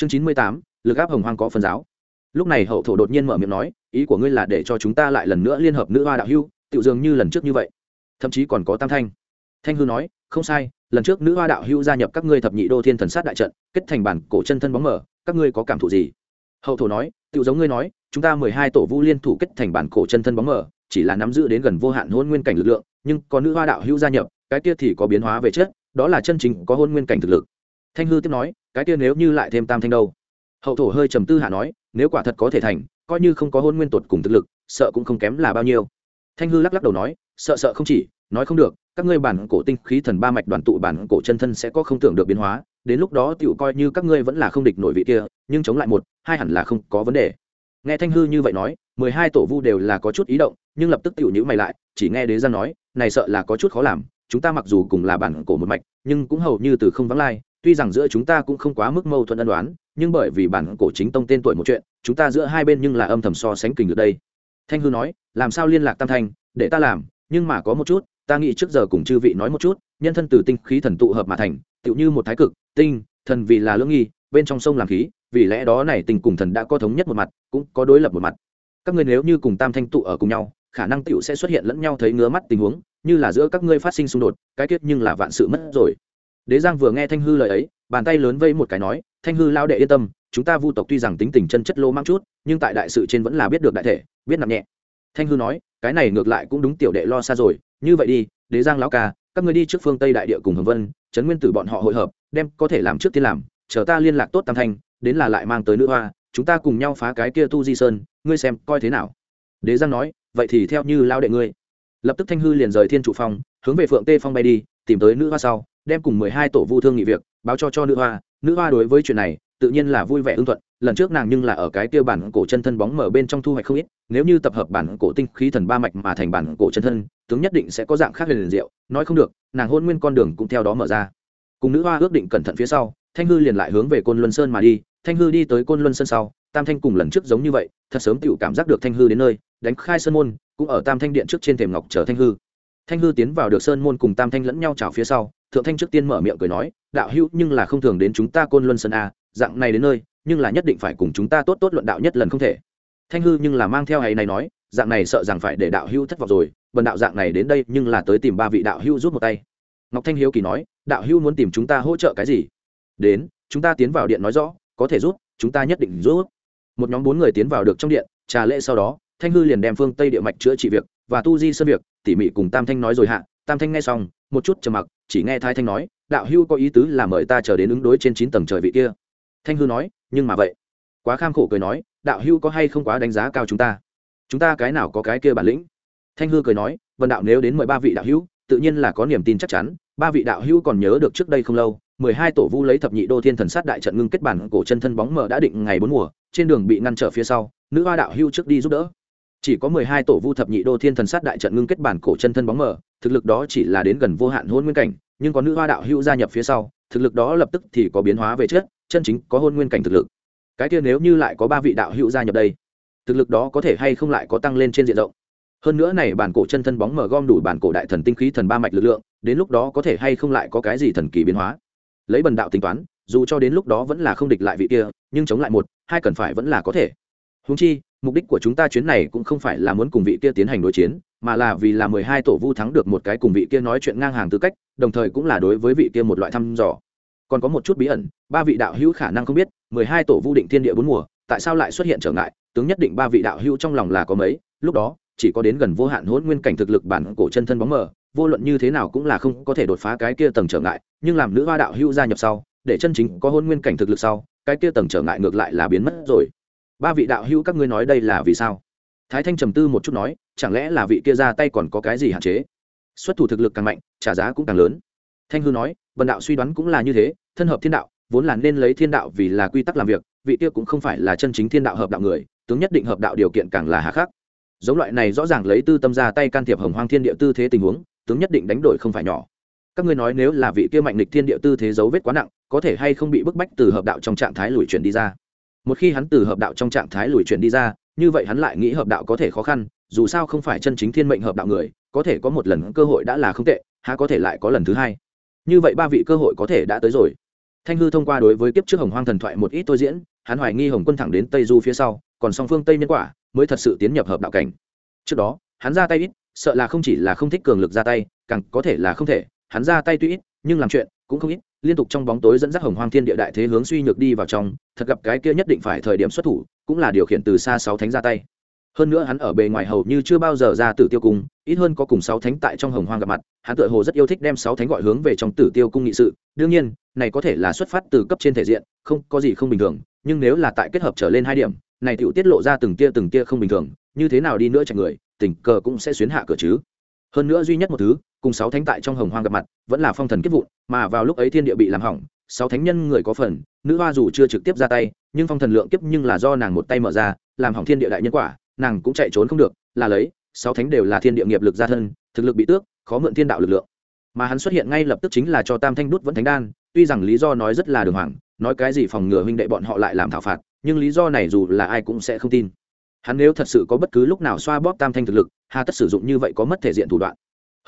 chương chín mươi tám, lực áp hồng hoang có phần giáo. Lúc này hậu thổ đột nhiên mở miệng nói, ý của ngươi là để cho chúng ta lại lần nữa liên hợp nữ hoa đạo hưu tự dường như lần trước như vậy. Thậm chí còn có tam thanh. Thanh hư nói, không sai, lần trước nữ hoa đạo hưu gia nhập các ngươi thập nhị đô thiên thần sát đại trận, kết thành bản cổ chân thân bóng mở các ngươi có cảm thụ gì? Hậu thổ nói tự giống ngươi nói, chúng ta mười hai tổ vu liên thủ kết thành bản cổ chân thân bóng mở chỉ là nắm giữ đến gần vô hạn hôn nguyên cảnh lực lượng, nhưng có nữ hoa đạo hưu gia nhập, cái kia thì có biến hóa về chất, đó là chân chính có hôn nguyên cảnh thực lực. Thanh hư tiếp nói cái kia nếu như lại thêm tam thanh đâu. Hậu thổ hơi trầm tư hạ nói, nếu quả thật có thể thành, coi như không có hôn nguyên tột cùng thực lực, sợ cũng không kém là bao nhiêu. Thanh hư lắc lắc đầu nói, sợ sợ không chỉ, nói không được, các ngươi bản cổ tinh khí thần ba mạch đoàn tụ bản cổ chân thân sẽ có không tưởng được biến hóa, đến lúc đó tựu coi như các ngươi vẫn là không địch nổi vị kia, nhưng chống lại một, hai hẳn là không có vấn đề. Nghe thanh hư như vậy nói, mười hai tổ vu đều là có chút ý động, nhưng lập tức tựu nhữ mày lại, chỉ nghe đế ra nói, này sợ là có chút khó làm, chúng ta mặc dù cùng là bản cổ một mạch, nhưng cũng hầu như từ không vắng lai tuy rằng giữa chúng ta cũng không quá mức mâu thuẫn ân đoán nhưng bởi vì bản cổ chính tông tên tuổi một chuyện, chúng ta giữa hai bên nhưng là âm thầm so sánh kình được đây. Thanh hư nói, làm sao liên lạc tam thanh, để ta làm, nhưng mà có một chút, ta nghĩ trước giờ cùng chư vị nói một chút, nhân thân từ tinh khí thần tụ hợp mà thành, tựu như một thái cực, tinh, thần vì là lưỡng nghi, bên trong sông làm khí, vì lẽ đó này tình cùng thần đã có thống nhất một mặt, cũng có đối lập một mặt. Các ngươi nếu như cùng tam thanh tụ ở cùng nhau, khả năng tựu sẽ xuất hiện lẫn nhau thấy ngứa mắt tình huống, như là giữa các ngươi phát sinh xung đột, cái kết nhưng là vạn sự mất rồi đế giang vừa nghe thanh hư lời ấy, bàn tay lớn vây một cái nói, thanh hư lao đệ yên tâm, chúng ta vu tộc tuy rằng tính tình chân chất lô mang chút, nhưng tại đại sự trên vẫn là biết được đại thể, biết nặng nhẹ. Thanh hư nói, cái này ngược lại cũng đúng tiểu đệ lo xa rồi, như vậy đi, đế giang lão ca, các người đi trước phương tây đại địa cùng hồng vân, trấn nguyên tử bọn họ hội hợp, đem có thể làm trước tiên làm, chờ ta liên lạc tốt tam thanh, đến là lại mang tới nữ hoa, chúng ta cùng nhau phá cái kia tu di sơn, ngươi xem coi thế nào. Đế giang nói, vậy thì theo như lao đệ ngươi. Lập tức thanh hư liền rời thiên trụ phong, hướng về phượng tê phong bay đi, tìm tới nữ hoa sau đem cùng mười hai tổ vu thương nghị việc báo cho cho nữ hoa. Nữ hoa đối với chuyện này, tự nhiên là vui vẻ ưng thuận. Lần trước nàng nhưng là ở cái kia bản cổ chân thân bóng mở bên trong thu hoạch không ít. Nếu như tập hợp bản cổ tinh khí thần ba mạch mà thành bản cổ chân thân, tướng nhất định sẽ có dạng khác liền diệu. Nói không được, nàng hôn nguyên con đường cũng theo đó mở ra. Cùng nữ hoa ước định cẩn thận phía sau, thanh hư liền lại hướng về côn luân sơn mà đi. Thanh hư đi tới côn luân sơn sau, tam thanh cùng lần trước giống như vậy, thật sớm Tiểu cảm giác được thanh hư đến nơi, đánh khai sơn môn, cũng ở tam thanh điện trước trên thềm ngọc chờ thanh hư thanh hư tiến vào được sơn môn cùng tam thanh lẫn nhau chào phía sau, thượng thanh trước tiên mở miệng cười nói, đạo hữu, nhưng là không thường đến chúng ta côn luân sơn a, dạng này đến nơi, nhưng là nhất định phải cùng chúng ta tốt tốt luận đạo nhất lần không thể. Thanh hư nhưng là mang theo hay này nói, dạng này sợ rằng phải để đạo hữu thất vọng rồi, bần đạo dạng này đến đây, nhưng là tới tìm ba vị đạo hữu rút một tay. Ngọc thanh hiếu kỳ nói, đạo hữu muốn tìm chúng ta hỗ trợ cái gì? Đến, chúng ta tiến vào điện nói rõ, có thể rút chúng ta nhất định rút một nhóm bốn người tiến vào được trong điện, trà lễ sau đó, thanh hư liền đem phương tây địa mạch chữa trị việc và tu di sơn việc tỉ mỉ cùng tam thanh nói rồi hạ, tam thanh nghe xong, một chút trầm mặc, chỉ nghe thái thanh nói, đạo hưu có ý tứ là mời ta chờ đến ứng đối trên chín tầng trời vị kia. Thanh hư nói, nhưng mà vậy. Quá kham khổ cười nói, đạo hưu có hay không quá đánh giá cao chúng ta? Chúng ta cái nào có cái kia bản lĩnh? Thanh hư cười nói vần đạo nếu đến mười ba vị đạo hữu, tự nhiên là có niềm tin chắc chắn, ba vị đạo hữu còn nhớ được trước đây không lâu, mười hai tổ vu lấy thập nhị đô thiên thần sát đại trận ngưng kết bản cổ chân thân bóng mờ đã định ngày bốn mùa, trên đường bị ngăn trở phía sau, nữ hoa đạo Hưu trước đi giúp đỡ chỉ có mười hai tổ vu thập nhị đô thiên thần sát đại trận ngưng kết bản cổ chân thân bóng mờ, thực lực đó chỉ là đến gần vô hạn hôn nguyên cảnh, nhưng có nữ hoa đạo hữu gia nhập phía sau, thực lực đó lập tức thì có biến hóa về trước, chân chính có hôn nguyên cảnh thực lực. Cái kia nếu như lại có ba vị đạo hữu gia nhập đây, thực lực đó có thể hay không lại có tăng lên trên diện rộng? Hơn nữa này bản cổ chân thân bóng mở gom đủ bản cổ đại thần tinh khí thần ba mạch lực lượng, đến lúc đó có thể hay không lại có cái gì thần kỳ biến hóa? Lấy bần đạo tính toán, dù cho đến lúc đó vẫn là không địch lại vị kia, nhưng chống lại một, hai cần phải vẫn là có thể húng chi, mục đích của chúng ta chuyến này cũng không phải là muốn cùng vị kia tiến hành đối chiến, mà là vì là mười hai tổ vu thắng được một cái cùng vị kia nói chuyện ngang hàng tư cách, đồng thời cũng là đối với vị kia một loại thăm dò. Còn có một chút bí ẩn, ba vị đạo hữu khả năng không biết, mười hai tổ vu định thiên địa bốn mùa, tại sao lại xuất hiện trở ngại? Tướng nhất định ba vị đạo hữu trong lòng là có mấy, lúc đó, chỉ có đến gần vô hạn hỗn nguyên cảnh thực lực bản cổ chân thân bóng mờ, vô luận như thế nào cũng là không có thể đột phá cái kia tầng trở ngại, nhưng làm nữ hoa đạo hữu gia nhập sau, để chân chính có hôn nguyên cảnh thực lực sau, cái kia tầng trở ngại ngược lại là biến mất rồi ba vị đạo hữu các ngươi nói đây là vì sao? Thái thanh trầm tư một chút nói, chẳng lẽ là vị kia ra tay còn có cái gì hạn chế? Xuất thủ thực lực càng mạnh, trả giá cũng càng lớn. Thanh hư nói vần đạo suy đoán cũng là như thế, thân hợp thiên đạo, vốn là nên lấy thiên đạo vì là quy tắc làm việc, vị kia cũng không phải là chân chính thiên đạo hợp đạo người, tướng nhất định hợp đạo điều kiện càng là hà khắc. Giống loại này rõ ràng lấy tư tâm ra tay can thiệp hồng hoang thiên địa tư thế tình huống, tướng nhất định đánh đổi không phải nhỏ. Các ngươi nói nếu là vị kia mạnh lịch thiên địa tư thế dấu vết quá nặng, có thể hay không bị bức bách từ hợp đạo trong trạng thái lùi chuyển đi ra? Một khi hắn từ hợp đạo trong trạng thái lùi chuyển đi ra, như vậy hắn lại nghĩ hợp đạo có thể khó khăn, dù sao không phải chân chính thiên mệnh hợp đạo người, có thể có một lần cơ hội đã là không tệ, há có thể lại có lần thứ hai. Như vậy ba vị cơ hội có thể đã tới rồi. Thanh hư thông qua đối với kiếp trước hồng hoang thần thoại một ít tôi diễn, hắn hoài nghi hồng quân thẳng đến tây du phía sau, còn song phương tây nhân quả mới thật sự tiến nhập hợp đạo cảnh. Trước đó, hắn ra tay ít, sợ là không chỉ là không thích cường lực ra tay, càng có thể là không thể, hắn ra tay tuy ít, nhưng làm chuyện cũng không ít liên tục trong bóng tối dẫn dắt hồng hoang thiên địa đại thế hướng suy nhược đi vào trong, thật gặp cái kia nhất định phải thời điểm xuất thủ, cũng là điều khiển từ xa sáu thánh ra tay. Hơn nữa hắn ở bề ngoài hầu như chưa bao giờ ra tử tiêu cung, ít hơn có cùng sáu thánh tại trong hồng hoang gặp mặt, hắn tựa hồ rất yêu thích đem sáu thánh gọi hướng về trong tử tiêu cung nghị sự. Đương nhiên, này có thể là xuất phát từ cấp trên thể diện, không, có gì không bình thường, nhưng nếu là tại kết hợp trở lên hai điểm, này tựu tiết lộ ra từng tia từng tia không bình thường, như thế nào đi nữa chẳng người, tình cờ cũng sẽ xuyến hạ cửa chứ hơn nữa duy nhất một thứ, cùng sáu thánh tại trong hồng hoang gặp mặt, vẫn là phong thần kiếp vụn, mà vào lúc ấy thiên địa bị làm hỏng, sáu thánh nhân người có phần, nữ hoa dù chưa trực tiếp ra tay, nhưng phong thần lượng kiếp nhưng là do nàng một tay mở ra, làm hỏng thiên địa đại nhân quả, nàng cũng chạy trốn không được, là lấy, sáu thánh đều là thiên địa nghiệp lực gia thân, thực lực bị tước, khó mượn thiên đạo lực lượng. Mà hắn xuất hiện ngay lập tức chính là cho tam thanh đút vẫn thánh đan, tuy rằng lý do nói rất là đường hoàng, nói cái gì phòng ngừa huynh đệ bọn họ lại làm thảo phạt, nhưng lý do này dù là ai cũng sẽ không tin hắn nếu thật sự có bất cứ lúc nào xoa bóp tam thanh thực lực, hà tất sử dụng như vậy có mất thể diện thủ đoạn.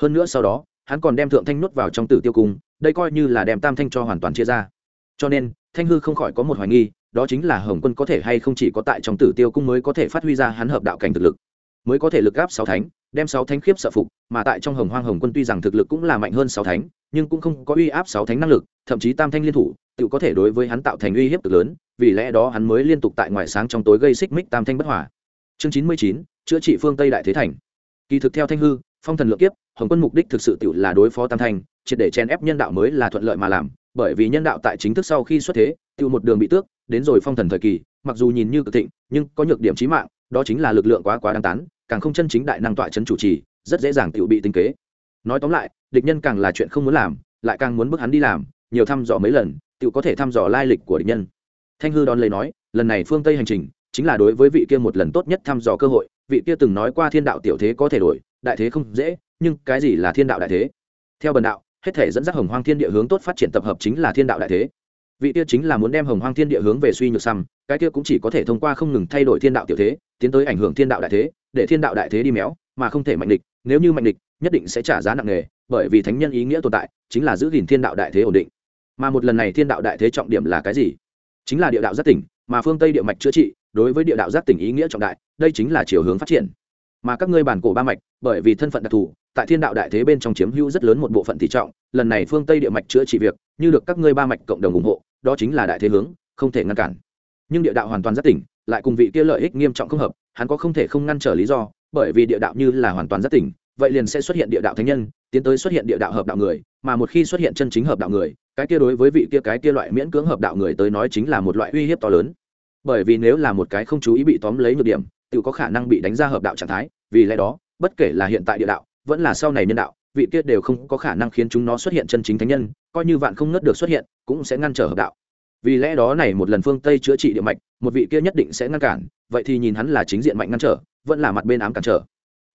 Hơn nữa sau đó, hắn còn đem thượng thanh nuốt vào trong tử tiêu cung, đây coi như là đem tam thanh cho hoàn toàn chia ra. Cho nên, thanh hư không khỏi có một hoài nghi, đó chính là hồng quân có thể hay không chỉ có tại trong tử tiêu cung mới có thể phát huy ra hắn hợp đạo cảnh thực lực. Mới có thể lực gáp sáu thánh, đem sáu thánh khiếp sợ phục, mà tại trong hồng hoang hồng quân tuy rằng thực lực cũng là mạnh hơn sáu thánh, nhưng cũng không có uy áp sáu thánh năng lực, thậm chí tam thanh liên thủ, tự có thể đối với hắn tạo thành uy hiếp cực lớn, vì lẽ đó hắn mới liên tục tại ngoại sáng trong tối gây xích mích tam thanh bất hòa chương chín mươi chín, chữa trị phương tây đại thế thành. Kỳ thực theo thanh hư, phong thần lượng kiếp, hồng quân mục đích thực sự tự là đối phó tam thanh triệt để chen ép nhân đạo mới là thuận lợi mà làm, bởi vì nhân đạo tại chính thức sau khi xuất thế tự một đường bị tước, đến rồi phong thần thời kỳ, mặc dù nhìn như cực thịnh, nhưng có nhược điểm trí mạng, đó chính là lực lượng quá quá đáng tán, càng không chân chính đại năng tọa chấn chủ trì, rất dễ dàng tự bị tinh kế. Nói tóm lại, địch nhân càng là chuyện không muốn làm, lại càng muốn bức hắn đi làm, nhiều thăm dò mấy lần tự có thể thăm dò lai lịch của địch nhân. Thanh hư đón lấy nói, lần này phương tây hành trình chính là đối với vị kia một lần tốt nhất thăm dò cơ hội, vị kia từng nói qua thiên đạo tiểu thế có thể đổi, đại thế không dễ, nhưng cái gì là thiên đạo đại thế? Theo bần đạo, hết thể dẫn dắt hồng hoang thiên địa hướng tốt phát triển tập hợp chính là thiên đạo đại thế. Vị kia chính là muốn đem hồng hoang thiên địa hướng về suy nhược xăm, cái kia cũng chỉ có thể thông qua không ngừng thay đổi thiên đạo tiểu thế, tiến tới ảnh hưởng thiên đạo đại thế, để thiên đạo đại thế đi méo, mà không thể mạnh địch, nếu như mạnh địch, nhất định sẽ trả giá nặng nề, bởi vì thánh nhân ý nghĩa tồn tại, chính là giữ gìn thiên đạo đại thế ổn định. Mà một lần này thiên đạo đại thế trọng điểm là cái gì? Chính là địa đạo giác tỉnh mà phương tây địa mạch chữa trị, đối với địa đạo giác tỉnh ý nghĩa trọng đại, đây chính là chiều hướng phát triển. Mà các ngươi bản cổ ba mạch, bởi vì thân phận đặc thù, tại thiên đạo đại thế bên trong chiếm hữu rất lớn một bộ phận tỷ trọng, lần này phương tây địa mạch chữa trị việc, như được các ngươi ba mạch cộng đồng ủng hộ, đó chính là đại thế hướng, không thể ngăn cản. Nhưng địa đạo hoàn toàn giác tỉnh, lại cùng vị kia lợi ích nghiêm trọng không hợp, hắn có không thể không ngăn trở lý do, bởi vì địa đạo như là hoàn toàn giác tỉnh, vậy liền sẽ xuất hiện địa đạo thánh nhân, tiến tới xuất hiện địa đạo hợp đạo người, mà một khi xuất hiện chân chính hợp đạo người cái kia đối với vị kia, cái kia loại miễn cưỡng hợp đạo người tới nói chính là một loại uy hiếp to lớn. Bởi vì nếu là một cái không chú ý bị tóm lấy nhược điểm tự có khả năng bị đánh ra hợp đạo trạng thái, vì lẽ đó, bất kể là hiện tại địa đạo, vẫn là sau này nhân đạo, vị kia đều không có khả năng khiến chúng nó xuất hiện chân chính thánh nhân, coi như vạn không ngất được xuất hiện, cũng sẽ ngăn trở hợp đạo. Vì lẽ đó này một lần phương tây chữa trị địa mạch, một vị kia nhất định sẽ ngăn cản, vậy thì nhìn hắn là chính diện mạnh ngăn trở, vẫn là mặt bên ám cản trở.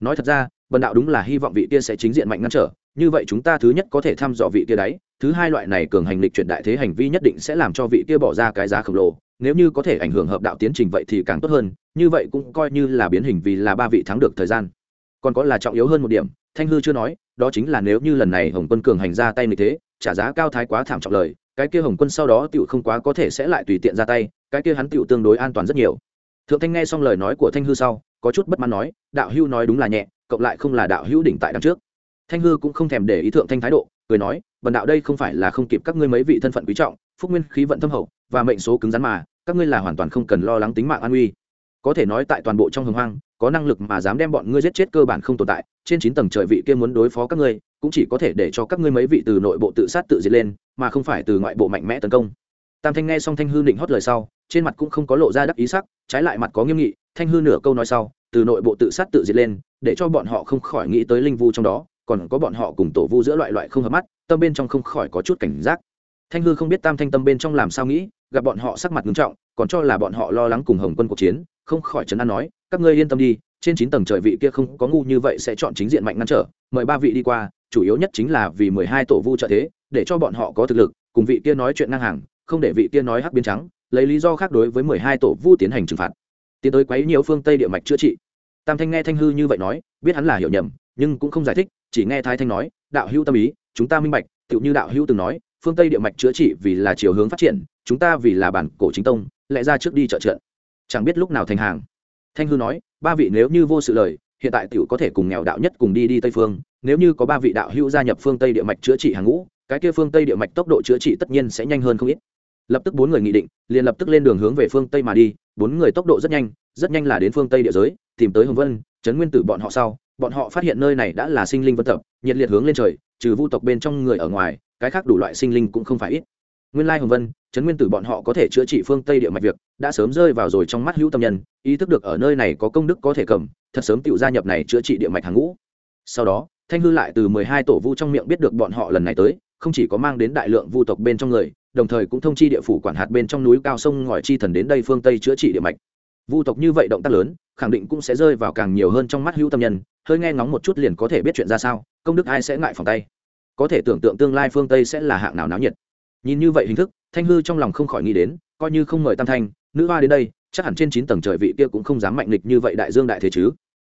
Nói thật ra, bần đạo đúng là hy vọng vị kia sẽ chính diện mạnh ngăn trở, như vậy chúng ta thứ nhất có thể thăm dò vị kia đấy thứ hai loại này cường hành lịch chuyển đại thế hành vi nhất định sẽ làm cho vị kia bỏ ra cái giá khổng lồ. Nếu như có thể ảnh hưởng hợp đạo tiến trình vậy thì càng tốt hơn, như vậy cũng coi như là biến hình vì là ba vị thắng được thời gian. Còn có là trọng yếu hơn một điểm, thanh hư chưa nói, đó chính là nếu như lần này hồng quân cường hành ra tay như thế, trả giá cao thái quá thảm trọng lời, cái kia hồng quân sau đó tựu không quá có thể sẽ lại tùy tiện ra tay, cái kia hắn tựu tương đối an toàn rất nhiều. Thượng thanh nghe xong lời nói của thanh hư sau, có chút bất mãn nói, đạo hưu nói đúng là nhẹ, cộng lại không là đạo hữu đỉnh tại đằng trước. Thanh hư cũng không thèm để ý thượng thanh thái độ, cười nói bần đạo đây không phải là không kịp các ngươi mấy vị thân phận quý trọng, phúc nguyên khí vận thâm hậu, và mệnh số cứng rắn mà, các ngươi là hoàn toàn không cần lo lắng tính mạng an nguy có thể nói tại toàn bộ trong hồng hoang, có năng lực mà dám đem bọn ngươi giết chết cơ bản không tồn tại, trên chín tầng trời vị kia muốn đối phó các ngươi, cũng chỉ có thể để cho các ngươi mấy vị từ nội bộ tự sát tự diệt lên, mà không phải từ ngoại bộ mạnh mẽ tấn công. Tam thanh nghe xong thanh hư định hót lời sau, trên mặt cũng không có lộ ra đắc ý sắc, trái lại mặt có nghiêm nghị, thanh hư nửa câu nói sau, từ nội bộ tự sát tự diệt lên, để cho bọn họ không khỏi nghĩ tới linh vu trong đó còn có bọn họ cùng tổ vu giữa loại loại không hợp mắt, tâm bên trong không khỏi có chút cảnh giác. Thanh hư không biết tam thanh tâm bên trong làm sao nghĩ, gặp bọn họ sắc mặt nghiêm trọng, còn cho là bọn họ lo lắng cùng hồng quân cuộc chiến, không khỏi trấn an nói, các ngươi yên tâm đi, trên chín tầng trời vị kia không có ngu như vậy sẽ chọn chính diện mạnh ngăn trở, mời ba vị đi qua, chủ yếu nhất chính là vì mười hai tổ vu trợ thế, để cho bọn họ có thực lực, cùng vị kia nói chuyện ngang hàng, không để vị kia nói hắc biến trắng, lấy lý do khác đối với mười hai tổ vu tiến hành trừng phạt. Tiến tới quấy nhiều phương tây địa mạch chữa trị. Tam thanh nghe thanh hư như vậy nói, biết hắn là hiểu nhầm nhưng cũng không giải thích, chỉ nghe thái thanh nói, đạo hữu tâm ý, chúng ta minh bạch, tựu như đạo hữu từng nói, phương tây địa mạch chữa trị vì là chiều hướng phát triển, chúng ta vì là bản cổ chính tông, lẽ ra trước đi trợ trận chẳng biết lúc nào thành hàng. Thanh hư nói, ba vị nếu như vô sự lời, hiện tại tiểu có thể cùng nghèo đạo nhất cùng đi đi tây phương, nếu như có ba vị đạo hữu gia nhập phương tây địa mạch chữa trị hàng ngũ, cái kia phương tây địa mạch tốc độ chữa trị tất nhiên sẽ nhanh hơn không ít. Lập tức bốn người nghị định, liền lập tức lên đường hướng về phương tây mà đi, bốn người tốc độ rất nhanh rất nhanh là đến phương tây địa giới, tìm tới hồng vân, trấn nguyên tử bọn họ sau bọn họ phát hiện nơi này đã là sinh linh vân tập, nhiệt liệt hướng lên trời, trừ vu tộc bên trong người ở ngoài, cái khác đủ loại sinh linh cũng không phải ít. Nguyên lai hồng vân, trấn nguyên tử bọn họ có thể chữa trị phương tây địa mạch việc, đã sớm rơi vào rồi trong mắt hữu tâm nhân, ý thức được ở nơi này có công đức có thể cầm, thật sớm tự gia nhập này chữa trị địa mạch hàng ngũ. Sau đó, thanh hư lại từ mười hai tổ vu trong miệng biết được bọn họ lần này tới, không chỉ có mang đến đại lượng vu tộc bên trong người, đồng thời cũng thông chi địa phủ quản hạt bên trong núi cao sông ngòi chi thần đến đây phương tây chữa trị địa mạch vu tộc như vậy động tác lớn, khẳng định cũng sẽ rơi vào càng nhiều hơn trong mắt hữu tâm nhân, hơi nghe ngóng một chút liền có thể biết chuyện ra sao, công đức ai sẽ ngại phòng tay. Có thể tưởng tượng tương lai phương tây sẽ là hạng nào náo nhiệt. Nhìn như vậy hình thức, thanh hư trong lòng không khỏi nghĩ đến, coi như không mời tam thanh, nữ hoa đến đây, chắc hẳn trên chín tầng trời vị kia cũng không dám mạnh lịch như vậy đại dương đại thế chứ.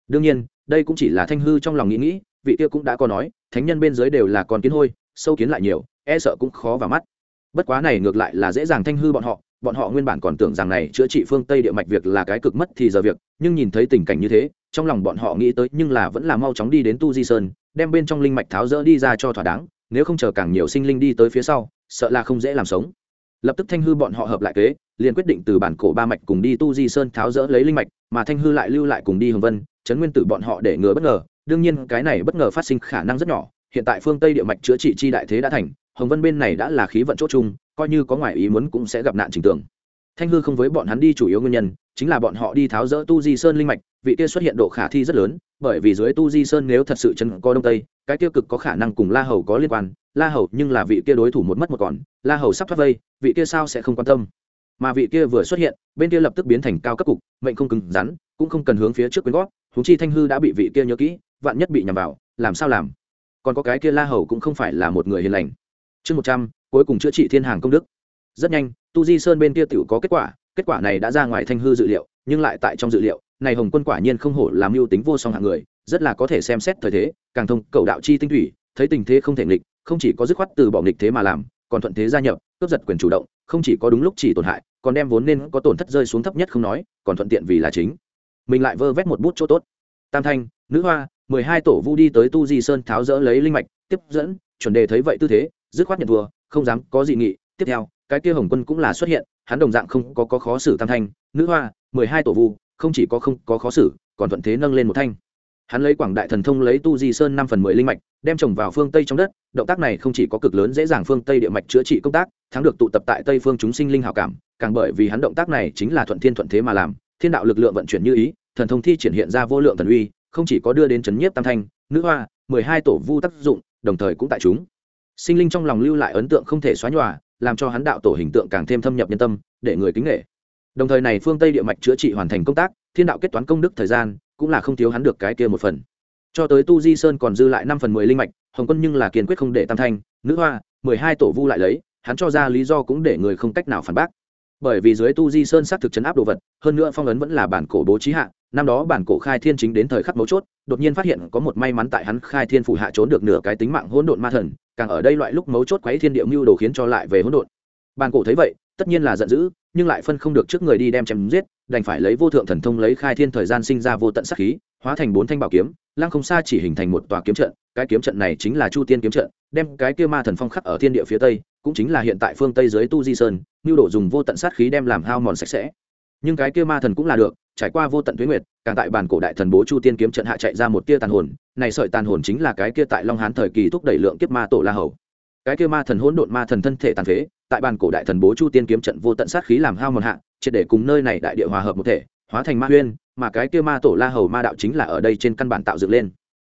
Đương nhiên, đây cũng chỉ là thanh hư trong lòng nghĩ nghĩ, vị kia cũng đã có nói, thánh nhân bên dưới đều là con kiến hôi, sâu kiến lại nhiều e sợ cũng khó vào mắt. Bất quá này ngược lại là dễ dàng thanh hư bọn họ bọn họ nguyên bản còn tưởng rằng này chữa trị phương tây địa mạch việc là cái cực mất thì giờ việc, nhưng nhìn thấy tình cảnh như thế, trong lòng bọn họ nghĩ tới nhưng là vẫn là mau chóng đi đến tu di sơn, đem bên trong linh mạch tháo rỡ đi ra cho thỏa đáng, nếu không chờ càng nhiều sinh linh đi tới phía sau, sợ là không dễ làm sống. Lập tức thanh hư bọn họ hợp lại kế, liền quyết định từ bản cổ ba mạch cùng đi tu di sơn tháo rỡ lấy linh mạch, mà thanh hư lại lưu lại cùng đi hồng vân, chấn nguyên tử bọn họ để ngừa bất ngờ, đương nhiên cái này bất ngờ phát sinh khả năng rất nhỏ, hiện tại phương tây địa mạch chữa trị chi đại thế đã thành, hồng vân bên này đã là khí vận chốt chung coi như có ngoại ý muốn cũng sẽ gặp nạn trình tưởng. Thanh hư không với bọn hắn đi chủ yếu nguyên nhân, chính là bọn họ đi tháo rỡ tu di sơn linh mạch, vị kia xuất hiện độ khả thi rất lớn, bởi vì dưới tu di sơn nếu thật sự chân có đông tây, cái tiêu cực có khả năng cùng la hầu có liên quan. La hầu nhưng là vị kia đối thủ một mất một còn, la hầu sắp thoát vây, vị kia sao sẽ không quan tâm? Mà vị kia vừa xuất hiện, bên kia lập tức biến thành cao cấp cục, mệnh không cứng rắn, cũng không cần hướng phía trước quyến gót húng chi thanh hư đã bị vị kia nhớ kỹ, vạn nhất bị nhằm vào, làm sao làm? Còn có cái kia la hầu cũng không phải là một người hiền lành. Chương một trăm cuối cùng chữa trị thiên hàng công đức. Rất nhanh, tu di sơn bên kia t có kết quả kết quả này đã ra ngoài thanh hư dự liệu, nhưng lại tại trong dự liệu, này hồng quân quả nhiên không hổ làm mưu tính vô song hạng người, rất là có thể xem xét thời thế, càng thông, cầu đạo chi tinh thủy, thấy tình thế không thể nghịch, không chỉ có dứt khoát từ bỏ nghịch thế mà làm, còn thuận thế gia nhập, cướp giật quyền chủ động, không chỉ có đúng lúc chỉ tổn hại, còn đem vốn nên có tổn thất rơi xuống thấp nhất không nói, còn thuận tiện vì là chính. Mình lại vơ vét một bút chỗ tốt. Tam thanh, nữ hoa, mười hai tổ vu đi tới tu di sơn tháo rỡ lấy linh mạch, tiếp dẫn, chuẩn đề thấy vậy tư thế, dứt khoát nhận thua không dám có gì nghị. Tiếp theo cái kia hồng quân cũng là xuất hiện hắn đồng dạng không có, có khó xử tam thanh. Nữ hoa mười hai tổ vu không chỉ có không có khó xử còn thuận thế nâng lên một thanh. Hắn lấy quảng đại thần thông lấy tu di sơn năm phần mười linh mạch đem trồng vào phương tây trong đất. Động tác này không chỉ có cực lớn dễ dàng phương tây địa mạch chữa trị công tác thắng được tụ tập tại tây phương chúng sinh linh hảo cảm càng bởi vì hắn động tác này chính là thuận thiên thuận thế mà làm thiên đạo lực lượng vận chuyển như ý thần thông thi triển hiện ra vô lượng thần uy không chỉ có đưa đến chấn nhiếp tam thanh nữ hoa mười hai tổ vu tác dụng đồng thời cũng tại chúng sinh linh trong lòng lưu lại ấn tượng không thể xóa nhòa, làm cho hắn đạo tổ hình tượng càng thêm thâm nhập nhân tâm, để người kính nghệ đồng thời này phương tây địa mạch chữa trị hoàn thành công tác, thiên đạo kết toán công đức thời gian, cũng là không thiếu hắn được cái kia một phần. Cho tới tu di sơn còn dư lại năm phần mười linh mạch, hồng quân nhưng là kiên quyết không để tam thanh, nữ hoa, mười hai tổ vu lại lấy, hắn cho ra lý do cũng để người không cách nào phản bác. Bởi vì dưới tu di sơn xác thực chấn áp đồ vật, hơn nữa phong ấn vẫn là bản cổ bố trí hạ năm đó bản cổ khai thiên chính đến thời khắc mấu chốt, đột nhiên phát hiện có một may mắn tại hắn khai thiên phủ hạ trốn được nửa cái tính mạng hỗn độn ma thần, càng ở đây loại lúc mấu chốt quấy thiên địa mưu đồ khiến cho lại về hỗn độn. Bản cổ thấy vậy, tất nhiên là giận dữ, nhưng lại phân không được trước người đi đem chém giết, đành phải lấy vô thượng thần thông lấy khai thiên thời gian sinh ra vô tận sát khí, hóa thành bốn thanh bảo kiếm, lăng không xa chỉ hình thành một tòa kiếm trận, cái kiếm trận này chính là chu tiên kiếm trận, đem cái kia ma thần phong khắc ở thiên địa phía tây, cũng chính là hiện tại phương tây dưới tu di sơn, mưu đổ dùng vô tận sát khí đem làm hao mòn sạch sẽ. Nhưng cái kia ma thần cũng là được trải qua vô tận tuyến nguyệt, càng tại bản cổ đại thần bố chu tiên kiếm trận hạ chạy ra một tia tàn hồn, này sợi tàn hồn chính là cái kia tại long hán thời kỳ thúc đẩy lượng kiếp ma tổ la hầu. Cái kia ma thần hỗn độn ma thần thân thể tàn phế, tại bản cổ đại thần bố chu tiên kiếm trận vô tận sát khí làm hao mòn hạ, triệt để cùng nơi này đại địa hòa hợp một thể, hóa thành ma huyên, mà cái kia ma tổ la hầu ma đạo chính là ở đây trên căn bản tạo dựng lên.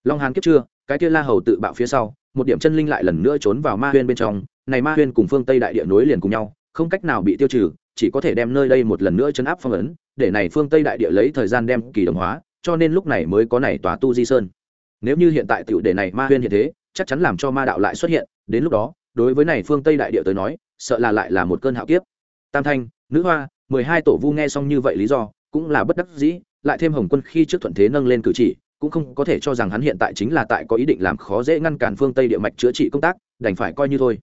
Long hán kiếp chưa cái kia la hầu tự bạo phía sau, một điểm chân linh lại lần nữa trốn vào ma huyên bên trong, này ma huyên cùng phương tây đại địa nối liền cùng nhau, không cách nào bị tiêu trừ chỉ có thể đem nơi đây một lần nữa chấn áp phong ấn, để này phương tây đại địa lấy thời gian đem kỳ đồng hóa, cho nên lúc này mới có này tòa tu di sơn. Nếu như hiện tại tiểu đề này ma huyên hiện thế, chắc chắn làm cho ma đạo lại xuất hiện, đến lúc đó, đối với này phương tây đại địa tới nói, sợ là lại là một cơn hạo kiếp. Tam thanh, nữ hoa, mười hai tổ vu nghe xong như vậy lý do, cũng là bất đắc dĩ, lại thêm hồng quân khi trước thuận thế nâng lên cử chỉ, cũng không có thể cho rằng hắn hiện tại chính là tại có ý định làm khó dễ ngăn cản phương tây địa mạch chữa trị công tác, đành phải coi như thôi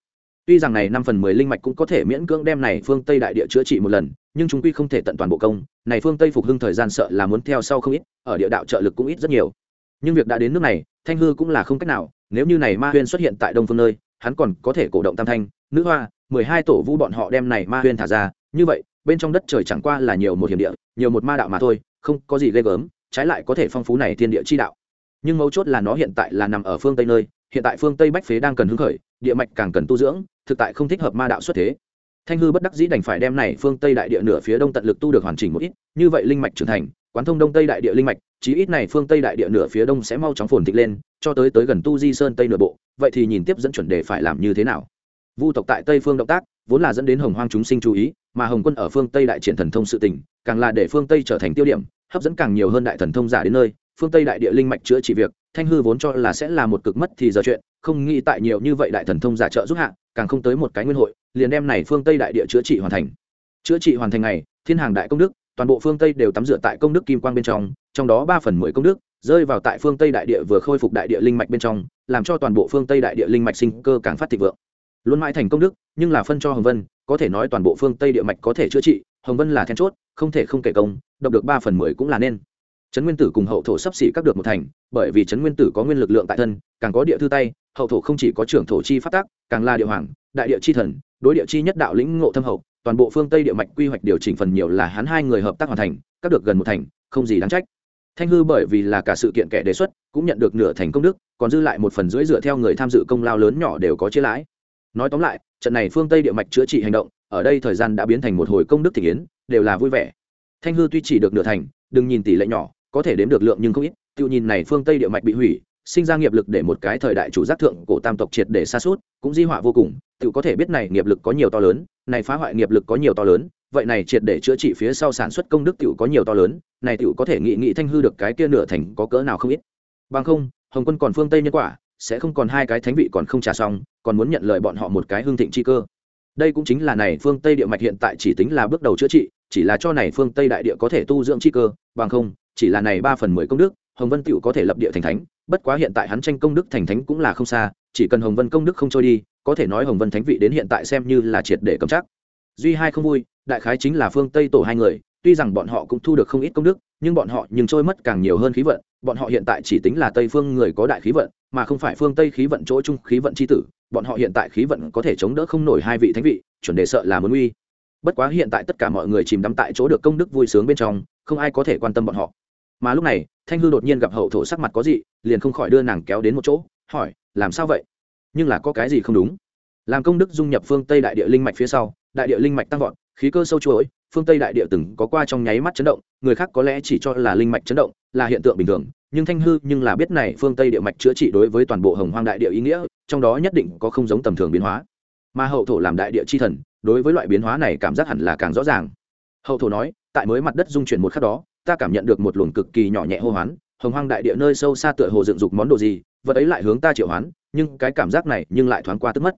tuy rằng này năm phần mười linh mạch cũng có thể miễn cưỡng đem này phương tây đại địa chữa trị một lần, nhưng chúng quy không thể tận toàn bộ công. Này phương tây phục hưng thời gian sợ là muốn theo sau không ít, ở địa đạo trợ lực cũng ít rất nhiều. Nhưng việc đã đến nước này, thanh hư cũng là không cách nào, nếu như này ma huyên xuất hiện tại đông phương nơi, hắn còn có thể cổ động tam thanh, nữ hoa, mười hai tổ vu bọn họ đem này ma huyên thả ra. Như vậy, bên trong đất trời chẳng qua là nhiều một hiểm địa, nhiều một ma đạo mà thôi, không có gì ghê gớm, trái lại có thể phong phú này thiên địa chi đạo. Nhưng mấu chốt là nó hiện tại là nằm ở phương tây nơi hiện tại phương tây bách phế đang cần hứng khởi, địa mạch càng cần tu dưỡng, thực tại không thích hợp ma đạo xuất thế. Thanh hư bất đắc dĩ đành phải đem này phương tây đại địa nửa phía đông tận lực tu được hoàn chỉnh một ít, như vậy linh mạch trưởng thành, quán thông đông tây đại địa linh mạch, chí ít này phương tây đại địa nửa phía đông sẽ mau chóng phồn thịnh lên, cho tới tới gần tu di sơn tây nửa bộ, vậy thì nhìn tiếp dẫn chuẩn đề phải làm như thế nào. Vu tộc tại tây phương động tác, vốn là dẫn đến hồng hoang chúng sinh chú ý, mà hồng quân ở phương tây đại triển thần thông sự tình, càng là để phương tây trở thành tiêu điểm, hấp dẫn càng nhiều hơn đại thần thông giả đến nơi, phương tây đại địa linh mạch chữa trị việc thanh hư vốn cho là sẽ là một cực mất thì giờ chuyện, không nghĩ tại nhiều như vậy đại thần thông giả trợ giúp hạ, càng không tới một cái nguyên hội, liền đem này phương tây đại địa chữa trị hoàn thành. Chữa trị hoàn thành này thiên hàng đại công đức, toàn bộ phương tây đều tắm rửa tại công đức kim quang bên trong trong đó ba phần mười công đức rơi vào tại phương tây đại địa vừa khôi phục đại địa linh mạch bên trong, làm cho toàn bộ phương tây đại địa linh mạch sinh cơ càng phát thịnh vượng. Luôn mãi thành công đức, nhưng là phân cho hồng vân, có thể nói toàn bộ phương tây địa mạch có thể chữa trị, hồng vân là then chốt, không thể không kể công độc được ba phần mười cũng là nên. Trấn nguyên tử cùng hậu thổ sắp xỉ các được một thành bởi vì trấn nguyên tử có nguyên lực lượng tại thân, càng có địa thư tay, hậu thổ không chỉ có trưởng thổ chi phát tác, càng là địa hoàng, đại địa chi thần, đối địa chi nhất đạo lĩnh ngộ thâm hậu, toàn bộ phương tây địa mạch quy hoạch điều chỉnh phần nhiều là hắn hai người hợp tác hoàn thành, các được gần một thành, không gì đáng trách. Thanh hư bởi vì là cả sự kiện kẻ đề xuất, cũng nhận được nửa thành công đức, còn dư lại một phần rưỡi dựa theo người tham dự công lao lớn nhỏ đều có chia lãi. Nói tóm lại, trận này phương tây địa mạch chữa trị hành động, ở đây thời gian đã biến thành một hồi công đức thị kiến đều là vui vẻ. Thanh hư tuy chỉ được nửa thành, đừng nhìn tỷ lệ nhỏ, có thể đếm được lượng nhưng không ít tự nhìn này phương tây địa mạch bị hủy, sinh ra nghiệp lực để một cái thời đại chủ giác thượng cổ tam tộc triệt để xa suốt cũng di họa vô cùng. Tự có thể biết này nghiệp lực có nhiều to lớn, này phá hoại nghiệp lực có nhiều to lớn, vậy này triệt để chữa trị phía sau sản xuất công đức tự có nhiều to lớn, này tự có thể nghị nghị thanh hư được cái kia nửa thành có cỡ nào không ít. Bằng không, hồng quân còn phương tây nhân quả, sẽ không còn hai cái thánh vị còn không trả xong, còn muốn nhận lời bọn họ một cái hương thịnh chi cơ. Đây cũng chính là này phương tây địa mạch hiện tại chỉ tính là bước đầu chữa trị, chỉ là cho này phương tây đại địa có thể tu dưỡng chi cơ, bằng không, chỉ là này ba phần mười công đức hồng vân tựu có thể lập địa thành thánh, bất quá hiện tại hắn tranh công đức thành thánh cũng là không xa, chỉ cần hồng vân công đức không trôi đi, có thể nói hồng vân thánh vị đến hiện tại xem như là triệt để cầm chắc. Duy hai không vui, đại khái chính là phương tây tổ hai người, tuy rằng bọn họ cũng thu được không ít công đức, nhưng bọn họ nhưng trôi mất càng nhiều hơn khí vận, bọn họ hiện tại chỉ tính là tây phương người có đại khí vận, mà không phải phương tây khí vận chỗ chung khí vận c h i tử, bọn họ hiện tại khí vận có thể chống đỡ không nổi hai vị thánh vị, chuẩn đề sợ là muốn uy. Bất quá hiện tại tất cả mọi người chìm đắm tại chỗ được công đức vui sướng bên trong, không ai có thể quan tâm bọn họ. Mà lúc này thanh hư đột nhiên gặp hậu thổ sắc mặt có gì liền không khỏi đưa nàng kéo đến một chỗ, hỏi, làm sao vậy? Nhưng là có cái gì không đúng? Làm công đức dung nhập phương tây đại địa linh mạch phía sau, đại địa linh mạch tăng vọt, khí cơ sâu chuỗi, phương tây đại địa từng có qua trong nháy mắt chấn động, người khác có lẽ chỉ cho là linh mạch chấn động, là hiện tượng bình thường, nhưng thanh hư nhưng là biết này phương tây địa mạch chữa trị đối với toàn bộ hồng hoang đại địa ý nghĩa, trong đó nhất định có không giống tầm thường biến hóa. Mà hậu thổ làm đại địa chi thần, đối với loại biến hóa này cảm giác hẳn là càng rõ ràng. Hậu thổ nói, tại mới mặt đất dung chuyển một khắc đó ta cảm nhận được một luồng cực kỳ nhỏ nhẹ hô hoán, hồng hoang đại địa nơi sâu xa tựa hồ dựng dục món đồ gì, vật ấy lại hướng ta triệu hoán, nhưng cái cảm giác này nhưng lại thoáng qua tức mất.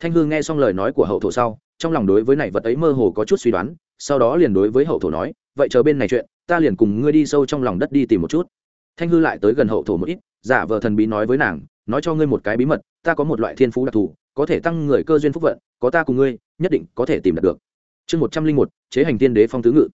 Thanh hư nghe xong lời nói của hậu thổ sau, trong lòng đối với này vật ấy mơ hồ có chút suy đoán, sau đó liền đối với hậu thổ nói, vậy chờ bên này chuyện, ta liền cùng ngươi đi sâu trong lòng đất đi tìm một chút. Thanh hư lại tới gần hậu thổ một ít, giả vờ thần bí nói với nàng, nói cho ngươi một cái bí mật, ta có một loại thiên phú đặc thù, có thể tăng người cơ duyên phúc vận, có ta cùng ngươi, nhất định có thể tìm đạt được. Chương một trăm linh một, chế hành tiên đế phong tứ ngự.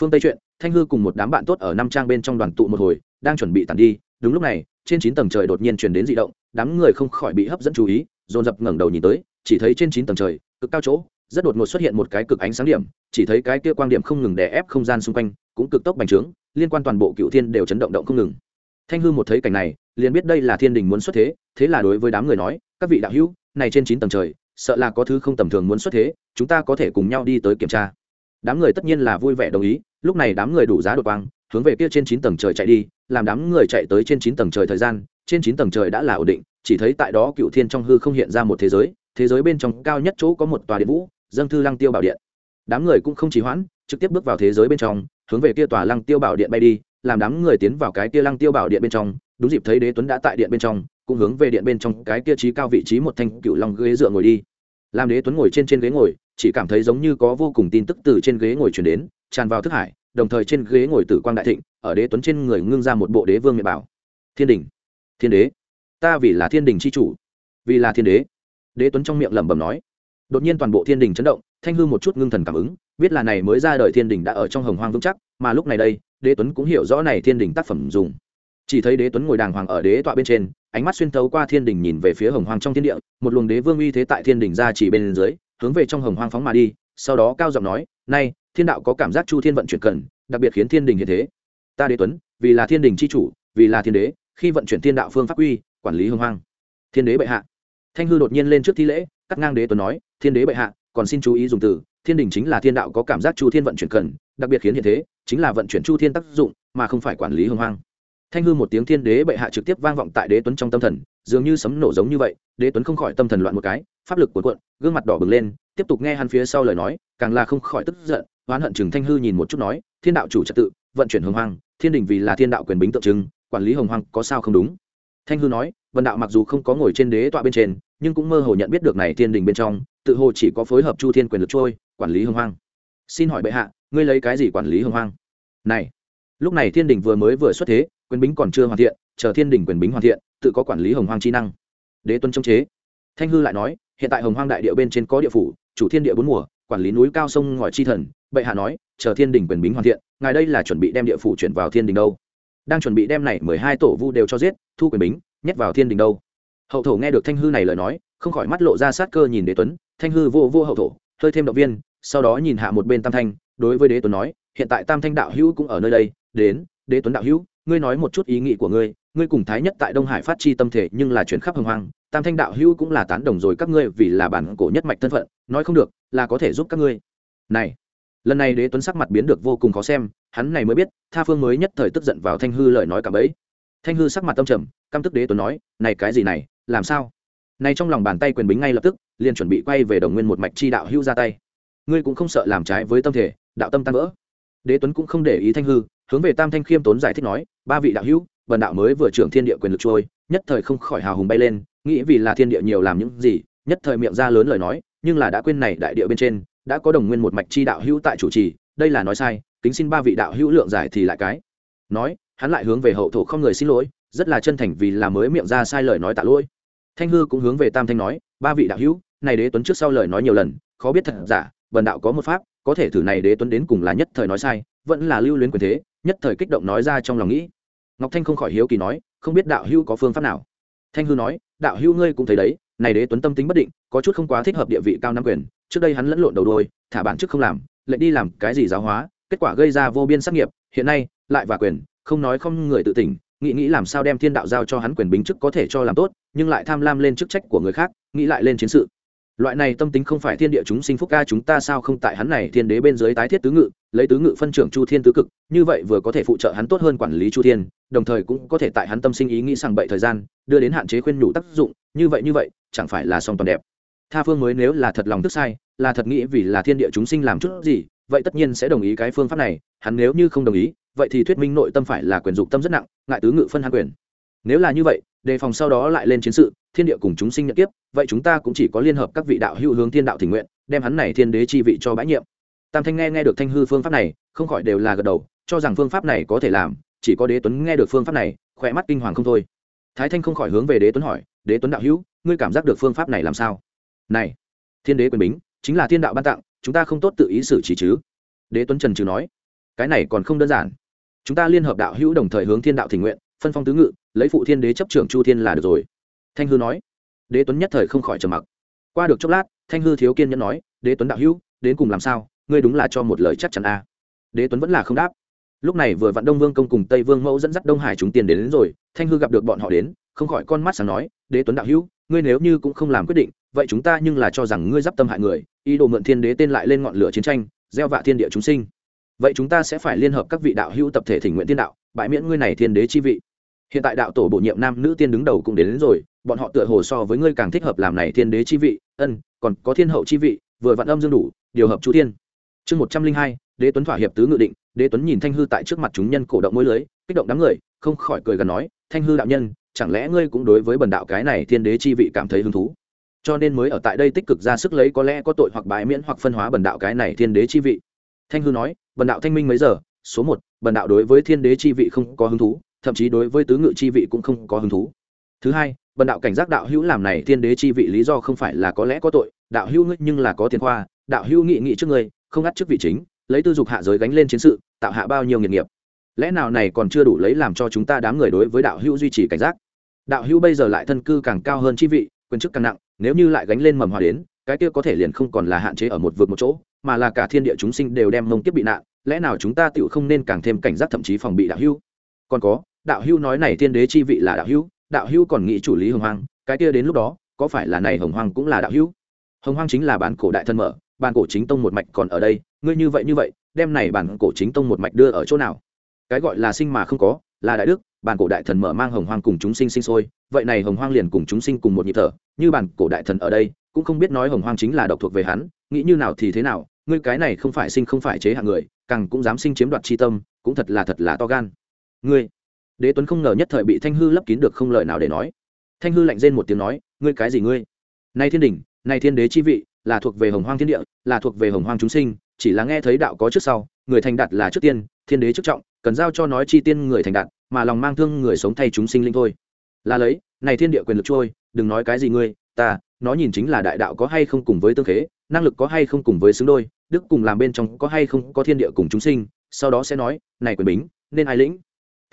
Phương tây chuyện thanh hư cùng một đám bạn tốt ở năm trang bên trong đoàn tụ một hồi, đang chuẩn bị tàn đi. Đúng lúc này, trên chín tầng trời đột nhiên chuyển đến d ị động, đám người không khỏi bị hấp dẫn chú ý, dồn dập ngẩng đầu nhìn tới, chỉ thấy trên chín tầng trời, cực cao chỗ, rất đột ngột xuất hiện một cái cực ánh sáng điểm, chỉ thấy cái kia quang điểm không ngừng đè ép không gian xung quanh, cũng cực tốc bành trướng, liên quan toàn bộ cựu thiên đều chấn động động không ngừng. Thanh hư một thấy cảnh này, liền biết đây là thiên đình muốn xuất thế thế là đối với đám người nói, các vị đạo hữu, này trên chín tầng trời, sợ là có thứ không tầm thường muốn xuất thế, chúng ta có thể cùng nhau đi tới kiểm tra đám người tất nhiên là vui vẻ đồng ý, lúc này đám người đủ giá đột quang, hướng về kia trên chín tầng trời chạy đi, làm đám người chạy tới trên chín tầng trời thời gian, trên chín tầng trời đã là ổn định, chỉ thấy tại đó cựu thiên trong hư không hiện ra một thế giới thế giới bên trong cao nhất chỗ có một tòa điện vũ, dâng thư lăng tiêu bảo điện. Đám người cũng không trì hoãn, trực tiếp bước vào thế giới bên trong, hướng về kia tòa lăng tiêu bảo điện bay đi, làm đám người tiến vào cái kia lăng tiêu bảo điện bên trong, đúng dịp thấy đế tuấn đã tại điện bên trong, cũng hướng về điện bên trong cái kia trí cao vị trí một thanh cựu long ghế dựa ngồi đi. Làm đế tuấn ngồi trên trên ghế ngồi chỉ cảm thấy giống như có vô cùng tin tức từ trên ghế ngồi chuyển đến, tràn vào thức hải, đồng thời trên ghế ngồi tử quang đại thịnh, ở đế tuấn trên người ngưng ra một bộ đế vương miệng bảo. Thiên đình, thiên đế, ta vì là thiên đình c h i chủ, vì là thiên đế. Đế tuấn trong miệng lẩm bẩm nói. Đột nhiên toàn bộ thiên đình chấn động, thanh hư một chút ngưng thần cảm ứng, biết là này mới ra đời thiên đình đã ở trong hồng hoang vững chắc, mà lúc này đây, đế tuấn cũng hiểu rõ này thiên đình tác phẩm dùng. Chỉ thấy đế tuấn ngồi đàng hoàng ở đế tọa bên trên, ánh mắt xuyên thấu qua thiên đình nhìn về phía hồng hoang trong thiên địa, một luồng đế vương uy thế tại thiên đình ra chỉ bên dưới hướng về trong hồng hoang phóng mà đi, sau đó cao giọng nói, nay, thiên đạo có cảm giác chu thiên vận chuyển cần, đặc biệt khiến thiên đình hiện thế. Ta đế tuấn, vì là thiên đình c h i chủ, vì là thiên đế, khi vận chuyển thiên đạo phương pháp uy quản lý hồng hoang. Thiên đế bệ hạ. Thanh hư đột nhiên lên trước thi lễ, cắt ngang đế tuấn nói, thiên đế bệ hạ, còn xin chú ý dùng từ, thiên đình chính là thiên đạo có cảm giác chu thiên vận chuyển cần, đặc biệt khiến hiện thế, chính là vận chuyển chu thiên tác dụng, mà không phải quản lý hồng hoang. Thanh hư một tiếng thiên đế bệ hạ trực tiếp vang vọng tại đế tuấn trong tâm thần dường như sấm nổ giống như vậy, đế tuấn không khỏi tâm thần loạn một cái, pháp lực cuộn cuộn, gương mặt đỏ bừng lên, tiếp tục nghe hắn phía sau lời nói, càng là không khỏi tức giận, oán hận chừng thanh hư nhìn một chút nói, thiên đạo chủ trật tự, vận chuyển hồng hoang, thiên đình vì là thiên đạo quyền bính tượng trưng, quản lý hồng hoang có sao không đúng? Thanh hư nói vận đạo mặc dù không có ngồi trên đế tọa bên trên, nhưng cũng mơ hồ nhận biết được này thiên đình bên trong, tự hồ chỉ có phối hợp chu thiên quyền lực trôi, quản lý hồng hoang. Xin hỏi bệ hạ, ngươi lấy cái gì quản lý hồng hoang? Này, lúc này thiên đình vừa mới vừa xuất thế, quyền bính còn chưa hoàn thiện, chờ thiên đình quyền bính hoàn thiện tự có quản lý hồng hoang chi năng. Đế tuân chống chế. Thanh hư lại nói, hiện tại hồng hoang đại địa bên trên có địa phủ, chủ thiên địa bốn mùa, quản lý núi cao sông ngòi chi thần. Bệ hạ nói, chờ thiên đình quyền bính hoàn thiện, ngài đây là chuẩn bị đem địa phủ chuyển vào thiên đình đâu? Đang chuẩn bị đem này mười hai tổ vu đều cho giết, thu quyền bính, nhét vào thiên đình đâu? Hậu thổ nghe được thanh hư này lời nói, không khỏi mắt lộ ra sát cơ nhìn đế tuấn. Thanh hư vô vô hậu thổ, hơi thêm động viên, sau đó nhìn hạ một bên tam thanh, đối với đế tuấn nói, hiện tại tam thanh đạo hữu cũng ở nơi đây, đến, đế tuấn đạo hữu, ngươi nói một chút ý nghĩ của ngươi ngươi cùng thái nhất tại đông hải phát chi tâm thể nhưng là chuyển khắp hồng hoang, tam thanh đạo hữu cũng là tán đồng rồi các ngươi vì là bản cổ nhất mạch thân phận, nói không được, là có thể giúp các ngươi. Này, lần này đế tuấn sắc mặt biến được vô cùng khó xem, hắn này mới biết, tha phương mới nhất thời tức giận vào thanh hư lời nói cả bấy thanh hư sắc mặt tâm trầm, căm tức đế tuấn nói, này cái gì này, làm sao? Này trong lòng bàn tay quyền bính ngay lập tức, liền chuẩn bị quay về đồng nguyên một mạch chi đạo hữu ra tay. Ngươi cũng không sợ làm trái với tâm thể, đạo tâm tan vỡ. Đế tuấn cũng không để ý thanh hư, hướng về tam thanh khiêm tốn giải thích nói, ba vị đạo hữu bần đạo mới vừa trưởng thiên địa quyền lực trôi, nhất thời không khỏi hào hùng bay lên, nghĩ vì là thiên địa nhiều làm những gì, nhất thời miệng ra lớn lời nói, nhưng là đã quên này đại địa bên trên, đã có đồng nguyên một mạch chi đạo hữu tại chủ trì, đây là nói sai, kính xin ba vị đạo hữu lượng giải thì lại cái. Nói, hắn lại hướng về hậu thổ không người xin lỗi, rất là chân thành vì là mới miệng ra sai lời nói tạ lỗi. Thanh hư cũng hướng về tam thanh nói, ba vị đạo hữu, này đế tuấn trước sau lời nói nhiều lần, khó biết thật giả bần đạo có một pháp, có thể thử này đế tuấn đến cùng là nhất thời nói sai, vẫn là lưu luyến quyền thế, nhất thời kích động nói ra trong lòng nghĩ ngọc thanh không khỏi hiếu kỳ nói, không biết đạo hữu có phương pháp nào. Thanh hư nói, đạo hữu ngươi cũng thấy đấy, này đế tuấn tâm tính bất định, có chút không quá thích hợp địa vị cao nam quyền, trước đây hắn lẫn lộn đầu đôi, thả bản chức không làm, lệnh đi làm cái gì giáo hóa, kết quả gây ra vô biên sắc nghiệp, hiện nay, lại và quyền, không nói không người tự tỉnh, nghĩ nghĩ làm sao đem thiên đạo giao cho hắn quyền bính chức có thể cho làm tốt, nhưng lại tham lam lên chức trách của người khác, nghĩ lại lên chiến sự loại này tâm tính không phải thiên địa chúng sinh phúc ca chúng ta sao không tại hắn này thiên đế bên dưới tái thiết tứ ngự, lấy tứ ngự phân trưởng chu thiên tứ cực, như vậy vừa có thể phụ trợ hắn tốt hơn quản lý chu thiên, đồng thời cũng có thể tại hắn tâm sinh ý nghĩ sàng bậy thời gian, đưa đến hạn chế khuyên nhủ tác dụng, như vậy như vậy, chẳng phải là song toàn đẹp. Tha phương mới nếu là thật lòng tức sai, là thật nghĩ vì là thiên địa chúng sinh làm chút gì, vậy tất nhiên sẽ đồng ý cái phương pháp này, hắn nếu như không đồng ý, vậy thì thuyết minh nội tâm phải là quyền dục tâm rất nặng, ngại tứ ngự phân hạ quyền nếu là như vậy, đề phòng sau đó lại lên chiến sự, thiên địa cùng chúng sinh nhận tiếp vậy chúng ta cũng chỉ có liên hợp các vị đạo hữu hướng thiên đạo thỉnh nguyện, đem hắn này thiên đế chi vị cho bãi nhiệm. Tam thanh nghe nghe được thanh hư phương pháp này, không khỏi đều là gật đầu, cho rằng phương pháp này có thể làm, chỉ có đế tuấn nghe được phương pháp này, khỏe mắt kinh hoàng không thôi. Thái thanh không khỏi hướng về đế tuấn hỏi, đế tuấn đạo hữu, ngươi cảm giác được phương pháp này làm sao? Này, thiên đế quyền bính, chính là thiên đạo ban tặng, chúng ta không tốt tự ý xử trí chứ. Đế tuấn trần trừ nói, cái này còn không đơn giản. Chúng ta liên hợp đạo hữu đồng thời hướng thiên đạo thỉnh nguyện, phân phong tứ ngự lấy phụ thiên đế chấp trưởng chu thiên là được rồi. Thanh hư nói. Đế tuấn nhất thời không khỏi trầm mặc. Qua được chốc lát thanh hư thiếu kiên nhẫn nói đế tuấn đạo hữu đến cùng làm sao? Ngươi đúng là cho một lời chắc chắn a à. đế tuấn vẫn là không đáp. Lúc này vừa vặn đông vương công cùng tây vương mẫu dẫn dắt đông hải chúng tiền đến, đến rồi thanh hư gặp được bọn họ đến không khỏi con mắt sáng nói đế tuấn đạo hữu ngươi nếu như cũng không làm quyết định vậy chúng ta nhưng là cho rằng ngươi d i p tâm hại người ý đồ mượn thiên đế tên lại lên ngọn lửa chiến tranh gieo vạ thiên địa chúng sinh. Vậy chúng ta sẽ phải liên hợp các vị đạo hữu tập thể thỉnh nguyện thiên đạo bãi miễn ngươi này thiên đế chi vị hiện tại đạo tổ bổ nhiệm nam nữ tiên đứng đầu cũng đến, đến rồi bọn họ tựa hồ so với ngươi càng thích hợp làm này thiên đế chi vị. Ân còn có thiên hậu chi vị vừa vạn âm dương đủ điều hợp chú thiên. Chương một trăm linh hai đế tuấn thỏa hiệp tứ ngự định đế tuấn nhìn thanh hư tại trước mặt chúng nhân cổ động môi lưới kích động đám người không khỏi cười gần nói thanh hư đạo nhân chẳng lẽ ngươi cũng đối với bần đạo cái này thiên đế chi vị cảm thấy hứng thú? Cho nên mới ở tại đây tích cực ra sức lấy có lẽ có tội hoặc bãi miễn hoặc phân hóa bần đạo cái này thiên đế chi vị. Thanh hư nói bần đạo thanh minh mấy giờ? Số một bần đạo đối với thiên đế chi vị không có hứng thú thậm chí đối với tứ ngự chi vị cũng không có hứng thú. Thứ hai, bần đạo cảnh giác đạo hữu làm này thiên đế chi vị lý do không phải là có lẽ có tội, đạo hữu ngươi nhưng là có tiền khoa, đạo hữu nghị nghị trước ngươi, không ngắt trước vị chính, lấy tư dục hạ giới gánh lên chiến sự, tạo hạ bao nhiêu nghiệp nghiệp. Lẽ nào này còn chưa đủ lấy làm cho chúng ta đám người đối với đạo hữu duy trì cảnh giác? Đạo hữu bây giờ lại thân cư càng cao hơn chi vị, quyền chức càng nặng, nếu như lại gánh lên mầm hòa đến, cái kia có thể liền không còn là hạn chế ở một vực một chỗ, mà là cả thiên địa chúng sinh đều đem mông tiếp bị nạn, lẽ nào chúng ta tựu không nên càng thêm cảnh giác thậm chí phòng bị đạo hữu? Còn có đạo Hưu nói này Tiên đế chi vị là đạo Hưu, đạo Hưu còn nghĩ chủ lý hồng hoang cái kia đến lúc đó có phải là này hồng hoang cũng là đạo Hưu? hồng hoang chính là bản cổ đại thân mở bản cổ chính tông một mạch còn ở đây ngươi như vậy như vậy đem này bản cổ chính tông một mạch đưa ở chỗ nào cái gọi là sinh mà không có là đại đức bản cổ đại thần mở mang hồng hoang cùng chúng sinh sinh sôi vậy này hồng hoang liền cùng chúng sinh cùng một nhịp thở như bản cổ đại thần ở đây cũng không biết nói hồng hoang chính là độc thuộc về hắn nghĩ như nào thì thế nào ngươi cái này không phải sinh không phải chế hạng người càng cũng dám sinh chiếm đoạt chi tâm cũng thật là thật là to gan ngươi đế tuấn không ngờ nhất thời bị thanh hư lấp kín được không lời nào để nói. Thanh hư lạnh rên một tiếng nói, ngươi cái gì ngươi? Nay thiên đình, nay thiên đế chi vị, là thuộc về hồng hoang thiên địa, là thuộc về hồng hoang chúng sinh, chỉ là nghe thấy đạo có trước sau, người thành đạt là trước tiên, thiên đế trước trọng, cần giao cho nói chi tiên người thành đạt, mà lòng mang thương người sống thay chúng sinh linh thôi. Là lấy, này thiên địa quyền lực trôi, đừng nói cái gì ngươi, ta, nó nhìn chính là đại đạo có hay không cùng với tương khế, năng lực có hay không cùng với xứng đôi, đức cùng làm bên trong có hay không có thiên địa cùng chúng sinh, sau đó sẽ nói, này quyền bính, nên ai lĩnh?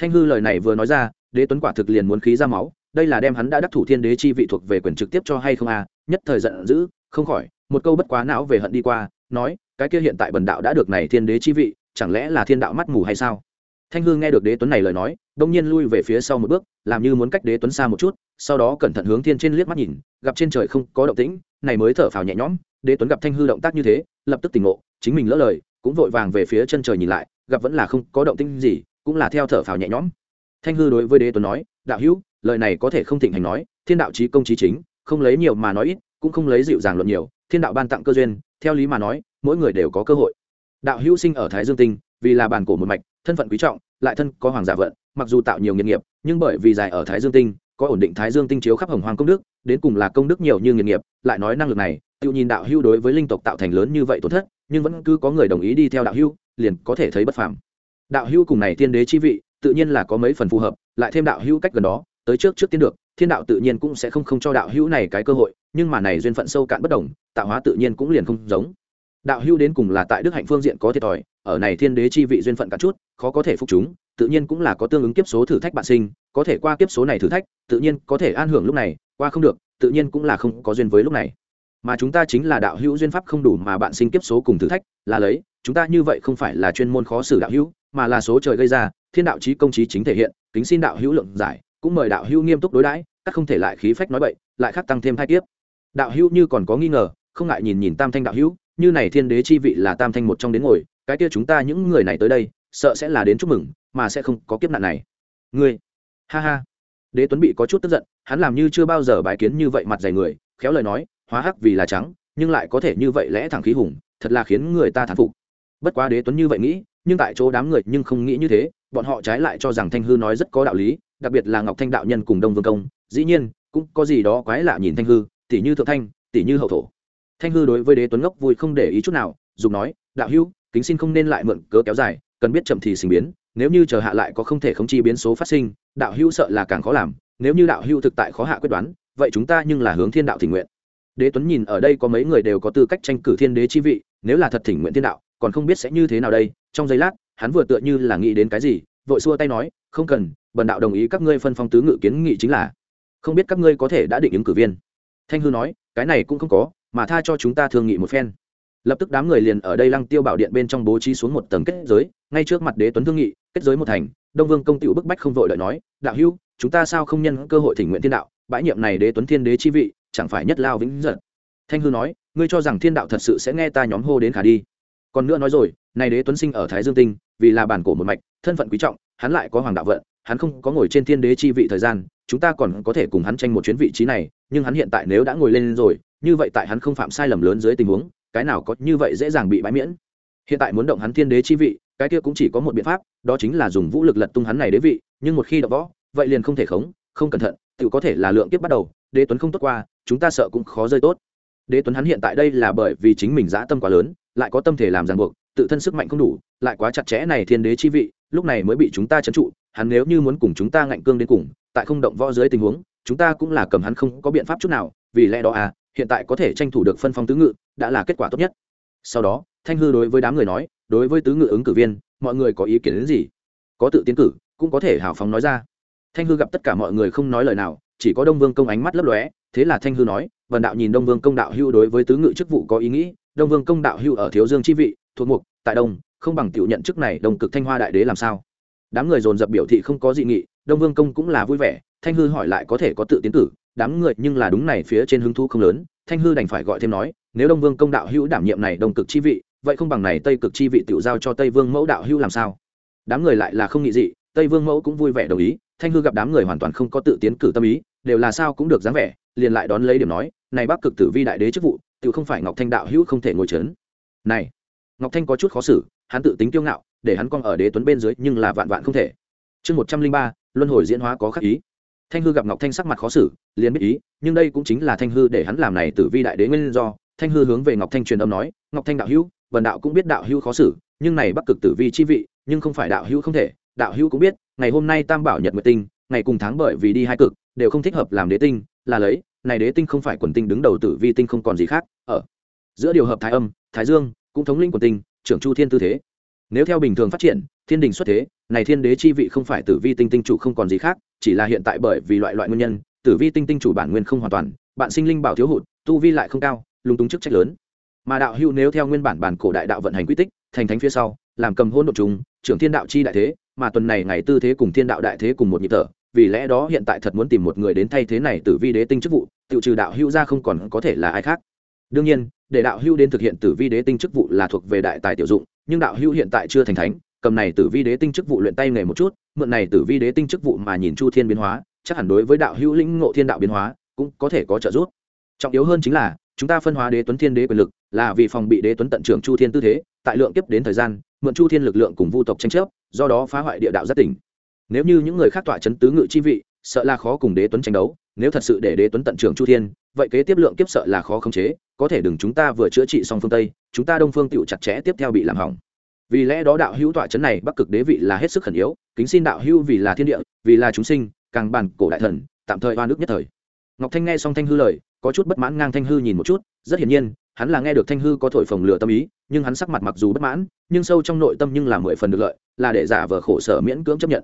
Thanh hư lời này vừa nói ra, đế tuấn quả thực liền muốn khí ra máu, đây là đem hắn đã đắc thủ thiên đế chi vị thuộc về quyền trực tiếp cho hay không à nhất thời giận dữ, không khỏi, một câu bất quá não về hận đi qua, nói, cái kia hiện tại bần đạo đã được này thiên đế chi vị, chẳng lẽ là thiên đạo mắt mù hay sao? Thanh hư nghe được đế tuấn này lời nói, đông nhiên lui về phía sau một bước, làm như muốn cách đế tuấn xa một chút, sau đó cẩn thận hướng thiên trên liếc mắt nhìn, gặp trên trời không có động tĩnh, này mới thở phào nhẹ nhõm, đế tuấn gặp thanh hư động tác như thế, lập tức tỉnh ngộ, chính mình lỡ lời, cũng vội vàng về phía chân trời nhìn lại, gặp vẫn là không có động tĩnh gì cũng là theo thở phào nhẹ nhõm. Thanh hư đối với đế tuấn nói, đạo hữu, lời này có thể không thịnh hành nói, thiên đạo trí công trí chính, không lấy nhiều mà nói ít, cũng không lấy dịu dàng luận nhiều, thiên đạo ban tặng cơ duyên, theo lý mà nói, mỗi người đều có cơ hội. Đạo hữu sinh ở thái dương tinh, vì là bản cổ một mạch, thân phận quý trọng, lại thân có hoàng giả vận, mặc dù tạo nhiều nghiệt nghiệp, nhưng bởi vì dài ở thái dương tinh, có ổn định thái dương tinh chiếu khắp hồng hoàng công đức, đến cùng là công đức nhiều như nghiệt nghiệp, lại nói năng lực này, tự nhìn đạo hữu đối với linh tộc tạo thành lớn như vậy tổn thất, nhưng vẫn cứ có người đồng ý đi theo đạo hữu, liền có thể thấy bất phàm đạo hữu cùng này thiên đế chi vị, tự nhiên là có mấy phần phù hợp, lại thêm đạo hữu cách gần đó, tới trước trước tiên được, thiên đạo tự nhiên cũng sẽ không không cho đạo hữu này cái cơ hội, nhưng mà này duyên phận sâu cạn bất đồng, tạo hóa tự nhiên cũng liền không giống. Đạo hữu đến cùng là tại đức hạnh phương diện có thiệt thòi, ở này thiên đế chi vị duyên phận cả chút, khó có thể phục chúng, tự nhiên cũng là có tương ứng kiếp số thử thách bạn sinh, có thể qua kiếp số này thử thách, tự nhiên có thể an hưởng lúc này, qua không được, tự nhiên cũng là không có duyên với lúc này. Mà chúng ta chính là đạo hữu duyên pháp không đủ mà bạn sinh kiếp số cùng thử thách, là lấy, chúng ta như vậy không phải là chuyên môn khó xử đạo hữu mà là số trời gây ra, thiên đạo chí công chí chính thể hiện, kính xin đạo hữu lượng giải, cũng mời đạo hữu nghiêm túc đối đãi, các không thể lại khí phách nói bậy, lại khắc tăng thêm hai tiếp đạo hữu như còn có nghi ngờ, không ngại nhìn nhìn tam thanh đạo hữu, như này thiên đế chi vị là tam thanh một trong đến ngồi, cái kia chúng ta những người này tới đây, sợ sẽ là đến chúc mừng, mà sẽ không có kiếp nạn này. Ngươi, ha ha. Đế tuấn bị có chút tức giận, hắn làm như chưa bao giờ bài kiến như vậy mặt dày người, khéo lời nói, hóa hắc vì là trắng, nhưng lại có thể như vậy lẽ thẳng khí hùng, thật là khiến người ta thán phục. Bất quá đế tuấn như vậy nghĩ nhưng tại chỗ đám người nhưng không nghĩ như thế, bọn họ trái lại cho rằng thanh hư nói rất có đạo lý, đặc biệt là ngọc thanh đạo nhân cùng đông vương công, dĩ nhiên, cũng có gì đó quái lạ nhìn thanh hư tỷ như thượng thanh tỷ như hậu thổ. Thanh hư đối với đế tuấn ngốc vui không để ý chút nào dùng nói, đạo hữu, kính xin không nên lại mượn cớ kéo dài, cần biết chậm thì sinh biến, nếu như chờ hạ lại có không thể khống chi biến số phát sinh, đạo hữu sợ là càng khó làm, nếu như đạo hữu thực tại khó hạ quyết đoán, vậy chúng ta nhưng là hướng thiên đạo thỉnh nguyện. Đế tuấn nhìn ở đây có mấy người đều có tư cách tranh cử thiên đế chi vị, nếu là thật thỉnh nguyện thiên đạo, còn không biết sẽ như thế nào đây trong giây lát, hắn vừa tựa như là nghĩ đến cái gì, vội xua tay nói, không cần, bần đạo đồng ý các ngươi phân phong tứ ngự kiến nghị chính là không biết các ngươi có thể đã định ứng cử viên. Thanh hư nói, cái này cũng không có, mà tha cho chúng ta thương nghị một phen. Lập tức đám người liền ở đây lăng tiêu bảo điện bên trong bố trí xuống một tầng kết giới, ngay trước mặt đế tuấn thương nghị, kết giới một thành, đông vương công tựu bức bách không vội lợi nói, đạo hữu, chúng ta sao không nhân cơ hội thỉnh nguyện thiên đạo, bãi nhiệm này đế tuấn thiên đế chi vị, chẳng phải nhất lao vĩnh giận thanh hư nói, ngươi cho rằng thiên đạo thật sự sẽ nghe ta nhóm hô đến khả đi còn nữa nói rồi này đế tuấn sinh ở thái dương tinh, vì là bản cổ một mạch, thân phận quý trọng, hắn lại có hoàng đạo vận, hắn không có ngồi trên thiên đế chi vị thời gian, chúng ta còn có thể cùng hắn tranh một chuyến vị trí này, nhưng hắn hiện tại nếu đã ngồi lên rồi, như vậy tại hắn không phạm sai lầm lớn dưới tình huống, cái nào có như vậy dễ dàng bị bãi miễn. Hiện tại muốn động hắn thiên đế chi vị, cái kia cũng chỉ có một biện pháp, đó chính là dùng vũ lực lật tung hắn này đế vị, nhưng một khi đập võ, vậy liền không thể khống, không cẩn thận, tự có thể là lượng kiếp bắt đầu, đế tuấn không tốt qua, chúng ta sợ cũng khó rơi tốt. Đế tuấn hắn hiện tại đây là bởi vì chính mình dã tâm quá lớn lại có tâm thể làm ràng buộc, tự thân sức mạnh không đủ, lại quá chặt chẽ này thiên đế chi vị, lúc này mới bị chúng ta trấn trụ, hắn nếu như muốn cùng chúng ta ngạnh cương đến cùng, tại không động võ dưới tình huống, chúng ta cũng là cầm hắn không có biện pháp chút nào, vì lẽ đó à hiện tại có thể tranh thủ được phân phong tứ ngự, đã là kết quả tốt nhất. Sau đó, thanh hư đối với đám người nói, đối với tứ ngự ứng cử viên, mọi người có ý kiến đến gì? Có tự tiến cử, cũng có thể hào phóng nói ra. Thanh hư gặp tất cả mọi người không nói lời nào, chỉ có đông vương công ánh mắt lấp lóe, thế là thanh hư nói vần đạo nhìn đông vương công đạo hưu đối với tứ ngự chức vụ có ý nghĩ đông vương công đạo hưu ở thiếu dương chi vị, thuộc mục, tại đông, không bằng tiểu nhận chức này đông cực thanh hoa đại đế làm sao? Đám người dồn dập biểu thị không có dị nghị, đông vương công cũng là vui vẻ, thanh hư hỏi lại có thể có tự tiến cử đám người nhưng là đúng này phía trên hứng thú không lớn, thanh hư đành phải gọi thêm nói, nếu đông vương công đạo hữu đảm nhiệm này đông cực chi vị, vậy không bằng này tây cực chi vị tự giao cho tây vương mẫu đạo hữu làm sao? Đám người lại là không nghĩ dị tây vương mẫu cũng vui vẻ đồng ý, thanh hư gặp đám người hoàn toàn không có tự tiến cử tâm ý, đều là sao cũng được dáng vẻ, liền lại đón lấy điểm nói, này bắc cực tử vi đại đế chức vụ tự không phải ngọc thanh đạo hữu không thể ngồi trấn này, ngọc thanh có chút khó xử, hắn tự tính kiêu ngạo, để hắn con ở đế tuấn bên dưới nhưng là vạn vạn không thể. Chương một trăm linh ba, luân hồi diễn hóa có khắc ý. Thanh hư gặp ngọc thanh sắc mặt khó xử, liền biết ý, nhưng đây cũng chính là thanh hư để hắn làm này tử vi đại đế nguyên do. Thanh hư hướng về ngọc thanh truyền âm nói, ngọc thanh đạo hữu vần đạo cũng biết đạo hữu khó xử, nhưng này bắc cực tử vi chi vị, nhưng không phải đạo hữu không thể. Đạo hữu cũng biết, ngày hôm nay tam bảo nhật nguyệt tinh, ngày cùng tháng bởi vì đi hai cực, đều không thích hợp làm đế tinh, là lấy này đế tinh không phải quần tinh đứng đầu tử vi tinh không còn gì khác, ở giữa điều hợp thái âm, thái dương, cũng thống lĩnh quần tinh, trưởng chu thiên tư thế. Nếu theo bình thường phát triển, thiên đình xuất thế, này thiên đế chi vị không phải tử vi tinh tinh chủ không còn gì khác, chỉ là hiện tại bởi vì loại loại nguyên nhân, tử vi tinh tinh chủ bản nguyên không hoàn toàn, bạn sinh linh bảo thiếu hụt, tu vi lại không cao lúng túng chức trách lớn. Mà đạo hữu nếu theo nguyên bản bản cổ đại đạo vận hành quy tích, thành thánh phía sau, làm cầm hôn đ ộ chúng trưởng thiên đạo chi đại thế, mà tuần này ngày tư thế cùng thiên đạo đại thế cùng một nhịp thở vì lẽ đó hiện tại thật muốn tìm một người đến thay thế này tử vi đế tinh chức vụ, tự trừ đạo hữu ra không còn có thể là ai khác. Đương nhiên, để đạo hữu đến thực hiện tử vi đế tinh chức vụ là thuộc về đại tài tiểu dụng, nhưng đạo hữu hiện tại chưa thành thánh, cầm này tử vi đế tinh chức vụ luyện tay nghề một chút, mượn này tử vi đế tinh chức vụ mà nhìn chu thiên biến hóa, chắc hẳn đối với đạo hữu lĩnh ngộ thiên đạo biến hóa, cũng có thể có trợ giúp. Trọng yếu hơn chính là, chúng ta phân hóa đế tuấn thiên đế quyền lực, là vì phòng bị đế tuấn tận trưởng chu thiên tư thế, tại lượng tiếp đến thời gian, mượn chu thiên lực lượng cùng vu tộc tranh chấp, do đó phá hoại địa đạo rất tỉnh nếu như những người khác tọa chấn tứ ngự chi vị, sợ là khó cùng đế tuấn tranh đấu. Nếu thật sự để đế tuấn tận trưởng chu thiên, vậy kế tiếp lượng kiếp sợ là khó khống chế. Có thể đừng chúng ta vừa chữa trị xong phương tây, chúng ta đông phương tựu chặt chẽ tiếp theo bị làm hỏng. Vì lẽ đó đạo hữu tọa chấn này bắc cực đế vị là hết sức khẩn yếu. Kính xin đạo hữu vì là thiên địa, vì là chúng sinh, càng bàn cổ đại thần, tạm thời oan nước nhất thời. Ngọc thanh nghe xong thanh hư lời, có chút bất mãn ngang thanh hư nhìn một chút. Rất hiển nhiên, hắn là nghe được thanh hư có thổi phồng lửa tâm ý, nhưng hắn sắc mặt mặc dù bất mãn, nhưng sâu trong nội tâm nhưng là mười phần được lợi, là để giả vờ khổ sở miễn cưỡng chấp nhận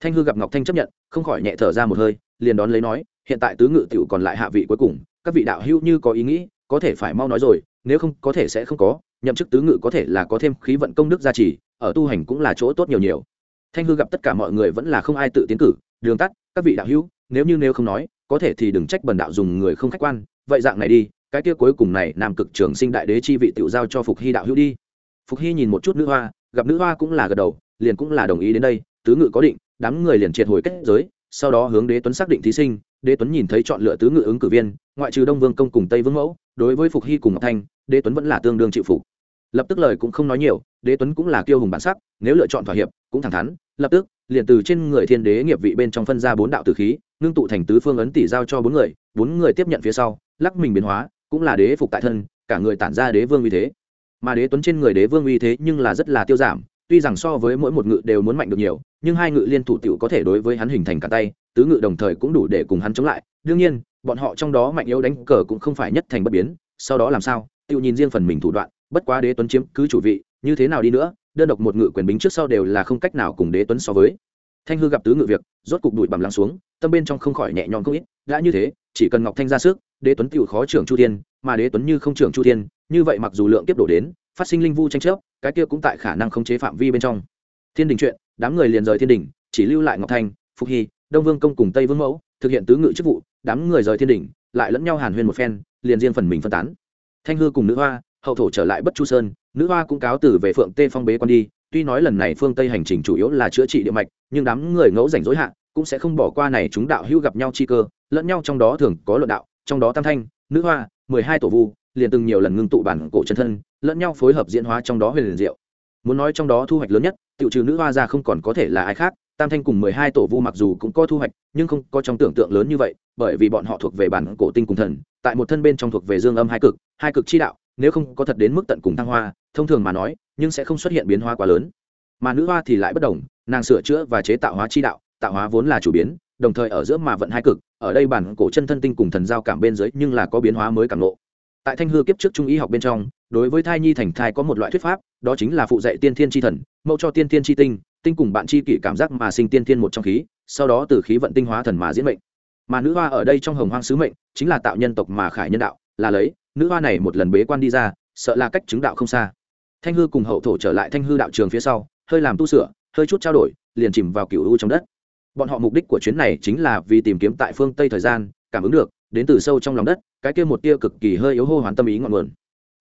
thanh hư gặp ngọc thanh chấp nhận, không khỏi nhẹ thở ra một hơi, liền đón lấy nói, hiện tại tứ ngự tiểu còn lại hạ vị cuối cùng, các vị đạo hữu như có ý nghĩ, có thể phải mau nói rồi, nếu không có thể sẽ không có, nhậm chức tứ ngự có thể là có thêm khí vận công đức gia trì, ở tu hành cũng là chỗ tốt nhiều nhiều. Thanh hư gặp tất cả mọi người vẫn là không ai tự tiến cử, đường tắt, các vị đạo hữu, nếu như nếu không nói, có thể thì đừng trách bần đạo dùng người không khách quan, vậy dạng này đi, cái kia cuối cùng này nam cực trường sinh đại đế chi vị tiểu giao cho phục hy đạo hữu đi. Phục hy nhìn một chút nữ hoa, gặp nữ hoa cũng là gật đầu, liền cũng là đồng ý đến đây, tứ ngự có định đám người liền triệt hồi kết giới, sau đó hướng đế tuấn xác định thí sinh, đế tuấn nhìn thấy chọn lựa tứ ngự ứng cử viên, ngoại trừ đông vương công cùng tây vương mẫu, đối với phục hy cùng ngọc thanh, đế tuấn vẫn là tương đương chịu phục. Lập tức lời cũng không nói nhiều, đế tuấn cũng là kiêu hùng bản sắc, nếu lựa chọn thỏa hiệp, cũng thẳng thắn, lập tức, liền từ trên người thiên đế nghiệp vị bên trong phân ra bốn đạo tử khí, ngưng tụ thành tứ phương ấn tỷ giao cho bốn người bốn người tiếp nhận phía sau, lắc mình biến hóa, cũng là đế phục tại thân, cả người tản ra đế vương uy thế. Mà đế tuấn trên người đế vương uy thế nhưng là rất là tiêu giảm, tuy rằng so với mỗi một ngự đều muốn mạnh được nhiều nhưng hai ngự liên thủ tiểu có thể đối với hắn hình thành cả tay, tứ ngự đồng thời cũng đủ để cùng hắn chống lại. Đương nhiên, bọn họ trong đó mạnh yếu đánh cờ cũng không phải nhất thành bất biến, sau đó làm sao? Tiểu nhìn riêng phần mình thủ đoạn, bất quá đế tuấn chiếm cứ chủ vị, như thế nào đi nữa? Đơn độc một ngự quyền bính trước sau đều là không cách nào cùng đế tuấn so với. Thanh hư gặp tứ ngự việc, rốt cục đuổi bằm lắng xuống, tâm bên trong không khỏi nhẹ nhõm không ít, đã như thế, chỉ cần ngọc thanh ra sức, đế tuấn tiểu khó trưởng chu thiên, mà đế tuấn như không trưởng chu thiên, như vậy mặc dù lượng tiếp đổ đến, phát sinh linh vu tranh chấp, cái kia cũng tại khả năng khống chế phạm vi bên trong. Thiên đình chuyện đám người liền rời thiên đình, chỉ lưu lại ngọc thanh, phục hy, đông vương công cùng tây vương mẫu, thực hiện tứ ngự chức vụ, đám người rời thiên đình, lại lẫn nhau hàn huyên một phen, liền riêng phần mình phân tán. Thanh hư cùng nữ hoa, hậu thổ trở lại bất chu sơn, nữ hoa cũng cáo từ về phượng tê phong bế quan đi, tuy nói lần này phương tây hành trình chủ yếu là chữa trị địa mạch, nhưng đám người ngẫu rảnh rối hạn cũng sẽ không bỏ qua này chúng đạo hữu gặp nhau chi cơ, lẫn nhau trong đó thường có luận đạo, trong đó tam thanh, nữ hoa, mười hai tổ vu, liền từng nhiều lần ngưng tụ bản cổ chân thân, lẫn nhau phối hợp diễn hóa trong đó huyền liền diệu. Muốn nói trong đó thu hoạch lớn nhất tiểu trừ nữ hoa ra không còn có thể là ai khác, tam thanh cùng mười hai tổ vu mặc dù cũng có thu hoạch, nhưng không có trong tưởng tượng lớn như vậy, bởi vì bọn họ thuộc về bản cổ tinh cùng thần, tại một thân bên trong thuộc về dương âm hai cực hai cực chi đạo, nếu không có thật đến mức tận cùng thăng hoa, thông thường mà nói, nhưng sẽ không xuất hiện biến hoa quá lớn mà nữ hoa thì lại bất đồng, nàng sửa chữa và chế tạo hóa chi đạo, tạo hóa vốn là chủ biến, đồng thời ở giữa mà vận hai cực, ở đây bản cổ chân thân tinh cùng thần giao cảm bên dưới nhưng là có biến hóa mới cảm lộ. tại thanh hư kiếp trước trung y học bên trong đối với thai nhi thành thai có một loại thuyết pháp, đó chính là phụ dạy tiên thiên tri thần, mẫu cho tiên thiên tri tinh tinh cùng bạn tri kỷ cảm giác mà sinh tiên thiên một trong khí, sau đó từ khí vận tinh hóa thần mà diễn mệnh. Mà nữ hoa ở đây trong hồng hoang sứ mệnh, chính là tạo nhân tộc mà khải nhân đạo, là lấy, nữ hoa này một lần bế quan đi ra, sợ là cách chứng đạo không xa. Thanh hư cùng hậu thổ trở lại thanh hư đạo trường phía sau, hơi làm tu sửa, hơi chút trao đổi, liền chìm vào cựu u trong đất. Bọn họ mục đích của chuyến này chính là vì tìm kiếm tại phương tây thời gian, cảm ứng được, đến từ sâu trong lòng đất, cái kia một tia cực kỳ hơi yếu hô hoán tâm ý ngọn nguồn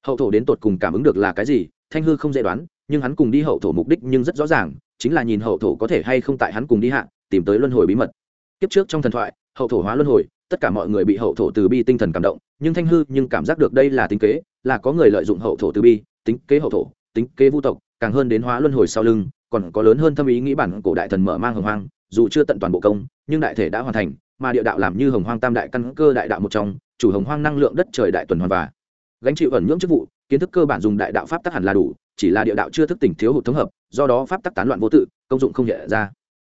hậu thổ đến tột cùng cảm ứng được là cái gì, thanh hư không dễ đoán, nhưng hắn cùng đi hậu thổ mục đích nhưng rất rõ ràng, chính là nhìn hậu thổ có thể hay không tại hắn cùng đi hạ, tìm tới luân hồi bí mật. Kiếp trước trong thần thoại, hậu thổ hóa luân hồi, tất cả mọi người bị hậu thổ từ bi tinh thần cảm động, nhưng thanh hư nhưng cảm giác được đây là tính kế, là có người lợi dụng hậu thổ từ bi, tính kế hậu thổ, tính kế vu tộc, càng hơn đến hóa luân hồi sau lưng, còn có lớn hơn thâm ý nghĩ bản cổ đại thần mở mang hồng hoang, dù chưa tận toàn bộ công, nhưng đại thể đã hoàn thành, mà địa đạo làm như hồng hoang tam đại căn cơ đại đạo một trong, chủ hồng hoang năng lượng đất trời đại tuần hoàn và gánh chịu ẩn nhưỡng chức vụ, kiến thức cơ bản dùng đại đạo pháp tắc hẳn là đủ, chỉ là địa đạo chưa thức tỉnh thiếu hụt thống hợp, do đó pháp tắc tán loạn vô tự, công dụng không hiện ra.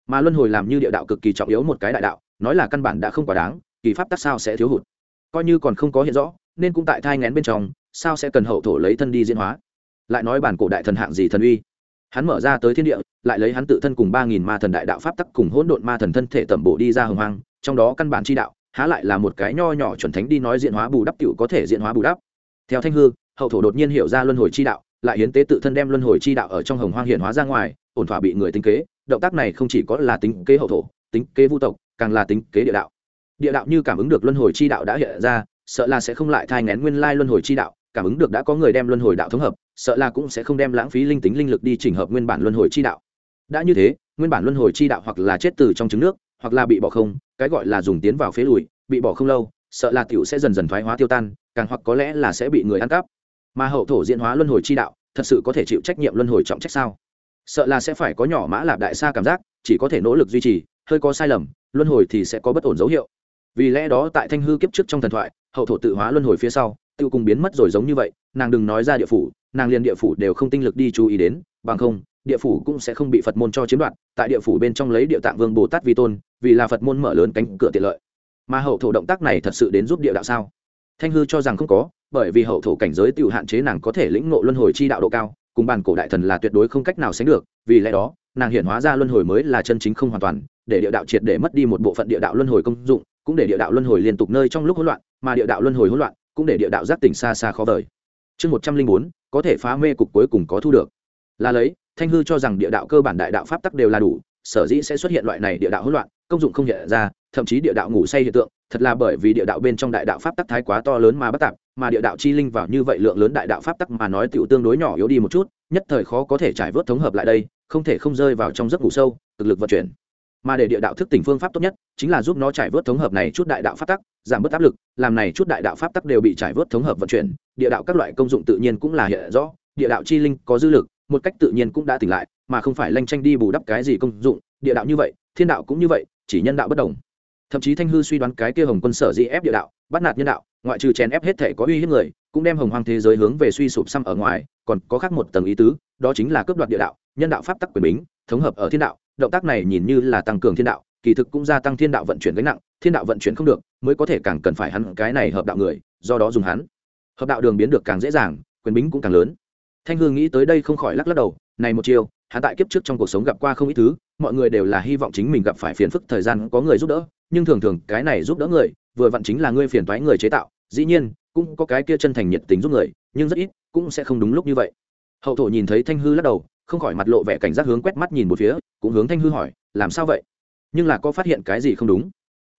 Mà luân hồi làm như địa đạo cực kỳ trọng yếu một cái đại đạo, nói là căn bản đã không quá đáng, kỳ pháp tắc sao sẽ thiếu hụt? Coi như còn không có hiện rõ, nên cũng tại thai ngén bên trong, sao sẽ cần hậu thổ lấy thân đi diễn hóa? Lại nói bản cổ đại thần hạng gì thần uy? Hắn mở ra tới thiên địa, lại lấy hắn tự thân cùng ba nghìn ma thần đại đạo pháp tắc cùng hỗn độn ma thần thân thể tẩm bổ đi ra hồng hoang, trong đó căn bản chi đạo, há lại là một cái nho nhỏ chuẩn thánh đi nói diện hóa bù đắp cựu có thể diện hóa bù đắp theo thanh hư, hậu thổ đột nhiên hiểu ra luân hồi chi đạo, lại hiến tế tự thân đem luân hồi chi đạo ở trong hồng hoang hiện hóa ra ngoài, ổn thỏa bị người tính kế. Động tác này không chỉ có là tính kế hậu thổ, tính kế vu tộc, càng là tính kế địa đạo. Địa đạo như cảm ứng được luân hồi chi đạo đã hiện ra, sợ là sẽ không lại thai ngén nguyên lai luân hồi chi đạo, cảm ứng được đã có người đem luân hồi đạo thống hợp, sợ là cũng sẽ không đem lãng phí linh tính linh lực đi chỉnh hợp nguyên bản luân hồi chi đạo. Đã như thế, nguyên bản luân hồi chi đạo hoặc là chết từ trong trứng nước, hoặc là bị bỏ không, cái gọi là dùng tiến vào phế lùi, bị bỏ không lâu, sợ là tiểu sẽ dần dần thoái hóa tiêu tan càng hoặc có lẽ là sẽ bị người ăn cắp. Mà hậu thổ diễn hóa luân hồi chi đạo, thật sự có thể chịu trách nhiệm luân hồi trọng trách sao? Sợ là sẽ phải có nhỏ mã lạp đại xa cảm giác, chỉ có thể nỗ lực duy trì, hơi có sai lầm, luân hồi thì sẽ có bất ổn dấu hiệu. Vì lẽ đó tại thanh hư kiếp trước trong thần thoại, hậu thổ tự hóa luân hồi phía sau, tự cùng biến mất rồi giống như vậy, nàng đừng nói ra địa phủ, nàng liền địa phủ đều không tinh lực đi chú ý đến, bằng không, địa phủ cũng sẽ không bị phật môn cho chiếm đoạt, tại địa phủ bên trong lấy địa tạng vương bồ tát vi tôn, vì là phật môn mở lớn cánh cửa tiện lợi. Mà hậu thổ động tác này thật sự đến giúp địa đạo sao? Thanh hư cho rằng không có, bởi vì hậu thổ cảnh giới tự hạn chế nàng có thể lĩnh ngộ luân hồi chi đạo độ cao, cùng bàn cổ đại thần là tuyệt đối không cách nào sánh được, vì lẽ đó, nàng hiện hóa ra luân hồi mới là chân chính không hoàn toàn, để địa đạo triệt để mất đi một bộ phận địa đạo luân hồi công dụng, cũng để địa đạo luân hồi liên tục nơi trong lúc hỗn loạn, mà địa đạo luân hồi hỗn loạn, cũng để địa đạo giác tỉnh xa xa khó vời. Chương một trăm linh bốn, có thể phá mê cục cuối cùng có thu được. Là lấy, thanh hư cho rằng địa đạo cơ bản đại đạo pháp tắc đều là đủ, sở dĩ sẽ xuất hiện loại này địa đạo hỗn loạn, công dụng không hiện ra thậm chí địa đạo ngủ say hiện tượng, thật là bởi vì địa đạo bên trong đại đạo pháp tắc thái quá to lớn mà bất tạp, mà địa đạo chi linh vào như vậy lượng lớn đại đạo pháp tắc mà nói tựu tương đối nhỏ yếu đi một chút, nhất thời khó có thể trải vớt thống hợp lại đây, không thể không rơi vào trong giấc ngủ sâu, thực lực vận chuyển. Mà để địa đạo thức tỉnh phương pháp tốt nhất, chính là giúp nó trải vớt thống hợp này chút đại đạo pháp tắc, giảm bớt áp lực, làm này chút đại đạo pháp tắc đều bị trải vớt thống hợp vận chuyển, địa đạo các loại công dụng tự nhiên cũng là hiện rõ, địa đạo chi linh có dư lực, một cách tự nhiên cũng đã tỉnh lại, mà không phải lanh tranh đi bù đắp cái gì công dụng, địa đạo như vậy, thiên đạo cũng như vậy, chỉ nhân đạo bất đồng thậm chí thanh hư suy đoán cái kia hồng quân sở dĩ ép địa đạo, bắt nạt nhân đạo, ngoại trừ chèn ép hết thể có uy hiếp người, cũng đem hồng hoang thế giới hướng về suy sụp xăm ở ngoài, còn có khác một tầng ý tứ, đó chính là cướp đoạt địa đạo, nhân đạo pháp tắc quyền bính, thống hợp ở thiên đạo, động tác này nhìn như là tăng cường thiên đạo, kỳ thực cũng gia tăng thiên đạo vận chuyển gánh nặng, thiên đạo vận chuyển không được, mới có thể càng cần phải hắn cái này hợp đạo người, do đó dùng hắn. Hợp đạo đường biến được càng dễ dàng, quyền bính cũng càng lớn. Thanh hương nghĩ tới đây không khỏi lắc lắc đầu, này một chiều hắn tại kiếp trước trong cuộc sống gặp qua không ít thứ, mọi người đều là hy vọng chính mình gặp phải phiền phức thời gian có người giúp đỡ nhưng thường thường cái này giúp đỡ người, vừa vặn chính là ngươi phiền toái người chế tạo, dĩ nhiên, cũng có cái kia chân thành nhiệt tình giúp người, nhưng rất ít, cũng sẽ không đúng lúc như vậy. Hậu thổ nhìn thấy thanh hư lắc đầu, không khỏi mặt lộ vẻ cảnh giác hướng quét mắt nhìn một phía, cũng hướng thanh hư hỏi, làm sao vậy? Nhưng là có phát hiện cái gì không đúng?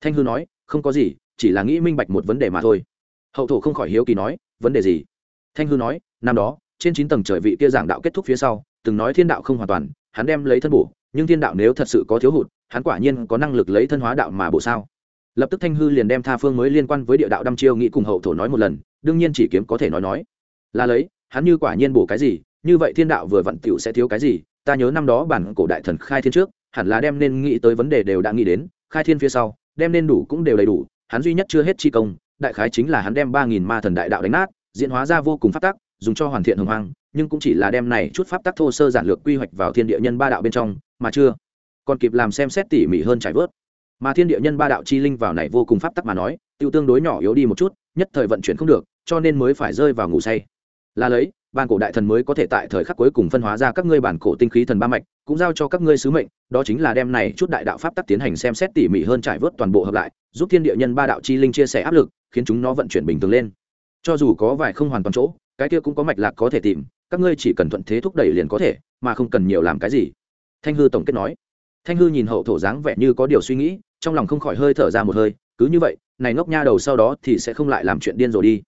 Thanh hư nói, không có gì, chỉ là nghĩ minh bạch một vấn đề mà thôi. Hậu thổ không khỏi hiếu kỳ nói, vấn đề gì? Thanh hư nói, năm đó, trên chín tầng trời vị kia giảng đạo kết thúc phía sau, từng nói thiên đạo không hoàn toàn, hắn đem lấy thân bổ nhưng thiên đạo nếu thật sự có thiếu hụt, hắn quả nhiên có năng lực lấy thân hóa đạo mà bổ sao. Lập tức thanh hư liền đem tha phương mới liên quan với địa đạo đăm chiêu nghĩ cùng hậu thổ nói một lần, đương nhiên chỉ kiếm có thể nói nói. Là lấy, hắn như quả nhiên bổ cái gì, như vậy thiên đạo vừa vặn tiểu sẽ thiếu cái gì, ta nhớ năm đó bản cổ đại thần khai thiên trước, hẳn là đem nên nghĩ tới vấn đề đều đã nghĩ đến, khai thiên phía sau, đem nên đủ cũng đều đầy đủ, hắn duy nhất chưa hết chi công, đại khái chính là hắn đem ba nghìn ma thần đại đạo đánh nát, diễn hóa ra vô cùng phát tác dùng cho hoàn thiện hồng hoang, nhưng cũng chỉ là đem này chút pháp tắc thô sơ giản lược quy hoạch vào thiên địa nhân ba đạo bên trong mà chưa? Còn kịp làm xem xét tỉ mỉ hơn trải vớt. Mà thiên địa nhân ba đạo chi linh vào này vô cùng pháp tắc mà nói, tiêu tương đối nhỏ yếu đi một chút, nhất thời vận chuyển không được, cho nên mới phải rơi vào ngủ say. Là lấy bản cổ đại thần mới có thể tại thời khắc cuối cùng phân hóa ra các ngươi bản cổ tinh khí thần ba mạch, cũng giao cho các ngươi sứ mệnh, đó chính là đem này chút đại đạo pháp tắc tiến hành xem xét tỉ mỉ hơn trải vớt toàn bộ hợp lại, giúp thiên địa nhân ba đạo chi linh chia sẻ áp lực, khiến chúng nó vận chuyển bình thường lên. Cho dù có vài không hoàn toàn chỗ, cái kia cũng có mạch lạc có thể tìm, các ngươi chỉ cần thuận thế thúc đẩy liền có thể, mà không cần nhiều làm cái gì thanh hư tổng kết nói. Thanh hư nhìn hậu thổ dáng vẻ như có điều suy nghĩ, trong lòng không khỏi hơi thở ra một hơi, cứ như vậy, này ngốc nha đầu sau đó thì sẽ không lại làm chuyện điên rồi đi.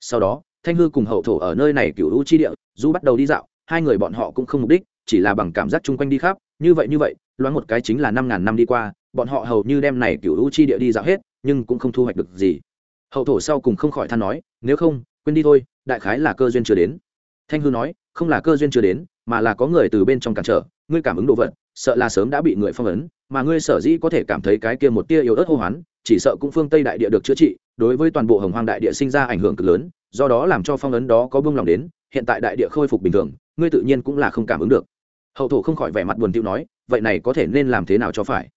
Sau đó, thanh hư cùng hậu thổ ở nơi này cựu hữu chi địa, du bắt đầu đi dạo, hai người bọn họ cũng không mục đích, chỉ là bằng cảm giác chung quanh đi khắp, như vậy như vậy, loáng một cái chính là năm ngàn năm đi qua, bọn họ hầu như đem này cựu hữu chi địa đi dạo hết, nhưng cũng không thu hoạch được gì. Hậu thổ sau cùng không khỏi than nói, nếu không, quên đi thôi, đại khái là cơ duyên chưa đến. Thanh hư nói, không là cơ duyên chưa đến, mà là có người từ bên trong cản trở ngươi cảm ứng đồ vật, sợ là sớm đã bị người phong ấn, mà ngươi sở dĩ có thể cảm thấy cái kia một tia yếu ớt hô hoán, chỉ sợ cũng phương tây đại địa được chữa trị, đối với toàn bộ hồng hoang đại địa sinh ra ảnh hưởng cực lớn, do đó làm cho phong ấn đó có bông lòng đến, hiện tại đại địa khôi phục bình thường, ngươi tự nhiên cũng là không cảm ứng được. Hậu thổ không khỏi vẻ mặt buồn tiêu nói, vậy này có thể nên làm thế nào cho phải?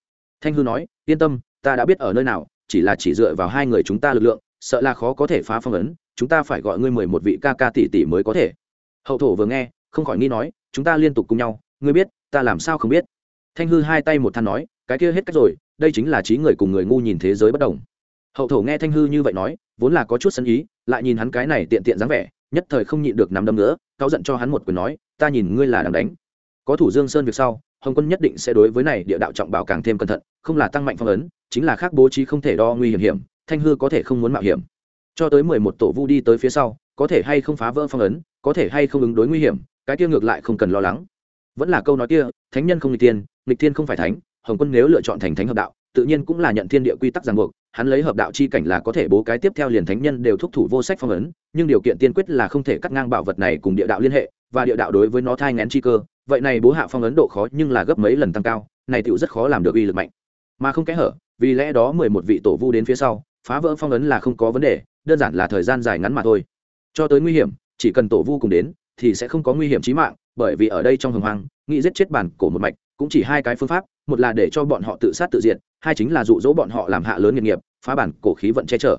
Thanh hư nói, yên tâm, ta đã biết ở nơi nào, chỉ là chỉ dựa vào hai người chúng ta lực lượng, sợ là khó có thể phá phong ấn, chúng ta phải gọi ngươi mười một vị ca ca tỷ tỷ mới có thể. Hậu thổ vừa nghe, không khỏi nghi nói, chúng ta liên tục cùng nhau ngươi biết, ta làm sao không biết? Thanh hư hai tay một than nói, cái kia hết cách rồi, đây chính là trí người cùng người ngu nhìn thế giới bất đồng. Hậu thổ nghe thanh hư như vậy nói, vốn là có chút sân ý, lại nhìn hắn cái này tiện tiện dáng vẻ, nhất thời không nhịn được nắm đấm nữa, cáu giận cho hắn một quyền nói, ta nhìn ngươi là đang đánh. Có thủ dương sơn việc sau, hồng quân nhất định sẽ đối với này địa đạo trọng bảo càng thêm cẩn thận, không là tăng mạnh phong ấn, chính là khác bố trí không thể đo nguy hiểm hiểm, thanh hư có thể không muốn mạo hiểm. Cho tới mười một tổ vu đi tới phía sau, có thể hay không phá vỡ phong ấn, có thể hay không ứng đối nguy hiểm, cái kia ngược lại không cần lo lắng vẫn là câu nói kia, thánh nhân không nghịch tiên nghịch tiên không phải thánh, hồng quân nếu lựa chọn thành thánh hợp đạo, tự nhiên cũng là nhận thiên địa quy tắc ràng buộc, hắn lấy hợp đạo chi cảnh là có thể bố cái tiếp theo liền thánh nhân đều thúc thủ vô sách phong ấn, nhưng điều kiện tiên quyết là không thể cắt ngang bảo vật này cùng địa đạo liên hệ, và địa đạo đối với nó thai ngén chi cơ, vậy này bố hạ phong ấn độ khó nhưng là gấp mấy lần tăng cao, này tựu rất khó làm được uy lực mạnh. Mà không kẽ hở, vì lẽ đó mười một vị tổ vu đến phía sau, phá vỡ phong ấn là không có vấn đề, đơn giản là thời gian dài ngắn mà thôi. Cho tới nguy hiểm, chỉ cần tổ vu cùng đến thì sẽ không có nguy hiểm chí mạng, bởi vì ở đây trong hồng hoang, nghĩ giết chết bản cổ một mạch cũng chỉ hai cái phương pháp, một là để cho bọn họ tự sát tự diệt, hai chính là dụ dỗ bọn họ làm hạ lớn nghiệp nghiệp, phá bản cổ khí vận che chở.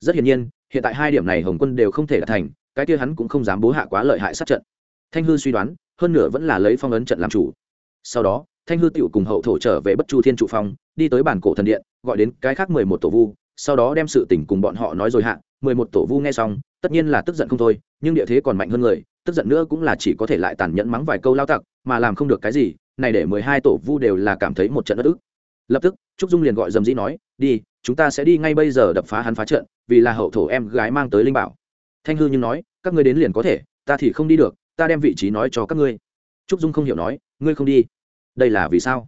Rất hiển nhiên, hiện tại hai điểm này hồng quân đều không thể đạt thành, cái kia hắn cũng không dám bố hạ quá lợi hại sát trận. Thanh hư suy đoán, hơn nửa vẫn là lấy phong ấn trận làm chủ. Sau đó, thanh hư tựu cùng hậu thổ trở về bất chu thiên trụ phong đi tới bản cổ thần điện, gọi đến cái khác mười một tổ vu, sau đó đem sự tình cùng bọn họ nói rồi hạ, mười một tổ vu nghe xong, tất nhiên là tức giận không thôi, nhưng địa thế còn mạnh hơn người tức giận nữa cũng là chỉ có thể lại tàn nhẫn mắng vài câu lao tặc, mà làm không được cái gì, này để mười hai tổ vu đều là cảm thấy một trận ất ức. Lập tức, trúc dung liền gọi dầm dĩ nói, đi, chúng ta sẽ đi ngay bây giờ đập phá hắn phá trận, vì là hậu thổ em gái mang tới linh bảo. Thanh hư nhưng nói, các ngươi đến liền có thể, ta thì không đi được, ta đem vị trí nói cho các ngươi. Trúc dung không hiểu nói, ngươi không đi? Đây là vì sao?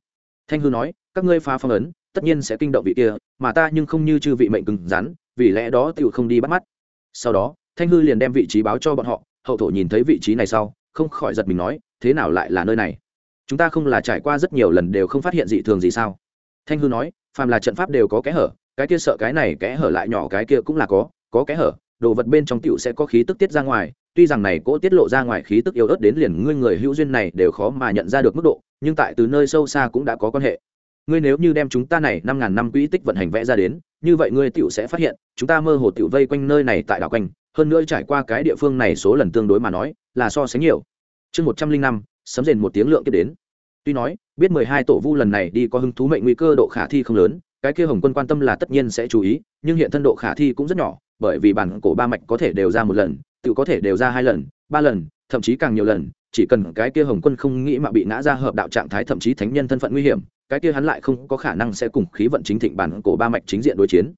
Thanh hư nói, các ngươi phá phong ấn, tất nhiên sẽ kinh động vị kia, mà ta nhưng không như chư vị mệnh cứng rắn, vì lẽ đó tựu không đi bắt mắt. Sau đó, thanh hư liền đem vị trí báo cho bọn họ hậu thổ nhìn thấy vị trí này sau, không khỏi giật mình nói, thế nào lại là nơi này? Chúng ta không là trải qua rất nhiều lần đều không phát hiện dị thường gì sao? Thanh hư nói, phàm là trận pháp đều có kẽ hở, cái kia sợ cái này kẽ hở lại nhỏ cái kia cũng là có có kẽ hở, đồ vật bên trong tựu sẽ có khí tức tiết ra ngoài, tuy rằng này cỗ tiết lộ ra ngoài khí tức yếu ớt đến liền ngươi người hữu duyên này đều khó mà nhận ra được mức độ, nhưng tại từ nơi sâu xa cũng đã có quan hệ. Ngươi nếu như đem chúng ta này năm ngàn năm quỹ tích vận hành vẽ ra đến, như vậy ngươi tựu sẽ phát hiện, chúng ta mơ hồ tựu vây quanh nơi này tại đảo quanh hơn nữa trải qua cái địa phương này số lần tương đối mà nói, là so sánh nhiều. Chương một trăm linh năm, sấm rền một tiếng lượng tiếp đến. Tuy nói, biết mười hai tổ vu lần này đi có hứng thú mệnh nguy cơ độ khả thi không lớn, cái kia hồng quân quan tâm là tất nhiên sẽ chú ý, nhưng hiện thân độ khả thi cũng rất nhỏ, bởi vì bản cổ ba mạch có thể đều ra một lần, tự có thể đều ra hai lần, ba lần, thậm chí càng nhiều lần, chỉ cần cái kia hồng quân không nghĩ mà bị ngã ra hợp đạo trạng thái thậm chí thánh nhân thân phận nguy hiểm, cái kia hắn lại không có khả năng sẽ cùng khí vận chính thịnh bản cổ ba mạch chính diện đối chiến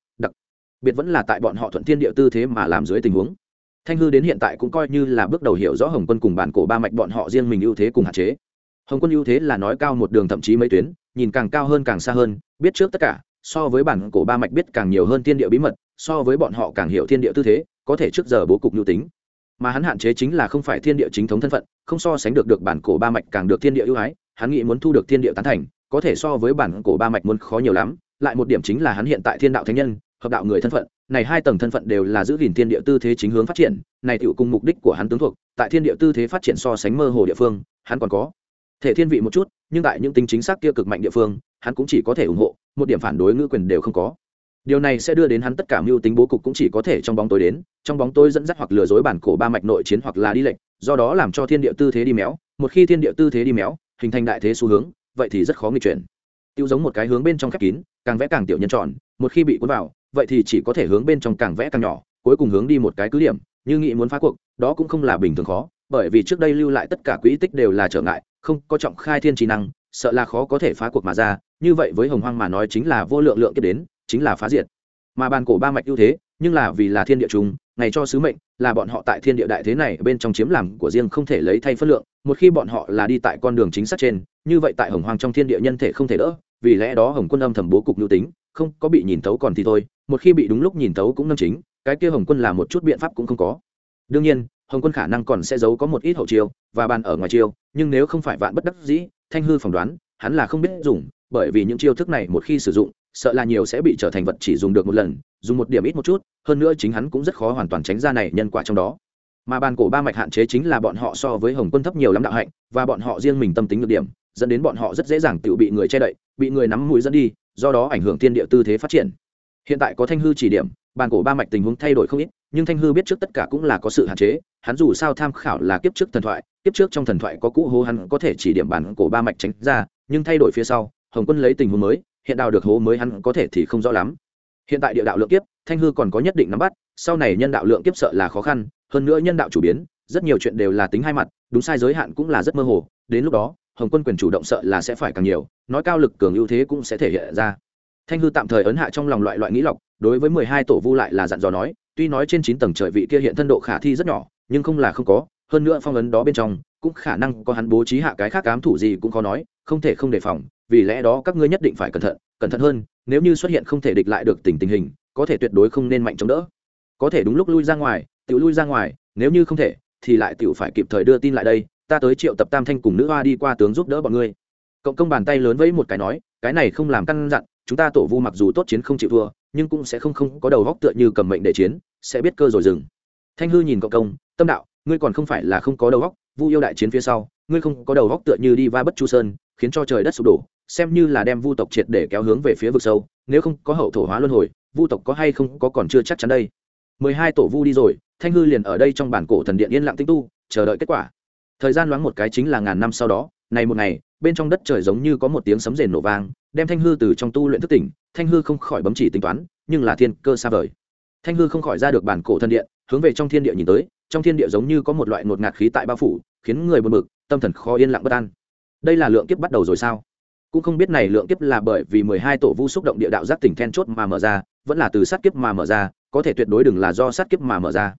biệt vẫn là tại bọn họ thuận thiên địa tư thế mà làm dưới tình huống. Thanh hư đến hiện tại cũng coi như là bước đầu hiểu rõ hồng quân cùng bản cổ ba mạch bọn họ riêng mình ưu thế cùng hạn chế. Hồng quân ưu thế là nói cao một đường thậm chí mấy tuyến, nhìn càng cao hơn càng xa hơn, biết trước tất cả, so với bản cổ ba mạch biết càng nhiều hơn thiên địa bí mật, so với bọn họ càng hiểu thiên địa tư thế, có thể trước giờ bố cục nhu tính. Mà hắn hạn chế chính là không phải thiên địa chính thống thân phận, không so sánh được được bản cổ ba mạch càng được thiên địa ưu ái, hắn nghĩ muốn thu được thiên địa tán thành, có thể so với bản cổ ba mạch muốn khó nhiều lắm, lại một điểm chính là hắn hiện tại thiên đạo thánh nhân hợp đạo người thân phận, này hai tầng thân phận đều là giữ gìn thiên địa tư thế chính hướng phát triển, này tựu cùng mục đích của hắn tướng thuộc, tại thiên địa tư thế phát triển so sánh mơ hồ địa phương, hắn còn có thể thiên vị một chút, nhưng tại những tính chính xác kia cực mạnh địa phương, hắn cũng chỉ có thể ủng hộ, một điểm phản đối ngữ quyền đều không có. Điều này sẽ đưa đến hắn tất cả mưu tính bố cục cũng chỉ có thể trong bóng tối đến, trong bóng tối dẫn dắt hoặc lừa dối bản cổ ba mạch nội chiến hoặc là đi lệnh do đó làm cho thiên địa tư thế đi méo, một khi thiên địa tư thế đi méo, hình thành đại thế xu hướng, vậy thì rất khó nghịch chuyển. Tiêu giống một cái hướng bên trong khép kín, càng vẽ càng tiểu nhân tròn, một khi bị cuốn vào vậy thì chỉ có thể hướng bên trong càng vẽ càng nhỏ, cuối cùng hướng đi một cái cứ điểm, như nghĩ muốn phá cuộc, đó cũng không là bình thường khó, bởi vì trước đây lưu lại tất cả quỹ tích đều là trở ngại, không có trọng khai thiên trí năng, sợ là khó có thể phá cuộc mà ra, như vậy với hồng hoang mà nói chính là vô lượng lượng kết đến, chính là phá diệt. Mà bàn cổ ba mạch ưu thế, nhưng là vì là thiên địa chúng, ngày cho sứ mệnh, là bọn họ tại thiên địa đại thế này bên trong chiếm làm của riêng không thể lấy thay phân lượng, một khi bọn họ là đi tại con đường chính xác trên, như vậy tại hồng hoang trong thiên địa nhân thể không thể đỡ, vì lẽ đó hồng quân âm thầm bố cục nhu tính không có bị nhìn tấu còn thì thôi, một khi bị đúng lúc nhìn tấu cũng nâng chính, cái kia hồng quân là một chút biện pháp cũng không có. Đương nhiên, hồng quân khả năng còn sẽ giấu có một ít hậu chiêu và bàn ở ngoài chiêu, nhưng nếu không phải vạn bất đắc dĩ, thanh hư phỏng đoán, hắn là không biết dùng, bởi vì những chiêu thức này một khi sử dụng, sợ là nhiều sẽ bị trở thành vật chỉ dùng được một lần, dùng một điểm ít một chút, hơn nữa chính hắn cũng rất khó hoàn toàn tránh ra này nhân quả trong đó. Mà bàn cổ ba mạch hạn chế chính là bọn họ so với hồng quân thấp nhiều lắm đạo hạnh, và bọn họ riêng mình tâm tính được điểm, dẫn đến bọn họ rất dễ dàng tự bị người che đậy, bị người nắm mũi dẫn đi do đó ảnh hưởng tiên địa tư thế phát triển. Hiện tại có thanh hư chỉ điểm, bàn cổ ba mạch tình huống thay đổi không ít, nhưng thanh hư biết trước tất cả cũng là có sự hạn chế, hắn dù sao tham khảo là kiếp trước thần thoại, kiếp trước trong thần thoại có cũ hố hắn có thể chỉ điểm bàn cổ ba mạch tránh ra, nhưng thay đổi phía sau, hồng quân lấy tình huống mới, hiện đào được hố mới hắn có thể thì không rõ lắm. Hiện tại địa đạo lượng kiếp, thanh hư còn có nhất định nắm bắt, sau này nhân đạo lượng kiếp sợ là khó khăn, hơn nữa nhân đạo chủ biến, rất nhiều chuyện đều là tính hai mặt, đúng sai giới hạn cũng là rất mơ hồ, đến lúc đó hồng quân quyền chủ động sợ là sẽ phải càng nhiều, nói cao lực cường ưu thế cũng sẽ thể hiện ra. Thanh hư tạm thời ấn hạ trong lòng loại loại nghĩ lọc, đối với mười hai tổ vu lại là dặn dò nói, tuy nói trên chín tầng trời vị kia hiện thân độ khả thi rất nhỏ, nhưng không là không có, hơn nữa phong ấn đó bên trong, cũng khả năng có hắn bố trí hạ cái khác cám thủ gì cũng khó nói, không thể không đề phòng, vì lẽ đó các ngươi nhất định phải cẩn thận cẩn thận hơn, nếu như xuất hiện không thể địch lại được tình tình hình, có thể tuyệt đối không nên mạnh chống đỡ. Có thể đúng lúc lui ra ngoài tự lui ra ngoài, nếu như không thể, thì lại tự phải kịp thời đưa tin lại đây ta tới triệu tập tam thanh cùng nữ hoa đi qua tướng giúp đỡ bọn ngươi. Cộng công bàn tay lớn với một cái nói, cái này không làm căn dặn, chúng ta tổ vu mặc dù tốt chiến không chịu thua, nhưng cũng sẽ không không có đầu góc tựa như cầm mệnh để chiến, sẽ biết cơ rồi dừng. Thanh hư nhìn cộng công, tâm đạo, ngươi còn không phải là không có đầu góc, vu yêu đại chiến phía sau, ngươi không có đầu góc tựa như đi va bất chu sơn, khiến cho trời đất sụp đổ, xem như là đem vu tộc triệt để kéo hướng về phía vực sâu, nếu không có hậu thổ hóa luân hồi, vu tộc có hay không có còn chưa chắc chắn đây. Mười hai tổ vu đi rồi, thanh hư liền ở đây trong bản cổ thần điện yên lặng tinh tu, chờ đợi kết quả thời gian loáng một cái chính là ngàn năm sau đó, này một ngày, bên trong đất trời giống như có một tiếng sấm rền nổ vang, đem thanh hư từ trong tu luyện thức tỉnh, thanh hư không khỏi bấm chỉ tính toán, nhưng là thiên cơ xa vời. Thanh hư không khỏi ra được bản cổ thần điện, hướng về trong thiên địa nhìn tới, trong thiên địa giống như có một loại ngột ngạt khí tại bao phủ, khiến người buồn bực, tâm thần khó yên lặng bất an. Đây là lượng kiếp bắt đầu rồi sao? Cũng không biết này lượng kiếp là bởi vì mười hai tổ vu xúc động địa đạo giác tỉnh then chốt mà mở ra, vẫn là từ sát kiếp mà mở ra, có thể tuyệt đối đừng là do sát kiếp mà mở ra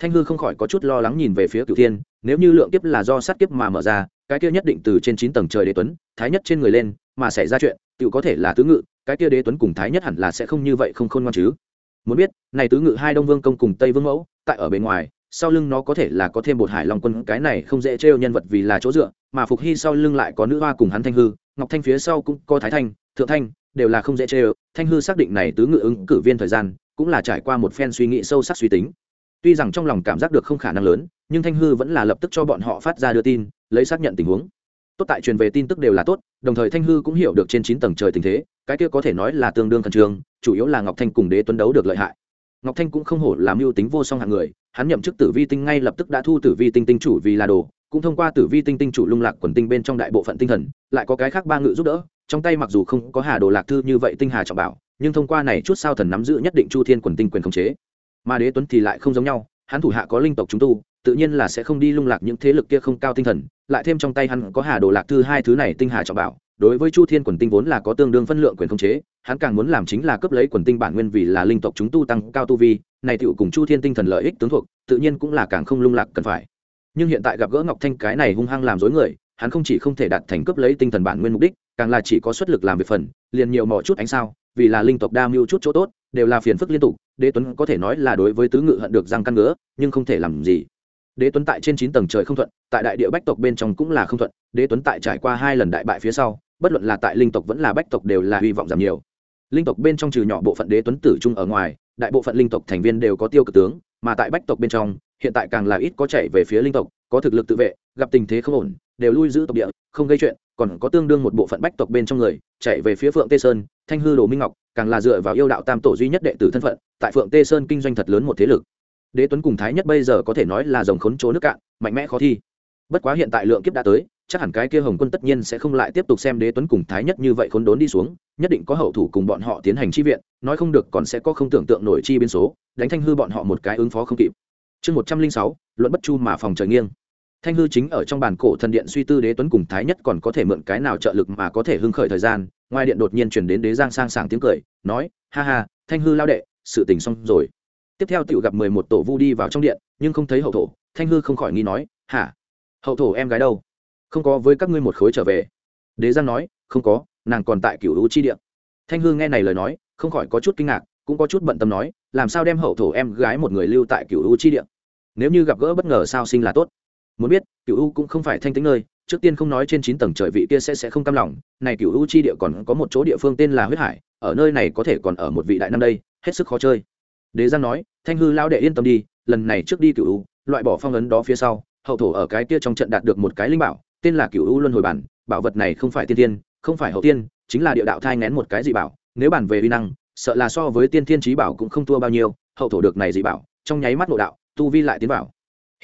thanh hư không khỏi có chút lo lắng nhìn về phía cửu thiên, nếu như lượng kiếp là do sát kiếp mà mở ra, cái kia nhất định từ trên chín tầng trời đế tuấn, thái nhất trên người lên, mà xảy ra chuyện tự có thể là tứ ngự, cái kia đế tuấn cùng thái nhất hẳn là sẽ không như vậy không khôn ngoan chứ. Muốn biết, này tứ ngự hai đông vương công cùng tây vương mẫu, tại ở bên ngoài, sau lưng nó có thể là có thêm một hải long quân, cái này không dễ trêu nhân vật vì là chỗ dựa, mà phục hy sau lưng lại có nữ hoa cùng hắn thanh hư, ngọc thanh phía sau cũng có thái thanh, thượng thanh, đều là không dễ trêu. Thanh hư xác định này tứ ngự ứng cử viên thời gian, cũng là trải qua một phen suy nghĩ sâu sắc suy tính tuy rằng trong lòng cảm giác được không khả năng lớn, nhưng thanh hư vẫn là lập tức cho bọn họ phát ra đưa tin, lấy xác nhận tình huống. Tốt tại truyền về tin tức đều là tốt, đồng thời thanh hư cũng hiểu được trên chín tầng trời tình thế, cái kia có thể nói là tương đương khẩn trương, chủ yếu là ngọc thanh cùng đế tuấn đấu được lợi hại. Ngọc thanh cũng không hổ làm mưu tính vô song hạng người, hắn nhậm chức tử vi tinh ngay lập tức đã thu tử vi tinh tinh chủ vì là đồ, cũng thông qua tử vi tinh tinh chủ lung lạc quần tinh bên trong đại bộ phận tinh thần, lại có cái khác ba ngự giúp đỡ, trong tay mặc dù không có hà đồ lạc thư như vậy tinh hà trọng bảo, nhưng thông qua này chút sao thần nắm giữ nhất định chu thiên quần tinh quyền khống chế mà đế tuấn thì lại không giống nhau, hắn thủ hạ có linh tộc chúng tu, tự nhiên là sẽ không đi lung lạc những thế lực kia không cao tinh thần, lại thêm trong tay hắn có hà đồ lạc thư hai thứ này tinh hà trọng bảo, đối với chu thiên quần tinh vốn là có tương đương phân lượng quyền khống chế, hắn càng muốn làm chính là cấp lấy quần tinh bản nguyên vì là linh tộc chúng tu tăng cao tu vi, này tựu cùng chu thiên tinh thần lợi ích tướng thuộc, tự nhiên cũng là càng không lung lạc cần phải. Nhưng hiện tại gặp gỡ ngọc thanh cái này hung hăng làm dối người, hắn không chỉ không thể đạt thành cấp lấy tinh thần bản nguyên mục đích, càng là chỉ có xuất lực làm việc phần, liền nhiều mỏ chút ánh sao, vì là linh tộc đa mưu chút chỗ tốt đều là phiền phức liên tục, đế tuấn có thể nói là đối với tứ ngự hận được răng căn ngứa, nhưng không thể làm gì. Đế tuấn tại trên chín tầng trời không thuận, tại đại địa bách tộc bên trong cũng là không thuận, đế tuấn tại trải qua hai lần đại bại phía sau, bất luận là tại linh tộc vẫn là bách tộc đều là hy vọng giảm nhiều. Linh tộc bên trong trừ nhỏ bộ phận đế tuấn tử trung ở ngoài, đại bộ phận linh tộc thành viên đều có tiêu cực tướng, mà tại bách tộc bên trong, hiện tại càng là ít có chạy về phía linh tộc, có thực lực tự vệ, gặp tình thế không ổn, đều lui giữ tộc địa, không gây chuyện, còn có tương đương một bộ phận bách tộc bên trong người, chạy về phía phượng tê sơn, thanh hư đồ minh ngọc càng là dựa vào yêu đạo tam tổ duy nhất đệ tử thân phận, tại phượng tê sơn kinh doanh thật lớn một thế lực. Đế tuấn cùng thái nhất bây giờ có thể nói là dòng khốn chỗ nước cạn, mạnh mẽ khó thi. Bất quá hiện tại lượng kiếp đã tới, chắc hẳn cái kia hồng quân tất nhiên sẽ không lại tiếp tục xem đế tuấn cùng thái nhất như vậy khốn đốn đi xuống, nhất định có hậu thủ cùng bọn họ tiến hành chi viện, nói không được còn sẽ có không tưởng tượng nổi chi biến số, đánh thanh hư bọn họ một cái ứng phó không kịp. Chương một trăm linh sáu, luận bất chu mà phòng trời nghiêng thanh hư chính ở trong bàn cổ thần điện suy tư đế tuấn cùng thái nhất còn có thể mượn cái nào trợ lực mà có thể hưng khởi thời gian, ngoài điện đột nhiên chuyển đến đế giang sang sảng tiếng cười, nói, ha ha, thanh hư lao đệ, sự tình xong rồi. Tiếp theo tiểu gặp mười một tổ vu đi vào trong điện, nhưng không thấy hậu thổ, thanh hư không khỏi nghi nói, hả? Hậu thổ em gái đâu? Không có với các ngươi một khối trở về. Đế giang nói, không có, nàng còn tại cựu lũ chi điện. Thanh hư nghe này lời nói, không khỏi có chút kinh ngạc, cũng có chút bận tâm nói, làm sao đem hậu thổ em gái một người lưu tại cựu lũ chi điện? Nếu như gặp gỡ bất ngờ sao sinh là tốt? Muốn biết cựu u cũng không phải thanh tính nơi, trước tiên không nói trên chín tầng trời vị kia sẽ sẽ không cam lòng. Này cựu u chi địa còn có một chỗ địa phương tên là huyết hải, ở nơi này có thể còn ở một vị đại năm đây, hết sức khó chơi. Đế giang nói, thanh hư lao đệ yên tâm đi, lần này trước đi cựu u, loại bỏ phong ấn đó phía sau, hậu thổ ở cái kia trong trận đạt được một cái linh bảo, tên là cựu u luân hồi bản, bảo vật này không phải tiên tiên, không phải hậu tiên, chính là địa đạo thai ngén một cái dị bảo, nếu bản về uy năng, sợ là so với tiên thiên trí bảo cũng không thua bao nhiêu, hậu thổ được này dị bảo, trong nháy mắt nội đạo, tu vi lại tiến bảo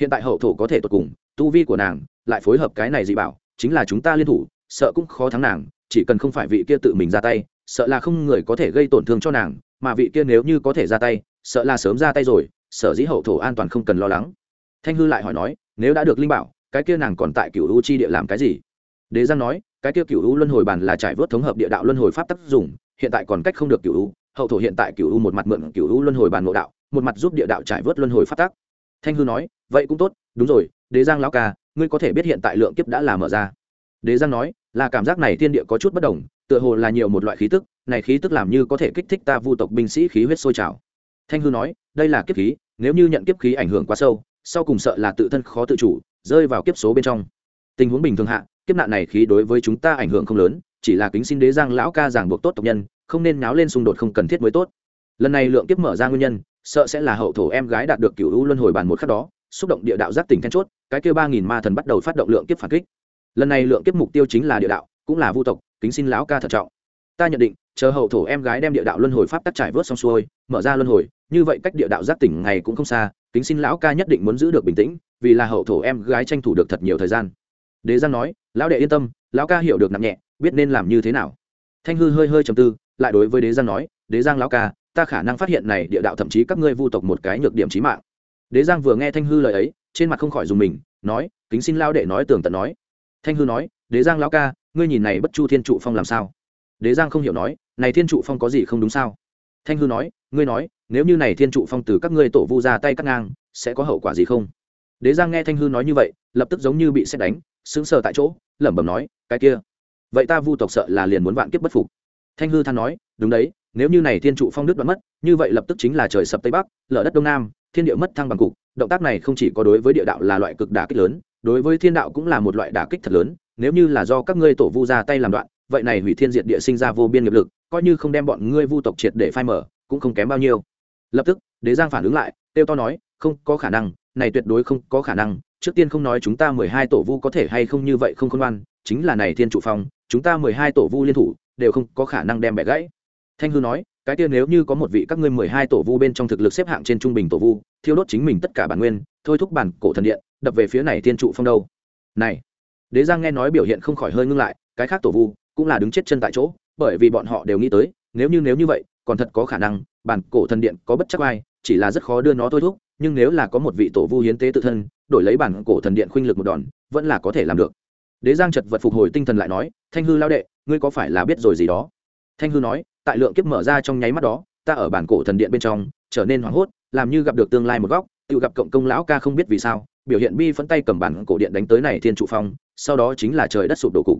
hiện tại hậu thổ có thể tột cùng tu vi của nàng lại phối hợp cái này dị bảo, chính là chúng ta liên thủ, sợ cũng khó thắng nàng, chỉ cần không phải vị kia tự mình ra tay, sợ là không người có thể gây tổn thương cho nàng, mà vị kia nếu như có thể ra tay, sợ là sớm ra tay rồi, sở dĩ hậu thổ an toàn không cần lo lắng. Thanh hư lại hỏi nói, nếu đã được linh bảo, cái kia nàng còn tại cựu u chi địa làm cái gì? Đế giang nói, cái kia cựu u luân hồi bàn là trải vớt thống hợp địa đạo luân hồi pháp tác dụng hiện tại còn cách không được cựu u, hậu thổ hiện tại cựu u một mặt mượn cựu u luân hồi bàn ngộ đạo, một mặt giúp địa đạo trải vớt luân hồi pháp tác thanh hư nói, vậy cũng tốt, đúng rồi đế giang lão ca, ngươi có thể biết hiện tại lượng kiếp đã là mở ra. Đế giang nói, là cảm giác này thiên địa có chút bất đồng, tựa hồ là nhiều một loại khí tức, này khí tức làm như có thể kích thích ta vu tộc binh sĩ khí huyết sôi trào. Thanh hư nói, đây là kiếp khí, nếu như nhận kiếp khí ảnh hưởng quá sâu, sau cùng sợ là tự thân khó tự chủ, rơi vào kiếp số bên trong. Tình huống bình thường hạ, kiếp nạn này khí đối với chúng ta ảnh hưởng không lớn, chỉ là kính xin đế giang lão ca giảng buộc tốt tộc nhân, không nên náo lên xung đột không cần thiết mới tốt. Lần này lượng kiếp mở ra nguyên nhân, sợ sẽ là hậu thổ em gái đạt được cựu u luân hồi bàn một khắc đó xúc động địa đạo giác tỉnh then chốt, cái kêu ba nghìn ma thần bắt đầu phát động lượng kiếp phản kích. Lần này lượng kiếp mục tiêu chính là địa đạo, cũng là vu tộc, kính xin lão ca thận trọng. Ta nhận định, chờ hậu thổ em gái đem địa đạo luân hồi pháp tắc trải vớt xong xuôi, mở ra luân hồi, như vậy cách địa đạo giác tỉnh ngày cũng không xa, kính xin lão ca nhất định muốn giữ được bình tĩnh, vì là hậu thổ em gái tranh thủ được thật nhiều thời gian. Đế giang nói, lão đệ yên tâm, lão ca hiểu được nặng nhẹ, biết nên làm như thế nào. Thanh hư hơi hơi trầm tư, lại đối với đế giang nói, đế giang lão ca, ta khả năng phát hiện này địa đạo thậm chí các ngươi vu tộc một cái nhược điểm chí mạng đế giang vừa nghe thanh hư lời ấy, trên mặt không khỏi dùng mình, nói, kính xin lao đệ nói tường tận nói. Thanh hư nói, đế giang lão ca, ngươi nhìn này bất chu thiên trụ phong làm sao? Đế giang không hiểu nói, này thiên trụ phong có gì không đúng sao? Thanh hư nói, ngươi nói, nếu như này thiên trụ phong từ các ngươi tổ vu ra tay cắt ngang, sẽ có hậu quả gì không? Đế giang nghe thanh hư nói như vậy, lập tức giống như bị xét đánh, sững sờ tại chỗ, lẩm bẩm nói, cái kia, vậy ta vu tộc sợ là liền muốn vạn kiếp bất phục. Thanh hư than nói, đúng đấy, nếu như này thiên trụ phong đức đoạn mất, như vậy lập tức chính là trời sập tây bắc, lở đất đông nam thiên địa mất thăng bằng cục, động tác này không chỉ có đối với địa đạo là loại cực đả kích lớn, đối với thiên đạo cũng là một loại đả kích thật lớn, nếu như là do các ngươi tổ vu ra tay làm đoạn, vậy này hủy thiên diệt địa sinh ra vô biên nghiệp lực, coi như không đem bọn ngươi vu tộc triệt để phai mở, cũng không kém bao nhiêu. Lập tức, đế giang phản ứng lại, tiêu to nói, không có khả năng, này tuyệt đối không có khả năng, trước tiên không nói chúng ta mười hai tổ vu có thể hay không như vậy không khôn ngoan, chính là này thiên trụ phong, chúng ta mười hai tổ vu liên thủ, đều không có khả năng đem bẻ gãy. Thanh hư nói cái tiên nếu như có một vị các ngươi mười hai tổ vu bên trong thực lực xếp hạng trên trung bình tổ vu, thiêu đốt chính mình tất cả bản nguyên, thôi thúc bản cổ thần điện, đập về phía này tiên trụ phong đâu. Này, đế giang nghe nói biểu hiện không khỏi hơi ngưng lại, cái khác tổ vu cũng là đứng chết chân tại chỗ, bởi vì bọn họ đều nghĩ tới, nếu như nếu như vậy, còn thật có khả năng, bản cổ thần điện có bất chắc ai chỉ là rất khó đưa nó thôi thúc, nhưng nếu là có một vị tổ vu hiến tế tự thân, đổi lấy bản cổ thần điện khuynh lực một đòn, vẫn là có thể làm được. Đế giang chật vật phục hồi tinh thần lại nói, thanh hư lao đệ, ngươi có phải là biết rồi gì đó? Thanh hư nói tại lượng kiếp mở ra trong nháy mắt đó, ta ở bản cổ thần điện bên trong, trở nên hoảng hốt, làm như gặp được tương lai một góc, tự gặp cộng công lão ca không biết vì sao, biểu hiện bi phấn tay cầm bản cổ điện đánh tới này thiên trụ phong, sau đó chính là trời đất sụp đổ cụ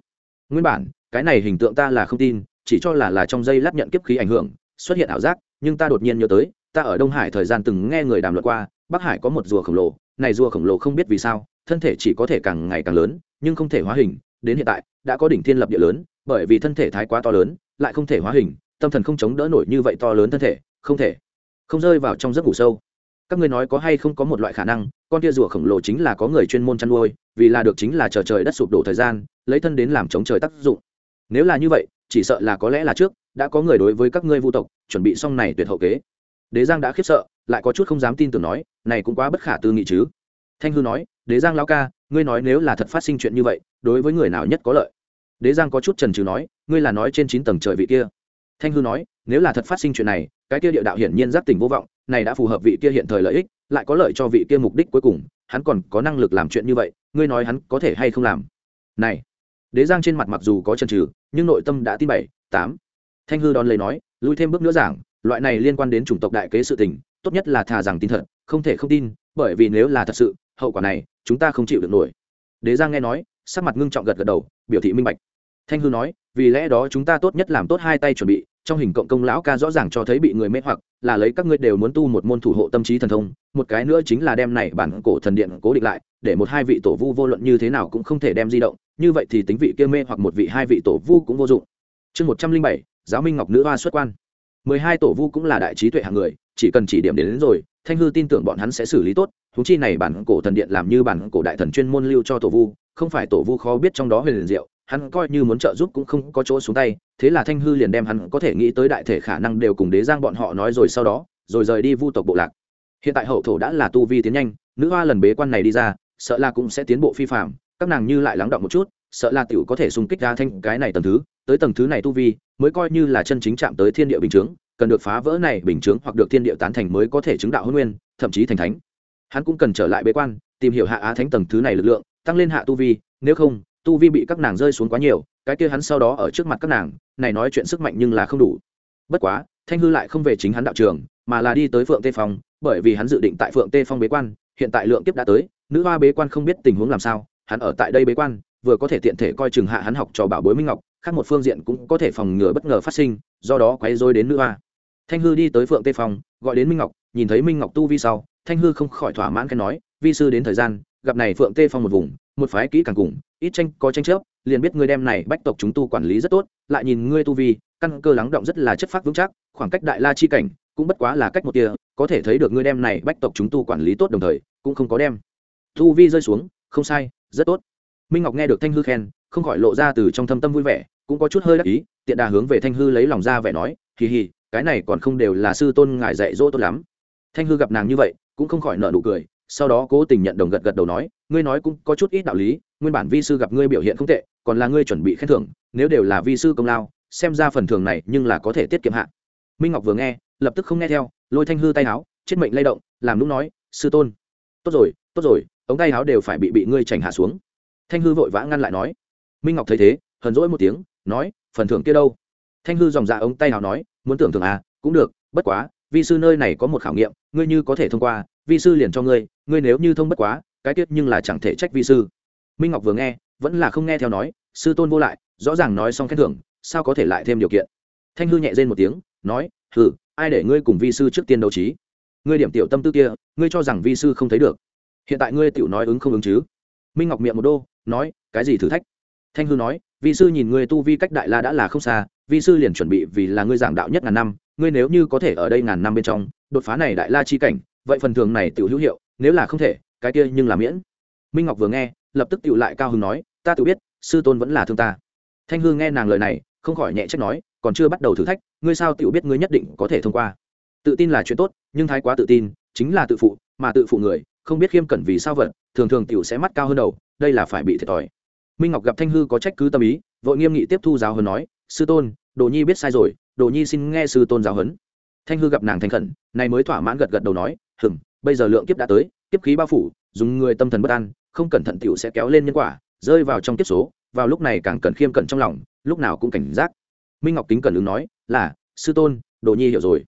nguyên bản, cái này hình tượng ta là không tin, chỉ cho là là trong dây lắp nhận kiếp khí ảnh hưởng, xuất hiện ảo giác, nhưng ta đột nhiên nhớ tới, ta ở đông hải thời gian từng nghe người đàm luận qua, bắc hải có một rùa khổng lồ, này rùa khổng lồ không biết vì sao, thân thể chỉ có thể càng ngày càng lớn, nhưng không thể hóa hình, đến hiện tại, đã có đỉnh thiên lập địa lớn, bởi vì thân thể thái quá to lớn, lại không thể hóa hình tâm thần không chống đỡ nổi như vậy to lớn thân thể, không thể, không rơi vào trong giấc ngủ sâu. Các ngươi nói có hay không có một loại khả năng, con tia rùa khổng lồ chính là có người chuyên môn chăn nuôi, vì là được chính là chờ trời đất sụp đổ thời gian, lấy thân đến làm chống trời tác dụng. Nếu là như vậy, chỉ sợ là có lẽ là trước, đã có người đối với các ngươi vu tộc, chuẩn bị xong này tuyệt hậu kế. Đế giang đã khiếp sợ, lại có chút không dám tin tưởng nói, này cũng quá bất khả tư nghị chứ. Thanh hư nói, đế giang lão ca, ngươi nói nếu là thật phát sinh chuyện như vậy, đối với người nào nhất có lợi? Đế giang có chút trần trừ nói, ngươi là nói trên chín tầng trời vị kia thanh hư nói, nếu là thật phát sinh chuyện này, cái kia địa đạo hiển nhiên giác tỉnh vô vọng, này đã phù hợp vị kia hiện thời lợi ích, lại có lợi cho vị kia mục đích cuối cùng, hắn còn có năng lực làm chuyện như vậy, ngươi nói hắn có thể hay không làm? Này, đế giang trên mặt mặc dù có chần trừ nhưng nội tâm đã tin bảy, tám. Thanh hư đón lấy nói, lui thêm bước nữa giảng, loại này liên quan đến chủng tộc đại kế sự tình, tốt nhất là thà rằng tin thật, không thể không tin, bởi vì nếu là thật sự, hậu quả này, chúng ta không chịu được nổi. Đế giang nghe nói, sắc mặt ngưng trọng gật gật đầu, biểu thị minh bạch. Thanh hư nói vì lẽ đó chúng ta tốt nhất làm tốt hai tay chuẩn bị trong hình cộng công lão ca rõ ràng cho thấy bị người mê hoặc là lấy các ngươi đều muốn tu một môn thủ hộ tâm trí thần thông một cái nữa chính là đem này bản cổ thần điện cố định lại để một hai vị tổ vu vô luận như thế nào cũng không thể đem di động như vậy thì tính vị kia mê hoặc một vị hai vị tổ vu cũng vô dụng. Chương một trăm linh bảy giáo minh ngọc nữ hoa xuất quan. Mười hai tổ vu cũng là đại trí tuệ hạng người chỉ cần chỉ điểm đến, đến rồi thanh hư tin tưởng bọn hắn sẽ xử lý tốt thú chi này bản cổ thần điện làm như bản cổ đại thần chuyên môn lưu cho tổ vu không phải tổ vu khó biết trong đó huyền diệu hắn coi như muốn trợ giúp cũng không có chỗ xuống tay, thế là thanh hư liền đem hắn có thể nghĩ tới đại thể khả năng đều cùng đế giang bọn họ nói rồi sau đó, rồi rời đi vu tộc bộ lạc. Hiện tại hậu thổ đã là tu vi tiến nhanh, nữ hoa lần bế quan này đi ra, sợ là cũng sẽ tiến bộ phi phạm các nàng như lại lắng động một chút, sợ là tiểu có thể xung kích ra thanh cái này tầng thứ, tới tầng thứ này tu vi, mới coi như là chân chính chạm tới thiên địa bình chướng, cần được phá vỡ này bình chướng hoặc được thiên địa tán thành mới có thể chứng đạo hôn nguyên, thậm chí thành thánh. Hắn cũng cần trở lại bế quan, tìm hiểu hạ á thánh tầng thứ này lực lượng, tăng lên hạ tu vi, nếu không tu vi bị các nàng rơi xuống quá nhiều, cái kia hắn sau đó ở trước mặt các nàng, này nói chuyện sức mạnh nhưng là không đủ. Bất quá, thanh hư lại không về chính hắn đạo trường, mà là đi tới phượng tê phong, bởi vì hắn dự định tại phượng tê phong bế quan, hiện tại lượng kiếp đã tới, nữ hoa bế quan không biết tình huống làm sao, hắn ở tại đây bế quan, vừa có thể tiện thể coi chừng hạ hắn học trò bảo bối minh ngọc, khác một phương diện cũng có thể phòng ngừa bất ngờ phát sinh, do đó quấy rối đến nữ hoa. Thanh hư đi tới phượng tê phong, gọi đến minh ngọc, nhìn thấy minh ngọc tu vi sau, thanh hư không khỏi thỏa mãn cái nói, vi sư đến thời gian, gặp này phượng tê phong một vùng, một phái kỹ càng cùng ít tranh có tranh chấp, liền biết ngươi đem này bách tộc chúng tu quản lý rất tốt, lại nhìn ngươi tu vi, căn cơ lắng động rất là chất phác vững chắc, khoảng cách đại la chi cảnh cũng bất quá là cách một tia, có thể thấy được ngươi đem này bách tộc chúng tu quản lý tốt đồng thời, cũng không có đem tu vi rơi xuống, không sai, rất tốt. Minh ngọc nghe được thanh hư khen, không khỏi lộ ra từ trong thâm tâm vui vẻ, cũng có chút hơi đắc ý, tiện đà hướng về thanh hư lấy lòng ra vẻ nói, hì hì, cái này còn không đều là sư tôn ngài dạy dỗ tốt lắm. Thanh hư gặp nàng như vậy, cũng không khỏi nợ nụ cười sau đó cố tình nhận đồng gật gật đầu nói, ngươi nói cũng có chút ít đạo lý, nguyên bản vi sư gặp ngươi biểu hiện không tệ, còn là ngươi chuẩn bị khen thưởng, nếu đều là vi sư công lao, xem ra phần thưởng này nhưng là có thể tiết kiệm hạ. Minh ngọc vừa nghe, lập tức không nghe theo, lôi thanh hư tay áo, chết mệnh lay động, làm lúc nói, sư tôn, tốt rồi tốt rồi, ống tay áo đều phải bị bị ngươi chảnh hạ xuống. Thanh hư vội vã ngăn lại nói. Minh ngọc thấy thế, hờn rỗi một tiếng, nói, phần thưởng kia đâu? Thanh hư dòng dạ ống tay áo nói, muốn tưởng thưởng à cũng được, bất quá, vi sư nơi này có một khảo nghiệm, ngươi như có thể thông qua vi sư liền cho ngươi ngươi nếu như thông bất quá, cái tiết nhưng là chẳng thể trách vi sư. Minh ngọc vừa nghe, vẫn là không nghe theo nói, sư tôn vô lại, rõ ràng nói xong khen thưởng, sao có thể lại thêm điều kiện? Thanh hư nhẹ dên một tiếng, nói, hừ, ai để ngươi cùng vi sư trước tiên đấu trí? Ngươi điểm tiểu tâm tư kia, ngươi cho rằng vi sư không thấy được. Hiện tại ngươi tiểu nói ứng không ứng chứ? Minh ngọc miệng một đô, nói, cái gì thử thách? Thanh hư nói, vi sư nhìn ngươi tu vi cách đại la đã là không xa, vi sư liền chuẩn bị vì là ngươi giảng đạo nhất ngàn năm, ngươi nếu như có thể ở đây ngàn năm bên trong, đột phá này đại la chi cảnh vậy phần thường này tiểu hữu hiệu, nếu là không thể, cái kia nhưng là miễn. Minh ngọc vừa nghe, lập tức tiểu lại cao hứng nói, ta tự biết, sư tôn vẫn là thương ta. Thanh hương nghe nàng lời này, không khỏi nhẹ trách nói, còn chưa bắt đầu thử thách, ngươi sao tiểu biết ngươi nhất định có thể thông qua? Tự tin là chuyện tốt, nhưng thái quá tự tin, chính là tự phụ, mà tự phụ người, không biết khiêm cẩn vì sao vật, thường thường tiểu sẽ mắt cao hơn đầu, đây là phải bị thiệt thòi. Minh ngọc gặp thanh hư có trách cứ tâm ý, vội nghiêm nghị tiếp thu giáo huấn nói, sư tôn, đồ nhi biết sai rồi, đồ nhi xin nghe sư tôn giáo huấn. Thanh hư gặp nàng thành khẩn, này mới thỏa mãn gật gật đầu nói hừm, bây giờ lượng kiếp đã tới, kiếp khí bao phủ, dùng người tâm thần bất an, không cẩn thận tiểu sẽ kéo lên nhân quả, rơi vào trong kiếp số, vào lúc này càng cần khiêm cẩn trong lòng, lúc nào cũng cảnh giác. Minh ngọc kính cẩn ứng nói, là, sư tôn, đồ nhi hiểu rồi.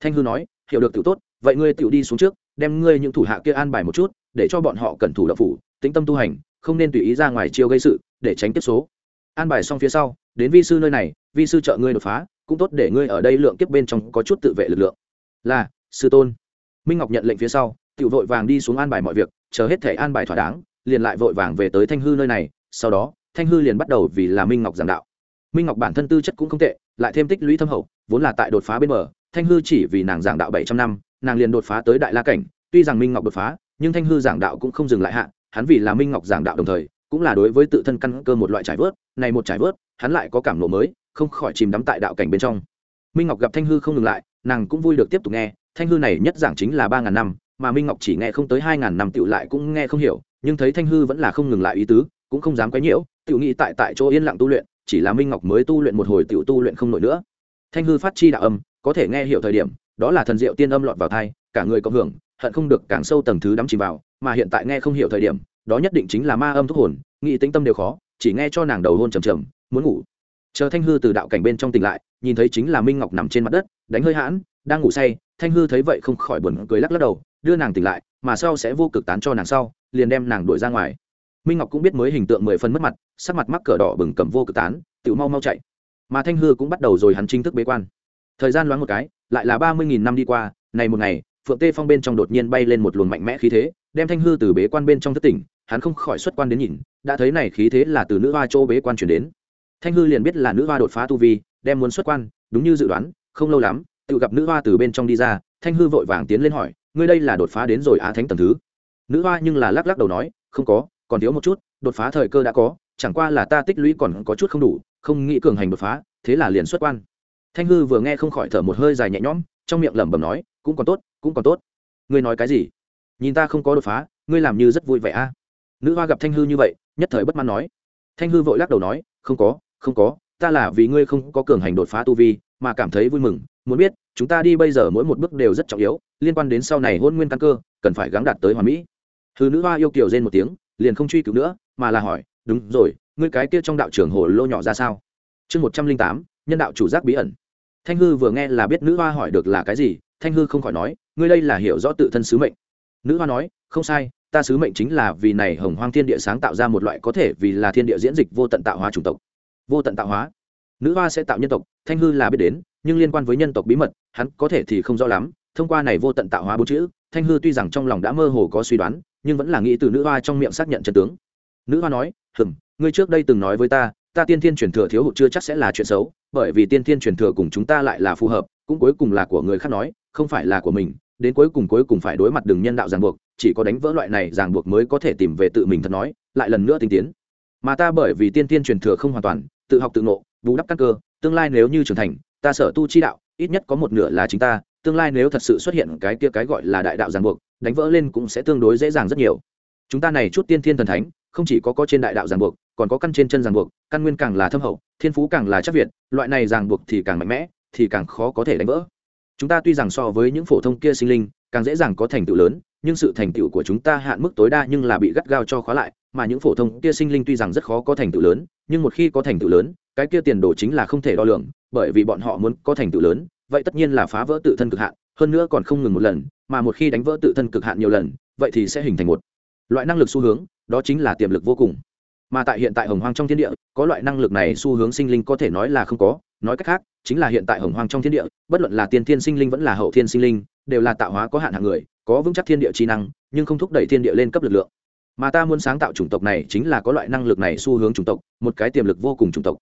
Thanh hư nói, hiểu được tiểu tốt, vậy ngươi tiểu đi xuống trước, đem ngươi những thủ hạ kia an bài một chút, để cho bọn họ cẩn thủ đập phủ, tĩnh tâm tu hành, không nên tùy ý ra ngoài chiêu gây sự, để tránh tiếp số. An bài xong phía sau, đến vi sư nơi này, vi sư trợ ngươi đột phá, cũng tốt để ngươi ở đây lượng kiếp bên trong có chút tự vệ lực lượng. Là, sư tôn minh ngọc nhận lệnh phía sau tự vội vàng đi xuống an bài mọi việc chờ hết thể an bài thỏa đáng liền lại vội vàng về tới thanh hư nơi này. Sau đó thanh hư liền bắt đầu vì là minh ngọc giảng đạo. Minh ngọc bản thân tư chất cũng không tệ lại thêm tích lũy thâm hậu vốn là tại đột phá bên bờ thanh hư chỉ vì nàng giảng đạo bảy trăm năm nàng liền đột phá tới đại la cảnh. Tuy rằng minh ngọc đột phá nhưng thanh hư giảng đạo cũng không dừng lại hạn, hắn vì là minh ngọc giảng đạo đồng thời cũng là đối với tự thân căn cơ một loại trải vớt này một trải vớt hắn lại có cảm nộ mới không khỏi chìm đắm tại đạo cảnh bên trong. Minh ngọc gặp thanh hư không ngừng lại nàng cũng vui được tiếp tục nghe thanh hư này nhất giảng chính là ba ngàn năm, mà minh ngọc chỉ nghe không tới hai ngàn năm tựu lại cũng nghe không hiểu, nhưng thấy thanh hư vẫn là không ngừng lại ý tứ, cũng không dám quấy nhiễu tựu nghĩ tại tại chỗ yên lặng tu luyện, chỉ là minh ngọc mới tu luyện một hồi tựu tu luyện không nổi nữa. Thanh hư phát chi đạo âm, có thể nghe hiểu thời điểm, đó là thần diệu tiên âm lọt vào thai cả người cộng hưởng, hận không được càng sâu tầng thứ đắm chìm vào, mà hiện tại nghe không hiểu thời điểm, đó nhất định chính là ma âm thúc hồn, nghĩ tính tâm đều khó, chỉ nghe cho nàng đầu hôn trầm trầm, muốn ngủ. Chờ thanh hư từ đạo cảnh bên trong tỉnh lại, nhìn thấy chính là minh ngọc nằm trên mặt đất, đánh hơi hãn đang ngủ say, thanh hư thấy vậy không khỏi buồn cười lắc lắc đầu, đưa nàng tỉnh lại, mà sau sẽ vô cực tán cho nàng sau, liền đem nàng đuổi ra ngoài. Minh ngọc cũng biết mới hình tượng mười phân mất mặt, sắc mặt mắc cờ đỏ bừng cầm vô cực tán tự mau mau chạy. Mà thanh hư cũng bắt đầu rồi hắn chính thức bế quan. Thời gian loáng một cái, lại là ba mươi nghìn năm đi qua, này một ngày, phượng tê phong bên trong đột nhiên bay lên một luồng mạnh mẽ khí thế, đem thanh hư từ bế quan bên trong thất tỉnh, hắn không khỏi xuất quan đến nhìn, đã thấy này khí thế là từ nữ hoa châu bế quan chuyển đến. Thanh hư liền biết là nữ hoa đột phá tu vi, đem muốn xuất quan, đúng như dự đoán, không lâu lắm tự gặp nữ hoa từ bên trong đi ra, thanh hư vội vàng tiến lên hỏi, ngươi đây là đột phá đến rồi á thánh tầng thứ? Nữ hoa nhưng là lắc lắc đầu nói, không có, còn thiếu một chút, đột phá thời cơ đã có, chẳng qua là ta tích lũy còn có chút không đủ, không nghĩ cường hành đột phá, thế là liền xuất quan. Thanh hư vừa nghe không khỏi thở một hơi dài nhẹ nhõm, trong miệng lẩm bẩm nói, cũng còn tốt, cũng còn tốt. Ngươi nói cái gì? Nhìn ta không có đột phá, ngươi làm như rất vui vẻ a. Nữ hoa gặp thanh hư như vậy, nhất thời bất mãn nói. Thanh hư vội lắc đầu nói, không có không có ta là vì ngươi không có cường hành đột phá tu vi, mà cảm thấy vui mừng, muốn biết, chúng ta đi bây giờ mỗi một bước đều rất trọng yếu, liên quan đến sau này hôn nguyên căn cơ, cần phải gắng đạt tới hoàn mỹ. Hư nữ hoa yêu kiều rên một tiếng, liền không truy cứu nữa, mà là hỏi, đúng rồi, ngươi cái kia trong đạo trưởng hồ lô nhỏ ra sao? Chương một trăm linh tám, nhân đạo chủ giác bí ẩn. Thanh hư vừa nghe là biết nữ hoa hỏi được là cái gì, thanh hư không khỏi nói, ngươi đây là hiểu rõ tự thân sứ mệnh. Nữ hoa nói, không sai, ta sứ mệnh chính là vì này hồng hoang thiên địa sáng tạo ra một loại có thể vì là thiên địa diễn dịch vô tận tạo hóa chủng tộc vô tận tạo hóa. Nữ hoa sẽ tạo nhân tộc, thanh hư là biết đến, nhưng liên quan với nhân tộc bí mật, hắn có thể thì không rõ lắm. Thông qua này vô tận tạo hóa bốn chữ, thanh hư tuy rằng trong lòng đã mơ hồ có suy đoán, nhưng vẫn là nghĩ từ nữ hoa trong miệng xác nhận chân tướng. Nữ hoa nói, hừm, ngươi trước đây từng nói với ta ta tiên thiên truyền thừa thiếu hụt chưa chắc sẽ là chuyện xấu, bởi vì tiên thiên truyền thừa cùng chúng ta lại là phù hợp, cũng cuối cùng là của người khác nói, không phải là của mình, đến cuối cùng cuối cùng phải đối mặt đường nhân đạo ràng buộc, chỉ có đánh vỡ loại này ràng buộc mới có thể tìm về tự mình thật nói, lại lần nữa tinh tiến. Mà ta bởi vì tiên tiên truyền thừa không hoàn toàn tự học tự ngộ, bù đắp căn cơ, tương lai nếu như trưởng thành, ta sở tu chi đạo, ít nhất có một nửa là chính ta, tương lai nếu thật sự xuất hiện cái kia cái gọi là đại đạo giàn buộc, đánh vỡ lên cũng sẽ tương đối dễ dàng rất nhiều. Chúng ta này chút tiên thiên thần thánh, không chỉ có có trên đại đạo giàn buộc, còn có căn trên chân giàn buộc, căn nguyên càng là thâm hậu, thiên phú càng là chắc việt, loại này giàn buộc thì càng mạnh mẽ, thì càng khó có thể đánh vỡ. Chúng ta tuy rằng so với những phổ thông kia sinh linh, càng dễ dàng có thành tựu lớn, nhưng sự thành tựu của chúng ta hạn mức tối đa nhưng là bị gắt gao cho khóa lại mà những phổ thông kia sinh linh tuy rằng rất khó có thành tựu lớn, nhưng một khi có thành tựu lớn, cái kia tiền đồ chính là không thể đo lường, bởi vì bọn họ muốn có thành tựu lớn, vậy tất nhiên là phá vỡ tự thân cực hạn, hơn nữa còn không ngừng một lần, mà một khi đánh vỡ tự thân cực hạn nhiều lần, vậy thì sẽ hình thành một loại năng lực xu hướng, đó chính là tiềm lực vô cùng. Mà tại hiện tại hồng hoang trong thiên địa, có loại năng lực này xu hướng sinh linh có thể nói là không có, nói cách khác, chính là hiện tại hồng hoang trong thiên địa, bất luận là tiên thiên sinh linh vẫn là hậu thiên sinh linh, đều là tạo hóa có hạn hạng người, có vững chắc thiên địa trí năng, nhưng không thúc đẩy thiên địa lên cấp lực lượng mà ta muốn sáng tạo chủng tộc này chính là có loại năng lực này xu hướng chủng tộc, một cái tiềm lực vô cùng chủng tộc.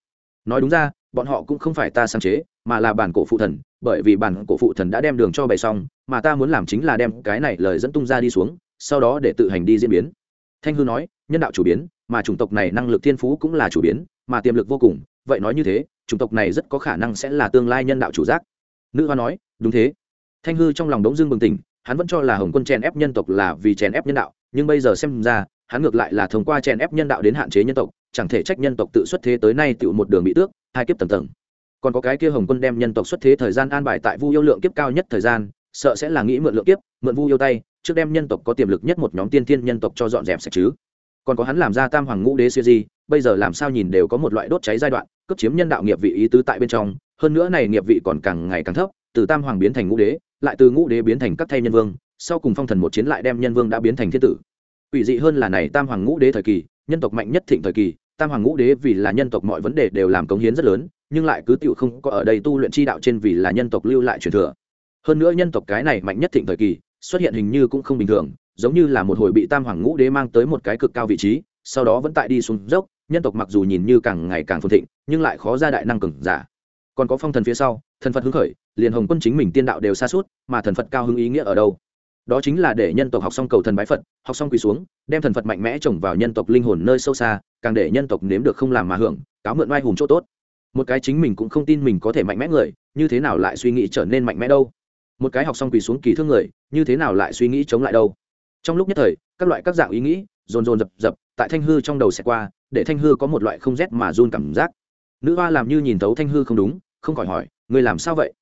Nói đúng ra, bọn họ cũng không phải ta sáng chế, mà là bản cổ phụ thần, bởi vì bản cổ phụ thần đã đem đường cho bày xong, mà ta muốn làm chính là đem cái này lời dẫn tung ra đi xuống, sau đó để tự hành đi diễn biến. Thanh hư nói, nhân đạo chủ biến, mà chủng tộc này năng lực thiên phú cũng là chủ biến, mà tiềm lực vô cùng, vậy nói như thế, chủng tộc này rất có khả năng sẽ là tương lai nhân đạo chủ giác. Nữ hoa nói, đúng thế. Thanh hư trong lòng đống dương bừng tỉnh, hắn vẫn cho là hồng quân chèn ép nhân tộc là vì chèn ép nhân đạo nhưng bây giờ xem ra, hắn ngược lại là thông qua chèn ép nhân đạo đến hạn chế nhân tộc, chẳng thể trách nhân tộc tự xuất thế tới nay tựu một đường bị tước, hai kiếp tầng tầng. Còn có cái kia hồng quân đem nhân tộc xuất thế thời gian an bài tại vu yêu lượng kiếp cao nhất thời gian, sợ sẽ là nghĩ mượn lượng kiếp, mượn vu yêu tay, trước đem nhân tộc có tiềm lực nhất một nhóm tiên thiên nhân tộc cho dọn dẹp sạch chứ. Còn có hắn làm ra tam hoàng ngũ đế siêu di, bây giờ làm sao nhìn đều có một loại đốt cháy giai đoạn cấp chiếm nhân đạo nghiệp vị ý tứ tại bên trong, hơn nữa này nghiệp vị còn càng ngày càng thấp, từ tam hoàng biến thành ngũ đế, lại từ ngũ đế biến thành các thay nhân vương sau cùng phong thần một chiến lại đem nhân vương đã biến thành thiên tử. Ủy dị hơn là này tam hoàng ngũ đế thời kỳ, nhân tộc mạnh nhất thịnh thời kỳ, tam hoàng ngũ đế vì là nhân tộc mọi vấn đề đều làm cống hiến rất lớn, nhưng lại cứ tựu không có ở đây tu luyện chi đạo trên vì là nhân tộc lưu lại truyền thừa. Hơn nữa nhân tộc cái này mạnh nhất thịnh thời kỳ, xuất hiện hình như cũng không bình thường, giống như là một hồi bị tam hoàng ngũ đế mang tới một cái cực cao vị trí, sau đó vẫn tại đi xuống dốc, nhân tộc mặc dù nhìn như càng ngày càng phồn thịnh, nhưng lại khó ra đại năng cường giả. Còn có phong thần phía sau, thần phật hứng khởi, liền hồng quân chính mình tiên đạo đều xa suốt, mà thần phật cao hứng ý nghĩa ở đâu? Đó chính là để nhân tộc học xong cầu thần bái phật, học xong quỳ xuống, đem thần phật mạnh mẽ trồng vào nhân tộc linh hồn nơi sâu xa, càng để nhân tộc nếm được không làm mà hưởng, cáo mượn oai hùng chỗ tốt. Một cái chính mình cũng không tin mình có thể mạnh mẽ người, như thế nào lại suy nghĩ trở nên mạnh mẽ đâu? Một cái học xong quỳ xuống kỳ thương người, như thế nào lại suy nghĩ chống lại đâu? Trong lúc nhất thời, các loại các dạng ý nghĩ, dồn dồn dập dập, tại thanh hư trong đầu sẽ qua, để thanh hư có một loại không rét mà run cảm giác. Nữ hoa làm như nhìn thấu thanh hư không đúng, không khỏi hỏi người làm sao vậy?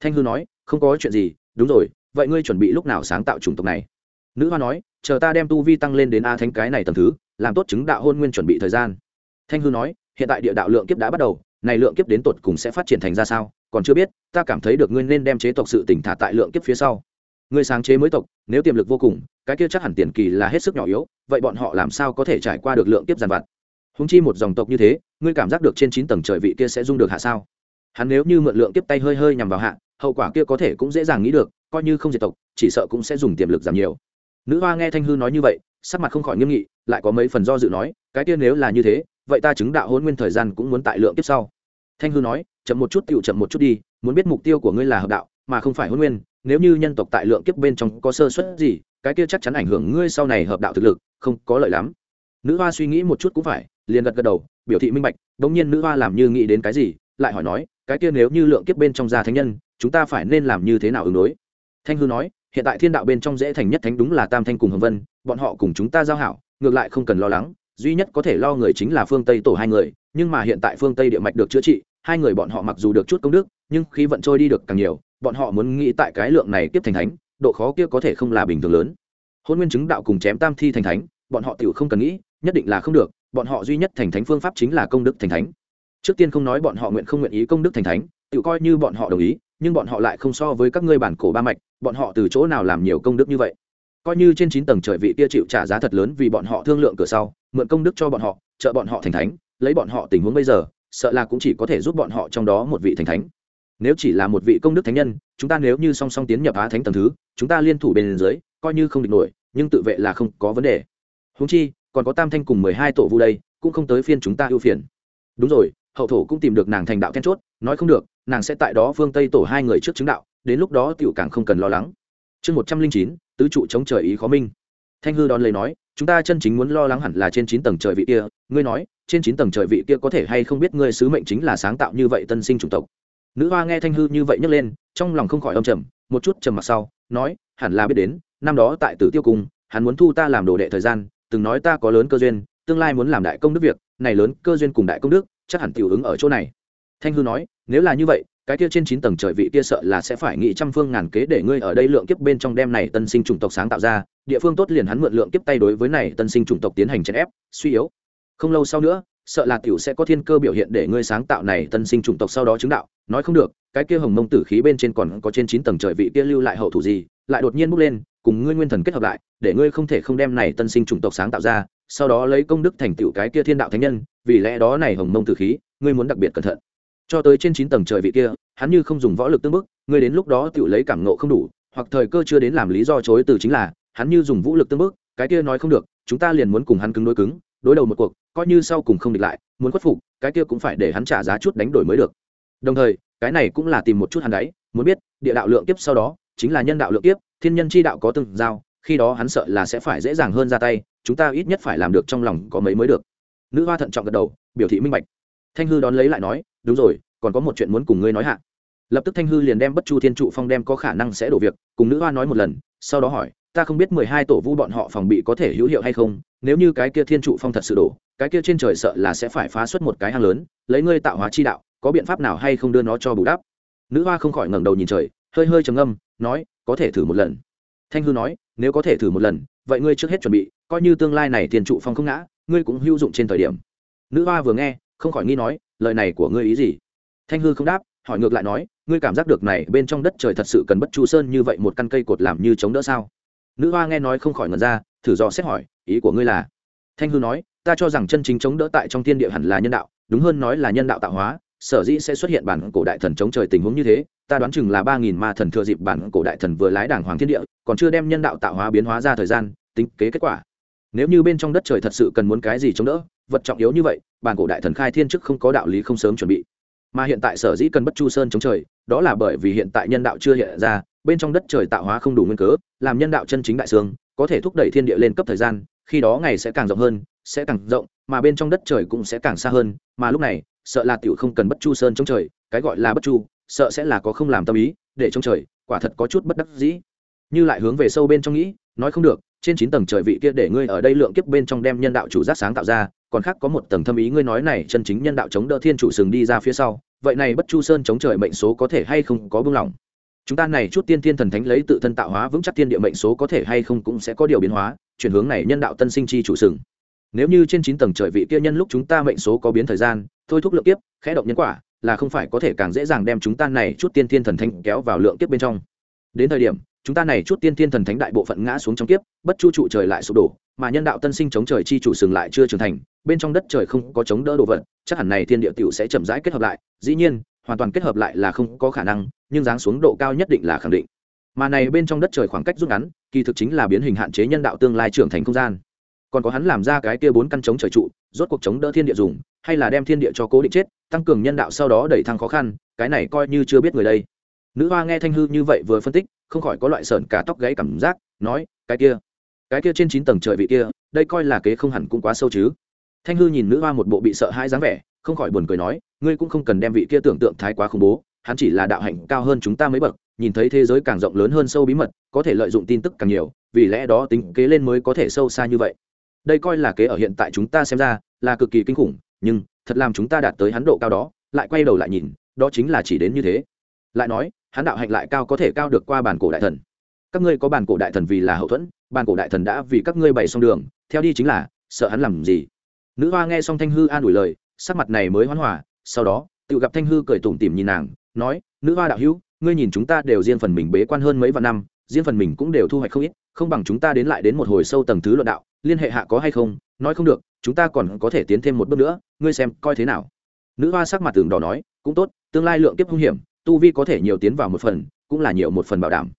Thanh hư nói, không có chuyện gì, đúng rồi vậy ngươi chuẩn bị lúc nào sáng tạo chủng tộc này? Nữ hoa nói, chờ ta đem tu vi tăng lên đến a thanh cái này tầm thứ, làm tốt chứng đạo hôn nguyên chuẩn bị thời gian. Thanh hư nói, hiện tại địa đạo lượng kiếp đã bắt đầu, này lượng kiếp đến tột cùng sẽ phát triển thành ra sao? Còn chưa biết, ta cảm thấy được ngươi nên đem chế tộc sự tỉnh thả tại lượng kiếp phía sau. Ngươi sáng chế mới tộc, nếu tiềm lực vô cùng, cái kia chắc hẳn tiền kỳ là hết sức nhỏ yếu, vậy bọn họ làm sao có thể trải qua được lượng kiếp giàn vặt? Húng chi một dòng tộc như thế, ngươi cảm giác được trên chín tầng trời vị kia sẽ dung được hạ sao? Hắn nếu như mượn lượng kiếp tay hơi hơi nhằm vào hạ, hậu quả kia có thể cũng dễ dàng nghĩ được coi như không diệt tộc, chỉ sợ cũng sẽ dùng tiềm lực giảm nhiều. Nữ hoa nghe thanh hư nói như vậy, sắc mặt không khỏi nghiêm nghị, lại có mấy phần do dự nói, cái kia nếu là như thế, vậy ta chứng đạo hôn nguyên thời gian cũng muốn tại lượng kiếp sau. Thanh hư nói, chậm một chút tựu chậm một chút đi, muốn biết mục tiêu của ngươi là hợp đạo, mà không phải hôn nguyên, nếu như nhân tộc tại lượng kiếp bên trong có sơ suất gì, cái kia chắc chắn ảnh hưởng ngươi sau này hợp đạo thực lực, không có lợi lắm. Nữ hoa suy nghĩ một chút cũng phải, liền gật gật đầu, biểu thị minh bạch, đống nhiên nữ hoa làm như nghĩ đến cái gì, lại hỏi nói, cái kia nếu như lượng kiếp bên trong gia thánh nhân, chúng ta phải nên làm như thế nào ứng đối? Thanh hư nói, hiện tại thiên đạo bên trong dễ thành nhất thánh đúng là tam thanh cùng hồng vân, bọn họ cùng chúng ta giao hảo, ngược lại không cần lo lắng, duy nhất có thể lo người chính là phương tây tổ hai người, nhưng mà hiện tại phương tây địa mạch được chữa trị, hai người bọn họ mặc dù được chút công đức, nhưng khi vận trôi đi được càng nhiều, bọn họ muốn nghĩ tại cái lượng này tiếp thành thánh, độ khó kia có thể không là bình thường lớn. Hôn nguyên chứng đạo cùng chém tam thi thành thánh, bọn họ tiểu không cần nghĩ, nhất định là không được, bọn họ duy nhất thành thánh phương pháp chính là công đức thành thánh. Trước tiên không nói bọn họ nguyện không nguyện ý công đức thành thánh tự coi như bọn họ đồng ý nhưng bọn họ lại không so với các ngươi bản cổ ba mạch, bọn họ từ chỗ nào làm nhiều công đức như vậy? Coi như trên chín tầng trời vị kia chịu trả giá thật lớn vì bọn họ thương lượng cửa sau, mượn công đức cho bọn họ, trợ bọn họ thành thánh, lấy bọn họ tình huống bây giờ, sợ là cũng chỉ có thể giúp bọn họ trong đó một vị thành thánh. Nếu chỉ là một vị công đức thánh nhân, chúng ta nếu như song song tiến nhập á thánh tầng thứ, chúng ta liên thủ bên dưới, coi như không địch nổi, nhưng tự vệ là không có vấn đề. Húng chi, còn có tam thanh cùng mười hai tổ vu đây, cũng không tới phiên chúng ta ưu phiền. Đúng rồi hậu thổ cũng tìm được nàng thành đạo then chốt, nói không được, nàng sẽ tại đó phương tây tổ hai người trước chứng đạo, đến lúc đó tiểu càng không cần lo lắng. Chương một trăm linh chín, tứ trụ chống trời ý khó minh. Thanh hư đón lấy nói, chúng ta chân chính muốn lo lắng hẳn là trên chín tầng trời vị kia, ngươi nói, trên chín tầng trời vị kia có thể hay không biết ngươi sứ mệnh chính là sáng tạo như vậy tân sinh chủng tộc? Nữ hoa nghe thanh hư như vậy nhấc lên, trong lòng không khỏi âm trầm, một chút trầm mặc sau, nói, hẳn là biết đến, năm đó tại tử tiêu cung, hắn muốn thu ta làm đồ đệ thời gian, từng nói ta có lớn cơ duyên, tương lai muốn làm đại công đức việc, này lớn cơ duyên cùng đại công đức chắc hẳn tiểu ứng ở chỗ này. Thanh hư nói, nếu là như vậy, cái kia trên chín tầng trời vị kia sợ là sẽ phải nghĩ trăm phương ngàn kế để ngươi ở đây lượng kiếp bên trong đem này tân sinh chủng tộc sáng tạo ra, địa phương tốt liền hắn mượn lượng kiếp tay đối với này tân sinh chủng tộc tiến hành chèn ép, suy yếu. Không lâu sau nữa, sợ là tiểu sẽ có thiên cơ biểu hiện để ngươi sáng tạo này tân sinh chủng tộc sau đó chứng đạo. Nói không được, cái kia hồng mông tử khí bên trên còn có trên chín tầng trời vị kia lưu lại hậu thủ gì, lại đột nhiên bốc lên, cùng ngươi nguyên thần kết hợp lại, để ngươi không thể không đem này tân sinh chủng tộc sáng tạo ra sau đó lấy công đức thành tựu cái kia thiên đạo thánh nhân, vì lẽ đó này hồng mông tử khí, ngươi muốn đặc biệt cẩn thận. Cho tới trên chín tầng trời vị kia, hắn như không dùng võ lực tương bức, ngươi đến lúc đó tự lấy cảm nộ không đủ, hoặc thời cơ chưa đến làm lý do chối từ chính là, hắn như dùng vũ lực tương bức, cái kia nói không được, chúng ta liền muốn cùng hắn cứng đối cứng, đối đầu một cuộc, coi như sau cùng không địch lại, muốn khuất phục, cái kia cũng phải để hắn trả giá chút đánh đổi mới được. Đồng thời, cái này cũng là tìm một chút hắn đấy, muốn biết, địa đạo lượng kiếp sau đó, chính là nhân đạo lượng kiếp, thiên nhân chi đạo có từng giao khi đó hắn sợ là sẽ phải dễ dàng hơn ra tay, chúng ta ít nhất phải làm được trong lòng có mấy mới được. Nữ hoa thận trọng gật đầu, biểu thị minh bạch. Thanh hư đón lấy lại nói, đúng rồi, còn có một chuyện muốn cùng ngươi nói hạ. Lập tức thanh hư liền đem bất chu thiên trụ phong đem có khả năng sẽ đổ việc, cùng nữ hoa nói một lần, sau đó hỏi, ta không biết mười hai tổ vu bọn họ phòng bị có thể hữu hiệu hay không, nếu như cái kia thiên trụ phong thật sự đổ, cái kia trên trời sợ là sẽ phải phá xuất một cái hang lớn, lấy ngươi tạo hóa chi đạo, có biện pháp nào hay không đưa nó cho bù đắp? Nữ hoa không khỏi ngẩng đầu nhìn trời, hơi hơi trầm ngâm, nói, có thể thử một lần. Thanh hư nói nếu có thể thử một lần, vậy ngươi trước hết chuẩn bị, coi như tương lai này tiền trụ phong không ngã, ngươi cũng hữu dụng trên thời điểm. Nữ hoa vừa nghe, không khỏi nghi nói, lời này của ngươi ý gì? Thanh hư không đáp, hỏi ngược lại nói, ngươi cảm giác được này bên trong đất trời thật sự cần bất chu sơn như vậy một căn cây cột làm như chống đỡ sao? Nữ hoa nghe nói không khỏi ngần ra, thử dò xét hỏi, ý của ngươi là? Thanh hư nói, ta cho rằng chân chính chống đỡ tại trong thiên địa hẳn là nhân đạo, đúng hơn nói là nhân đạo tạo hóa sở dĩ sẽ xuất hiện bản cổ đại thần chống trời tình huống như thế, ta đoán chừng là ba nghìn ma thần thừa dịp bản cổ đại thần vừa lái đảng hoàng thiên địa, còn chưa đem nhân đạo tạo hóa biến hóa ra thời gian, tính kế kết quả. Nếu như bên trong đất trời thật sự cần muốn cái gì chống đỡ, vật trọng yếu như vậy, bản cổ đại thần khai thiên chức không có đạo lý không sớm chuẩn bị. Mà hiện tại sở dĩ cần bất chu sơn chống trời, đó là bởi vì hiện tại nhân đạo chưa hiện ra, bên trong đất trời tạo hóa không đủ nguyên cớ, làm nhân đạo chân chính đại sương có thể thúc đẩy thiên địa lên cấp thời gian, khi đó ngày sẽ càng rộng hơn, sẽ càng rộng, mà bên trong đất trời cũng sẽ càng xa hơn, mà lúc này sợ là tiểu không cần bất chu sơn chống trời, cái gọi là bất chu, sợ sẽ là có không làm tâm ý để chống trời, quả thật có chút bất đắc dĩ. Như lại hướng về sâu bên trong nghĩ, nói không được, trên chín tầng trời vị kia để ngươi ở đây lượng kiếp bên trong đem nhân đạo chủ giác sáng tạo ra, còn khác có một tầng thâm ý ngươi nói này chân chính nhân đạo chống đỡ thiên chủ sừng đi ra phía sau, vậy này bất chu sơn chống trời mệnh số có thể hay không có buông lỏng? Chúng ta này chút tiên thiên thần thánh lấy tự thân tạo hóa vững chắc thiên địa mệnh số có thể hay không cũng sẽ có điều biến hóa, chuyển hướng này nhân đạo tân sinh chi chủ sừng nếu như trên chín tầng trời vị kia nhân lúc chúng ta mệnh số có biến thời gian, thôi thúc lượng kiếp, khẽ động nhân quả, là không phải có thể càng dễ dàng đem chúng ta này chút tiên thiên thần thánh kéo vào lượng kiếp bên trong. Đến thời điểm, chúng ta này chút tiên thiên thần thánh đại bộ phận ngã xuống trong kiếp, bất chu trụ trời lại sụp đổ, mà nhân đạo tân sinh chống trời chi chủ sừng lại chưa trưởng thành, bên trong đất trời không có chống đỡ đồ vật, chắc hẳn này thiên địa tiểu sẽ chậm rãi kết hợp lại. Dĩ nhiên, hoàn toàn kết hợp lại là không có khả năng, nhưng dáng xuống độ cao nhất định là khẳng định. Mà này bên trong đất trời khoảng cách rút ngắn, kỳ thực chính là biến hình hạn chế nhân đạo tương lai trưởng thành không gian còn có hắn làm ra cái kia bốn căn chống trời trụ, rốt cuộc chống đỡ thiên địa dùng, hay là đem thiên địa cho cố định chết, tăng cường nhân đạo sau đó đẩy thăng khó khăn, cái này coi như chưa biết người đây. Nữ hoa nghe thanh hư như vậy vừa phân tích, không khỏi có loại sợn cả tóc gáy cảm giác, nói, cái kia cái kia trên chín tầng trời vị kia, đây coi là kế không hẳn cũng quá sâu chứ. Thanh hư nhìn nữ hoa một bộ bị sợ hãi dáng vẻ, không khỏi buồn cười nói, ngươi cũng không cần đem vị kia tưởng tượng thái quá khủng bố, hắn chỉ là đạo hạnh cao hơn chúng ta mấy bậc, nhìn thấy thế giới càng rộng lớn hơn sâu bí mật, có thể lợi dụng tin tức càng nhiều, vì lẽ đó tính kế lên mới có thể sâu xa như vậy đây coi là kế ở hiện tại chúng ta xem ra là cực kỳ kinh khủng, nhưng thật làm chúng ta đạt tới hắn độ cao đó, lại quay đầu lại nhìn, đó chính là chỉ đến như thế. Lại nói, hắn đạo hạnh lại cao có thể cao được qua bản cổ đại thần. Các ngươi có bản cổ đại thần vì là hậu thuẫn, bản cổ đại thần đã vì các ngươi bày xong đường, theo đi chính là, sợ hắn làm gì? Nữ hoa nghe xong thanh hư an ủi lời, sắc mặt này mới hoán hòa, sau đó, tự gặp thanh hư cười tủm tỉm nhìn nàng, nói, nữ hoa đạo hữu, ngươi nhìn chúng ta đều riêng phần mình bế quan hơn mấy vạn năm, riêng phần mình cũng đều thu hoạch không ít không bằng chúng ta đến lại đến một hồi sâu tầng thứ luận đạo, liên hệ hạ có hay không, nói không được, chúng ta còn có thể tiến thêm một bước nữa, ngươi xem, coi thế nào. Nữ hoa sắc mặt tường đỏ nói, cũng tốt, tương lai lượng kiếp hung hiểm, tu vi có thể nhiều tiến vào một phần, cũng là nhiều một phần bảo đảm.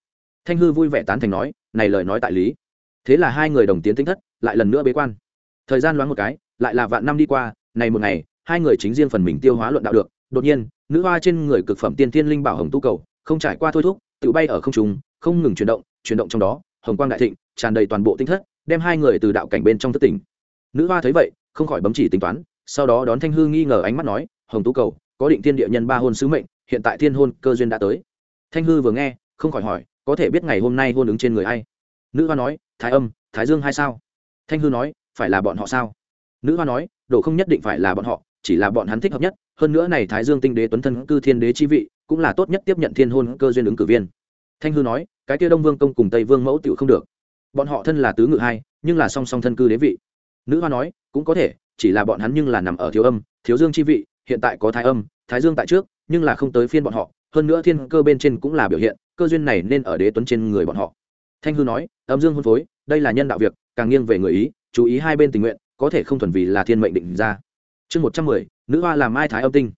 Thanh hư vui vẻ tán thành nói, này lời nói tại lý. Thế là hai người đồng tiến tính thất, lại lần nữa bế quan. Thời gian loáng một cái, lại là vạn năm đi qua, này một ngày, hai người chính riêng phần mình tiêu hóa luận đạo được. Đột nhiên, nữ hoa trên người cực phẩm tiên thiên linh bảo hồng tu cầu, không trải qua thôi thúc, tự bay ở không trung, không ngừng chuyển động chuyển động trong đó hồng quang đại thịnh, tràn đầy toàn bộ tinh thất, đem hai người từ đạo cảnh bên trong thất tỉnh. Nữ hoa thấy vậy, không khỏi bấm chỉ tính toán, sau đó đón thanh hư nghi ngờ ánh mắt nói, hồng tú cầu, có định thiên địa nhân ba hôn sứ mệnh, hiện tại thiên hôn cơ duyên đã tới. Thanh hư vừa nghe, không khỏi hỏi, có thể biết ngày hôm nay hôn ứng trên người ai? Nữ hoa nói, thái âm, thái dương hay sao? Thanh hư nói, phải là bọn họ sao? Nữ hoa nói, đồ không nhất định phải là bọn họ, chỉ là bọn hắn thích hợp nhất, hơn nữa này thái dương tinh đế tuấn thân cư thiên đế chi vị, cũng là tốt nhất tiếp nhận thiên hôn cơ duyên ứng cử viên. Thanh hư nói cái kia đông vương công cùng tây vương mẫu tiểu không được. Bọn họ thân là tứ ngự hai, nhưng là song song thân cư đế vị. Nữ hoa nói, cũng có thể, chỉ là bọn hắn nhưng là nằm ở thiếu âm, thiếu dương chi vị, hiện tại có thái âm, thái dương tại trước, nhưng là không tới phiên bọn họ, hơn nữa thiên cơ bên trên cũng là biểu hiện, cơ duyên này nên ở đế tuấn trên người bọn họ. Thanh hư nói, âm dương hôn phối, đây là nhân đạo việc, càng nghiêng về người ý, chú ý hai bên tình nguyện, có thể không thuần vì là thiên mệnh định ra. Chương một trăm mười, nữ hoa làm ai thái âm tinh?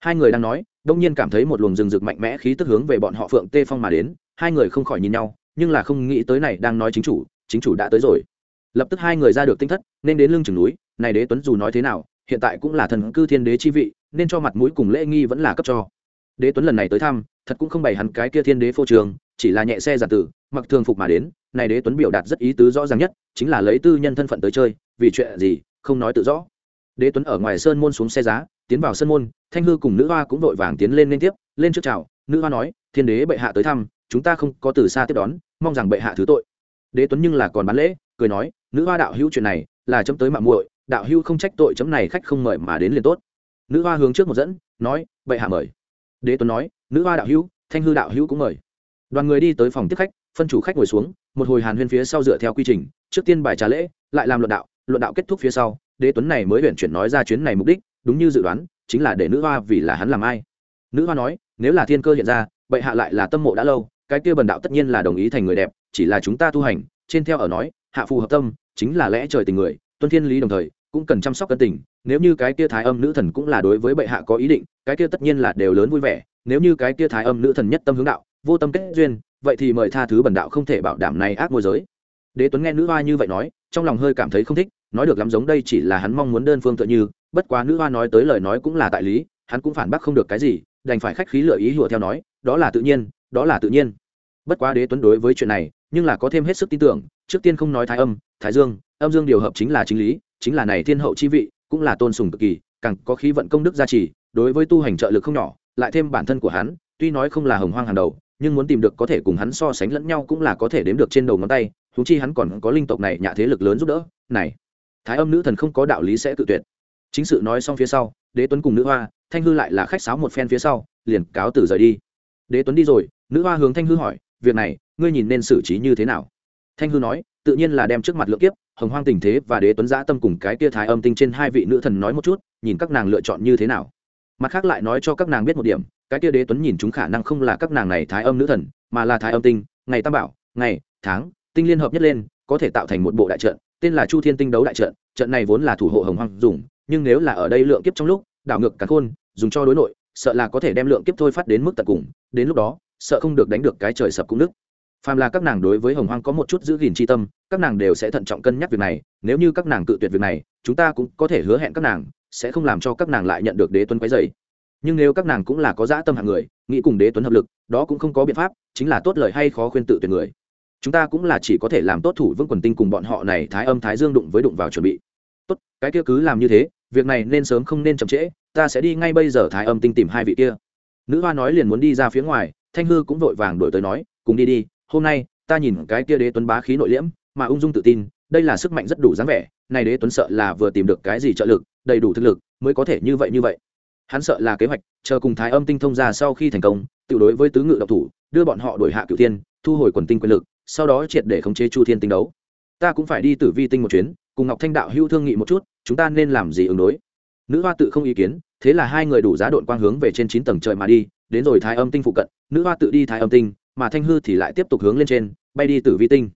Hai người đang nói, đông nhiên cảm thấy một luồng rừng rực mạnh mẽ khí tức hướng về bọn họ phượng tê phong mà đến hai người không khỏi nhìn nhau, nhưng là không nghĩ tới này đang nói chính chủ chính chủ đã tới rồi. Lập tức hai người ra được tinh thất, nên đến lưng chừng núi, này đế tuấn dù nói thế nào, hiện tại cũng là thần cư thiên đế chi vị, nên cho mặt mũi cùng lễ nghi vẫn là cấp cho. Đế tuấn lần này tới thăm, thật cũng không bày hắn cái kia thiên đế phô trường, chỉ là nhẹ xe giả tử, mặc thường phục mà đến, này đế tuấn biểu đạt rất ý tứ rõ ràng nhất, chính là lấy tư nhân thân phận tới chơi, vì chuyện gì, không nói tự rõ. Đế tuấn ở ngoài sơn môn xuống xe giá tiến vào sân môn, thanh hư cùng nữ hoa cũng vội vàng tiến lên liên tiếp, lên trước chào, nữ hoa nói, thiên đế bệ hạ tới thăm, chúng ta không có từ xa tiếp đón, mong rằng bệ hạ thứ tội. Đế tuấn nhưng là còn bán lễ, cười nói, nữ hoa đạo hữu chuyện này là chấm tới mạng muội, đạo hữu không trách tội chấm này khách không mời mà đến liền tốt. Nữ hoa hướng trước một dẫn, nói, bệ hạ mời. Đế tuấn nói, nữ hoa đạo hữu, thanh hư đạo hữu cũng mời. Đoàn người đi tới phòng tiếp khách, phân chủ khách ngồi xuống, một hồi hàn huyên phía sau dựa theo quy trình, trước tiên bài trà lễ, lại làm luận đạo luận đạo kết thúc phía sau, đế tuấn này mới huyện chuyển nói ra chuyến này mục đích đúng như dự đoán, chính là để nữ hoa vì là hắn làm ai. Nữ hoa nói, nếu là thiên cơ hiện ra, bệ hạ lại là tâm mộ đã lâu, cái kia bần đạo tất nhiên là đồng ý thành người đẹp, chỉ là chúng ta tu hành, trên theo ở nói, hạ phù hợp tâm, chính là lẽ trời tình người, tuân thiên lý đồng thời, cũng cần chăm sóc cân tình, nếu như cái kia thái âm nữ thần cũng là đối với bệ hạ có ý định, cái kia tất nhiên là đều lớn vui vẻ, nếu như cái kia thái âm nữ thần nhất tâm hướng đạo, vô tâm kết duyên, vậy thì mời tha thứ bần đạo không thể bảo đảm này ác môi giới. Đế tuấn nghe nữ hoa như vậy nói, trong lòng hơi cảm thấy không thích, nói được lắm giống đây chỉ là hắn mong muốn đơn phương tựa như bất quá nữ hoa nói tới lời nói cũng là tại lý, hắn cũng phản bác không được cái gì, đành phải khách khí lựa ý hùa theo nói, đó là tự nhiên, đó là tự nhiên. Bất quá đế tuấn đối với chuyện này, nhưng là có thêm hết sức tin tưởng, trước tiên không nói thái âm, thái dương, âm dương điều hợp chính là chính lý, chính là này thiên hậu chi vị, cũng là tôn sùng cực kỳ, càng có khí vận công đức gia trì, đối với tu hành trợ lực không nhỏ, lại thêm bản thân của hắn, tuy nói không là hồng hoang hàng đầu, nhưng muốn tìm được có thể cùng hắn so sánh lẫn nhau cũng là có thể đếm được trên đầu ngón tay thú chi hắn còn có linh tộc này nhạ thế lực lớn giúp đỡ, này, thái âm nữ thần không có đạo lý sẽ tự tuyệt chính sự nói xong phía sau, đế tuấn cùng nữ hoa, thanh hư lại là khách sáo một phen phía sau, liền cáo từ rời đi. Đế tuấn đi rồi, nữ hoa hướng thanh hư hỏi, việc này, ngươi nhìn nên xử trí như thế nào? Thanh hư nói, tự nhiên là đem trước mặt lượng kiếp, hồng hoang tình thế và đế tuấn giã tâm cùng cái kia thái âm tinh trên hai vị nữ thần nói một chút, nhìn các nàng lựa chọn như thế nào. Mặt khác lại nói cho các nàng biết một điểm, cái kia đế tuấn nhìn chúng khả năng không là các nàng này thái âm nữ thần, mà là thái âm tinh, ngày tam bảo, ngày, tháng, tinh liên hợp nhất lên, có thể tạo thành một bộ đại trận, tên là chu thiên tinh đấu đại trận trận này vốn là thủ hộ hồng hoang dùng nhưng nếu là ở đây lượng kiếp trong lúc, đảo ngược cả khôn, dùng cho đối nội, sợ là có thể đem lượng kiếp thôi phát đến mức tận cùng, đến lúc đó, sợ không được đánh được cái trời sập cũng nứt. Phàm là các nàng đối với hồng hoang có một chút giữ gìn tri tâm, các nàng đều sẽ thận trọng cân nhắc việc này, nếu như các nàng tự tuyệt việc này, chúng ta cũng có thể hứa hẹn các nàng, sẽ không làm cho các nàng lại nhận được đế tuấn quấy dày nhưng nếu các nàng cũng là có dã tâm hạng người, nghĩ cùng đế tuấn hợp lực, đó cũng không có biện pháp, chính là tốt lời hay khó khuyên tự tuyệt người. Chúng ta cũng là chỉ có thể làm tốt thủ vương quần tinh cùng bọn họ này thái âm thái dương đụng với đụng vào chuẩn bị. Tốt, cái kia cứ làm như thế việc này nên sớm không nên chậm trễ, ta sẽ đi ngay bây giờ thái âm tinh tìm hai vị kia. Nữ hoa nói liền muốn đi ra phía ngoài, thanh hư cũng vội vàng đổi tới nói, cùng đi đi, hôm nay, ta nhìn cái kia đế tuấn bá khí nội liễm, mà ung dung tự tin, đây là sức mạnh rất đủ dáng vẻ, này đế tuấn sợ là vừa tìm được cái gì trợ lực, đầy đủ thực lực, mới có thể như vậy như vậy. Hắn sợ là kế hoạch, chờ cùng thái âm tinh thông ra sau khi thành công, tự đối với tứ ngự độc thủ, đưa bọn họ đổi hạ cựu tiên thu hồi quần tinh quyền lực, sau đó triệt để khống chế chu thiên tinh đấu. Ta cũng phải đi tử vi tinh một chuyến, cùng ngọc thanh đạo hưu thương nghị một chút chúng ta nên làm gì ứng đối? Nữ hoa tự không ý kiến, thế là hai người đủ giá đội quang hướng về trên chín tầng trời mà đi, đến rồi thái âm tinh phụ cận, nữ hoa tự đi thái âm tinh, mà thanh hư thì lại tiếp tục hướng lên trên, bay đi tử vi tinh.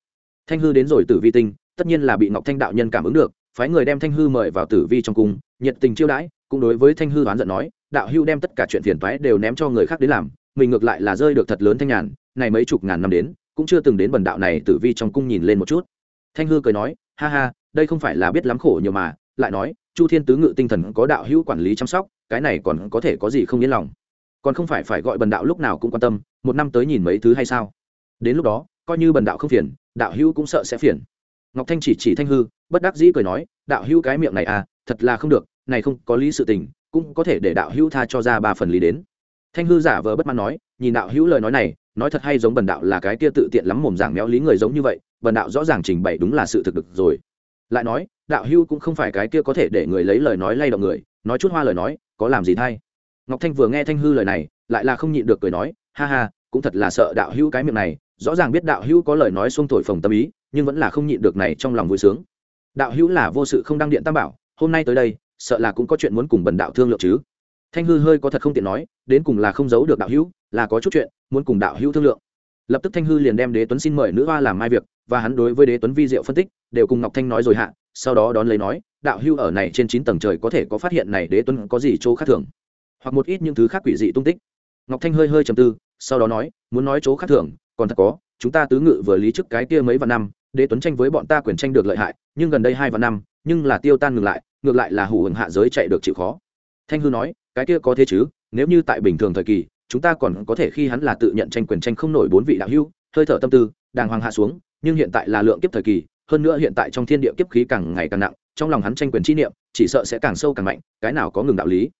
Thanh hư đến rồi tử vi tinh, tất nhiên là bị ngọc thanh đạo nhân cảm ứng được, phái người đem thanh hư mời vào tử vi trong cung, nhiệt tình chiêu đãi, cũng đối với thanh hư đoán giận nói, đạo hưu đem tất cả chuyện phiền toái đều ném cho người khác đến làm, mình ngược lại là rơi được thật lớn thanh nhàn, này mấy chục ngàn năm đến, cũng chưa từng đến bần đạo này tử vi trong cung nhìn lên một chút. Thanh hư cười nói, ha ha, đây không phải là biết lắm khổ nhiều mà lại nói, chu thiên tứ ngự tinh thần có đạo hữu quản lý chăm sóc, cái này còn có thể có gì không yên lòng? Còn không phải phải gọi bần đạo lúc nào cũng quan tâm, một năm tới nhìn mấy thứ hay sao? Đến lúc đó, coi như bần đạo không phiền, đạo hữu cũng sợ sẽ phiền. Ngọc thanh chỉ chỉ thanh hư, bất đắc dĩ cười nói, đạo hữu cái miệng này à thật là không được, này không có lý sự tình, cũng có thể để đạo hữu tha cho ra ba phần lý đến. Thanh hư giả vờ bất mãn nói, nhìn đạo hữu lời nói này, nói thật hay giống bần đạo là cái kia tự tiện lắm mồm giảng méo lý người giống như vậy, bần đạo rõ ràng trình bày đúng là sự thực được rồi lại nói, đạo hưu cũng không phải cái kia có thể để người lấy lời nói lay động người, nói chút hoa lời nói, có làm gì thay? Ngọc thanh vừa nghe thanh hư lời này, lại là không nhịn được cười nói, ha ha, cũng thật là sợ đạo hưu cái miệng này, rõ ràng biết đạo hưu có lời nói xuông thổi phồng tâm ý, nhưng vẫn là không nhịn được này trong lòng vui sướng. Đạo hữu là vô sự không đăng điện tam bảo, hôm nay tới đây, sợ là cũng có chuyện muốn cùng bần đạo thương lượng chứ. Thanh hư hơi có thật không tiện nói, đến cùng là không giấu được đạo hữu, là có chút chuyện, muốn cùng đạo hữu thương lượng lập tức thanh hư liền đem đế tuấn xin mời nữ hoa làm mai việc, và hắn đối với đế tuấn vi diệu phân tích, đều cùng ngọc thanh nói rồi hạ, sau đó đón lấy nói, đạo hưu ở này trên chín tầng trời có thể có phát hiện này đế tuấn có gì chỗ khác thường? Hoặc một ít những thứ khác quỷ dị tung tích. Ngọc thanh hơi hơi trầm tư, sau đó nói, muốn nói chỗ khác thường, còn thật có, chúng ta tứ ngự vừa lý trước cái kia mấy vạn năm, đế tuấn tranh với bọn ta quyền tranh được lợi hại, nhưng gần đây hai vạn năm, nhưng là tiêu tan ngừng lại, ngược lại là hủ hưởng hạ giới chạy được chịu khó. Thanh hư nói, cái kia có thế chứ, nếu như tại bình thường thời kỳ chúng ta còn có thể khi hắn là tự nhận tranh quyền tranh không nổi bốn vị đạo hưu hơi thở tâm tư, đàng hoàng hạ xuống, nhưng hiện tại là lượng kiếp thời kỳ, hơn nữa hiện tại trong thiên địa kiếp khí càng ngày càng nặng, trong lòng hắn tranh quyền chi niệm, chỉ sợ sẽ càng sâu càng mạnh, cái nào có ngừng đạo lý.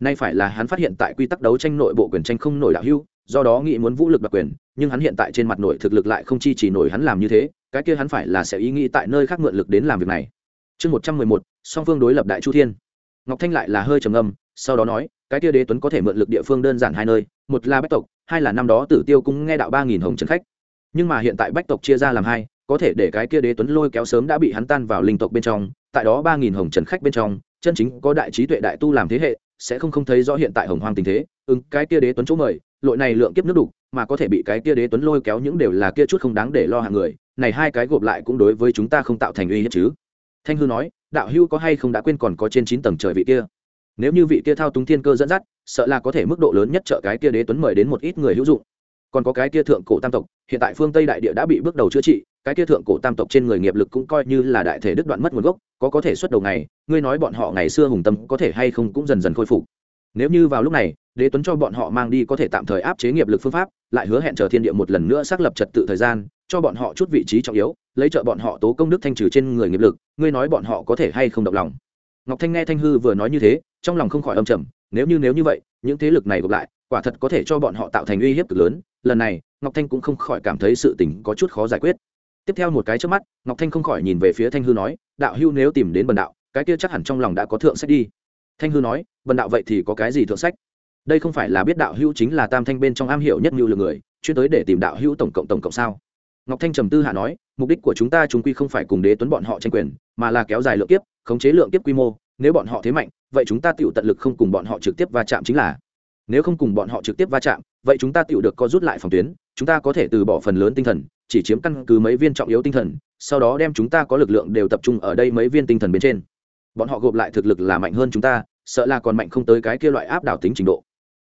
Nay phải là hắn phát hiện tại quy tắc đấu tranh nội bộ quyền tranh không nổi đạo hưu do đó nghĩ muốn vũ lực đặc quyền, nhưng hắn hiện tại trên mặt nội thực lực lại không chi chỉ nổi hắn làm như thế, cái kia hắn phải là sẽ ý nghĩ tại nơi khác mượn lực đến làm việc này. Chương một trăm mười một, song phương đối lập đại chu thiên. Ngọc thanh lại là hơi trầm âm sau đó nói, cái kia đế tuấn có thể mượn lực địa phương đơn giản hai nơi một là bách tộc, hai là năm đó tử tiêu cũng nghe đạo ba nghìn hồng trần khách. Nhưng mà hiện tại bách tộc chia ra làm hai, có thể để cái kia đế tuấn lôi kéo sớm đã bị hắn tan vào linh tộc bên trong, tại đó ba nghìn hồng trần khách bên trong, chân chính có đại trí tuệ đại tu làm thế hệ, sẽ không không thấy rõ hiện tại hồng hoang tình thế. Ứng cái kia đế tuấn chỗ mời, lội này lượng kiếp nước đục, mà có thể bị cái kia đế tuấn lôi kéo những đều là kia chút không đáng để lo hàng người, này hai cái gộp lại cũng đối với chúng ta không tạo thành uy hiếp chứ. Thanh hư nói, đạo hưu có hay không đã quên còn có trên chín tầng trời vị kia? Nếu như vị kia thao túng thiên cơ dẫn dắt sợ là có thể mức độ lớn nhất trợ cái kia đế tuấn mời đến một ít người hữu dụng. Còn có cái kia thượng cổ tam tộc, hiện tại phương tây đại địa đã bị bước đầu chữa trị, cái kia thượng cổ tam tộc trên người nghiệp lực cũng coi như là đại thể đứt đoạn mất nguồn gốc, có có thể xuất đầu ngày, ngươi nói bọn họ ngày xưa hùng tâm có thể hay không cũng dần dần khôi phục. Nếu như vào lúc này, đế tuấn cho bọn họ mang đi có thể tạm thời áp chế nghiệp lực phương pháp, lại hứa hẹn chờ thiên địa một lần nữa xác lập trật tự thời gian, cho bọn họ chút vị trí trọng yếu, lấy trợ bọn họ tố công đức thanh trừ trên người nghiệp lực, ngươi nói bọn họ có thể hay không động lòng. Ngọc thanh nghe thanh hư vừa nói như thế, trong lòng không khỏi âm trầm nếu như nếu như vậy, những thế lực này gộp lại, quả thật có thể cho bọn họ tạo thành uy hiếp cực lớn. Lần này, ngọc thanh cũng không khỏi cảm thấy sự tình có chút khó giải quyết. Tiếp theo một cái trước mắt, ngọc thanh không khỏi nhìn về phía thanh hư nói, đạo hưu nếu tìm đến bần đạo, cái kia chắc hẳn trong lòng đã có thượng sách đi. Thanh hư nói, bần đạo vậy thì có cái gì thượng sách? Đây không phải là biết đạo hưu chính là tam thanh bên trong am hiểu nhất như lượng người, chuyên tới để tìm đạo hưu tổng cộng tổng cộng sao? Ngọc thanh trầm tư hạ nói, mục đích của chúng ta chúng quy không phải cùng đế tuấn bọn họ tranh quyền, mà là kéo dài lượng kiếp, khống chế lượng kiếp quy mô nếu bọn họ thế mạnh, vậy chúng ta tựu tận lực không cùng bọn họ trực tiếp va chạm chính là. Nếu không cùng bọn họ trực tiếp va chạm, vậy chúng ta tựu được co rút lại phòng tuyến, chúng ta có thể từ bỏ phần lớn tinh thần, chỉ chiếm căn cứ mấy viên trọng yếu tinh thần, sau đó đem chúng ta có lực lượng đều tập trung ở đây mấy viên tinh thần bên trên. Bọn họ gộp lại thực lực là mạnh hơn chúng ta, sợ là còn mạnh không tới cái kia loại áp đảo tính trình độ.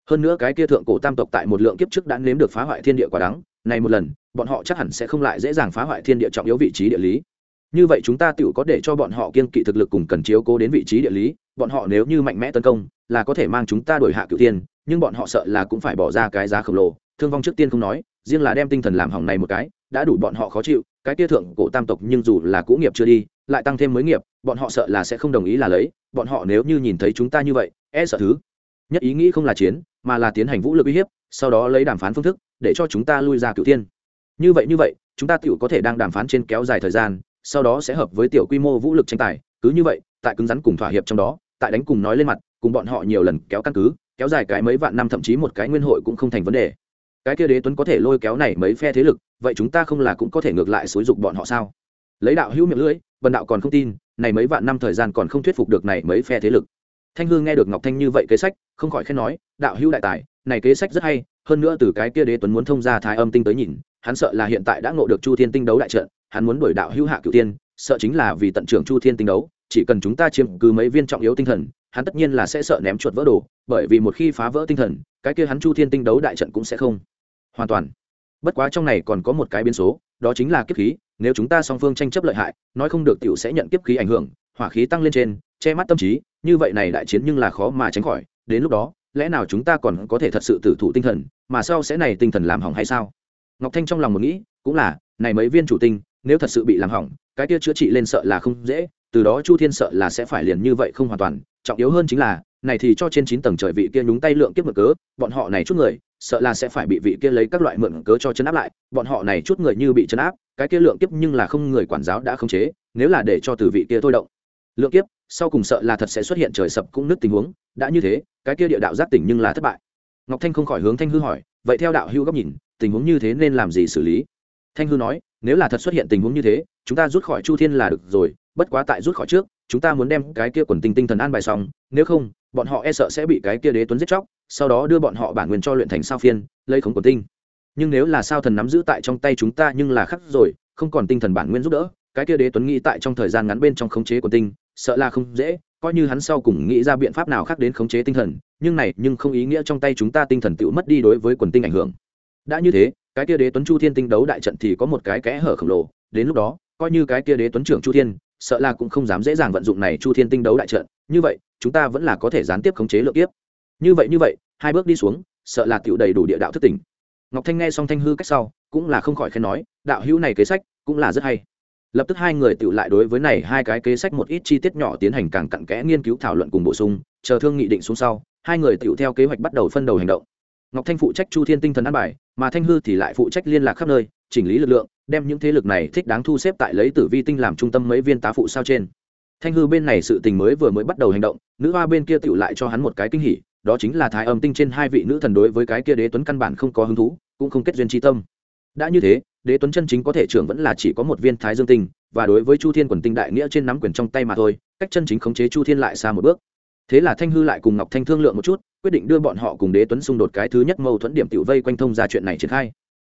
Hơn nữa cái kia thượng cổ tam tộc tại một lượng kiếp trước đã nếm được phá hoại thiên địa quả đắng, này một lần, bọn họ chắc hẳn sẽ không lại dễ dàng phá hoại thiên địa trọng yếu vị trí địa lý như vậy chúng ta tự có để cho bọn họ kiên kỵ thực lực cùng cần chiếu cố đến vị trí địa lý, bọn họ nếu như mạnh mẽ tấn công, là có thể mang chúng ta đổi hạ cựu tiên nhưng bọn họ sợ là cũng phải bỏ ra cái giá khổng lồ. Thương vong trước tiên không nói, riêng là đem tinh thần làm hỏng này một cái, đã đủ bọn họ khó chịu, cái kia thượng cổ tam tộc nhưng dù là cũ nghiệp chưa đi, lại tăng thêm mới nghiệp, bọn họ sợ là sẽ không đồng ý là lấy, bọn họ nếu như nhìn thấy chúng ta như vậy e sợ thứ. Nhất ý nghĩ không là chiến, mà là tiến hành vũ lực uy hiếp, sau đó lấy đàm phán phương thức, để cho chúng ta lui ra cựu tiên như vậy như vậy, chúng ta tựu có thể đang đàm phán trên kéo dài thời gian sau đó sẽ hợp với tiểu quy mô vũ lực tranh tài, cứ như vậy, tại cứng rắn cùng thỏa hiệp trong đó, tại đánh cùng nói lên mặt, cùng bọn họ nhiều lần kéo căn cứ, kéo dài cái mấy vạn năm thậm chí một cái nguyên hội cũng không thành vấn đề. Cái kia đế tuấn có thể lôi kéo này mấy phe thế lực, vậy chúng ta không là cũng có thể ngược lại xúi dục bọn họ sao? Lấy đạo hữu miệng lưỡi vần đạo còn không tin, này mấy vạn năm thời gian còn không thuyết phục được này mấy phe thế lực. Thanh hương nghe được ngọc thanh như vậy kế sách, không khỏi khen nói, đạo hữu đại tài, này kế sách rất hay, hơn nữa từ cái kia đế tuấn muốn thông ra thái âm tinh tới nhìn, hắn sợ là hiện tại đã ngộ được chu thiên tinh đấu đại trận hắn muốn đổi đạo hữu hạ cửu tiên, sợ chính là vì tận trưởng chu thiên tinh đấu, chỉ cần chúng ta chiếm cứ mấy viên trọng yếu tinh thần, hắn tất nhiên là sẽ sợ ném chuột vỡ đồ, bởi vì một khi phá vỡ tinh thần, cái kia hắn chu thiên tinh đấu đại trận cũng sẽ không hoàn toàn. Bất quá trong này còn có một cái biến số, đó chính là kiếp khí, nếu chúng ta song phương tranh chấp lợi hại, nói không được tiểu sẽ nhận kiếp khí ảnh hưởng, hỏa khí tăng lên trên, che mắt tâm trí, như vậy này đại chiến nhưng là khó mà tránh khỏi, đến lúc đó, lẽ nào chúng ta còn có thể thật sự tử thủ tinh thần, mà sau sẽ này tinh thần làm hỏng hay sao? Ngọc thanh trong lòng một nghĩ, cũng là, này mấy viên chủ tinh nếu thật sự bị làm hỏng, cái kia chữa trị lên sợ là không dễ, từ đó chu thiên sợ là sẽ phải liền như vậy không hoàn toàn. Trọng yếu hơn chính là, này thì cho trên chín tầng trời vị kia nhúng tay lượng kiếp mượn cớ, bọn họ này chút người, sợ là sẽ phải bị vị kia lấy các loại mượn cớ cho chấn áp lại. Bọn họ này chút người như bị chấn áp, cái kia lượng kiếp nhưng là không người quản giáo đã khống chế, nếu là để cho từ vị kia thôi động. Lượng kiếp, sau cùng sợ là thật sẽ xuất hiện trời sập cũng nứt tình huống, đã như thế, cái kia địa đạo giác tỉnh nhưng là thất bại. Ngọc thanh không khỏi hướng thanh hư hỏi, vậy theo đạo hưu góc nhìn, tình huống như thế nên làm gì xử lý? Thanh hư nói nếu là thật xuất hiện tình huống như thế, chúng ta rút khỏi chu thiên là được rồi, bất quá tại rút khỏi trước, chúng ta muốn đem cái kia quần tinh tinh thần an bài xong, nếu không, bọn họ e sợ sẽ bị cái kia đế tuấn giết chóc, sau đó đưa bọn họ bản nguyên cho luyện thành sao phiên, lấy khống quần tinh. Nhưng nếu là sao thần nắm giữ tại trong tay chúng ta nhưng là khắc rồi, không còn tinh thần bản nguyên giúp đỡ, cái kia đế tuấn nghĩ tại trong thời gian ngắn bên trong khống chế quần tinh, sợ là không dễ, coi như hắn sau cùng nghĩ ra biện pháp nào khác đến khống chế tinh thần, nhưng này nhưng không ý nghĩa trong tay chúng ta tinh thần tự mất đi đối với quần tinh ảnh hưởng. Đã như thế cái kia đế tuấn chu thiên tinh đấu đại trận thì có một cái kẽ hở khổng lồ, đến lúc đó, coi như cái kia đế tuấn trưởng chu thiên, sợ là cũng không dám dễ dàng vận dụng này chu thiên tinh đấu đại trận. Như vậy, chúng ta vẫn là có thể gián tiếp khống chế lượng tiếp như vậy như vậy, hai bước đi xuống, sợ là tiểu đầy đủ địa đạo thức tỉnh. Ngọc thanh nghe xong thanh hư cách sau, cũng là không khỏi khen nói, đạo hữu này kế sách cũng là rất hay. Lập tức hai người tự lại đối với này hai cái kế sách một ít chi tiết nhỏ tiến hành càng cặn kẽ nghiên cứu thảo luận cùng bổ sung, chờ thương nghị định xuống sau, hai người tự theo kế hoạch bắt đầu phân đầu hành động. Ngọc thanh phụ trách chu thiên tinh thần an bài mà thanh hư thì lại phụ trách liên lạc khắp nơi, chỉnh lý lực lượng, đem những thế lực này thích đáng thu xếp tại lấy tử vi tinh làm trung tâm mấy viên tá phụ sao trên. Thanh hư bên này sự tình mới vừa mới bắt đầu hành động, nữ hoa bên kia tựu lại cho hắn một cái kinh hỉ, đó chính là thái âm tinh trên hai vị nữ thần đối với cái kia đế tuấn căn bản không có hứng thú, cũng không kết duyên tri tâm. Đã như thế, đế tuấn chân chính có thể trưởng vẫn là chỉ có một viên thái dương tinh, và đối với chu thiên quần tinh đại nghĩa trên nắm quyền trong tay mà thôi, cách chân chính khống chế chu thiên lại xa một bước. Thế là thanh hư lại cùng ngọc thanh thương lượng một chút quyết định đưa bọn họ cùng đế tuấn xung đột cái thứ nhất mâu thuẫn điểm tiểu vây quanh thông ra chuyện này triển khai.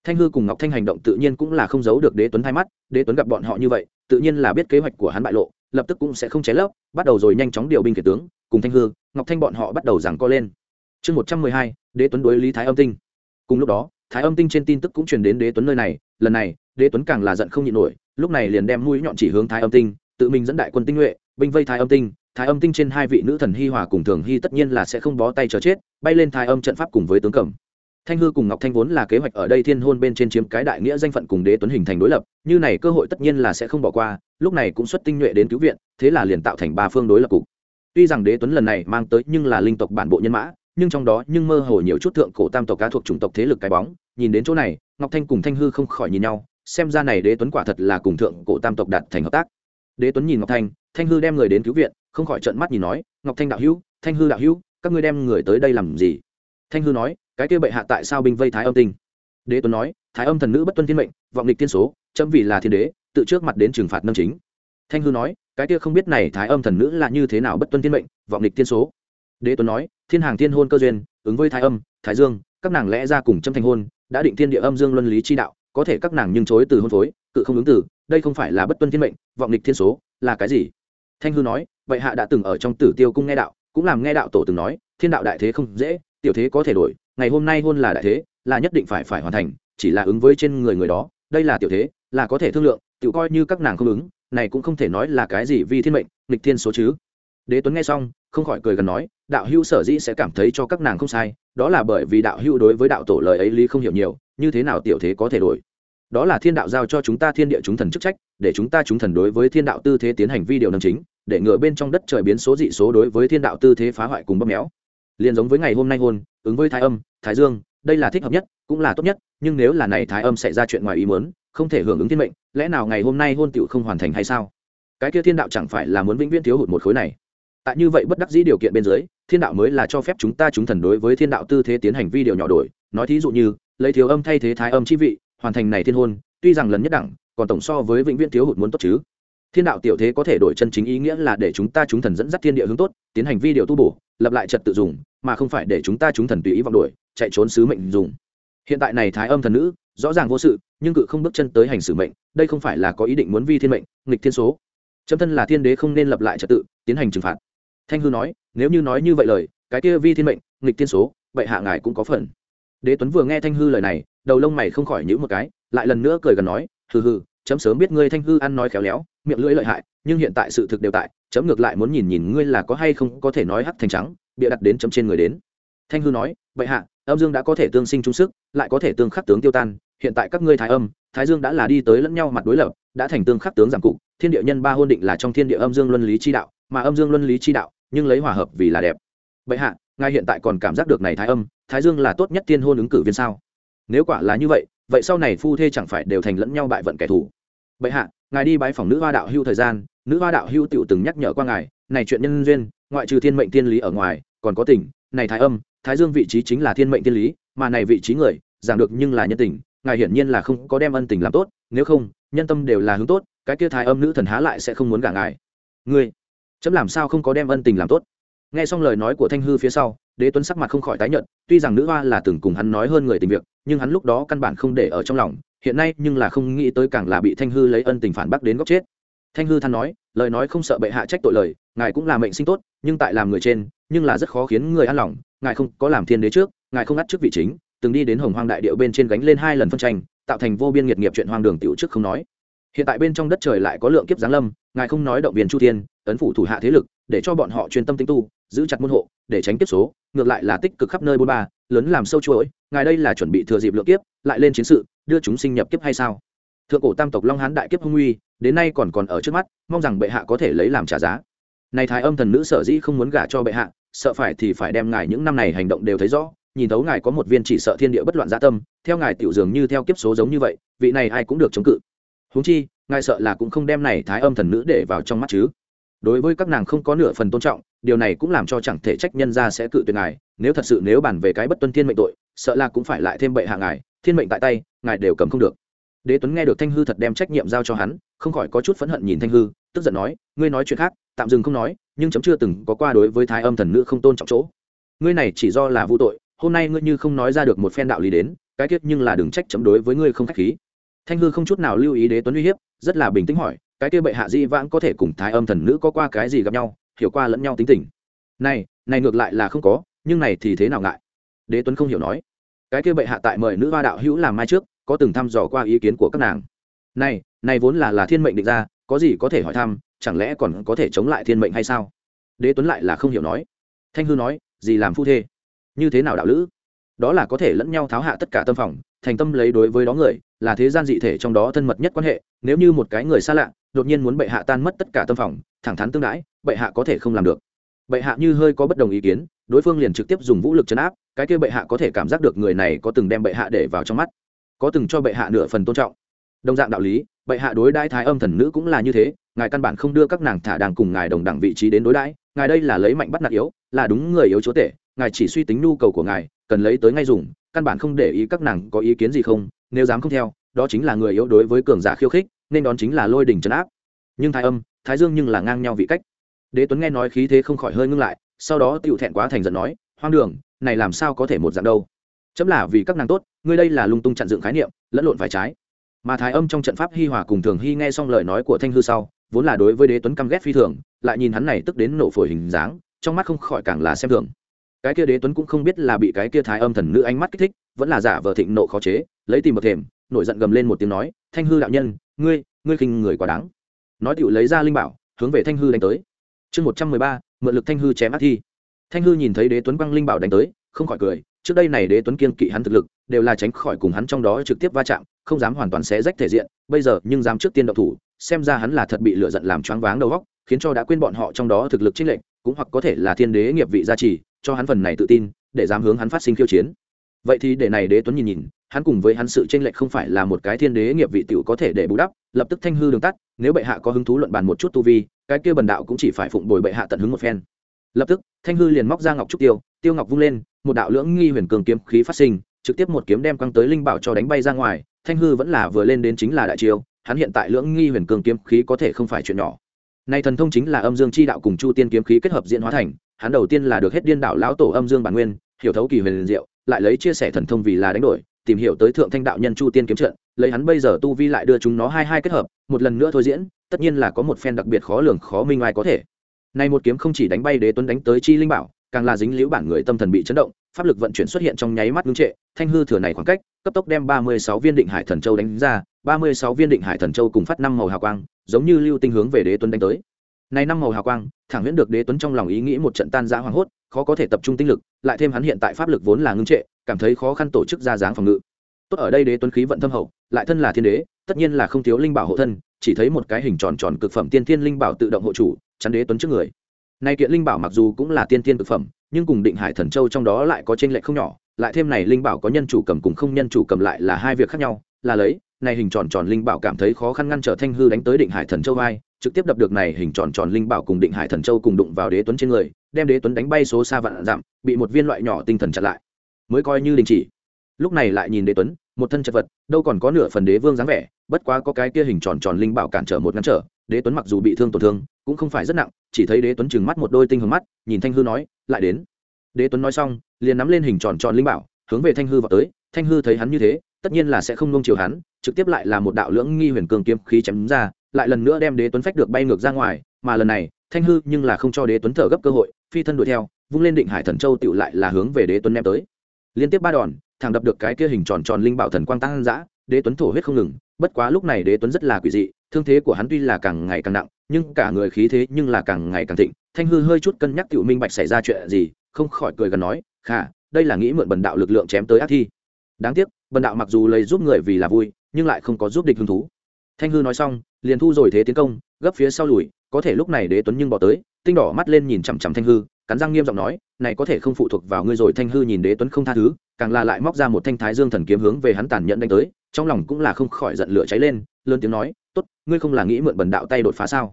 Thanh hư cùng ngọc thanh hành động tự nhiên cũng là không giấu được đế tuấn hai mắt, đế tuấn gặp bọn họ như vậy, tự nhiên là biết kế hoạch của hắn bại lộ, lập tức cũng sẽ không cháy lấp, bắt đầu rồi nhanh chóng điều binh kể tướng, cùng thanh hư, ngọc thanh bọn họ bắt đầu giằng co lên. Chương một trăm mười hai, đế tuấn đối lý thái âm tinh. Cùng lúc đó, thái âm tinh trên tin tức cũng truyền đến đế tuấn nơi này, lần này, đế tuấn càng là giận không nhịn nổi, lúc này liền đem mũi nhọn chỉ hướng thái âm tinh, tự mình dẫn đại quân tinh nhuệ, binh vây thái âm tinh thái âm tinh trên hai vị nữ thần hi hòa cùng thường hi tất nhiên là sẽ không bó tay chờ chết, bay lên thái âm trận pháp cùng với tướng cẩm thanh hư cùng ngọc thanh vốn là kế hoạch ở đây thiên hôn bên trên chiếm cái đại nghĩa danh phận cùng đế tuấn hình thành đối lập, như này cơ hội tất nhiên là sẽ không bỏ qua, lúc này cũng xuất tinh nhuệ đến cứu viện, thế là liền tạo thành ba phương đối lập cục. Tuy rằng đế tuấn lần này mang tới nhưng là linh tộc bản bộ nhân mã, nhưng trong đó nhưng mơ hồ nhiều chút thượng cổ tam tộc cá thuộc chủng tộc thế lực cái bóng, nhìn đến chỗ này, ngọc thanh cùng thanh hư không khỏi nhìn nhau, xem ra này đế tuấn quả thật là cùng thượng cổ tam tộc đạt thành hợp tác. Đế tuấn nhìn ngọc thanh thanh hư đem người đến cứu viện không khỏi trợn mắt nhìn nói, ngọc thanh đạo hữu, thanh hư đạo hữu, các ngươi đem người tới đây làm gì? Thanh hư nói, cái kia bệ hạ tại sao binh vây thái âm tinh? Đế tuấn nói, thái âm thần nữ bất tuân thiên mệnh, vọng lịch tiên số, chấm vì là thiên đế, tự trước mặt đến trừng phạt nâng chính. Thanh hư nói, cái kia không biết này thái âm thần nữ là như thế nào bất tuân thiên mệnh, vọng lịch tiên số? Đế tuấn nói, thiên hàng thiên hôn cơ duyên, ứng với thái âm, thái dương, các nàng lẽ ra cùng châm thành hôn, đã định thiên địa âm dương luân lý chi đạo, có thể các nàng nhưng chối từ hôn phối, cự không ứng từ, đây không phải là bất tuân thiên mệnh, vọng lịch thiên số, là cái gì? Thanh hư nói, vậy hạ đã từng ở trong tử tiêu cung nghe đạo, cũng làm nghe đạo tổ từng nói, thiên đạo đại thế không dễ, tiểu thế có thể đổi, ngày hôm nay hôn là đại thế, là nhất định phải phải hoàn thành, chỉ là ứng với trên người người đó, đây là tiểu thế, là có thể thương lượng tự coi như các nàng không ứng, này cũng không thể nói là cái gì vì thiên mệnh, nghịch thiên số chứ. Đế tuấn nghe xong, không khỏi cười gần nói, đạo hữu sở dĩ sẽ cảm thấy cho các nàng không sai, đó là bởi vì đạo hữu đối với đạo tổ lời ấy lý không hiểu nhiều, như thế nào tiểu thế có thể đổi? Đó là thiên đạo giao cho chúng ta thiên địa chúng thần chức trách, để chúng ta chúng thần đối với thiên đạo tư thế tiến hành vi điều nâng chính, để ngựa bên trong đất trời biến số dị số đối với thiên đạo tư thế phá hoại cùng bóp méo. Liền giống với ngày hôm nay hôn, ứng với thái âm, thái dương, đây là thích hợp nhất, cũng là tốt nhất, nhưng nếu là này thái âm xảy ra chuyện ngoài ý muốn, không thể hưởng ứng thiên mệnh, lẽ nào ngày hôm nay hôn tựu không hoàn thành hay sao? Cái kia thiên đạo chẳng phải là muốn vĩnh viễn thiếu hụt một khối này. Tại như vậy bất đắc dĩ điều kiện bên dưới, thiên đạo mới là cho phép chúng ta chúng thần đối với thiên đạo tư thế tiến hành vi điều nhỏ đổi. Nói thí dụ như, lấy thiếu âm thay thế thái âm chi vị hoàn thành này thiên hôn, tuy rằng lần nhất đẳng, còn tổng so với vĩnh viễn thiếu hụt muốn tốt chứ. Thiên đạo tiểu thế có thể đổi chân chính ý nghĩa là để chúng ta chúng thần dẫn dắt thiên địa hướng tốt, tiến hành vi điều tu bổ, lập lại trật tự dùng, mà không phải để chúng ta chúng thần tùy ý vọng đuổi, chạy trốn sứ mệnh dùng. Hiện tại này thái âm thần nữ, rõ ràng vô sự, nhưng cự không bước chân tới hành xử mệnh, đây không phải là có ý định muốn vi thiên mệnh, nghịch thiên số. Chấm thân là thiên đế không nên lập lại trật tự, tiến hành trừng phạt. Thanh hư nói, nếu như nói như vậy lời, cái kia vi thiên mệnh, nghịch thiên số vậy hạ ngài cũng có phần. Đế tuấn vừa nghe thanh hư lời này đầu lông mày không khỏi nhữ một cái, lại lần nữa cười gần nói, hừ hừ, chấm sớm biết ngươi thanh hư ăn nói khéo léo, miệng lưỡi lợi hại, nhưng hiện tại sự thực đều tại, chấm ngược lại muốn nhìn nhìn ngươi là có hay không có thể nói hắc thành trắng, bịa đặt đến chấm trên người đến. Thanh hư nói, vậy hạ, âm dương đã có thể tương sinh trung sức, lại có thể tương khắc tướng tiêu tan, hiện tại các ngươi thái âm, thái dương đã là đi tới lẫn nhau mặt đối lập, đã thành tương khắc tướng giảm cụ, thiên địa nhân ba hôn định là trong thiên địa âm dương luân lý chi đạo, mà âm dương luân lý chi đạo, nhưng lấy hòa hợp vì là đẹp. Vậy hạ, ngài hiện tại còn cảm giác được này thái âm, thái dương là tốt nhất tiên hôn ứng cử viên sao? Nếu quả là như vậy vậy sau này phu thê chẳng phải đều thành lẫn nhau bại vận kẻ thù. Bệ hạ, ngài đi bái phòng nữ hoa đạo hưu thời gian, nữ hoa đạo hưu tiểu từng nhắc nhở qua ngài, này chuyện nhân duyên, ngoại trừ thiên mệnh thiên lý ở ngoài, còn có tình, này thái âm, thái dương vị trí chính là thiên mệnh thiên lý, mà này vị trí người, giảng được nhưng là nhân tình, ngài hiển nhiên là không có đem ân tình làm tốt, nếu không, nhân tâm đều là hướng tốt, cái kia thái âm nữ thần há lại sẽ không muốn gả ngài. Ngươi, chấm làm sao không có đem ân tình làm tốt? Nghe xong lời nói của thanh hư phía sau đế tuấn sắc mặt không khỏi tái nhợt, tuy rằng nữ hoa là từng cùng hắn nói hơn người tình việc nhưng hắn lúc đó căn bản không để ở trong lòng hiện nay nhưng là không nghĩ tới càng là bị thanh hư lấy ân tình phản bác đến góc chết. Thanh hư than nói lời nói không sợ bệ hạ trách tội lời ngài cũng là mệnh sinh tốt nhưng tại làm người trên nhưng là rất khó khiến người an lòng ngài không có làm thiên đế trước ngài không ngắt trước vị chính từng đi đến hồng hoang đại điệu bên trên gánh lên hai lần phân tranh tạo thành vô biên nghiệt nghiệp chuyện hoang đường tiểu trước không nói. Hiện tại bên trong đất trời lại có lượng kiếp giáng lâm ngài không nói động viên chu thiên ấn phủ thủ hạ thế lực, để cho bọn họ chuyên tâm tinh tu, giữ chặt môn hộ, để tránh kiếp số, ngược lại là tích cực khắp nơi bôn ba, lớn làm sâu chuỗi, ngài đây là chuẩn bị thừa dịp lượng kiếp, lại lên chiến sự, đưa chúng sinh nhập kiếp hay sao? Thượng cổ tam tộc long hán đại kiếp hung uy, đến nay còn còn ở trước mắt, mong rằng bệ hạ có thể lấy làm trả giá. Này thái âm thần nữ sở dĩ không muốn gả cho bệ hạ, sợ phải thì phải đem ngài những năm này hành động đều thấy rõ, nhìn thấu ngài có một viên chỉ sợ thiên địa bất loạn gia tâm, theo ngài tiểu dường như theo kiếp số giống như vậy, vị này ai cũng được chống cự. Huống chi, ngài sợ là cũng không đem này thái âm thần nữ để vào trong mắt chứ đối với các nàng không có nửa phần tôn trọng, điều này cũng làm cho chẳng thể trách nhân ra sẽ cự tuyệt ngài, nếu thật sự nếu bàn về cái bất tuân thiên mệnh tội, sợ là cũng phải lại thêm bệ hạ ngài, thiên mệnh tại tay, ngài đều cầm không được. Đế tuấn nghe được thanh hư thật đem trách nhiệm giao cho hắn, không khỏi có chút phẫn hận nhìn thanh hư, tức giận nói, ngươi nói chuyện khác, tạm dừng không nói, nhưng chấm chưa từng có qua đối với thái âm thần nữ không tôn trọng chỗ. Ngươi này chỉ do là vô tội, hôm nay ngươi như không nói ra được một phen đạo lý đến, cái kết nhưng là đừng trách chấm đối với ngươi không khách khí. Thanh hư không chút nào lưu ý đế tuấn uy hiếp, rất là bình tĩnh hỏi cái kia bệ hạ di vãng có thể cùng thái âm thần nữ có qua cái gì gặp nhau, hiểu qua lẫn nhau tính tình. Này này ngược lại là không có, nhưng này thì thế nào ngại? Đế tuấn không hiểu nói. Cái kia bệ hạ tại mời nữ hoa đạo hữu làm mai trước, có từng thăm dò qua ý kiến của các nàng. Này này vốn là là thiên mệnh định ra, có gì có thể hỏi thăm, chẳng lẽ còn có thể chống lại thiên mệnh hay sao? Đế tuấn lại là không hiểu nói. Thanh hư nói, gì làm phu thê? Như thế nào đạo lữ? Đó là có thể lẫn nhau tháo hạ tất cả tâm phòng, thành tâm lấy đối với đó người, là thế gian dị thể trong đó thân mật nhất quan hệ, nếu như một cái người xa lạ, đột nhiên muốn bệ hạ tan mất tất cả tâm phòng, thẳng thắn tương đãi, bệ hạ có thể không làm được. Bệ hạ như hơi có bất đồng ý kiến, đối phương liền trực tiếp dùng vũ lực chấn áp, cái kia bệ hạ có thể cảm giác được người này có từng đem bệ hạ để vào trong mắt, có từng cho bệ hạ nửa phần tôn trọng. Đồng dạng đạo lý, bệ hạ đối đãi thái âm thần nữ cũng là như thế, ngài căn bản không đưa các nàng thả đàng cùng ngài đồng đẳng vị trí đến đối đãi, ngài đây là lấy mạnh bắt nạt yếu, là đúng người yếu chúa tể, ngài chỉ suy tính nhu cầu của ngài cần lấy tới ngay dùng, căn bản không để ý các nàng có ý kiến gì không, nếu dám không theo, đó chính là người yếu đối với cường giả khiêu khích, nên đón chính là lôi đỉnh trấn áp. Nhưng thái âm, thái dương nhưng là ngang nhau vị cách. Đế tuấn nghe nói khí thế không khỏi hơi ngưng lại, sau đó tựu thẹn quá thành giận nói, hoang đường, này làm sao có thể một dạng đâu? Chấm là vì các nàng tốt, ngươi đây là lung tung chặn dựng khái niệm, lẫn lộn phải trái. Mà thái âm trong trận pháp hi hòa cùng thường hy nghe xong lời nói của thanh hư sau, vốn là đối với đế tuấn căm ghét phi thường, lại nhìn hắn này tức đến nổ phổi hình dáng, trong mắt không khỏi càng là xem thường cái kia đế tuấn cũng không biết là bị cái kia thái âm thần nữ ánh mắt kích thích, vẫn là giả vờ thịnh nộ khó chế, lấy tìm một thềm, nổi giận gầm lên một tiếng nói, thanh hư đạo nhân, ngươi ngươi khinh người quá đáng. Nói tựu lấy ra linh bảo, hướng về thanh hư đánh tới. Chương một trăm mười ba, mượn lực thanh hư chém ác thi. Thanh hư nhìn thấy đế tuấn quăng linh bảo đánh tới, không khỏi cười, trước đây này đế tuấn kiên kỵ hắn thực lực, đều là tránh khỏi cùng hắn trong đó trực tiếp va chạm, không dám hoàn toàn xé rách thể diện, bây giờ nhưng dám trước tiên động thủ, xem ra hắn là thật bị lựa giận làm choáng váng đầu óc, khiến cho đã quên bọn họ trong đó thực lực chênh lệch, cũng hoặc có thể là thiên đế nghiệp vị gia trì cho hắn phần này tự tin, để dám hướng hắn phát sinh khiêu chiến. Vậy thì để này đế tuấn nhìn nhìn, hắn cùng với hắn sự tranh lệch không phải là một cái thiên đế nghiệp vị tiểu có thể để bù đắp, lập tức thanh hư đường tắt, nếu bệ hạ có hứng thú luận bàn một chút tu vi, cái kia bần đạo cũng chỉ phải phụng bồi bệ hạ tận hứng một phen. Lập tức, thanh hư liền móc ra ngọc trúc tiêu tiêu ngọc vung lên, một đạo lưỡng nghi huyền cường kiếm khí phát sinh, trực tiếp một kiếm đem quăng tới linh bảo cho đánh bay ra ngoài, thanh hư vẫn là vừa lên đến chính là đại chiêu, hắn hiện tại lưỡng nghi huyền cường kiếm khí có thể không phải chuyện nhỏ. Nay thần thông chính là âm dương chi đạo cùng chu tiên kiếm khí kết hợp diễn hóa thành hắn đầu tiên là được hết điên đạo lão tổ âm dương bản nguyên, hiểu thấu kỳ huyền diệu, lại lấy chia sẻ thần thông vì là đánh đổi, tìm hiểu tới thượng thanh đạo nhân chu tiên kiếm trận, lấy hắn bây giờ tu vi lại đưa chúng nó hai hai kết hợp, một lần nữa thôi diễn, tất nhiên là có một phen đặc biệt khó lường, khó minh ai có thể. Nay một kiếm không chỉ đánh bay đế tuấn đánh tới chi linh bảo, càng là dính liễu bản người tâm thần bị chấn động, pháp lực vận chuyển xuất hiện trong nháy mắt ngưng trệ, thanh hư thừa này khoảng cách, cấp tốc đem ba mươi sáu viên định hải thần châu đánh ra, ba mươi sáu viên định hải thần châu cùng phát năm màu hào quang, giống như lưu tinh hướng về đế tuấn đánh tới này năm màu hào quang, thẳng huyễn được đế tuấn trong lòng ý nghĩ một trận tan rã hoảng hốt, khó có thể tập trung tinh lực, lại thêm hắn hiện tại pháp lực vốn là ngưng trệ, cảm thấy khó khăn tổ chức ra dáng phòng ngự. Tốt ở đây đế tuấn khí vận thâm hậu, lại thân là thiên đế, tất nhiên là không thiếu linh bảo hộ thân, chỉ thấy một cái hình tròn tròn cực phẩm tiên thiên linh bảo tự động hộ chủ, chắn đế tuấn trước người. Nay kiện linh bảo mặc dù cũng là tiên thiên cực phẩm, nhưng cùng định hải thần châu trong đó lại có tranh lệch không nhỏ, lại thêm này linh bảo có nhân chủ cầm cùng không nhân chủ cầm lại là hai việc khác nhau, là lấy, này hình tròn tròn linh bảo cảm thấy khó khăn ngăn trở thanh hư đánh tới định hải thần châu vai trực tiếp đập được này hình tròn tròn linh bảo cùng định hải thần châu cùng đụng vào đế tuấn trên người, đem đế tuấn đánh bay số xa vạn dặm, bị một viên loại nhỏ tinh thần chặn lại. Mới coi như đình chỉ. Lúc này lại nhìn đế tuấn, một thân chật vật, đâu còn có nửa phần đế vương dáng vẻ, bất quá có cái kia hình tròn tròn linh bảo cản trở một ngăn trở, đế tuấn mặc dù bị thương tổn thương, cũng không phải rất nặng, chỉ thấy đế tuấn trừng mắt một đôi tinh hướng mắt, nhìn thanh hư nói, lại đến. Đế tuấn nói xong, liền nắm lên hình tròn tròn linh bảo, hướng về thanh hư vào tới, thanh hư thấy hắn như thế, tất nhiên là sẽ không nông chiều hắn, trực tiếp lại là một đạo lưỡng nghi huyền cường kiếm khí chém ra lại lần nữa đem đế tuấn phách được bay ngược ra ngoài, mà lần này, thanh hư nhưng là không cho đế tuấn thở gấp cơ hội, phi thân đuổi theo, vung lên định hải thần châu tựu lại là hướng về đế tuấn ném tới. Liên tiếp ba đòn, thẳng đập được cái kia hình tròn tròn linh bảo thần quang tăng dã, đế tuấn thổ huyết không ngừng, bất quá lúc này đế tuấn rất là quỷ dị, thương thế của hắn tuy là càng ngày càng nặng, nhưng cả người khí thế nhưng là càng ngày càng thịnh. Thanh hư hơi chút cân nhắc tiểu minh bạch xảy ra chuyện gì, không khỏi cười gần nói, khả, đây là nghĩ mượn bần đạo lực lượng chém tới ác thi. Đáng tiếc, bần đạo mặc dù lấy giúp người vì là vui, nhưng lại không có giúp địch hứng thú thanh hư nói xong, liền thu rồi thế tiến công, gấp phía sau lùi, có thể lúc này đế tuấn nhưng bỏ tới, tinh đỏ mắt lên nhìn chằm chằm thanh hư, cắn răng nghiêm giọng nói, này có thể không phụ thuộc vào ngươi rồi, thanh hư nhìn đế tuấn không tha thứ, càng là lại móc ra một thanh thái dương thần kiếm hướng về hắn tàn nhẫn đánh tới, trong lòng cũng là không khỏi giận lửa cháy lên, lớn tiếng nói, tốt, ngươi không là nghĩ mượn bần đạo tay đột phá sao?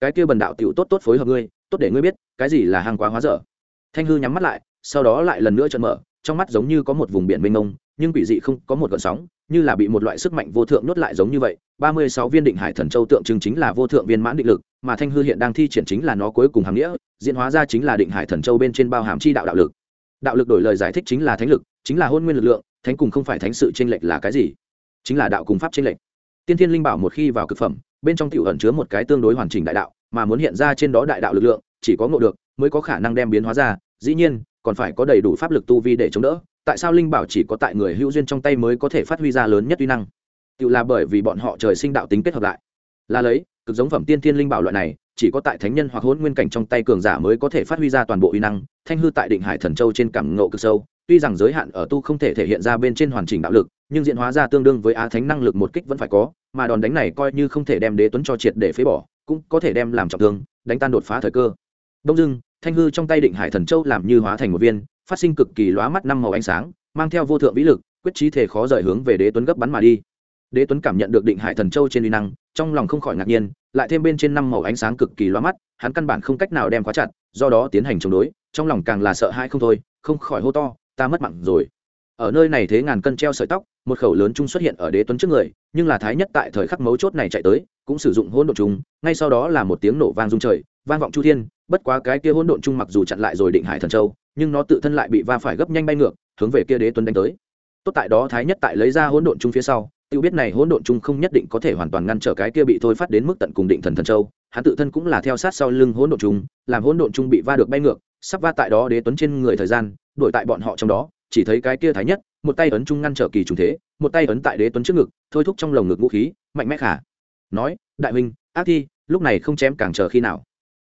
Cái kia bần đạo tựu tốt tốt phối hợp ngươi, tốt để ngươi biết, cái gì là hàng quá hóa dở. Thanh hư nhắm mắt lại, sau đó lại lần nữa trợn mở, trong mắt giống như có một vùng biển mênh mông nhưng quỷ dị không có một gợn sóng, như là bị một loại sức mạnh vô thượng nuốt lại giống như vậy. Ba mươi sáu viên định hải thần châu tượng trưng chính là vô thượng viên mãn định lực, mà thanh hư hiện đang thi triển chính là nó cuối cùng hàm nghĩa, diễn hóa ra chính là định hải thần châu bên trên bao hàm chi đạo đạo lực. Đạo lực đổi lời giải thích chính là thánh lực, chính là hôn nguyên lực lượng, thánh cùng không phải thánh sự tranh lệch là cái gì? Chính là đạo cùng pháp tranh lệch. Tiên thiên linh bảo một khi vào cực phẩm, bên trong tiểu ẩn chứa một cái tương đối hoàn chỉnh đại đạo, mà muốn hiện ra trên đó đại đạo lực lượng, chỉ có ngộ được, mới có khả năng đem biến hóa ra. Dĩ nhiên, còn phải có đầy đủ pháp lực tu vi để chống đỡ tại sao linh bảo chỉ có tại người hữu duyên trong tay mới có thể phát huy ra lớn nhất uy năng? Tự là bởi vì bọn họ trời sinh đạo tính kết hợp lại. Là lấy, cực giống phẩm tiên thiên linh bảo loại này, chỉ có tại thánh nhân hoặc hôn nguyên cảnh trong tay cường giả mới có thể phát huy ra toàn bộ uy năng, thanh hư tại định hải thần châu trên cảm ngộ cực sâu, tuy rằng giới hạn ở tu không thể thể hiện ra bên trên hoàn chỉnh đạo lực, nhưng diễn hóa ra tương đương với á thánh năng lực một kích vẫn phải có, mà đòn đánh này coi như không thể đem đế tuấn cho triệt để phế bỏ, cũng có thể đem làm trọng thương, đánh tan đột phá thời cơ. Đông dưng thanh hư trong tay định hải thần châu làm như hóa thành một viên phát sinh cực kỳ lóa mắt năm màu ánh sáng, mang theo vô thượng vĩ lực, quyết trí thể khó rời hướng về đế tuấn gấp bắn mà đi đế tuấn cảm nhận được định hải thần châu trên uy năng, trong lòng không khỏi ngạc nhiên, lại thêm bên trên năm màu ánh sáng cực kỳ loa mắt, hắn căn bản không cách nào đem khóa chặt, do đó tiến hành chống đối, trong lòng càng là sợ hãi không thôi, không khỏi hô to, ta mất mạng rồi ở nơi này thế ngàn cân treo sợi tóc, một khẩu lớn trung xuất hiện ở đế tuấn trước người, nhưng là thái nhất tại thời khắc mấu chốt này chạy tới, cũng sử dụng hỗn độn trung. ngay sau đó là một tiếng nổ vang rung trời, vang vọng chu thiên, bất quá cái kia hỗn độn trung mặc dù chặn lại rồi định hải thần châu nhưng nó tự thân lại bị va phải gấp nhanh bay ngược, hướng về kia đế tuấn đánh tới. Tốt tại đó thái nhất tại lấy ra hỗn độn chung phía sau tiêu biết này hỗn độn chung không nhất định có thể hoàn toàn ngăn trở cái kia bị thôi phát đến mức tận cùng định thần thần châu, hắn tự thân cũng là theo sát sau lưng hỗn độn chung, làm hỗn độn chung bị va được bay ngược, sắp va tại đó đế tuấn trên người thời gian đổi tại bọn họ trong đó, chỉ thấy cái kia thái nhất, một tay ấn chung ngăn trở kỳ trùng thế, một tay ấn tại đế tuấn trước ngực, thôi thúc trong lồng ngực vũ khí, mạnh mẽ khả. Nói, đại huynh, ác thi, lúc này không chém càng chờ khi nào?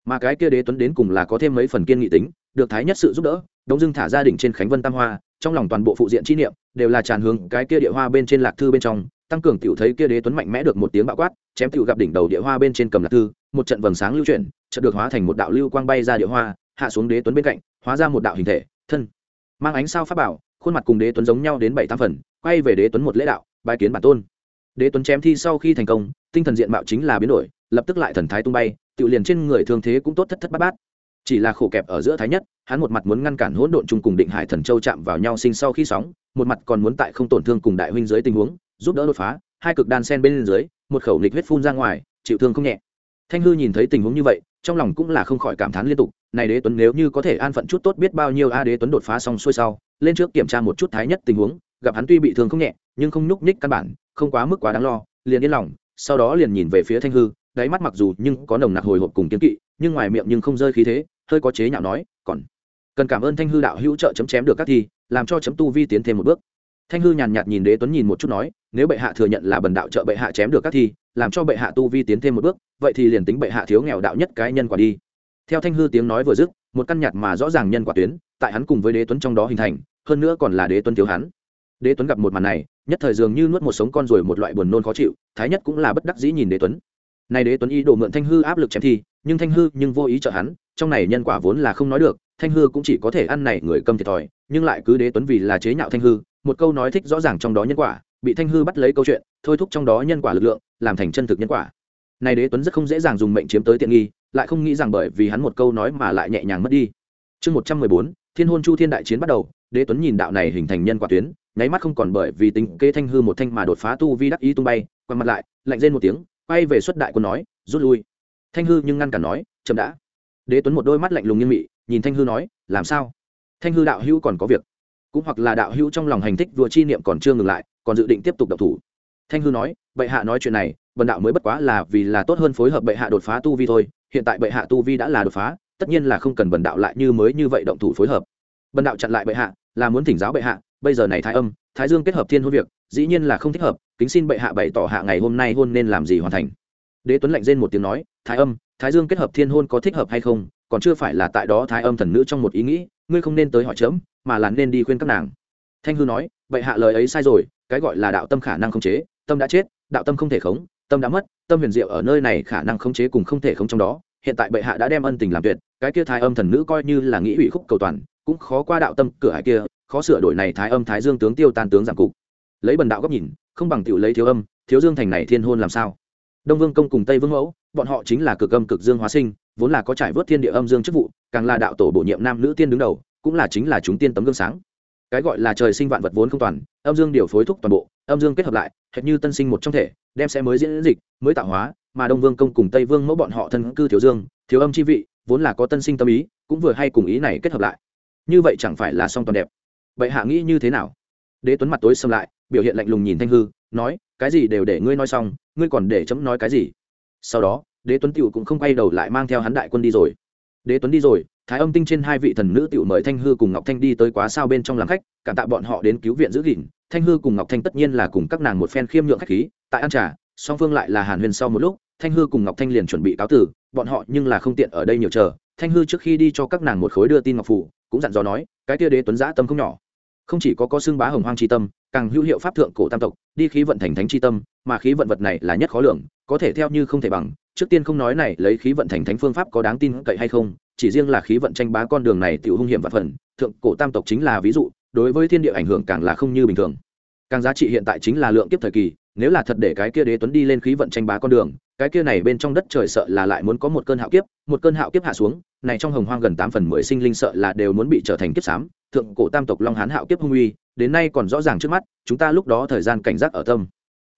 Mà cái kia đế tuấn đến cùng là có thêm mấy phần kiên nghị tính được thái nhất sự giúp đỡ đông dưng thả gia đình trên khánh vân tam hoa, trong lòng toàn bộ phụ diện chi niệm đều là tràn hướng cái kia địa hoa bên trên lạc thư bên trong, tăng cường tiểu thấy kia đế tuấn mạnh mẽ được một tiếng bạo quát, chém tiểu gặp đỉnh đầu địa hoa bên trên cầm lạc thư, một trận vầng sáng lưu chuyển, chợt được hóa thành một đạo lưu quang bay ra địa hoa, hạ xuống đế tuấn bên cạnh, hóa ra một đạo hình thể, thân, mang ánh sao pháp bảo, khuôn mặt cùng đế tuấn giống nhau đến bảy tám phần, quay về đế tuấn một lễ đạo bài kiến bản tôn. Đế tuấn chém thi sau khi thành công, tinh thần diện mạo chính là biến đổi, lập tức lại thần thái tung bay tự liền trên người thương thế cũng tốt thất thất bát bát chỉ là khổ kẹp ở giữa thái nhất, hắn một mặt muốn ngăn cản hỗn độn chung cùng định hải thần châu chạm vào nhau sinh sau khi sóng, một mặt còn muốn tại không tổn thương cùng đại huynh dưới tình huống, giúp đỡ đột phá, hai cực đan sen bên dưới, một khẩu nịch huyết phun ra ngoài, chịu thương không nhẹ. Thanh hư nhìn thấy tình huống như vậy, trong lòng cũng là không khỏi cảm thán liên tục, này đế tuấn nếu như có thể an phận chút tốt biết bao nhiêu a đế tuấn đột phá xong xuôi sau, lên trước kiểm tra một chút thái nhất tình huống, gặp hắn tuy bị thương không nhẹ, nhưng không nhúc nhích căn bản, không quá mức quá đáng lo, liền yên lòng, sau đó liền nhìn về phía thanh hư, đáy mắt mặc dù nhưng có nồng nặc hồi hộp cùng kiến kỵ nhưng ngoài miệng nhưng không rơi khí thế, hơi có chế nhạo nói, còn cần cảm ơn thanh hư đạo hữu trợ chấm chém được các thi, làm cho chấm tu vi tiến thêm một bước. Thanh hư nhàn nhạt nhìn đế tuấn nhìn một chút nói, nếu bệ hạ thừa nhận là bần đạo trợ bệ hạ chém được các thi, làm cho bệ hạ tu vi tiến thêm một bước, vậy thì liền tính bệ hạ thiếu nghèo đạo nhất cái nhân quả đi. Theo thanh hư tiếng nói vừa dứt, một căn nhạt mà rõ ràng nhân quả tuyến, tại hắn cùng với đế tuấn trong đó hình thành, hơn nữa còn là đế tuấn thiếu hắn. Đế tuấn gặp một màn này, nhất thời dường như nuốt một sống con rồi một loại buồn nôn khó chịu, thái nhất cũng là bất đắc dĩ nhìn đế tuấn này đế tuấn ý đồ mượn thanh hư áp lực chém thi, nhưng thanh hư nhưng vô ý trợ hắn, trong này nhân quả vốn là không nói được, thanh hư cũng chỉ có thể ăn này người cầm thiệt thòi, nhưng lại cứ đế tuấn vì là chế nhạo thanh hư, một câu nói thích rõ ràng trong đó nhân quả, bị thanh hư bắt lấy câu chuyện, thôi thúc trong đó nhân quả lực lượng, làm thành chân thực nhân quả. Này đế tuấn rất không dễ dàng dùng mệnh chiếm tới tiện nghi, lại không nghĩ rằng bởi vì hắn một câu nói mà lại nhẹ nhàng mất đi. Chương một trăm mười bốn, thiên hôn chu thiên đại chiến bắt đầu, đế tuấn nhìn đạo này hình thành nhân quả tuyến, nháy mắt không còn bởi vì tính kê thanh hư một thanh mà đột phá tu vi đắc ý tung bay quay mặt lại, lạnh rên một tiếng quay về xuất đại quân nói, rút lui. Thanh hư nhưng ngăn cản nói, chậm đã. Đế tuấn một đôi mắt lạnh lùng nghiêm mị, nhìn thanh hư nói, làm sao? Thanh hư đạo hữu còn có việc. Cũng hoặc là đạo hữu trong lòng hành thích vừa chi niệm còn chưa ngừng lại, còn dự định tiếp tục độc thủ. Thanh hư nói, bệ hạ nói chuyện này, bần đạo mới bất quá là vì là tốt hơn phối hợp bệ hạ đột phá tu vi thôi, hiện tại bệ hạ tu vi đã là đột phá, tất nhiên là không cần bần đạo lại như mới như vậy động thủ phối hợp. Bần đạo chặn lại bệ hạ, là muốn thỉnh giáo bệ hạ bây giờ này thái âm, thái dương kết hợp thiên hôn việc, dĩ nhiên là không thích hợp, kính xin bệ hạ bày tỏ hạ ngày hôm nay hôn nên làm gì hoàn thành. Đế tuấn lạnh rên một tiếng nói, thái âm, thái dương kết hợp thiên hôn có thích hợp hay không, còn chưa phải là tại đó thái âm thần nữ trong một ý nghĩ, ngươi không nên tới hỏi chớm, mà là nên đi khuyên các nàng. Thanh hư nói, bệ hạ lời ấy sai rồi, cái gọi là đạo tâm khả năng khống chế, tâm đã chết, đạo tâm không thể khống, tâm đã mất, tâm huyền diệu ở nơi này khả năng khống chế cùng không thể khống trong đó, hiện tại bệ hạ đã đem ân tình làm tuyệt, cái kia thái âm thần nữ coi như là nghĩ ủy khúc cầu toàn, cũng khó qua đạo tâm cửa hải kia khó sửa đổi này thái âm thái dương tướng tiêu tan tướng giảm cục. Lấy bần đạo góc nhìn, không bằng tiểu lấy thiếu âm, thiếu dương thành này thiên hôn làm sao? Đông vương công cùng tây vương mẫu, bọn họ chính là cực âm cực dương hóa sinh, vốn là có trải vớt thiên địa âm dương chức vụ, càng là đạo tổ bổ nhiệm nam nữ tiên đứng đầu, cũng là chính là chúng tiên tấm gương sáng. Cái gọi là trời sinh vạn vật vốn không toàn, âm dương điều phối thúc toàn bộ, âm dương kết hợp lại, hệt như tân sinh một trong thể, đem sẽ mới diễn dịch, mới tạo hóa, mà đông vương công cùng tây vương mẫu bọn họ thân cư thiếu dương, thiếu âm chi vị, vốn là có tân sinh tâm ý, cũng vừa hay cùng ý này kết hợp lại. Như vậy chẳng phải là song toàn đẹp vậy hạ nghĩ như thế nào? Đế tuấn mặt tối xâm lại, biểu hiện lạnh lùng nhìn thanh hư, nói, cái gì đều để ngươi nói xong, ngươi còn để chấm nói cái gì? Sau đó, đế tuấn tựu cũng không quay đầu lại mang theo hắn đại quân đi rồi. Đế tuấn đi rồi, thái âm tinh trên hai vị thần nữ tựu mời thanh hư cùng ngọc thanh đi tới quá sao bên trong làm khách, cảm tạ bọn họ đến cứu viện giữ gìn. Thanh hư cùng ngọc thanh tất nhiên là cùng các nàng một phen khiêm nhượng khách khí, tại ăn trà, song phương lại là hàn huyền sau một lúc, thanh hư cùng ngọc thanh liền chuẩn bị cáo tử bọn họ nhưng là không tiện ở đây nhiều chờ. Thanh hư trước khi đi cho các nàng một khối đưa tin ngọc phủ, cũng dặn dò nói, cái tia đế tuấn giã tâm không nhỏ không chỉ có có xương bá hồng hoang c tâm, càng hữu hiệu pháp thượng cổ tam tộc, đi khí vận thành thánh c tâm, mà khí vận vật này là nhất khó lường, có thể theo như không thể bằng. Trước tiên không nói này, lấy khí vận thành thánh phương pháp có đáng tin cậy hay không, chỉ riêng là khí vận tranh bá con đường này tiểu hung hiểm và phần, thượng cổ tam tộc chính là ví dụ, đối với thiên địa ảnh hưởng càng là không như bình thường. Càng giá trị hiện tại chính là lượng kiếp thời kỳ, nếu là thật để cái kia đế tuấn đi lên khí vận tranh bá con đường, cái kia này bên trong đất trời sợ là lại muốn có một cơn hạo kiếp, một cơn hạo kiếp hạ xuống này trong hồng hoang gần tám phần mười sinh linh sợ là đều muốn bị trở thành kiếp xám, thượng cổ tam tộc long hán hạo kiếp hung uy, đến nay còn rõ ràng trước mắt, chúng ta lúc đó thời gian cảnh giác ở tâm.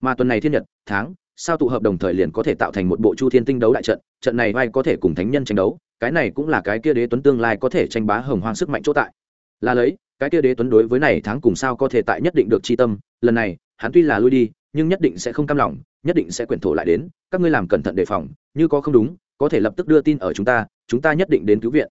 Mà tuần này thiên nhật, tháng, sao tụ hợp đồng thời liền có thể tạo thành một bộ chu thiên tinh đấu đại trận trận này vai có thể cùng thánh nhân tranh đấu, cái này cũng là cái kia đế tuấn tương lai có thể tranh bá hồng hoang sức mạnh chỗ tại. Là lấy, cái kia đế tuấn đối với này tháng cùng sao có thể tại nhất định được chi tâm, lần này, hắn tuy là lui đi, nhưng nhất định sẽ không cam lòng, nhất định sẽ quyển thổ lại đến, các ngươi làm cẩn thận đề phòng, như có không đúng, có thể lập tức đưa tin ở chúng ta chúng ta nhất định đến cứu viện.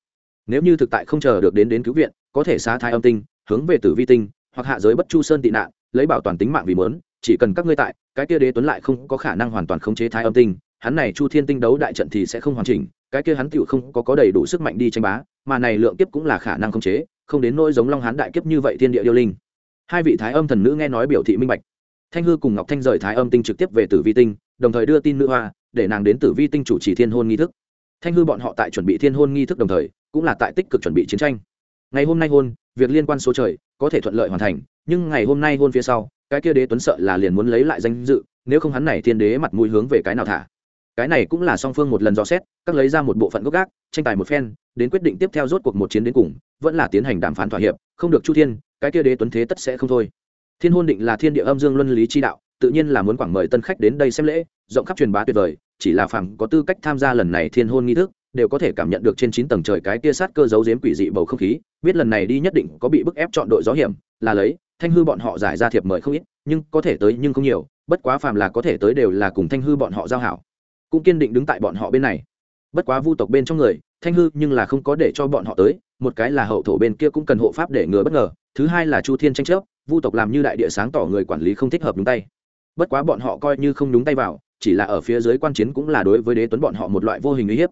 Nếu như thực tại không chờ được đến đến cứu viện, có thể xá thai âm tinh, hướng về tử vi tinh, hoặc hạ giới bất chu sơn tị nạn, lấy bảo toàn tính mạng vì mớn, chỉ cần các ngươi tại, cái kia đế tuấn lại không có khả năng hoàn toàn khống chế thai âm tinh, hắn này chu thiên tinh đấu đại trận thì sẽ không hoàn chỉnh, cái kia hắn tựu không có có đầy đủ sức mạnh đi tranh bá, mà này lượng kiếp cũng là khả năng khống chế, không đến nỗi giống long hán đại kiếp như vậy thiên địa yêu linh. Hai vị thái âm thần nữ nghe nói biểu thị minh bạch. Thanh hư cùng ngọc thanh rời thái âm tinh trực tiếp về tử vi tinh, đồng thời đưa tin nữ hoa, để nàng đến tử vi tinh chủ trì thiên hôn nghi thức thanh hư bọn họ tại chuẩn bị thiên hôn nghi thức đồng thời, cũng là tại tích cực chuẩn bị chiến tranh. Ngày hôm nay hôn, việc liên quan số trời, có thể thuận lợi hoàn thành, nhưng ngày hôm nay hôn phía sau, cái kia đế tuấn sợ là liền muốn lấy lại danh dự, nếu không hắn này thiên đế mặt mũi hướng về cái nào thả. Cái này cũng là song phương một lần dò xét, các lấy ra một bộ phận gốc gác, tranh tài một phen, đến quyết định tiếp theo rốt cuộc một chiến đến cùng, vẫn là tiến hành đàm phán thỏa hiệp, không được chu thiên, cái kia đế tuấn thế tất sẽ không thôi. Thiên hôn định là thiên địa âm dương luân lý chi đạo tự nhiên là muốn quảng mời tân khách đến đây xem lễ, rộng khắp truyền bá tuyệt vời, chỉ là phàm có tư cách tham gia lần này thiên hôn nghi thức, đều có thể cảm nhận được trên chín tầng trời cái kia sát cơ giấu giếm quỷ dị bầu không khí, biết lần này đi nhất định có bị bức ép chọn đội gió hiểm, là lấy, thanh hư bọn họ giải ra thiệp mời không ít, nhưng có thể tới nhưng không nhiều, bất quá phàm là có thể tới đều là cùng thanh hư bọn họ giao hảo. Cũng kiên định đứng tại bọn họ bên này. Bất quá vu tộc bên trong người, thanh hư nhưng là không có để cho bọn họ tới, một cái là hậu thổ bên kia cũng cần hộ pháp để ngừa bất ngờ, thứ hai là chu thiên tranh chấp, vu tộc làm như đại địa sáng tỏ người quản lý không thích hợp đúng tay bất quá bọn họ coi như không đúng tay vào, chỉ là ở phía dưới quan chiến cũng là đối với đế tuấn bọn họ một loại vô hình uy hiếp.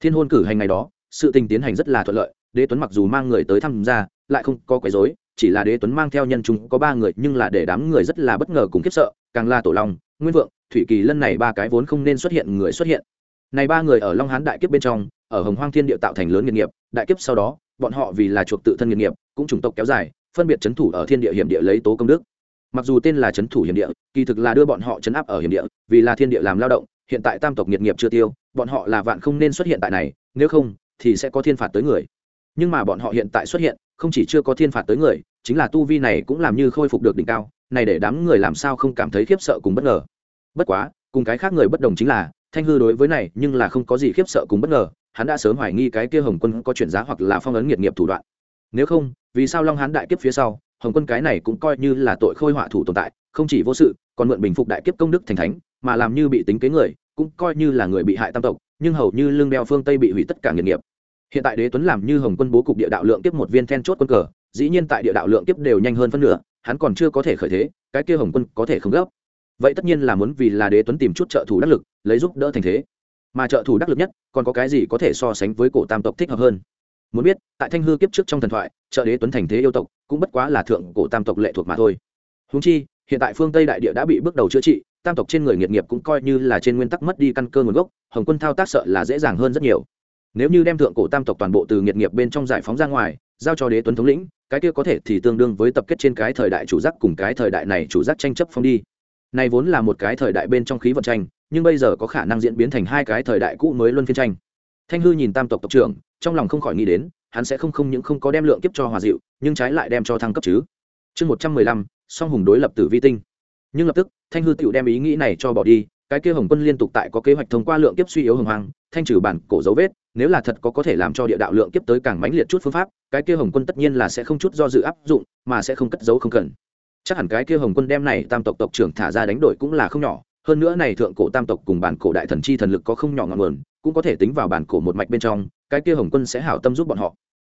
Thiên hôn cử hành ngày đó, sự tình tiến hành rất là thuận lợi, đế tuấn mặc dù mang người tới tham gia, lại không có quấy rối, chỉ là đế tuấn mang theo nhân chúng có ba người, nhưng là để đám người rất là bất ngờ cùng khiếp sợ, càng là tổ long, nguyên vượng, thủy kỳ lân này ba cái vốn không nên xuất hiện người xuất hiện. Này ba người ở long hán đại kiếp bên trong, ở hồng hoang thiên địa tạo thành lớn nghiệp nghiệp, đại kiếp sau đó, bọn họ vì là chuộc tự thân nghiệp nghiệp, cũng chủng tộc kéo dài, phân biệt chấn thủ ở thiên địa hiểm địa lấy tố công đức mặc dù tên là chấn thủ hiểm địa, kỳ thực là đưa bọn họ chấn áp ở hiểm địa, vì là thiên địa làm lao động, hiện tại tam tộc nghiệt nghiệp chưa tiêu, bọn họ là vạn không nên xuất hiện tại này, nếu không, thì sẽ có thiên phạt tới người. Nhưng mà bọn họ hiện tại xuất hiện, không chỉ chưa có thiên phạt tới người, chính là tu vi này cũng làm như khôi phục được đỉnh cao, này để đám người làm sao không cảm thấy khiếp sợ cùng bất ngờ. Bất quá, cùng cái khác người bất đồng chính là, thanh hư đối với này nhưng là không có gì khiếp sợ cùng bất ngờ, hắn đã sớm hoài nghi cái kia hồng quân có chuyển giá hoặc là phong ấn nghiệt nghiệp thủ đoạn. Nếu không, vì sao long hán đại kiếp phía sau hồng quân cái này cũng coi như là tội khôi họa thủ tồn tại, không chỉ vô sự, còn mượn bình phục đại kiếp công đức thành thánh, mà làm như bị tính kế người, cũng coi như là người bị hại tam tộc, nhưng hầu như lương đeo phương tây bị hủy tất cả nghiệt nghiệp. Hiện tại đế tuấn làm như hồng quân bố cục địa đạo lượng tiếp một viên then chốt quân cờ, dĩ nhiên tại địa đạo lượng tiếp đều nhanh hơn phân nửa, hắn còn chưa có thể khởi thế, cái kia hồng quân có thể không gấp. Vậy tất nhiên là muốn vì là đế tuấn tìm chút trợ thủ đắc lực, lấy giúp đỡ thành thế. Mà trợ thủ đắc lực nhất, còn có cái gì có thể so sánh với cổ tam tộc thích hợp hơn? Muốn biết, tại thanh hư kiếp trước trong thần thoại, trợ đế tuấn thành thế yêu tộc cũng bất quá là thượng cổ tam tộc lệ thuộc mà thôi. Húng chi, hiện tại phương tây đại địa đã bị bước đầu chữa trị, tam tộc trên người nghiệt nghiệp cũng coi như là trên nguyên tắc mất đi căn cơ nguồn gốc, hồng quân thao tác sợ là dễ dàng hơn rất nhiều. Nếu như đem thượng cổ tam tộc toàn bộ từ nghiệt nghiệp bên trong giải phóng ra ngoài, giao cho đế tuấn thống lĩnh, cái kia có thể thì tương đương với tập kết trên cái thời đại chủ giác cùng cái thời đại này chủ giác tranh chấp phong đi. Này vốn là một cái thời đại bên trong khí vận tranh, nhưng bây giờ có khả năng diễn biến thành hai cái thời đại cũ mới luân phiên tranh. Thanh hư nhìn tam tộc tộc trưởng, trong lòng không khỏi nghĩ đến hắn sẽ không không những không có đem lượng kiếp cho hòa dịu, nhưng trái lại đem cho thăng cấp chứ. Chương một trăm mười lăm, song hùng đối lập tử vi tinh. Nhưng lập tức, thanh hư tựu đem ý nghĩ này cho bỏ đi, cái kia hồng quân liên tục tại có kế hoạch thông qua lượng kiếp suy yếu hồng hoàng thanh trừ bản cổ dấu vết, nếu là thật có có thể làm cho địa đạo lượng kiếp tới càng mãnh liệt chút phương pháp, cái kia hồng quân tất nhiên là sẽ không chút do dự áp dụng, mà sẽ không cất giấu không cần. Chắc hẳn cái kia hồng quân đem này tam tộc tộc trưởng thả ra đánh đổi cũng là không nhỏ, hơn nữa này thượng cổ tam tộc cùng bản cổ đại thần chi thần lực có không nhỏ ngọn nguồn, cũng có thể tính vào bản cổ một mạch bên trong cái kia hồng quân sẽ hảo tâm giúp bọn họ.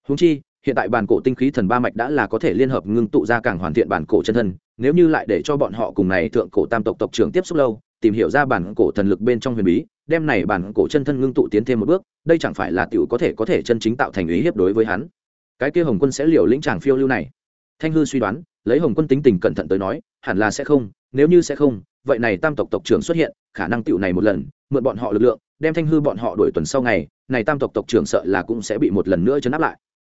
Húng chi, hiện tại bản cổ tinh khí thần ba mạch đã là có thể liên hợp ngưng tụ ra càng hoàn thiện bản cổ chân thân, nếu như lại để cho bọn họ cùng này thượng cổ tam tộc tộc trưởng tiếp xúc lâu, tìm hiểu ra bản cổ thần lực bên trong huyền bí, đem này bản cổ chân thân ngưng tụ tiến thêm một bước, đây chẳng phải là tiểu có thể có thể chân chính tạo thành ý hiếp đối với hắn. Cái kia hồng quân sẽ liều lĩnh chàng phiêu lưu này. Thanh hư suy đoán, lấy hồng quân tính tình cẩn thận tới nói, hẳn là sẽ không, nếu như sẽ không, vậy này tam tộc tộc trưởng xuất hiện, khả năng tiểu này một lần, mượn bọn họ lực lượng, đem thanh hư bọn họ đuổi tuần sau ngày này tam tộc tộc trưởng sợ là cũng sẽ bị một lần nữa chấn áp lại.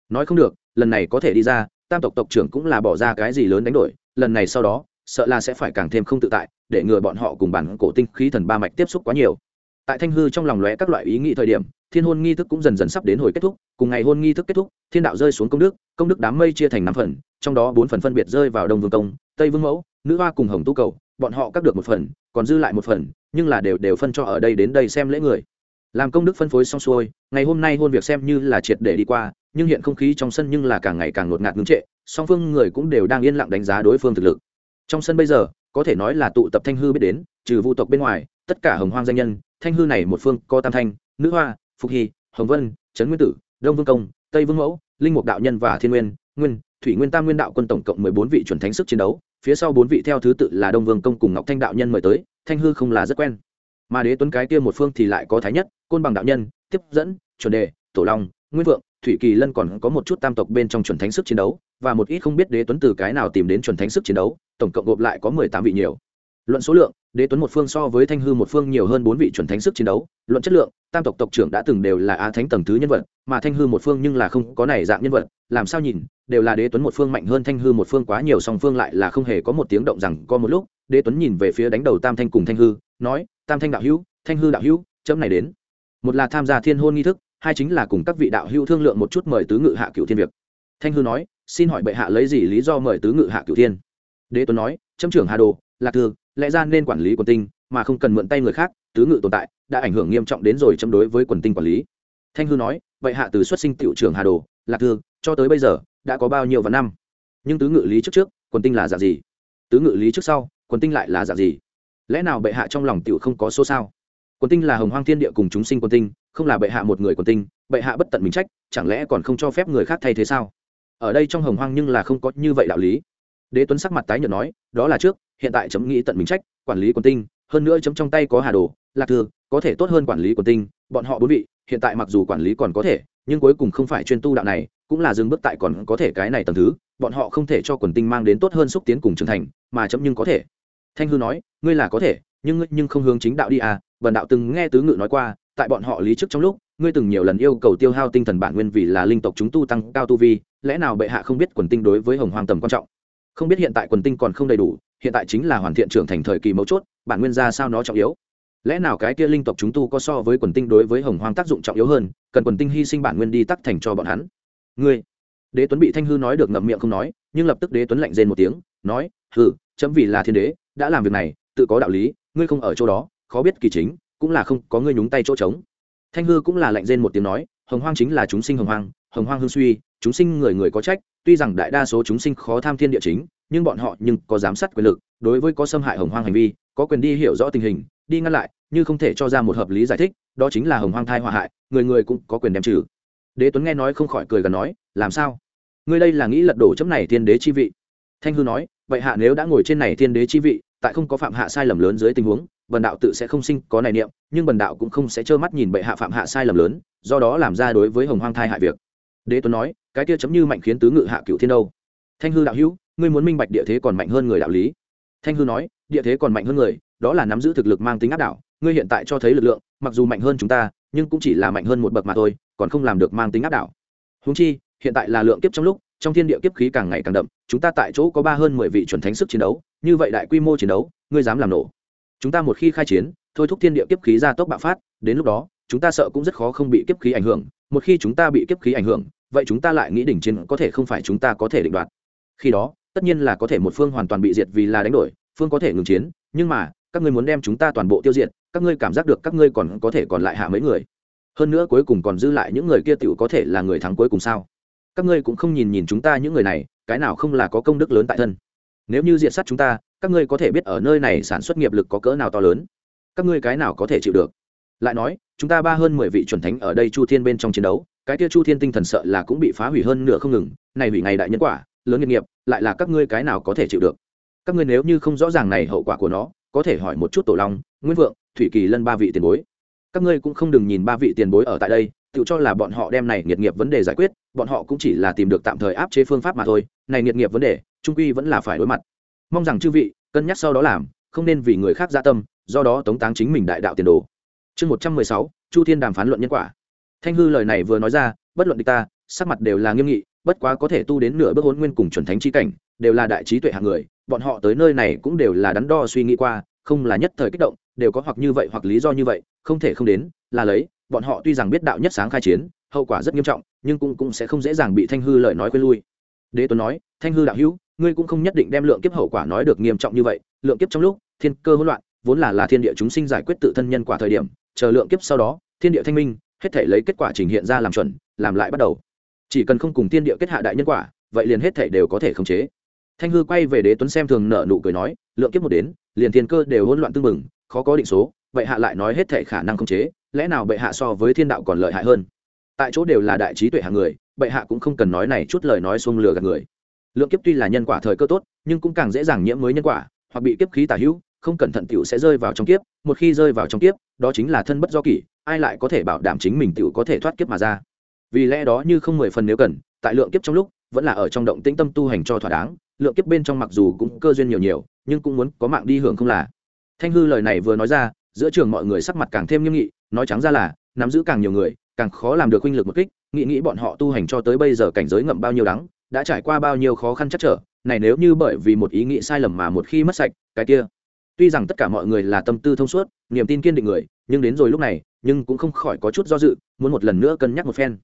Nói không được, lần này có thể đi ra, tam tộc tộc trưởng cũng là bỏ ra cái gì lớn đánh đổi, lần này sau đó, sợ là sẽ phải càng thêm không tự tại, để ngừa bọn họ cùng bản cổ tinh khí thần ba mạch tiếp xúc quá nhiều. Tại thanh hư trong lòng lóe các loại ý nghĩ thời điểm, thiên hôn nghi thức cũng dần dần sắp đến hồi kết thúc, cùng ngày hôn nghi thức kết thúc, thiên đạo rơi xuống công đức công đức đám mây chia thành năm phần, trong đó bốn phần phân biệt rơi vào đông vương công, tây vương mẫu, nữ hoa cùng hồng tu cầu, bọn họ cắt được một phần, còn dư lại một phần, nhưng là đều đều phân cho ở đây đến đây xem lễ người làm công đức phân phối xong xuôi, ngày hôm nay hôn việc xem như là triệt để đi qua, nhưng hiện không khí trong sân nhưng là càng ngày càng ngột ngạt ngưng trệ, song phương người cũng đều đang yên lặng đánh giá đối phương thực lực. Trong sân bây giờ, có thể nói là tụ tập thanh hư biết đến, trừ vu tộc bên ngoài, tất cả hồng hoang danh nhân, thanh hư này một phương có tam thanh, nữ hoa, phục hy, hồng vân, trấn nguyên tử, đông vương công, tây vương mẫu, linh mục đạo nhân và thiên nguyên nguyên, thủy nguyên tam nguyên đạo quân tổng cộng mười bốn vị chuẩn thánh sức chiến đấu, phía sau bốn vị theo thứ tự là đông vương công cùng ngọc thanh đạo nhân mời tới, thanh hư không là rất quen mà đế tuấn cái kia một phương thì lại có thái nhất, côn bằng đạo nhân, tiếp dẫn, chuẩn đề, tổ long, nguyên vượng, thủy kỳ lân còn có một chút tam tộc bên trong chuẩn thánh sức chiến đấu, và một ít không biết đế tuấn từ cái nào tìm đến chuẩn thánh sức chiến đấu, tổng cộng gộp lại có mười tám vị nhiều. Luận số lượng, đế tuấn một phương so với thanh hư một phương nhiều hơn bốn vị chuẩn thánh sức chiến đấu, luận chất lượng, tam tộc tộc trưởng đã từng đều là á thánh tầng thứ nhân vật, mà thanh hư một phương nhưng là không có này dạng nhân vật, làm sao nhìn, đều là đế tuấn một phương mạnh hơn thanh hư một phương quá nhiều song phương lại là không hề có một tiếng động rằng có một lúc, đế tuấn nhìn về phía đánh đầu tam thanh cùng thanh hư, nói tam thanh đạo hữu, thanh hư đạo hữu, chấm này đến. Một là tham gia thiên hôn nghi thức, hai chính là cùng các vị đạo hữu thương lượng một chút mời tứ ngự hạ cựu thiên việc. Thanh hư nói, xin hỏi bệ hạ lấy gì lý do mời tứ ngự hạ cựu thiên? Đế tuấn nói, chấm trưởng hà đồ lạc thương lẽ ra nên quản lý quần tinh, mà không cần mượn tay người khác, tứ ngự tồn tại, đã ảnh hưởng nghiêm trọng đến rồi chấm đối với quần tinh quản lý. Thanh hư nói vậy hạ từ xuất sinh tiểu trưởng hà đồ lạc thương cho tới bây giờ, đã có bao nhiêu vạn năm? Nhưng tứ ngự lý trước trước, quần tinh là dạng gì? Tứ ngự lý trước sau, quần tinh lại là dạng gì? Lẽ nào bệ hạ trong lòng tiểu không có số sao? Quần tinh là hồng hoang thiên địa cùng chúng sinh quần tinh, không là bệ hạ một người quần tinh, bệ hạ bất tận mình trách, chẳng lẽ còn không cho phép người khác thay thế sao? Ở đây trong hồng hoang nhưng là không có như vậy đạo lý. Đế tuấn sắc mặt tái nhợt nói, đó là trước, hiện tại chấm nghĩ tận mình trách, quản lý quần tinh, hơn nữa chấm trong tay có hà đồ, lạc thư, có thể tốt hơn quản lý quần tinh, bọn họ bốn vị, hiện tại mặc dù quản lý còn có thể, nhưng cuối cùng không phải chuyên tu đạo này, cũng là dừng bước tại còn có thể cái này tầm thứ, bọn họ không thể cho quần tinh mang đến tốt hơn xúc tiến cùng trưởng thành, mà chấm nhưng có thể thanh hư nói, ngươi là có thể, nhưng ngươi nhưng không hướng chính đạo đi à? Vần đạo từng nghe tứ ngự nói qua, tại bọn họ lý trước trong lúc, ngươi từng nhiều lần yêu cầu tiêu hao tinh thần bản nguyên vì là linh tộc chúng tu tăng cao tu vi, lẽ nào bệ hạ không biết quần tinh đối với hồng hoàng tầm quan trọng? Không biết hiện tại quần tinh còn không đầy đủ, hiện tại chính là hoàn thiện trưởng thành thời kỳ mấu chốt, bản nguyên ra sao nó trọng yếu? Lẽ nào cái kia linh tộc chúng tu có so với quần tinh đối với hồng hoàng tác dụng trọng yếu hơn, cần quần tinh hy sinh bản nguyên đi tắc thành cho bọn hắn? Ngươi? Đế tuấn bị thanh hư nói được ngậm miệng không nói, nhưng lập tức đế tuấn lạnh rên một tiếng, nói, hừ, chấm vì là thiên đế đã làm việc này, tự có đạo lý, ngươi không ở chỗ đó, khó biết kỳ chính, cũng là không có ngươi nhúng tay chỗ trống. Thanh hư cũng là lạnh rên một tiếng nói, hồng hoang chính là chúng sinh hồng hoang hồng hoang hương suy, chúng sinh người người có trách, tuy rằng đại đa số chúng sinh khó tham thiên địa chính, nhưng bọn họ nhưng có giám sát quyền lực, đối với có xâm hại hồng hoang hành vi, có quyền đi hiểu rõ tình hình, đi ngăn lại, như không thể cho ra một hợp lý giải thích, đó chính là hồng hoang thai hòa hại, người người cũng có quyền đem trừ. Đế tuấn nghe nói không khỏi cười gần nói, làm sao? Ngươi đây là nghĩ lật đổ chấm này thiên đế chi vị? Thanh hư nói vậy hạ nếu đã ngồi trên này thiên đế chi vị, tại không có phạm hạ sai lầm lớn dưới tình huống, bần đạo tự sẽ không sinh có này niệm, nhưng bần đạo cũng không sẽ trơ mắt nhìn bệ hạ phạm hạ sai lầm lớn, do đó làm ra đối với hồng hoang thai hại việc. Đế tuấn nói, cái kia chấm như mạnh khiến tứ ngự hạ cựu thiên đâu? Thanh hư đạo hữu, ngươi muốn minh bạch địa thế còn mạnh hơn người đạo lý. Thanh hư nói, địa thế còn mạnh hơn người, đó là nắm giữ thực lực mang tính áp đảo, ngươi hiện tại cho thấy lực lượng, mặc dù mạnh hơn chúng ta, nhưng cũng chỉ là mạnh hơn một bậc mà thôi, còn không làm được mang tính áp đảo. Húng chi, hiện tại là lượng kiếp trong lúc trong thiên địa kiếp khí càng ngày càng đậm, chúng ta tại chỗ có ba hơn mười vị chuẩn thánh sức chiến đấu, như vậy đại quy mô chiến đấu, ngươi dám làm nổ. Chúng ta một khi khai chiến, thôi thúc thiên địa kiếp khí ra tốc bạo phát, đến lúc đó, chúng ta sợ cũng rất khó không bị kiếp khí ảnh hưởng. Một khi chúng ta bị kiếp khí ảnh hưởng, vậy chúng ta lại nghĩ đỉnh chiến có thể không phải chúng ta có thể định đoạt. Khi đó, tất nhiên là có thể một phương hoàn toàn bị diệt vì là đánh đổi, phương có thể ngừng chiến, nhưng mà, các ngươi muốn đem chúng ta toàn bộ tiêu diệt, các ngươi cảm giác được các ngươi còn có thể còn lại hạ mấy người. Hơn nữa cuối cùng còn dư lại những người kia tựu có thể là người thắng cuối cùng sao? Các ngươi cũng không nhìn nhìn chúng ta những người này, cái nào không là có công đức lớn tại thân? Nếu như diện sát chúng ta, các ngươi có thể biết ở nơi này sản xuất nghiệp lực có cỡ nào to lớn? Các ngươi cái nào có thể chịu được? Lại nói, chúng ta ba hơn mười vị chuẩn thánh ở đây chu thiên bên trong chiến đấu, cái kia chu thiên tinh thần sợ là cũng bị phá hủy hơn nửa không ngừng, này hủy ngày đại nhân quả, lớn nghiệp nghiệp, lại là các ngươi cái nào có thể chịu được? Các ngươi nếu như không rõ ràng này hậu quả của nó, có thể hỏi một chút tổ long, nguyên vượng, thủy kỳ lân ba vị tiền bối. Các ngươi cũng không đừng nhìn ba vị tiền bối ở tại đây tự cho là bọn họ đem này nghiệt nghiệp vấn đề giải quyết, bọn họ cũng chỉ là tìm được tạm thời áp chế phương pháp mà thôi, này nghiệt nghiệp vấn đề, trung quy vẫn là phải đối mặt. Mong rằng chư vị, cân nhắc sau đó làm, không nên vì người khác gia tâm, do đó tống táng chính mình đại đạo tiền đồ. Chương một trăm mười sáu, chu thiên đàm phán luận nhân quả. Thanh hư lời này vừa nói ra, bất luận địch ta, sắc mặt đều là nghiêm nghị, bất quá có thể tu đến nửa bước hôn nguyên cùng chuẩn thánh chi cảnh, đều là đại trí tuệ hạng người, bọn họ tới nơi này cũng đều là đắn đo suy nghĩ qua, không là nhất thời kích động, đều có hoặc như vậy hoặc lý do như vậy, không thể không đến, là lấy bọn họ tuy rằng biết đạo nhất sáng khai chiến, hậu quả rất nghiêm trọng, nhưng cũng cũng sẽ không dễ dàng bị thanh hư lời nói quên lui. Đế tuấn nói, thanh hư đạo hữu, ngươi cũng không nhất định đem lượng kiếp hậu quả nói được nghiêm trọng như vậy. Lượng kiếp trong lúc, thiên cơ hỗn loạn, vốn là là thiên địa chúng sinh giải quyết tự thân nhân quả thời điểm, chờ lượng kiếp sau đó, thiên địa thanh minh, hết thể lấy kết quả trình hiện ra làm chuẩn, làm lại bắt đầu. Chỉ cần không cùng thiên địa kết hạ đại nhân quả, vậy liền hết thể đều có thể khống chế. Thanh hư quay về đế tuấn xem thường nợ nụ cười nói, lượng kiếp một đến, liền thiên cơ đều hỗn loạn tương mừng khó có định số, vậy hạ lại nói hết thể khả năng khống chế lẽ nào bệ hạ so với thiên đạo còn lợi hại hơn? Tại chỗ đều là đại trí tuệ hạng người, bệ hạ cũng không cần nói này chút lời nói xuông lừa gạt người. Lượng kiếp tuy là nhân quả thời cơ tốt, nhưng cũng càng dễ dàng nhiễm mới nhân quả, hoặc bị kiếp khí tả hữu, không cẩn thận tiểu sẽ rơi vào trong kiếp, một khi rơi vào trong kiếp, đó chính là thân bất do kỷ, ai lại có thể bảo đảm chính mình tiểu có thể thoát kiếp mà ra? Vì lẽ đó như không mười phần nếu cần, tại lượng kiếp trong lúc, vẫn là ở trong động tĩnh tâm tu hành cho thỏa đáng, lượng kiếp bên trong mặc dù cũng cơ duyên nhiều nhiều, nhưng cũng muốn có mạng đi hưởng không là. Thanh hư lời này vừa nói ra, giữa trường mọi người sắc mặt càng thêm nghiêm nghị nói trắng ra là, nắm giữ càng nhiều người, càng khó làm được huynh lực một kích, nghĩ nghĩ bọn họ tu hành cho tới bây giờ cảnh giới ngậm bao nhiêu đắng, đã trải qua bao nhiêu khó khăn chắc trở, này nếu như bởi vì một ý nghĩ sai lầm mà một khi mất sạch, cái kia. Tuy rằng tất cả mọi người là tâm tư thông suốt, niềm tin kiên định người, nhưng đến rồi lúc này, nhưng cũng không khỏi có chút do dự, muốn một lần nữa cân nhắc một phen.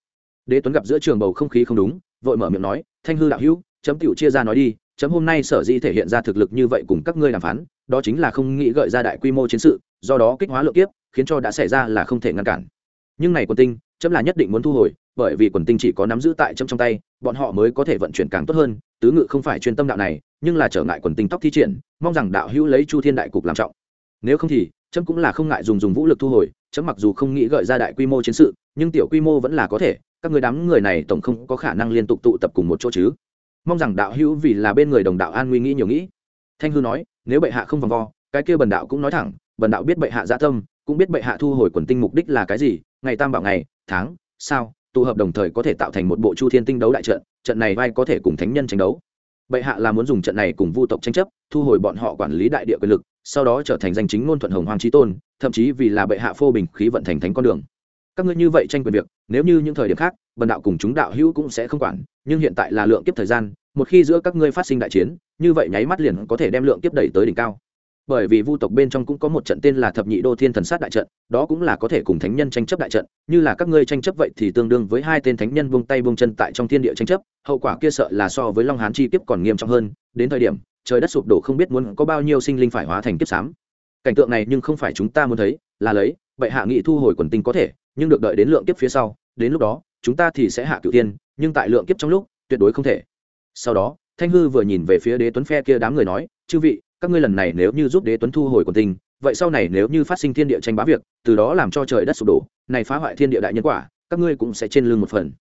Đế tuấn gặp giữa trường bầu không khí không đúng, vội mở miệng nói, thanh hư đạo hữu, chấm tiểu chia ra nói đi, chấm hôm nay sở dĩ thể hiện ra thực lực như vậy cùng các ngươi đàm phán, đó chính là không nghĩ gợi ra đại quy mô chiến sự, do đó kích hóa lượng kiếp khiến cho đã xảy ra là không thể ngăn cản. Nhưng này quần tinh, chấm là nhất định muốn thu hồi, bởi vì quần tinh chỉ có nắm giữ tại chấm trong tay, bọn họ mới có thể vận chuyển càng tốt hơn, tứ ngự không phải chuyên tâm đạo này, nhưng là trở ngại quần tinh tóc thi triển, mong rằng đạo hữu lấy chu thiên đại cục làm trọng. Nếu không thì, chấm cũng là không ngại dùng dùng vũ lực thu hồi, chấm mặc dù không nghĩ gợi ra đại quy mô chiến sự, nhưng tiểu quy mô vẫn là có thể, các người đám người này tổng không có khả năng liên tục tụ tập cùng một chỗ chứ. Mong rằng đạo hữu vì là bên người đồng đạo an nguy nghĩ nhiều nghĩ. Thanh hư nói, nếu bệ hạ không vòng vo, cái kia bần đạo cũng nói thẳng, bần đạo biết bệ hạ dạ tâm cũng biết bệ hạ thu hồi quần tinh mục đích là cái gì, ngày tam bảo ngày, tháng, sao, tụ hợp đồng thời có thể tạo thành một bộ chu thiên tinh đấu đại trận trận này vai có thể cùng thánh nhân tranh đấu. Bệ hạ là muốn dùng trận này cùng vu tộc tranh chấp, thu hồi bọn họ quản lý đại địa quyền lực, sau đó trở thành danh chính ngôn thuận hồng hoàng trí tôn, thậm chí vì là bệ hạ phô bình khí vận thành thánh con đường. Các ngươi như vậy tranh quyền việc, nếu như những thời điểm khác, bần đạo cùng chúng đạo hữu cũng sẽ không quản, nhưng hiện tại là lượng kiếp thời gian, một khi giữa các ngươi phát sinh đại chiến, như vậy nháy mắt liền có thể đem lượng kiếp đẩy tới đỉnh cao bởi vì vu tộc bên trong cũng có một trận tên là thập nhị đô thiên thần sát đại trận, đó cũng là có thể cùng thánh nhân tranh chấp đại trận, như là các ngươi tranh chấp vậy thì tương đương với hai tên thánh nhân vung tay vung chân tại trong thiên địa tranh chấp, hậu quả kia sợ là so với long hán chi kiếp còn nghiêm trọng hơn, đến thời điểm, trời đất sụp đổ không biết muốn có bao nhiêu sinh linh phải hóa thành kiếp xám. Cảnh tượng này nhưng không phải chúng ta muốn thấy, là lấy, bệ hạ nghị thu hồi quần tinh có thể, nhưng được đợi đến lượng kiếp phía sau, đến lúc đó, chúng ta thì sẽ hạ cửu tiên nhưng tại lượng kiếp trong lúc, tuyệt đối không thể. Sau đó, thanh hư vừa nhìn về phía đế tuấn phe kia đám người nói, chư vị các ngươi lần này nếu như giúp đế tuấn thu hồi quần tinh, vậy sau này nếu như phát sinh thiên địa tranh bá việc, từ đó làm cho trời đất sụp đổ, này phá hoại thiên địa đại nhân quả, các ngươi cũng sẽ trên lưng một phần.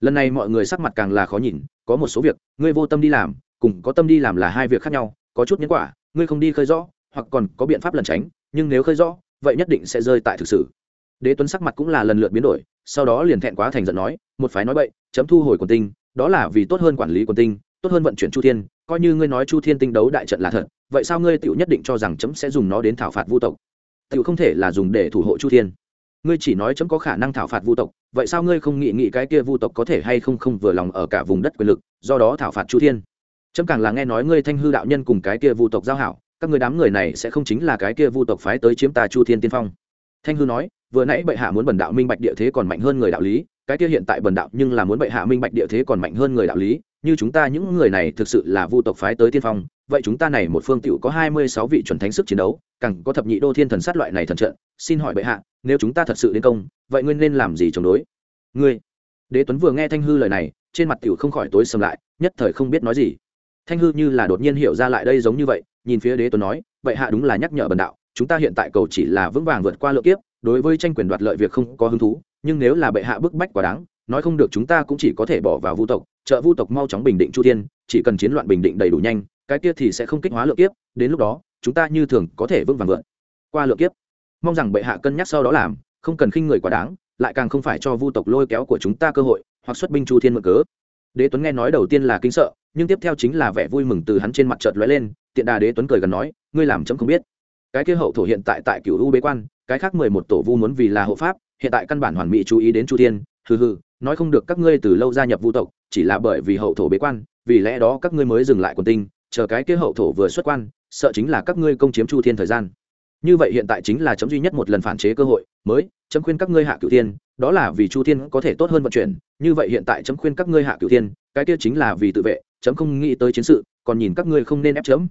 Lần này mọi người sắc mặt càng là khó nhìn, có một số việc, ngươi vô tâm đi làm, cùng có tâm đi làm là hai việc khác nhau, có chút nhân quả, ngươi không đi khơi rõ, hoặc còn có biện pháp lẩn tránh, nhưng nếu khơi rõ, vậy nhất định sẽ rơi tại thực sự. Đế tuấn sắc mặt cũng là lần lượt biến đổi, sau đó liền thẹn quá thành giận nói, một phái nói bậy, chấm thu hồi quần tinh, đó là vì tốt hơn quản lý quần tinh, tốt hơn vận chuyển chu thiên coi như ngươi nói chu thiên tinh đấu đại trận là thật, vậy sao ngươi tựu nhất định cho rằng chấm sẽ dùng nó đến thảo phạt vu tộc? Tựu không thể là dùng để thủ hộ chu thiên. Ngươi chỉ nói chấm có khả năng thảo phạt vu tộc, vậy sao ngươi không nghĩ nghĩ cái kia vu tộc có thể hay không không vừa lòng ở cả vùng đất quyền lực, do đó thảo phạt chu thiên? Chấm càng là nghe nói ngươi thanh hư đạo nhân cùng cái kia vu tộc giao hảo, các người đám người này sẽ không chính là cái kia vu tộc phái tới chiếm ta chu thiên tiên phong thanh hư nói, vừa nãy bệ hạ muốn bần đạo minh bạch địa thế còn mạnh hơn người đạo lý, cái kia hiện tại bần đạo nhưng là muốn bệ hạ minh bạch địa thế còn mạnh hơn người đạo lý, như chúng ta những người này thực sự là vu tộc phái tới tiên phong, vậy chúng ta này một phương tiểu có hai mươi sáu vị chuẩn thánh sức chiến đấu, càng có thập nhị đô thiên thần sát loại này thần trận, xin hỏi bệ hạ, nếu chúng ta thật sự đến công, vậy ngươi nên làm gì chống đối? Ngươi. Đế tuấn vừa nghe thanh hư lời này, trên mặt tiểu không khỏi tối sầm lại, nhất thời không biết nói gì. Thanh hư như là đột nhiên hiểu ra lại đây giống như vậy, nhìn phía đế tuấn nói, bệ hạ đúng là nhắc nhở bần đạo chúng ta hiện tại cầu chỉ là vững vàng vượt qua lượng kiếp, đối với tranh quyền đoạt lợi việc không có hứng thú, nhưng nếu là bệ hạ bức bách quá đáng, nói không được chúng ta cũng chỉ có thể bỏ vào vu tộc, trợ vu tộc mau chóng bình định chu thiên, chỉ cần chiến loạn bình định đầy đủ nhanh, cái kia thì sẽ không kích hóa lượng kiếp, đến lúc đó, chúng ta như thường có thể vững vàng vượt qua lượng kiếp. Mong rằng bệ hạ cân nhắc sau đó làm, không cần khinh người quá đáng, lại càng không phải cho vu tộc lôi kéo của chúng ta cơ hội, hoặc xuất binh chu thiên mượn cớ. Đế tuấn nghe nói đầu tiên là kinh sợ, nhưng tiếp theo chính là vẻ vui mừng từ hắn trên mặt chợt lóe lên, tiện đà đế tuấn cười gần nói, ngươi làm chấm không biết cái kia hậu thổ hiện tại tại cửu u bế quan, cái khác mười một tổ vu muốn vì là hộ pháp, hiện tại căn bản hoàn mỹ chú ý đến chu thiên. Hừ hừ, nói không được các ngươi từ lâu gia nhập vu tộc, chỉ là bởi vì hậu thổ bế quan, vì lẽ đó các ngươi mới dừng lại quần tinh, chờ cái kia hậu thổ vừa xuất quan, sợ chính là các ngươi công chiếm chu thiên thời gian. Như vậy hiện tại chính là chấm duy nhất một lần phản chế cơ hội, mới chấm khuyên các ngươi hạ cửu thiên, đó là vì chu thiên có thể tốt hơn vận chuyển, như vậy hiện tại chấm khuyên các ngươi hạ cửu thiên, cái kia chính là vì tự vệ, chấm không nghĩ tới chiến sự, còn nhìn các ngươi không nên ép chấm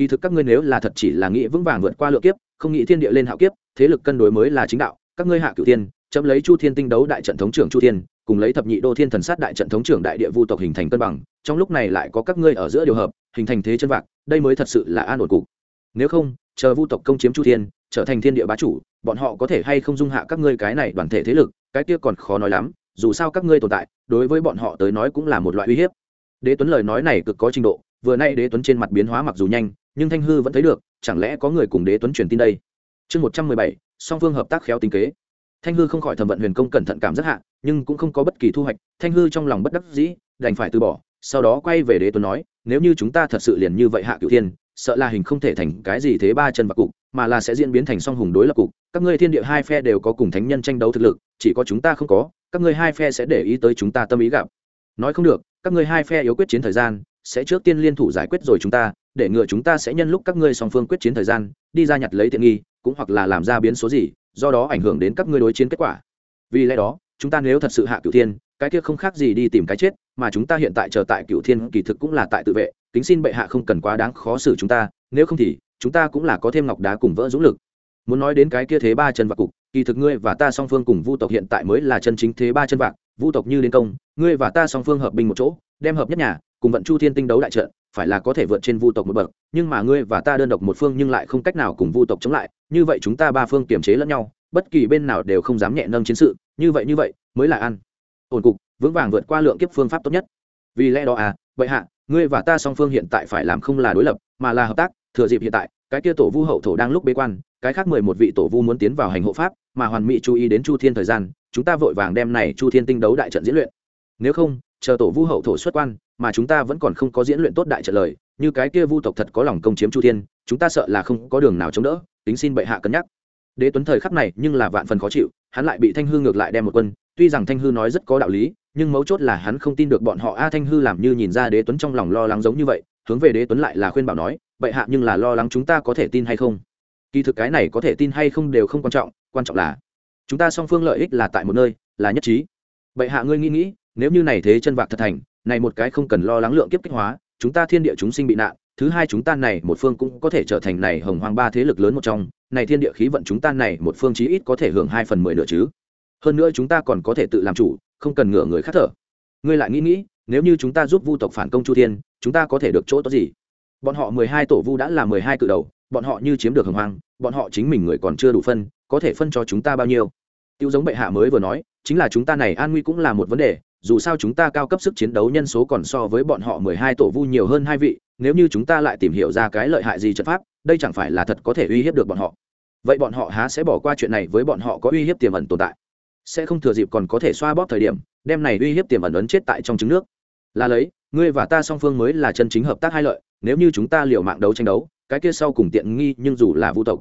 kỳ thực các ngươi nếu là thật chỉ là nghĩ vững vàng vượt qua lượng kiếp, không nghĩ thiên địa lên hạo kiếp, thế lực cân đối mới là chính đạo. Các ngươi hạ cửu thiên, chấm lấy chu thiên tinh đấu đại trận thống trưởng chu thiên, cùng lấy thập nhị đô thiên thần sát đại trận thống trưởng đại địa vu tộc hình thành cân bằng, trong lúc này lại có các ngươi ở giữa điều hợp, hình thành thế chân vạc, đây mới thật sự là an ổn cục. Nếu không, chờ vu tộc công chiếm chu thiên, trở thành thiên địa bá chủ, bọn họ có thể hay không dung hạ các ngươi cái này đoàn thể thế lực, cái kia còn khó nói lắm, dù sao các ngươi tồn tại, đối với bọn họ tới nói cũng là một loại uy hiếp. Đế tuấn lời nói này cực có trình độ, vừa nay đế tuấn trên mặt biến hóa mặc dù nhanh nhưng thanh hư vẫn thấy được, chẳng lẽ có người cùng đế tuấn truyền tin đây? Chương một trăm mười bảy, song phương hợp tác khéo tính kế. Thanh hư không khỏi thẩm vận huyền công cẩn thận cảm giác hạ, nhưng cũng không có bất kỳ thu hoạch, thanh hư trong lòng bất đắc dĩ, đành phải từ bỏ, sau đó quay về đế tuấn nói, nếu như chúng ta thật sự liền như vậy hạ cửu thiên, sợ là hình không thể thành cái gì thế ba chân và cục, mà là sẽ diễn biến thành song hùng đối lập cục, các ngươi thiên địa hai phe đều có cùng thánh nhân tranh đấu thực lực, chỉ có chúng ta không có, các ngươi hai phe sẽ để ý tới chúng ta tâm ý gặp. Nói không được, các ngươi hai phe yếu quyết chiến thời gian sẽ trước tiên liên thủ giải quyết rồi chúng ta, để ngừa chúng ta sẽ nhân lúc các ngươi song phương quyết chiến thời gian, đi ra nhặt lấy tiện nghi, cũng hoặc là làm ra biến số gì, do đó ảnh hưởng đến các ngươi đối chiến kết quả. Vì lẽ đó, chúng ta nếu thật sự hạ cửu thiên, cái kia không khác gì đi tìm cái chết, mà chúng ta hiện tại chờ tại cửu thiên, kỳ thực cũng là tại tự vệ, kính xin bệ hạ không cần quá đáng khó xử chúng ta, nếu không thì, chúng ta cũng là có thêm ngọc đá cùng vỡ dũng lực. Muốn nói đến cái kia thế ba chân vạc cục, kỳ thực ngươi và ta song phương cùng vu tộc hiện tại mới là chân chính thế ba chân vạc vu tộc như đến công, ngươi và ta song phương hợp binh một chỗ, đem hợp nhất nhà cùng vận chu thiên tinh đấu đại trận, phải là có thể vượt trên vu tộc một bậc, nhưng mà ngươi và ta đơn độc một phương nhưng lại không cách nào cùng vu tộc chống lại, như vậy chúng ta ba phương kiềm chế lẫn nhau, bất kỳ bên nào đều không dám nhẹ nâng chiến sự, như vậy như vậy, mới là ăn ổn cục, vững vàng vượt qua lượng kiếp phương pháp tốt nhất. Vì lẽ đó à vậy hạ, ngươi và ta song phương hiện tại phải làm không là đối lập, mà là hợp tác, thừa dịp hiện tại, cái kia tổ vu hậu thổ đang lúc bế quan, cái khác mười một vị tổ vu muốn tiến vào hành hộ pháp, mà hoàn mỹ chú ý đến chu thiên thời gian, chúng ta vội vàng đem này chu thiên tinh đấu đại trận diễn luyện. Nếu không, chờ tổ vu hậu thổ xuất quan mà chúng ta vẫn còn không có diễn luyện tốt đại trận lời, như cái kia vu tộc thật có lòng công chiếm chu thiên, chúng ta sợ là không có đường nào chống đỡ, tính xin bệ hạ cân nhắc. Đế tuấn thời khắc này nhưng là vạn phần khó chịu, hắn lại bị thanh hư ngược lại đem một quân, tuy rằng thanh hư nói rất có đạo lý, nhưng mấu chốt là hắn không tin được bọn họ, a thanh hư làm như nhìn ra đế tuấn trong lòng lo lắng giống như vậy, hướng về đế tuấn lại là khuyên bảo nói, bệ hạ nhưng là lo lắng chúng ta có thể tin hay không? Kỳ thực cái này có thể tin hay không đều không quan trọng quan trọng là chúng ta song phương lợi ích là tại một nơi, là nhất trí. Bệ hạ ngươi nghĩ nghĩ, nếu như này thế chân vạc thật thành này một cái không cần lo lắng lượng kiếp kích hóa, chúng ta thiên địa chúng sinh bị nạn, thứ hai chúng ta này một phương cũng có thể trở thành này hồng hoang ba thế lực lớn một trong, này thiên địa khí vận chúng ta này một phương chí ít có thể hưởng hai phần mười nữa chứ. Hơn nữa chúng ta còn có thể tự làm chủ, không cần ngửa người khác thở. Ngươi lại nghĩ nghĩ, nếu như chúng ta giúp vu tộc phản công chu thiên, chúng ta có thể được chỗ tốt gì? Bọn họ mười hai tổ vu đã là mười hai cự đầu, bọn họ như chiếm được hồng hoang, bọn họ chính mình người còn chưa đủ phân, có thể phân cho chúng ta bao nhiêu? Tiêu giống bệ hạ mới vừa nói, chính là chúng ta này an nguy cũng là một vấn đề dù sao chúng ta cao cấp sức chiến đấu nhân số còn so với bọn họ mười hai tổ vu nhiều hơn hai vị, nếu như chúng ta lại tìm hiểu ra cái lợi hại gì trận pháp, đây chẳng phải là thật có thể uy hiếp được bọn họ. Vậy bọn họ há sẽ bỏ qua chuyện này với bọn họ có uy hiếp tiềm ẩn tồn tại? Sẽ không thừa dịp còn có thể xoa bóp thời điểm, đem này uy hiếp tiềm ẩn ấn chết tại trong trứng nước. Là lấy, ngươi và ta song phương mới là chân chính hợp tác hai lợi, nếu như chúng ta liều mạng đấu tranh đấu, cái kia sau cùng tiện nghi nhưng dù là vu tộc.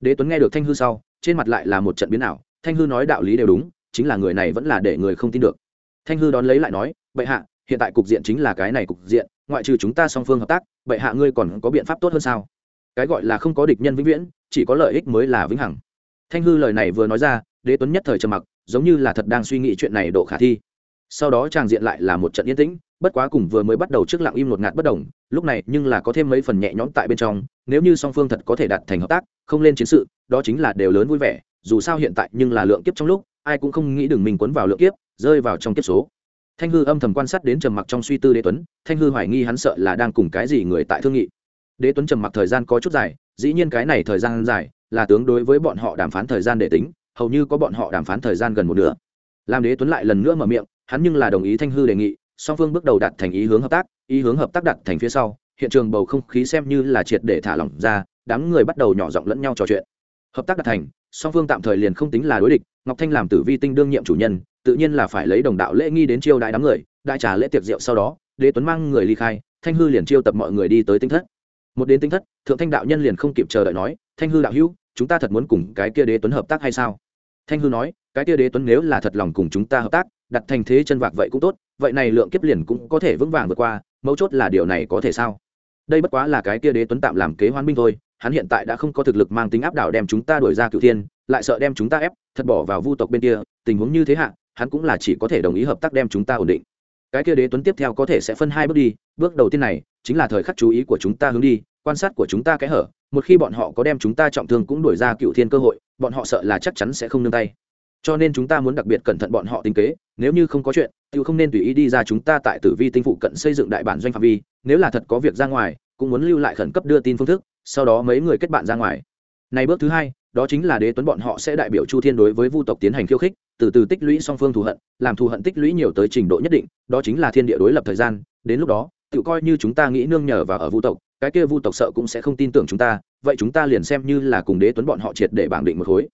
Đế tuấn nghe được thanh hư sau, trên mặt lại là một trận biến ảo, thanh hư nói đạo lý đều đúng, chính là người này vẫn là để người không tin được thanh hư đón lấy lại nói, bệ hạ, hiện tại cục diện chính là cái này cục diện, ngoại trừ chúng ta song phương hợp tác, bệ hạ ngươi còn có biện pháp tốt hơn sao? Cái gọi là không có địch nhân vĩnh viễn, chỉ có lợi ích mới là vĩnh hằng. Thanh hư lời này vừa nói ra, đế tuấn nhất thời trầm mặc, giống như là thật đang suy nghĩ chuyện này độ khả thi. Sau đó tràng diện lại là một trận yên tĩnh, bất quá cùng vừa mới bắt đầu trước lặng im ngột ngạt bất đồng lúc này nhưng là có thêm mấy phần nhẹ nhõm tại bên trong, nếu như song phương thật có thể đạt thành hợp tác, không lên chiến sự, đó chính là đều lớn vui vẻ, dù sao hiện tại nhưng là lượng kiếp trong lúc, ai cũng không nghĩ đừng mình quấn vào lượng kiếp rơi vào trong kiếp số. Thanh hư âm thầm quan sát đến trầm mặc trong suy tư đế tuấn, thanh hư hoài nghi hắn sợ là đang cùng cái gì người tại thương nghị. Đế tuấn trầm mặc thời gian có chút dài, dĩ nhiên cái này thời gian dài là tướng đối với bọn họ đàm phán thời gian để tính, hầu như có bọn họ đàm phán thời gian gần một nửa. Làm đế tuấn lại lần nữa mở miệng, hắn nhưng là đồng ý thanh hư đề nghị, song phương bước đầu đặt thành ý hướng hợp tác, ý hướng hợp tác đặt thành phía sau, hiện trường bầu không khí xem như là triệt để thả lỏng ra, đám người bắt đầu nhỏ giọng lẫn nhau trò chuyện. Hợp tác đặt thành, song phương tạm thời liền không tính là đối địch, ngọc thanh làm tử vi tinh đương nhiệm chủ nhân tự nhiên là phải lấy đồng đạo lễ nghi đến chiêu đại đám người, đại trà lễ tiệc rượu sau đó, đế tuấn mang người ly khai, thanh hư liền chiêu tập mọi người đi tới tinh thất. Một đến tinh thất, thượng thanh đạo nhân liền không kịp chờ đợi nói, thanh hư đạo hữu, chúng ta thật muốn cùng cái kia đế tuấn hợp tác hay sao? Thanh hư nói, cái kia đế tuấn nếu là thật lòng cùng chúng ta hợp tác, đặt thành thế chân vạc vậy cũng tốt, vậy này lượng kiếp liền cũng có thể vững vàng vượt qua, mấu chốt là điều này có thể sao? Đây bất quá là cái kia đế tuấn tạm làm kế hoán binh thôi, hắn hiện tại đã không có thực lực mang tính áp đảo đem chúng ta đuổi ra cựu thiên, lại sợ đem chúng ta ép, thật bỏ vào vu tộc bên kia, tình huống như thế hạ hắn cũng là chỉ có thể đồng ý hợp tác đem chúng ta ổn định. Cái kia đế tuấn tiếp theo có thể sẽ phân hai bước đi, bước đầu tiên này chính là thời khắc chú ý của chúng ta hướng đi, quan sát của chúng ta cái hở, một khi bọn họ có đem chúng ta trọng thương cũng đuổi ra cựu thiên cơ hội, bọn họ sợ là chắc chắn sẽ không nương tay. Cho nên chúng ta muốn đặc biệt cẩn thận bọn họ tính kế, nếu như không có chuyện tự không nên tùy ý đi ra chúng ta tại tử vi tinh phụ cận xây dựng đại bản doanh phạm vi, nếu là thật có việc ra ngoài, cũng muốn lưu lại khẩn cấp đưa tin phương thức, sau đó mấy người kết bạn ra ngoài. Này bước thứ hai, đó chính là đế tuấn bọn họ sẽ đại biểu chu thiên đối với vu tộc tiến hành khiêu khích từ từ tích lũy song phương thù hận, làm thù hận tích lũy nhiều tới trình độ nhất định, đó chính là thiên địa đối lập thời gian, đến lúc đó, tự coi như chúng ta nghĩ nương nhờ và ở vu tộc, cái kia vu tộc sợ cũng sẽ không tin tưởng chúng ta, vậy chúng ta liền xem như là cùng đế tuấn bọn họ triệt để bảng định một khối.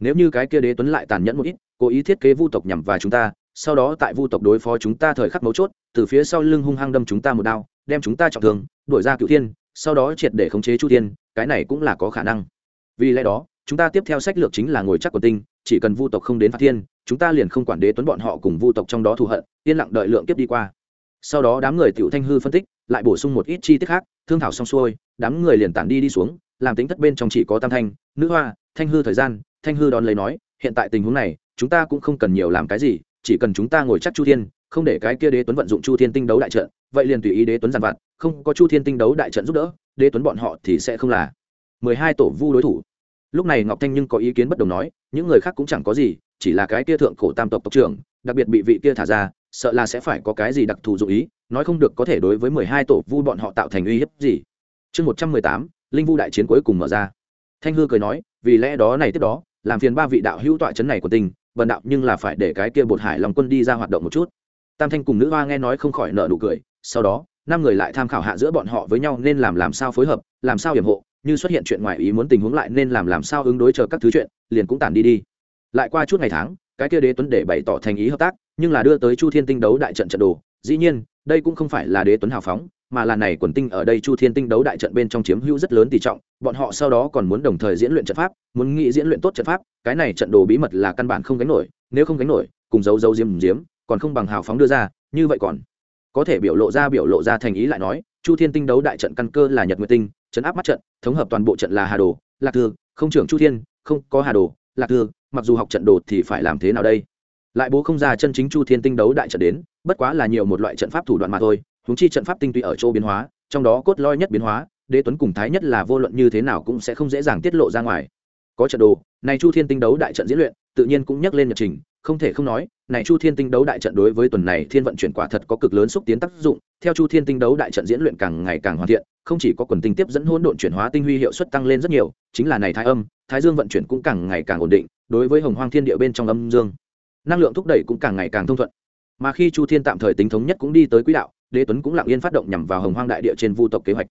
Nếu như cái kia đế tuấn lại tàn nhẫn một ít, cố ý thiết kế vu tộc nhằm vào chúng ta, sau đó tại vu tộc đối phó chúng ta thời khắc mấu chốt, từ phía sau lưng hung hăng đâm chúng ta một đao, đem chúng ta trọng thương, đuổi ra cựu thiên, sau đó triệt để khống chế chu thiên, cái này cũng là có khả năng. Vì lẽ đó, chúng ta tiếp theo sách lược chính là ngồi chắc của tinh chỉ cần vu tộc không đến phạt thiên, chúng ta liền không quản đế tuấn bọn họ cùng vu tộc trong đó thù hận, yên lặng đợi lượng kiếp đi qua. Sau đó đám người tiểu thanh hư phân tích, lại bổ sung một ít chi tiết khác, thương thảo xong xuôi, đám người liền tản đi đi xuống, làm tính thất bên trong chỉ có tam thanh, nữ hoa, thanh hư thời gian, thanh hư đón lấy nói, hiện tại tình huống này, chúng ta cũng không cần nhiều làm cái gì, chỉ cần chúng ta ngồi chắc chu thiên, không để cái kia đế tuấn vận dụng chu thiên tinh đấu đại trận, vậy liền tùy ý đế tuấn giàn vặt, không có chu thiên tinh đấu đại trận giúp đỡ, đế tuấn bọn họ thì sẽ không là. Mười hai tổ vu đối thủ lúc này ngọc thanh nhưng có ý kiến bất đồng nói, những người khác cũng chẳng có gì, chỉ là cái kia thượng cổ tam tộc tộc trưởng, đặc biệt bị vị kia thả ra, sợ là sẽ phải có cái gì đặc thù dụ ý, nói không được có thể đối với mười hai tổ vu bọn họ tạo thành uy hiếp gì. Chương một trăm mười tám, linh vu đại chiến cuối cùng mở ra. Thanh hư cười nói, vì lẽ đó này tiếp đó, làm phiền ba vị đạo hữu tọa chấn này của tình vần đạo nhưng là phải để cái kia bột hải lòng quân đi ra hoạt động một chút. Tam thanh cùng nữ hoa nghe nói không khỏi nợ nụ cười, sau đó, năm người lại tham khảo hạ giữa bọn họ với nhau nên làm làm sao phối hợp, làm sao hiểm hộ như xuất hiện chuyện ngoài ý muốn tình huống lại nên làm làm sao ứng đối chờ các thứ chuyện, liền cũng tản đi đi. Lại qua chút ngày tháng, cái kia đế tuấn để bày tỏ thành ý hợp tác, nhưng là đưa tới chu thiên tinh đấu đại trận trận đồ. Dĩ nhiên, đây cũng không phải là đế tuấn hào phóng, mà là này quần tinh ở đây chu thiên tinh đấu đại trận bên trong chiếm hữu rất lớn tỷ trọng, bọn họ sau đó còn muốn đồng thời diễn luyện trận pháp, muốn nghĩ diễn luyện tốt trận pháp, cái này trận đồ bí mật là căn bản không gánh nổi, nếu không gánh nổi, cùng giấu giấu diếm diếm, còn không bằng hào phóng đưa ra, như vậy còn có thể biểu lộ ra biểu lộ ra thành ý lại nói, chu thiên tinh đấu đại trận căn cơ là nhật nguyệt tinh chấn áp mắt trận, thống hợp toàn bộ trận là hà đồ, lạc thư, không trưởng chu thiên, không có hà đồ, lạc thư, mặc dù học trận đồ thì phải làm thế nào đây? Lại bố không ra chân chính chu thiên tinh đấu đại trận đến, bất quá là nhiều một loại trận pháp thủ đoạn mà thôi húng chi trận pháp tinh túy ở chỗ biến hóa, trong đó cốt lõi nhất biến hóa, đế tuấn cùng thái nhất là vô luận như thế nào cũng sẽ không dễ dàng tiết lộ ra ngoài. Có trận đồ, này chu thiên tinh đấu đại trận diễn luyện, tự nhiên cũng nhắc lên nhật trình không thể không nói, này chu thiên tinh đấu đại trận đối với tuần này thiên vận chuyển quả thật có cực lớn xúc tiến tác dụng. Theo chu thiên tinh đấu đại trận diễn luyện càng ngày càng hoàn thiện, không chỉ có quần tinh tiếp dẫn hỗn độn chuyển hóa tinh huy hiệu suất tăng lên rất nhiều, chính là này thái âm, thái dương vận chuyển cũng càng ngày càng ổn định, đối với hồng hoang thiên địa bên trong âm dương, năng lượng thúc đẩy cũng càng ngày càng thông thuận. Mà khi chu thiên tạm thời tính thống nhất cũng đi tới quỹ đạo, đế tuấn cũng lặng yên phát động nhằm vào hồng hoang đại địa trên vu tộc kế hoạch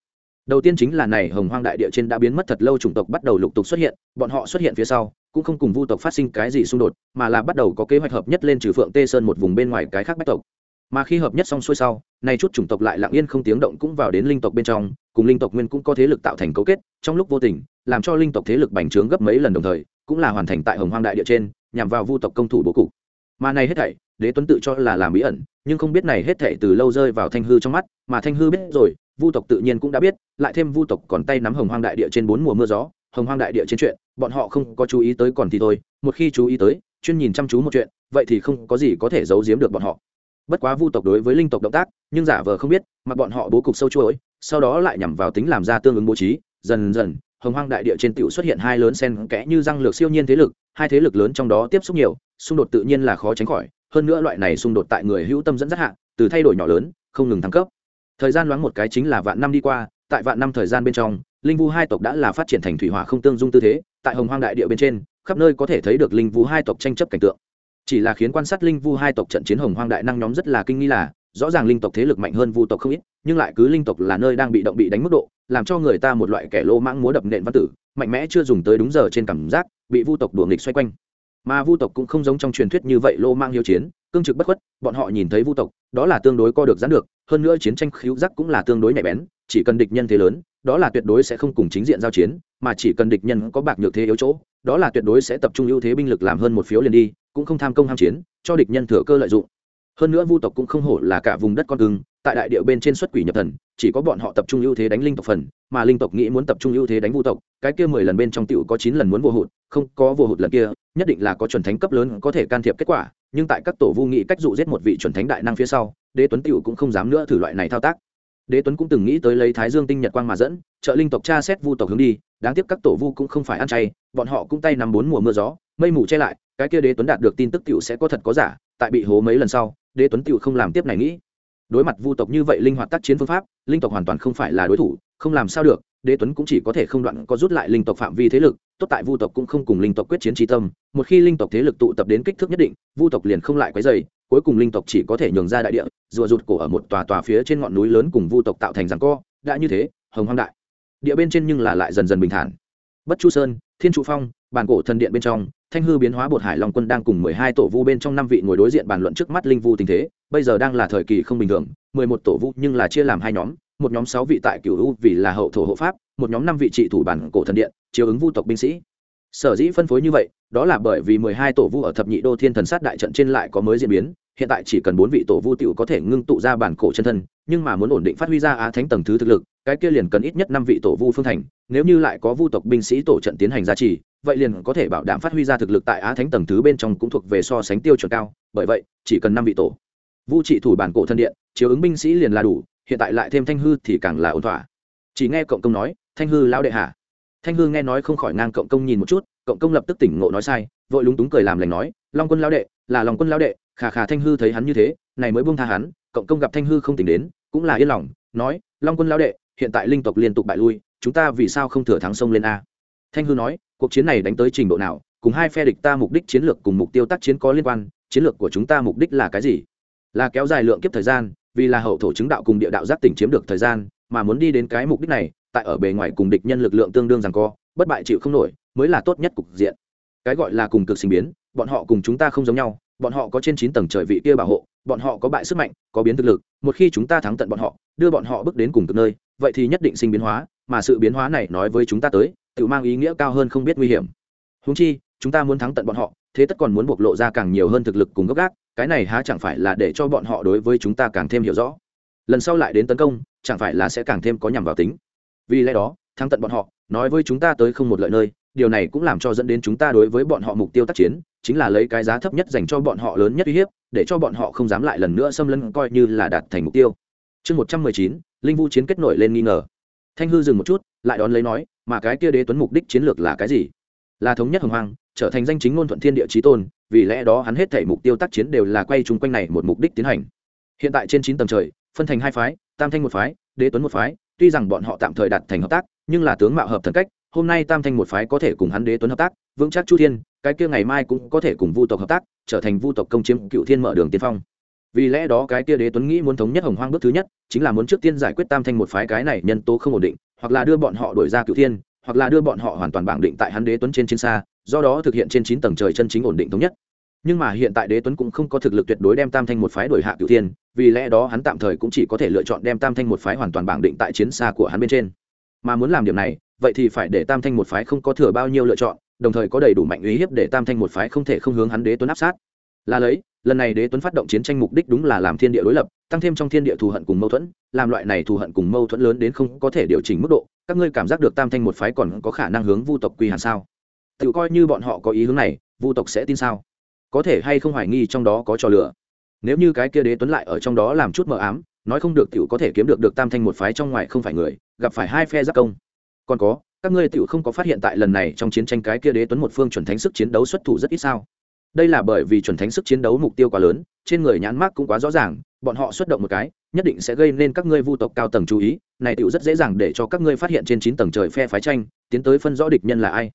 đầu tiên chính là này hồng hoang đại địa trên đã biến mất thật lâu, chủng tộc bắt đầu lục tục xuất hiện, bọn họ xuất hiện phía sau, cũng không cùng vu tộc phát sinh cái gì xung đột, mà là bắt đầu có kế hoạch hợp nhất lên trừ phượng tê sơn một vùng bên ngoài cái khác bách tộc. Mà khi hợp nhất xong xuôi sau nay chút chủng tộc lại lặng yên không tiếng động cũng vào đến linh tộc bên trong, cùng linh tộc nguyên cũng có thế lực tạo thành cấu kết, trong lúc vô tình, làm cho linh tộc thế lực bành trướng gấp mấy lần đồng thời, cũng là hoàn thành tại hồng hoang đại địa trên, nhằm vào vu tộc công thủ bố cục. Mà này hết thảy, đế tuấn tự cho là làm bí ẩn, nhưng không biết này hết thảy từ lâu rơi vào thanh hư trong mắt, mà thanh hư biết rồi vu tộc tự nhiên cũng đã biết, lại thêm vu tộc còn tay nắm hồng hoang đại địa trên bốn mùa mưa gió, hồng hoang đại địa trên chuyện, bọn họ không có chú ý tới còn thì thôi, một khi chú ý tới, chuyên nhìn chăm chú một chuyện, vậy thì không có gì có thể giấu giếm được bọn họ. Bất quá vu tộc đối với linh tộc động tác, nhưng giả vờ không biết, mà bọn họ bố cục sâu chuỗi, sau đó lại nhằm vào tính làm ra tương ứng bố trí, dần dần, hồng hoang đại địa trên tiểu xuất hiện hai lớn sen kẽ như răng lược siêu nhiên thế lực, hai thế lực lớn trong đó tiếp xúc nhiều, xung đột tự nhiên là khó tránh khỏi, hơn nữa loại này xung đột tại người hữu tâm dẫn dắt hạ, từ thay đổi nhỏ lớn, không ngừng thăng cấp thời gian loáng một cái chính là vạn năm đi qua, tại vạn năm thời gian bên trong, linh vu hai tộc đã là phát triển thành thủy hỏa không tương dung tư thế, tại hồng hoang đại địa bên trên, khắp nơi có thể thấy được linh vu hai tộc tranh chấp cảnh tượng. Chỉ là khiến quan sát linh vu hai tộc trận chiến hồng hoang đại năng nhóm rất là kinh nghi là, rõ ràng linh tộc thế lực mạnh hơn vu tộc không ít, nhưng lại cứ linh tộc là nơi đang bị động bị đánh mức độ, làm cho người ta một loại kẻ lô mãng múa đập nện văn tử, mạnh mẽ chưa dùng tới đúng giờ trên cảm giác, bị vu tộc đuổi nghịch xoay quanh mà vu tộc cũng không giống trong truyền thuyết như vậy lô mang hiếu chiến, cương trực bất khuất, bọn họ nhìn thấy vu tộc, đó là tương đối co được gián được, hơn nữa chiến tranh khíu giác cũng là tương đối nhạy bén, chỉ cần địch nhân thế lớn, đó là tuyệt đối sẽ không cùng chính diện giao chiến, mà chỉ cần địch nhân có bạc nhược thế yếu chỗ, đó là tuyệt đối sẽ tập trung ưu thế binh lực làm hơn một phiếu liền đi, cũng không tham công ham chiến, cho địch nhân thừa cơ lợi dụng. Hơn nữa vu tộc cũng không hổ là cả vùng đất con cưng, tại đại địa bên trên xuất quỷ nhập thần, chỉ có bọn họ tập trung ưu thế đánh linh tộc phần mà linh tộc nghĩ muốn tập trung ưu thế đánh vu tộc, cái kia mười lần bên trong tựu có chín lần muốn vô hụt, không có vô hụt lần kia, nhất định là có chuẩn thánh cấp lớn có thể can thiệp kết quả, nhưng tại các tổ vu nghĩ cách dụ giết một vị chuẩn thánh đại năng phía sau, đế tuấn tựu cũng không dám nữa thử loại này thao tác. Đế tuấn cũng từng nghĩ tới lấy thái dương tinh nhật quang mà dẫn, trợ linh tộc tra xét vu tộc hướng đi, đáng tiếc các tổ vu cũng không phải ăn chay, bọn họ cũng tay nắm bốn mùa mưa gió, mây mù che lại, cái kia đế tuấn đạt được tin tức tựu sẽ có thật có giả, tại bị hố mấy lần sau, đế tuấn tựu không làm tiếp này nghĩ đối mặt vu tộc như vậy linh hoạt tác chiến phương pháp, linh tộc hoàn toàn không phải là đối thủ, không làm sao được, đế tuấn cũng chỉ có thể không đoạn có rút lại linh tộc phạm vi thế lực, tốt tại vu tộc cũng không cùng linh tộc quyết chiến trí tâm, một khi linh tộc thế lực tụ tập đến kích thước nhất định, vu tộc liền không lại quấy dày cuối cùng linh tộc chỉ có thể nhường ra đại địa, rùa rụt cổ ở một tòa tòa phía trên ngọn núi lớn cùng vu tộc tạo thành rằng co, đã như thế, hồng hoang đại. Địa bên trên nhưng là lại dần dần bình thản. Bất chu sơn thiên trụ phong, bản cổ thần điện bên trong, thanh hư biến hóa bột hải long quân đang cùng mười hai tổ vu bên trong năm vị ngồi đối diện bàn luận trước mắt linh vu tình thế, bây giờ đang là thời kỳ không bình thường, mười một tổ vu nhưng là chia làm hai nhóm, một nhóm sáu vị tại cửu u vì là hậu thổ hộ pháp, một nhóm năm vị trị thủ bản cổ thần điện, chiếu ứng vu tộc binh sĩ. Sở dĩ phân phối như vậy, đó là bởi vì mười hai tổ vu ở thập nhị đô thiên thần sát đại trận trên lại có mới diễn biến, hiện tại chỉ cần bốn vị tổ vu tiểu có thể ngưng tụ ra bản cổ chân thân, nhưng mà muốn ổn định phát huy ra á thánh tầng thứ thực lực cái kia liền cần ít nhất năm vị tổ vu phương thành, nếu như lại có vu tộc binh sĩ tổ trận tiến hành gia trì, vậy liền có thể bảo đảm phát huy ra thực lực tại á thánh tầng thứ bên trong cũng thuộc về so sánh tiêu chuẩn cao, bởi vậy, chỉ cần năm vị tổ. Vu trị thủ bản cổ thân điện, chiếu ứng binh sĩ liền là đủ, hiện tại lại thêm thanh hư thì càng là ổn thỏa. Chỉ nghe cộng công nói, thanh hư lão đệ hạ. Thanh hư nghe nói không khỏi ngang cộng công nhìn một chút, cộng công lập tức tỉnh ngộ nói sai, vội lúng túng cười làm lành nói, long quân lão đệ, là long quân lão đệ, khà khà thanh hư thấy hắn như thế, này mới buông tha hắn, cộng công gặp thanh hư không tỉnh đến, cũng là yên lòng, nói, long quân lão đệ hiện tại linh tộc liên tục bại lui, chúng ta vì sao không thừa thắng sông lên a? Thanh hư nói, cuộc chiến này đánh tới trình độ nào, cùng hai phe địch ta mục đích chiến lược cùng mục tiêu tác chiến có liên quan, chiến lược của chúng ta mục đích là cái gì? Là kéo dài lượng kiếp thời gian, vì là hậu thổ chứng đạo cùng địa đạo giác tỉnh chiếm được thời gian, mà muốn đi đến cái mục đích này, tại ở bề ngoài cùng địch nhân lực lượng tương đương rằng co, bất bại chịu không nổi, mới là tốt nhất cục diện. Cái gọi là cùng cực sinh biến, bọn họ cùng chúng ta không giống nhau bọn họ có trên chín tầng trời vị kia bảo hộ, bọn họ có bại sức mạnh, có biến thực lực, một khi chúng ta thắng tận bọn họ, đưa bọn họ bước đến cùng cực nơi, vậy thì nhất định sinh biến hóa, mà sự biến hóa này nói với chúng ta tới, tự mang ý nghĩa cao hơn không biết nguy hiểm. Húng chi, chúng ta muốn thắng tận bọn họ, thế tất còn muốn bộc lộ ra càng nhiều hơn thực lực cùng gốc gác, cái này há chẳng phải là để cho bọn họ đối với chúng ta càng thêm hiểu rõ. Lần sau lại đến tấn công, chẳng phải là sẽ càng thêm có nhằm vào tính. Vì lẽ đó, thắng tận bọn họ, nói với chúng ta tới không một lợi nơi điều này cũng làm cho dẫn đến chúng ta đối với bọn họ mục tiêu tác chiến, chính là lấy cái giá thấp nhất dành cho bọn họ lớn nhất uy hiếp, để cho bọn họ không dám lại lần nữa xâm lấn coi như là đạt thành mục tiêu. Chương một trăm mười chín, linh vu chiến kết nổi lên nghi ngờ. Thanh hư dừng một chút, lại đón lấy nói, mà cái kia đế tuấn mục đích chiến lược là cái gì? Là thống nhất hồng hoang, trở thành danh chính ngôn thuận thiên địa trí tôn, vì lẽ đó hắn hết thể mục tiêu tác chiến đều là quay chung quanh này một mục đích tiến hành. Hiện tại trên chín tầng trời, phân thành hai phái, tam thanh một phái, đế tuấn một phái, tuy rằng bọn họ tạm thời đạt thành hợp tác, nhưng là tướng mạo hợp thần cách hôm nay tam thanh một phái có thể cùng hắn đế tuấn hợp tác, vững chắc chu thiên, cái kia ngày mai cũng có thể cùng vu tộc hợp tác, trở thành vu tộc công chiếm cựu thiên mở đường tiên phong. Vì lẽ đó cái kia đế tuấn nghĩ muốn thống nhất hồng hoang bước thứ nhất, chính là muốn trước tiên giải quyết tam thanh một phái cái này nhân tố không ổn định, hoặc là đưa bọn họ đổi ra cựu thiên, hoặc là đưa bọn họ hoàn toàn bảng định tại hắn đế tuấn trên chiến xa, do đó thực hiện trên chín tầng trời chân chính ổn định thống nhất. Nhưng mà hiện tại đế tuấn cũng không có thực lực tuyệt đối đem tam thanh một phái đổi hạ cựu thiên, vì lẽ đó hắn tạm thời cũng chỉ có thể lựa chọn đem tam thanh một phái hoàn toàn bảng định tại chiến xa của hắn bên trên. Mà muốn làm điểm này vậy thì phải để tam thanh một phái không có thừa bao nhiêu lựa chọn, đồng thời có đầy đủ mạnh uy hiếp để tam thanh một phái không thể không hướng hắn đế tuấn áp sát. Là lấy, lần này đế tuấn phát động chiến tranh mục đích đúng là làm thiên địa đối lập, tăng thêm trong thiên địa thù hận cùng mâu thuẫn, làm loại này thù hận cùng mâu thuẫn lớn đến không có thể điều chỉnh mức độ, các ngươi cảm giác được tam thanh một phái còn có khả năng hướng vu tộc quy hàn sao? Tự coi như bọn họ có ý hướng này, vu tộc sẽ tin sao? Có thể hay không hoài nghi trong đó có trò lửa nếu như cái kia đế tuấn lại ở trong đó làm chút mờ ám, nói không được tiểu có thể kiếm được được tam thanh một phái trong ngoài không phải người, gặp phải hai phe giác công còn có, các ngươi tựu không có phát hiện tại lần này trong chiến tranh cái kia đế tuấn một phương chuẩn thánh sức chiến đấu xuất thủ rất ít sao? Đây là bởi vì chuẩn thánh sức chiến đấu mục tiêu quá lớn, trên người nhãn mác cũng quá rõ ràng, bọn họ xuất động một cái, nhất định sẽ gây nên các ngươi vu tộc cao tầng chú ý, này tựu rất dễ dàng để cho các ngươi phát hiện trên chín tầng trời phe phái tranh, tiến tới phân rõ địch nhân là ai.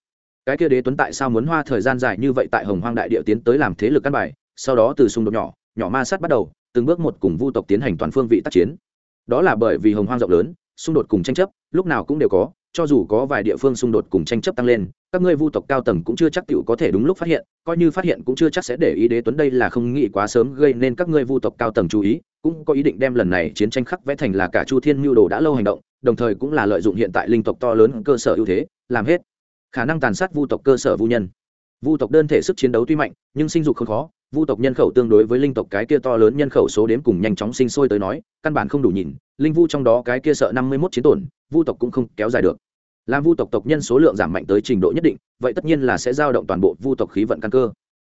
Cái kia đế tuấn tại sao muốn hoa thời gian dài như vậy tại hồng hoang đại địa tiến tới làm thế lực căn bài, sau đó từ xung đột nhỏ nhỏ ma sát bắt đầu, từng bước một cùng vu tộc tiến hành toàn phương vị tác chiến. Đó là bởi vì hồng hoang rộng lớn, xung đột cùng tranh chấp, lúc nào cũng đều có cho dù có vài địa phương xung đột cùng tranh chấp tăng lên, các ngươi vu tộc cao tầng cũng chưa chắc t có thể đúng lúc phát hiện, coi như phát hiện cũng chưa chắc sẽ để ý đế tuấn đây là không nghĩ quá sớm gây nên các ngươi vu tộc cao tầng chú ý, cũng có ý định đem lần này chiến tranh khắc vẽ thành là cả chu thiên mưu đồ đã lâu hành động, đồng thời cũng là lợi dụng hiện tại linh tộc to lớn cơ sở ưu thế, làm hết khả năng tàn sát vu tộc cơ sở vu nhân. Vu tộc đơn thể sức chiến đấu tuy mạnh, nhưng sinh dục không khó, vu tộc nhân khẩu tương đối với linh tộc cái kia to lớn nhân khẩu số đếm cùng nhanh chóng sinh sôi tới nói, căn bản không đủ nhìn, linh vu trong đó cái kia sợ năm mươi mốt chiến tổn, vu tộc cũng không kéo dài được làm vu tộc tộc nhân số lượng giảm mạnh tới trình độ nhất định, vậy tất nhiên là sẽ giao động toàn bộ vu tộc khí vận căn cơ.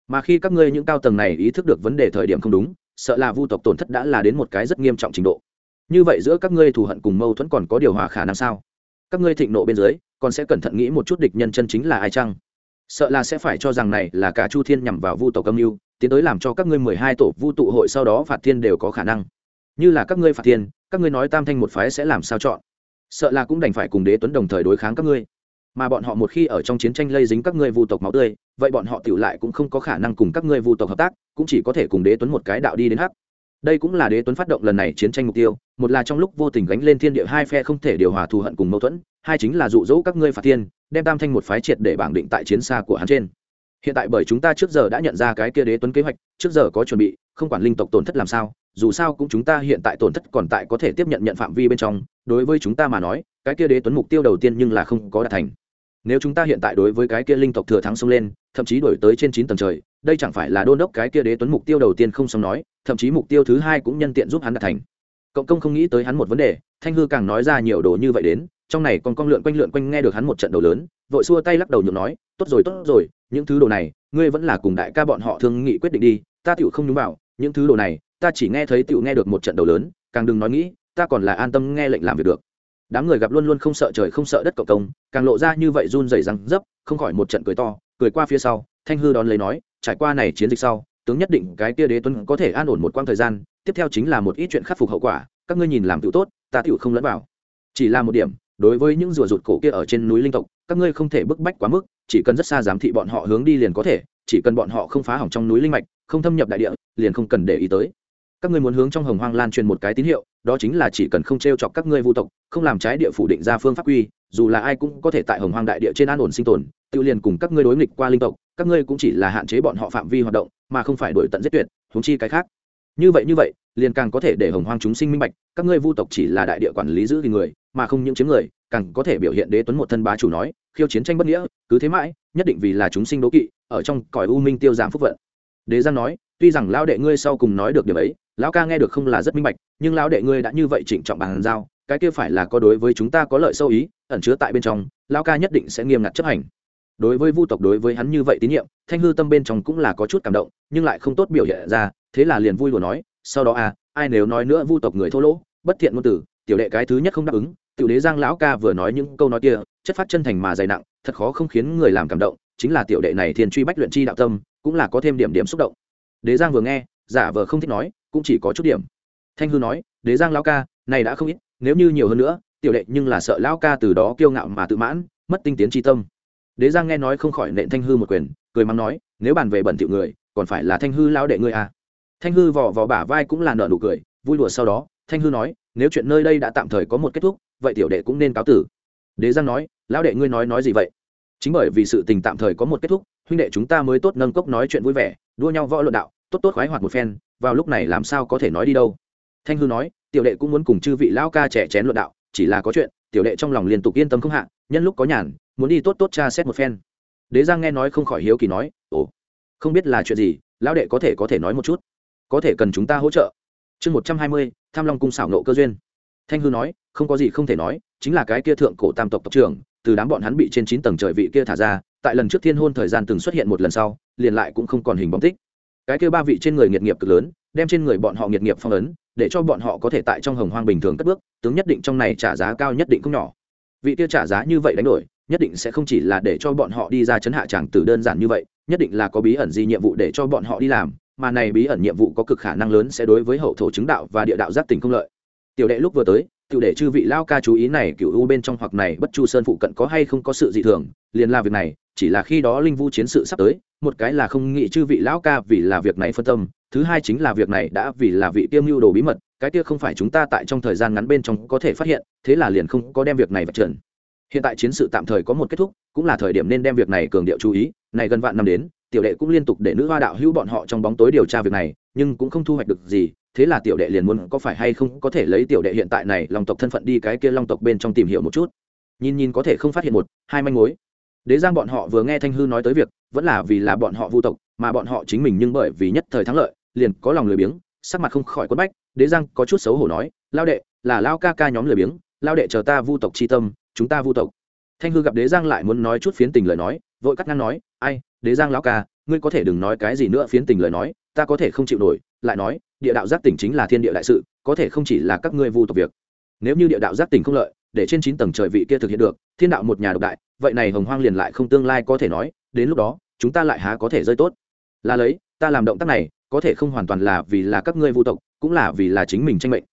Mà khi các ngươi những cao tầng này ý thức được vấn đề thời điểm không đúng, sợ là vu tộc tổn thất đã là đến một cái rất nghiêm trọng trình độ. Như vậy giữa các ngươi thù hận cùng mâu thuẫn còn có điều hòa khả năng sao? Các ngươi thịnh nộ bên dưới, còn sẽ cẩn thận nghĩ một chút địch nhân chân chính là ai chăng? Sợ là sẽ phải cho rằng này là cả chu thiên nhằm vào vu tộc âm mưu, tiến tới làm cho các ngươi mười hai tổ vu tụ hội sau đó phạt thiên đều có khả năng. Như là các ngươi phạt thiên, các ngươi nói tam thanh một phái sẽ làm sao chọn? Sợ là cũng đành phải cùng đế tuấn đồng thời đối kháng các ngươi. Mà bọn họ một khi ở trong chiến tranh lây dính các ngươi vu tộc máu tươi, vậy bọn họ tiểu lại cũng không có khả năng cùng các ngươi vu tộc hợp tác, cũng chỉ có thể cùng đế tuấn một cái đạo đi đến hắc. Đây cũng là đế tuấn phát động lần này chiến tranh mục tiêu, một là trong lúc vô tình gánh lên thiên địa hai phe không thể điều hòa thù hận cùng mâu thuẫn, hai chính là dụ dỗ các ngươi phạt thiên, đem tam thanh một phái triệt để bảng định tại chiến xa của hắn trên. Hiện tại bởi chúng ta trước giờ đã nhận ra cái kia đế tuấn kế hoạch, trước giờ có chuẩn bị, không quản linh tộc tổn thất làm sao, dù sao cũng chúng ta hiện tại tổn thất còn tại có thể tiếp nhận nhận phạm vi bên trong đối với chúng ta mà nói, cái kia đế tuấn mục tiêu đầu tiên nhưng là không có đạt thành. Nếu chúng ta hiện tại đối với cái kia linh tộc thừa thắng xông lên, thậm chí đổi tới trên chín tầng trời, đây chẳng phải là đôn đốc cái kia đế tuấn mục tiêu đầu tiên không xong nói, thậm chí mục tiêu thứ hai cũng nhân tiện giúp hắn đạt thành. Cộng công không nghĩ tới hắn một vấn đề, thanh hư càng nói ra nhiều đồ như vậy đến, trong này còn con lượn quanh lượn quanh nghe được hắn một trận đầu lớn, vội xua tay lắc đầu nhượng nói, tốt rồi tốt rồi, những thứ đồ này, ngươi vẫn là cùng đại ca bọn họ thương nghị quyết định đi, ta tựu không nhúng vào, những thứ đồ này, ta chỉ nghe thấy tựu nghe được một trận đầu lớn, càng đừng nói nghĩ ta còn là an tâm nghe lệnh làm việc được. Đám người gặp luôn luôn không sợ trời không sợ đất cộng công, càng lộ ra như vậy run rẩy răng dấp, không khỏi một trận cười to, cười qua phía sau, thanh hư đón lấy nói, trải qua này chiến dịch sau, tướng nhất định cái kia đế tuấn có thể an ổn một quãng thời gian, tiếp theo chính là một ít chuyện khắc phục hậu quả, các ngươi nhìn làm tự tốt, ta tựu không lẫn vào. Chỉ là một điểm, đối với những rùa rụt cổ kia ở trên núi linh tộc, các ngươi không thể bức bách quá mức, chỉ cần rất xa giám thị bọn họ hướng đi liền có thể, chỉ cần bọn họ không phá hỏng trong núi linh mạch, không thâm nhập đại địa, liền không cần để ý tới. Các ngươi muốn hướng trong hồng hoang lan truyền một cái tín hiệu đó chính là chỉ cần không t r e o chọc các ngươi vô tộc, không làm trái địa phủ định ra phương pháp quy, dù là ai cũng có thể tại hồng hoang đại địa trên an ổn sinh tồn, tự liền cùng các ngươi đối nghịch qua linh tộc, các ngươi cũng chỉ là hạn chế bọn họ phạm vi hoạt động, mà không phải đổi tận giết tuyệt húng chi cái khác. Như vậy như vậy, liền càng có thể để hồng hoang chúng sinh minh bạch, các ngươi vu tộc chỉ là đại địa quản lý giữ thì người, mà không những chiếm người, càng có thể biểu hiện đế tuấn một thân bá chủ nói, khiêu chiến tranh bất nghĩa, cứ thế mãi, nhất định vì là chúng sinh đố kỵ, ở trong cõi u minh tiêu giảm phúc vận. Đế giang nói, tuy rằng lão đệ ngươi sau cùng nói được điều ấy, lão ca nghe được không là rất minh bạch nhưng lão đệ ngươi đã như vậy trịnh trọng bàn giao, cái kia phải là có đối với chúng ta có lợi sâu ý, ẩn chứa tại bên trong, lão ca nhất định sẽ nghiêm ngặt chấp hành. Đối với vu tộc đối với hắn như vậy tín nhiệm, thanh hư tâm bên trong cũng là có chút cảm động, nhưng lại không tốt biểu hiện ra, thế là liền vui đùa nói, sau đó à ai nếu nói nữa vu tộc người thô lỗ, bất thiện ngôn tử, tiểu đệ cái thứ nhất không đáp ứng, tiểu đế giang lão ca vừa nói những câu nói kia, chất phát chân thành mà dày nặng, thật khó không khiến người làm cảm động, chính là tiểu đệ này thiên truy bách luyện chi đạo tâm, cũng là có thêm điểm điểm xúc động. Đế giang vừa nghe, giả vờ không thích nói, cũng chỉ có chút điểm thanh hư nói, đế giang lão ca, này đã không ít, nếu như nhiều hơn nữa, tiểu đệ nhưng là sợ lão ca từ đó kiêu ngạo mà tự mãn, mất tinh tiến tri tâm. Đế giang nghe nói không khỏi nện thanh hư một quyền, cười mắng nói, nếu bàn về bẩn thiệu người, còn phải là thanh hư lão đệ ngươi à? Thanh hư vò vò bả vai cũng là nợ nụ cười, vui đùa sau đó, thanh hư nói, nếu chuyện nơi đây đã tạm thời có một kết thúc, vậy tiểu đệ cũng nên cáo tử. Đế giang nói, lão đệ ngươi nói nói gì vậy? Chính bởi vì sự tình tạm thời có một kết thúc, huynh đệ chúng ta mới tốt nâng cốc nói chuyện vui vẻ, đua nhau võ luận đạo, tốt tốt khoái hoạt một phen, vào lúc này làm sao có thể nói đi đâu? Thanh hư nói, tiểu đệ cũng muốn cùng chư vị lão ca trẻ chén luận đạo, chỉ là có chuyện, tiểu đệ trong lòng liên tục yên tâm không hạ, nhân lúc có nhàn, muốn đi tốt tốt tra xét một phen. Đế giang nghe nói không khỏi hiếu kỳ nói, ồ, không biết là chuyện gì, lão đệ có thể có thể nói một chút. Có thể cần chúng ta hỗ trợ. Chương một trăm hai mươi, tham long cung xảo nộ cơ duyên. Thanh hư nói, không có gì không thể nói, chính là cái kia thượng cổ tam tộc tộc trưởng, từ đám bọn hắn bị trên chín tầng trời vị kia thả ra, tại lần trước thiên hôn thời gian từng xuất hiện một lần sau, liền lại cũng không còn hình bóng tích. Cái kia ba vị trên người nghiệt nghiệp cực lớn, đem trên người bọn họ nghiệt nghiệp phong ấn để cho bọn họ có thể tại trong hồng hoang bình thường cất bước, tướng nhất định trong này trả giá cao nhất định không nhỏ. Vị kia trả giá như vậy đánh đổi, nhất định sẽ không chỉ là để cho bọn họ đi ra chấn hạ tràng tử đơn giản như vậy, nhất định là có bí ẩn gì nhiệm vụ để cho bọn họ đi làm, mà này bí ẩn nhiệm vụ có cực khả năng lớn sẽ đối với hậu thổ chứng đạo và địa đạo giác tỉnh công lợi. Tiểu đệ lúc vừa tới, tiểu đệ chư vị lao ca chú ý này cựu u bên trong hoặc này bất chu sơn phụ cận có hay không có sự dị thường, liền là việc này, chỉ là khi đó linh vu chiến sự sắp tới, một cái là không nghĩ chư vị lão ca vì là việc này phân tâm thứ hai chính là việc này đã vì là vị tiêm mưu đồ bí mật, cái kia không phải chúng ta tại trong thời gian ngắn bên trong có thể phát hiện, thế là liền không có đem việc này vạch trần. Hiện tại chiến sự tạm thời có một kết thúc, cũng là thời điểm nên đem việc này cường điệu chú ý, này gần vạn năm đến, tiểu đệ cũng liên tục để nữ hoa đạo hữu bọn họ trong bóng tối điều tra việc này, nhưng cũng không thu hoạch được gì, thế là tiểu đệ liền muốn có phải hay không có thể lấy tiểu đệ hiện tại này long tộc thân phận đi cái kia long tộc bên trong tìm hiểu một chút. Nhìn nhìn có thể không phát hiện một, hai manh mối. Đế giang bọn họ vừa nghe thanh hư nói tới việc, vẫn là vì là bọn họ vu tộc, mà bọn họ chính mình nhưng bởi vì nhất thời thắng lợi liền có lòng lười biếng, sắc mặt không khỏi quất bách, đế giang có chút xấu hổ nói, lao đệ, là lao ca ca nhóm lười biếng, lao đệ chờ ta vu tộc chi tâm, chúng ta vu tộc. Thanh hư gặp đế giang lại muốn nói chút phiến tình lời nói, vội cắt ngang nói, ai, đế giang lão ca, ngươi có thể đừng nói cái gì nữa phiến tình lời nói, ta có thể không chịu nổi, lại nói, địa đạo giác tỉnh chính là thiên địa đại sự, có thể không chỉ là các ngươi vu tộc việc. Nếu như địa đạo giác tỉnh không lợi, để trên chín tầng trời vị kia thực hiện được, thiên đạo một nhà độc đại, vậy này hồng hoang liền lại không tương lai có thể nói, đến lúc đó, chúng ta lại há có thể rơi tốt. Là lấy, ta làm động tác này có thể không hoàn toàn là vì là các ngươi vu tộc, cũng là vì là chính mình tranh mệnh.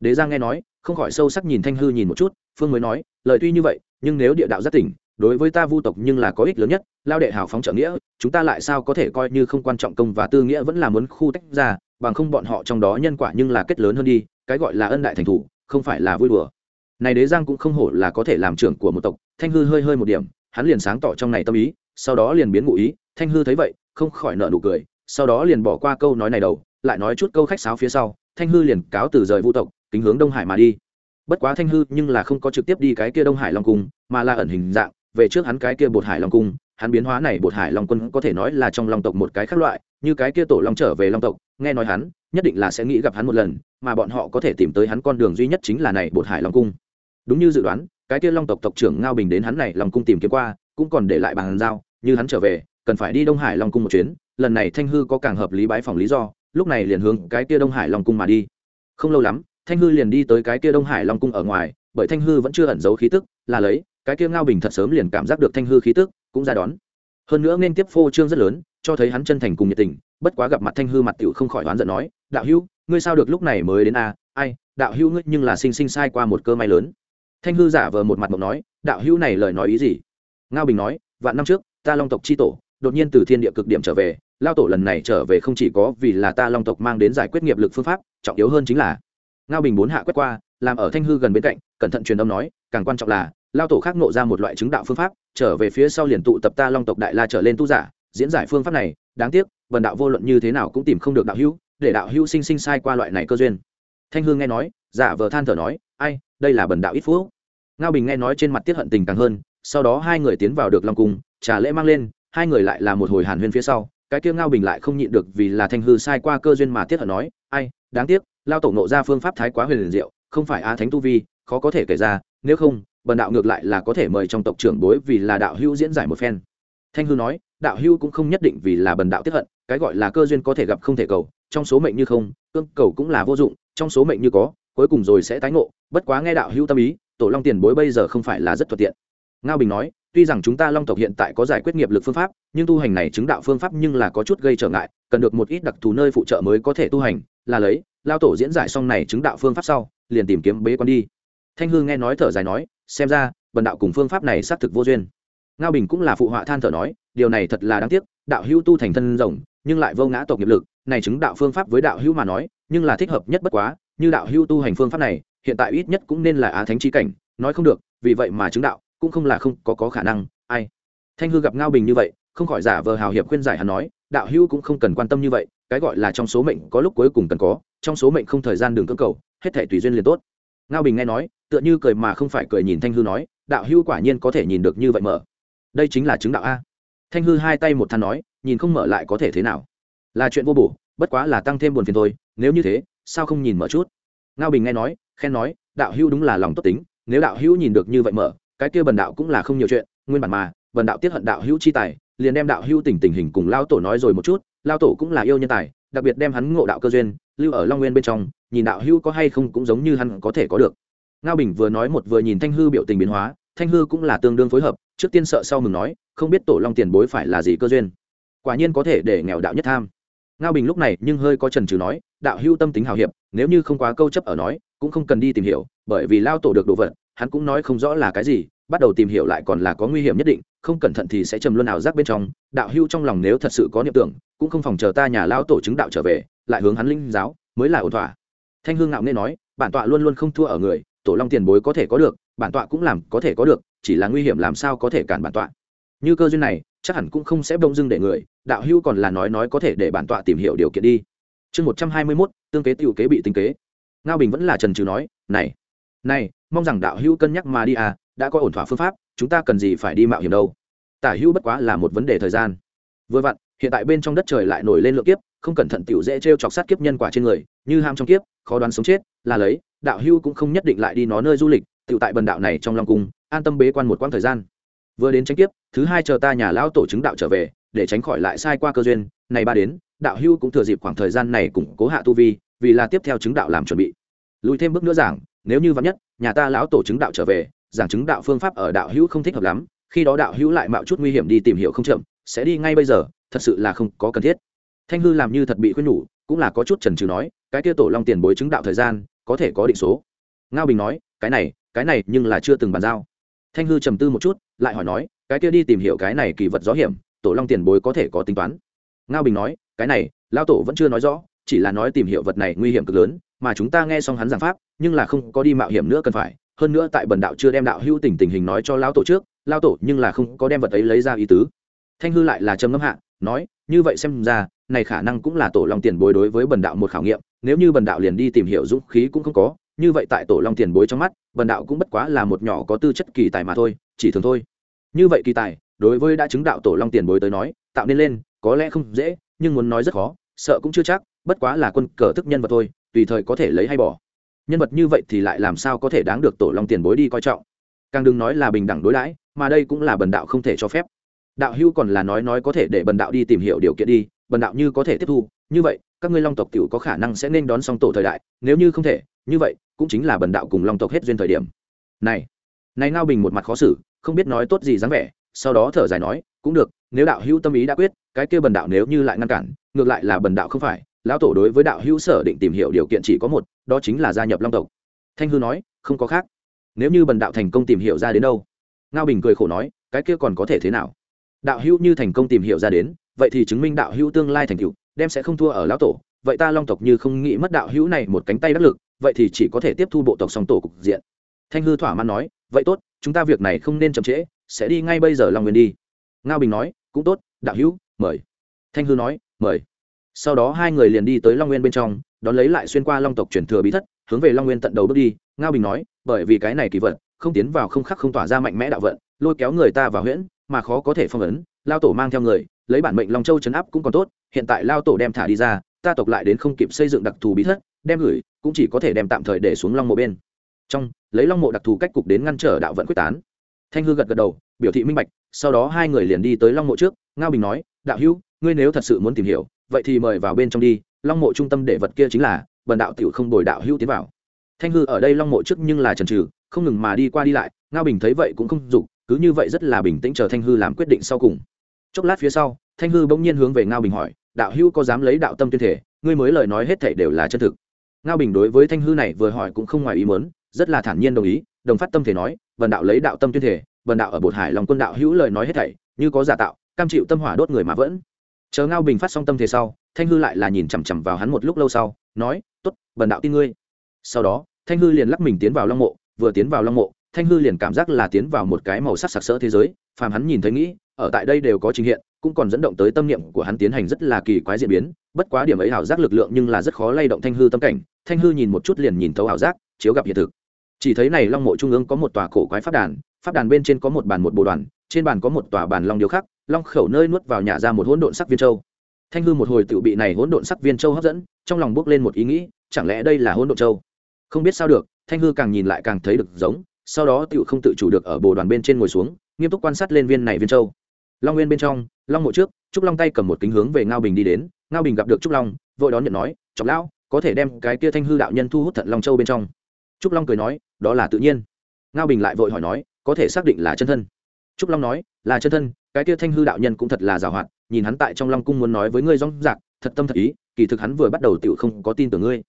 Đế giang nghe nói, không khỏi sâu sắc nhìn thanh hư nhìn một chút, phương mới nói, lời tuy như vậy, nhưng nếu địa đạo giác tỉnh, đối với ta vu tộc nhưng là có ích lớn nhất, lao đệ hào phóng trợ nghĩa, chúng ta lại sao có thể coi như không quan trọng công và tư nghĩa vẫn là muốn khu tách ra, bằng không bọn họ trong đó nhân quả nhưng là kết lớn hơn đi, cái gọi là ân đại thành thủ, không phải là vui đùa. Này đế giang cũng không hổ là có thể làm trưởng của một tộc, thanh hư hơi hơi một điểm, hắn liền sáng tỏ trong này tâm ý, sau đó liền biến ngụ ý, thanh hư thấy vậy, không khỏi nợ nụ cười sau đó liền bỏ qua câu nói này đầu, lại nói chút câu khách sáo phía sau, thanh hư liền cáo từ rời vũ tộc, kính hướng đông hải mà đi. Bất quá thanh hư nhưng là không có trực tiếp đi cái kia đông hải long cung, mà là ẩn hình dạng, về trước hắn cái kia bột hải long cung, hắn biến hóa này bột hải long quân có thể nói là trong long tộc một cái khác loại, như cái kia tổ long trở về long tộc, nghe nói hắn, nhất định là sẽ nghĩ gặp hắn một lần, mà bọn họ có thể tìm tới hắn con đường duy nhất chính là này bột hải long cung. Đúng như dự đoán, cái kia long tộc tộc trưởng ngao bình đến hắn này long cung tìm kiếm qua, cũng còn để lại bàn giao, như hắn trở về cần phải đi đông hải long cung một chuyến, lần này thanh hư có càng hợp lý bái phòng lý do, lúc này liền hướng cái kia đông hải long cung mà đi. Không lâu lắm, thanh hư liền đi tới cái kia đông hải long cung ở ngoài, bởi thanh hư vẫn chưa ẩn giấu khí tức, là lấy, cái kia ngao bình thật sớm liền cảm giác được thanh hư khí tức, cũng ra đón. Hơn nữa nên tiếp phô trương rất lớn, cho thấy hắn chân thành cùng nhiệt tình, bất quá gặp mặt thanh hư mặt tiểu không khỏi oán giận nói, đạo hữu, ngươi sao được lúc này mới đến a ai, đạo hữu ngươi nhưng là sinh sinh sai qua một cơ may lớn. Thanh hư giả vờ một mặt mộng nói, đạo hữu này lời nói ý gì? Ngao bình nói, vạn năm trước, ta long tộc c h i tổ đột nhiên từ thiên địa cực điểm trở về, lao tổ lần này trở về không chỉ có vì là ta long tộc mang đến giải quyết nghiệp lực phương pháp, trọng yếu hơn chính là ngao bình bốn hạ quét qua, làm ở thanh hư gần bên cạnh, cẩn thận truyền âm nói, càng quan trọng là, lao tổ khác nộ ra một loại chứng đạo phương pháp, trở về phía sau liền tụ tập ta long tộc đại la trở lên tu giả, diễn giải phương pháp này, đáng tiếc, vần đạo vô luận như thế nào cũng tìm không được đạo hữu, để đạo hữu sinh sinh sai qua loại này cơ duyên. Thanh hương nghe nói, giả vờ than thở nói, ai, đây là bần đạo ít phú ngao bình nghe nói trên mặt tiết hận tình càng hơn, sau đó hai người tiến vào được long cung, trà lễ mang lên hai người lại là một hồi hàn huyên phía sau, cái kia ngao bình lại không nhịn được vì là thanh hư sai qua cơ duyên mà tiết hận nói, ai, đáng tiếc, lao tổ nộ ra phương pháp thái quá huyền liền diệu, không phải a thánh tu vi, khó có thể kể ra, nếu không, bần đạo ngược lại là có thể mời trong tộc trưởng bối vì là đạo hữu diễn giải một phen. Thanh hư nói, đạo hữu cũng không nhất định vì là bần đạo tiếp hận, cái gọi là cơ duyên có thể gặp không thể cầu, trong số mệnh như không, cương cầu cũng là vô dụng, trong số mệnh như có, cuối cùng rồi sẽ tái ngộ, bất quá nghe đạo hữu tâm ý, tổ long tiền bối bây giờ không phải là rất thuận tiện. Ngao bình nói tuy rằng chúng ta long tộc hiện tại có giải quyết nghiệp lực phương pháp, nhưng tu hành này chứng đạo phương pháp nhưng là có chút gây trở ngại, cần được một ít đặc thù nơi phụ trợ mới có thể tu hành, là lấy, lao tổ diễn giải xong này chứng đạo phương pháp sau, liền tìm kiếm bế quan đi. Thanh hư nghe nói thở dài nói, xem ra, bần đạo cùng phương pháp này xác thực vô duyên. Ngao bình cũng là phụ họa than thở nói, điều này thật là đáng tiếc, đạo hữu tu thành thân rồng, nhưng lại vô ngã tộc nghiệp lực, này chứng đạo phương pháp với đạo hữu mà nói, nhưng là thích hợp nhất bất quá, như đạo hữu tu hành phương pháp này, hiện tại ít nhất cũng nên là á thánh chi cảnh, nói không được, vì vậy mà chứng đạo cũng không là không có, có khả năng ai? Thanh hư gặp ngao bình như vậy không khỏi giả vờ hào hiệp khuyên giải hắn nói đạo hữu cũng không cần quan tâm như vậy cái gọi là trong số mệnh có lúc cuối cùng cần có trong số mệnh không thời gian đường cơ cầu hết thể tùy duyên liền tốt. Ngao bình nghe nói tựa như cười mà không phải cười nhìn thanh hư nói đạo hữu quả nhiên có thể nhìn được như vậy mở đây chính là chứng đạo a. Thanh hư hai tay một than nói nhìn không mở lại có thể thế nào? Là chuyện vô bổ bất quá là tăng thêm buồn phiền thôi nếu như thế sao không nhìn mở chút? Ngao bình nghe nói khen nói đạo hữu đúng là lòng tốt tính nếu đạo hữu nhìn được như vậy mở cái kia bần đạo cũng là không nhiều chuyện, nguyên bản mà, bần đạo tiết hận đạo hữu chi tài, liền đem đạo hữu tình tình hình cùng lao tổ nói rồi một chút, lao tổ cũng là yêu nhân tài, đặc biệt đem hắn ngộ đạo cơ duyên, lưu ở long nguyên bên trong, nhìn đạo hữu có hay không cũng giống như hắn có thể có được. Ngao bình vừa nói một vừa nhìn thanh hư biểu tình biến hóa, thanh hư cũng là tương đương phối hợp, trước tiên sợ sau mừng nói, không biết tổ long tiền bối phải là gì cơ duyên. Quả nhiên có thể để nghèo đạo nhất tham. Ngao bình lúc này nhưng hơi có trần trừ nói, đạo hữu tâm tính hào hiệp, nếu như không quá câu chấp ở nói, cũng không cần đi tìm hiểu, bởi vì lao tổ được đồ vật hắn cũng nói không rõ là cái gì, bắt đầu tìm hiểu lại còn là có nguy hiểm nhất định, không cẩn thận thì sẽ trầm luân ảo giác bên trong, đạo hưu trong lòng nếu thật sự có niệm tưởng, cũng không phòng chờ ta nhà lao tổ chứng đạo trở về, lại hướng hắn linh giáo, mới là ổn thỏa. Thanh hương ngạo nghe nói, bản tọa luôn luôn không thua ở người, tổ long tiền bối có thể có được, bản tọa cũng làm có thể có được, chỉ là nguy hiểm làm sao có thể cản bản tọa. Như cơ duyên này, chắc hẳn cũng không sẽ bông dưng để người, đạo hưu còn là nói nói có thể để bản tọa tìm hiểu điều kiện đi. Chương một trăm hai mươi mốt, tương kế t kế bị tinh kế. Ngao bình vẫn là trần trừ nói, này này mong rằng đạo hưu cân nhắc mà đi à đã có ổn thỏa phương pháp, chúng ta cần gì phải đi mạo hiểm đâu. Tả hưu bất quá là một vấn đề thời gian. Vừa vặn, hiện tại bên trong đất trời lại nổi lên lượng kiếp, không cẩn thận tiểu dễ t chọc sát kiếp nhân quả trên người, như ham trong kiếp, khó đoán sống chết, là lấy, đạo hưu cũng không nhất định lại đi nó nơi du lịch, tiểu tại bần đạo này trong long cung, an tâm bế quan một quãng thời gian. Vừa đến tranh kiếp, thứ hai chờ ta nhà lão tổ chứng đạo trở về, để tránh khỏi lại sai qua cơ duyên, này ba đến, đạo hưu cũng thừa dịp khoảng thời gian này củng cố hạ tu vi, vì là tiếp theo chứng đạo làm chuẩn bị. Lùi thêm bước nữa giảng nếu như vắn nhất, nhà ta lão tổ chứng đạo trở về, giảng chứng đạo phương pháp ở đạo hữu không thích hợp lắm, khi đó đạo hữu lại mạo chút nguy hiểm đi tìm hiểu không chậm, sẽ đi ngay bây giờ, thật sự là không có cần thiết. Thanh hư làm như thật bị khuyên nhủ, cũng là có chút trần trừ nói, cái kia tổ long tiền bối chứng đạo thời gian, có thể có định số. Ngao bình nói, cái này cái này nhưng là chưa từng bàn giao. Thanh hư trầm tư một chút, lại hỏi nói, cái kia đi tìm hiểu cái này kỳ vật gió hiểm, tổ long tiền bối có thể có tính toán. Ngao bình nói, cái này lao tổ vẫn chưa nói rõ, chỉ là nói tìm hiểu vật này nguy hiểm cực lớn mà chúng ta nghe xong hắn giảng pháp, nhưng là không có đi mạo hiểm nữa cần phải. Hơn nữa tại bần đạo chưa đem đạo hữu tình tình hình nói cho Lão tổ trước lao tổ nhưng là không có đem vật ấy lấy ra ý tứ. Thanh hư lại là trầm ngâm hạ, nói, như vậy xem ra, này khả năng cũng là tổ long tiền bối đối với bần đạo một khảo nghiệm, nếu như bần đạo liền đi tìm hiểu dũng khí cũng không có, như vậy tại tổ long tiền bối trong mắt, bần đạo cũng bất quá là một nhỏ có tư chất kỳ tài mà thôi, chỉ thường thôi. Như vậy kỳ tài, đối với đã chứng đạo tổ long tiền bối tới nói, tạo nên lên, có lẽ không dễ, nhưng muốn nói rất khó, sợ cũng chưa chắc, bất quá là quân cờ thức nhân vật thôi tùy thời có thể lấy hay bỏ. Nhân vật như vậy thì lại làm sao có thể đáng được tổ long tiền bối đi coi trọng? Càng đừng nói là bình đẳng đối đãi mà đây cũng là bần đạo không thể cho phép. Đạo hưu còn là nói nói có thể để bần đạo đi tìm hiểu điều kiện đi, bần đạo như có thể tiếp thu. Như vậy, các ngươi long tộc t i ể u có khả năng sẽ nên đón xong tổ thời đại, nếu như không thể, như vậy, cũng chính là bần đạo cùng long tộc hết duyên thời điểm. Này này ngao bình một mặt khó xử, không biết nói tốt gì dáng vẻ, sau đó thở dài nói, cũng được, nếu đạo hữu tâm ý đã quyết, cái kia bần đạo nếu như lại ngăn cản, ngược lại là bần đạo không phải lão tổ đối với đạo hữu sở định tìm hiểu điều kiện chỉ có một, đó chính là gia nhập long tộc. Thanh hư nói, không có khác. Nếu như bần đạo thành công tìm hiểu ra đến đâu? Ngao bình cười khổ nói, cái kia còn có thể thế nào? Đạo hữu như thành công tìm hiểu ra đến, vậy thì chứng minh đạo hữu tương lai thành cựu đem sẽ không thua ở lão tổ. Vậy ta long tộc như không nghĩ mất đạo hữu này một cánh tay đắc lực, vậy thì chỉ có thể tiếp thu bộ tộc song tổ cục diện. Thanh hư thỏa mãn nói, vậy tốt, chúng ta việc này không nên chậm trễ, sẽ đi ngay bây giờ long nguyên đi. Ngao bình nói, cũng tốt, đạo hữu, mời. Thanh hư nói, mời sau đó hai người liền đi tới long nguyên bên trong, đón lấy lại xuyên qua long tộc chuyển thừa bí thất, hướng về long nguyên tận đầu bước đi. Ngao bình nói, bởi vì cái này kỳ vật, không tiến vào không khắc không tỏa ra mạnh mẽ đạo vận, lôi kéo người ta vào huyễn, mà khó có thể phong ấn, lao tổ mang theo người, lấy bản mệnh long châu chấn áp cũng còn tốt, hiện tại lao tổ đem thả đi ra, ta tộc lại đến không kịp xây dựng đặc thù bí thất, đem gửi, cũng chỉ có thể đem tạm thời để xuống long mộ bên. Trong, lấy long mộ đặc thù cách cục đến ngăn trở đạo vận quyết tán. Thanh hư gật gật đầu, biểu thị minh bạch, sau đó hai người liền đi tới long mộ trước. Ngao bình nói, đạo hữu, ngươi nếu thật sự muốn tìm hiểu vậy thì mời vào bên trong đi, long mộ trung tâm để vật kia chính là, bần đạo tiểu không đổi đạo hữu tiến vào. Thanh hư ở đây long mộ trước nhưng là trần trừ không ngừng mà đi qua đi lại, ngao bình thấy vậy cũng không dục, cứ như vậy rất là bình tĩnh chờ thanh hư làm quyết định sau cùng. Chốc lát phía sau, thanh hư bỗng nhiên hướng về ngao bình hỏi, đạo hữu có dám lấy đạo tâm tuyên thể? Ngươi mới lời nói hết thảy đều là chân thực. Ngao bình đối với thanh hư này vừa hỏi cũng không ngoài ý muốn, rất là thản nhiên đồng ý, đồng phát tâm thể nói vần đạo lấy đạo tâm tuyên thể vần đạo ở bột hải lòng quân đạo hữu lời nói hết thảy, như có giả tạo, cam chịu tâm hỏa đốt người mà vẫn chờ ngao bình phát xong tâm thế sau, thanh hư lại là nhìn chằm chằm vào hắn một lúc lâu sau, nói t ố t bần đạo tin ngươi. Sau đó, thanh hư liền lắc mình tiến vào long mộ, vừa tiến vào long mộ, thanh hư liền cảm giác là tiến vào một cái màu sắc sặc sỡ thế giới, phàm hắn nhìn thấy nghĩ, ở tại đây đều có trình hiện, cũng còn dẫn động tới tâm niệm của hắn tiến hành rất là kỳ quái diễn biến, bất quá điểm ấy ảo giác lực lượng nhưng là rất khó lay động thanh hư tâm cảnh, thanh hư nhìn một chút liền nhìn thấu ảo giác, chiếu gặp hiện thực. Chỉ thấy này long mộ trung ương có một tòa cổ quái pháp đàn pháp đàn bên trên có một bàn một bộ đoàn, trên bàn có một tòa bàn long điêu khắc long khẩu nơi nuốt vào nhà ra một hỗn độn sắc viên châu. Thanh hư một hồi tự bị này hỗn độn sắc viên châu hấp dẫn, trong lòng bước lên một ý nghĩ, chẳng lẽ đây là hỗn độn châu? Không biết sao được, thanh hư càng nhìn lại càng thấy được giống, sau đó tựu không tự chủ được ở bồ đoàn bên trên ngồi xuống, nghiêm túc quan sát lên viên này viên châu. Long nguyên bên trong, long mộ trước, trúc long tay cầm một kính hướng về ngao bình đi đến, ngao bình gặp được trúc long, vội đón nhận nói, chọc lão, có thể đem cái kia thanh hư đạo nhân thu hút thận long châu bên trong. Trúc long cười nói, đó là tự nhiên. Ngao bình lại vội hỏi nói, có thể xác định là chân thân? Trúc long nói, là chân thân cái kia thanh hư đạo nhân cũng thật là giàu hoạt, nhìn hắn tại trong long cung muốn nói với ngươi rong rạc, thật tâm thật ý, kỳ thực hắn vừa bắt đầu tiểu không có tin tưởng ngươi.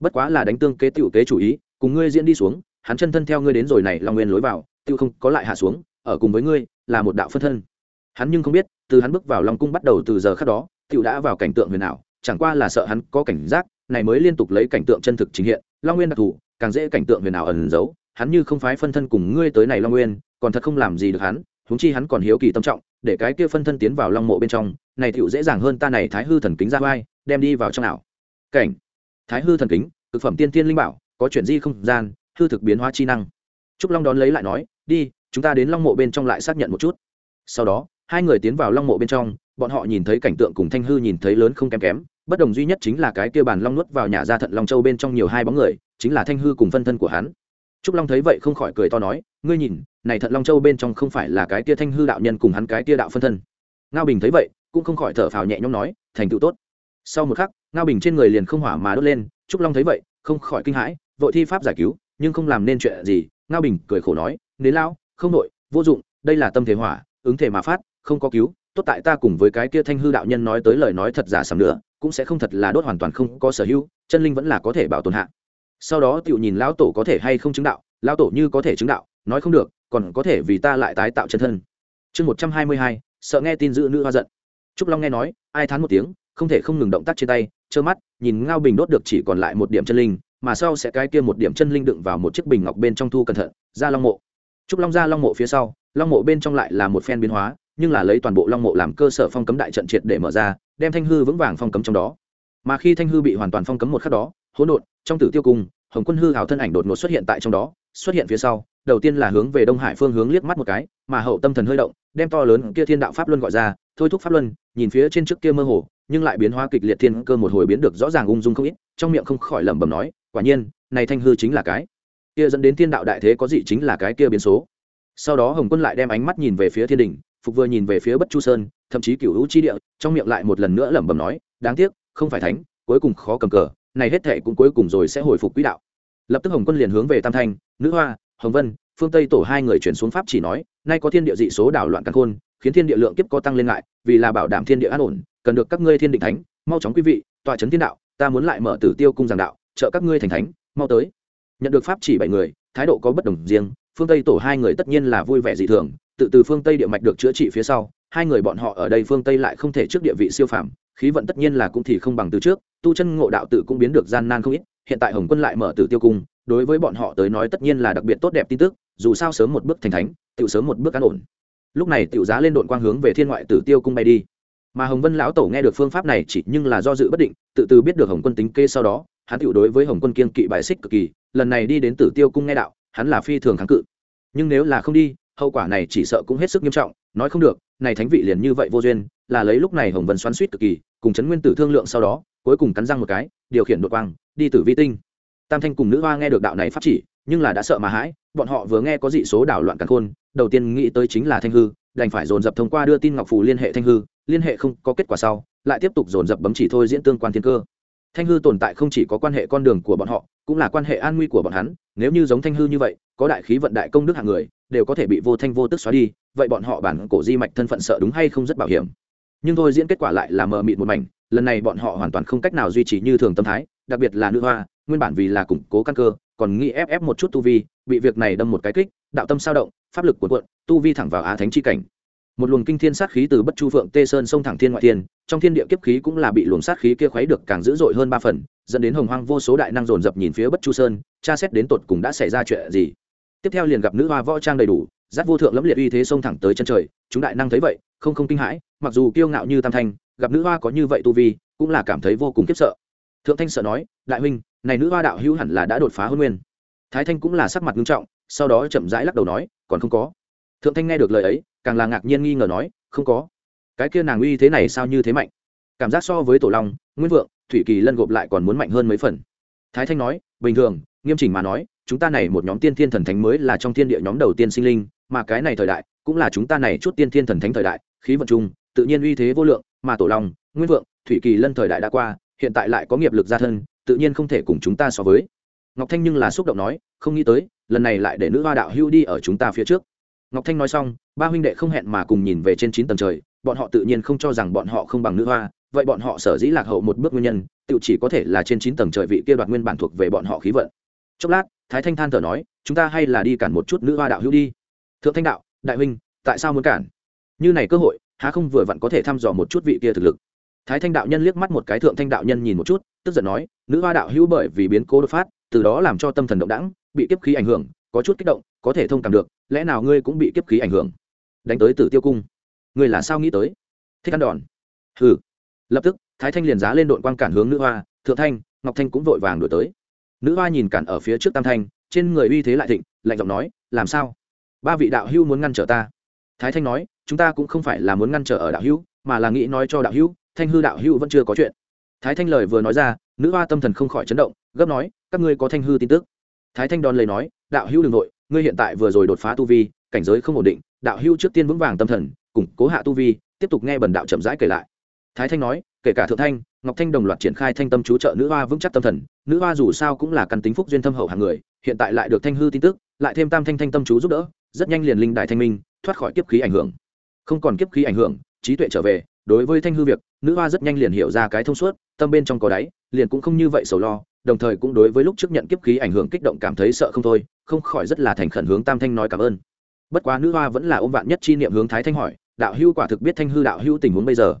Bất quá là đánh tương kế tiểu kế chủ ý, cùng ngươi diễn đi xuống, hắn chân thân theo ngươi đến rồi này long nguyên lối vào, tiểu không có lại hạ xuống, ở cùng với ngươi, là một đạo phân thân. Hắn nhưng không biết, từ hắn bước vào long cung bắt đầu từ giờ khác đó, tiểu đã vào cảnh tượng huyền ảo, chẳng qua là sợ hắn có cảnh giác, này mới liên tục lấy cảnh tượng chân thực trình hiện, long nguyên đặc thù, càng dễ cảnh tượng huyền ảo ẩn giấu, hắn như không phái phân thân cùng ngươi tới này long nguyên, còn thật không làm gì được hắn huống chi hắn còn hiếu kỳ tâm trọng, để cái kia phân thân tiến vào long mộ bên trong, này tựu dễ dàng hơn ta này thái hư thần kính ra vai, đem đi vào trong ảo. Cảnh. Thái hư thần kính thực phẩm tiên tiên linh bảo, có chuyện di không gian, hư thực biến hóa chi năng. Trúc long đón lấy lại nói, đi, chúng ta đến long mộ bên trong lại xác nhận một chút. Sau đó, hai người tiến vào long mộ bên trong, bọn họ nhìn thấy cảnh tượng cùng thanh hư nhìn thấy lớn không kém kém, bất đồng duy nhất chính là cái kia bàn long nuốt vào nhà ra thận long châu bên trong nhiều hai bóng người, chính là thanh hư cùng phân thân của hắn trúc long thấy vậy không khỏi cười to nói, ngươi nhìn, này thận long châu bên trong không phải là cái kia thanh hư đạo nhân cùng hắn cái kia đạo phân thân. Ngao bình thấy vậy, cũng không khỏi thở phào nhẹ nhõm nói, thành tựu tốt. Sau một khắc, ngao bình trên người liền không hỏa mà đốt lên, trúc long thấy vậy, không khỏi kinh hãi, vội thi pháp giải cứu, nhưng không làm nên chuyện gì. Ngao bình cười khổ nói, nế lao không nội vô dụng, đây là tâm thế hỏa, ứng thể mà phát, không có cứu, tốt tại ta cùng với cái kia thanh hư đạo nhân nói tới lời nói thật giả sầm nữa, cũng sẽ không thật là đốt hoàn toàn không có sở hữu, chân linh vẫn là có thể bảo tồn hạ sau đó tiểu nhìn lão tổ có thể hay không chứng đạo, lão tổ như có thể chứng đạo, nói không được, còn có thể vì ta lại tái tạo chân thân. Chương một trăm hai mươi hai, sợ nghe tin giữ nữ hoa giận. Trúc long nghe nói, ai thán một tiếng, không thể không ngừng động tác trên tay, trơ mắt, nhìn ngao bình đốt được chỉ còn lại một điểm chân linh, mà sau sẽ cái kia một điểm chân linh đựng vào một chiếc bình ngọc bên trong thu cẩn thận, ra long mộ. Trúc long ra long mộ phía sau, long mộ bên trong lại là một phen biến hóa, nhưng là lấy toàn bộ long mộ làm cơ sở phong cấm đại trận triệt để mở ra, đem thanh hư vững vàng phong cấm trong đó. Mà khi thanh hư bị hoàn toàn phong cấm một khắc đó, hỗn độn trong tử tiêu cung, hồng quân hư hào thân ảnh đột ngột xuất hiện tại trong đó, xuất hiện phía sau, đầu tiên là hướng về đông hải phương hướng liếc mắt một cái, mà hậu tâm thần hơi động, đem to lớn kia thiên đạo pháp luân gọi ra, thôi thúc pháp luân, nhìn phía trên trước kia mơ hồ, nhưng lại biến hóa kịch liệt thiên cơ một hồi biến được rõ ràng ung dung không ít, trong miệng không khỏi lẩm bẩm nói, quả nhiên, này thanh hư chính là cái. Kia dẫn đến thiên đạo đại thế có gì chính là cái kia biến số. Sau đó hồng quân lại đem ánh mắt nhìn về phía thiên đình, phục vừa nhìn về phía bất chu sơn, thậm chí cửu hữu chi địa, trong miệng lại một lần nữa lẩm bẩm nói, đáng tiếc, không phải thánh, cuối cùng khó cầm cờ này hết thệ cũng cuối cùng rồi sẽ hồi phục quỹ đạo. Lập tức hồng quân liền hướng về tam thanh, nữ hoa, hồng vân, phương tây tổ hai người chuyển xuống pháp chỉ nói, nay có thiên địa dị số đảo loạn căn khôn, khiến thiên địa lượng kiếp có tăng lên ngại vì là bảo đảm thiên địa an ổn, cần được các ngươi thiên định thánh, mau chóng quý vị, tọa trấn thiên đạo, ta muốn lại mở tử tiêu cung giảng đạo, trợ các ngươi thành thánh, mau tới. Nhận được pháp chỉ bảy người, thái độ có bất đồng riêng, phương tây tổ hai người tất nhiên là vui vẻ dị thường, tự từ phương tây địa mạch được chữa trị phía sau, hai người bọn họ ở đây phương tây lại không thể trước địa vị siêu phàm khí vận tất nhiên là cũng thì không bằng từ trước, tu chân ngộ đạo tự cũng biến được gian nan không ít, hiện tại hồng quân lại mở tử tiêu cung, đối với bọn họ tới nói tất nhiên là đặc biệt tốt đẹp tin tức, dù sao sớm một bước thành thánh tự sớm một bước an ổn. Lúc này tiểu giá lên đội quang hướng về thiên ngoại tử tiêu cung bay đi. Mà hồng vân lão tổ nghe được phương pháp này chỉ nhưng là do dự bất định, tự từ biết được hồng quân tính kê sau đó, hắn tiểu đối với hồng quân kiên kỵ bài xích cực kỳ, lần này đi đến tử tiêu cung nghe đạo, hắn là phi thường kháng cự. Nhưng nếu là không đi, hậu quả này chỉ sợ cũng hết sức nghiêm trọng, nói không được này thánh vị liền như vậy vô duyên, là lấy lúc này hồng vân xoắn suýt cực kỳ, cùng chấn nguyên tử thương lượng sau đó, cuối cùng cắn răng một cái, điều khiển đột quang, đi tử vi tinh. Tam thanh cùng nữ hoa nghe được đạo này pháp chỉ, nhưng là đã sợ mà hãi, bọn họ vừa nghe có dị số đảo loạn cắn khôn, đầu tiên nghĩ tới chính là thanh hư, đành phải dồn dập thông qua đưa tin ngọc phù liên hệ thanh hư, liên hệ không có kết quả sau, lại tiếp tục dồn dập bấm chỉ thôi diễn tương quan thiên cơ thanh hư tồn tại không chỉ có quan hệ con đường của bọn họ, cũng là quan hệ an nguy của bọn hắn. Nếu như giống thanh hư như vậy, có đại khí vận đại công đức hạng người, đều có thể bị vô thanh vô tức xóa đi, vậy bọn họ bản cổ di mạch thân phận sợ đúng hay không rất bảo hiểm. Nhưng thôi diễn kết quả lại là mờ mịt một mảnh, lần này bọn họ hoàn toàn không cách nào duy trì như thường tâm thái, đặc biệt là nữ hoa, nguyên bản vì là củng cố căn cơ, còn nghĩ ép ép một chút tu vi, bị việc này đâm một cái kích, đạo tâm sao động, pháp lực cuộn quận tu vi thẳng vào á thánh chi cảnh một luồng kinh thiên sát khí từ bất chu phượng tê sơn sông thẳng thiên ngoại thiên, trong thiên địa kiếp khí cũng là bị luồng sát khí kia khuấy được càng dữ dội hơn ba phần, dẫn đến hồng hoang vô số đại năng dồn dập nhìn phía bất chu sơn, tra xét đến tột cùng đã xảy ra chuyện gì. Tiếp theo liền gặp nữ hoa võ trang đầy đủ giáp vô thượng lẫm liệt uy thế sông thẳng tới chân trời, chúng đại năng thấy vậy, không không kinh hãi, mặc dù kiêu ngạo như tam thanh, gặp nữ hoa có như vậy tu vi, cũng là cảm thấy vô cùng kiếp sợ. Thượng thanh sợ nói, đại huynh, này nữ hoa đạo hữu hẳn là đã đột phá hôn nguyên. Thái thanh cũng là sắc mặt nghiêm trọng, sau đó chậm rãi lắc đầu nói, còn không có thượng thanh nghe được lời ấy, càng là ngạc nhiên nghi ngờ nói, không có. Cái kia nàng uy thế này sao như thế mạnh? Cảm giác so với tổ long, nguyên vượng, thủy kỳ lân gộp lại còn muốn mạnh hơn mấy phần. Thái thanh nói, bình thường, nghiêm chỉnh mà nói, chúng ta này một nhóm tiên thiên thần thánh mới là trong thiên địa nhóm đầu tiên sinh linh, mà cái này thời đại cũng là chúng ta này chút tiên thiên thần thánh thời đại, khí vận chung, tự nhiên uy thế vô lượng, mà tổ long, nguyên vượng, thủy kỳ lân thời đại đã qua, hiện tại lại có nghiệp lực gia thân, tự nhiên không thể cùng chúng ta so với. Ngọc thanh nhưng là xúc động nói, không nghĩ tới, lần này lại để nữ hoa đạo hưu đi ở chúng ta phía trước ngọc thanh nói xong ba huynh đệ không hẹn mà cùng nhìn về trên chín tầng trời bọn họ tự nhiên không cho rằng bọn họ không bằng nữ hoa vậy bọn họ sở dĩ lạc hậu một bước nguyên nhân tự chỉ có thể là trên chín tầng trời vị kia đoạt nguyên bản thuộc về bọn họ khí vận. Chốc lát thái thanh than thở nói chúng ta hay là đi cản một chút nữ hoa đạo hữu đi. Thượng thanh đạo đại huynh tại sao muốn cản? Như này cơ hội há không vừa vặn có thể thăm dò một chút vị kia thực lực. Thái thanh đạo nhân liếc mắt một cái thượng thanh đạo nhân nhìn một chút tức giận nói nữ hoa đạo hữu bởi vì biến cố đột phát từ đó làm cho tâm thần động đãng, bị kiếp khí ảnh hưởng có chút kích động, có thể thông cảm được, lẽ nào ngươi cũng bị kiếp khí ảnh hưởng? Đánh tới tử tiêu cung. Ngươi là sao nghĩ tới? Thích ăn đòn. Hừ. Lập tức, thái thanh liền giá lên đội quang cản hướng nữ hoa, thượng thanh, ngọc thanh cũng vội vàng đổi tới. Nữ hoa nhìn cản ở phía trước tam thanh, trên người uy thế lại thịnh, lạnh giọng nói, làm sao? Ba vị đạo hữu muốn ngăn trở ta? Thái thanh nói, chúng ta cũng không phải là muốn ngăn trở ở đạo hữu, mà là nghĩ nói cho đạo hữu, thanh hư đạo hữu vẫn chưa có chuyện. Thái thanh lời vừa nói ra, nữ hoa tâm thần không khỏi chấn động, gấp nói, các ngươi có thanh hư tin tức. Thái thanh đòn lấy nói đạo hữu đ ừ n g nội ngươi hiện tại vừa rồi đột phá tu vi, cảnh giới không ổn định, đạo hữu trước tiên vững vàng tâm thần, củng cố hạ tu vi, tiếp tục nghe bần đạo chậm rãi kể lại. Thái thanh nói, kể cả thượng thanh, ngọc thanh đồng loạt triển khai thanh tâm chú trợ nữ hoa vững chắc tâm thần, nữ hoa dù sao cũng là căn tính phúc duyên thâm hậu hàng người, hiện tại lại được thanh hư tin tức, lại thêm tam thanh thanh tâm chú giúp đỡ, rất nhanh liền linh đại thanh minh, thoát khỏi kiếp khí ảnh hưởng. Không còn kiếp khí ảnh hưởng, trí tuệ trở về, đối với thanh hư việc, nữ hoa rất nhanh liền hiểu ra cái thông suốt, tâm bên trong có đáy, liền cũng không như vậy sầu lo đồng thời cũng đối với lúc trước nhận kiếp khí ảnh hưởng kích động cảm thấy sợ không thôi, không khỏi rất là thành khẩn hướng tam thanh nói cảm ơn. Bất quá nữ hoa vẫn là ôm vạn nhất chi niệm hướng thái thanh hỏi, đạo hưu quả thực biết thanh hư đạo hưu tình huống bây giờ?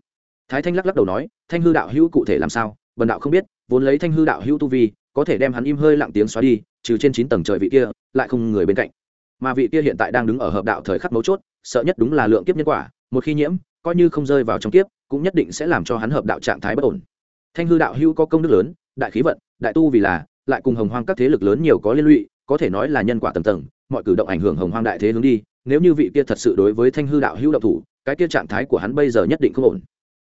Thái thanh lắc lắc đầu nói, thanh hư đạo hưu cụ thể làm sao? Bần đạo không biết, vốn lấy thanh hư đạo hưu tu vi, có thể đem hắn im hơi lặng tiếng xóa đi, trừ trên chín tầng trời vị kia, lại không người bên cạnh. Mà vị kia hiện tại đang đứng ở hợp đạo thời khắc mấu chốt, sợ nhất đúng là lượng kiếp nhân quả, một khi nhiễm, coi như không rơi vào trong kiếp, cũng nhất định sẽ làm cho hắn hợp đạo trạng thái bất ổn. Thanh hư đạo hưu có công đức lớn, đại khí vận đại tu vì là, lại cùng hồng hoang các thế lực lớn nhiều có liên lụy, có thể nói là nhân quả tầm tầng, mọi cử động ảnh hưởng hồng hoang đại thế hướng đi, nếu như vị kia thật sự đối với thanh hư đạo hữu đạo thủ, cái kia trạng thái của hắn bây giờ nhất định không ổn.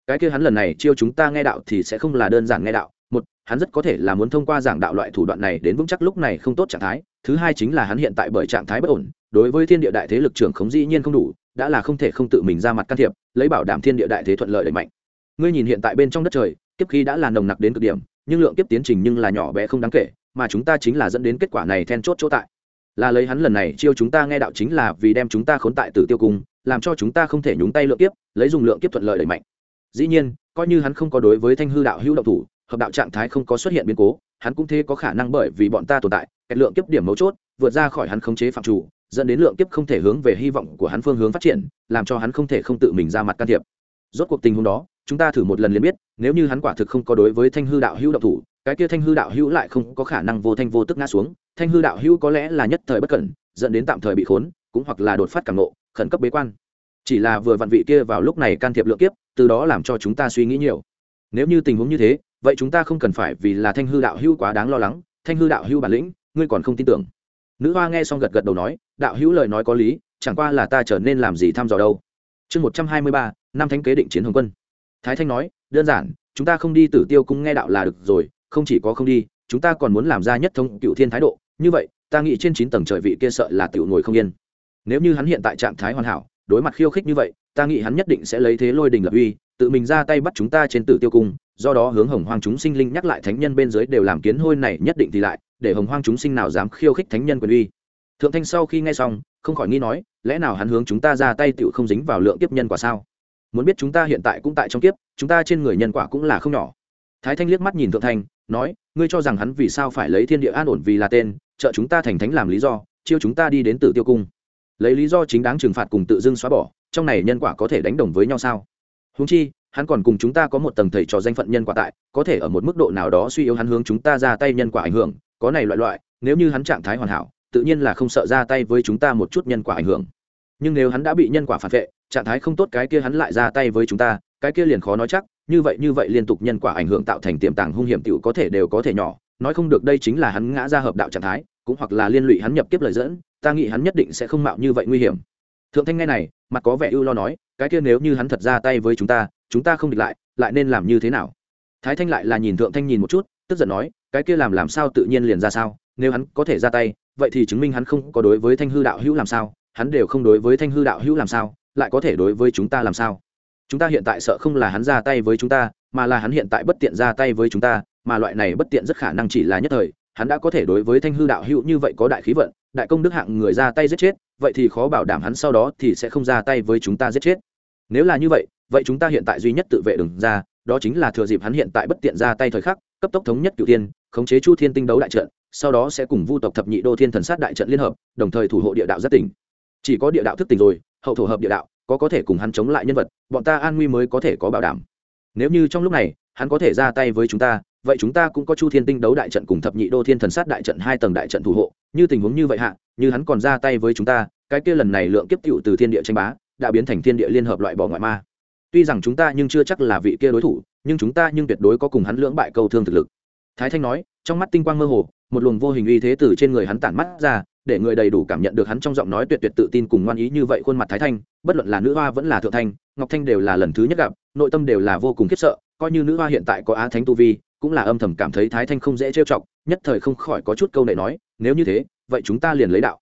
Cái kia hắn lần này chiêu chúng ta nghe đạo thì sẽ không là đơn giản nghe đạo, một, hắn rất có thể là muốn thông qua giảng đạo loại thủ đoạn này đến vững chắc lúc này không tốt trạng thái, thứ hai chính là hắn hiện tại bởi trạng thái bất ổn, đối với thiên địa đại thế lực trưởng khống dĩ nhiên không đủ, đã là không thể không tự mình ra mặt can thiệp, lấy bảo đảm thiên địa đại thế thuận lợi đẩy mạnh. Ngươi nhìn hiện tại bên trong đất trời, kiếp khí đã là nồng nặc đến cực điểm nhưng lượng kiếp tiến trình nhưng là nhỏ bé không đáng kể, mà chúng ta chính là dẫn đến kết quả này then chốt chỗ tại. Là lấy hắn lần này chiêu chúng ta nghe đạo chính là vì đem chúng ta khốn tại tử tiêu cung làm cho chúng ta không thể nhúng tay lượng kiếp, lấy dùng lượng kiếp thuận lợi đẩy mạnh. Dĩ nhiên, coi như hắn không có đối với thanh hư đạo hữu động thủ, hợp đạo trạng thái không có xuất hiện biến cố, hắn cũng thế có khả năng bởi vì bọn ta tồn tại, kẹt lượng kiếp điểm mấu chốt, vượt ra khỏi hắn khống chế phạm chủ, dẫn đến lượng kiếp không thể hướng về hy vọng của hắn phương hướng phát triển, làm cho hắn không thể không tự mình ra mặt can thiệp. Rốt cuộc tình huống đó chúng ta thử một lần liền biết, nếu như hắn quả thực không có đối với thanh hư đạo hữu động thủ, cái kia thanh hư đạo hữu lại không có khả năng vô thanh vô tức ngã xuống. Thanh hư đạo hữu có lẽ là nhất thời bất cẩn, dẫn đến tạm thời bị khốn, cũng hoặc là đột phát cảm nộ khẩn cấp bế quan. Chỉ là vừa vặn vị kia vào lúc này can thiệp lượng kiếp, từ đó làm cho chúng ta suy nghĩ nhiều. Nếu như tình huống như thế, vậy chúng ta không cần phải vì là thanh hư đạo hữu quá đáng lo lắng. Thanh hư đạo hữu bản lĩnh, ngươi còn không tin tưởng. Nữ hoa nghe xong gật gật đầu nói, đạo hữu lời nói có lý, chẳng qua là ta trở nên làm gì thăm dò đâu. Chương một trăm hai mươi ba, năm thánh kế định chiến hồng quân thái thanh nói, đơn giản, chúng ta không đi tử tiêu cung nghe đạo là được rồi, không chỉ có không đi, chúng ta còn muốn làm ra nhất thông cựu thiên thái độ. Như vậy, ta nghĩ trên chín tầng trời vị kia sợ là tiểu ngồi không yên. Nếu như hắn hiện tại trạng thái hoàn hảo, đối mặt khiêu khích như vậy, ta nghĩ hắn nhất định sẽ lấy thế lôi đình lập uy, tự mình ra tay bắt chúng ta trên tử tiêu cung. Do đó hướng hồng hoang chúng sinh linh nhắc lại thánh nhân bên dưới đều làm kiến hôi này nhất định thì lại, để hồng hoang chúng sinh nào dám khiêu khích thánh nhân quyền uy. Thượng thanh sau khi nghe xong, không khỏi nghi nói, lẽ nào hắn hướng chúng ta ra tay tựu không dính vào lượng kiếp nhân quả sao? Muốn biết chúng ta hiện tại cũng tại trong kiếp, chúng ta trên người nhân quả cũng là không nhỏ. Thái thanh liếc mắt nhìn thượng thanh, nói, ngươi cho rằng hắn vì sao phải lấy thiên địa an ổn vì là tên, trợ chúng ta thành thánh làm lý do, chiêu chúng ta đi đến tử tiêu cung. Lấy lý do chính đáng trừng phạt cùng tự dưng xóa bỏ, trong này nhân quả có thể đánh đồng với nhau sao? Húng chi, hắn còn cùng chúng ta có một tầng thầy trò danh phận nhân quả tại, có thể ở một mức độ nào đó suy yếu hắn hướng chúng ta ra tay nhân quả ảnh hưởng, có này loại loại, nếu như hắn trạng thái hoàn hảo, tự nhiên là không sợ ra tay với chúng ta một chút nhân quả ảnh hưởng nhưng nếu hắn đã bị nhân quả phản vệ, trạng thái không tốt cái kia hắn lại ra tay với chúng ta, cái kia liền khó nói chắc, như vậy như vậy liên tục nhân quả ảnh hưởng tạo thành tiềm tàng hung hiểm tiểu có thể đều có thể nhỏ, nói không được đây chính là hắn ngã ra hợp đạo trạng thái, cũng hoặc là liên lụy hắn nhập kiếp lời dẫn, ta nghĩ hắn nhất định sẽ không mạo như vậy nguy hiểm. Thượng thanh nghe này, mặt có vẻ ưu lo nói, cái kia nếu như hắn thật ra tay với chúng ta chúng ta không địch lại lại nên làm như thế nào? Thái thanh lại là nhìn thượng thanh nhìn một chút, tức giận nói, cái kia làm làm sao tự nhiên liền ra sao, nếu hắn có thể ra tay, vậy thì chứng minh hắn không có đối với thanh hư đạo hữu làm sao hắn đều không đối với thanh hư đạo hữu làm sao, lại có thể đối với chúng ta làm sao? Chúng ta hiện tại sợ không là hắn ra tay với chúng ta, mà là hắn hiện tại bất tiện ra tay với chúng ta, mà loại này bất tiện rất khả năng chỉ là nhất thời. Hắn đã có thể đối với thanh hư đạo hữu như vậy có đại khí vận, đại công đức hạng người ra tay giết chết, vậy thì khó bảo đảm hắn sau đó thì sẽ không ra tay với chúng ta giết chết. Nếu là như vậy vậy chúng ta hiện tại duy nhất tự vệ đừng ra, đó chính là thừa dịp hắn hiện tại bất tiện ra tay thời khắc, cấp tốc thống nhất cựu tiên khống chế chu thiên tinh đấu đại trận, sau đó sẽ cùng vu tộc thập nhị đô thiên thần sát đại trận liên hợp, đồng thời thủ hộ địa đạo rất tỉnh chỉ có địa đạo thức tỉnh rồi, hậu thổ hợp địa đạo, có có thể cùng hắn chống lại nhân vật, bọn ta an nguy mới có thể có bảo đảm. Nếu như trong lúc này, hắn có thể ra tay với chúng ta, vậy chúng ta cũng có chu thiên tinh đấu đại trận cùng thập nhị đô thiên thần sát đại trận hai tầng đại trận thủ hộ. Như tình huống như vậy hạ, như hắn còn ra tay với chúng ta, cái kia lần này lượng kiếp tựu từ thiên địa tranh bá, đã biến thành thiên địa liên hợp loại bỏ ngoại ma. Tuy rằng chúng ta nhưng chưa chắc là vị kia đối thủ, nhưng chúng ta nhưng tuyệt đối có cùng hắn lưỡng bại câu thương thực lực. Thái thanh nói, trong mắt tinh quang mơ hồ, một luồng vô hình uy thế từ trên người hắn tản mắt ra để người đầy đủ cảm nhận được hắn trong giọng nói tuyệt tuyệt tự tin cùng ngoan ý như vậy khuôn mặt thái thanh, bất luận là nữ hoa vẫn là thượng thanh, ngọc thanh đều là lần thứ nhất gặp, nội tâm đều là vô cùng khiếp sợ, coi như nữ hoa hiện tại có á thánh tu vi, cũng là âm thầm cảm thấy thái thanh không dễ trêu chọc, nhất thời không khỏi có chút câu này nói, nếu như thế, vậy chúng ta liền lấy đạo.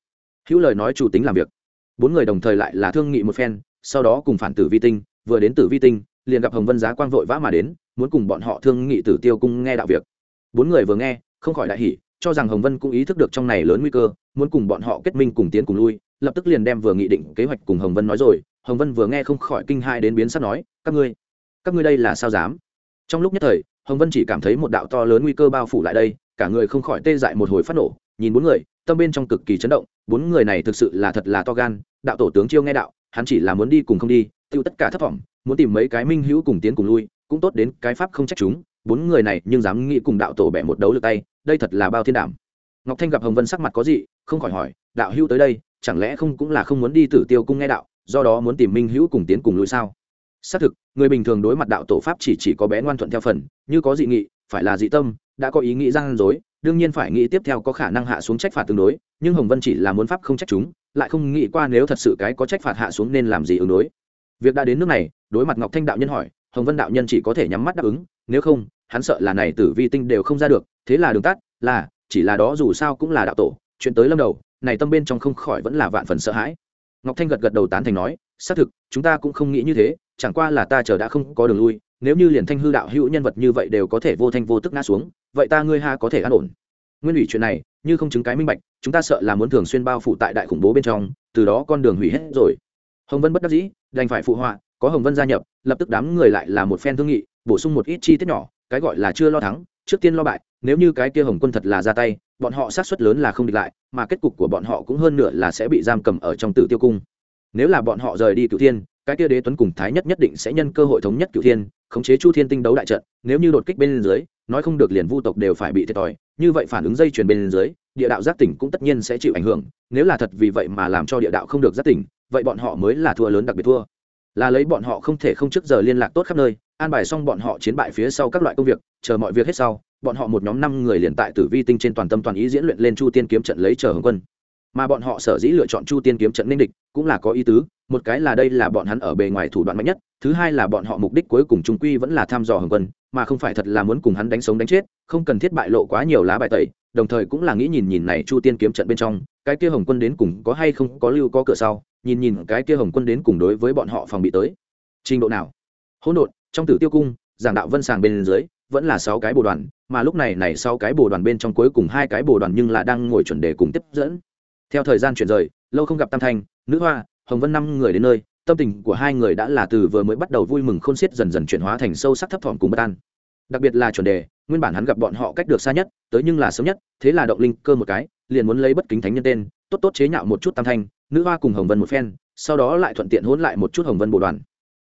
Hữu lời nói chủ tính làm việc. Bốn người đồng thời lại là thương nghị một phen, sau đó cùng phản tử vi tinh, vừa đến tử vi tinh, liền gặp hồng vân giá quang vội vã mà đến, muốn cùng bọn họ thương nghị tử tiêu cung nghe đạo việc. Bốn người vừa nghe, không khỏi đại hỉ cho rằng hồng vân cũng ý thức được trong này lớn nguy cơ, muốn cùng bọn họ kết minh cùng tiến cùng lui, lập tức liền đem vừa nghị định kế hoạch cùng hồng vân nói rồi. Hồng vân vừa nghe không khỏi kinh hai đến biến sắc nói, các ngươi các ngươi đây là sao dám? Trong lúc nhất thời, hồng vân chỉ cảm thấy một đạo to lớn nguy cơ bao phủ lại đây, cả người không khỏi tê dại một hồi phát nổ, nhìn bốn người, tâm bên trong cực kỳ chấn động, bốn người này thực sự là thật là to gan, đạo tổ tướng chiêu nghe đạo, hắn chỉ là muốn đi cùng không đi, tiêu tất cả thất vọng, muốn tìm mấy cái minh hữu cùng tiến cùng lui, cũng tốt đến cái pháp không trách chúng, bốn người này nhưng dám nghĩ cùng đạo tổ bẻ một đấu lực tay đây thật là bao thiên đảm. Ngọc thanh gặp hồng vân sắc mặt có gì không khỏi hỏi, đạo hữu tới đây, chẳng lẽ không cũng là không muốn đi tử tiêu cung nghe đạo, do đó muốn tìm minh hữu cùng tiến cùng lui sao? Xác thực, người bình thường đối mặt đạo tổ pháp chỉ chỉ có bé ngoan thuận theo phần, như có dị nghị, phải là dị tâm, đã có ý nghĩ gian dối đương nhiên phải nghĩ tiếp theo có khả năng hạ xuống trách phạt tương đối, nhưng hồng vân chỉ là muốn pháp không trách chúng, lại không nghĩ qua nếu thật sự cái có trách phạt hạ xuống nên làm gì ứng đối. Việc đã đến nước này, đối mặt ngọc thanh đạo nhân hỏi, hồng vân đạo nhân chỉ có thể nhắm mắt đáp ứng, nếu không, hắn sợ là này tử vi tinh đều không ra được thế là đường tắt, là, chỉ là đó dù sao cũng là đạo tổ, chuyện tới lâm đầu, này tâm bên trong không khỏi vẫn là vạn phần sợ hãi. Ngọc thanh gật gật đầu tán thành nói, xác thực, chúng ta cũng không nghĩ như thế, chẳng qua là ta chờ đã không có đường lui, nếu như liền thanh hư đạo hữu nhân vật như vậy đều có thể vô thanh vô tức ngã xuống, vậy ta ngươi ha có thể an ổn. Nguyên ủy chuyện này, như không chứng cái minh bạch, chúng ta sợ là muốn thường xuyên bao phủ tại đại khủng bố bên trong, từ đó con đường hủy hết rồi. Hồng vân bất đắc dĩ, đành phải phụ họa, có hồng vân gia nhập, lập tức đám người lại là một phen thương nghị, bổ sung một ít chi tiết nhỏ, cái gọi là chưa lo thắng, trước tiên lo bại nếu như cái kia hồng quân thật là ra tay, bọn họ sát suất lớn là không địch lại, mà kết cục của bọn họ cũng hơn nửa là sẽ bị giam cầm ở trong tử tiêu cung. Nếu là bọn họ rời đi cựu thiên, cái kia đế tuấn cùng thái nhất nhất định sẽ nhân cơ hội thống nhất cựu thiên, khống chế chu thiên tinh đấu đại trận, nếu như đột kích bên dưới, nói không được liền vu tộc đều phải bị thiệt thòi, như vậy phản ứng dây chuyền bên dưới, địa đạo giác tỉnh cũng tất nhiên sẽ chịu ảnh hưởng, nếu là thật vì vậy mà làm cho địa đạo không được giác tỉnh, vậy bọn họ mới là thua lớn đặc biệt thua. Là lấy bọn họ không thể không trước giờ liên lạc tốt khắp nơi, an bài xong bọn họ chiến bại phía sau các loại công việc, chờ mọi việc hết sau bọn họ một nhóm năm người liền tại tử vi tinh trên toàn tâm toàn ý diễn luyện lên chu tiên kiếm trận lấy chờ hồng quân. Mà bọn họ sở dĩ lựa chọn chu tiên kiếm trận ninh địch, cũng là có ý tứ, một cái là đây là bọn hắn ở bề ngoài thủ đoạn mạnh nhất, thứ hai là bọn họ mục đích cuối cùng trung quy vẫn là thăm dò hồng quân, mà không phải thật là muốn cùng hắn đánh sống đánh chết, không cần thiết bại lộ quá nhiều lá bài tẩy, đồng thời cũng là nghĩ nhìn nhìn này chu tiên kiếm trận bên trong, cái kia hồng quân đến cùng có hay không có lưu có cửa sau, nhìn nhìn cái kia hồng quân đến cùng đối với bọn họ phòng bị tới. Trình độ nào? Hỗn độn, trong tử tiêu cung, giảng đạo vân sàng bên dưới vẫn là sáu cái bồ đoàn, mà lúc này này sáu cái bồ đoàn bên trong cuối cùng hai cái bồ đoàn nhưng là đang ngồi chuẩn đề cùng tiếp dẫn. Theo thời gian chuyển rời, lâu không gặp tam thanh, nữ hoa, hồng vân năm người đến nơi, tâm tình của hai người đã là từ vừa mới bắt đầu vui mừng khôn xiết dần dần chuyển hóa thành sâu sắc thấp thỏm cùng bất an. Đặc biệt là chuẩn đề, nguyên bản hắn gặp bọn họ cách được xa nhất, tới nhưng là sớm nhất, thế là động linh cơ một cái, liền muốn lấy bất kính thánh nhân tên, tốt tốt chế nhạo một chút tam thanh, nữ hoa cùng hồng vân một phen, sau đó lại thuận tiện hỗn lại một chút hồng vân bồ đoàn.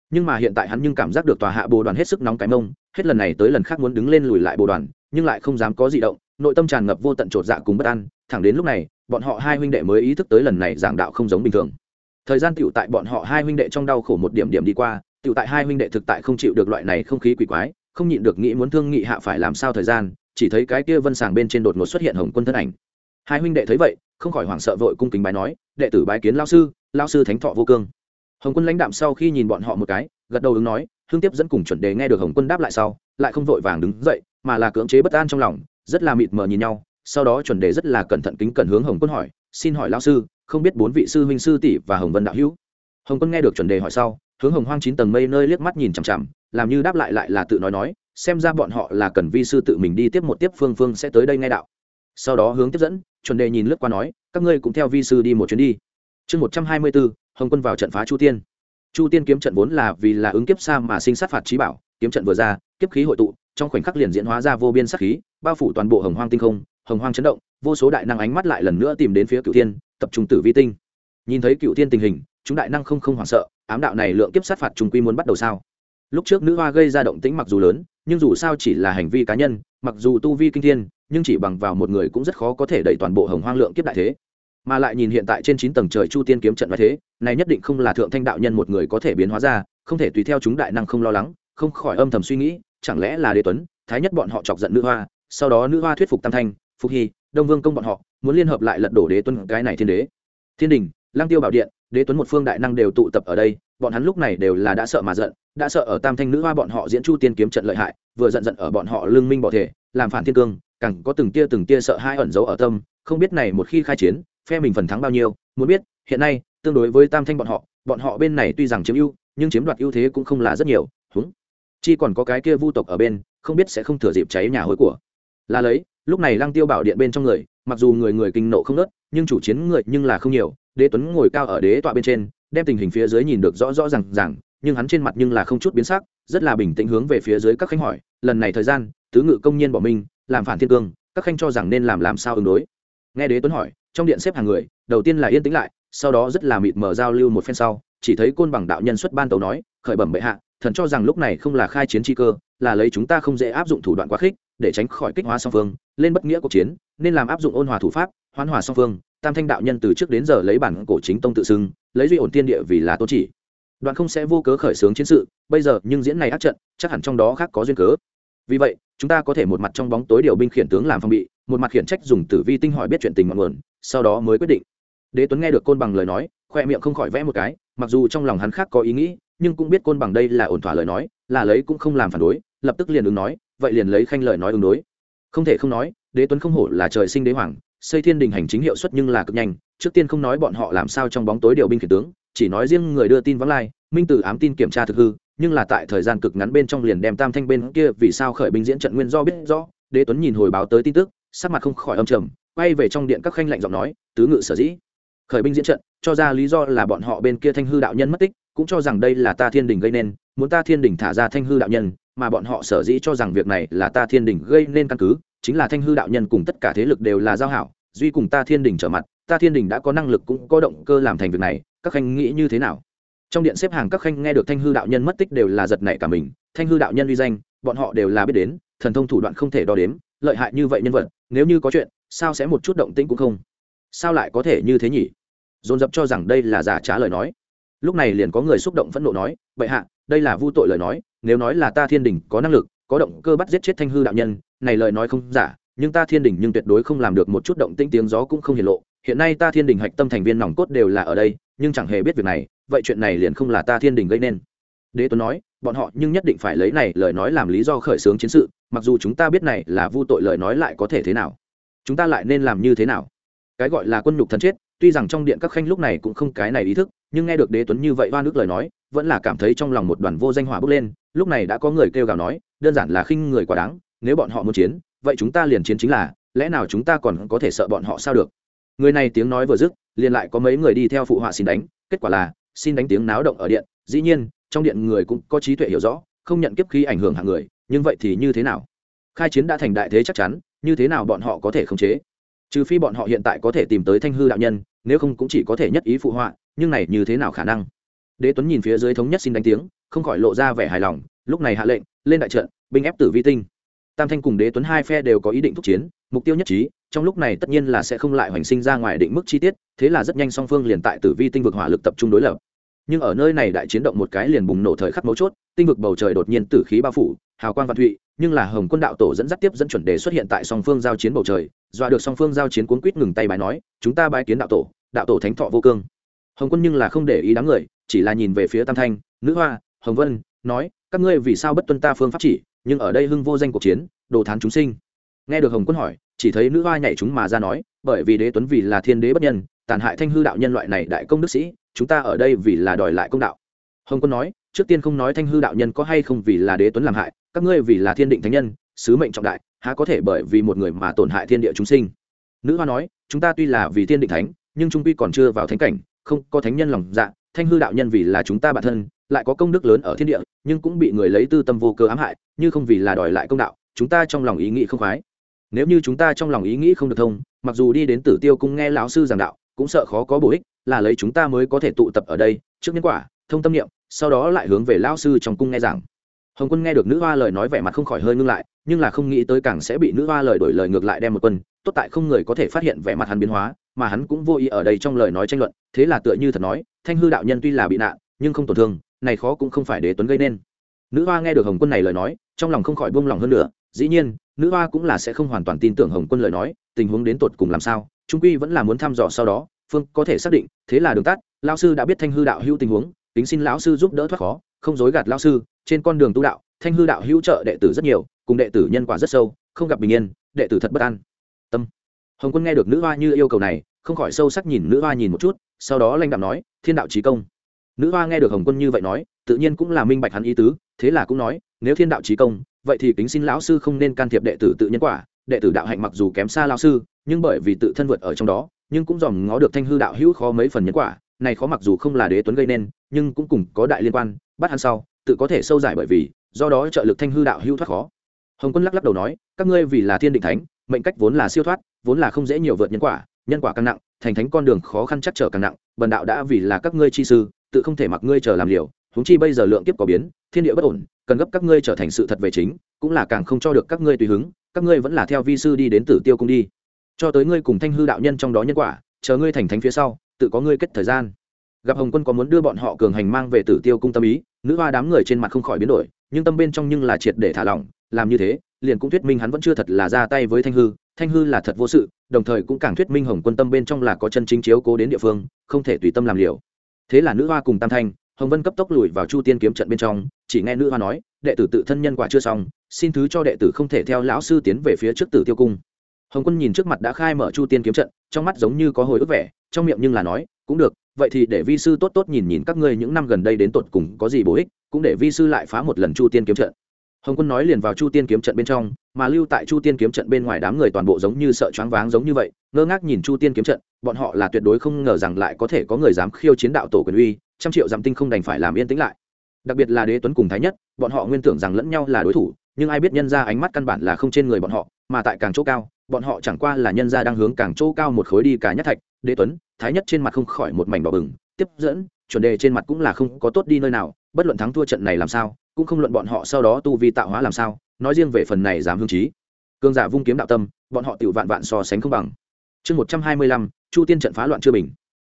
Nhưng mà hiện tại hắn nhưng cảm giác được tòa hạ bồ đoàn hết sức nóng cái mông hết lần này tới lần khác muốn đứng lên lùi lại bồ đoàn, nhưng lại không dám có gì động, nội tâm tràn ngập vô tận trột dạ cùng bất an. Thẳng đến lúc này, bọn họ hai huynh đệ mới ý thức tới lần này giảng đạo không giống bình thường. Thời gian tựu tại bọn họ hai huynh đệ trong đau khổ một điểm điểm đi qua, tựu tại hai huynh đệ thực tại không chịu được loại này không khí quỷ quái, không nhịn được nghĩ muốn thương nghị hạ phải làm sao thời gian, chỉ thấy cái kia vân sàng bên trên đột ngột xuất hiện hồng quân thân ảnh. Hai huynh đệ thấy vậy, không khỏi hoảng sợ vội cung kính bái nói, đệ tử bái kiến lao sư lao sư thánh thọ vô cương hồng quân lãnh đạm sau khi nhìn bọn họ một cái, gật đầu ứng nói hương tiếp dẫn cùng chuẩn đề nghe được hồng quân đáp lại sau, lại không vội vàng đứng dậy, mà là cưỡng chế bất an trong lòng, rất là mịt mờ nhìn nhau. Sau đó chuẩn đề rất là cẩn thận kính cẩn hướng hồng quân hỏi, xin hỏi lao sư, không biết bốn vị sư huynh sư tỷ và hồng vân đạo hữu? Hồng quân nghe được chuẩn đề hỏi sau, hướng hồng hoang chín tầng mây nơi liếc mắt nhìn chằm chằm, làm như đáp lại lại là tự nói nói, xem ra bọn họ là cần vi sư tự mình đi tiếp một tiếp phương phương sẽ tới đây ngay đạo. Sau đó hướng tiếp dẫn, chuẩn đề nhìn lướt qua nói, các ngươi cũng theo vi sư đi một chuyến đi. Chương một trăm hai mươi bốn hồng quân vào trận phá chu tiên chu tiên kiếm trận vốn là vì là ứng kiếp xa mà sinh sát phạt trí bảo kiếm trận vừa ra kiếp khí hội tụ trong khoảnh khắc liền diễn hóa ra vô biên sát khí bao phủ toàn bộ hồng hoang tinh không hồng hoang chấn động vô số đại năng ánh mắt lại lần nữa tìm đến phía cựu tiên tập trung tử vi tinh nhìn thấy cựu tiên tình hình chúng đại năng không không hoảng sợ ám đạo này lượng kiếp sát phạt trùng quy muốn bắt đầu sao lúc trước nữ hoa gây ra động tĩnh mặc dù lớn nhưng dù sao chỉ là hành vi cá nhân mặc dù tu vi kinh thiên nhưng chỉ bằng vào một người cũng rất khó có thể đẩy toàn bộ hồng hoang lượng kiếp đại thế mà lại nhìn hiện tại trên chín tầng trời chu tiên kiếm trận và thế này nhất định không là thượng thanh đạo nhân một người có thể biến hóa ra, không thể tùy theo chúng đại năng không lo lắng, không khỏi âm thầm suy nghĩ, chẳng lẽ là đế tuấn, thái nhất bọn họ chọc giận nữ hoa, sau đó nữ hoa thuyết phục tam thanh, phục hy, đông vương công bọn họ, muốn liên hợp lại lật đổ đế tuấn, cái này thiên đế. Thiên đình lang tiêu bảo điện, đế tuấn một phương đại năng đều tụ tập ở đây, bọn hắn lúc này đều là đã sợ mà giận, đã sợ ở tam thanh nữ hoa bọn họ diễn chu tiên kiếm trận lợi hại, vừa giận giận ở bọn họ lương minh bỏ thể, làm phản thiên cương, càng có từng tia từng tia sợ hai ẩn giấu ở tâm, không biết này một khi khai chiến, phe mình phần thắng bao nhiêu, muốn biết hiện nay, tương đối với tam thanh bọn họ bọn họ bên này tuy rằng chiếm ưu, nhưng chiếm đoạt ưu thế cũng không là rất nhiều, húng. Chi còn có cái kia vu tộc ở bên, không biết sẽ không thừa dịp cháy nhà hối của. Là lấy, lúc này lăng tiêu bảo điện bên trong người, mặc dù người người kinh nộ không nớt, nhưng chủ chiến người nhưng là không nhiều, đế tuấn ngồi cao ở đế tọa bên trên, đem tình hình phía dưới nhìn được rõ rõ r à n g rằng nhưng hắn trên mặt nhưng là không chút biến sắc, rất là bình tĩnh hướng về phía dưới các khanh hỏi, lần này thời gian, tứ ngự công nhiên bỏ mình, làm phản thiên cương, các khanh cho rằng nên làm làm sao ứng đối? Nghe đế tuấn hỏi, trong điện xếp hàng người, đầu tiên là yên tĩnh lại sau đó rất là mịt mờ giao lưu một phen sau, chỉ thấy côn bằng đạo nhân xuất ban tấu nói, khởi bẩm bệ hạ, thần cho rằng lúc này không là khai chiến chi cơ, là lấy chúng ta không dễ áp dụng thủ đoạn quá khích, để tránh khỏi kích hóa song phương, lên bất nghĩa cuộc chiến, nên làm áp dụng ôn hòa thủ pháp, hoán hòa song phương. Tam thanh đạo nhân từ trước đến giờ lấy bản cổ chính tông tự xưng, lấy duy ổn tiên địa vì là tôn chỉ. Đoạn không sẽ vô cớ khởi xướng chiến sự, bây giờ nhưng diễn này ác trận, chắc hẳn trong đó khác có duyên cớ. Vì vậy, chúng ta có thể một mặt trong bóng tối điều binh khiển tướng làm phong bị, một mặt khiển trách dùng tử vi tinh hỏi biết chuyện tình ngọn nguồn, sau đó mới quyết định đế tuấn nghe được côn bằng lời nói, khoe miệng không khỏi vẽ một cái, mặc dù trong lòng hắn khác có ý nghĩ, nhưng cũng biết côn bằng đây là ổn thỏa lời nói, là lấy cũng không làm phản đối, lập tức liền ứng nói, vậy liền lấy khanh lời nói ứng đối. Không thể không nói, đế tuấn không hổ là trời sinh đế hoàng, xây thiên đình hành chính hiệu suất nhưng là cực nhanh, trước tiên không nói bọn họ làm sao trong bóng tối điều binh khiển tướng, chỉ nói riêng người đưa tin vắng lai, minh tử ám tin kiểm tra thực hư, nhưng là tại thời gian cực ngắn bên trong liền đem tam thanh bên kia vì sao khởi binh diễn trận nguyên do biết rõ, đế tuấn nhìn hồi báo tới tin tức, sắc mặt không khỏi âm trầm, quay về trong điện các khanh lạnh giọng nói, tứ ngự sở dĩ? Khởi binh diễn trận, cho ra lý do là bọn họ bên kia thanh hư đạo nhân mất tích, cũng cho rằng đây là ta thiên đình gây nên, muốn ta thiên đình thả ra thanh hư đạo nhân, mà bọn họ sở dĩ cho rằng việc này là ta thiên đình gây nên căn cứ, chính là thanh hư đạo nhân cùng tất cả thế lực đều là giao hảo, duy cùng ta thiên đình trở mặt, ta thiên đình đã có năng lực cũng có động cơ làm thành việc này, các khanh nghĩ như thế nào? Trong điện xếp hàng các khanh nghe được thanh hư đạo nhân mất tích đều là giật nảy cả mình, thanh hư đạo nhân uy danh, bọn họ đều là biết đến, thần thông thủ đoạn không thể đo đếm, lợi hại như vậy nhân vật, nếu như có chuyện, sao sẽ một chút động tĩnh cũng không? Sao lại có thể như thế nhỉ? Dồn dập cho rằng đây là giả trá lời nói. Lúc này liền có người xúc động phẫn nộ nói vậy hạ, đây là vu tội lời nói, nếu nói là ta thiên đình có năng lực, có động cơ bắt giết chết thanh hư đạo nhân, này lời nói không giả, nhưng ta thiên đình nhưng tuyệt đối không làm được một chút động tĩnh tiếng gió cũng không hiển lộ. Hiện nay ta thiên đình hạch tâm thành viên nòng cốt đều là ở đây, nhưng chẳng hề biết việc này, vậy chuyện này liền không là ta thiên đình gây nên. Đế tuấn nói, bọn họ nhưng nhất định phải lấy này lời nói làm lý do khởi xướng chiến sự, mặc dù chúng ta biết này là vu tội lời nói lại có thể thế nào. Chúng ta lại nên làm như thế nào? Cái gọi là quân nhục thần chết, tuy rằng trong điện các khanh lúc này cũng không cái này ý thức, nhưng nghe được đế tuấn như vậy oan ức lời nói, vẫn là cảm thấy trong lòng một đoàn vô danh hỏa bốc lên, lúc này đã có người kêu gào nói, đơn giản là khinh người quá đáng, nếu bọn họ muốn chiến, vậy chúng ta liền chiến chính là, lẽ nào chúng ta còn có thể sợ bọn họ sao được? Người này tiếng nói vừa dứt, liền lại có mấy người đi theo phụ họa xin đánh, kết quả là, xin đánh tiếng náo động ở điện, dĩ nhiên, trong điện người cũng có trí tuệ hiểu rõ, không nhận kiếp khí ảnh hưởng hàng người, nhưng vậy thì như thế nào? Khai chiến đã thành đại thế chắc chắn, như thế nào bọn họ có thể khống chế? Trừ phi bọn họ hiện tại có thể tìm tới thanh hư đạo nhân, nếu không cũng chỉ có thể nhất ý phụ họa, nhưng này như thế nào khả năng? Đế tuấn nhìn phía dưới thống nhất xin đánh tiếng, không khỏi lộ ra vẻ hài lòng, lúc này hạ lệnh, lên đại trận, binh ép tử vi tinh. Tam thanh cùng đế tuấn hai phe đều có ý định thúc chiến, mục tiêu nhất trí, trong lúc này tất nhiên là sẽ không lại hoành sinh ra ngoài định mức chi tiết, thế là rất nhanh song phương liền tại tử vi tinh vực hỏa lực tập trung đối lập. Nhưng ở nơi này đại chiến động một cái liền bùng nổ thời khắc mấu chốt tinh vực bầu trời đột nhiên tử khí bao phủ, hào quang văn thụy, nhưng là hồng quân đạo tổ dẫn dắt tiếp dẫn chuẩn đề xuất hiện tại song phương giao chiến bầu trời, dọa được song phương giao chiến cuốn quýt ngừng tay bài nói, chúng ta bái kiến đạo tổ đạo tổ thánh thọ vô cương. Hồng quân nhưng là không để ý đám người, chỉ là nhìn về phía tam thanh, nữ hoa, hồng vân, nói, các ngươi vì sao bất tuân ta phương pháp chỉ, nhưng ở đây hưng vô danh cuộc chiến, đồ thán chúng sinh. Nghe được hồng quân hỏi, chỉ thấy nữ hoa nhảy chúng mà ra nói, bởi vì đế tuấn vì là thiên đế bất nhân, tàn hại thanh hư đạo nhân loại này đại công đức sĩ, chúng ta ở đây vì là đòi lại công đạo. Hồng quân nói trước tiên không nói thanh hư đạo nhân có hay không vì là đế tuấn làm hại, các ngươi vì là thiên định thánh nhân, sứ mệnh trọng đại, há có thể bởi vì một người mà tổn hại thiên địa chúng sinh. Nữ hoa nói, chúng ta tuy là vì thiên định thánh, nhưng trung quy còn chưa vào thánh cảnh, không có thánh nhân lòng dạ thanh hư đạo nhân vì là chúng ta bản thân, lại có công đức lớn ở thiên địa, nhưng cũng bị người lấy tư tâm vô cơ ám hại, như không vì là đòi lại công đạo, chúng ta trong lòng ý nghĩ không khoái. Nếu như chúng ta trong lòng ý nghĩ không được thông, mặc dù đi đến tử tiêu cung nghe lão sư giảng đạo, cũng sợ khó có bổ ích, là lấy chúng ta mới có thể tụ tập ở đây, trước nhân quả, thông tâm niệm sau đó lại hướng về lão sư trong cung nghe giảng. Hồng quân nghe được nữ hoa lời nói vẻ mặt không khỏi hơi ngưng lại, nhưng là không nghĩ tới càng sẽ bị nữ hoa lời đổi lời ngược lại đem một quân, tốt tại không người có thể phát hiện vẻ mặt hắn biến hóa, mà hắn cũng vô ý ở đây trong lời nói tranh luận, thế là tựa như thật nói, thanh hư đạo nhân tuy là bị nạn, nhưng không tổn thương, này khó cũng không phải đế tuấn gây nên. Nữ hoa nghe được hồng quân này lời nói, trong lòng không khỏi buông lòng hơn nữa, dĩ nhiên, nữ hoa cũng là sẽ không hoàn toàn tin tưởng hồng quân lời nói, tình huống đến tột cùng làm sao, trung quy vẫn là muốn thăm dò sau đó, phương có thể xác định, thế là đường tắt lao sư đã biết thanh hư đạo hữu tình huống tính xin lão sư giúp đỡ thoát khó, không dối gạt lão sư, trên con đường tu đạo, thanh hư đạo hữu trợ đệ tử rất nhiều, cùng đệ tử nhân quả rất sâu, không gặp bình yên, đệ tử thật bất an. Tâm. Hồng quân nghe được nữ hoa như yêu cầu này, không khỏi sâu sắc nhìn nữ hoa nhìn một chút, sau đó lanh đạm nói, thiên đạo trí công. Nữ hoa nghe được hồng quân như vậy nói, tự nhiên cũng là minh bạch hắn ý tứ, thế là cũng nói, nếu thiên đạo trí công, vậy thì kính xin lão sư không nên can thiệp đệ tử tự nhân quả, đệ tử đạo hạnh mặc dù kém xa lão sư, nhưng bởi vì tự thân vượt ở trong đó, nhưng cũng dòm ngó được thanh hư đạo hữu khó mấy phần nhân quả này khó mặc dù không là đế tuấn gây nên, nhưng cũng cùng có đại liên quan, bắt hắn sau, tự có thể sâu giải bởi vì, do đó trợ lực thanh hư đạo hưu thoát khó. Hồng quân lắc lắc đầu nói, các ngươi vì là thiên định thánh, mệnh cách vốn là siêu thoát, vốn là không dễ nhiều vượt nhân quả nhân quả càng nặng, thành thánh con đường khó khăn chắc trở càng nặng, bần đạo đã vì là các ngươi chi sư, tự không thể mặc ngươi chờ làm liều, huống chi bây giờ lượng kiếp có biến, thiên địa bất ổn, cần gấp các ngươi trở thành sự thật về chính, cũng là càng không cho được các ngươi tùy hứng, các ngươi vẫn là theo vi sư đi đến tử tiêu cung đi. Cho tới ngươi cùng thanh hư đạo nhân trong đó nhân quả, chờ ngươi thành thánh phía sau tự có ngươi kết thời gian. Gặp hồng quân có muốn đưa bọn họ cường hành mang về tử tiêu cung tâm ý, nữ hoa đám người trên mặt không khỏi biến đổi, nhưng tâm bên trong nhưng là triệt để thả lỏng, làm như thế, liền cũng thuyết minh hắn vẫn chưa thật là ra tay với thanh hư thanh hư là thật vô sự, đồng thời cũng càng thuyết minh hồng quân tâm bên trong là có chân chính chiếu cố đến địa phương, không thể tùy tâm làm liều. Thế là nữ hoa cùng tam thanh, hồng vân cấp tốc lùi vào chu tiên kiếm trận bên trong, chỉ nghe nữ hoa nói, đệ tử tự thân nhân quả chưa xong, xin thứ cho đệ tử không thể theo lão sư tiến về phía trước tử tiêu cung hồng quân nhìn trước mặt đã khai mở chu tiên kiếm trận, trong mắt giống như có hồi ức vẻ, trong miệng nhưng là nói, cũng được, vậy thì để vi sư tốt tốt nhìn nhìn các ngươi những năm gần đây đến tột cùng có gì bổ ích, cũng để vi sư lại phá một lần chu tiên kiếm trận. Hồng quân nói liền vào chu tiên kiếm trận bên trong, mà lưu tại chu tiên kiếm trận bên ngoài đám người toàn bộ giống như sợ choáng váng giống như vậy, ngơ ngác nhìn chu tiên kiếm trận, bọn họ là tuyệt đối không ngờ rằng lại có thể có người dám khiêu chiến đạo tổ quyền uy, trăm triệu dặm tinh không đành phải làm yên tĩnh lại. Đặc biệt là đế tuấn cùng thái nhất, bọn họ nguyên tưởng rằng lẫn nhau là đối thủ, nhưng ai biết nhân ra ánh mắt căn bản là không trên người bọn họ, mà tại càng chỗ cao bọn họ chẳng qua là nhân gia đang hướng càng chỗ cao một khối đi cả nhất thạch, đế tuấn, thái nhất trên mặt không khỏi một mảnh đỏ bừng, tiếp dẫn, chuẩn đề trên mặt cũng là không có tốt đi nơi nào, bất luận thắng thua trận này làm sao, cũng không luận bọn họ sau đó tu vi tạo hóa làm sao, nói riêng về phần này dám hương trí. Cương giả vung kiếm đạo tâm, bọn họ tiểu vạn vạn so sánh không bằng. Chương một trăm hai mươi lăm, chu tiên trận phá loạn chưa bình.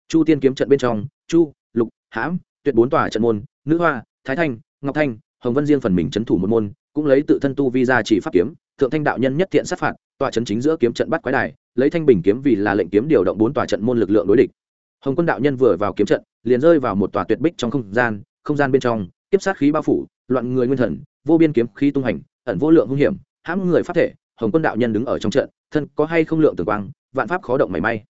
Chu tiên kiếm trận bên trong, chu, lục, hãm, tuyệt bốn tòa trận môn, nữ hoa, thái thanh, ngọc thanh, hồng vân riêng phần mình c thủ một môn, cũng lấy tự thân tu vi ra chỉ pháp kiếm, thượng thanh đạo nhân nhất thiện sát phạt tòa trận chính giữa kiếm trận bắt quái đài, lấy thanh bình kiếm vì là lệnh kiếm điều động bốn tòa trận môn lực lượng đối địch. Hồng quân đạo nhân vừa vào kiếm trận, liền rơi vào một tòa tuyệt bích trong không gian không gian bên trong tiếp sát khí bao phủ, loạn người nguyên thần, vô biên kiếm khí tung hành, ẩn vô lượng hung hiểm, hãm người pháp thể, hồng quân đạo nhân đứng ở trong trận, thân có hay không lượng tường quang, vạn pháp khó động mảy may.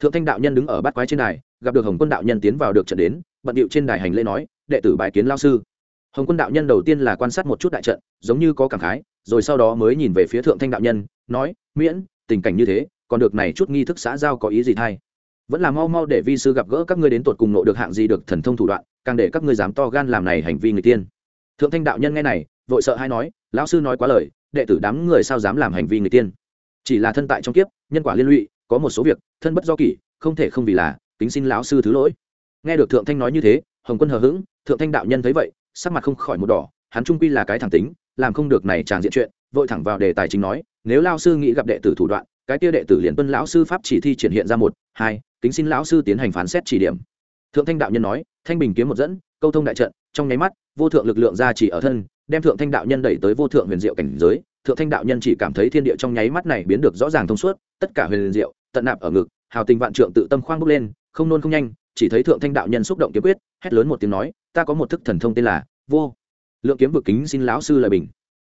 Thượng thanh đạo nhân đứng ở bát quái trên đài, gặp được hồng quân đạo nhân tiến vào được trận đến, bận điệu trên đài hành lễ nói, đệ tử bài kiến lao sư. Hồng quân đạo nhân đầu tiên là quan sát một chút đại trận, giống như có cảm khái, rồi sau đó mới nhìn về phía thượng thanh đạo nhân nói, miễn, tình cảnh như thế, còn được này chút nghi thức xã giao có ý gì thay? Vẫn là mau mau để vi sư gặp gỡ các ngươi đến tột cùng nộ được hạng gì được thần thông thủ đoạn, càng để các ngươi dám to gan làm này hành vi người tiên. Thượng thanh đạo nhân nghe này, vội sợ hay nói, lão sư nói quá lời, đệ tử đám người sao dám làm hành vi người tiên? Chỉ là thân tại trong kiếp, nhân quả liên lụy, có một số việc, thân bất do kỷ, không thể không vì là, kính xin lão sư thứ lỗi. Nghe được thượng thanh nói như thế, hồng quân hờ hững, thượng thanh đạo nhân thấy vậy, sắc mặt không khỏi một đỏ, hắn trung quy là cái thẳng tính, làm không được này chàng diện chuyện vội thẳng vào đề tài chính nói, nếu lao sư nghĩ gặp đệ tử thủ đoạn, cái kia đệ tử liền tuân lão sư pháp chỉ thi triển hiện ra một, hai, kính xin lão sư tiến hành phán xét chỉ điểm. Thượng thanh đạo nhân nói, thanh bình kiếm một dẫn, câu thông đại trận, trong nháy mắt, vô thượng lực lượng ra chỉ ở thân, đem thượng thanh đạo nhân đẩy tới vô thượng huyền diệu cảnh giới. Thượng thanh đạo nhân chỉ cảm thấy thiên địa trong nháy mắt này biến được rõ ràng thông suốt, tất cả huyền diệu, tận nạp ở ngực, hào tình vạn trượng tự tâm khoang bốc lên, không nôn không nhanh, chỉ thấy thượng thanh đạo nhân xúc động kiếm quyết, hét lớn một tiếng nói, ta có một thức thần thông tên là vô lượng kiếm vực kính xin lão sư lời bình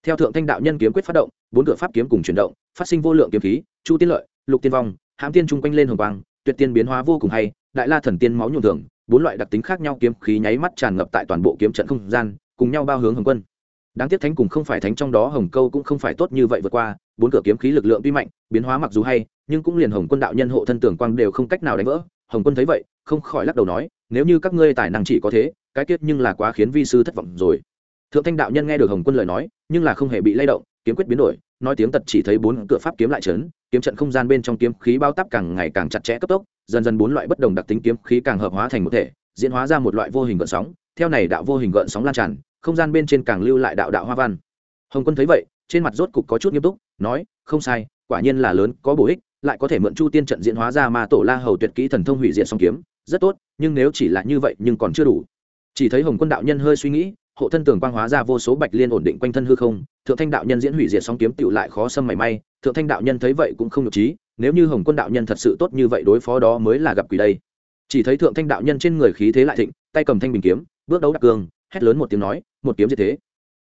theo thượng thanh đạo nhân kiếm quyết phát động, bốn cửa pháp kiếm cùng chuyển động, phát sinh vô lượng kiếm khí, chu tiên lợi, lục tiên vong, hãm tiên chung quanh lên hồng quang, tuyệt tiên biến hóa vô cùng hay, đại la thần tiên máu nhuộm thường bốn loại đặc tính khác nhau kiếm khí nháy mắt tràn ngập tại toàn bộ kiếm trận không gian, cùng nhau bao hướng hồng quân. Đáng tiếc thánh cùng không phải thánh trong đó hồng câu cũng không phải tốt như vậy vượt qua, bốn cửa kiếm khí lực lượng tuy mạnh, biến hóa mặc dù hay, nhưng cũng liền hồng quân đạo nhân hộ thân tưởng quang đều không cách nào đánh vỡ. Hồng quân thấy vậy, không khỏi lắc đầu nói, nếu như các ngươi tài năng chỉ có thế, cái tiết nhưng là quá khiến vi sư thất vọng rồi thượng thanh đạo nhân nghe được hồng quân lời nói, nhưng là không hề bị lay động, kiếm quyết biến đổi, nói tiếng tật chỉ thấy bốn cửa pháp kiếm lại trấn kiếm trận không gian bên trong kiếm khí bao tắp càng ngày càng chặt chẽ cấp tốc, dần dần bốn loại bất đồng đặc tính kiếm khí càng hợp hóa thành một thể, diễn hóa ra một loại vô hình gợn sóng, theo này đạo vô hình gợn sóng lan tràn, không gian bên trên càng lưu lại đạo đạo hoa văn. Hồng quân thấy vậy, trên mặt rốt cục có chút nghiêm túc, nói, không sai, quả nhiên là lớn, có bổ ích, lại có thể mượn chu tiên trận diễn hóa ra ma tổ la hầu tuyệt kỹ thần thông hủy diệt song kiếm, rất tốt, nhưng nếu chỉ là như vậy nhưng còn chưa đủ. Chỉ thấy hồng quân đạo nhân hơi suy nghĩ hộ thân tường quang hóa ra vô số bạch liên ổn định quanh thân hư không thượng thanh đạo nhân diễn hủy diệt sóng kiếm tựu lại khó xâm mảy may thượng thanh đạo nhân thấy vậy cũng không nhục trí nếu như hồng quân đạo nhân thật sự tốt như vậy đối phó đó mới là gặp quỷ đây. Chỉ thấy thượng thanh đạo nhân trên người khí thế lại thịnh tay cầm thanh bình kiếm bước đấu đặc cường, hét lớn một tiếng nói một kiếm như thế.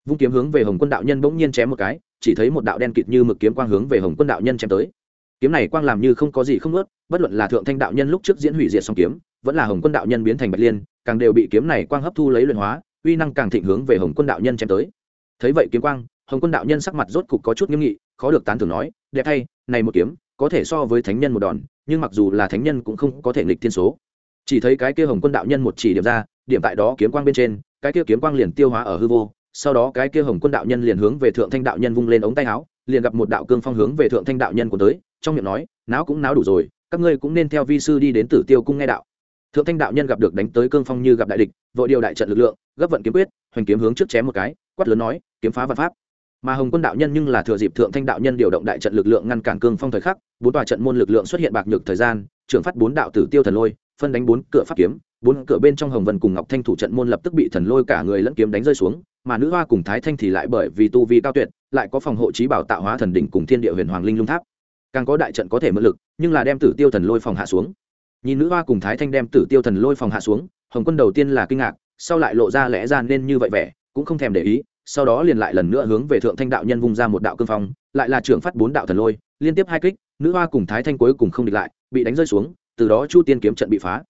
Vung kiếm hướng về hồng quân đạo nhân bỗng nhiên chém một cái chỉ thấy một đạo đen kịt như mực kiếm quang hướng về hồng quân đạo nhân chém tới. Kiếm này quang làm như không có gì không ướt bất luận là thượng thanh đạo nhân lúc trước diễn hủy diệt song kiếm vẫn là hồng quân đạo nhân biến thành bạch liên càng đều bị kiếm này quang hấp thu lấy luyện hóa uy năng càng thịnh hướng về hồng quân đạo nhân chém tới. Thấy vậy kiếm quang, hồng quân đạo nhân sắc mặt rốt cục có chút nghiêm nghị, khó được tán thưởng nói, đẹp thay, này một kiếm, có thể so với thánh nhân một đòn, nhưng mặc dù là thánh nhân cũng không có thể nghịch thiên số. Chỉ thấy cái kia hồng quân đạo nhân một chỉ điểm ra, điểm tại đó kiếm quang bên trên, cái kia kiếm quang liền tiêu hóa ở hư vô, sau đó cái kia hồng quân đạo nhân liền hướng về thượng thanh đạo nhân vung lên ống tay áo, liền gặp một đạo cương phong hướng về thượng thanh đạo nhân của tới, trong miệng nói, náo cũng náo đủ rồi, các ngươi cũng nên theo vi sư đi đến tử tiêu cung nghe đạo thượng thanh đạo nhân gặp được đánh tới cương phong như gặp đại địch, vội điều đại trận lực lượng, gấp vận kiếm quyết, hoành kiếm hướng trước chém một cái, quát lớn nói, kiếm phá văn pháp. Mà hồng quân đạo nhân nhưng là thừa dịp thượng thanh đạo nhân điều động đại trận lực lượng ngăn cản cương phong thời khắc, bốn tòa trận môn lực lượng xuất hiện bạc nhược thời gian, trưởng phát bốn đạo tử tiêu thần lôi, phân đánh bốn cửa pháp kiếm, bốn cửa bên trong hồng vân cùng ngọc thanh thủ trận môn lập tức bị thần lôi cả người lẫn kiếm đánh rơi xuống, mà nữ hoa cùng thái thanh thì lại bởi vì tu vi cao tuyệt, lại có phòng hộ trí bảo tạo hóa thần đỉnh cùng thiên địa huyền hoàng linh lung tháp. Càng có đại trận có thể mượn lực, nhưng là đem tử tiêu thần lôi phòng hạ xuống nhìn nữ hoa cùng thái thanh đem tử tiêu thần lôi phòng hạ xuống, hồng quân đầu tiên là kinh ngạc, sau lại lộ ra lẽ ra nên như vậy vẻ, cũng không thèm để ý, sau đó liền lại lần nữa hướng về thượng thanh đạo nhân vung ra một đạo cương phong, lại là trưởng phát bốn đạo thần lôi, liên tiếp hai kích, nữ hoa cùng thái thanh cuối cùng không địch lại, bị đánh rơi xuống, từ đó chu tiên kiếm trận bị phá.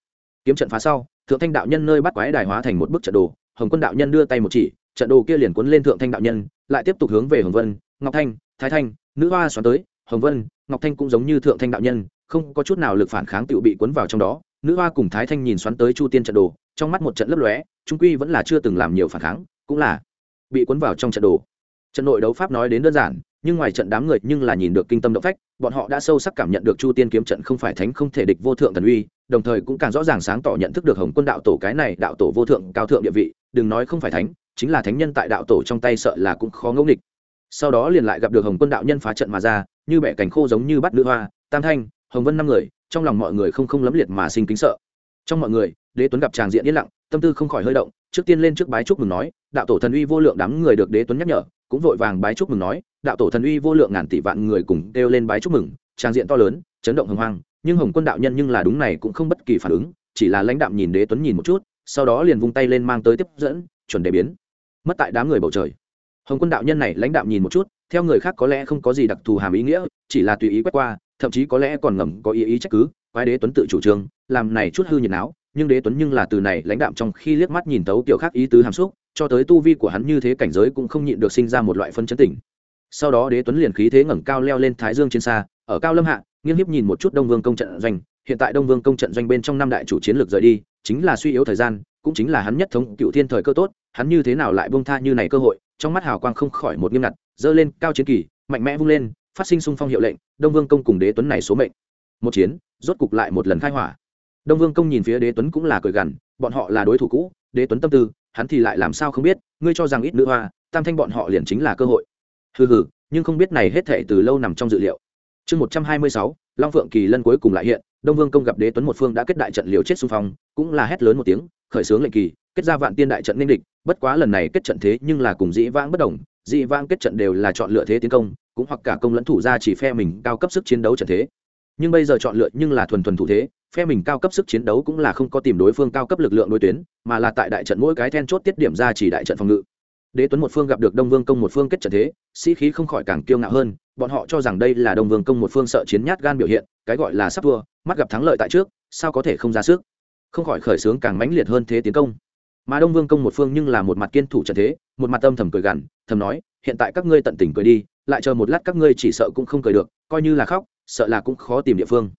Kiếm trận phá sau, thượng thanh đạo nhân nơi bắt quái đài hóa thành một bức trận đồ, hồng quân đạo nhân đưa tay một chỉ, trận đồ kia liền cuốn lên thượng thanh đạo nhân, lại tiếp tục hướng về hồng vân, ngọc thanh, thái thanh, nữ hoa xoắn tới, hồng vân, ngọc thanh cũng giống như thượng thanh đạo nhân không có chút nào lực phản kháng tựu bị cuốn vào trong đó, nữ hoa cùng thái thanh nhìn xoắn tới chu tiên trận đồ, trong mắt một trận lấp lóe trung quy vẫn là chưa từng làm nhiều phản kháng, cũng là bị cuốn vào trong trận đồ. Trận nội đấu pháp nói đến đơn giản, nhưng ngoài trận đám người nhưng là nhìn được kinh tâm động phách, bọn họ đã sâu sắc cảm nhận được chu tiên kiếm trận không phải thánh không thể địch vô thượng thần uy, đồng thời cũng càng rõ ràng sáng tỏ nhận thức được hồng quân đạo tổ cái này đạo tổ vô thượng cao thượng địa vị, đừng nói không phải thánh, chính là thánh nhân tại đạo tổ trong tay sợ là cũng khó ngẫu nghịch. Sau đó liền lại gặp được hồng quân đạo nhân phá trận mà ra, như bẻ cành khô giống như bắt nữ hoa, tam thanh hồng vân năm người, trong lòng mọi người không không lấm liệt mà sinh kính sợ. Trong mọi người, đế tuấn gặp tràng diện yên lặng, tâm tư không khỏi hơi động, trước tiên lên trước bái chúc mừng nói, đạo tổ thần uy vô lượng đám người được đế tuấn nhắc nhở, cũng vội vàng bái chúc mừng nói, đạo tổ thần uy vô lượng ngàn tỷ vạn người cùng kêu lên bái chúc mừng. Tràng diện to lớn, chấn động hồng hoang, nhưng hồng quân đạo nhân nhưng là đúng này cũng không bất kỳ phản ứng, chỉ là lãnh đạm nhìn đế tuấn nhìn một chút, sau đó liền vung tay lên mang tới tiếp dẫn, chuẩn đề biến. Mất tại đám người bầu trời. Hồng quân đạo nhân này lãnh đạm nhìn một chút, theo người khác có lẽ không có gì đặc thù hàm ý nghĩa, chỉ là tùy ý quét qua thậm chí có lẽ còn ngầm có ý ý trách cứ, quái đế tuấn tự chủ trương, làm này chút hư nhiệt áo nhưng đế tuấn nhưng là từ này lãnh đạm trong khi liếc mắt nhìn tấu kiểu khác ý tứ hàm xúc, cho tới tu vi của hắn như thế cảnh giới cũng không nhịn được sinh ra một loại phân chấn tỉnh sau đó đế tuấn liền khí thế ngẩng cao leo lên thái dương trên xa, ở cao lâm hạ, nghiêng hiếp nhìn một chút đông vương công trận doanh, hiện tại đông vương công trận doanh bên trong năm đại chủ chiến lược rời đi, chính là suy yếu thời gian, cũng chính là hắn nhất thống cựu thiên thời cơ tốt, hắn như thế nào lại bông tha như này cơ hội, trong mắt hào quang không khỏi một nghiêm ngặt dơ lên cao chiến kỳ, mạnh mẽ vung lên phát sinh xung phong hiệu lệnh, đông vương công cùng đế tuấn này số mệnh. Một chiến, rốt cục lại một lần khai hỏa. Đông vương công nhìn phía đế tuấn cũng là cười gằn, bọn họ là đối thủ cũ, đế tuấn tâm tư, hắn thì lại làm sao không biết, ngươi cho rằng ít nữ hoa, tam thanh bọn họ liền chính là cơ hội. Hừ hừ, nhưng không biết này hết thệ từ lâu nằm trong dự liệu. Chương một trăm hai mươi sáu, long phượng kỳ lân cuối cùng lại hiện, đông vương công gặp đế tuấn một phương đã kết đại trận liều chết xung phong, cũng là hét lớn một tiếng, khởi xướng lệnh kỳ, kết ra vạn tiên đại trận ninh địch, bất quá lần này kết trận thế nhưng là cùng dĩ vãng bất đồng Dị vãng kết trận đều là chọn lựa thế tiến công, cũng hoặc cả công lẫn thủ ra chỉ phe mình cao cấp sức chiến đấu trận thế. Nhưng bây giờ chọn lựa nhưng là thuần thuần thủ thế, phe mình cao cấp sức chiến đấu cũng là không có tìm đối phương cao cấp lực lượng đối tuyến, mà là tại đại trận mỗi cái then chốt tiết điểm ra chỉ đại trận phòng ngự. Đế tuấn một phương gặp được đông vương công một phương kết trận thế, sĩ khí không khỏi càng kiêu ngạo hơn, bọn họ cho rằng đây là đông vương công một phương sợ chiến nhát gan biểu hiện, cái gọi là sắp thua, mắt gặp thắng lợi tại trước, sao có thể không ra sức? Không khỏi khởi xướng càng mãnh liệt hơn thế tiến công mà đông vương công một phương nhưng là một mặt kiên thủ trận thế, một mặt âm thầm cười gằn, thầm nói, hiện tại các ngươi tận tình cười đi, lại chờ một lát các ngươi chỉ sợ cũng không cười được, coi như là khóc, sợ là cũng khó tìm địa phương.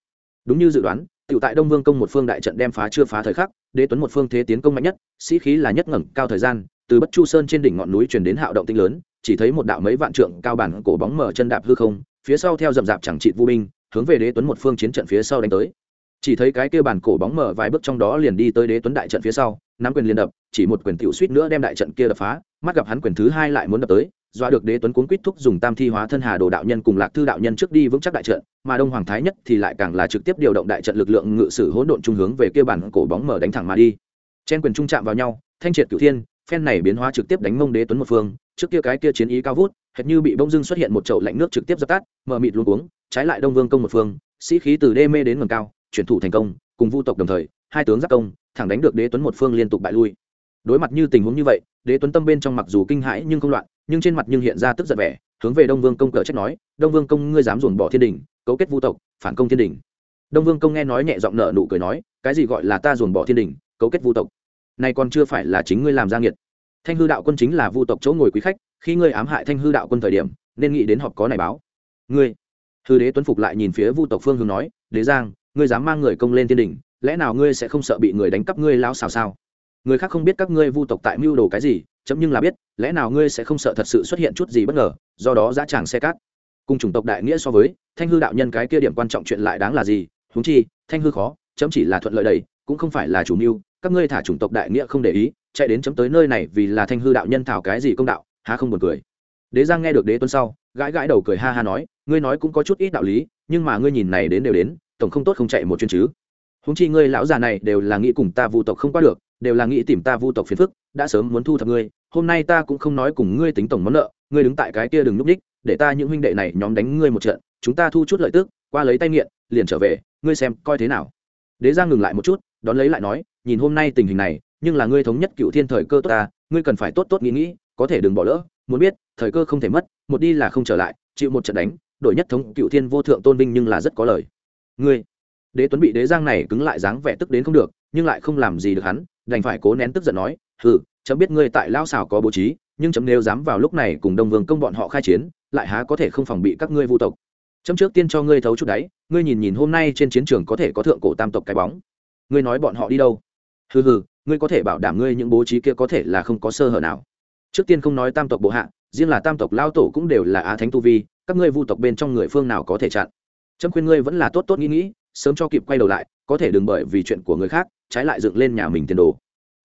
Đúng như dự đoán, tiểu tại đông vương công một phương đại trận đem phá chưa phá thời khắc, đế tuấn một phương thế tiến công mạnh nhất, sĩ khí là nhất ngẩng cao thời gian, từ bất chu sơn trên đỉnh ngọn núi truyền đến hạo động tinh lớn, chỉ thấy một đạo mấy vạn trượng cao bản cổ bóng mở chân đạp hư không, phía sau theo dậm dạp chẳng trị vu binh, hướng về đế tuấn một phương chiến trận phía sau đánh tới chỉ thấy cái kia bản cổ bóng mở vài bước trong đó liền đi tới đế tuấn đại trận phía sau, nắm quyền liền đập, chỉ một quyền tiểu suýt nữa đem đại trận kia đập phá, mắt gặp hắn quyền thứ hai lại muốn đập tới, dọa được đế tuấn cuốn quýt thúc dùng tam thi hóa thân hà đồ đạo nhân cùng lạc thư đạo nhân trước đi vững chắc đại trận, mà đông hoàng thái nhất thì lại càng là trực tiếp điều động đại trận lực lượng ngự sử hỗn độn trung hướng về kia bản cổ bóng mở đánh thẳng mà đi. Chen quyền trung chạm vào nhau, thanh triệt cửu thiên, phen này biến hóa trực tiếp đánh mông đế tuấn một phương, trước kia cái kia chiến ý cao vút, hệt như bị bông dưng xuất hiện một chậu lạnh nước trực tiếp dập tắt, mờ mịt luôn uống trái lại đông vương công một phương, sĩ khí từ đê mê đến ngầm cao chuyển thủ thành công, cùng vu tộc đồng thời, hai tướng giáp công, thẳng đánh được đế tuấn một phương liên tục bại lui. Đối mặt như tình huống như vậy, đế tuấn tâm bên trong mặc dù kinh hãi nhưng không loạn, nhưng trên mặt nhưng hiện ra tức giận vẻ, hướng về đông vương công cờ trách nói, đông vương công, ngươi dám dồn bỏ thiên đình, cấu kết vu tộc, phản công thiên đình. Đông vương công nghe nói nhẹ giọng nợ nụ cười nói, cái gì gọi là ta dồn bỏ thiên đình, cấu kết vu tộc? Này còn chưa phải là chính ngươi làm gia nghiệt. Thanh hư đạo quân chính là vu tộc chỗ ngồi quý khách, khi ngươi ám hại thanh hư đạo quân thời điểm, nên nghĩ đến họp có này báo. Ngươi? Hư đế tuấn phục lại nhìn phía vu tộc phương hướng nói, đế giang ngươi dám mang người công lên thiên đình, lẽ nào ngươi sẽ không sợ bị người đánh cắp ngươi lao xào sao? Người khác không biết các ngươi vu tộc tại mưu đồ cái gì, chấm nhưng là biết, lẽ nào ngươi sẽ không sợ thật sự xuất hiện chút gì bất ngờ, do đó giá tràng xe cát. Cùng chủng tộc đại nghĩa so với, thanh hư đạo nhân cái kia điểm quan trọng chuyện lại đáng là gì? Húng chi, thanh hư khó, chấm chỉ là thuận lợi đầy, cũng không phải là chủ mưu, các ngươi thả chủng tộc đại nghĩa không để ý, chạy đến chấm tới nơi này vì là thanh hư đạo nhân thảo cái gì công đạo, há không buồn cười. Đế giang nghe được đế tuân sau, gãi gãi đầu cười ha ha nói, ngươi nói cũng có chút ít đạo lý, nhưng mà ngươi nhìn này đến đều đến tổng không tốt không chạy một chuyến chứ. Húng chi ngươi lão già này đều là nghĩ cùng ta vu tộc không qua được, đều là nghĩ tìm ta vu tộc phiền phức, đã sớm muốn thu thập ngươi, hôm nay ta cũng không nói cùng ngươi tính tổng món nợ, ngươi đứng tại cái kia đừng núp đích để ta những huynh đệ này nhóm đánh ngươi một trận, chúng ta thu chút lợi tức, qua lấy tay nghiện, liền trở về, ngươi xem coi thế nào. Đế giang ngừng lại một chút, đón lấy lại nói, nhìn hôm nay tình hình này, nhưng là ngươi thống nhất cựu thiên thời cơ tốt ta, ngươi cần phải tốt tốt nghĩ nghĩ, có thể đừng bỏ lỡ, muốn biết, thời cơ không thể mất, một đi là không trở lại, chịu một trận đánh, đổi nhất thống cựu thiên vô thượng tôn vinh nhưng là rất có lời ngươi, đế tuấn bị đế giang này cứng lại dáng vẻ tức đến không được, nhưng lại không làm gì được hắn, đành phải cố nén tức giận nói, hừ, chấm biết ngươi tại lao xảo có bố trí, nhưng chấm nếu dám vào lúc này cùng đông vương công bọn họ khai chiến, lại há có thể không phòng bị các ngươi vu tộc. Chấm trước tiên cho ngươi thấu chút đáy ngươi nhìn nhìn hôm nay trên chiến trường có thể có thượng cổ tam tộc cái bóng. Ngươi nói bọn họ đi đâu? Hừ hừ, ngươi có thể bảo đảm ngươi những bố trí kia có thể là không có sơ hở nào. Trước tiên không nói tam tộc bộ hạ, riêng là tam tộc lao tổ cũng đều là á thánh tu vi, các ngươi vu tộc bên trong người phương nào có thể chặn? Trâm khuyên ngươi vẫn là tốt tốt nghĩ nghĩ, sớm cho kịp quay đầu lại, có thể đừng bởi vì chuyện của người khác, trái lại dựng lên nhà mình tiền đồ.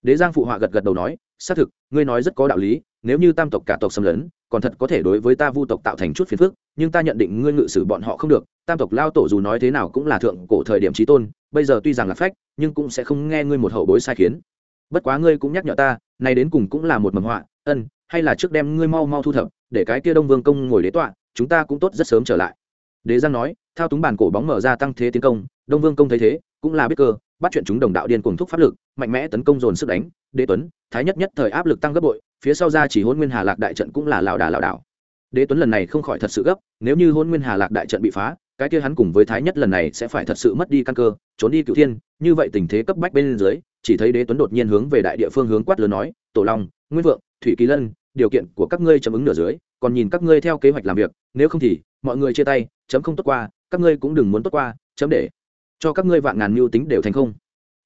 Đế giang phụ họa gật gật đầu nói, xác thực, ngươi nói rất có đạo lý, nếu như tam tộc cả tộc xâm lấn, còn thật có thể đối với ta vu tộc tạo thành chút phiền phức, nhưng ta nhận định ngươi ngự sử bọn họ không được, tam tộc lao tổ dù nói thế nào cũng là thượng cổ thời điểm trí tôn, bây giờ tuy rằng là phách, nhưng cũng sẽ không nghe ngươi một hậu bối sai khiến. Bất quá ngươi cũng nhắc nhở ta nay đến cùng cũng là một mầm họa, ân, hay là trước đem ngươi mau mau thu thập, để cái kia đông vương công ngồi đế tọa, chúng ta cũng tốt rất sớm trở lại. Đế giang nói thao túng bản cổ bóng mở ra tăng thế tiến công, đông vương công thấy thế, cũng là biết cơ, bắt chuyện chúng đồng đạo điên cuồng thúc pháp lực, mạnh mẽ tấn công dồn sức đánh, đế tuấn, thái nhất nhất thời áp lực tăng gấp bội, phía sau ra chỉ hôn nguyên hà lạc đại trận cũng là lảo đà lảo đảo. Đế tuấn lần này không khỏi thật sự gấp, nếu như hôn nguyên hà lạc đại trận bị phá, cái kia hắn cùng với thái nhất lần này sẽ phải thật sự mất đi căn cơ, trốn đi cựu thiên, như vậy tình thế cấp bách bên dưới, chỉ thấy đế tuấn đột nhiên hướng về đại địa phương hướng quát lớn nói, tổ long, nguyên vượng, thủy kỳ lân, điều kiện của các ngươi chấm ứng nửa dưới, còn nhìn các ngươi theo kế hoạch làm việc, nếu không thì, mọi người chia tay, chấm không tốt qua các ngươi cũng đừng muốn tốt qua, chấm để cho các ngươi vạn ngàn mưu tính đều thành không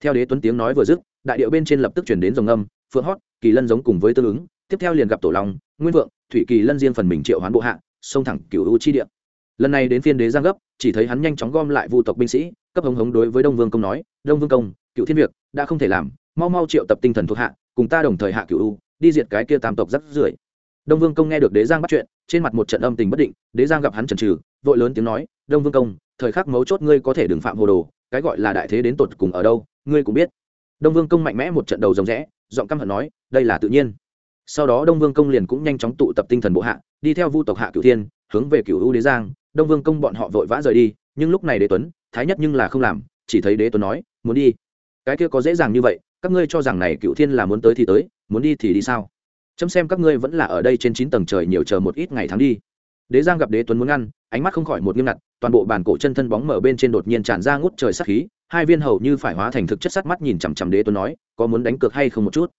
theo đế tuấn tiếng nói vừa dứt, đại điệu bên trên lập tức chuyển đến dòng âm, phượng hót, kỳ lân giống cùng với tương ứng, tiếp theo liền gặp tổ long, nguyên vượng, thủy kỳ lân diên phần mình triệu hoán bộ hạ, xông thẳng cựu u chi địa. lần này đến phiên đế giang gấp, chỉ thấy hắn nhanh chóng gom lại vu tộc binh sĩ, cấp hống hống đối với đông vương công nói, đông vương công cựu thiên việc, đã không thể làm, mau mau triệu tập tinh thần thuộc hạ, cùng ta đồng thời hạ cựu u, đi diệt cái kia tam tộc rắc rưởi đông vương công nghe được đế giang bắt chuyện trên mặt một trận âm tình bất định, đế giang gặp hắn trần trừ vội lớn tiếng nói, đông vương công, thời khắc mấu chốt ngươi có thể đừng phạm hồ đồ, cái gọi là đại thế đến tột cùng ở đâu, ngươi cũng biết. Đông vương công mạnh mẽ một trận đầu rồng rẽ, giọng căm hận nói, đây là tự nhiên. Sau đó đông vương công liền cũng nhanh chóng tụ tập tinh thần bộ hạ, đi theo vu tộc hạ cửu thiên, hướng về cửu u đế giang. Đông vương công bọn họ vội vã rời đi, nhưng lúc này đế tuấn, thái nhất nhưng là không làm, chỉ thấy đế tuấn nói, muốn đi. Cái kia có dễ dàng như vậy, các ngươi cho rằng này cửu thiên là muốn tới thì tới, muốn đi thì đi sao? Chấm xem các ngươi vẫn là ở đây trên chín tầng trời nhiều chờ một ít ngày tháng đi. Đế giang gặp đế tuấn muốn ngăn ánh mắt không khỏi một nghiêm ngặt, toàn bộ bàn cổ chân thân bóng mở bên trên đột nhiên tràn ra ngút trời sắc khí, hai viên hầu như phải hóa thành thực chất sắt mắt nhìn chằm chằm đế tuấn nói, có muốn đánh cược hay không một chút?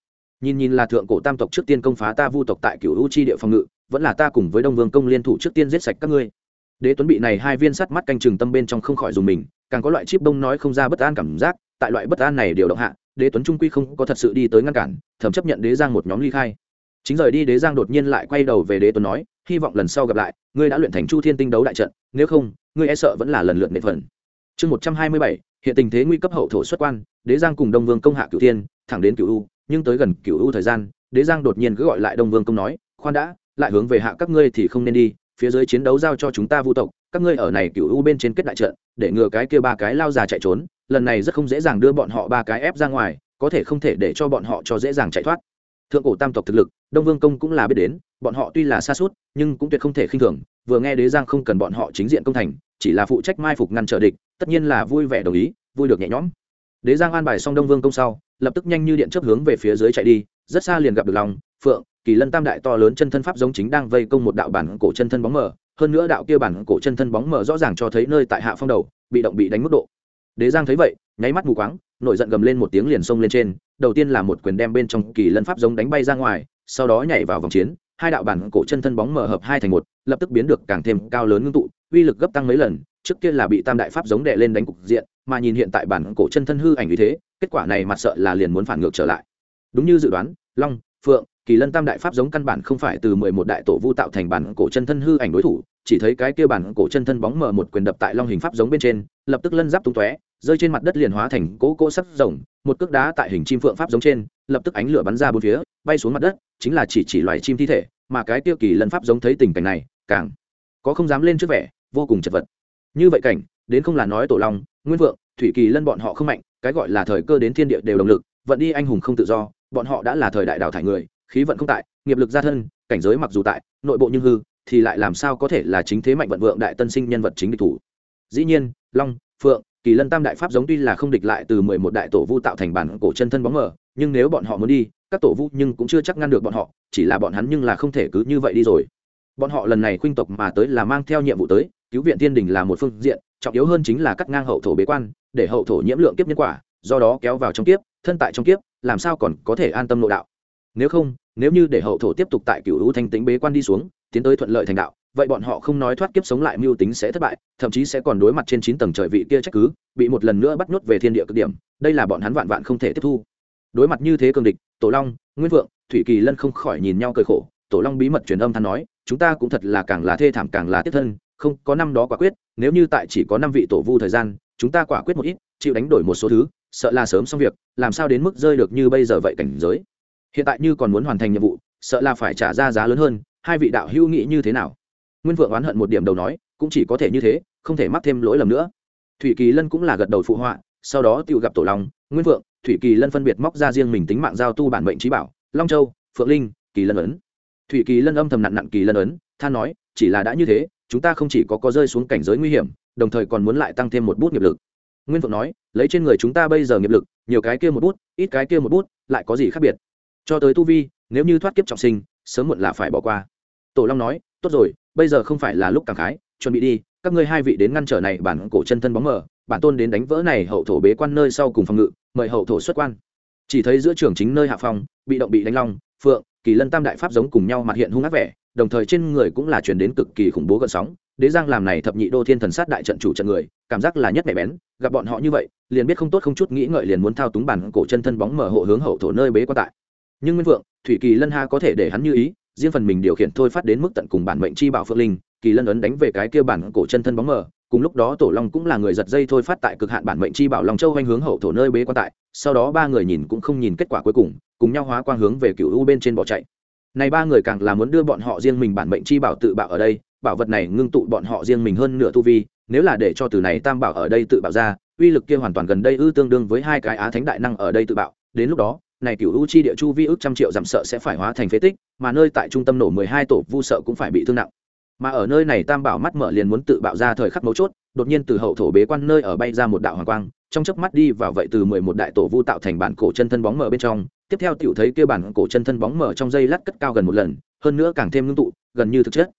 Nhìn nhìn là thượng cổ tam tộc trước tiên công phá ta vu tộc tại cửu u chi địa phòng ngự, vẫn là ta cùng với đông vương công liên thủ trước tiên giết sạch các ngươi. Đế tuấn bị này hai viên sắt mắt canh chừng tâm bên trong không khỏi dùng mình, càng có loại chip đông nói không ra bất an cảm giác, tại loại bất an này điều động hạ, đế tuấn trung quy không có thật sự đi tới ngăn cản thẩm chấp nhận đế giang một nhóm ly khai chính rời đi đế giang đột nhiên lại quay đầu về đế tuấn nói, hy vọng lần sau gặp lại, ngươi đã luyện thành chu thiên tinh đấu đại trận, nếu không, ngươi e sợ vẫn là lần lượt nệ phần. Chương một trăm hai mươi bảy, hiện tình thế nguy cấp hậu thổ xuất quan, đế giang cùng đông vương công hạ cửu thiên, thẳng đến cửu u, nhưng tới gần cửu u thời gian, đế giang đột nhiên cứ gọi lại đông vương công nói, khoan đã, lại hướng về hạ các ngươi thì không nên đi, phía dưới chiến đấu giao cho chúng ta vu tộc, các ngươi ở này cửu u bên trên kết đại trận, để ngừa cái kia ba cái lao già chạy trốn, lần này rất không dễ dàng đưa bọn họ ba cái ép ra ngoài, có thể không thể để cho bọn họ cho dễ dàng chạy thoát thượng cổ tam tộc thực lực, đông vương công cũng là biết đến, bọn họ tuy là xa suốt, nhưng cũng tuyệt không thể khinh thường, vừa nghe đế giang không cần bọn họ chính diện công thành, chỉ là phụ trách mai phục ngăn trở địch, tất nhiên là vui vẻ đồng ý, vui được nhẹ nhõm. Đế giang an bài xong đông vương công sau, lập tức nhanh như điện chấp hướng về phía dưới chạy đi, rất xa liền gặp được lòng phượng, kỳ lân tam đại to lớn chân thân pháp giống chính đang vây công một đạo bản cổ chân thân bóng mờ, hơn nữa đạo kia bản cổ chân thân bóng mờ rõ ràng cho thấy nơi tại hạ phong đầu, bị động bị đánh mức độ. Đế giang thấy vậy, nháy mắt mù quáng, nổi giận gầm lên một tiếng liền xông lên trên đầu tiên là một quyền đem bên trong kỳ lân pháp giống đánh bay ra ngoài, sau đó nhảy vào vòng chiến, hai đạo bản cổ chân thân bóng mở hợp hai thành một, lập tức biến được càng thêm cao lớn ngưng tụ, uy lực gấp tăng mấy lần, trước kia là bị tam đại pháp giống đệ lên đánh cục diện, mà nhìn hiện tại bản cổ chân thân hư ảnh như thế, kết quả này mặt sợ là liền muốn phản ngược trở lại. Đúng như dự đoán, long, phượng, kỳ lân tam đại pháp giống căn bản không phải từ mười một đại tổ vu tạo thành bản cổ chân thân hư ảnh đối thủ, chỉ thấy cái kia bản cổ chân thân bóng mở một quyền đập tại long hình pháp giống bên trên lập tức lân giáp tung tóe, rơi trên mặt đất liền hóa thành cỗ cỗ sắt rồng, một cước đá tại hình chim phượng pháp giống trên, lập tức ánh lửa bắn ra bốn phía, bay xuống mặt đất, chính là chỉ chỉ loài chim thi thể, mà cái tiêu kỳ lân pháp giống thấy tình cảnh này, càng có không dám lên trước vẻ, vô cùng chật vật. Như vậy cảnh, đến không là nói tổ long, nguyên vượng, thủy kỳ lân bọn họ không mạnh, cái gọi là thời cơ đến thiên địa đều động lực, vận đi anh hùng không tự do, bọn họ đã là thời đại đào thải người, khí vận không tại, nghiệp lực gia thân, cảnh giới mặc dù tại, nội bộ nhưng hư, thì lại làm sao có thể là chính thế mạnh vận vượng đại tân sinh nhân vật chính địch thủ? Dĩ nhiên long, phượng, kỳ lân tam đại pháp giống tuy là không địch lại từ mười một đại tổ vu tạo thành bản cổ chân thân bóng mờ, nhưng nếu bọn họ muốn đi, các tổ vu nhưng cũng chưa chắc ngăn được bọn họ, chỉ là bọn hắn nhưng là không thể cứ như vậy đi rồi. Bọn họ lần này khuynh tộc mà tới là mang theo nhiệm vụ tới, cứu viện Thiên đình là một phương diện, trọng yếu hơn chính là cắt ngang hậu thổ bế quan, để hậu thổ nhiễm lượng kiếp nhân quả, do đó kéo vào trong kiếp, thân tại trong kiếp, làm sao còn có thể an tâm nội đạo. Nếu không, nếu như để hậu thổ tiếp tục tại cựu hữu thanh tính bế quan đi xuống, tiến tới thuận lợi thành đạo vậy bọn họ không nói thoát kiếp sống lại mưu tính sẽ thất bại, thậm chí sẽ còn đối mặt trên chín tầng trời vị kia trách cứ, bị một lần nữa bắt nhốt về thiên địa cực điểm, đây là bọn hắn vạn vạn không thể tiếp thu. Đối mặt như thế cường địch, tổ long, nguyên vượng thủy kỳ lân không khỏi nhìn nhau cười khổ, tổ long bí mật truyền âm than nói, chúng ta cũng thật là càng là thê thảm càng là tiếp thân, không có năm đó quả quyết, nếu như tại chỉ có năm vị tổ vu thời gian, chúng ta quả quyết một ít, chịu đánh đổi một số thứ, sợ là sớm xong việc, làm sao đến mức rơi được như bây giờ vậy cảnh giới? Hiện tại như còn muốn hoàn thành nhiệm vụ, sợ là phải trả ra giá lớn hơn, hai vị đạo hữu nghĩ như thế nào? Nguyên vượng oán hận một điểm đầu nói, cũng chỉ có thể như thế, không thể mắc thêm lỗi lầm nữa. Thủy kỳ lân cũng là gật đầu phụ họa, sau đó tự gặp tổ long, nguyên vượng thủy kỳ lân phân biệt móc ra riêng mình tính mạng giao tu bản mệnh trí bảo, long châu, phượng linh, kỳ lân ấn. Thủy kỳ lân âm thầm nặn nặn kỳ lân ấn, than nói, chỉ là đã như thế, chúng ta không chỉ có có rơi xuống cảnh giới nguy hiểm, đồng thời còn muốn lại tăng thêm một bút nghiệp lực. Nguyên vượng nói, lấy trên người chúng ta bây giờ nghiệp lực, nhiều cái kia một bút, ít cái kia một bút, lại có gì khác biệt? Cho tới tu vi, nếu như thoát kiếp trọng sinh, sớm muộn là phải bỏ qua. Tổ long nói, tốt rồi bây giờ không phải là lúc cảm khái, chuẩn bị đi, các ngươi hai vị đến ngăn trở này, bản cổ chân thân bóng mờ, bản tôn đến đánh vỡ này hậu thổ bế quan nơi sau cùng phòng ngự, mời hậu thổ xuất quan. Chỉ thấy giữa trường chính nơi hạ phòng, bị động bị đánh long, phượng, kỳ lân tam đại pháp giống cùng nhau mặt hiện hung ác vẻ, đồng thời trên người cũng là chuyển đến cực kỳ khủng bố gợn sóng. Đế giang làm này thập nhị đô thiên thần sát đại trận chủ trận người, cảm giác là nhất mẹ bén, gặp bọn họ như vậy, liền biết không tốt không chút nghĩ ngợi liền muốn thao túng bản cổ chân thân bóng mở hộ hướng hậu thổ nơi bế quan tại. Nhưng nguyên vượng thủy kỳ lân ha có thể để hắn như ý riêng phần mình điều khiển thôi phát đến mức tận cùng bản mệnh chi bảo phượng linh, kỳ lân ấn đánh về cái kia bản cổ chân thân bóng mờ, cùng lúc đó tổ long cũng là người giật dây thôi phát tại cực hạn bản mệnh chi bảo long châu hoanh hướng hậu thổ nơi bế quan tại, sau đó ba người nhìn cũng không nhìn kết quả cuối cùng cùng nhau hóa quang hướng về cựu u bên trên bỏ chạy. Này ba người càng là muốn đưa bọn họ riêng mình bản mệnh chi bảo tự bạo ở đây, bảo vật này ngưng tụ bọn họ riêng mình hơn nửa tu vi, nếu là để cho từ này tam bảo ở đây tự bạo ra, uy lực kia hoàn toàn gần đây ư tương đương với hai cái á thánh đại năng ở đây tự bạo, đến lúc đó này cựu u chi địa chu vi ước trăm triệu giảm sợ sẽ phải hóa thành phế tích, mà nơi tại trung tâm nổ mười hai tổ vu sợ cũng phải bị thương nặng. Mà ở nơi này tam bảo mắt mở liền muốn tự bạo ra thời khắc mấu chốt, đột nhiên từ hậu thổ bế quan nơi ở bay ra một đạo hoàng quang, trong chớp mắt đi vào vậy từ mười một đại tổ vu tạo thành bản cổ chân thân bóng mở bên trong, tiếp theo tiểu thấy kia bản cổ chân thân bóng mở trong dây lát cất cao gần một lần, hơn nữa càng thêm ngưng tụ, gần như thực chất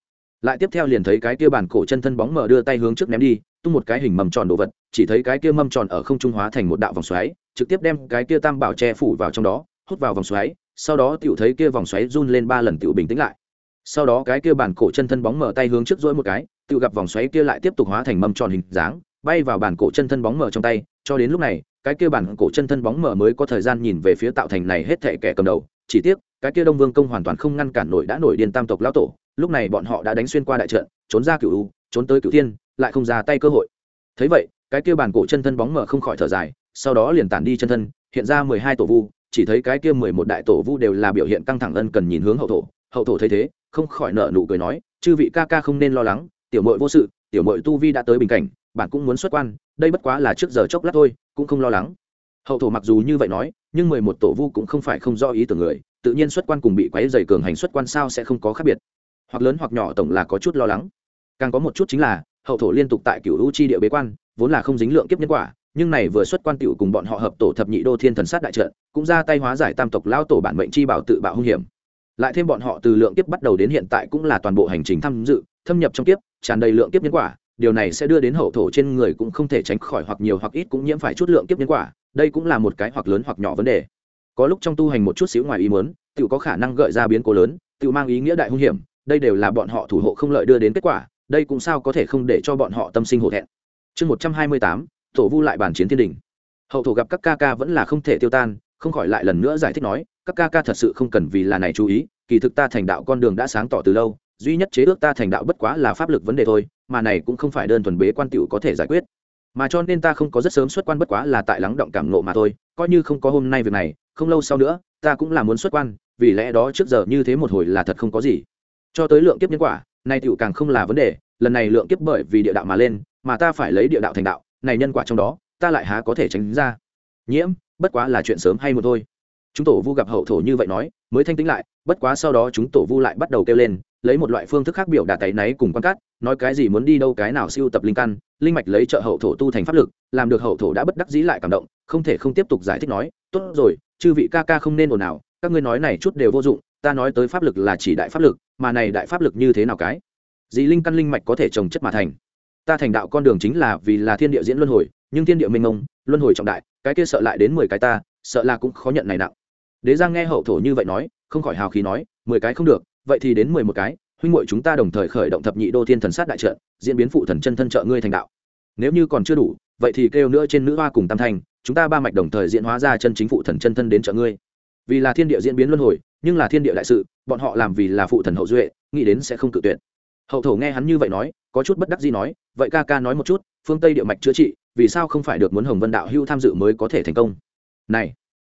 lại tiếp theo liền thấy cái kia bản cổ chân thân bóng mở đưa tay hướng trước ném đi, tung một cái hình mầm tròn đồ vật, chỉ thấy cái kia mâm tròn ở không trung hóa thành một đạo vòng xoáy, trực tiếp đem cái kia tam bảo che phủ vào trong đó, hút vào vòng xoáy, sau đó tiểu thấy kia vòng xoáy run lên ba lần tiểu bình tĩnh lại. Sau đó cái kia bản cổ chân thân bóng mở tay hướng trước dỗi một cái, tiểu gặp vòng xoáy kia lại tiếp tục hóa thành mâm tròn hình dáng, bay vào bản cổ chân thân bóng mở trong tay, cho đến lúc này, cái kia bản cổ chân thân bóng mở mới có thời gian nhìn về phía tạo thành này hết thệ kẻ cầm đầu, chỉ tiếc, cái kia đông vương công hoàn toàn không ngăn cản nổi đã nổi điên tam tộc lão tổ lúc này bọn họ đã đánh xuyên qua đại trận, trốn ra cửu u, trốn tới cửu thiên, lại không ra tay cơ hội. Thấy vậy, cái kia bàn cổ chân thân bóng mở không khỏi thở dài, sau đó liền tản đi chân thân, hiện ra mười hai tổ vu, chỉ thấy cái kia mười một đại tổ vu đều là biểu hiện căng thẳng ân cần nhìn hướng hậu thổ. Hậu thổ thấy thế, không khỏi nợ nụ cười nói, chư vị ca ca không nên lo lắng, tiểu mội vô sự, tiểu mội tu vi đã tới bình cảnh, bạn cũng muốn xuất quan, đây bất quá là trước giờ chốc lát thôi, cũng không lo lắng. Hậu thổ mặc dù như vậy nói, nhưng mười một tổ vu cũng không phải không do ý tưởng người, tự nhiên xuất quan cùng bị quấy dày cường hành xuất quan sao sẽ không có khác biệt hoặc lớn hoặc nhỏ tổng là có chút lo lắng. Càng có một chút chính là, hậu thổ liên tục tại cựu u chi địa bế quan, vốn là không dính lượng kiếp nhân quả, nhưng này vừa xuất quan tiểu cùng bọn họ hợp tổ thập nhị đô thiên thần sát đại trận, cũng ra tay hóa giải tam tộc lao tổ bản mệnh chi bảo tự bạo hung hiểm. Lại thêm bọn họ từ lượng kiếp bắt đầu đến hiện tại cũng là toàn bộ hành trình tham dự, thâm nhập trong kiếp, tràn đầy lượng kiếp nhân quả, điều này sẽ đưa đến hậu thổ trên người cũng không thể tránh khỏi hoặc nhiều hoặc ít cũng nhiễm phải chút lượng kiếp nhân quả, đây cũng là một cái hoặc lớn hoặc nhỏ vấn đề. Có lúc trong tu hành một chút xíu ngoài ý muốn tự có khả năng gợi ra biến cố lớn tự mang ý nghĩa đại hung hiểm đây đều là bọn họ thủ hộ không lợi đưa đến kết quả, đây cũng sao có thể không để cho bọn họ tâm sinh hổ thẹn. Chương một trăm hai mươi tám tổ vu lại bản chiến thiên đình. Hậu thổ gặp các ca ca vẫn là không thể tiêu tan, không khỏi lại lần nữa giải thích nói, các ca ca thật sự không cần vì là này chú ý, kỳ thực ta thành đạo con đường đã sáng tỏ từ lâu, duy nhất chế ước ta thành đạo bất quá là pháp lực vấn đề thôi, mà này cũng không phải đơn thuần bế quan tiểu có thể giải quyết. Mà cho nên ta không có rất sớm xuất quan bất quá là tại lắng động cảm nộ mà thôi, coi như không có hôm nay việc này, không lâu sau nữa, ta cũng là muốn xuất quan, vì lẽ đó trước giờ như thế một hồi là thật không có gì cho tới lượng kiếp nhân quả, nay tiểu càng không là vấn đề, lần này lượng kiếp bởi vì địa đạo mà lên, mà ta phải lấy địa đạo thành đạo, này nhân quả trong đó, ta lại há có thể tránh ra. Nhiễm, bất quá là chuyện sớm hay một thôi. Chúng tổ vu gặp hậu thổ như vậy nói, mới thanh tĩnh lại, bất quá sau đó chúng tổ vu lại bắt đầu kêu lên, lấy một loại phương thức khác biểu đạt tay náy cùng quan cát, nói cái gì muốn đi đâu cái nào siêu tập linh căn, linh mạch lấy trợ hậu thổ tu thành pháp lực, làm được hậu thổ đã bất đắc dĩ lại cảm động, không thể không tiếp tục giải thích nói, tốt rồi, chư vị ca ca không nên ồn ào, các ngươi nói này chút đều vô dụng ta nói tới pháp lực là chỉ đại pháp lực, mà này đại pháp lực như thế nào cái? Dì linh căn linh mạch có thể trồng chất mà thành. Ta thành đạo con đường chính là vì là thiên địa diễn luân hồi, nhưng thiên địa minh ông luân hồi trọng đại, cái kia sợ lại đến mười cái ta, sợ là cũng khó nhận này nặng. Đế giang nghe hậu thổ như vậy nói, không khỏi hào khí nói, mười cái không được, vậy thì đến mười một cái, huynh muội chúng ta đồng thời khởi động thập nhị đô thiên thần sát đại trận, diễn biến phụ thần chân thân trợ ngươi thành đạo. Nếu như còn chưa đủ, vậy thì kêu nữa trên nữ hoa cùng tam thanh chúng ta ba mạch đồng thời diễn hóa ra chân chính phụ thần chân thân đến trợ ngươi. Vì là thiên địa diễn biến luân hồi nhưng là thiên địa đại sự, bọn họ làm vì là phụ thần hậu duệ, nghĩ đến sẽ không cự tuyệt. Hậu thổ nghe hắn như vậy nói, có chút bất đắc gì nói, vậy ca ca nói một chút, phương tây địa mạch chữa trị, vì sao không phải được muốn hồng vân đạo hưu tham dự mới có thể thành công? Này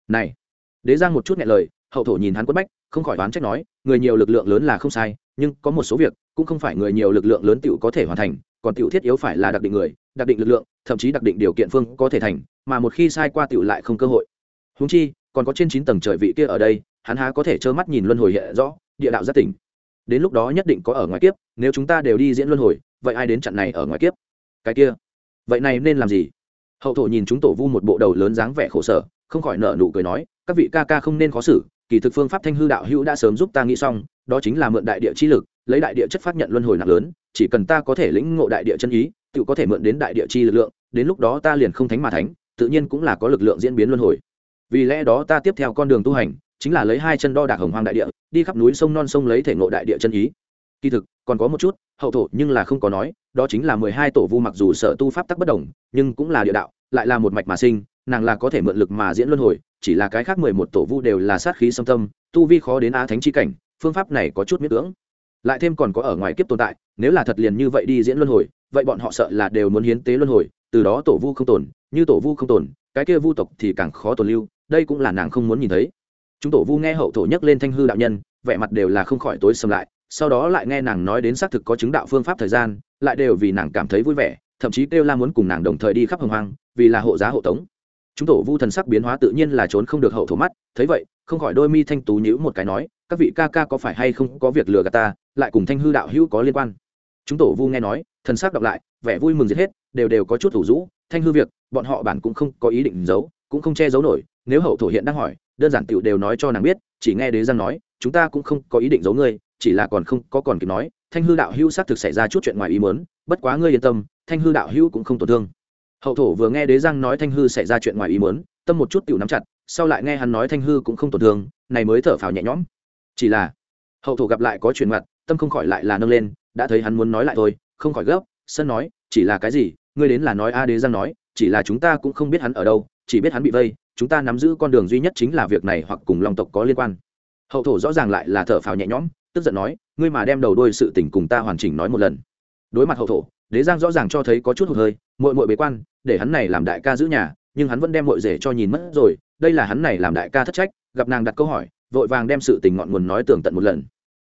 này, đế giang một chút nghe lời, hậu thổ nhìn hắn quất bách, không khỏi đoán trách nói, người nhiều lực lượng lớn là không sai, nhưng có một số việc, cũng không phải người nhiều lực lượng lớn tựu có thể hoàn thành, còn tựu thiết yếu phải là đặc định người, đặc định lực lượng, thậm chí đặc định điều kiện phương có thể thành, mà một khi sai qua tựu lại không cơ hội. Húng chi, còn có trên chín tầng trời vị kia ở đây hắn há có thể trơ mắt nhìn luân hồi hiện rõ, địa đạo rất tỉnh. Đến lúc đó nhất định có ở ngoài kiếp, nếu chúng ta đều đi diễn luân hồi, vậy ai đến trận này ở ngoài kiếp? Cái kia, vậy này nên làm gì? Hậu thổ nhìn chúng tổ vu một bộ đầu lớn dáng vẻ khổ sở, không khỏi nợ nụ cười nói, các vị ca ca không nên khó xử, kỳ thực phương pháp thanh hư đạo hữu đã sớm giúp ta nghĩ xong, đó chính là mượn đại địa chi lực, lấy đại địa chất phát nhận luân hồi nặng lớn, chỉ cần ta có thể lĩnh ngộ đại địa chân ý, tự có thể mượn đến đại địa chi lực lượng, đến lúc đó ta liền không thánh mà thánh, tự nhiên cũng là có lực lượng diễn biến luân hồi. Vì lẽ đó ta tiếp theo con đường tu hành chính là lấy hai chân đo đạc hồng hoang đại địa, đi khắp núi sông non sông lấy thể ngộ đại địa chân ý. Kỳ thực, còn có một chút, hậu thổ nhưng là không có nói, đó chính là mười hai tổ vu mặc dù sở tu pháp tắc bất đồng, nhưng cũng là địa đạo, lại là một mạch mà sinh, nàng là có thể mượn lực mà diễn luân hồi, chỉ là cái khác mười một tổ vu đều là sát khí xâm tâm, tu vi khó đến á thánh chi cảnh, phương pháp này có chút miễn cưỡng. Lại thêm còn có ở ngoài kiếp tồn tại, nếu là thật liền như vậy đi diễn luân hồi, vậy bọn họ sợ là đều muốn hiến tế luân hồi, từ đó tổ vu không tồn, như tổ vu không tồn, cái kia vu tộc thì càng khó tồn lưu, đây cũng là nàng không muốn nhìn thấy chúng tổ vu nghe hậu thổ nhắc lên thanh hư đạo nhân, vẻ mặt đều là không khỏi tối xâm lại, sau đó lại nghe nàng nói đến xác thực có chứng đạo phương pháp thời gian, lại đều vì nàng cảm thấy vui vẻ, thậm chí kêu la muốn cùng nàng đồng thời đi khắp hồng hoang, vì là hộ giá hộ tống. Chúng tổ vu thần sắc biến hóa tự nhiên là trốn không được hậu thổ mắt, thấy vậy, không khỏi đôi mi thanh tú nhữ một cái nói, các vị ca ca có phải hay không có việc lừa gạt ta? Lại cùng thanh hư đạo hữu có liên quan. Chúng tổ vu nghe nói, thần sắc đọc lại, vẻ vui mừng giết hết, đều đều có chút thủ rũ, thanh hư việc, bọn họ bản cũng không có ý định giấu, cũng không che giấu nổi, nếu hậu thổ hiện đang hỏi đơn giản tiểu đều nói cho nàng biết, chỉ nghe đế giang nói, chúng ta cũng không có ý định giấu ngươi, chỉ là còn không có còn kịp nói, thanh hư đạo hữu xác thực xảy ra chút chuyện ngoài ý mớn bất quá ngươi yên tâm, thanh hư đạo hữu cũng không tổn thương. Hậu thổ vừa nghe đế giang nói thanh hư xảy ra chuyện ngoài ý mớn tâm một chút tiểu nắm chặt, sau lại nghe hắn nói thanh hư cũng không tổn thương, này mới thở phào nhẹ nhõm. Chỉ là, hậu thổ gặp lại có chuyện mặt tâm không khỏi lại là nâng lên, đã thấy hắn muốn nói lại thôi, không khỏi gấp, sân nói, chỉ là cái gì? Ngươi đến là nói a đế giang nói, chỉ là chúng ta cũng không biết hắn ở đâu, chỉ biết hắn bị vây chúng ta nắm giữ con đường duy nhất chính là việc này hoặc cùng long tộc có liên quan. Hậu thổ rõ ràng lại là thở phào nhẹ nhõm, tức giận nói, ngươi mà đem đầu đôi sự tình cùng ta hoàn chỉnh nói một lần. Đối mặt hậu thổ, đế giang rõ ràng cho thấy có chút hụt hơi mội mội bế quan, để hắn này làm đại ca giữ nhà, nhưng hắn vẫn đem mội rể cho nhìn mất rồi, đây là hắn này làm đại ca thất trách, gặp nàng đặt câu hỏi, vội vàng đem sự tình ngọn nguồn nói tường tận một lần.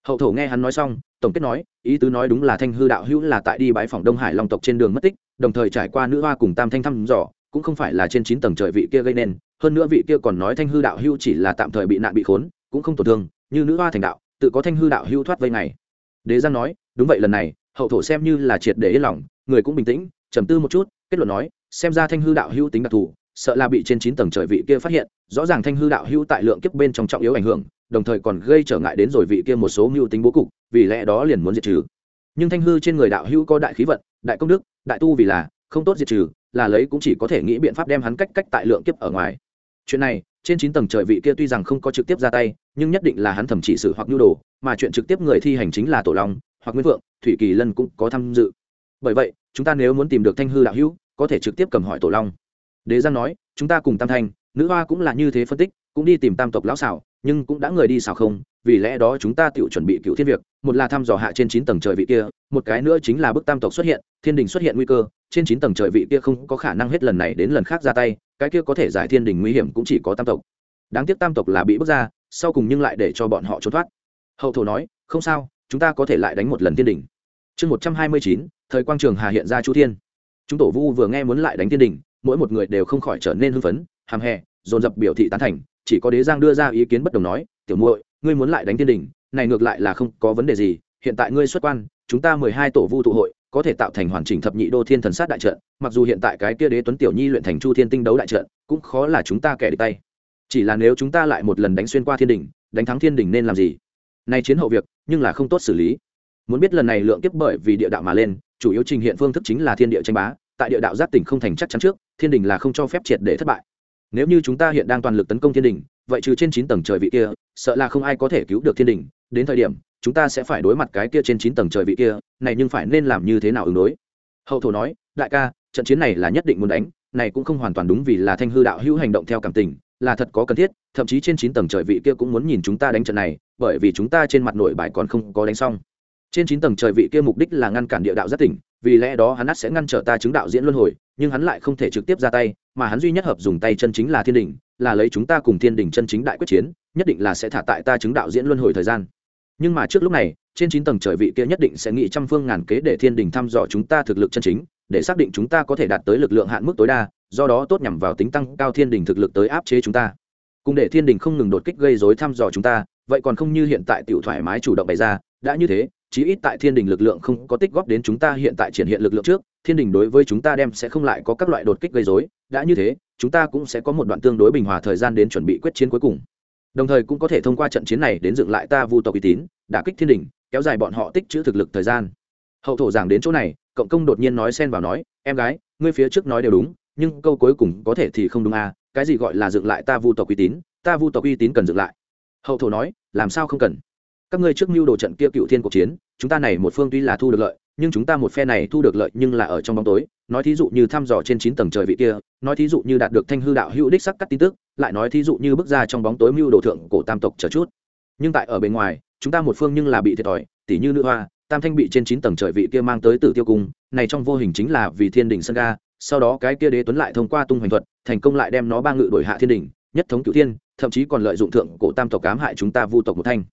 Hậu thổ nghe hắn nói xong, tổng kết nói, ý tứ nói đúng là thanh hư đạo hữu là tại đi bãi phòng đông hải long tộc trên đường mất tích, đồng thời trải qua nữ hoa cùng tam thanh thăm dò, cũng không phải là trên chín tầng trời vị kia gây nên hơn nữa vị kia còn nói thanh hư đạo hưu chỉ là tạm thời bị nạn bị khốn, cũng không tổn thương, như nữ hoa thành đạo, tự có thanh hư đạo hưu thoát vây này. Đế giang nói, đúng vậy lần này, hậu thổ xem như là triệt để yên lòng, người cũng bình tĩnh, trầm tư một chút, kết luận nói, xem ra thanh hư đạo hưu tính đặc thù, sợ là bị trên chín tầng trời vị kia phát hiện, rõ ràng thanh hư đạo hưu tại lượng kiếp bên trong trọng yếu ảnh hưởng, đồng thời còn gây trở ngại đến rồi vị kia một số mưu tính bố cục, vì lẽ đó liền muốn diệt trừ. Nhưng thanh hư trên người đạo hưu có đại khí vận, đại công đức, đại tu vì là, không tốt diệt trừ, là lấy cũng chỉ có thể nghĩ biện pháp đem hắn cách cách tại lượng kiếp ở ngoài chuyện này, trên chín tầng trời vị kia tuy rằng không có trực tiếp ra tay, nhưng nhất định là hắn thẩm trị sự hoặc nhu đồ, mà chuyện trực tiếp người thi hành chính là tổ long, hoặc nguyên vượng thủy kỳ lân cũng có tham dự. Bởi vậy, chúng ta nếu muốn tìm được thanh hư đạo hữu, có thể trực tiếp cầm hỏi tổ long. Đế giang nói, chúng ta cùng tam thanh, nữ hoa cũng là như thế phân tích, cũng đi tìm tam tộc lão xảo, nhưng cũng đã người đi xảo không, vì lẽ đó chúng ta tự chuẩn bị cựu thiên việc, một là thăm dò hạ trên chín tầng trời vị kia, một cái nữa chính là bức tam tộc xuất hiện, thiên đình xuất hiện nguy cơ, trên chín tầng trời vị kia không có khả năng hết lần này đến lần khác ra tay cái kia có thể giải thiên đình nguy hiểm cũng chỉ có tam tộc. Đáng tiếc tam tộc là bị bước ra, sau cùng nhưng lại để cho bọn họ trốn thoát. Hậu thổ nói, không sao, chúng ta có thể lại đánh một lần thiên đình. Chương một trăm hai mươi chín, thời quang trường hà hiện ra chu thiên. Chúng tổ vu vừa nghe muốn lại đánh thiên đình, mỗi một người đều không khỏi trở nên hưng phấn, hàm hè, dồn dập biểu thị tán thành, chỉ có đế giang đưa ra ý kiến bất đồng nói, tiểu muội, ngươi muốn lại đánh thiên đình, này ngược lại là không có vấn đề gì, hiện tại ngươi xuất quan, chúng ta mười hai tổ vu tụ hội có thể tạo thành hoàn chỉnh thập nhị đô thiên thần sát đại trận, mặc dù hiện tại cái kia đế tuấn tiểu nhi luyện thành chu thiên tinh đấu đại trận, cũng khó là chúng ta kẻ địch tay. Chỉ là nếu chúng ta lại một lần đánh xuyên qua thiên đình đánh thắng thiên đình nên làm gì? Nay chiến hậu việc, nhưng là không tốt xử lý. Muốn biết lần này lượng kiếp bởi vì địa đạo mà lên, chủ yếu trình hiện phương thức chính là thiên địa tranh bá, tại địa đạo giáp tỉnh không thành chắc chắn trước, thiên đình là không cho phép triệt để thất bại. Nếu như chúng ta hiện đang toàn lực tấn công thiên đình vậy trừ trên chín tầng trời vị kia, sợ là không ai có thể cứu được thiên đình đến thời điểm chúng ta sẽ phải đối mặt cái kia trên chín tầng trời vị kia, này nhưng phải nên làm như thế nào ứng đối? Hậu thổ nói, đại ca, trận chiến này là nhất định muốn đánh, này cũng không hoàn toàn đúng vì là thanh hư đạo hữu hành động theo cảm tình, là thật có cần thiết, thậm chí trên chín tầng trời vị kia cũng muốn nhìn chúng ta đánh trận này, bởi vì chúng ta trên mặt nội bài còn không có đánh xong. Trên chín tầng trời vị kia mục đích là ngăn cản địa đạo rất tỉnh, vì lẽ đó hắn ắt sẽ ngăn trở ta chứng đạo diễn luân hồi, nhưng hắn lại không thể trực tiếp ra tay, mà hắn duy nhất hợp dùng tay chân chính là thiên đình là lấy chúng ta cùng thiên đình chân chính đại quyết chiến, nhất định là sẽ thả tại ta chứng đạo diễn luân hồi thời gian nhưng mà trước lúc này, trên chín tầng trời vị kia nhất định sẽ nghĩ trăm phương ngàn kế để thiên đình thăm dò chúng ta thực lực chân chính, để xác định chúng ta có thể đạt tới lực lượng hạn mức tối đa, do đó tốt nhằm vào tính tăng cao thiên đình thực lực tới áp chế chúng ta. Cùng để thiên đình không ngừng đột kích gây dối thăm dò chúng ta, vậy còn không như hiện tại tiểu thoải mái chủ động bày ra, đã như thế, chí ít tại thiên đình lực lượng không có tích góp đến chúng ta hiện tại triển hiện lực lượng trước, thiên đình đối với chúng ta đem sẽ không lại có các loại đột kích gây dối đã như thế, chúng ta cũng sẽ có một đoạn tương đối bình hòa thời gian đến chuẩn bị quyết chiến cuối cùng đồng thời cũng có thể thông qua trận chiến này đến dựng lại ta vu tộc uy tín, đả kích thiên đình, kéo dài bọn họ tích chữ thực lực thời gian. Hậu thổ giảng đến chỗ này, cộng công đột nhiên nói xen vào nói, em gái, ngươi phía trước nói đều đúng, nhưng câu cuối cùng có thể thì không đúng à cái gì gọi là dựng lại ta vu tộc uy tín, ta vu tộc uy tín cần dựng lại. Hậu thổ nói, làm sao không cần? Các ngươi trước mưu đồ trận kia cựu thiên cuộc chiến, chúng ta này một phương tuy là thu được lợi nhưng chúng ta một phe này thu được lợi nhưng là ở trong bóng tối. Nói thí dụ như thăm dò trên chín tầng trời vị kia, nói thí dụ như đạt được thanh hư đạo hữu đích sắc cắt tin tức, lại nói thí dụ như bước ra trong bóng tối mưu đồ thượng cổ tam tộc chờ chút. Nhưng tại ở bên ngoài, chúng ta một phương nhưng là bị thiệt thòi tỷ như nữ hoa, tam thanh bị trên chín tầng trời vị kia mang tới tử tiêu cung, này trong vô hình chính là vì thiên đình sân ga, sau đó cái kia đế tuấn lại thông qua tung hoành thuật, thành công lại đem nó ba ngự đổi hạ thiên đình nhất thống cửu thiên, thậm chí còn lợi dụng thượng cổ tam tộc cám hại chúng ta vu tộc một thanh.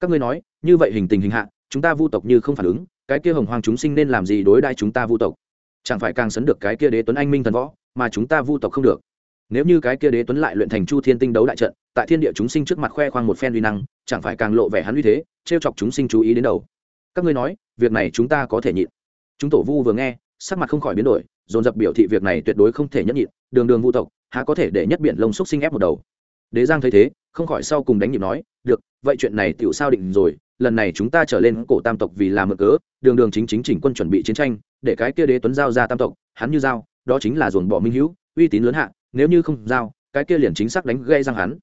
Các ngươi nói, như vậy hình tình hình hạ, chúng ta vu tộc như không phản ứng cái kia hồng hoàng chúng sinh nên làm gì đối đãi chúng ta vu tộc? Chẳng phải càng sấn được cái kia đế tuấn anh minh thần võ, mà chúng ta vu tộc không được. Nếu như cái kia đế tuấn lại luyện thành chu thiên tinh đấu đại trận, tại thiên địa chúng sinh trước mặt khoe khoang một phen uy năng, chẳng phải càng lộ vẻ hắn uy thế, trêu chọc chúng sinh chú ý đến đầu. Các ngươi nói, việc này chúng ta có thể nhịn. Chúng tổ vu vừa nghe, sắc mặt không khỏi biến đổi, dồn dập biểu thị việc này tuyệt đối không thể nhẫn nhịn, đường đường vu tộc, há có thể để nhất biển lông xúc sinh ép một đầu. Đế giang thấy thế, không khỏi sau cùng đánh nhịp nói, được, vậy chuyện này tiểu sao định rồi lần này chúng ta trở lên cổ tam tộc vì làm mượn cớ, đường đường chính chính chỉnh quân chuẩn bị chiến tranh, để cái kia đế tuấn giao ra tam tộc, hắn như giao, đó chính là dồn bỏ minh hữu, uy tín lớn hạ, nếu như không giao, cái kia liền chính xác đánh gây răng hắn.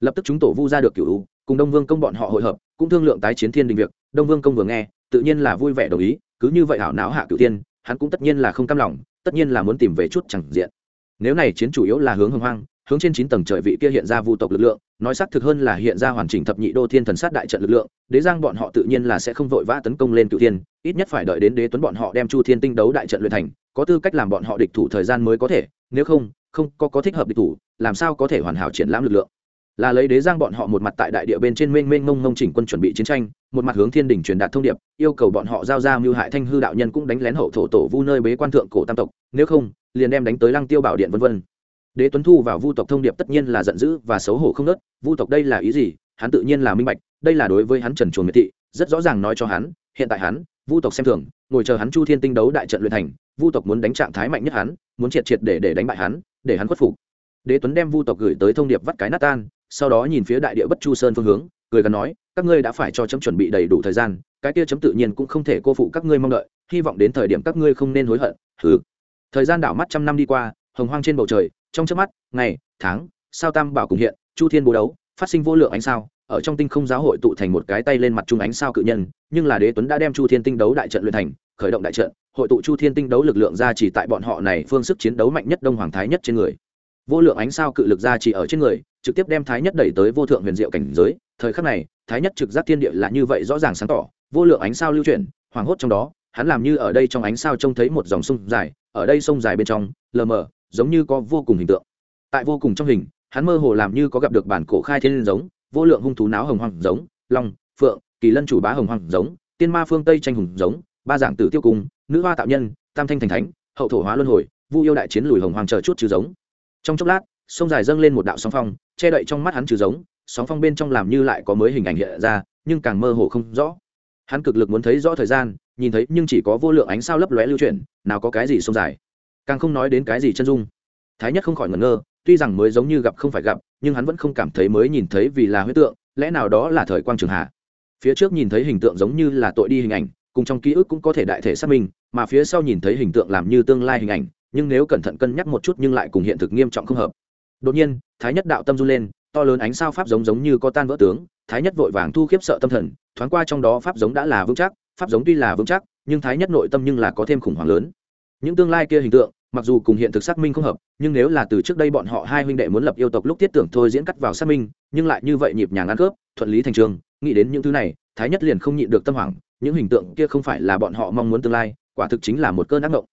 Lập tức chúng tổ vu ra được cựu cùng đông vương công bọn họ hội hợp, cũng thương lượng tái chiến thiên đình việc, đông vương công vừa nghe, tự nhiên là vui vẻ đồng ý, cứ như vậy hảo não hạ cựu tiên, hắn cũng tất nhiên là không cam lòng, tất nhiên là muốn tìm về chút chẳng diện. Nếu này chiến chủ yếu là hướng hưng hoang hướng trên chín tầng trời vị kia hiện ra vu tộc lực lượng, nói xác thực hơn là hiện ra hoàn chỉnh thập nhị đô thiên thần sát đại trận lực lượng, đế giang bọn họ tự nhiên là sẽ không vội vã tấn công lên cựu thiên, ít nhất phải đợi đến đế tuấn bọn họ đem chu thiên tinh đấu đại trận luyện thành, có tư cách làm bọn họ địch thủ thời gian mới có thể, nếu không không có có thích hợp địch thủ, làm sao có thể hoàn hảo triển lãm lực lượng. Là lấy đế giang bọn họ một mặt tại đại địa bên trên mênh mênh mông mông chỉnh quân chuẩn bị chiến tranh, một mặt hướng thiên đình truyền đạt thông điệp, yêu cầu bọn họ giao ra mưu hại thanh hư đạo nhân cũng đánh lén hậu thổ tổ vu nơi bế quan thượng cổ tam tộc, nếu không, liền đem đánh tới lăng tiêu bảo điện vân vân đế tuấn thu vào vu tộc thông điệp tất nhiên là giận dữ và xấu hổ không nớt, vu tộc đây là ý gì? Hắn tự nhiên là minh bạch, đây là đối với hắn trần chuồn miệt thị, rất rõ ràng nói cho hắn, hiện tại hắn, vu tộc xem thường, ngồi chờ hắn chu thiên tinh đấu đại trận luyện thành, vu tộc muốn đánh trạng thái mạnh nhất hắn, muốn triệt triệt để để đánh bại hắn, để hắn khuất phục. Đế tuấn đem vu tộc gửi tới thông điệp vắt cái nát tan, sau đó nhìn phía đại địa bất chu sơn phương hướng, cười gần nói, các ngươi đã phải cho chấm chuẩn bị đầy đủ thời gian, cái kia chấm tự nhiên cũng không thể cô phụ các ngươi mong đợi, hy vọng đến thời điểm các ngươi không nên hối hận thứ thời gian đảo mắt trăm năm đi qua, hồng hoang trên bầu trời trong chớp mắt, ngày, tháng, sao tam bảo cùng hiện, chu thiên bố đấu, phát sinh vô lượng ánh sao, ở trong tinh không giáo hội tụ thành một cái tay lên mặt trung ánh sao cự nhân, nhưng là đế tuấn đã đem chu thiên tinh đấu đại trận luyện thành, khởi động đại trận, hội tụ chu thiên tinh đấu lực lượng ra chỉ tại bọn họ này phương sức chiến đấu mạnh nhất đông hoàng thái nhất trên người. Vô lượng ánh sao cự lực ra chỉ ở trên người, trực tiếp đem thái nhất đẩy tới vô thượng huyền diệu cảnh giới, thời khắc này, thái nhất trực giác thiên địa là như vậy rõ ràng sáng tỏ, vô lượng ánh sao lưu chuyển hoàng hốt trong đó, hắn làm như ở đây trong ánh sao trông thấy một dòng sông dài, ở đây sông dài bên trong, lờ mờ giống như có vô cùng hình tượng. Tại vô cùng trong hình, hắn mơ hồ làm như có gặp được bản cổ khai thiên giống, vô lượng hung thú náo hồng hoàng giống, long, phượng, kỳ lân chủ bá hồng hoàng giống, tiên ma phương tây tranh hùng giống, ba dạng tử tiêu cung, nữ hoa tạo nhân, tam thanh thành thánh, hậu thổ hóa luân hồi, vu yêu đại chiến lùi hồng hoàng chờ chút trừ giống. Trong chốc lát, sông dài dâng lên một đạo sóng phong, che đậy trong mắt hắn trừ giống, sóng phong bên trong làm như lại có mới hình ảnh hiện ra, nhưng càng mơ hồ không rõ. Hắn cực lực muốn thấy rõ thời gian, nhìn thấy nhưng chỉ có vô lượng ánh sao lấp lóe lưu chuyển, nào có cái gì sông dài càng không nói đến cái gì chân dung. Thái nhất không khỏi ngẩn ngơ, tuy rằng mới giống như gặp không phải gặp, nhưng hắn vẫn không cảm thấy mới nhìn thấy vì là huyết tượng, lẽ nào đó là thời quang trường hạ. Phía trước nhìn thấy hình tượng giống như là tội đi hình ảnh, cùng trong ký ức cũng có thể đại thể xác minh, mà phía sau nhìn thấy hình tượng làm như tương lai hình ảnh, nhưng nếu cẩn thận cân nhắc một chút nhưng lại cùng hiện thực nghiêm trọng không hợp. Đột nhiên, thái nhất đạo tâm run lên, to lớn ánh sao pháp giống giống như có tan vỡ tướng, thái nhất vội vàng thu khiếp sợ tâm thần, thoáng qua trong đó pháp giống đã là vững chắc, pháp giống tuy là vững chắc, nhưng thái nhất nội tâm nhưng là có thêm khủng hoảng lớn những tương lai kia hình tượng, mặc dù cùng hiện thực xác minh không hợp, nhưng nếu là từ trước đây bọn họ hai huynh đệ muốn lập yêu tộc lúc tiết tưởng thôi diễn cắt vào xác minh, nhưng lại như vậy nhịp nhàng ăn cướp thuận lý thành trường, nghĩ đến những thứ này, thái nhất liền không nhịn được tâm hoảng, những hình tượng kia không phải là bọn họ mong muốn tương lai, quả thực chính là một cơn ác mộng.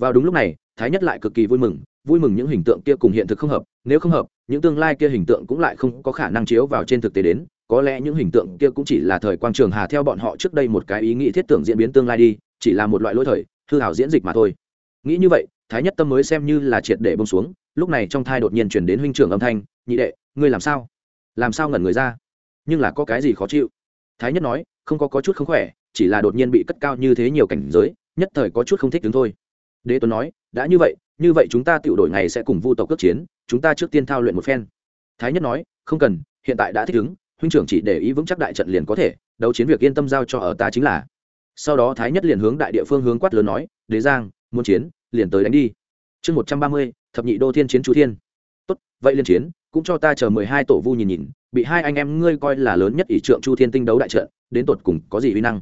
Vào đúng lúc này, thái nhất lại cực kỳ vui mừng vui mừng những hình tượng kia cùng hiện thực không hợp, nếu không hợp, những tương lai kia hình tượng cũng lại không có khả năng chiếu vào trên thực tế đến, có lẽ những hình tượng kia cũng chỉ là thời quang trường hà theo bọn họ trước đây một cái ý nghĩ thiết tưởng diễn biến tương lai đi, chỉ là một loại lỗi thời, hư hảo diễn dịch mà thôi nghĩ như vậy thái nhất tâm mới xem như là triệt để bông xuống lúc này trong thai đột nhiên chuyển đến huynh trưởng âm thanh nhị đệ ngươi làm sao? Làm sao ngẩn người ra? Nhưng là có cái gì khó chịu? Thái nhất nói không có, có chút không khỏe chỉ là đột nhiên bị cất cao như thế nhiều cảnh giới nhất thời có chút không thích đứng thôi. Đế tuấn nói đã như vậy như vậy chúng ta tự đổi ngày sẽ cùng vu tộc cất chiến chúng ta trước tiên thao luyện một phen. Thái nhất nói không cần hiện tại đã thích ứng huynh trưởng chỉ để ý vững chắc đại trận liền có thể đấu chiến việc yên tâm giao cho ở ta chính là. Sau đó thái nhất liền hướng đại địa phương hướng quát lớn nói đế giang muốn chiến, liền tới đánh đi. Chương một trăm ba mươi, thập nhị đô thiên chiến chú thiên. Tốt, vậy liên chiến, cũng cho ta chờ mười hai tổ vu nhìn nhìn, bị hai anh em ngươi coi là lớn nhất ỷ trượng chu thiên tinh đấu đại trận, đến tột cùng có gì uy năng.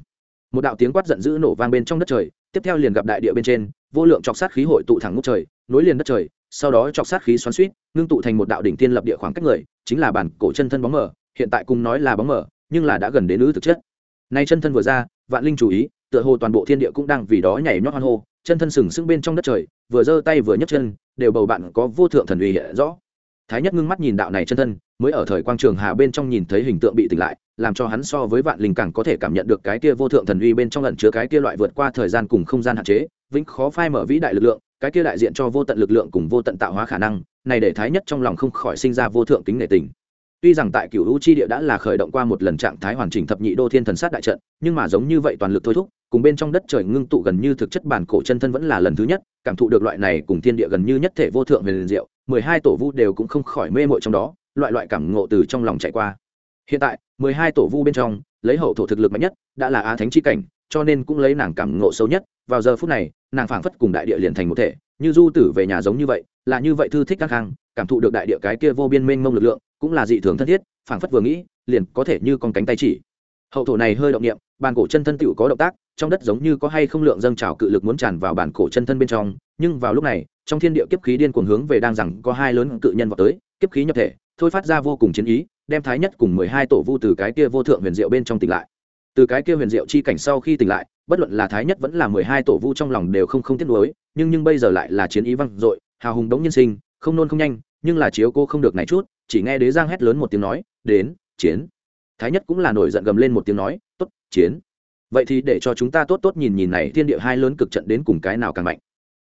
Một đạo tiếng quát giận dữ nổ vang bên trong đất trời, tiếp theo liền gặp đại địa bên trên, vô lượng chọc sát khí hội tụ thẳng ngút trời, nối liền đất trời, sau đó chọc sát khí xoắn suýt ngưng tụ thành một đạo đỉnh tiên lập địa khoảng cách người, chính là bản cổ chân thân bóng mở hiện tại cùng nói là bóng mở nhưng là đã gần đến nữ thực chất. Nay chân thân vừa ra, vạn linh chú ý, tựa hồ toàn bộ thiên địa cũng đang vì đó nhảy nhót hoan hô chân thân sừng sững bên trong đất trời, vừa giơ tay vừa nhấc chân, đều bầu bạn có vô thượng thần uy hiện rõ. Thái nhất ngưng mắt nhìn đạo này chân thân, mới ở thời quang trường hà bên trong nhìn thấy hình tượng bị tỉnh lại, làm cho hắn so với vạn linh càng có thể cảm nhận được cái kia vô thượng thần uy bên trong lần chứa cái kia loại vượt qua thời gian cùng không gian hạn chế, vĩnh khó phai mở vĩ đại lực lượng, cái kia đại diện cho vô tận lực lượng cùng vô tận tạo hóa khả năng, này để thái nhất trong lòng không khỏi sinh ra vô thượng kính nể tình tuy rằng tại cựu u chi địa đã là khởi động qua một lần trạng thái hoàn chỉnh thập nhị đô thiên thần sát đại trận, nhưng mà giống như vậy toàn lực thôi thúc, cùng bên trong đất trời ngưng tụ gần như thực chất bản cổ chân thân vẫn là lần thứ nhất, cảm thụ được loại này cùng thiên địa gần như nhất thể vô thượng về liền diệu, mười hai tổ vu đều cũng không khỏi mê mội trong đó, loại loại cảm ngộ từ trong lòng chạy qua. Hiện tại, mười hai tổ vu bên trong, lấy hậu thổ thực lực mạnh nhất, đã là á thánh chi cảnh, cho nên cũng lấy nàng cảm ngộ sâu nhất, vào giờ phút này, nàng phảng phất cùng đại địa liền thành một thể, như du tử về nhà giống như vậy, là như vậy thư thích các khang, cảm thụ được đại địa cái kia vô biên mênh mông lực lượng cũng là dị thường thân thiết, phảng phất vừa nghĩ, liền có thể như con cánh tay chỉ. Hậu thổ này hơi động niệm, bàn cổ chân thân tựu có động tác, trong đất giống như có hay không lượng dâng trào cự lực muốn tràn vào bản cổ chân thân bên trong, nhưng vào lúc này, trong thiên địa kiếp khí điên cuồng hướng về đang rằng có hai lớn cự nhân vào tới, kiếp khí nhập thể, thôi phát ra vô cùng chiến ý, đem thái nhất cùng mười hai tổ vu từ cái kia vô thượng huyền diệu bên trong tỉnh lại. Từ cái kia huyền diệu chi cảnh sau khi tỉnh lại, bất luận là thái nhất vẫn là mười hai tổ vu trong lòng đều không không tiếc nuối, nhưng nhưng bây giờ lại là chiến ý văng dội, hào hùng đống nhân sinh, không nôn không nhanh, nhưng là chiếu cô không được này chút chỉ nghe đế giang hét lớn một tiếng nói, đến, chiến. Thái nhất cũng là nổi giận gầm lên một tiếng nói, tốt, chiến. Vậy thì để cho chúng ta tốt tốt nhìn nhìn này thiên địa hai lớn cực trận đến cùng cái nào càng mạnh.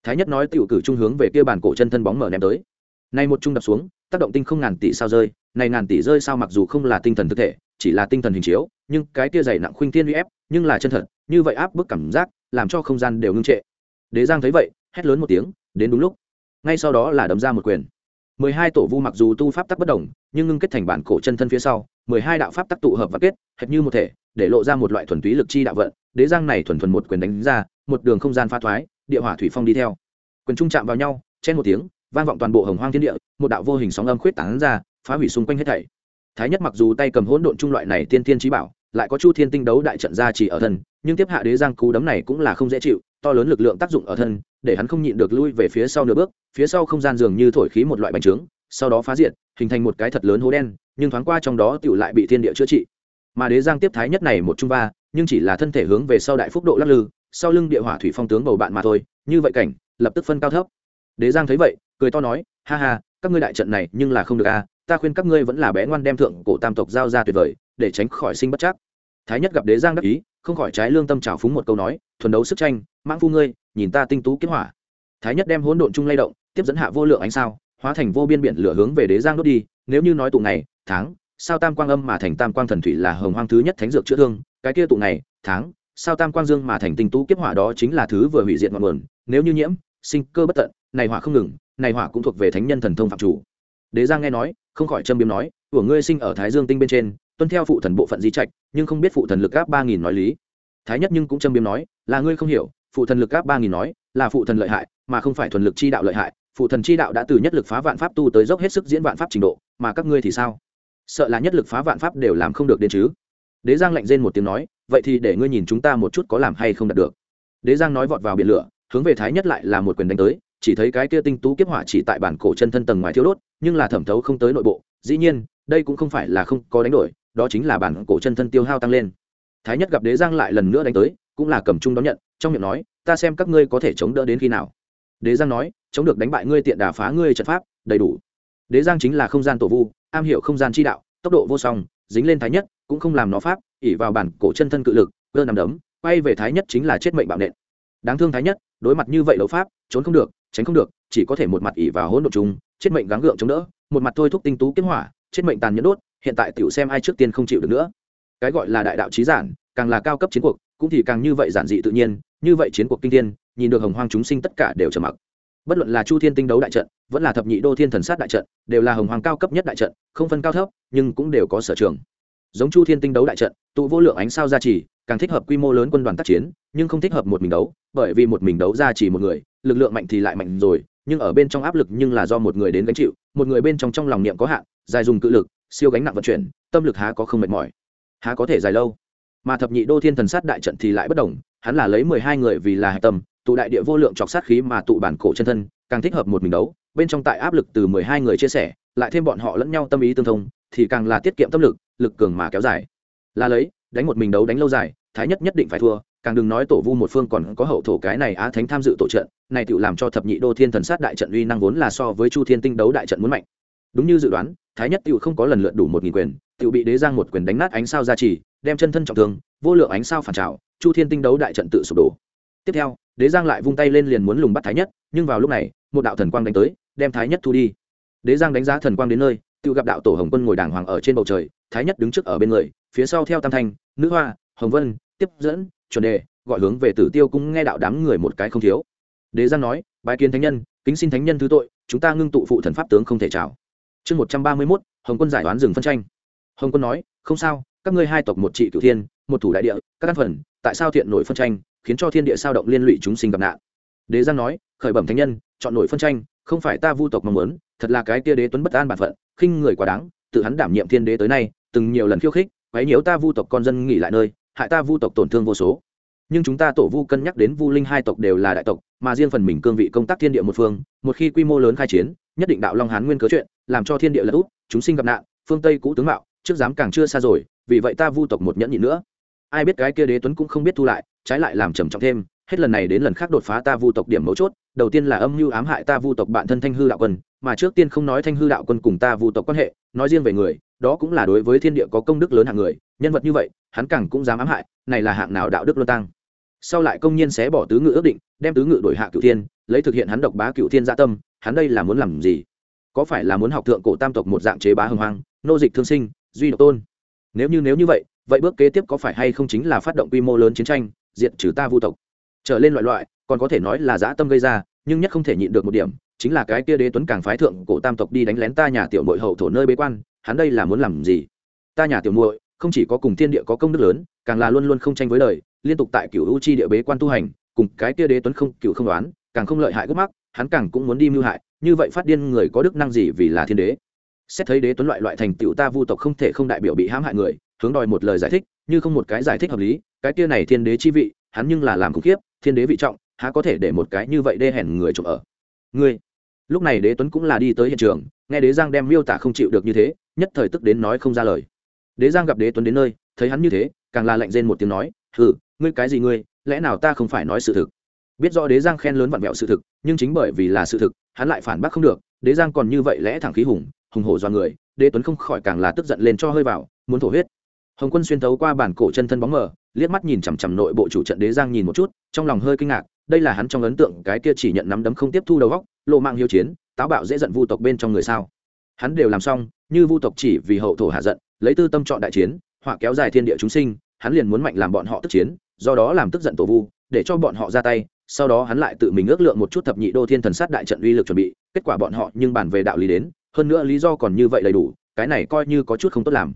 Thái nhất nói tiểu cử trung hướng về kia bàn cổ chân thân bóng mở ném tới. Nay một trung đập xuống, tác động tinh không ngàn tỷ sao rơi, này ngàn tỷ rơi sao mặc dù không là tinh thần thực thể, chỉ là tinh thần hình chiếu, nhưng cái kia dày nặng khuynh thiên uy ép, nhưng là chân thật, như vậy áp bức cảm giác, làm cho không gian đều ngưng trệ. Đế giang thấy vậy, hét lớn một tiếng, đến đúng lúc. Ngay sau đó là đấm ra một quyền mười hai tổ vu mặc dù tu pháp tắc bất đồng, nhưng ngưng kết thành bản cổ chân thân phía sau, mười hai đạo pháp tắc tụ hợp và kết, hệt như một thể, để lộ ra một loại thuần túy lực chi đạo vận. Đế giang này thuần thuần một quyền đánh ra, một đường không gian pha thoái, địa hỏa thủy phong đi theo. Quyền trung chạm vào nhau, chen một tiếng, vang vọng toàn bộ hồng hoang thiên địa, một đạo vô hình sóng âm khuyết tán ra, phá hủy xung quanh hết thảy. Thái nhất mặc dù tay cầm hỗn độn trung loại này tiên tiên trí bảo, lại có chu thiên tinh đấu đại trận ra chỉ ở thân, nhưng tiếp hạ đế giang cú đấm này cũng là không dễ chịu, to lớn lực lượng tác dụng ở thân, để hắn không nhịn được lui về phía sau nửa bước phía sau không gian dường như thổi khí một loại bánh trướng sau đó phá diệt hình thành một cái thật lớn hố đen nhưng thoáng qua trong đó tựu lại bị thiên địa chữa trị. Mà đế giang tiếp thái nhất này một trung ba nhưng chỉ là thân thể hướng về sau đại phúc độ lắc lư sau lưng địa hỏa thủy phong tướng bầu bạn mà thôi như vậy cảnh lập tức phân cao thấp. Đế giang thấy vậy cười to nói ha ha các ngươi đại trận này nhưng là không được a à, ta khuyên các ngươi vẫn là bé ngoan đem thượng cổ tam tộc giao ra tuyệt vời để tránh khỏi sinh bất chắc. Thái nhất gặp đế giang đắc ý không khỏi trái lương tâm trào phúng một câu nói thuần đấu sức tranh mãng phu ngươi nhìn ta tinh tú kiếm hỏa. Thái nhất đem hỗn độn chung lay động tiếp dẫn hạ vô lượng ánh sao, hóa thành vô biên biển lửa hướng về đế giang đốt đi. Nếu như nói tụ này tháng, sao tam quang âm mà thành tam quang thần thủy là hồng hoang thứ nhất thánh dược chữa thương, cái kia tụ này tháng, sao tam quang dương mà thành tinh tú kiếp hỏa đó chính là thứ vừa hủy diệt ngọn nguồn. Nếu như nhiễm, sinh cơ bất tận, này hỏa không ngừng, này hỏa cũng thuộc về thánh nhân thần thông phạm chủ. Đế giang nghe nói, không khỏi châm biếm nói, của ngươi sinh ở thái dương tinh bên trên, tuân theo phụ thần bộ phận di trạch, nhưng không biết phụ thần lực áp ba nghìn nói lý. Thái nhất nhưng cũng châm biếm nói, là ngươi không hiểu, phụ thần lực áp ba nghìn nói, là phụ thần lợi hại, mà không phải thuần lực chi đạo lợi hại phụ thần chi đạo đã từ nhất lực phá vạn pháp tu tới dốc hết sức diễn vạn pháp trình độ, mà các ngươi thì sao? Sợ là nhất lực phá vạn pháp đều làm không được đến chứ? Đế giang lạnh rên một tiếng nói, vậy thì để ngươi nhìn chúng ta một chút có làm hay không đạt được. Đế giang nói vọt vào biển lửa, hướng về thái nhất lại là một quyền đánh tới, chỉ thấy cái kia tinh tú kiếp hỏa chỉ tại bản cổ chân thân tầng ngoài thiếu đốt, nhưng là thẩm thấu không tới nội bộ, dĩ nhiên, đây cũng không phải là không có đánh đổi, đó chính là bản cổ chân thân tiêu hao tăng lên. Thái nhất gặp đế giang lại lần nữa đánh tới, cũng là cầm trung đón nhận, trong miệng nói, ta xem các ngươi có thể chống đỡ đến khi nào đế giang nói, chống được đánh bại ngươi tiện đà phá ngươi trận pháp, đầy đủ. Đế giang chính là không gian tổ vu, am hiểu không gian chi đạo, tốc độ vô song, dính lên thái nhất, cũng không làm nó pháp ỉ vào bản cổ chân thân cự lực, cơ nằm đấm, quay về thái nhất chính là chết mệnh bạo nện. Đáng thương thái nhất, đối mặt như vậy đấu pháp, trốn không được, tránh không được, chỉ có thể một mặt ỉ vào hỗn độ chúng chết mệnh gắng gượng chống đỡ, một mặt thôi thúc tinh tú kiếm hỏa, chết mệnh tàn nhẫn đốt, hiện tại tiểu xem ai trước tiên không chịu được nữa. Cái gọi là đại đạo trí giản, càng là cao cấp chiến cuộc, cũng thì càng như vậy giản dị tự nhiên, như vậy chiến cuộc kinh thiên nhìn được hồng hoang chúng sinh tất cả đều trầm mặc. Bất luận là chu thiên tinh đấu đại trận, vẫn là thập nhị đô thiên thần sát đại trận, đều là hồng hoàng cao cấp nhất đại trận, không phân cao thấp, nhưng cũng đều có sở trường. Giống chu thiên tinh đấu đại trận, tụ vô lượng ánh sao gia trì, càng thích hợp quy mô lớn quân đoàn tác chiến, nhưng không thích hợp một mình đấu, bởi vì một mình đấu ra chỉ một người, lực lượng mạnh thì lại mạnh rồi, nhưng ở bên trong áp lực nhưng là do một người đến gánh chịu, một người bên trong trong lòng niệm có hạn, dài dùng cự lực, siêu gánh nặng vận chuyển, tâm lực há có không mệt mỏi. Há có thể dài lâu. Mà thập nhị đô thiên thần sát đại trận thì lại bất đồng, hắn là lấy mười hai người vì là hạch tâm tụ đại địa vô lượng chọc sát khí mà tụ bản cổ chân thân, càng thích hợp một mình đấu. Bên trong tại áp lực từ mười hai người chia sẻ, lại thêm bọn họ lẫn nhau tâm ý tương thông, thì càng là tiết kiệm tâm lực lực cường mà kéo dài. Là lấy, đánh một mình đấu đánh lâu dài, thái nhất nhất định phải thua, càng đừng nói tổ vu một phương còn có hậu thổ cái này á thánh tham dự tổ trận, này tự làm cho thập nhị đô thiên thần sát đại trận uy năng vốn là so với chu thiên tinh đấu đại trận muốn mạnh. Đúng như dự đoán, thái nhất tự không có lần lượt đủ một nghìn quyền tự bị đế giang một quyền đánh nát ánh sao ra chỉ, đem chân thân trọng thương, vô lượng ánh sao phản trào chu thiên tinh đấu đại trận tự sụp đổ tiếp theo, đế giang lại vung tay lên liền muốn lùng bắt thái nhất, nhưng vào lúc này, một đạo thần quang đánh tới, đem thái nhất thu đi. Đế giang đánh giá thần quang đến nơi, tự gặp đạo tổ hồng quân ngồi đàng hoàng ở trên bầu trời, thái nhất đứng trước ở bên người, phía sau theo tam thanh, nữ hoa, hồng vân, tiếp dẫn, chuẩn đề, gọi hướng về tử tiêu cũng nghe đạo đám người một cái không thiếu. Đế giang nói bài kiến thánh nhân, kính xin thánh nhân thứ tội, chúng ta ngưng tụ phụ thần pháp tướng không thể chào chương một trăm ba mươi mốt, hồng quân giải đoán rừng phân tranh. Hồng quân nói, không sao, các ngươi hai tộc một trị cửu thiên, một thủ đại địa, các căn phần, tại sao thiện nổi phân tranh? Khiến cho thiên địa sao động liên lụy chúng sinh gặp nạn. Đế giang nói, khởi bẩm thánh nhân, chọn nổi phân tranh, không phải ta vu tộc mong muốn, thật là cái kia đế tuấn bất an bản phận, khinh người quá đáng, tự hắn đảm nhiệm thiên đế tới nay, từng nhiều lần khiêu khích, quấy nhiễu ta vu tộc con dân nghỉ lại nơi, hại ta vu tộc tổn thương vô số. Nhưng chúng ta tổ vu cân nhắc đến vu linh hai tộc đều là đại tộc, mà riêng phần mình cương vị công tác thiên địa một phương, một khi quy mô lớn khai chiến, nhất định đạo long hán nguyên cớ chuyện, làm cho thiên địa lật úp, chúng sinh gặp nạn, phương tây cũ tướng mạo, trước dám càng chưa xa rồi, vì vậy ta vu tộc một nhẫn nhịn nữa ai biết cái kia đế tuấn cũng không biết thu lại, trái lại làm trầm trọng thêm, hết lần này đến lần khác đột phá ta vu tộc điểm mấu chốt, đầu tiên là âm mưu ám hại ta vu tộc bạn thân thanh hư đạo quân, mà trước tiên không nói thanh hư đạo quân cùng ta vu tộc quan hệ, nói riêng về người, đó cũng là đối với thiên địa có công đức lớn hạng người, nhân vật như vậy, hắn càng cũng dám ám hại, này là hạng nào đạo đức luân tăng. Sau lại công nhiên xé bỏ tứ ngự ước định, đem tứ ngự đổi hạ cựu thiên, lấy thực hiện hắn độc bá cựu thiên gia tâm, hắn đây là muốn làm gì? Có phải là muốn học thượng cổ tam tộc một dạng chế bá hưng hoang, nô dịch thương sinh, duy độc tôn? Nếu như nếu như vậy vậy bước kế tiếp có phải hay không chính là phát động quy mô lớn chiến tranh, diệt trừ ta vu tộc? Trở lên loại loại, còn có thể nói là dã tâm gây ra, nhưng nhất không thể nhịn được một điểm, chính là cái kia đế tuấn càng phái thượng cổ tam tộc đi đánh lén ta nhà tiểu nội hậu thổ nơi bế quan, hắn đây là muốn làm gì? Ta nhà tiểu muội, không chỉ có cùng thiên địa có công đức lớn, càng là luôn luôn không tranh với đời, liên tục tại cửu u chi địa bế quan tu hành, cùng cái kia đế tuấn không, cửu không đoán, càng không lợi hại gốc mắc, hắn càng cũng muốn đi mưu hại, như vậy phát điên người có đức năng gì vì là thiên đế? Xét thấy đế tuấn loại loại thành tựu ta vu tộc không thể không đại biểu bị hãm hại người hướng đòi một lời giải thích, như không một cái giải thích hợp lý, cái kia này thiên đế chi vị, hắn nhưng là làm khủng khiếp, thiên đế vị trọng, há có thể để một cái như vậy đê hèn người trộm ở? Ngươi, lúc này đế tuấn cũng là đi tới hiện trường, nghe đế giang đem miêu tả không chịu được như thế, nhất thời tức đến nói không ra lời. Đế giang gặp đế tuấn đến nơi, thấy hắn như thế, càng là lạnh rên một tiếng nói, hừ, ngươi cái gì ngươi, lẽ nào ta không phải nói sự thực? Biết rõ đế giang khen lớn vặn vẹo sự thực, nhưng chính bởi vì là sự thực, hắn lại phản bác không được, đế giang còn như vậy lẽ thẳng khí hùng hùng hổ do người, đế tuấn không khỏi càng là tức giận lên cho hơi vào, muốn thổ huyết hồng quân xuyên thấu qua bản cổ chân thân bóng mờ, liếc mắt nhìn chằm chằm nội bộ chủ trận đế giang nhìn một chút, trong lòng hơi kinh ngạc, đây là hắn trong ấn tượng, cái kia chỉ nhận nắm đấm không tiếp thu đầu góc, lộ mạng hiếu chiến, táo bạo dễ giận vu tộc bên trong người sao. Hắn đều làm xong, như vu tộc chỉ vì hậu thổ hạ giận, lấy tư tâm chọn đại chiến, họa kéo dài thiên địa chúng sinh, hắn liền muốn mạnh làm bọn họ tức chiến, do đó làm tức giận tổ vu, để cho bọn họ ra tay, sau đó hắn lại tự mình ước lượng một chút thập nhị đô thiên thần sát đại trận uy lực chuẩn bị, kết quả bọn họ nhưng bàn về đạo lý đến, hơn nữa lý do còn như vậy đầy đủ, cái này coi như có chút không tốt làm.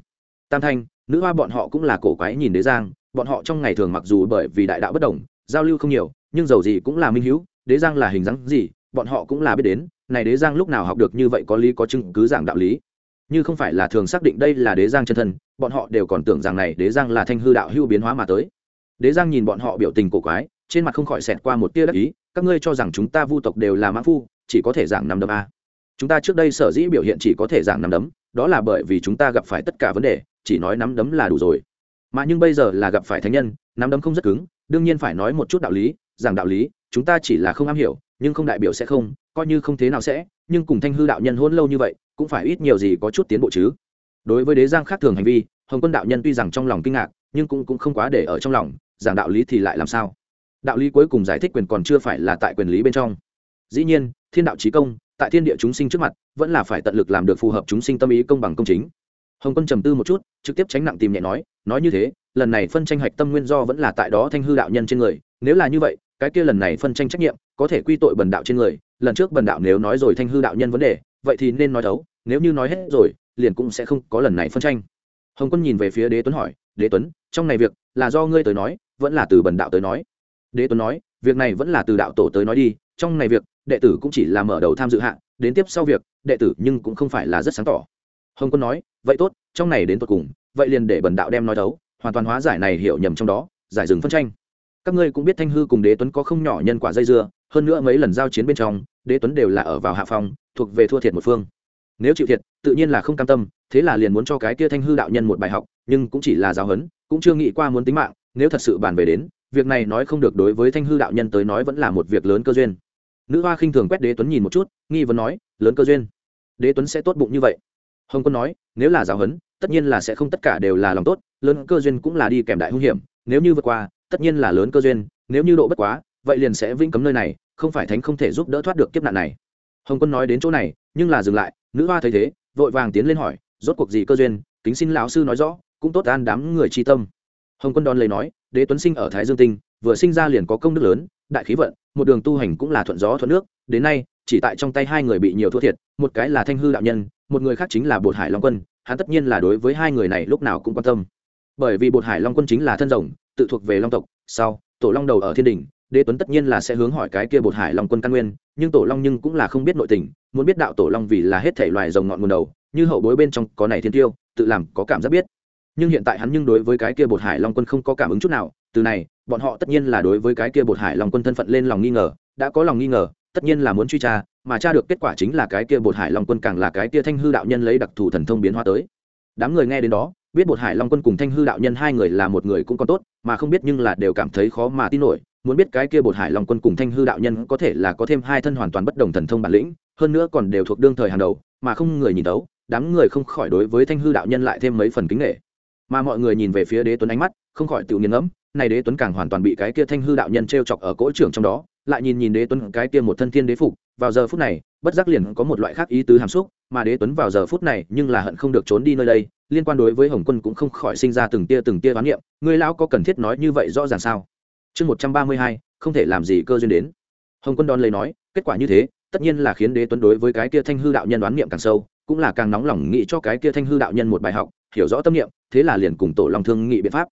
Tam thanh nữ hoa bọn họ cũng là cổ quái nhìn đế giang, bọn họ trong ngày thường mặc dù bởi vì đại đạo bất đồng, giao lưu không nhiều, nhưng dầu gì cũng là minh hữu đế giang là hình dáng gì, bọn họ cũng là biết đến, này đế giang lúc nào học được như vậy có lý có chứng cứ giảng đạo lý. Như không phải là thường xác định đây là đế giang chân thân, bọn họ đều còn tưởng rằng này đế giang là thanh hư đạo hưu biến hóa mà tới. Đế giang nhìn bọn họ biểu tình cổ quái, trên mặt không khỏi xẹt qua một tia đắc ý, các ngươi cho rằng chúng ta vu tộc đều là mã phu, chỉ có thể giảng năm đấm a. Chúng ta trước đây sở dĩ biểu hiện chỉ có thể giảng năm đấm, đó là bởi vì chúng ta gặp phải tất cả vấn đề chỉ nói nắm đấm là đủ rồi. Mà nhưng bây giờ là gặp phải thánh nhân nắm đấm không rất cứng đương nhiên phải nói một chút đạo lý giảng đạo lý chúng ta chỉ là không am hiểu nhưng không đại biểu sẽ không coi như không thế nào sẽ nhưng cùng thanh hư đạo nhân hôn lâu như vậy cũng phải ít nhiều gì có chút tiến bộ chứ. Đối với đế giang khác thường hành vi hồng quân đạo nhân tuy rằng trong lòng kinh ngạc nhưng cũng, cũng không quá để ở trong lòng giảng đạo lý thì lại làm sao? Đạo lý cuối cùng giải thích quyền còn chưa phải là tại quyền lý bên trong. Dĩ nhiên thiên đạo trí công tại thiên địa chúng sinh trước mặt vẫn là phải tận lực làm được phù hợp chúng sinh tâm ý công bằng công chính hồng quân trầm tư một chút, trực tiếp tránh nặng tìm nhẹ nói nói như thế, lần này phân tranh hạch tâm nguyên do vẫn là tại đó thanh hư đạo nhân trên người, nếu là như vậy, cái kia lần này phân tranh trách nhiệm, có thể quy tội bần đạo trên người, lần trước bần đạo nếu nói rồi thanh hư đạo nhân vấn đề, vậy thì nên nói đấu nếu như nói hết rồi, liền cũng sẽ không có lần này phân tranh. Hồng quân nhìn về phía đế tuấn hỏi, đế tuấn, trong này việc là do ngươi tới nói, vẫn là từ bần đạo tới nói? Đế tuấn nói, việc này vẫn là từ đạo tổ tới nói đi, trong này việc, đệ tử cũng chỉ là mở đầu tham dự hạ, đến tiếp sau việc, đệ tử nhưng cũng không phải là rất sáng tỏ hồng quân nói, vậy tốt, trong này đến tột cùng, vậy liền để bần đạo đem nói đấu hoàn toàn hóa giải này hiểu nhầm trong đó, giải dừng phân tranh. Các ngươi cũng biết thanh hư cùng đế tuấn có không nhỏ nhân quả dây dưa, hơn nữa mấy lần giao chiến bên trong, đế tuấn đều là ở vào hạ phòng thuộc về thua thiệt một phương. Nếu chịu thiệt, tự nhiên là không cam tâm, thế là liền muốn cho cái kia thanh hư đạo nhân một bài học, nhưng cũng chỉ là giáo huấn, cũng chưa nghĩ qua muốn tính mạng, nếu thật sự bàn về đến, việc này nói không được đối với thanh hư đạo nhân tới nói vẫn là một việc lớn cơ duyên. Nữ hoa khinh thường quét đế tuấn nhìn một chút, nghi vấn nói, lớn cơ duyên? Đế tuấn sẽ tốt bụng như vậy? Hồng quân nói, nếu là giáo huấn, tất nhiên là sẽ không tất cả đều là lòng tốt, lớn cơ duyên cũng là đi kèm đại hung hiểm, nếu như vượt qua, tất nhiên là lớn cơ duyên, nếu như độ bất quá, vậy liền sẽ vĩnh cấm nơi này, không phải thánh không thể giúp đỡ thoát được kiếp nạn này. Hồng quân nói đến chỗ này, nhưng là dừng lại, nữ hoa thấy thế, vội vàng tiến lên hỏi, rốt cuộc gì cơ duyên? Kính xin lão sư nói rõ, cũng tốt an đám người tri tâm. Hồng quân đón lấy nói, đế tuấn sinh ở thái dương tinh, vừa sinh ra liền có công đức lớn, đại khí vận, một đường tu hành cũng là thuận gió thuận nước, đến nay, chỉ tại trong tay hai người bị nhiều thua thiệt, một cái là thanh hư đạo nhân một người khác chính là bột hải long quân, hắn tất nhiên là đối với hai người này lúc nào cũng quan tâm. Bởi vì bột hải long quân chính là thân rồng, tự thuộc về long tộc, sau, tổ long đầu ở thiên đình đế tuấn tất nhiên là sẽ hướng hỏi cái kia bột hải long quân căn nguyên, nhưng tổ long nhưng cũng là không biết nội tình, muốn biết đạo tổ long vì là hết thể loài rồng ngọn nguồn đầu, như hậu bối bên trong có này thiên tiêu, tự làm có cảm giác biết. Nhưng hiện tại hắn nhưng đối với cái kia bột hải long quân không có cảm ứng chút nào, từ này, bọn họ tất nhiên là đối với cái kia bột hải long quân thân phận lên lòng nghi ngờ, đã có lòng nghi ngờ tất nhiên là muốn truy tra, mà tra được kết quả chính là cái kia bột hải long quân càng là cái kia thanh hư đạo nhân lấy đặc thù thần thông biến hóa tới. Đám người nghe đến đó, biết bột hải long quân cùng thanh hư đạo nhân hai người là một người cũng còn tốt, mà không biết nhưng là đều cảm thấy khó mà tin nổi, muốn biết cái kia bột hải long quân cùng thanh hư đạo nhân có thể là có thêm hai thân hoàn toàn bất đồng thần thông bản lĩnh, hơn nữa còn đều thuộc đương thời hàng đầu, mà không người nhìn tấu, đám người không khỏi đối với thanh hư đạo nhân lại thêm mấy phần kính nghệ mà mọi người nhìn về phía đế tuấn ánh mắt, không khỏi tự nghiền ngẫm, này đế tuấn càng hoàn toàn bị cái kia thanh hư đạo nhân t r e o chọc ở cỗ trưởng trong đó lại nhìn nhìn đế tuấn cái kia một thân thiên đế phục, vào giờ phút này, bất giác liền có một loại khác ý tứ hàm xúc, mà đế tuấn vào giờ phút này nhưng là hận không được trốn đi nơi đây, liên quan đối với hồng quân cũng không khỏi sinh ra từng tia từng tia bán niệm, người lão có cần thiết nói như vậy rõ ràng sao? Chương một trăm ba mươi hai, không thể làm gì cơ duyên đến. Hồng quân đón lấy nói, kết quả như thế, tất nhiên là khiến đế tuấn đối với cái kia thanh hư đạo nhân đoán niệm càng sâu, cũng là càng nóng lòng nghĩ cho cái kia thanh hư đạo nhân một bài học, hiểu rõ tâm niệm, thế là liền cùng tổ long thương nghị biện pháp.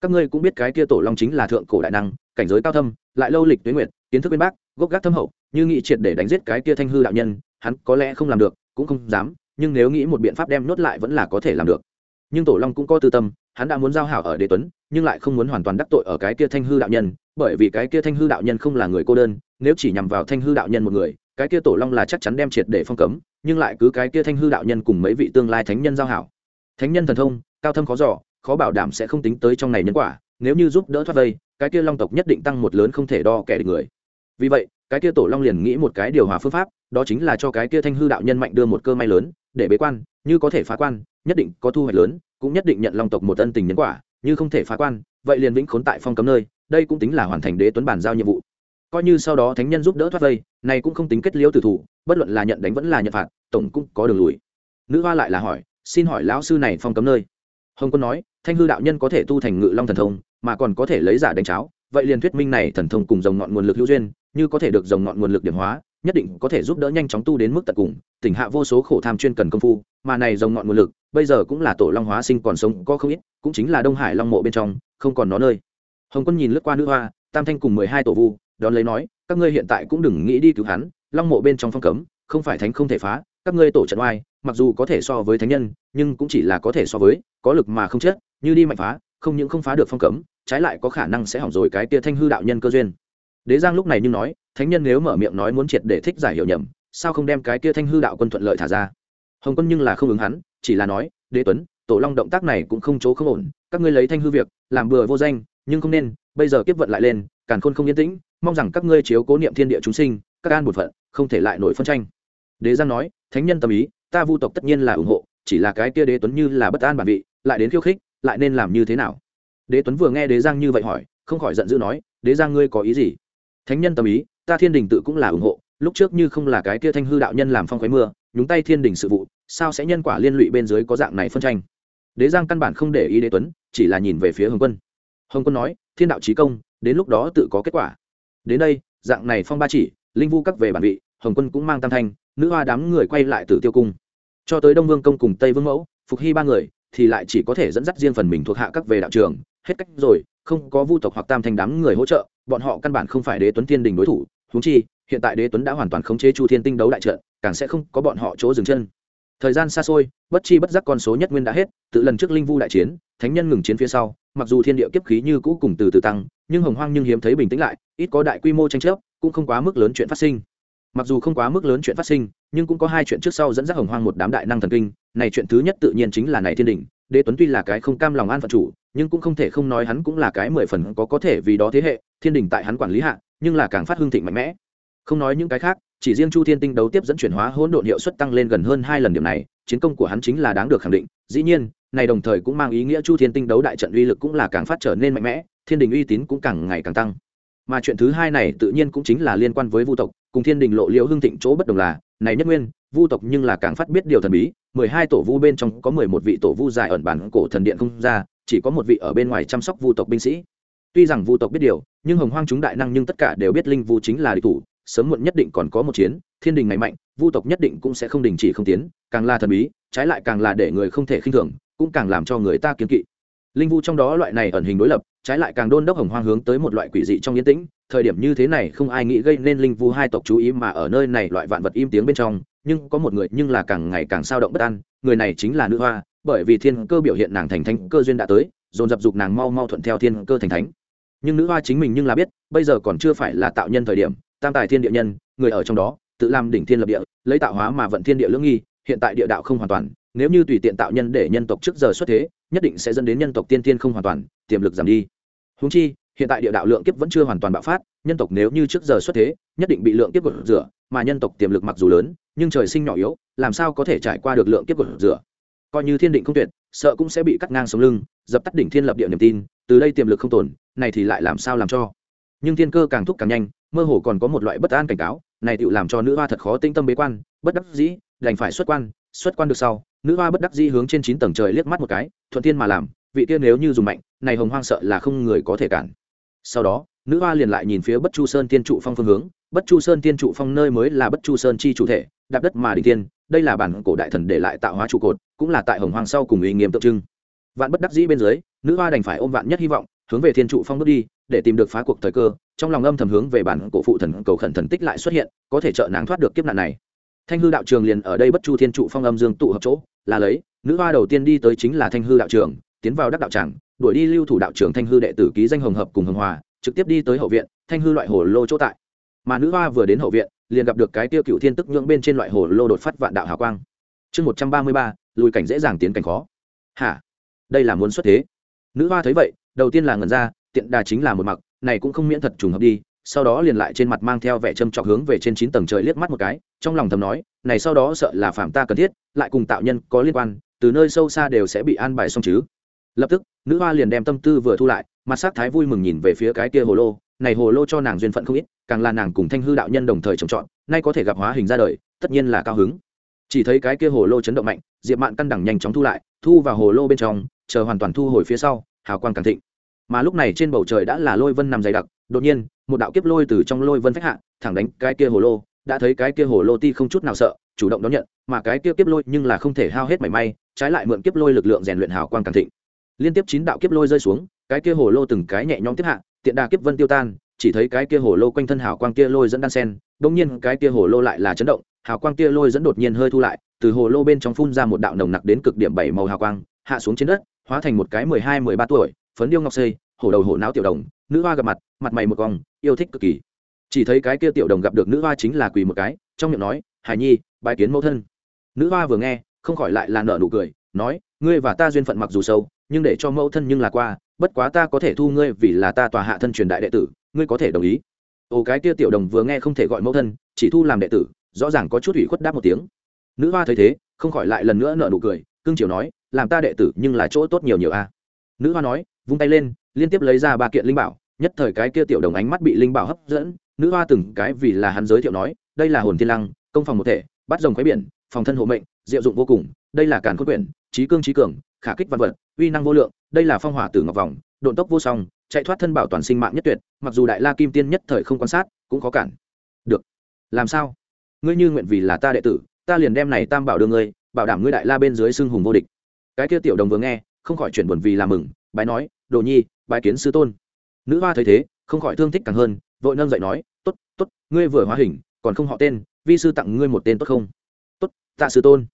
Các ngươi cũng biết cái kia tổ long chính là thượng cổ đại năng, cảnh giới cao thâm, lại lâu lịch tuyến nguyệt kiến thức bên bác, gốc gác thâm hậu, như nghị triệt để đánh giết cái kia thanh hư đạo nhân, hắn có lẽ không làm được, cũng không dám, nhưng nếu nghĩ một biện pháp đem nhốt lại vẫn là có thể làm được. Nhưng tổ long cũng có tư tâm, hắn đã muốn giao hảo ở đế tuấn, nhưng lại không muốn hoàn toàn đắc tội ở cái kia thanh hư đạo nhân, bởi vì cái kia thanh hư đạo nhân không là người cô đơn, nếu chỉ nhằm vào thanh hư đạo nhân một người, cái kia tổ long là chắc chắn đem triệt để phong cấm, nhưng lại cứ cái kia thanh hư đạo nhân cùng mấy vị tương lai thánh nhân giao hảo. Thánh nhân thần thông, cao thâm khó giỏ khó bảo đảm sẽ không tính tới trong này nhân quả, nếu như giúp đỡ thoát vây, cái kia long tộc nhất định tăng một lớn không thể đo kẻ địch người vì vậy, cái kia tổ long liền nghĩ một cái điều hòa phương pháp, đó chính là cho cái kia thanh hư đạo nhân mạnh đưa một cơ may lớn, để bế quan, như có thể phá quan, nhất định có thu hoạch lớn, cũng nhất định nhận long tộc một ân tình nhân quả, như không thể phá quan, vậy liền vĩnh khốn tại phong cấm nơi, đây cũng tính là hoàn thành đế tuấn bản giao nhiệm vụ. Coi như sau đó thánh nhân giúp đỡ thoát vây, này cũng không tính kết liễu tử thủ, bất luận là nhận đánh vẫn là nhận phạt, tổng cũng có đường lùi. Nữ hoa lại là hỏi, xin hỏi lão sư này phong cấm nơi? Hồng quân nói, thanh hư đạo nhân có thể tu thành ngự long thần thông, mà còn có thể lấy giả đánh cháo, vậy liền thuyết minh này thần thông cùng dòng ngọn nguồn lực hữu duyên như có thể được dòng ngọn nguồn lực điểm hóa, nhất định có thể giúp đỡ nhanh chóng tu đến mức tận cùng, tỉnh hạ vô số khổ tham chuyên cần công phu, mà này dòng ngọn nguồn lực, bây giờ cũng là tổ long hóa sinh còn sống có không ít, cũng chính là đông hải long mộ bên trong, không còn nó nơi. Hồng quân nhìn lướt qua nữ hoa, tam thanh cùng mười hai tổ vu, đón lấy nói, các ngươi hiện tại cũng đừng nghĩ đi cứu hắn, long mộ bên trong phong cấm, không phải thánh không thể phá, các ngươi tổ trận oai, mặc dù có thể so với thánh nhân, nhưng cũng chỉ là có thể so với, có lực mà không chết, như đi mạnh phá, không những không phá được phong cấm, trái lại có khả năng sẽ hỏng rồi cái tia thanh hư đạo nhân cơ duyên đế giang lúc này nhưng nói, thánh nhân nếu mở miệng nói muốn triệt để thích giải hiểu nhầm, sao không đem cái kia thanh hư đạo quân thuận lợi thả ra? Hồng quân nhưng là không ứng hắn, chỉ là nói, đế tuấn, tổ long động tác này cũng không chỗ không ổn, các ngươi lấy thanh hư việc, làm bừa vô danh, nhưng không nên, bây giờ kiếp vận lại lên, càn khôn không yên tĩnh, mong rằng các ngươi chiếu cố niệm thiên địa chúng sinh, các an một phận, không thể lại nổi phân tranh. Đế giang nói, thánh nhân tâm ý, ta vu tộc tất nhiên là ủng hộ, chỉ là cái kia đế tuấn như là bất an bản vị, lại đến khiêu khích, lại nên làm như thế nào? Đế tuấn vừa nghe đế giang như vậy hỏi, không khỏi giận dữ nói, đế giang ngươi có ý gì? Thánh nhân tâm ý, ta thiên đình tự cũng là ủng hộ, lúc trước như không là cái kia thanh hư đạo nhân làm phong khoái mưa, nhúng tay thiên đình sự vụ, sao sẽ nhân quả liên lụy bên dưới có dạng này phân tranh? Đế giang căn bản không để ý đế tuấn, chỉ là nhìn về phía hồng quân. Hồng quân nói, thiên đạo trí công, đến lúc đó tự có kết quả. Đến đây, dạng này phong ba chỉ, linh vu các về bản vị, hồng quân cũng mang tam thanh, nữ hoa đám người quay lại từ tiêu cung. Cho tới đông vương công cùng tây vương mẫu, phục hy ba người, thì lại chỉ có thể dẫn dắt riêng phần mình thuộc hạ các về đạo trường. Hết cách rồi, không có vu tộc hoặc tam thanh đám người hỗ trợ bọn họ căn bản không phải đế tuấn thiên đình đối thủ húng chi, hiện tại đế tuấn đã hoàn toàn khống chế chu thiên tinh đấu đại trận, càng sẽ không có bọn họ chỗ dừng chân. Thời gian xa xôi, bất chi bất giác con số nhất nguyên đã hết, tự lần trước linh vu đại chiến, thánh nhân ngừng chiến phía sau, mặc dù thiên địa kiếp khí như cũ cùng từ từ tăng, nhưng hồng hoang nhưng hiếm thấy bình tĩnh lại, ít có đại quy mô tranh chấp, cũng không quá mức lớn chuyện phát sinh. Mặc dù không quá mức lớn chuyện phát sinh, nhưng cũng có hai chuyện trước sau dẫn dắt hồng hoang một đám đại năng thần kinh, này chuyện thứ nhất tự nhiên chính là này thiên đình, đế tuấn tuy là cái không cam lòng an phận chủ, nhưng cũng không thể không nói hắn cũng là cái mười phần có có thể vì đó thế hệ thiên đình tại hắn quản lý hạ, nhưng là càng phát hưng thịnh mạnh mẽ. Không nói những cái khác, chỉ riêng chu thiên tinh đấu tiếp dẫn chuyển hóa hỗn độn hiệu suất tăng lên gần hơn hai lần điểm này, chiến công của hắn chính là đáng được khẳng định. Dĩ nhiên, này đồng thời cũng mang ý nghĩa chu thiên tinh đấu đại trận uy lực cũng là càng phát trở nên mạnh mẽ, thiên đình uy tín cũng càng ngày càng tăng. Mà chuyện thứ hai này tự nhiên cũng chính là liên quan với vu tộc, cùng thiên đình lộ liễu hưng thịnh chỗ bất đồng là, này nhất nguyên, vu tộc nhưng là càng phát biết điều thần bí, mười hai tổ vu bên trong có mười một vị tổ vu dài ẩn bản cổ thần điện không ra, chỉ có một vị ở bên ngoài chăm sóc vu tộc binh sĩ tuy rằng vu tộc biết điều, nhưng hồng hoang chúng đại năng nhưng tất cả đều biết linh vu chính là địch thủ, sớm muộn nhất định còn có một chiến, thiên đình ngày mạnh, vu tộc nhất định cũng sẽ không đình chỉ không tiến, càng là thần bí, trái lại càng là để người không thể khinh thường, cũng càng làm cho người ta kiên kỵ. Linh vu trong đó loại này ẩn hình đối lập, trái lại càng đôn đốc hồng hoang hướng tới một loại quỷ dị trong yên tĩnh, thời điểm như thế này không ai nghĩ gây nên linh vu hai tộc chú ý mà ở nơi này loại vạn vật im tiếng bên trong, nhưng có một người nhưng là càng ngày càng sao động bất an, người này chính là nữ hoa, bởi vì thiên cơ biểu hiện nàng thành thánh cơ duyên đã tới, dồn dập dục nàng mau mau thuận theo thiên cơ thành thánh nhưng nữ hoa chính mình nhưng là biết, bây giờ còn chưa phải là tạo nhân thời điểm, tam tài thiên địa nhân, người ở trong đó, tự làm đỉnh thiên lập địa, lấy tạo hóa mà vận thiên địa lưỡng nghi, hiện tại địa đạo không hoàn toàn, nếu như tùy tiện tạo nhân để nhân tộc trước giờ xuất thế, nhất định sẽ dẫn đến nhân tộc tiên tiên không hoàn toàn, tiềm lực giảm đi. Húng chi, hiện tại địa đạo lượng kiếp vẫn chưa hoàn toàn bạo phát, nhân tộc nếu như trước giờ xuất thế, nhất định bị lượng kiếp gột rửa, mà nhân tộc tiềm lực mặc dù lớn, nhưng trời sinh nhỏ yếu, làm sao có thể trải qua được lượng kiếp gột rửa? Coi như thiên định không tuyệt, sợ cũng sẽ bị cắt ngang sống lưng, dập tắt đỉnh thiên lập địa niềm tin từ đây tiềm lực không tồn, này thì lại làm sao làm cho? Nhưng thiên cơ càng thúc càng nhanh, mơ hồ còn có một loại bất an cảnh cáo, này tựu làm cho nữ hoa thật khó tinh tâm bế quan, bất đắc dĩ, đành phải xuất quan xuất quan được sau, nữ hoa bất đắc dĩ hướng trên chín tầng trời liếc mắt một cái, thuận tiên mà làm, vị tiên nếu như dùng mạnh, này hồng hoang sợ là không người có thể cản. Sau đó, nữ hoa liền lại nhìn phía bất chu sơn tiên trụ phong phương hướng, bất chu sơn tiên trụ phong nơi mới là bất chu sơn chi chủ thể, đạp đất mà đình tiên đây là bản cổ đại thần để lại tạo hóa trụ cột, cũng là tại hồng hoang sau cùng uy nghiêm tượng trưng vạn bất đắc dĩ bên dưới, nữ hoa đành phải ôm vạn nhất hy vọng, hướng về thiên trụ phong bước đi, để tìm được phá cuộc thời cơ, trong lòng âm thầm hướng về bản cổ phụ thần cầu khẩn thần tích lại xuất hiện, có thể trợ nàng thoát được kiếp nạn này. Thanh hư đạo trường liền ở đây bất chu thiên trụ phong âm dương tụ hợp chỗ, là lấy, nữ hoa đầu tiên đi tới chính là thanh hư đạo trường, tiến vào đắc đạo tràng, đuổi đi lưu thủ đạo trường thanh hư đệ tử ký danh hồng hợp cùng hồng hòa, trực tiếp đi tới hậu viện, thanh hư loại hồ lô chỗ tại. Mà nữ hoa vừa đến hậu viện, liền gặp được cái tiêu cựu thiên tức nhưỡng bên trên loại hồ lô đột phát vạn đạo hào quang. Chương một trăm ba mươi ba, lùi cảnh dễ dàng tiến cảnh khó. Hả? Đây là muốn xuất thế. Nữ hoa thấy vậy, đầu tiên là ngần ra, tiện đà chính là một mặc, này cũng không miễn thật trùng hợp đi, sau đó liền lại trên mặt mang theo vẻ châm trọc hướng về trên chín tầng trời liếc mắt một cái, trong lòng thầm nói, này sau đó sợ là phạm ta cần thiết, lại cùng tạo nhân có liên quan, từ nơi sâu xa đều sẽ bị an bài xong chứ. Lập tức, nữ hoa liền đem tâm tư vừa thu lại, mặt sắc thái vui mừng nhìn về phía cái kia hồ lô, này hồ lô cho nàng duyên phận không ít, càng là nàng cùng thanh hư đạo nhân đồng thời trồng trọt, nay có thể gặp hóa hình ra đời, tất nhiên là cao hứng. Chỉ thấy cái kia hồ lô chấn động mạnh, diệp mạn căn đẳng nhanh chóng thu lại, thu vào hồ lô bên trong chờ hoàn toàn thu hồi phía sau, hào quang càng thịnh. Mà lúc này trên bầu trời đã là lôi vân nằm dày đặc, đột nhiên, một đạo kiếp lôi từ trong lôi vân phách hạ, thẳng đánh cái kia hồ lô. Đã thấy cái kia hồ lô ti không chút nào sợ, chủ động đón nhận, mà cái kia kiếp lôi nhưng là không thể hao hết mảy may, trái lại mượn kiếp lôi lực lượng rèn luyện hào quang càng thịnh. Liên tiếp chín đạo kiếp lôi rơi xuống, cái kia hồ lô từng cái nhẹ nhõm tiếp hạ, tiện đà kiếp vân tiêu tan, chỉ thấy cái kia hồ lô quanh thân hào quang kia lôi dẫn đan sen đông nhiên cái kia hồ lô lại là chấn động, hào quang kia lôi dẫn đột nhiên hơi thu lại, từ hồ lô bên trong phun ra một đạo nồng nặc đến cực điểm bảy màu hào quang, hạ xuống trên đất hóa thành một cái mười hai, mười ba tuổi, phấn điêu ngọc xây hổ đầu hổ não tiểu đồng, nữ hoa gặp mặt mặt mày một cong, yêu thích cực kỳ. Chỉ thấy cái kia tiểu đồng gặp được nữ hoa chính là quỳ một cái, trong miệng nói, hải nhi bài kiến mẫu thân. Nữ hoa vừa nghe, không khỏi lại là nở nụ cười, nói, ngươi và ta duyên phận mặc dù sâu, nhưng để cho mẫu thân nhưng là qua, bất quá ta có thể thu ngươi vì là ta tòa hạ thân truyền đại đệ tử, ngươi có thể đồng ý. Ồ, cái kia tiểu đồng vừa nghe không thể gọi mẫu thân, chỉ thu làm đệ tử, rõ ràng có chút ủy khuất đáp một tiếng. Nữ hoa thấy thế, không khỏi lại lần nữa nở nụ cười cương triều nói làm ta đệ tử nhưng là chỗ tốt nhiều nhiều a. Nữ hoa nói, vung tay lên, liên tiếp lấy ra ba kiện linh bảo, nhất thời cái kia tiểu đồng ánh mắt bị linh bảo hấp dẫn, nữ hoa từng cái vì là hắn giới thiệu nói, đây là hồn thiên lăng, công phòng một thể, bắt rồng khoái biển, phòng thân hộ mệnh, diệu dụng vô cùng, đây là càn khôn quyển, trí cương trí cường, khả kích văn vật, uy năng vô lượng, đây là phong hỏa tử ngọc vòng, độn tốc vô song, chạy thoát thân bảo toàn sinh mạng nhất tuyệt, mặc dù đại la kim tiên nhất thời không quan sát, cũng có cản. Được. Làm sao? Ngươi như nguyện vì là ta đệ tử, ta liền đem này tam bảo đưa ngươi, bảo đảm ngươi đại la bên dưới xưng hùng vô địch cái kia tiểu đồng vừa nghe, không khỏi chuyển buồn vì làm mừng, bái nói, đồ nhi, bái kiến sư tôn. Nữ hoa thấy thế, không khỏi thương thích càng hơn, vội nâng dậy nói t ố t t ố t ngươi vừa hóa hình, còn không họ tên, vi sư tặng ngươi một tên tốt không? Tốt, tạ sư tôn.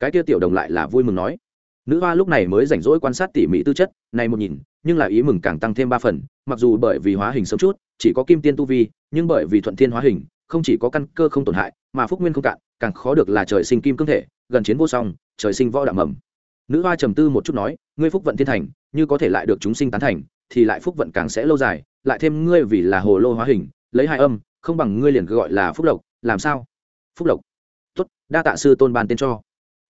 Cái kia tiểu đồng lại là vui mừng nói. Nữ hoa lúc này mới rảnh rỗi quan sát tỉ mỉ tư chất, này một nhìn, nhưng là ý mừng càng tăng thêm ba phần, mặc dù bởi vì hóa hình sớm chút, chỉ có kim tiên tu vi, nhưng bởi vì thuận thiên hóa hình, không chỉ có căn cơ không tổn hại, mà phúc nguyên không cạn, càng khó được là trời sinh kim cương thể, gần chiến vô song, trời sinh võ đạo mầm nữ hoa trầm tư một chút nói, ngươi phúc vận thiên thành, như có thể lại được chúng sinh tán thành, thì lại phúc vận càng sẽ lâu dài, lại thêm ngươi vì là hồ lô hóa hình, lấy hai âm, không bằng ngươi liền gọi là phúc lộc, làm sao? Phúc lộc. Tốt, đa tạ sư tôn ban tên cho.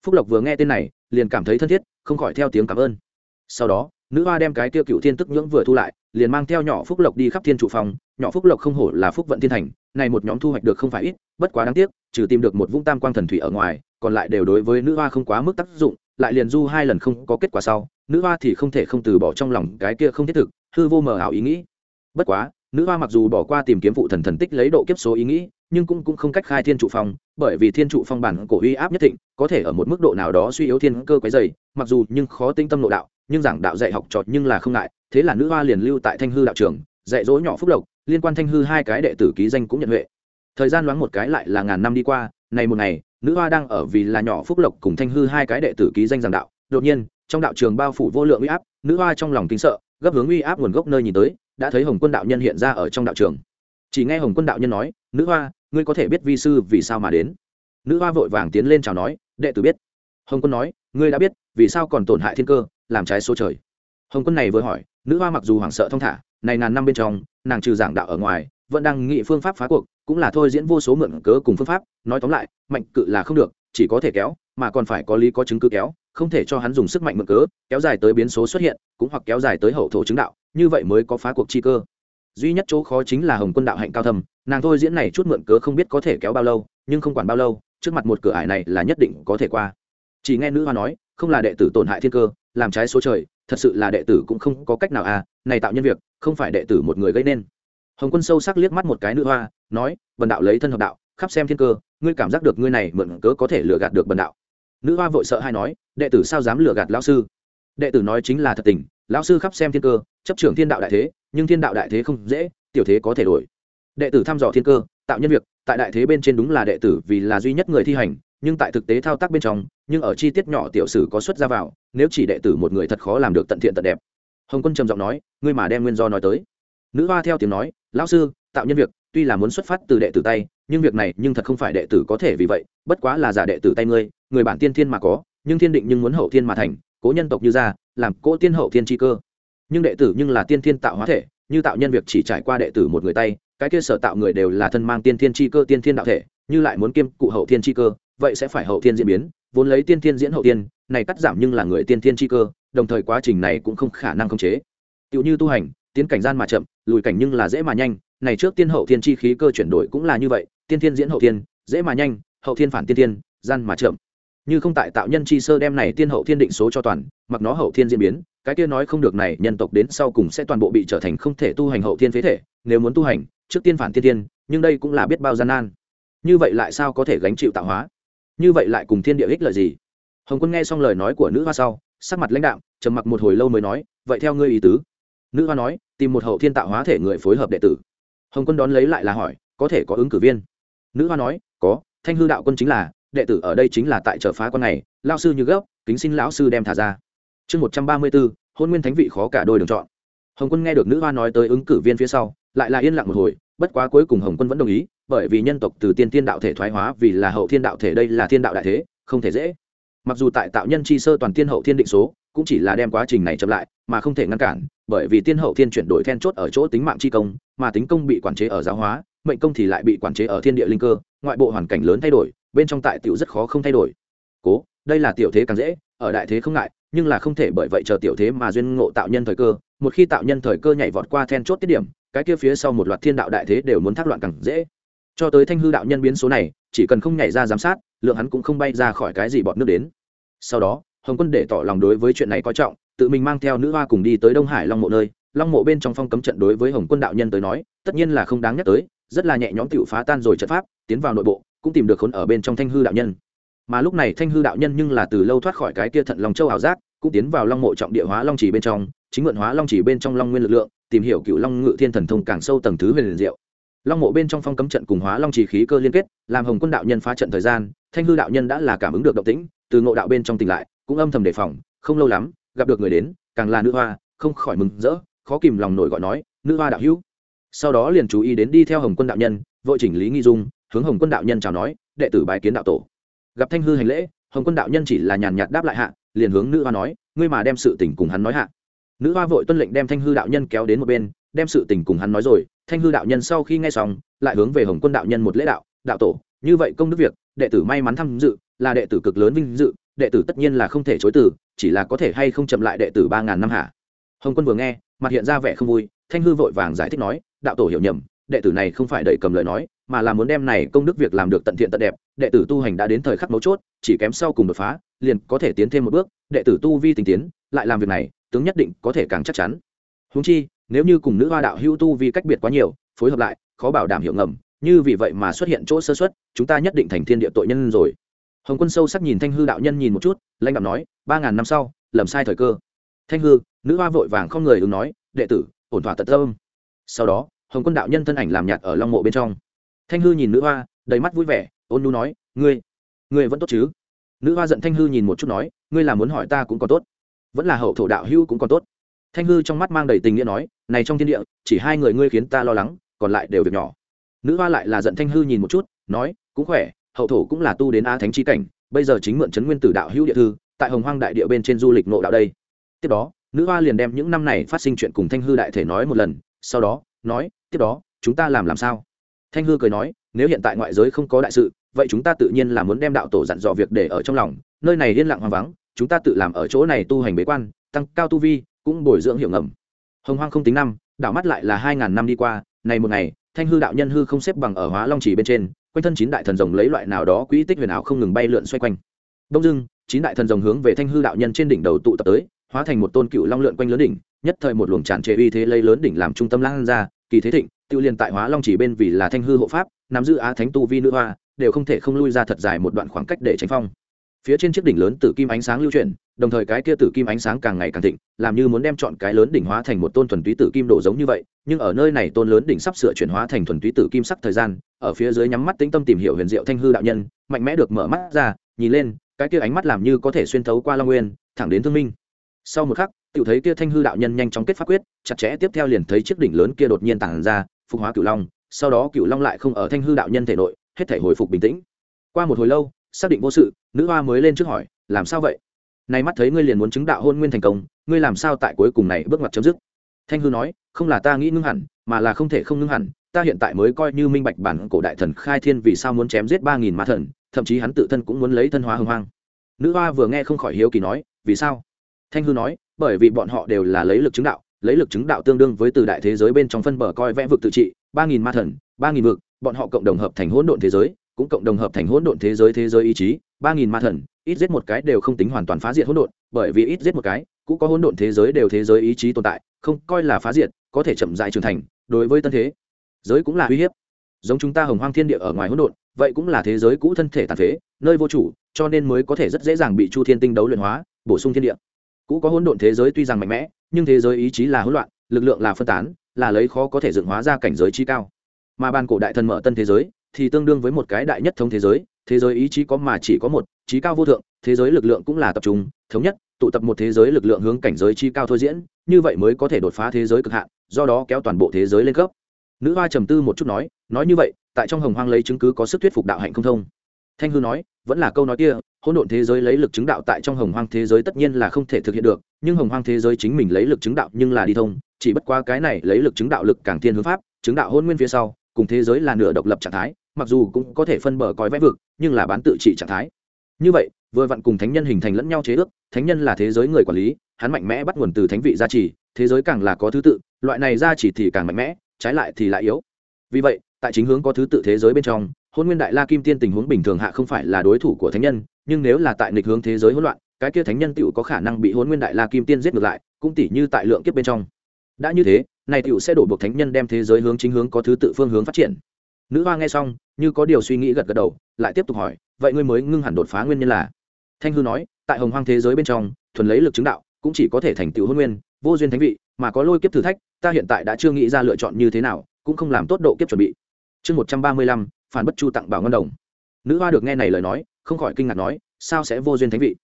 Phúc lộc vừa nghe tên này, liền cảm thấy thân thiết, không khỏi theo tiếng cảm ơn. Sau đó, nữ hoa đem cái tiêu cựu thiên tức nhưỡng vừa thu lại, liền mang theo nhỏ phúc lộc đi khắp thiên trụ phòng. Nhỏ phúc lộc không hổ là phúc vận thiên thành, này một nhóm thu hoạch được không phải ít, bất quá đáng tiếc, trừ tìm được một vũng tam quang thần thủy ở ngoài, còn lại đều đối với nữ hoa không quá mức tác dụng lại liền du hai lần không có kết quả sau, nữ hoa thì không thể không từ bỏ trong lòng cái kia không thiết thực, hư vô mờ ảo ý nghĩ. Bất quá, nữ hoa mặc dù bỏ qua tìm kiếm phụ thần thần tích lấy độ kiếp số ý nghĩ, nhưng cũng cũng không cách khai thiên trụ phong, bởi vì thiên trụ phong bản cổ uy áp nhất thịnh, có thể ở một mức độ nào đó suy yếu thiên cơ quái dày mặc dù nhưng khó tinh tâm nội đạo, nhưng giảng đạo dạy học trọt nhưng là không ngại, thế là nữ hoa liền lưu tại thanh hư đạo trường, dạy dỗ nhỏ phúc lộc, liên quan thanh hư hai cái đệ tử ký danh cũng nhận huệ. Thời gian loáng một cái lại là ngàn năm đi qua này một ngày nữ hoa đang ở vì là nhỏ phúc lộc cùng thanh hư hai cái đệ tử ký danh giảng đạo. Đột nhiên, trong đạo trường bao phủ vô lượng uy áp, nữ hoa trong lòng kinh sợ, gấp hướng uy áp nguồn gốc nơi nhìn tới, đã thấy hồng quân đạo nhân hiện ra ở trong đạo trường. Chỉ nghe hồng quân đạo nhân nói, nữ hoa, ngươi có thể biết vi sư vì sao mà đến? Nữ hoa vội vàng tiến lên chào nói, đệ tử biết. Hồng quân nói, ngươi đã biết, vì sao còn tổn hại thiên cơ, làm trái số trời? Hồng quân này vừa hỏi, nữ hoa mặc dù hoảng sợ thong thả, này ngàn năm bên trong, nàng trừ giảng đạo ở ngoài vẫn đang nghị phương pháp phá cuộc, cũng là thôi diễn vô số mượn cớ cùng phương pháp, nói tóm lại, mạnh cự là không được, chỉ có thể kéo, mà còn phải có lý có chứng cứ kéo, không thể cho hắn dùng sức mạnh mượn cớ, kéo dài tới biến số xuất hiện, cũng hoặc kéo dài tới hậu thổ chứng đạo, như vậy mới có phá cuộc chi cơ. Duy nhất chỗ khó chính là hồng quân đạo hạnh cao thầm nàng thôi diễn này chút mượn cớ không biết có thể kéo bao lâu, nhưng không quản bao lâu, trước mặt một cửa ải này là nhất định có thể qua. Chỉ nghe nữ hoa nói, không là đệ tử tổn hại thiên cơ, làm trái số trời, thật sự là đệ tử cũng không có cách nào à này tạo nhân việc, không phải đệ tử một người gây nên hồng quân sâu sắc liếc mắt một cái nữ hoa, nói, bần đạo lấy thân hợp đạo, khắp xem thiên cơ, ngươi cảm giác được ngươi này mượn cớ có thể lừa gạt được bần đạo. Nữ hoa vội sợ hay nói, đệ tử sao dám lừa gạt lão sư? Đệ tử nói chính là thật tình, lão sư khắp xem thiên cơ, chấp trưởng thiên đạo đại thế, nhưng thiên đạo đại thế không dễ, tiểu thế có thể đổi. Đệ tử thăm dò thiên cơ, tạo nhân việc, tại đại thế bên trên đúng là đệ tử vì là duy nhất người thi hành, nhưng tại thực tế thao tác bên trong, nhưng ở chi tiết nhỏ tiểu sử có xuất ra vào, nếu chỉ đệ tử một người thật khó làm được tận thiện tận đẹp. Hồng quân trầm giọng nói, ngươi mà đem nguyên do nói tới nữ hoa theo tiếng nói, lão sư, tạo nhân việc, tuy là muốn xuất phát từ đệ tử tay, nhưng việc này nhưng thật không phải đệ tử có thể vì vậy, bất quá là giả đệ tử tay ngươi, người bản tiên thiên mà có, nhưng thiên định nhưng muốn hậu thiên mà thành, cố nhân tộc như ra làm cố tiên hậu thiên chi cơ. Nhưng đệ tử nhưng là tiên thiên tạo hóa thể, như tạo nhân việc chỉ trải qua đệ tử một người tay, cái kia sở tạo người đều là thân mang tiên thiên chi cơ, tiên thiên đạo thể, như lại muốn kiêm cụ hậu thiên chi cơ, vậy sẽ phải hậu thiên diễn biến, vốn lấy tiên thiên diễn hậu thiên, này cắt giảm nhưng là người tiên thiên chi cơ, đồng thời quá trình này cũng không khả năng khống chế. Tựu như tu hành tiến cảnh gian mà chậm lùi cảnh nhưng là dễ mà nhanh. Này trước tiên hậu thiên chi khí cơ chuyển đổi cũng là như vậy tiên thiên diễn hậu thiên dễ mà nhanh hậu thiên phản tiên thiên gian mà chậm. Như không tại tạo nhân chi sơ đem này tiên hậu thiên định số cho toàn mặc nó hậu thiên diễn biến cái kia nói không được này nhân tộc đến sau cùng sẽ toàn bộ bị trở thành không thể tu hành hậu thiên phế thể nếu muốn tu hành trước tiên phản tiên thiên, nhưng đây cũng là biết bao gian nan. Như vậy lại sao có thể gánh chịu tạo hóa? Như vậy lại cùng thiên địa ích lợi gì? Hồng quân nghe xong lời nói của nữ hoa sau sắc mặt lãnh đạo trầm mặc một hồi lâu mới nói vậy theo ngươi ý tứ. Nữ hoa nói tìm một hậu thiên tạo hóa thể người phối hợp đệ tử. Hồng quân đón lấy lại là hỏi, có thể có ứng cử viên? Nữ hoa nói, có, thanh hư đạo quân chính là, đệ tử ở đây chính là tại chợ phá con này lao sư như gốc, kính xin lão sư đem thả ra. Chương một trăm ba mươi bốn, hôn nguyên thánh vị khó cả đôi đường chọn. Hồng quân nghe được nữ hoa nói tới ứng cử viên phía sau, lại là yên lặng một hồi, bất quá cuối cùng hồng quân vẫn đồng ý, bởi vì nhân tộc từ tiên tiên đạo thể thoái hóa vì là hậu thiên đạo thể đây là thiên đạo đại thế, không thể dễ. Mặc dù tại tạo nhân chi sơ toàn tiên hậu thiên định số, cũng chỉ là đem quá trình này chậm lại, mà không thể ngăn cản bởi vì tiên hậu thiên chuyển đổi then chốt ở chỗ tính mạng chi công, mà tính công bị quản chế ở giáo hóa, mệnh công thì lại bị quản chế ở thiên địa linh cơ, ngoại bộ hoàn cảnh lớn thay đổi, bên trong tại tiểu rất khó không thay đổi. Cố, đây là tiểu thế càng dễ, ở đại thế không ngại, nhưng là không thể bởi vậy chờ tiểu thế mà duyên ngộ tạo nhân thời cơ, một khi tạo nhân thời cơ nhảy vọt qua then chốt tiết điểm, cái kia phía sau một loạt thiên đạo đại thế đều muốn thác loạn càng dễ. Cho tới thanh hư đạo nhân biến số này, chỉ cần không nhảy ra giám sát, lượng hắn cũng không bay ra khỏi cái gì bọn nước đến. Sau đó, hồng quân để tỏ lòng đối với chuyện này coi trọng tự mình mang theo nữ hoa cùng đi tới đông hải long mộ nơi. Long mộ bên trong phong cấm trận đối với hồng quân đạo nhân tới nói, tất nhiên là không đáng nhắc tới, rất là nhẹ nhõm tựu phá tan rồi trận pháp, tiến vào nội bộ, cũng tìm được khốn ở bên trong thanh hư đạo nhân. Mà lúc này thanh hư đạo nhân nhưng là từ lâu thoát khỏi cái kia thận lòng châu ảo giác, cũng tiến vào long mộ trọng địa hóa long chỉ bên trong, chính mượn hóa long chỉ bên trong long nguyên lực lượng, tìm hiểu cựu long ngự thiên thần thông càng sâu tầng thứ huyền liền diệu. Long mộ bên trong phong cấm trận cùng hóa long chỉ khí cơ liên kết, làm hồng quân đạo nhân phá trận thời gian, thanh hư đạo nhân đã là cảm ứng được động tĩnh, từ ngộ đạo bên trong tỉnh lại, cũng âm thầm đề phòng, không lâu lắm gặp được người đến, càng là nữ hoa, không khỏi mừng rỡ, khó kìm lòng nổi gọi nói, nữ hoa đạo hữu. Sau đó liền chú ý đến đi theo hồng quân đạo nhân, vội chỉnh lý nghi dung, hướng hồng quân đạo nhân chào nói, đệ tử bái kiến đạo tổ. Gặp thanh hư hành lễ, hồng quân đạo nhân chỉ là nhàn nhạt đáp lại hạ, liền hướng nữ hoa nói, ngươi mà đem sự tình cùng hắn nói hạ. Nữ hoa vội tuân lệnh đem thanh hư đạo nhân kéo đến một bên, đem sự tình cùng hắn nói rồi, thanh hư đạo nhân sau khi nghe xong, lại hướng về hồng quân đạo nhân một lễ đạo đạo tổ, như vậy công đức việc, đệ tử may mắn tham dự, là đệ tử cực lớn vinh dự, đệ tử tất nhiên là không thể chối từ chỉ là có thể hay không chậm lại đệ tử ba ngàn năm hả? Hồng quân vừa nghe, mặt hiện ra vẻ không vui, thanh hư vội vàng giải thích nói, đạo tổ hiểu nhầm, đệ tử này không phải đẩy cầm lời nói, mà là muốn đem này công đức việc làm được tận thiện tận đẹp, đệ tử tu hành đã đến thời khắc mấu chốt, chỉ kém sau cùng đột phá, liền có thể tiến thêm một bước, đệ tử tu vi tình tiến, lại làm việc này, tướng nhất định có thể càng chắc chắn. Húng chi, nếu như cùng nữ hoa đạo hữu tu vi cách biệt quá nhiều, phối hợp lại, khó bảo đảm hiệu ngầm, như vì vậy mà xuất hiện chỗ sơ xuất chúng ta nhất định thành thiên địa tội nhân rồi hồng quân sâu sắc nhìn thanh hư đạo nhân nhìn một chút, lãnh đạo nói, ba ngàn năm sau, lầm sai thời cơ. Thanh hư, nữ hoa vội vàng không người ứng nói, đệ tử, ổn thỏa tận tâm. Sau đó, hồng quân đạo nhân thân ảnh làm nhạt ở long mộ bên trong. Thanh hư nhìn nữ hoa, đầy mắt vui vẻ, ôn nu nói, ngươi ngươi vẫn tốt chứ? Nữ hoa giận thanh hư nhìn một chút nói, ngươi là muốn hỏi ta cũng còn tốt, vẫn là hậu thổ đạo hữu cũng còn tốt. Thanh hư trong mắt mang đầy tình nghĩa nói, này trong thiên địa, chỉ hai người ngươi khiến ta lo lắng, còn lại đều việc nhỏ. Nữ hoa lại là giận thanh hư nhìn một chút, nói, cũng khỏe hậu thổ cũng là tu đến a thánh chi cảnh, bây giờ chính mượn chấn nguyên tử đạo hữu địa thư, tại hồng hoang đại địa bên trên du lịch nộ đạo đây. Tiếp đó, nữ hoa liền đem những năm này phát sinh chuyện cùng thanh hư đại thể nói một lần, sau đó, nói, tiếp đó, chúng ta làm làm sao? Thanh hư cười nói, nếu hiện tại ngoại giới không có đại sự, vậy chúng ta tự nhiên là muốn đem đạo tổ dặn dò việc để ở trong lòng, nơi này yên lặng hoang vắng, chúng ta tự làm ở chỗ này tu hành bế quan, tăng cao tu vi, cũng bồi dưỡng hiệu ngầm. Hồng hoang không tính năm, đảo mắt lại là hai ngàn năm đi qua, này một ngày, thanh hư đạo nhân hư không xếp bằng ở hóa long chỉ bên trên quanh thân chín đại thần rồng lấy loại nào đó quỹ tích huyền ảo không ngừng bay lượn xoay quanh. Đông dưng chín đại thần rồng hướng về thanh hư đạo nhân trên đỉnh đầu tụ tập tới, hóa thành một tôn cựu long lượn quanh lớn đỉnh, nhất thời một luồng tràn trề uy thế lấy lớn đỉnh làm trung tâm lan ra, kỳ thế thịnh tự liền tại hóa long chỉ bên vì là thanh hư hộ pháp, nắm giữ á thánh tu vi nữ hoa, đều không thể không lui ra thật dài một đoạn khoảng cách để tránh phong phía trên chiếc đỉnh lớn tử kim ánh sáng lưu chuyển, đồng thời cái kia tử kim ánh sáng càng ngày càng thịnh, làm như muốn đem chọn cái lớn đỉnh hóa thành một tôn thuần túy tử kim đổ giống như vậy, nhưng ở nơi này tôn lớn đỉnh sắp sửa chuyển hóa thành thuần túy tử kim sắc thời gian, ở phía dưới nhắm mắt tĩnh tâm tìm hiểu huyền diệu thanh hư đạo nhân, mạnh mẽ được mở mắt ra, nhìn lên, cái kia ánh mắt làm như có thể xuyên thấu qua long nguyên, thẳng đến thương minh. Sau một khắc tự thấy kia thanh hư đạo nhân nhanh chóng kết pháp quyết, chặt chẽ tiếp theo liền thấy chiếc đỉnh lớn kia đột nhiên tản ra, phục hóa cửu long, sau đó cửu long lại không ở thanh hư đạo nhân thể nội, hết thể hồi phục bình tĩnh. Qua một hồi lâu xác định vô sự, nữ hoa mới lên trước hỏi, làm sao vậy? Nay mắt thấy ngươi liền muốn chứng đạo hôn nguyên thành công, ngươi làm sao tại cuối cùng này bước ngoặt chấm dứt? Thanh hư nói, không là ta nghĩ ngưng hẳn, mà là không thể không ngưng hẳn, ta hiện tại mới coi như minh bạch bản cổ đại thần khai thiên vì sao muốn chém giết ba nghìn ma thần, thậm chí hắn tự thân cũng muốn lấy thân hóa hưng hoang. Nữ hoa vừa nghe không khỏi hiếu kỳ nói, vì sao? Thanh hư nói, bởi vì bọn họ đều là lấy lực chứng đạo, lấy lực chứng đạo tương đương với từ đại thế giới bên trong phân bờ coi vẽ vực tự trị, ba nghìn ma thần, ba nghìn vực, bọn họ cộng đồng hợp thành hỗn độn thế giới cũng cộng đồng hợp thành hỗn độn thế giới thế giới ý chí, ba nghìn ma thần, ít giết một cái đều không tính hoàn toàn phá diệt hỗn độn, bởi vì ít giết một cái, cũng có hỗn độn thế giới đều thế giới ý chí tồn tại, không coi là phá diệt, có thể chậm dại trưởng thành, đối với tân thế. Giới cũng là uy hiếp. Giống chúng ta hồng hoang thiên địa ở ngoài hỗn độn, vậy cũng là thế giới cũ thân thể tàn phế, nơi vô chủ, cho nên mới có thể rất dễ dàng bị chu thiên tinh đấu luyện hóa, bổ sung thiên địa. Cũ có hỗn độn thế giới tuy rằng mạnh mẽ, nhưng thế giới ý chí là hỗn loạn, lực lượng là phân tán, là lấy khó có thể dựng hóa ra cảnh giới chi cao. Mà ban cổ đại thần mở tân thế giới thì tương đương với một cái đại nhất thống thế giới thế giới ý chí có mà chỉ có một trí cao vô thượng, thế giới lực lượng cũng là tập trung, thống nhất, tụ tập một thế giới lực lượng hướng cảnh giới chi cao thôi diễn, như vậy mới có thể đột phá thế giới cực hạn, do đó kéo toàn bộ thế giới lên cấp. Nữ hoa trầm tư một chút nói nói như vậy, tại trong hồng hoang lấy chứng cứ có sức thuyết phục đạo hạnh không thông. Thanh hư nói, vẫn là câu nói kia, hỗn độn thế giới lấy lực chứng đạo tại trong hồng hoang thế giới tất nhiên là không thể thực hiện được, nhưng hồng hoang thế giới chính mình lấy lực chứng đạo nhưng là đi thông, chỉ bất qua cái này lấy lực chứng đạo lực càng thiên hướng pháp, chứng đạo hôn nguyên phía sau cùng thế giới là nửa độc lập trạng thái, mặc dù cũng có thể phân bờ coi vẽ vực, nhưng là bán tự trị trạng thái. Như vậy, vừa vặn cùng thánh nhân hình thành lẫn nhau chế ước, thánh nhân là thế giới người quản lý, hắn mạnh mẽ bắt nguồn từ thánh vị gia trì, thế giới càng là có thứ tự, loại này gia trì thì càng mạnh mẽ, trái lại thì lại yếu. Vì vậy, tại chính hướng có thứ tự thế giới bên trong, hôn nguyên đại la kim tiên tình huống bình thường hạ không phải là đối thủ của thánh nhân, nhưng nếu là tại nghịch hướng thế giới hỗn loạn, cái kia thánh nhân tựu có khả năng bị hôn nguyên đại la kim tiên giết ngược lại, cũng tỷ như tại lượng kiếp bên trong. Đã như thế này tựu sẽ đổ buộc thánh nhân đem thế giới hướng chính hướng có thứ tự phương hướng phát triển. Nữ hoa nghe xong, như có điều suy nghĩ gật gật đầu, lại tiếp tục hỏi, vậy ngươi mới ngưng hẳn đột phá nguyên nhân là? Thanh hư nói, tại hồng hoang thế giới bên trong, thuần lấy lực chứng đạo, cũng chỉ có thể thành tựu hôn nguyên, vô duyên thánh vị, mà có lôi kiếp thử thách, ta hiện tại đã chưa nghĩ ra lựa chọn như thế nào, cũng không làm tốt độ kiếp chuẩn bị. Chương một trăm ba mươi lăm, phản bất chu tặng bảo ngân đồng. Nữ hoa được nghe này lời nói, không khỏi kinh ngạc nói, sao sẽ vô duyên thánh vị?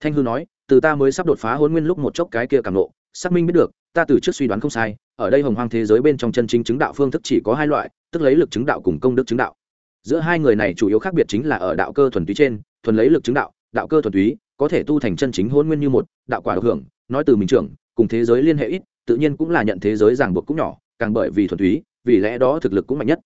Thanh hư nói, từ ta mới sắp đột phá hôn nguyên lúc một chốc cái kia càng nộ xác minh biết được, ta từ trước suy đoán không sai ở đây hồng hoang thế giới bên trong chân chính chứng đạo phương thức chỉ có hai loại, tức lấy lực chứng đạo cùng công đức chứng đạo. Giữa hai người này chủ yếu khác biệt chính là ở đạo cơ thuần túy trên, thuần lấy lực chứng đạo đạo cơ thuần túy, có thể tu thành chân chính hôn nguyên như một, đạo quả độc hưởng, nói từ mình trưởng, cùng thế giới liên hệ ít, tự nhiên cũng là nhận thế giới ràng buộc cũng nhỏ, càng bởi vì thuần túy, vì lẽ đó thực lực cũng mạnh nhất.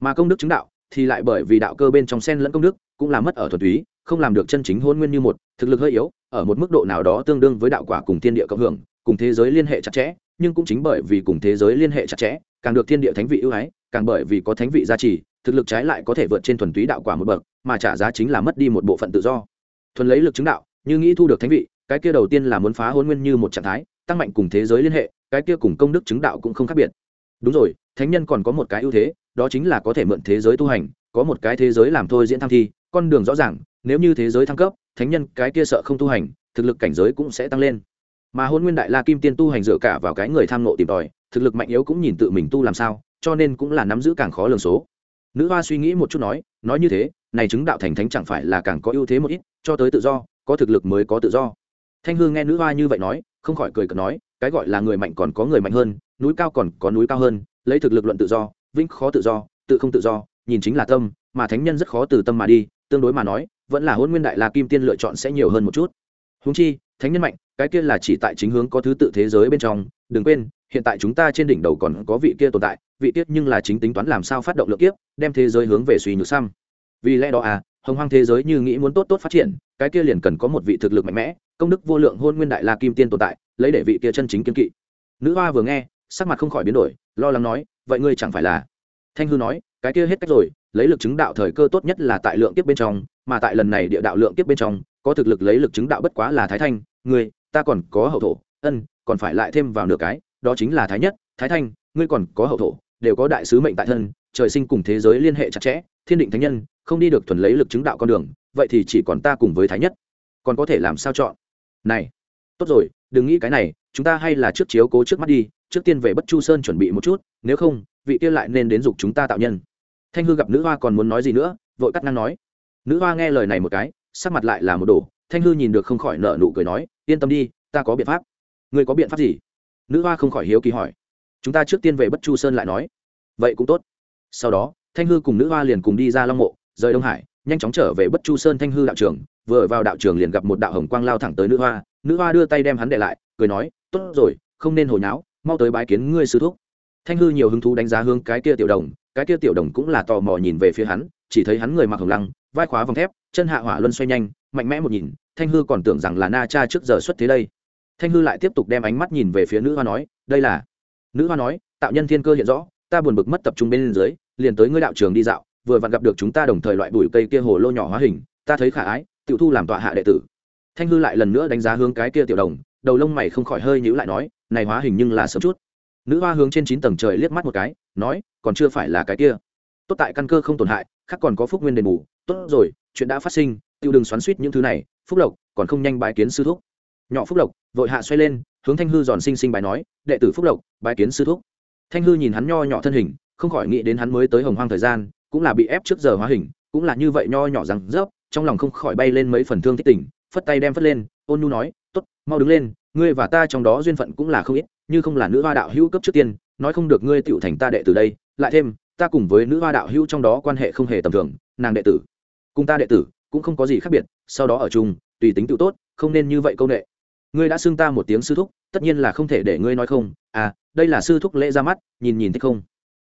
Mà công đức chứng đạo thì lại bởi vì đạo cơ bên trong sen lẫn công đức, cũng là mất ở thuần túy, không làm được chân chính hôn nguyên như một, thực lực hơi yếu, ở một mức độ nào đó tương đương với đạo quả cùng thiên địa cộng hưởng, cùng thế giới liên hệ chặt chẽ nhưng cũng chính bởi vì cùng thế giới liên hệ chặt chẽ, càng được thiên địa thánh vị ưu ái, càng bởi vì có thánh vị gia trì, thực lực trái lại có thể vượt trên thuần túy đạo quả một bậc, mà trả giá chính là mất đi một bộ phận tự do. Thuần lấy lực chứng đạo, như nghĩ thu được thánh vị, cái kia đầu tiên là muốn phá hôn nguyên như một trạng thái, tăng mạnh cùng thế giới liên hệ, cái kia cùng công đức chứng đạo cũng không khác biệt. Đúng rồi, thánh nhân còn có một cái ưu thế, đó chính là có thể mượn thế giới tu hành, có một cái thế giới làm thôi diễn tham thi, con đường rõ ràng, nếu như thế giới thăng cấp, thánh nhân cái kia sợ không tu hành, thực lực cảnh giới cũng sẽ tăng lên mà hôn nguyên đại la kim tiên tu hành dựa cả vào cái người tham nộ tìm tòi, thực lực mạnh yếu cũng nhìn tự mình tu làm sao, cho nên cũng là nắm giữ càng khó lường số. Nữ hoa suy nghĩ một chút nói nói như thế, này chứng đạo thành thánh chẳng phải là càng có ưu thế một ít, cho tới tự do, có thực lực mới có tự do. Thanh hương nghe nữ hoa như vậy nói, không khỏi cười cợt nói, cái gọi là người mạnh còn có người mạnh hơn, núi cao còn có núi cao hơn, lấy thực lực luận tự do, vĩnh khó tự do, tự không tự do, nhìn chính là tâm, mà thánh nhân rất khó từ tâm mà đi, tương đối mà nói, vẫn là hôn nguyên đại la kim tiên lựa chọn sẽ nhiều hơn một chút. Húng chi thánh nhân mạnh, cái kia là chỉ tại chính hướng có thứ tự thế giới bên trong. Đừng quên, hiện tại chúng ta trên đỉnh đầu còn có vị kia tồn tại, vị tiết nhưng là chính tính toán làm sao phát động lượng kiếp, đem thế giới hướng về suy nhược xăm. Vì lẽ đó à hồng hoang thế giới như nghĩ muốn tốt tốt phát triển, cái kia liền cần có một vị thực lực mạnh mẽ, công đức vô lượng hôn nguyên đại la kim tiên tồn tại, lấy để vị kia chân chính kiên kỵ. Nữ hoa vừa nghe, sắc mặt không khỏi biến đổi, lo lắng nói, vậy ngươi chẳng phải là? Thanh hư nói, cái kia hết cách rồi, lấy lực chứng đạo thời cơ tốt nhất là tại lượng kiếp bên trong, mà tại lần này địa đạo lượng kiếp bên trong, có thực lực lấy lực chứng đạo bất quá là thái thanh ngươi, ta còn có hậu thổ, ân, còn phải lại thêm vào nửa cái, đó chính là thái nhất, thái thanh, ngươi còn có hậu thổ, đều có đại sứ mệnh tại thân, trời sinh cùng thế giới liên hệ chặt chẽ, thiên định thánh nhân, không đi được thuần lấy lực chứng đạo con đường, vậy thì chỉ còn ta cùng với thái nhất. Còn có thể làm sao chọn? Này, tốt rồi, đừng nghĩ cái này, chúng ta hay là trước chiếu cố trước mắt đi, trước tiên về bất chu sơn chuẩn bị một chút, nếu không, vị kia lại nên đến dục chúng ta tạo nhân. Thanh hư gặp nữ hoa còn muốn nói gì nữa, vội cắt ngang nói. Nữ hoa nghe lời này một cái, sắc mặt lại là một đồ thanh hư nhìn được không khỏi nợ nụ cười nói yên tâm đi, ta có biện pháp. Người có biện pháp gì? Nữ hoa không khỏi hiếu kỳ hỏi. Chúng ta trước tiên về bất chu sơn lại nói. Vậy cũng tốt. Sau đó, thanh hư cùng nữ hoa liền cùng đi ra long mộ, rời đông hải, nhanh chóng trở về bất chu sơn thanh hư đạo trường. Vừa vào đạo trường liền gặp một đạo hồng quang lao thẳng tới nữ hoa. Nữ hoa đưa tay đem hắn để lại, cười nói, tốt rồi, không nên hồi nháo mau tới bái kiến ngươi sư thúc. Thanh hư nhiều hứng thú đánh giá hướng cái kia tiểu đồng, cái kia tiểu đồng cũng là tò mò nhìn về phía hắn, chỉ thấy hắn người mặc hồng lăng, vai khóa vòng thép, chân hạ hỏa luân xoay nhanh, mạnh mẽ một nhìn thanh hư còn tưởng rằng là na cha trước giờ xuất thế đây. Thanh hư lại tiếp tục đem ánh mắt nhìn về phía nữ hoa nói, đây là nữ hoa nói, tạo nhân thiên cơ hiện rõ, ta buồn bực mất tập trung bên dưới, liền tới ngươi đạo trường đi dạo, vừa vặn gặp được chúng ta đồng thời loại bụi cây kia hồ lô nhỏ hóa hình, ta thấy khả ái, tiểu thu làm tọa hạ đệ tử. Thanh hư lại lần nữa đánh giá hướng cái kia tiểu đồng, đầu lông mày không khỏi hơi nhíu lại nói, này hóa hình nhưng là sớm chút. Nữ hoa hướng trên chín tầng trời liếc mắt một cái, nói, còn chưa phải là cái kia. Tốt tại căn cơ không tổn hại khác còn có phúc nguyên đền bù. Tốt rồi, chuyện đã phát sinh tiêu đừng xoắn suýt những thứ này phúc lộc còn không nhanh bái kiến sư thúc. Nhỏ phúc lộc vội hạ xoay lên hướng thanh hư giòn xinh xinh bài nói đệ tử phúc lộc bái kiến sư thúc. Thanh hư nhìn hắn nho nhỏ thân hình không khỏi nghĩ đến hắn mới tới hồng hoang thời gian cũng là bị ép trước giờ hóa hình cũng là như vậy nho nhỏ rằng rớp trong lòng không khỏi bay lên mấy phần thương tích tỉnh, phất tay đem phất lên ôn nhu nói t ố t mau đứng lên ngươi và ta trong đó duyên phận cũng là không ít như không là nữ hoa đạo hữu cấp trước tiên nói không được ngươi tựu thành ta đệ tử đây lại thêm ta cùng với nữ hoa đạo hữu trong đó quan hệ không hề tầm thường nàng đệ tử cùng ta đệ tử cũng không có gì khác biệt, sau đó ở chung, tùy tính tự tốt, không nên như vậy công nghệ ngươi đã xưng ta một tiếng sư thúc, tất nhiên là không thể để ngươi nói không. À đây là sư thúc lễ ra mắt, nhìn nhìn thích không?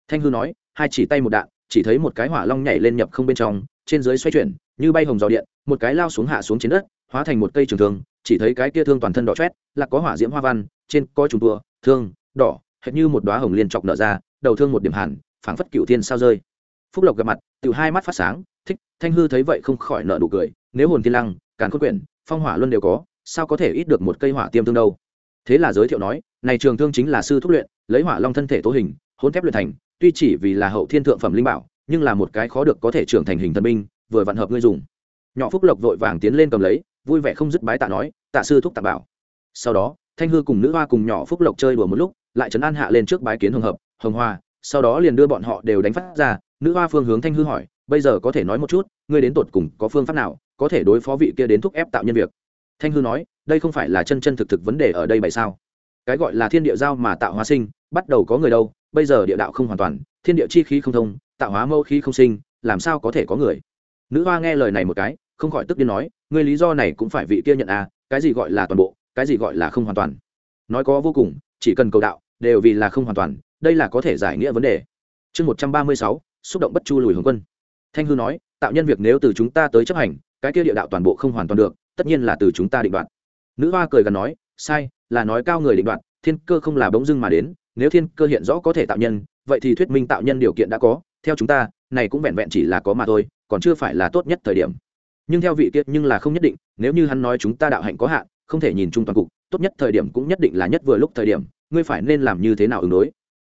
Thanh hư nói, hai chỉ tay một đạn, chỉ thấy một cái hỏa long nhảy lên nhập không bên trong, trên dưới xoay chuyển, như bay hồng dò điện, một cái lao xuống hạ xuống trên đất, hóa thành một cây trường thương, chỉ thấy cái kia thương toàn thân đỏ chét là có hỏa diễm hoa văn, trên có trùng tua thương, đỏ, hệt như một đoá hồng liên chọc nở ra, đầu thương một điểm hàn phảng phất cựu thiên sao rơi phúc lộc gặp mặt, từ hai mắt phát sáng, thích, thanh hư thấy vậy không khỏi nợ nụ cười, nếu hồn thiên lăng, càn khôn quyển, phong hỏa luân đều có, sao có thể ít được một cây hỏa tiêm thương đâu? Thế là giới thiệu nói, này trường thương chính là sư thúc luyện, lấy hỏa long thân thể tố hình hôn thép luyện thành, tuy chỉ vì là hậu thiên thượng phẩm linh bảo, nhưng là một cái khó được có thể trưởng thành hình thần binh, vừa vặn hợp ngươi dùng. Nhỏ phúc lộc vội vàng tiến lên cầm lấy, vui vẻ không dứt bái tạ nói, tạ sư thúc tạ bảo. Sau đó, thanh hư cùng nữ hoa cùng nhỏ phúc lộc chơi đùa một lúc, lại trấn an hạ lên trước bái kiến hồng hợp, hồng hoa, sau đó liền đưa bọn họ đều đánh phát ra nữ hoa phương hướng thanh hư hỏi, bây giờ có thể nói một chút, ngươi đến tột cùng có phương pháp nào có thể đối phó vị kia đến thúc ép tạo nhân việc? Thanh hư nói, đây không phải là chân chân thực thực vấn đề ở đây bày sao? Cái gọi là thiên địa giao mà tạo hóa sinh, bắt đầu có người đâu, bây giờ địa đạo không hoàn toàn, thiên địa chi khí không thông, tạo hóa mẫu khí không sinh, làm sao có thể có người? Nữ hoa nghe lời này một cái, không khỏi tức điên nói, ngươi lý do này cũng phải vị kia nhận à cái gì gọi là toàn bộ, cái gì gọi là không hoàn toàn? Nói có vô cùng, chỉ cần cầu đạo, đều vì là không hoàn toàn, đây là có thể giải nghĩa vấn đề. Chương một trăm ba mươi sáu xúc động bất chu lùi hướng quân. Thanh hư nói, tạo nhân việc nếu từ chúng ta tới chấp hành, cái kia địa đạo toàn bộ không hoàn toàn được, tất nhiên là từ chúng ta định đoạt. Nữ hoa cười gần nói, sai, là nói cao người định đoạt, thiên cơ không là bỗng dưng mà đến, nếu thiên cơ hiện rõ có thể tạo nhân, vậy thì thuyết minh tạo nhân điều kiện đã có, theo chúng ta, này cũng vẹn vẹn chỉ là có mà thôi, còn chưa phải là tốt nhất thời điểm. Nhưng theo vị tiết nhưng là không nhất định, nếu như hắn nói chúng ta đạo hạnh có hạn, không thể nhìn chung toàn cục, tốt nhất thời điểm cũng nhất định là nhất vừa lúc thời điểm, ngươi phải nên làm như thế nào ứng đối?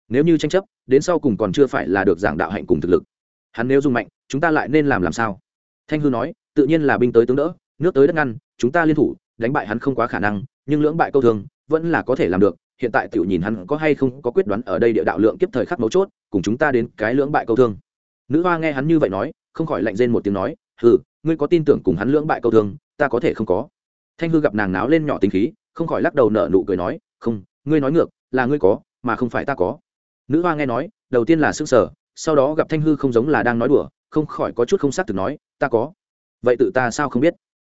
Nếu như tranh chấp đến sau cùng còn chưa phải là được giảng đạo hạnh cùng thực lực. Hắn nếu dùng mạnh, chúng ta lại nên làm làm sao? Thanh hư nói, tự nhiên là binh tới tướng đỡ, nước tới đất ngăn, chúng ta liên thủ, đánh bại hắn không quá khả năng, nhưng lưỡng bại câu thương, vẫn là có thể làm được. Hiện tại tiểu nhìn hắn có hay không có quyết đoán ở đây địa đạo lượng kiếp thời khắc mấu chốt, cùng chúng ta đến cái lưỡng bại câu thương. Nữ hoa nghe hắn như vậy nói, không khỏi lạnh rên một tiếng nói, hừ, ngươi có tin tưởng cùng hắn lưỡng bại câu thương, ta có thể không có. Thanh hư gặp nàng náo lên nhỏ tính khí, không khỏi lắc đầu nở nụ cười nói, không, ngươi nói ngược, là ngươi có, mà không phải ta có nữ hoa nghe nói, đầu tiên là s ư n g sở sau đó gặp thanh hư không giống là đang nói đùa, không khỏi có chút không xác thực nói, ta có. Vậy tự ta sao không biết?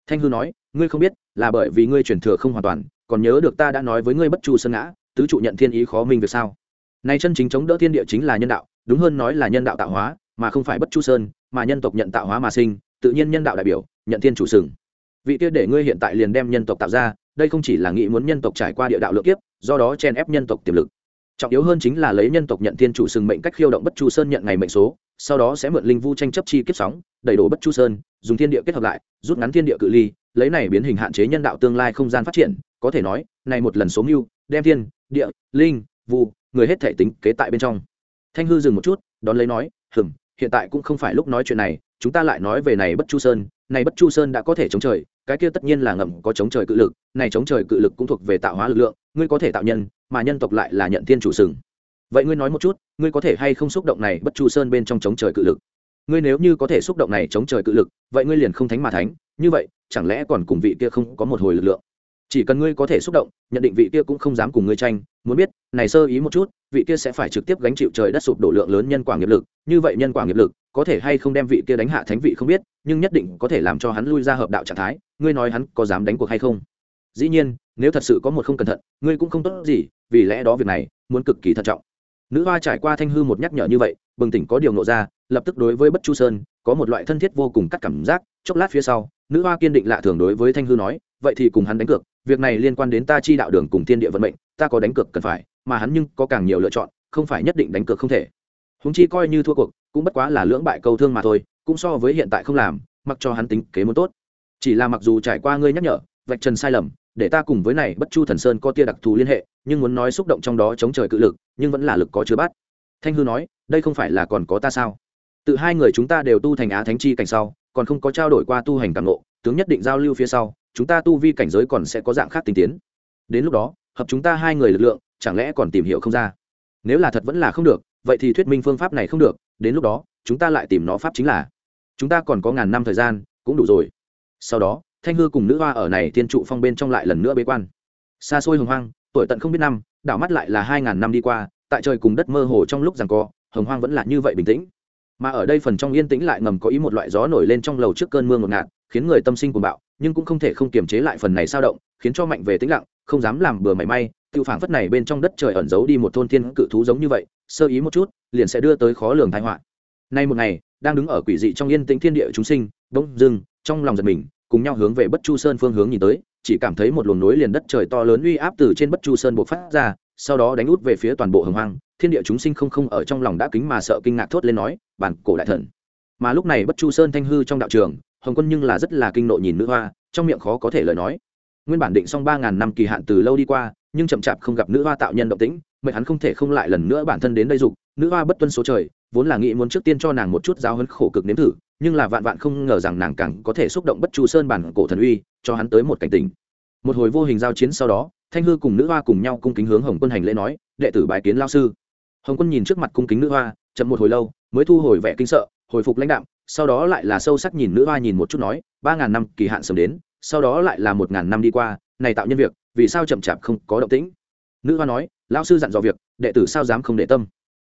Thanh hư nói, ngươi không biết, là bởi vì ngươi truyền thừa không hoàn toàn, còn nhớ được ta đã nói với ngươi bất chu sơn ngã, tứ trụ nhận thiên ý khó minh việc sao? Nay chân chính chống đỡ thiên địa chính là nhân đạo, đúng hơn nói là nhân đạo tạo hóa, mà không phải bất chu sơn, mà nhân tộc nhận tạo hóa mà sinh, tự nhiên nhân đạo đại biểu, nhận thiên chủ sừng. Vị kia để ngươi hiện tại liền đem nhân tộc tạo ra, đây không chỉ là nghĩ muốn nhân tộc trải qua địa đạo lượng kiếp, do đó chen ép nhân tộc tiềm lực trọng yếu hơn chính là lấy nhân tộc nhận thiên chủ sừng mệnh cách khiêu động bất chu sơn nhận ngày mệnh số, sau đó sẽ mượn linh vu tranh chấp chi kiếp sóng, đẩy đổ bất chu sơn, dùng thiên địa kết hợp lại, rút ngắn thiên địa cự ly, lấy này biến hình hạn chế nhân đạo tương lai không gian phát triển, có thể nói, này một lần số mưu, đem thiên, địa, linh, vu, người hết thể tính kế tại bên trong. Thanh hư dừng một chút, đón lấy nói hừng hiện tại cũng không phải lúc nói chuyện này, chúng ta lại nói về này bất chu sơn, này bất chu sơn đã có thể chống trời, cái kia tất nhiên là ngầm có chống trời cự lực, này chống trời cự lực cũng thuộc về tạo hóa lực lượng, ngươi có thể tạo nhân mà nhân tộc lại là nhận thiên chủ sừng. Vậy ngươi nói một chút, ngươi có thể hay không xúc động này bất chu sơn bên trong chống trời cự lực? Ngươi nếu như có thể xúc động này chống trời cự lực, vậy ngươi liền không thánh mà thánh, như vậy, chẳng lẽ còn cùng vị kia không có một hồi lực lượng? Chỉ cần ngươi có thể xúc động, nhận định vị kia cũng không dám cùng ngươi tranh, muốn biết, này sơ ý một chút, vị kia sẽ phải trực tiếp gánh chịu trời đất sụp đổ lượng lớn nhân quả nghiệp lực, như vậy nhân quả nghiệp lực, có thể hay không đem vị kia đánh hạ thánh vị không biết, nhưng nhất định có thể làm cho hắn lui ra hợp đạo trạng thái, ngươi nói hắn có dám đánh cuộc hay không? Dĩ nhiên, nếu thật sự có một không cẩn thận, ngươi cũng không tốt gì, vì lẽ đó việc này, muốn cực kỳ thận trọng. Nữ hoa trải qua thanh hư một nhắc nhở như vậy, bừng tỉnh có điều nộ ra, lập tức đối với bất chu sơn, có một loại thân thiết vô cùng cắt cảm giác, chốc lát phía sau, nữ hoa kiên định lạ thường đối với thanh hư nói, vậy thì cùng hắn đánh cược, việc này liên quan đến ta chi đạo đường cùng thiên địa vận mệnh, ta có đánh cược cần phải, mà hắn nhưng có càng nhiều lựa chọn, không phải nhất định đánh cược không thể. Húng chi coi như thua cuộc, cũng bất quá là lưỡng bại câu thương mà thôi, cũng so với hiện tại không làm, mặc cho hắn tính kế muốn tốt. Chỉ là mặc dù trải qua ngươi nhắc nhở, vạch trần sai lầm để ta cùng với này bất chu thần sơn có tia đặc thù liên hệ, nhưng muốn nói xúc động trong đó chống trời cự lực, nhưng vẫn là lực có chứa bắt thanh hư nói, đây không phải là còn có ta sao? Tự hai người chúng ta đều tu thành á thánh chi cảnh sau, còn không có trao đổi qua tu hành càng ngộ, tướng nhất định giao lưu phía sau, chúng ta tu vi cảnh giới còn sẽ có dạng khác tinh tiến. Đến lúc đó, hợp chúng ta hai người lực lượng, chẳng lẽ còn tìm hiểu không ra? Nếu là thật vẫn là không được, vậy thì thuyết minh phương pháp này không được, đến lúc đó, chúng ta lại tìm nó pháp chính là. Chúng ta còn có ngàn năm thời gian, cũng đủ rồi. Sau đó thanh hư cùng nữ hoa ở này thiên trụ phong bên trong lại lần nữa bế quan. Xa xôi hồng hoang, tuổi tận không biết năm, đảo mắt lại là hai ngàn năm đi qua, tại trời cùng đất mơ hồ trong lúc rằng co, hồng hoang vẫn là như vậy bình tĩnh. Mà ở đây phần trong yên tĩnh lại ngầm có ý một loại gió nổi lên trong lầu trước cơn mưa ngột ngạt, khiến người tâm sinh cuồng bạo, nhưng cũng không thể không kiềm chế lại phần này sao động, khiến cho mạnh về tĩnh lặng, không dám làm bừa mảy may, tiêu phản phất này bên trong đất trời ẩn giấu đi một thôn thiên cự thú giống như vậy, sơ ý một chút, liền sẽ đưa tới khó lường tai họa. Nay một ngày, đang đứng ở quỷ dị trong yên tĩnh thiên địa chúng sinh, bỗng dưng, trong lòng giật mình cùng nhau hướng về bất chu sơn phương hướng nhìn tới, chỉ cảm thấy một luồng núi liền đất trời to lớn uy áp từ trên bất chu sơn bộc phát ra, sau đó đánh út về phía toàn bộ hồng hoang, thiên địa chúng sinh không không ở trong lòng đã kính mà sợ kinh ngạc thốt lên nói, bản cổ đại thần. Mà lúc này bất chu sơn thanh hư trong đạo trường, hồng quân nhưng là rất là kinh nộ nhìn nữ hoa, trong miệng khó có thể lời nói. Nguyên bản định xong ba ngàn năm kỳ hạn từ lâu đi qua, nhưng chậm chạp không gặp nữ hoa tạo nhân động tĩnh, mệt hắn không thể không lại lần nữa bản thân đến đây dục. Nữ hoa bất tuân số trời, vốn là nghĩ muốn trước tiên cho nàng một chút giáo hấn khổ cực nếm thử nhưng là vạn vạn không ngờ rằng nàng càng có thể xúc động bất chu sơn bản cổ thần uy, cho hắn tới một cảnh tình một hồi vô hình giao chiến sau đó, thanh hư cùng nữ hoa cùng nhau cung kính hướng hồng quân hành lễ nói, đệ tử bài kiến lao sư. Hồng quân nhìn trước mặt cung kính nữ hoa, chậm một hồi lâu, mới thu hồi vẻ kinh sợ, hồi phục lãnh đạm, sau đó lại là sâu sắc nhìn nữ hoa nhìn một chút nói, ba ngàn năm kỳ hạn sớm đến, sau đó lại là một ngàn năm đi qua, này tạo nhân việc, vì sao chậm chạp không có động tĩnh? Nữ hoa nói, lão sư dặn dò việc, đệ tử sao dám không để tâm?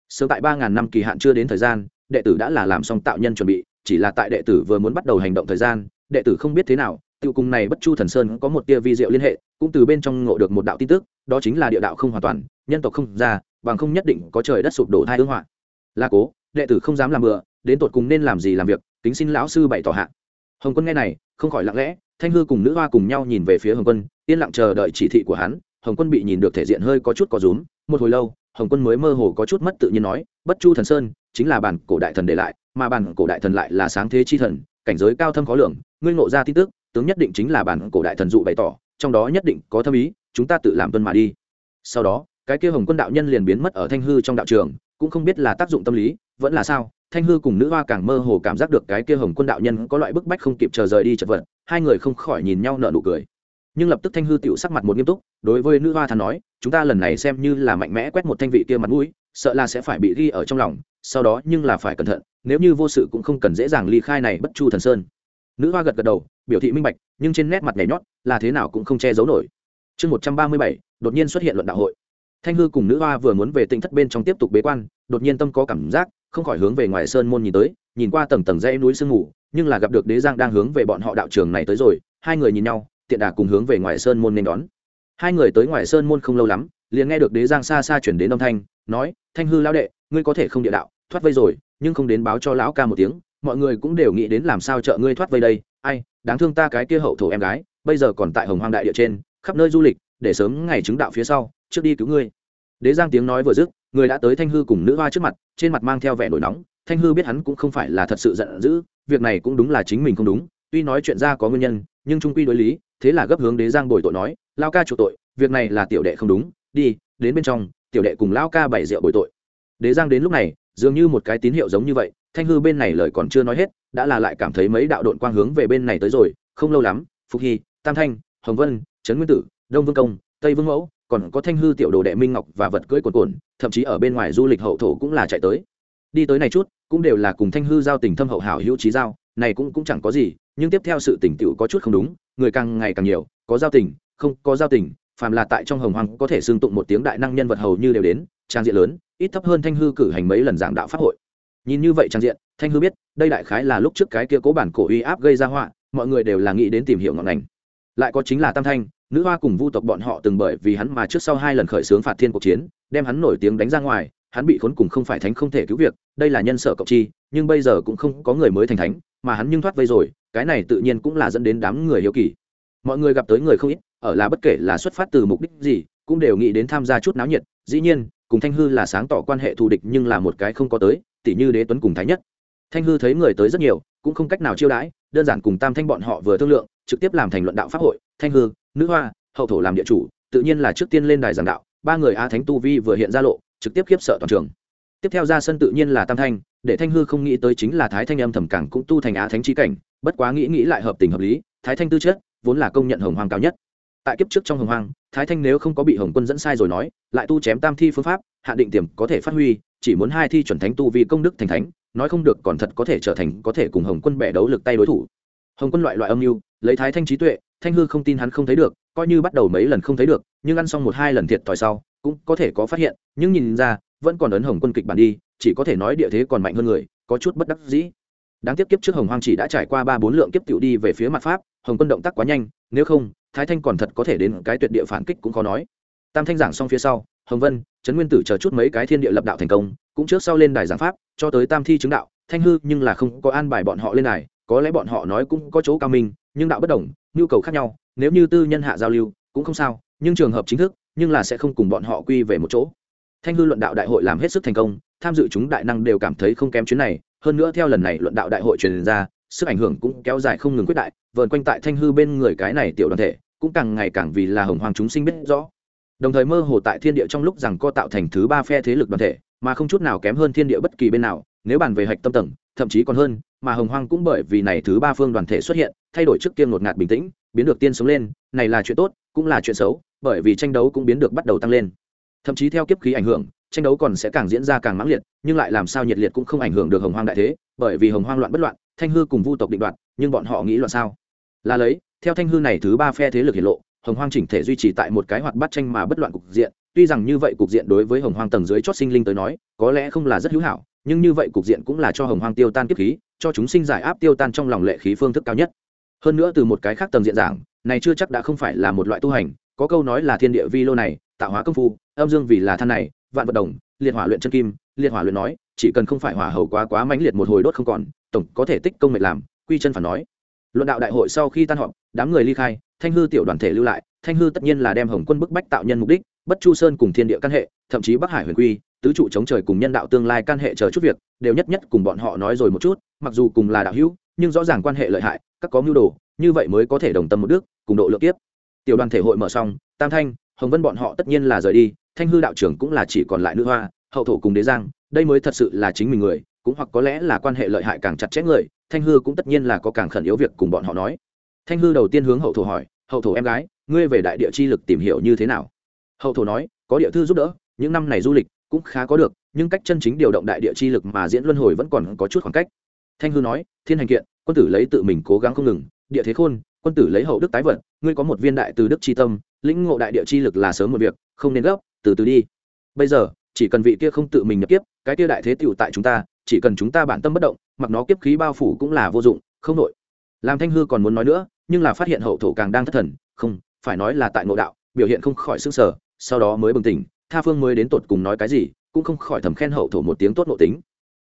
Sớm tại ba ngàn năm kỳ hạn chưa đến thời gian, đệ tử đã là làm xong tạo nhân chuẩn bị chỉ là tại đệ tử vừa muốn bắt đầu hành động thời gian, đệ tử không biết thế nào tiêu cùng này bất chu thần sơn có một tia vi diệu liên hệ, cũng từ bên trong ngộ được một đạo tin tức, đó chính là địa đạo không hoàn toàn, nhân tộc không ra, bằng không nhất định có trời đất sụp đổ thai ương họa. Là cố, đệ tử không dám làm bừa, đến tột cùng nên làm gì làm việc, kính xin lão sư bày tỏ hạ. Hồng quân nghe này, không khỏi lặng lẽ, thanh hư cùng nữ hoa cùng nhau nhìn về phía hồng quân, yên lặng chờ đợi chỉ thị của hắn, hồng quân bị nhìn được thể diện hơi có chút có rúm, một hồi lâu, hồng quân mới mơ hồ có chút mất tự nhiên nói, bất chu thần sơn chính là bản cổ đại thần để lại mà bản cổ đại thần lại là sáng thế chi thần, cảnh giới cao thâm khó lường, ngươi ngộ ra tin tức, tướng nhất định chính là bản cổ đại thần dụ bày tỏ, trong đó nhất định có thâm ý, chúng ta tự làm tuân mà đi. Sau đó, cái kia hồng quân đạo nhân liền biến mất ở thanh hư trong đạo trường, cũng không biết là tác dụng tâm lý, vẫn là sao, thanh hư cùng nữ hoa càng mơ hồ cảm giác được cái kia hồng quân đạo nhân có loại bức bách không kịp chờ rời đi chật vật, hai người không khỏi nhìn nhau nở nụ cười. Nhưng lập tức thanh hư tựu sắc mặt một nghiêm túc, đối với nữ hoa thắn nói, chúng ta lần này xem như là mạnh mẽ quét một thanh vị kia mặt mũi, sợ là sẽ phải bị ghi ở trong lòng sau đó nhưng là phải cẩn thận, nếu như vô sự cũng không cần dễ dàng ly khai này bất chu thần sơn. Nữ hoa gật gật đầu, biểu thị minh bạch, nhưng trên nét mặt nhảy nhót, là thế nào cũng không che giấu nổi. Chương một trăm ba mươi bảy, đột nhiên xuất hiện luận đạo hội. Thanh hư cùng nữ hoa vừa muốn về tinh thất bên trong tiếp tục bế quan, đột nhiên tâm có cảm giác, không khỏi hướng về ngoài sơn môn nhìn tới, nhìn qua tầng tầng dãy núi sương mù, nhưng là gặp được đế giang đang hướng về bọn họ đạo trường này tới rồi, hai người nhìn nhau, tiện đà cùng hướng về ngoài sơn môn nên đón. Hai người tới ngoài sơn môn không lâu lắm, liền nghe được đế giang xa xa chuyển đến âm thanh, nói, thanh hư lão đệ, ngươi có thể không địa đạo thoát vây rồi, nhưng không đến báo cho lão ca một tiếng, mọi người cũng đều nghĩ đến làm sao trợ ngươi thoát vây đây. Ai, đáng thương ta cái kia hậu thổ em gái, bây giờ còn tại hồng hoang đại địa trên, khắp nơi du lịch, để sớm ngày chứng đạo phía sau, trước đi cứu ngươi. Đế giang tiếng nói vừa dứt, người đã tới thanh hư cùng nữ hoa trước mặt, trên mặt mang theo vẻ nổi nóng. Thanh hư biết hắn cũng không phải là thật sự giận dữ, việc này cũng đúng là chính mình không đúng, tuy nói chuyện ra có nguyên nhân, nhưng trung quy đối lý, thế là gấp hướng đế giang bồi tội nói lao ca chủ tội, việc này là tiểu đệ không đúng, đi, đến bên trong, tiểu đệ cùng lao ca bảy rượu bồi tội. Đế giang đến lúc này dường như một cái tín hiệu giống như vậy, thanh hư bên này lời còn chưa nói hết, đã là lại cảm thấy mấy đạo đội quang hướng về bên này tới rồi, không lâu lắm, phục hy, tam thanh, hồng vân, trấn nguyên tử, đông vương công, tây vương mẫu, còn có thanh hư tiểu đồ đệ minh ngọc và vật cưỡi cồn cồn thậm chí ở bên ngoài du lịch hậu thổ cũng là chạy tới. Đi tới này chút, cũng đều là cùng thanh hư giao tình thâm hậu hảo hữu trí giao, này cũng cũng chẳng có gì, nhưng tiếp theo sự tình tựu có chút không đúng, người càng ngày càng nhiều, có giao tình, không có giao tình phàm là tại trong hồng hoàng có thể xương tụng một tiếng đại năng nhân vật hầu như đều đến, trang diện lớn, ít thấp hơn thanh hư cử hành mấy lần giảng đạo pháp hội. Nhìn như vậy trang diện, thanh hư biết, đây đại khái là lúc trước cái kia cố bản cổ uy áp gây ra họa, mọi người đều là nghĩ đến tìm hiểu ngọn ngành. Lại có chính là tam thanh, nữ hoa cùng vu tộc bọn họ từng bởi vì hắn mà trước sau hai lần khởi xướng phạt thiên cuộc chiến, đem hắn nổi tiếng đánh ra ngoài, hắn bị khốn cùng không phải thánh không thể cứu việc, đây là nhân sở cộng chi, nhưng bây giờ cũng không có người mới thành thánh, mà hắn nhưng thoát vây rồi, cái này tự nhiên cũng là dẫn đến đám người hiếu kỳ. Mọi người gặp tới người không ít ở là bất kể là xuất phát từ mục đích gì, cũng đều nghĩ đến tham gia chút náo nhiệt. Dĩ nhiên, cùng thanh hư là sáng tỏ quan hệ thù địch nhưng là một cái không có tới tỷ như đế tuấn cùng thái nhất. Thanh hư thấy người tới rất nhiều, cũng không cách nào chiêu đãi, đơn giản cùng tam thanh bọn họ vừa thương lượng, trực tiếp làm thành luận đạo pháp hội. Thanh hư, nữ hoa, hậu thổ làm địa chủ, tự nhiên là trước tiên lên đài giảng đạo, ba người a thánh tu vi vừa hiện ra lộ, trực tiếp khiếp sợ toàn trường. Tiếp theo ra sân tự nhiên là tam thanh, để thanh hư không nghĩ tới chính là thái thanh âm thầm cảng cũng tu thành á thánh trí cảnh, bất quá nghĩ nghĩ lại hợp tình hợp lý, thái thanh tư chất vốn là công nhận hồng hoàng cao nhất tại kiếp trước trong hồng hoàng thái thanh nếu không có bị hồng quân dẫn sai rồi nói, lại tu chém tam thi phương pháp, hạ định tiềm có thể phát huy, chỉ muốn hai thi chuẩn thánh tu vì công đức thành thánh, nói không được còn thật có thể trở thành, có thể cùng hồng quân bẻ đấu lực tay đối thủ. Hồng quân loại loại âm mưu, lấy thái thanh trí tuệ, thanh hư không tin hắn không thấy được, coi như bắt đầu mấy lần không thấy được, nhưng ăn xong một hai lần thiệt thòi sau, cũng có thể có phát hiện, nhưng nhìn ra, vẫn còn ấn hồng quân kịch bản đi, chỉ có thể nói địa thế còn mạnh hơn người, có chút bất đắc dĩ. Đáng tiếc kiếp trước hồng hoang chỉ đã trải qua ba bốn lượng kiếp tiểu đi về phía mặt pháp, hồng quân động tác quá nhanh, nếu không thái thanh còn thật có thể đến cái tuyệt địa phản kích cũng khó nói. Tam thanh giảng xong phía sau, hồng vân, trấn nguyên tử chờ chút mấy cái thiên địa lập đạo thành công, cũng trước sau lên đài giảng pháp, cho tới tam thi chứng đạo. Thanh hư nhưng là không có an bài bọn họ lên đài, có lẽ bọn họ nói cũng có chỗ cao minh, nhưng đạo bất đồng, nhu cầu khác nhau, nếu như tư nhân hạ giao lưu, cũng không sao, nhưng trường hợp chính thức, nhưng là sẽ không cùng bọn họ quy về một chỗ. Thanh hư luận đạo đại hội làm hết sức thành công, tham dự chúng đại năng đều cảm thấy không kém chuyến này, hơn nữa theo lần này luận đạo đại hội truyền ra, sức ảnh hưởng cũng kéo dài không ngừng quyết đại, vờn quanh tại thanh hư bên người cái này tiểu đoàn thể cũng càng ngày càng vì là hồng hoàng chúng sinh biết rõ. Đồng thời mơ hồ tại thiên địa trong lúc rằng co tạo thành thứ ba phe thế lực đoàn thể, mà không chút nào kém hơn thiên địa bất kỳ bên nào, nếu bàn về hạch tâm tầng, thậm chí còn hơn, mà hồng hoang cũng bởi vì này thứ ba phương đoàn thể xuất hiện, thay đổi trước kia ngột ngạt bình tĩnh, biến được tiên sống lên, này là chuyện tốt, cũng là chuyện xấu, bởi vì tranh đấu cũng biến được bắt đầu tăng lên. Thậm chí theo kiếp khí ảnh hưởng, tranh đấu còn sẽ càng diễn ra càng mãng liệt, nhưng lại làm sao nhiệt liệt cũng không ảnh hưởng được hồng hoang đại thế, bởi vì hồng hoang loạn bất loạn, thanh hư cùng vu tộc định đoạt, nhưng bọn họ nghĩ loạn sao? Là lấy theo thanh hư này thứ ba phe thế lực hiện lộ, hồng hoang chỉnh thể duy trì tại một cái hoạt bắt tranh mà bất loạn cục diện. Tuy rằng như vậy cục diện đối với hồng hoang tầng dưới chót sinh linh tới nói, có lẽ không là rất hữu hảo, nhưng như vậy cục diện cũng là cho hồng hoang tiêu tan kiếp khí, cho chúng sinh giải áp tiêu tan trong lòng lệ khí phương thức cao nhất. Hơn nữa từ một cái khác tầng diện giảng, này chưa chắc đã không phải là một loại tu hành, có câu nói là thiên địa vi lô này, tạo hóa công phu, âm dương vì là than này, vạn vật đồng, liệt hỏa luyện chân kim, liệt hỏa luyện nói, chỉ cần không phải hỏa hầu quá quá mãnh liệt một hồi đốt không còn, tổng có thể tích công mệnh làm, quy chân phản nói. Luận đạo đại hội sau khi tan họp đám người ly khai, thanh hư tiểu đoàn thể lưu lại, thanh hư tất nhiên là đem hồng quân bức bách tạo nhân mục đích, bất chu sơn cùng thiên địa căn hệ, thậm chí bắc hải huyền quy, tứ trụ chống trời cùng nhân đạo tương lai căn hệ chờ chút việc, đều nhất nhất cùng bọn họ nói rồi một chút, mặc dù cùng là đạo hữu, nhưng rõ ràng quan hệ lợi hại, các có mưu đồ, như vậy mới có thể đồng tâm một đức, cùng độ lượng tiếp tiểu đoàn thể hội mở xong, tam thanh, hồng vân bọn họ tất nhiên là rời đi, thanh hư đạo trưởng cũng là chỉ còn lại nữ hoa, hậu thổ cùng đế giang, đây mới thật sự là chính mình người, cũng hoặc có lẽ là quan hệ lợi hại càng chặt chẽ người, thanh hư cũng tất nhiên là có càng khẩn yếu việc cùng bọn họ nói thanh hư đầu tiên hướng hậu thổ hỏi, hậu thổ em gái, ngươi về đại địa chi lực tìm hiểu như thế nào? Hậu thổ nói, có địa thư giúp đỡ, những năm này du lịch cũng khá có được, nhưng cách chân chính điều động đại địa chi lực mà diễn luân hồi vẫn còn có chút khoảng cách. Thanh hư nói, thiên hành kiện, quân tử lấy tự mình cố gắng không ngừng, địa thế khôn, quân tử lấy hậu đức tái vận, ngươi có một viên đại từ đức chi tâm, lĩnh ngộ đại địa chi lực là sớm một việc, không nên gấp, từ từ đi. Bây giờ, chỉ cần vị kia không tự mình nhập kiếp, cái kia đại thế tựu tại chúng ta, chỉ cần chúng ta bản tâm bất động, mặc nó kiếp khí bao phủ cũng là vô dụng, không nội làm thanh hư còn muốn nói nữa nhưng là phát hiện hậu thổ càng đang thất thần, không, phải nói là tại ngộ đạo, biểu hiện không khỏi s ư sở sau đó mới bừng tỉnh, tha phương mới đến tột cùng nói cái gì, cũng không khỏi thầm khen hậu thổ một tiếng tốt nội tính.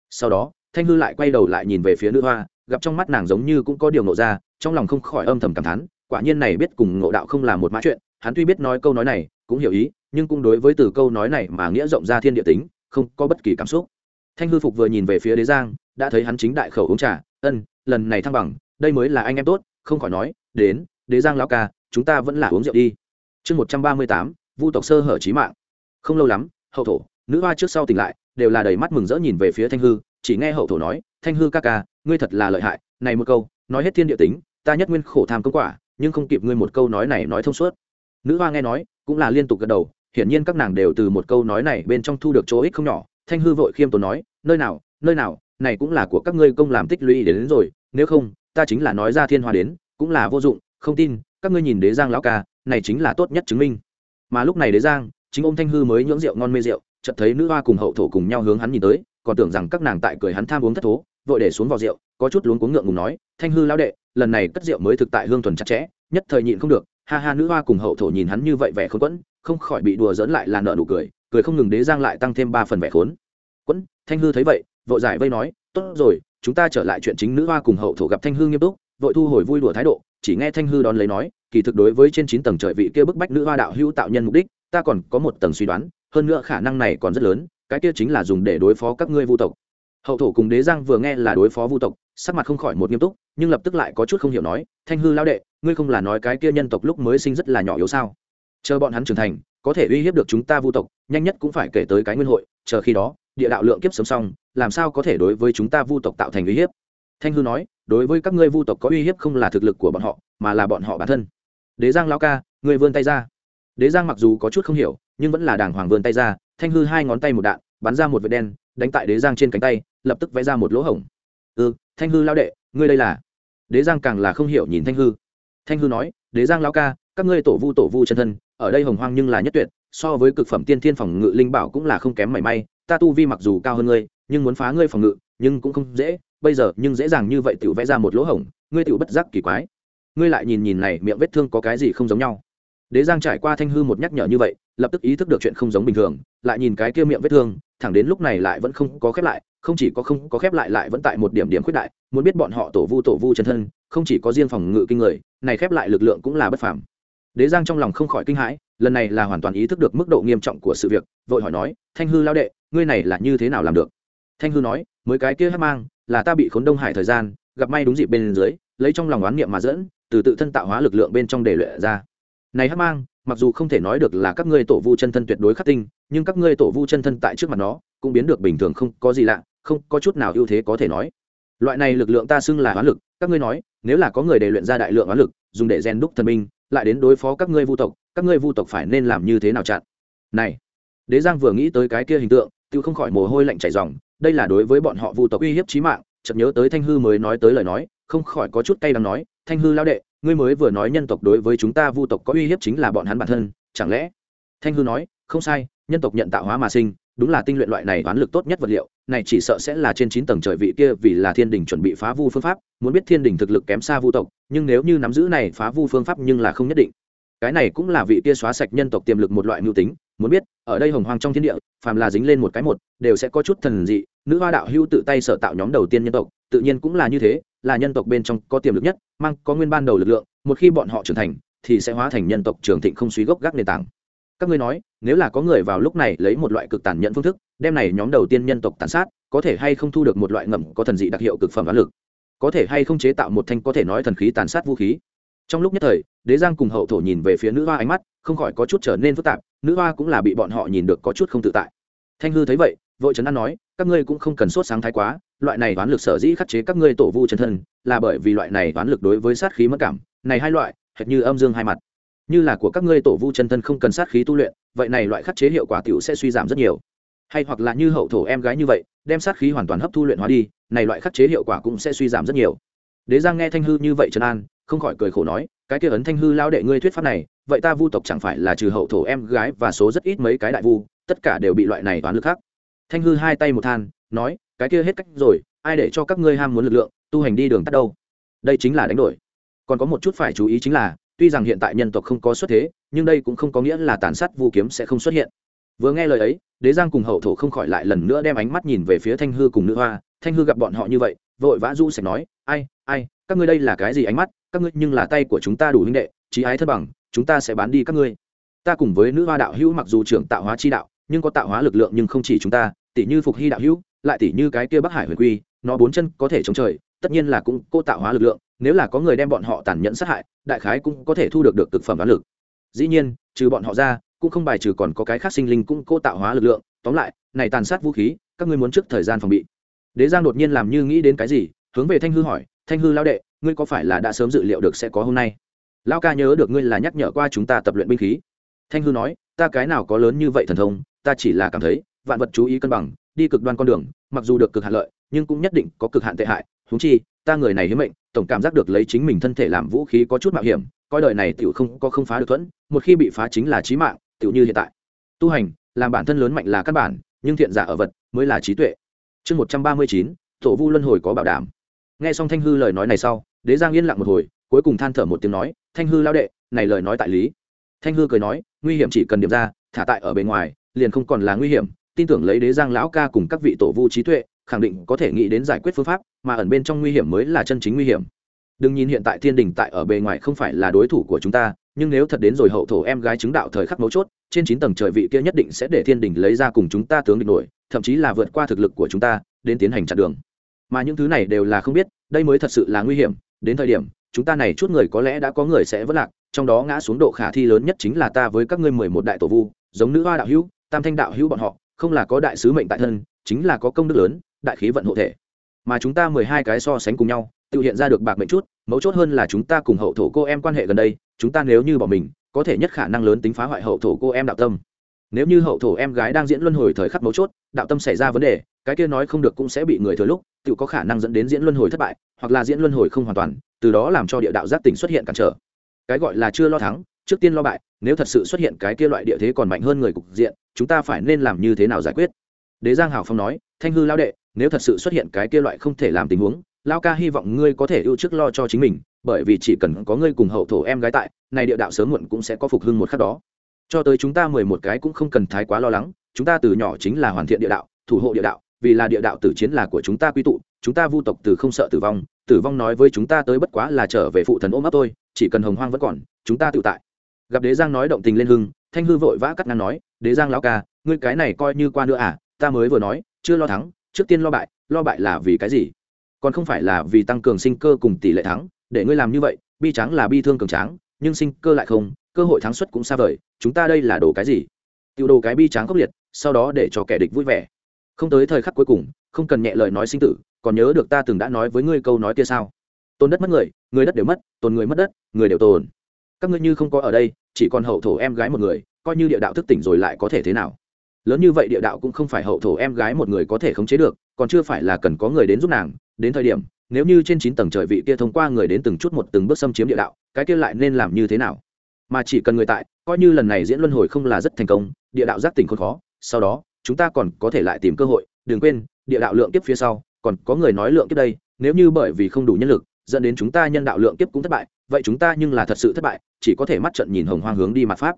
Sau đó, thanh hư lại quay đầu lại nhìn về phía nữ hoa, gặp trong mắt nàng giống như cũng có điều ngộ ra, trong lòng không khỏi âm thầm cảm thán, quả nhiên này biết cùng ngộ đạo không là một mã chuyện, hắn tuy biết nói câu nói này, cũng hiểu ý, nhưng cũng đối với từ câu nói này mà nghĩa rộng ra thiên địa tính, không có bất kỳ cảm xúc. Thanh hư phục vừa nhìn về phía đế giang, đã thấy hắn chính đại khẩu uống trà, ân, lần này thăng bằng, đây mới là anh em tốt không khỏi nói đến đế giang lão ca chúng ta vẫn là uống rượu đi. Chương một trăm ba mươi tám vu tộc sơ hở trí mạng. Không lâu lắm hậu thổ nữ hoa trước sau tỉnh lại đều là đầy mắt mừng rỡ nhìn về phía thanh hư chỉ nghe hậu thổ nói thanh hư ca ca ngươi thật là lợi hại này một câu nói hết thiên địa tính ta nhất nguyên khổ tham công quả nhưng không kịp ngươi một câu nói này nói thông suốt. Nữ hoa nghe nói cũng là liên tục gật đầu hiển nhiên các nàng đều từ một câu nói này bên trong thu được chỗ ích không nhỏ. Thanh hư vội khiêm tốn nói nơi nào nơi nào này cũng là của các ngươi công làm tích lũy đến, đến rồi nếu không ta chính là nói ra thiên hoa đến, cũng là vô dụng, không tin, các ngươi nhìn đế giang lão ca, này chính là tốt nhất chứng minh. Mà lúc này đế giang, chính ông thanh hư mới nhưỡng rượu ngon mê rượu, chợt thấy nữ hoa cùng hậu thổ cùng nhau hướng hắn nhìn tới, còn tưởng rằng các nàng tại cười hắn tham uống thất thố, vội để xuống vào rượu, có chút luống cuống ngượng ngùng nói, thanh hư lão đệ, lần này cất rượu mới thực tại hương thuần chặt chẽ, nhất thời nhịn không được, ha ha nữ hoa cùng hậu thổ nhìn hắn như vậy vẻ khốn quẫn, không khỏi bị đùa dỡn lại là nợ nụ cười cười không ngừng đế giang lại tăng thêm ba phần vẻ khốn. Quẫn, thanh hư thấy vậy, vội giải vây nói, tốt rồi chúng ta trở lại chuyện chính nữ hoa cùng hậu thổ gặp thanh hư nghiêm túc, vội thu hồi vui đùa thái độ, chỉ nghe thanh hư đón lấy nói, kỳ thực đối với trên chín tầng trời vị kia bức bách nữ hoa đạo hữu tạo nhân mục đích, ta còn có một tầng suy đoán, hơn nữa khả năng này còn rất lớn, cái kia chính là dùng để đối phó các ngươi vu tộc. Hậu thổ cùng đế giang vừa nghe là đối phó vu tộc, sắc mặt không khỏi một nghiêm túc, nhưng lập tức lại có chút không hiểu nói, thanh hư lao đệ, ngươi không là nói cái kia nhân tộc lúc mới sinh rất là nhỏ yếu sao? Chờ bọn hắn trưởng thành, có thể uy hiếp được chúng ta vu tộc, nhanh nhất cũng phải kể tới cái nguyên hội, chờ khi đó, địa đạo lượng kiếp sớm xong làm sao có thể đối với chúng ta vu tộc tạo thành uy hiếp? Thanh hư nói, đối với các ngươi vu tộc có uy hiếp không là thực lực của bọn họ, mà là bọn họ bản thân. Đế giang lao ca người vươn tay ra. Đế giang mặc dù có chút không hiểu, nhưng vẫn là đàng hoàng vươn tay ra. Thanh hư hai ngón tay một đạn, bắn ra một vệt đen, đánh tại đế giang trên cánh tay, lập tức vẽ ra một lỗ hổng. Ừ thanh hư lao đệ, ngươi đây là? Đế giang càng là không hiểu nhìn thanh hư. Thanh hư nói, đế giang lao ca, các ngươi tổ vu tổ vu chân thân, ở đây hồng hoang nhưng là nhất tuyệt, so với cực phẩm tiên thiên phòng ngự linh bảo cũng là không kém mảy may, ta tu vi mặc dù cao hơn ngươi nhưng muốn phá ngươi phòng ngự, nhưng cũng không dễ, bây giờ nhưng dễ dàng như vậy tự vẽ ra một lỗ hổng, ngươi tự bất giác kỳ quái. Ngươi lại nhìn nhìn này, miệng vết thương có cái gì không giống nhau. Đế giang trải qua thanh hư một nhắc nhở như vậy, lập tức ý thức được chuyện không giống bình thường, lại nhìn cái kia miệng vết thương, thẳng đến lúc này lại vẫn không có khép lại, không chỉ có không có khép lại lại vẫn tại một điểm điểm khuyết đại, muốn biết bọn họ tổ vu tổ vu chân thân, không chỉ có riêng phòng ngự kinh người, này khép lại lực lượng cũng là bất phàm. Đế giang trong lòng không khỏi kinh hãi, lần này là hoàn toàn ý thức được mức độ nghiêm trọng của sự việc, vội hỏi nói, thanh hư lao đệ, ngươi này là như thế nào làm được? Thanh hư nói, mới cái kia hát mang, là ta bị khốn đông hải thời gian, gặp may đúng dịp bên dưới, lấy trong lòng oán niệm mà dẫn, từ tự thân tạo hóa lực lượng bên trong để luyện ra. Này hát mang, mặc dù không thể nói được là các ngươi tổ vu chân thân tuyệt đối khắc tinh, nhưng các ngươi tổ vu chân thân tại trước mặt nó, cũng biến được bình thường không có gì lạ, không có chút nào ưu thế có thể nói. Loại này lực lượng ta xưng là oán lực, các ngươi nói, nếu là có người để luyện ra đại lượng oán lực, dùng để rèn đúc thần minh lại đến đối phó các ngươi vu tộc, các ngươi vu tộc phải nên làm như thế nào chặn? Này, đế giang vừa nghĩ tới cái kia hình tượng tự không khỏi mồ hôi lạnh chảy ròng đây là đối với bọn họ vu tộc uy hiếp chí mạng, chợt nhớ tới thanh hư mới nói tới lời nói, không khỏi có chút cay đắng nói, thanh hư lao đệ, ngươi mới vừa nói nhân tộc đối với chúng ta vu tộc có uy hiếp chính là bọn hắn bản thân, chẳng lẽ? Thanh hư nói, không sai, nhân tộc nhận tạo hóa mà sinh, đúng là tinh luyện loại này toán lực tốt nhất vật liệu, này chỉ sợ sẽ là trên chín tầng trời vị kia vì là thiên đình chuẩn bị phá vu phương pháp, muốn biết thiên đình thực lực kém xa vu tộc, nhưng nếu như nắm giữ này phá vu phương pháp nhưng là không nhất định. Cái này cũng là vị kia xóa sạch nhân tộc tiềm lực một loại mưu tính muốn biết, ở đây hồng hoang trong thiên địa, phàm là dính lên một cái một, đều sẽ có chút thần dị. Nữ hoa đạo hưu tự tay sở tạo nhóm đầu tiên nhân tộc, tự nhiên cũng là như thế, là nhân tộc bên trong có tiềm lực nhất, mang có nguyên ban đầu lực lượng, một khi bọn họ trưởng thành, thì sẽ hóa thành nhân tộc trường thịnh không suy gốc gác nền tảng. Các ngươi nói, nếu là có người vào lúc này lấy một loại cực tàn nhẫn phương thức, đem này nhóm đầu tiên nhân tộc tàn sát, có thể hay không thu được một loại ngầm có thần dị đặc hiệu cực phẩm á lực? Có thể hay không chế tạo một thanh có thể nói thần khí tàn sát vũ khí? Trong lúc nhất thời, đế giang cùng hậu thổ nhìn về phía nữ hoa ánh mắt, không khỏi có chút trở nên phức tạp, nữ hoa cũng là bị bọn họ nhìn được có chút không tự tại. Thanh hư thấy vậy, vội trấn an nói, các ngươi cũng không cần sốt sáng thái quá, loại này toán lực sở dĩ khắc chế các ngươi tổ vu chân thân, là bởi vì loại này toán lực đối với sát khí mất cảm. Này hai loại, hệt như âm dương hai mặt. Như là của các ngươi tổ vu chân thân không cần sát khí tu luyện, vậy này loại khắc chế hiệu quả tiểu sẽ suy giảm rất nhiều. Hay hoặc là như hậu thổ em gái như vậy, đem sát khí hoàn toàn hấp thu luyện hóa đi, này loại khắc chế hiệu quả cũng sẽ suy giảm rất nhiều đế giang nghe thanh hư như vậy trấn an, không khỏi cười khổ nói, cái kia ấn thanh hư lao đệ ngươi thuyết pháp này, vậy ta vu tộc chẳng phải là trừ hậu thổ em gái và số rất ít mấy cái đại vu, tất cả đều bị loại này toán lực khác. Thanh hư hai tay một than, nói, cái kia hết cách rồi, ai để cho các ngươi ham muốn lực lượng, tu hành đi đường tắt đâu? Đây chính là đánh đổi. Còn có một chút phải chú ý chính là, tuy rằng hiện tại nhân tộc không có xuất thế, nhưng đây cũng không có nghĩa là tàn sát vu kiếm sẽ không xuất hiện. Vừa nghe lời ấy, đế giang cùng hậu thổ không khỏi lại lần nữa đem ánh mắt nhìn về phía thanh hư cùng nữ hoa. Thanh hư gặp bọn họ như vậy vội vã du sạch nói, ai ai, các ngươi đây là cái gì ánh mắt? Các ngươi nhưng là tay của chúng ta đủ huynh đệ, trí ái thân bằng, chúng ta sẽ bán đi các ngươi. Ta cùng với nữ hoa đạo hữu mặc dù trưởng tạo hóa chi đạo, nhưng có tạo hóa lực lượng nhưng không chỉ chúng ta, tỷ như phục hy đạo hữu, lại tỷ như cái kia bắc hải huyền quy, nó bốn chân có thể chống trời, tất nhiên là cũng cô tạo hóa lực lượng, nếu là có người đem bọn họ tàn nhẫn sát hại, đại khái cũng có thể thu được được thực phẩm đoán lực. Dĩ nhiên, trừ bọn họ ra, cũng không bài trừ còn có cái khác sinh linh cũng cô tạo hóa lực lượng. Tóm lại, này tàn sát vũ khí, các ngươi muốn trước thời gian phòng bị đế giang đột nhiên làm như nghĩ đến cái gì, hướng về thanh hư hỏi, thanh hư lao đệ, ngươi có phải là đã sớm dự liệu được sẽ có hôm nay? Lao ca nhớ được ngươi là nhắc nhở qua chúng ta tập luyện binh khí. Thanh hư nói, ta cái nào có lớn như vậy thần thông, ta chỉ là cảm thấy, vạn vật chú ý cân bằng, đi cực đoan con đường, mặc dù được cực hạn lợi, nhưng cũng nhất định có cực hạn tệ hại. Húng chi, ta người này hiếm mệnh, tổng cảm giác được lấy chính mình thân thể làm vũ khí có chút mạo hiểm, coi đời này tiểu không có không phá được thuẫn, một khi bị phá chính là trí mạng, tiểu như hiện tại. Tu hành, làm bản thân lớn mạnh là căn bản, nhưng thiện giả ở vật mới là trí tuệ chương một trăm ba mươi chín, tổ vu luân hồi có bảo đảm. Nghe xong thanh hư lời nói này sau, đế giang yên lặng một hồi, cuối cùng than thở một tiếng nói, thanh hư lao đệ, này lời nói tại lý. Thanh hư cười nói, nguy hiểm chỉ cần điểm ra, thả tại ở bề ngoài, liền không còn là nguy hiểm. Tin tưởng lấy đế giang lão ca cùng các vị tổ vu trí tuệ, khẳng định có thể nghĩ đến giải quyết phương pháp, mà ẩn bên trong nguy hiểm mới là chân chính nguy hiểm. Đừng nhìn hiện tại thiên đình tại ở bề ngoài không phải là đối thủ của chúng ta nhưng nếu thật đến rồi hậu thổ em gái chứng đạo thời khắc mấu chốt, trên chín tầng trời vị kia nhất định sẽ để thiên đình lấy ra cùng chúng ta tướng địch nổi, thậm chí là vượt qua thực lực của chúng ta, đến tiến hành chặn đường. Mà những thứ này đều là không biết, đây mới thật sự là nguy hiểm, đến thời điểm, chúng ta này chút người có lẽ đã có người sẽ vất lạc, trong đó ngã xuống độ khả thi lớn nhất chính là ta với các ngươi mười một đại tổ vu, giống nữ hoa đạo hữu, tam thanh đạo hữu bọn họ, không là có đại sứ mệnh tại thân, chính là có công đức lớn, đại khí vận hộ thể. Mà chúng ta mười hai cái so sánh cùng nhau, tự hiện ra được bạc mệnh chút, mấu chốt hơn là chúng ta cùng hậu thổ cô em quan hệ gần đây chúng ta nếu như bỏ mình, có thể nhất khả năng lớn tính phá hoại hậu thổ cô em đạo tâm. Nếu như hậu thổ em gái đang diễn luân hồi thời khắc mấu chốt, đạo tâm xảy ra vấn đề, cái kia nói không được cũng sẽ bị người thừa lúc, tự có khả năng dẫn đến diễn luân hồi thất bại, hoặc là diễn luân hồi không hoàn toàn, từ đó làm cho địa đạo giác tỉnh xuất hiện cản trở. Cái gọi là chưa lo thắng, trước tiên lo bại, nếu thật sự xuất hiện cái kia loại địa thế còn mạnh hơn người cục diện, chúng ta phải nên làm như thế nào giải quyết? Đế giang hảo phong nói, thanh hư lao đệ, nếu thật sự xuất hiện cái kia loại không thể làm tình huống lao ca hy vọng ngươi có thể ưu trước lo cho chính mình bởi vì chỉ cần có ngươi cùng hậu thổ em gái tại, này địa đạo sớm muộn cũng sẽ có phục hưng một khắc đó. Cho tới chúng ta mười một cái cũng không cần thái quá lo lắng, chúng ta từ nhỏ chính là hoàn thiện địa đạo, thủ hộ địa đạo, vì là địa đạo tử chiến là của chúng ta quy tụ, chúng ta vu tộc từ không sợ tử vong tử vong nói với chúng ta tới bất quá là trở về phụ thần ôm ấp tôi chỉ cần hồng hoang vẫn còn, chúng ta tự tại. Gặp đế giang nói động tình lên hưng, thanh hư vội vã cắt ngang nói, đế giang lão ca, ngươi cái này coi như qua nữa à ta mới vừa nói, chưa lo thắng, trước tiên lo bại lo bại là vì cái gì? Còn không phải là vì tăng cường sinh cơ cùng tỷ lệ thắng để ngươi làm như vậy, bi trắng là bi thương cường tráng, nhưng sinh cơ lại không, cơ hội thắng suất cũng xa vời, chúng ta đây là đồ cái gì? Tiêu đồ cái bi tráng khốc liệt, sau đó để cho kẻ địch vui vẻ. Không tới thời khắc cuối cùng, không cần nhẹ lời nói sinh tử, còn nhớ được ta từng đã nói với ngươi câu nói kia sao? Tôn đất mất người người đất đều mất, tồn người mất đất, người đều tồn. Các ngươi như không có ở đây, chỉ còn hậu thổ em gái một người, coi như địa đạo thức tỉnh rồi lại có thể thế nào? Lớn như vậy địa đạo cũng không phải hậu thổ em gái một người có thể khống chế được, còn chưa phải là cần có người đến giúp nàng, đến thời điểm nếu như trên chín tầng trời vị kia thông qua người đến từng chút một từng bước xâm chiếm địa đạo, cái kia lại nên làm như thế nào? Mà chỉ cần người tại, coi như lần này diễn luân hồi không là rất thành công, địa đạo giác tỉnh khốn khó, sau đó, chúng ta còn có thể lại tìm cơ hội, đừng quên, địa đạo lượng kiếp phía sau, còn có người nói lượng kiếp đây, nếu như bởi vì không đủ nhân lực, dẫn đến chúng ta nhân đạo lượng kiếp cũng thất bại, vậy chúng ta nhưng là thật sự thất bại, chỉ có thể mắt trận nhìn hồng hoang hướng đi mặt pháp.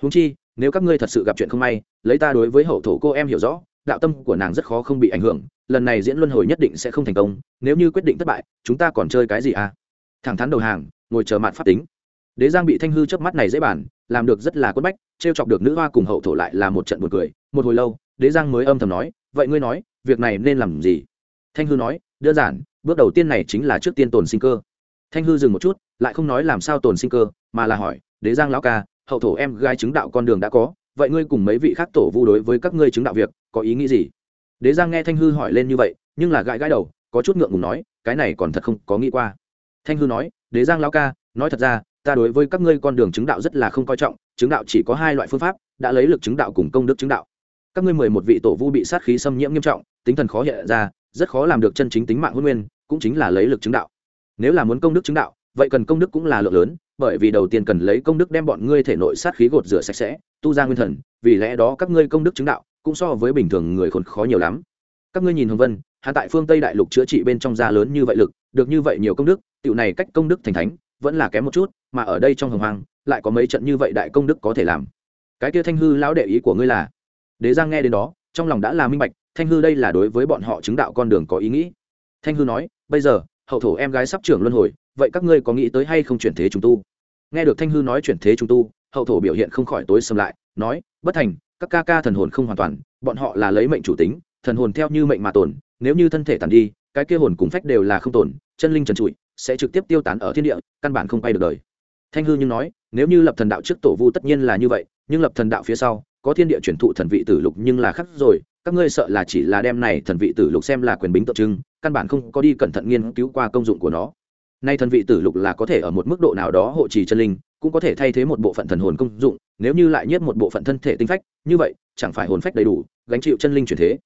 Húng chi, nếu các ngươi thật sự gặp chuyện không may, lấy ta đối với hậu thổ cô em hiểu rõ đạo tâm của nàng rất khó không bị ảnh hưởng lần này diễn luân hồi nhất định sẽ không thành công nếu như quyết định thất bại chúng ta còn chơi cái gì à? Thẳng thắn đầu hàng ngồi chờ mạn pháp tính. Đế giang bị thanh hư chớp mắt này dễ bàn, làm được rất là quất bách t r e o chọc được nữ hoa cùng hậu thổ lại là một trận buồn cười. Một hồi lâu đế giang mới âm thầm nói vậy ngươi nói việc này nên làm gì? Thanh hư nói đơn giản bước đầu tiên này chính là trước tiên tồn sinh cơ. Thanh hư dừng một chút lại không nói làm sao tồn sinh cơ mà là hỏi đế giang lão ca hậu thổ em gái chứng đạo con đường đã có vậy ngươi cùng mấy vị khác tổ vu đối với các ngươi chứng đạo việc, có ý nghĩ gì? Đế giang nghe thanh hư hỏi lên như vậy, nhưng là gãi gãi đầu, có chút ngượng ngùng nói, cái này còn thật không có nghĩ qua. Thanh hư nói, đế giang lao ca, nói thật ra, ta đối với các ngươi con đường chứng đạo rất là không coi trọng, chứng đạo chỉ có hai loại phương pháp, đã lấy lực chứng đạo cùng công đức chứng đạo. Các ngươi mười một vị tổ vu bị sát khí xâm nhiễm nghiêm trọng, tính thần khó hiện ra, rất khó làm được chân chính tính mạng huân nguyên, cũng chính là lấy lực chứng đạo. Nếu là muốn công đức chứng đạo, vậy cần công đức cũng là lượng lớn bởi vì đầu tiên cần lấy công đức đem bọn ngươi thể nội sát khí gột rửa sạch sẽ, tu ra nguyên thần, vì lẽ đó các ngươi công đức chứng đạo cũng so với bình thường người khốn khó nhiều lắm. Các ngươi nhìn hồng vân, hạ tại phương tây đại lục chữa trị bên trong da lớn như vậy lực, được như vậy nhiều công đức, tiểu này cách công đức thành thánh, vẫn là kém một chút, mà ở đây trong hồng hoang, lại có mấy trận như vậy đại công đức có thể làm. Cái kia thanh hư lão đệ ý của ngươi là? Đế giang nghe đến đó, trong lòng đã là minh bạch, thanh hư đây là đối với bọn họ chứng đạo con đường có ý nghĩ. Thanh hư nói, bây giờ hậu thổ em gái sắp trưởng luân hồi, vậy các ngươi có nghĩ tới hay không chuyển thế trùng tu? Nghe được thanh hư nói chuyển thế trùng tu, hậu thổ biểu hiện không khỏi tối sầm lại, nói, bất thành, các ca ca thần hồn không hoàn toàn, bọn họ là lấy mệnh chủ tính, thần hồn theo như mệnh mà tồn, nếu như thân thể tàn đi, cái kia hồn cùng phách đều là không tồn, chân linh trần trụi, sẽ trực tiếp tiêu tán ở thiên địa, căn bản không quay được đời. Thanh hư nhưng nói, nếu như lập thần đạo trước tổ vu tất nhiên là như vậy, nhưng lập thần đạo phía sau, có thiên địa chuyển thụ thần vị tử lục nhưng là khắc rồi, các ngươi sợ là chỉ là đem này thần vị tử lục xem là quyền bính tượng trưng căn bản không có đi cẩn thận nghiên cứu qua công dụng của nó. Nay thần vị tử lục là có thể ở một mức độ nào đó hộ trì chân linh, cũng có thể thay thế một bộ phận thần hồn công dụng, nếu như lại nhiếp một bộ phận thân thể tinh phách, như vậy, chẳng phải hồn phách đầy đủ, gánh chịu chân linh chuyển thế.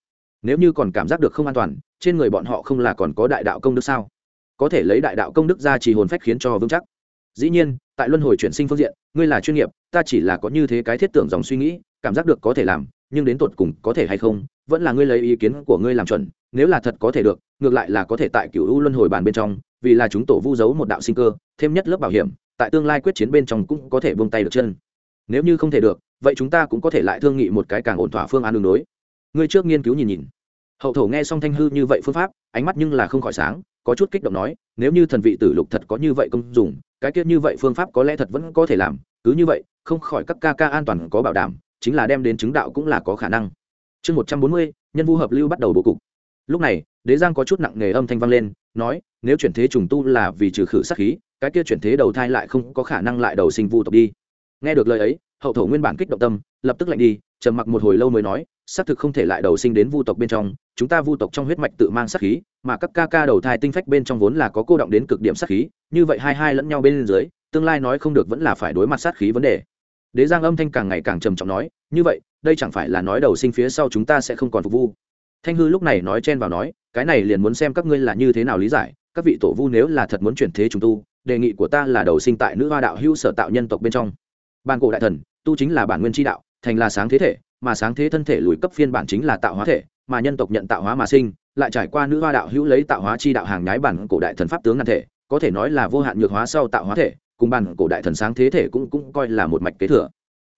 Nếu như còn cảm giác được không an toàn, trên người bọn họ không là còn có đại đạo công đức sao? Có thể lấy đại đạo công đức ra chỉ hồn phách khiến cho vững chắc. Dĩ nhiên, tại luân hồi chuyển sinh phương diện, ngươi là chuyên nghiệp, ta chỉ là có như thế cái thiết tưởng dòng suy nghĩ, cảm giác được có thể làm, nhưng đến tột cùng có thể hay không, vẫn là ngươi lấy ý kiến của ngươi làm chuẩn nếu là thật có thể được, ngược lại là có thể tại cựu u luân hồi bàn bên trong, vì là chúng tổ vu giấu một đạo sinh cơ, thêm nhất lớp bảo hiểm, tại tương lai quyết chiến bên trong cũng có thể buông tay được chân. Nếu như không thể được, vậy chúng ta cũng có thể lại thương nghị một cái càng ổn thỏa phương án đường đối. Ngươi trước nghiên cứu nhìn nhìn. Hậu thổ nghe xong thanh hư như vậy phương pháp, ánh mắt nhưng là không khỏi sáng, có chút kích động nói, nếu như thần vị tử lục thật có như vậy công dùng cái kia như vậy phương pháp có lẽ thật vẫn có thể làm, cứ như vậy, không khỏi các ca ca an toàn có bảo đảm, chính là đem đến chứng đạo cũng là có khả năng. Chương một trăm bốn mươi, nhân vu hợp lưu bắt đầu bố cục lúc này, đế giang có chút nặng nề âm thanh vang lên, nói, nếu chuyển thế trùng tu là vì trừ khử sát khí, cái kia chuyển thế đầu thai lại không có khả năng lại đầu sinh vu tộc đi. Nghe được lời ấy, hậu thổ nguyên bản kích động tâm, lập tức lạnh đi, trầm mặc một hồi lâu mới nói, xác thực không thể lại đầu sinh đến vu tộc bên trong, chúng ta vu tộc trong huyết mạch tự mang sát khí, mà các ca ca đầu thai tinh phách bên trong vốn là có cô động đến cực điểm sát khí, như vậy hai hai lẫn nhau bên dưới, tương lai nói không được vẫn là phải đối mặt sát khí vấn đề. Đế giang âm thanh càng ngày càng trầm trọng nói, như vậy, đây chẳng phải là nói đầu sinh phía sau chúng ta sẽ không còn phục vu? Thanh hư lúc này nói chen vào nói, cái này liền muốn xem các ngươi là như thế nào lý giải, các vị tổ vu nếu là thật muốn chuyển thế chúng tu, đề nghị của ta là đầu sinh tại nữ hoa đạo hữu sở tạo nhân tộc bên trong. Ban cổ đại thần, tu chính là bản nguyên tri đạo, thành là sáng thế thể, mà sáng thế thân thể lùi cấp phiên bản chính là tạo hóa thể, mà nhân tộc nhận tạo hóa mà sinh, lại trải qua nữ hoa đạo hữu lấy tạo hóa chi đạo hàng nhái bản cổ đại thần pháp tướng ngàn thể, có thể nói là vô hạn nhược hóa sau tạo hóa thể, cùng bản cổ đại thần sáng thế thể cũng cũng coi là một mạch kế thừa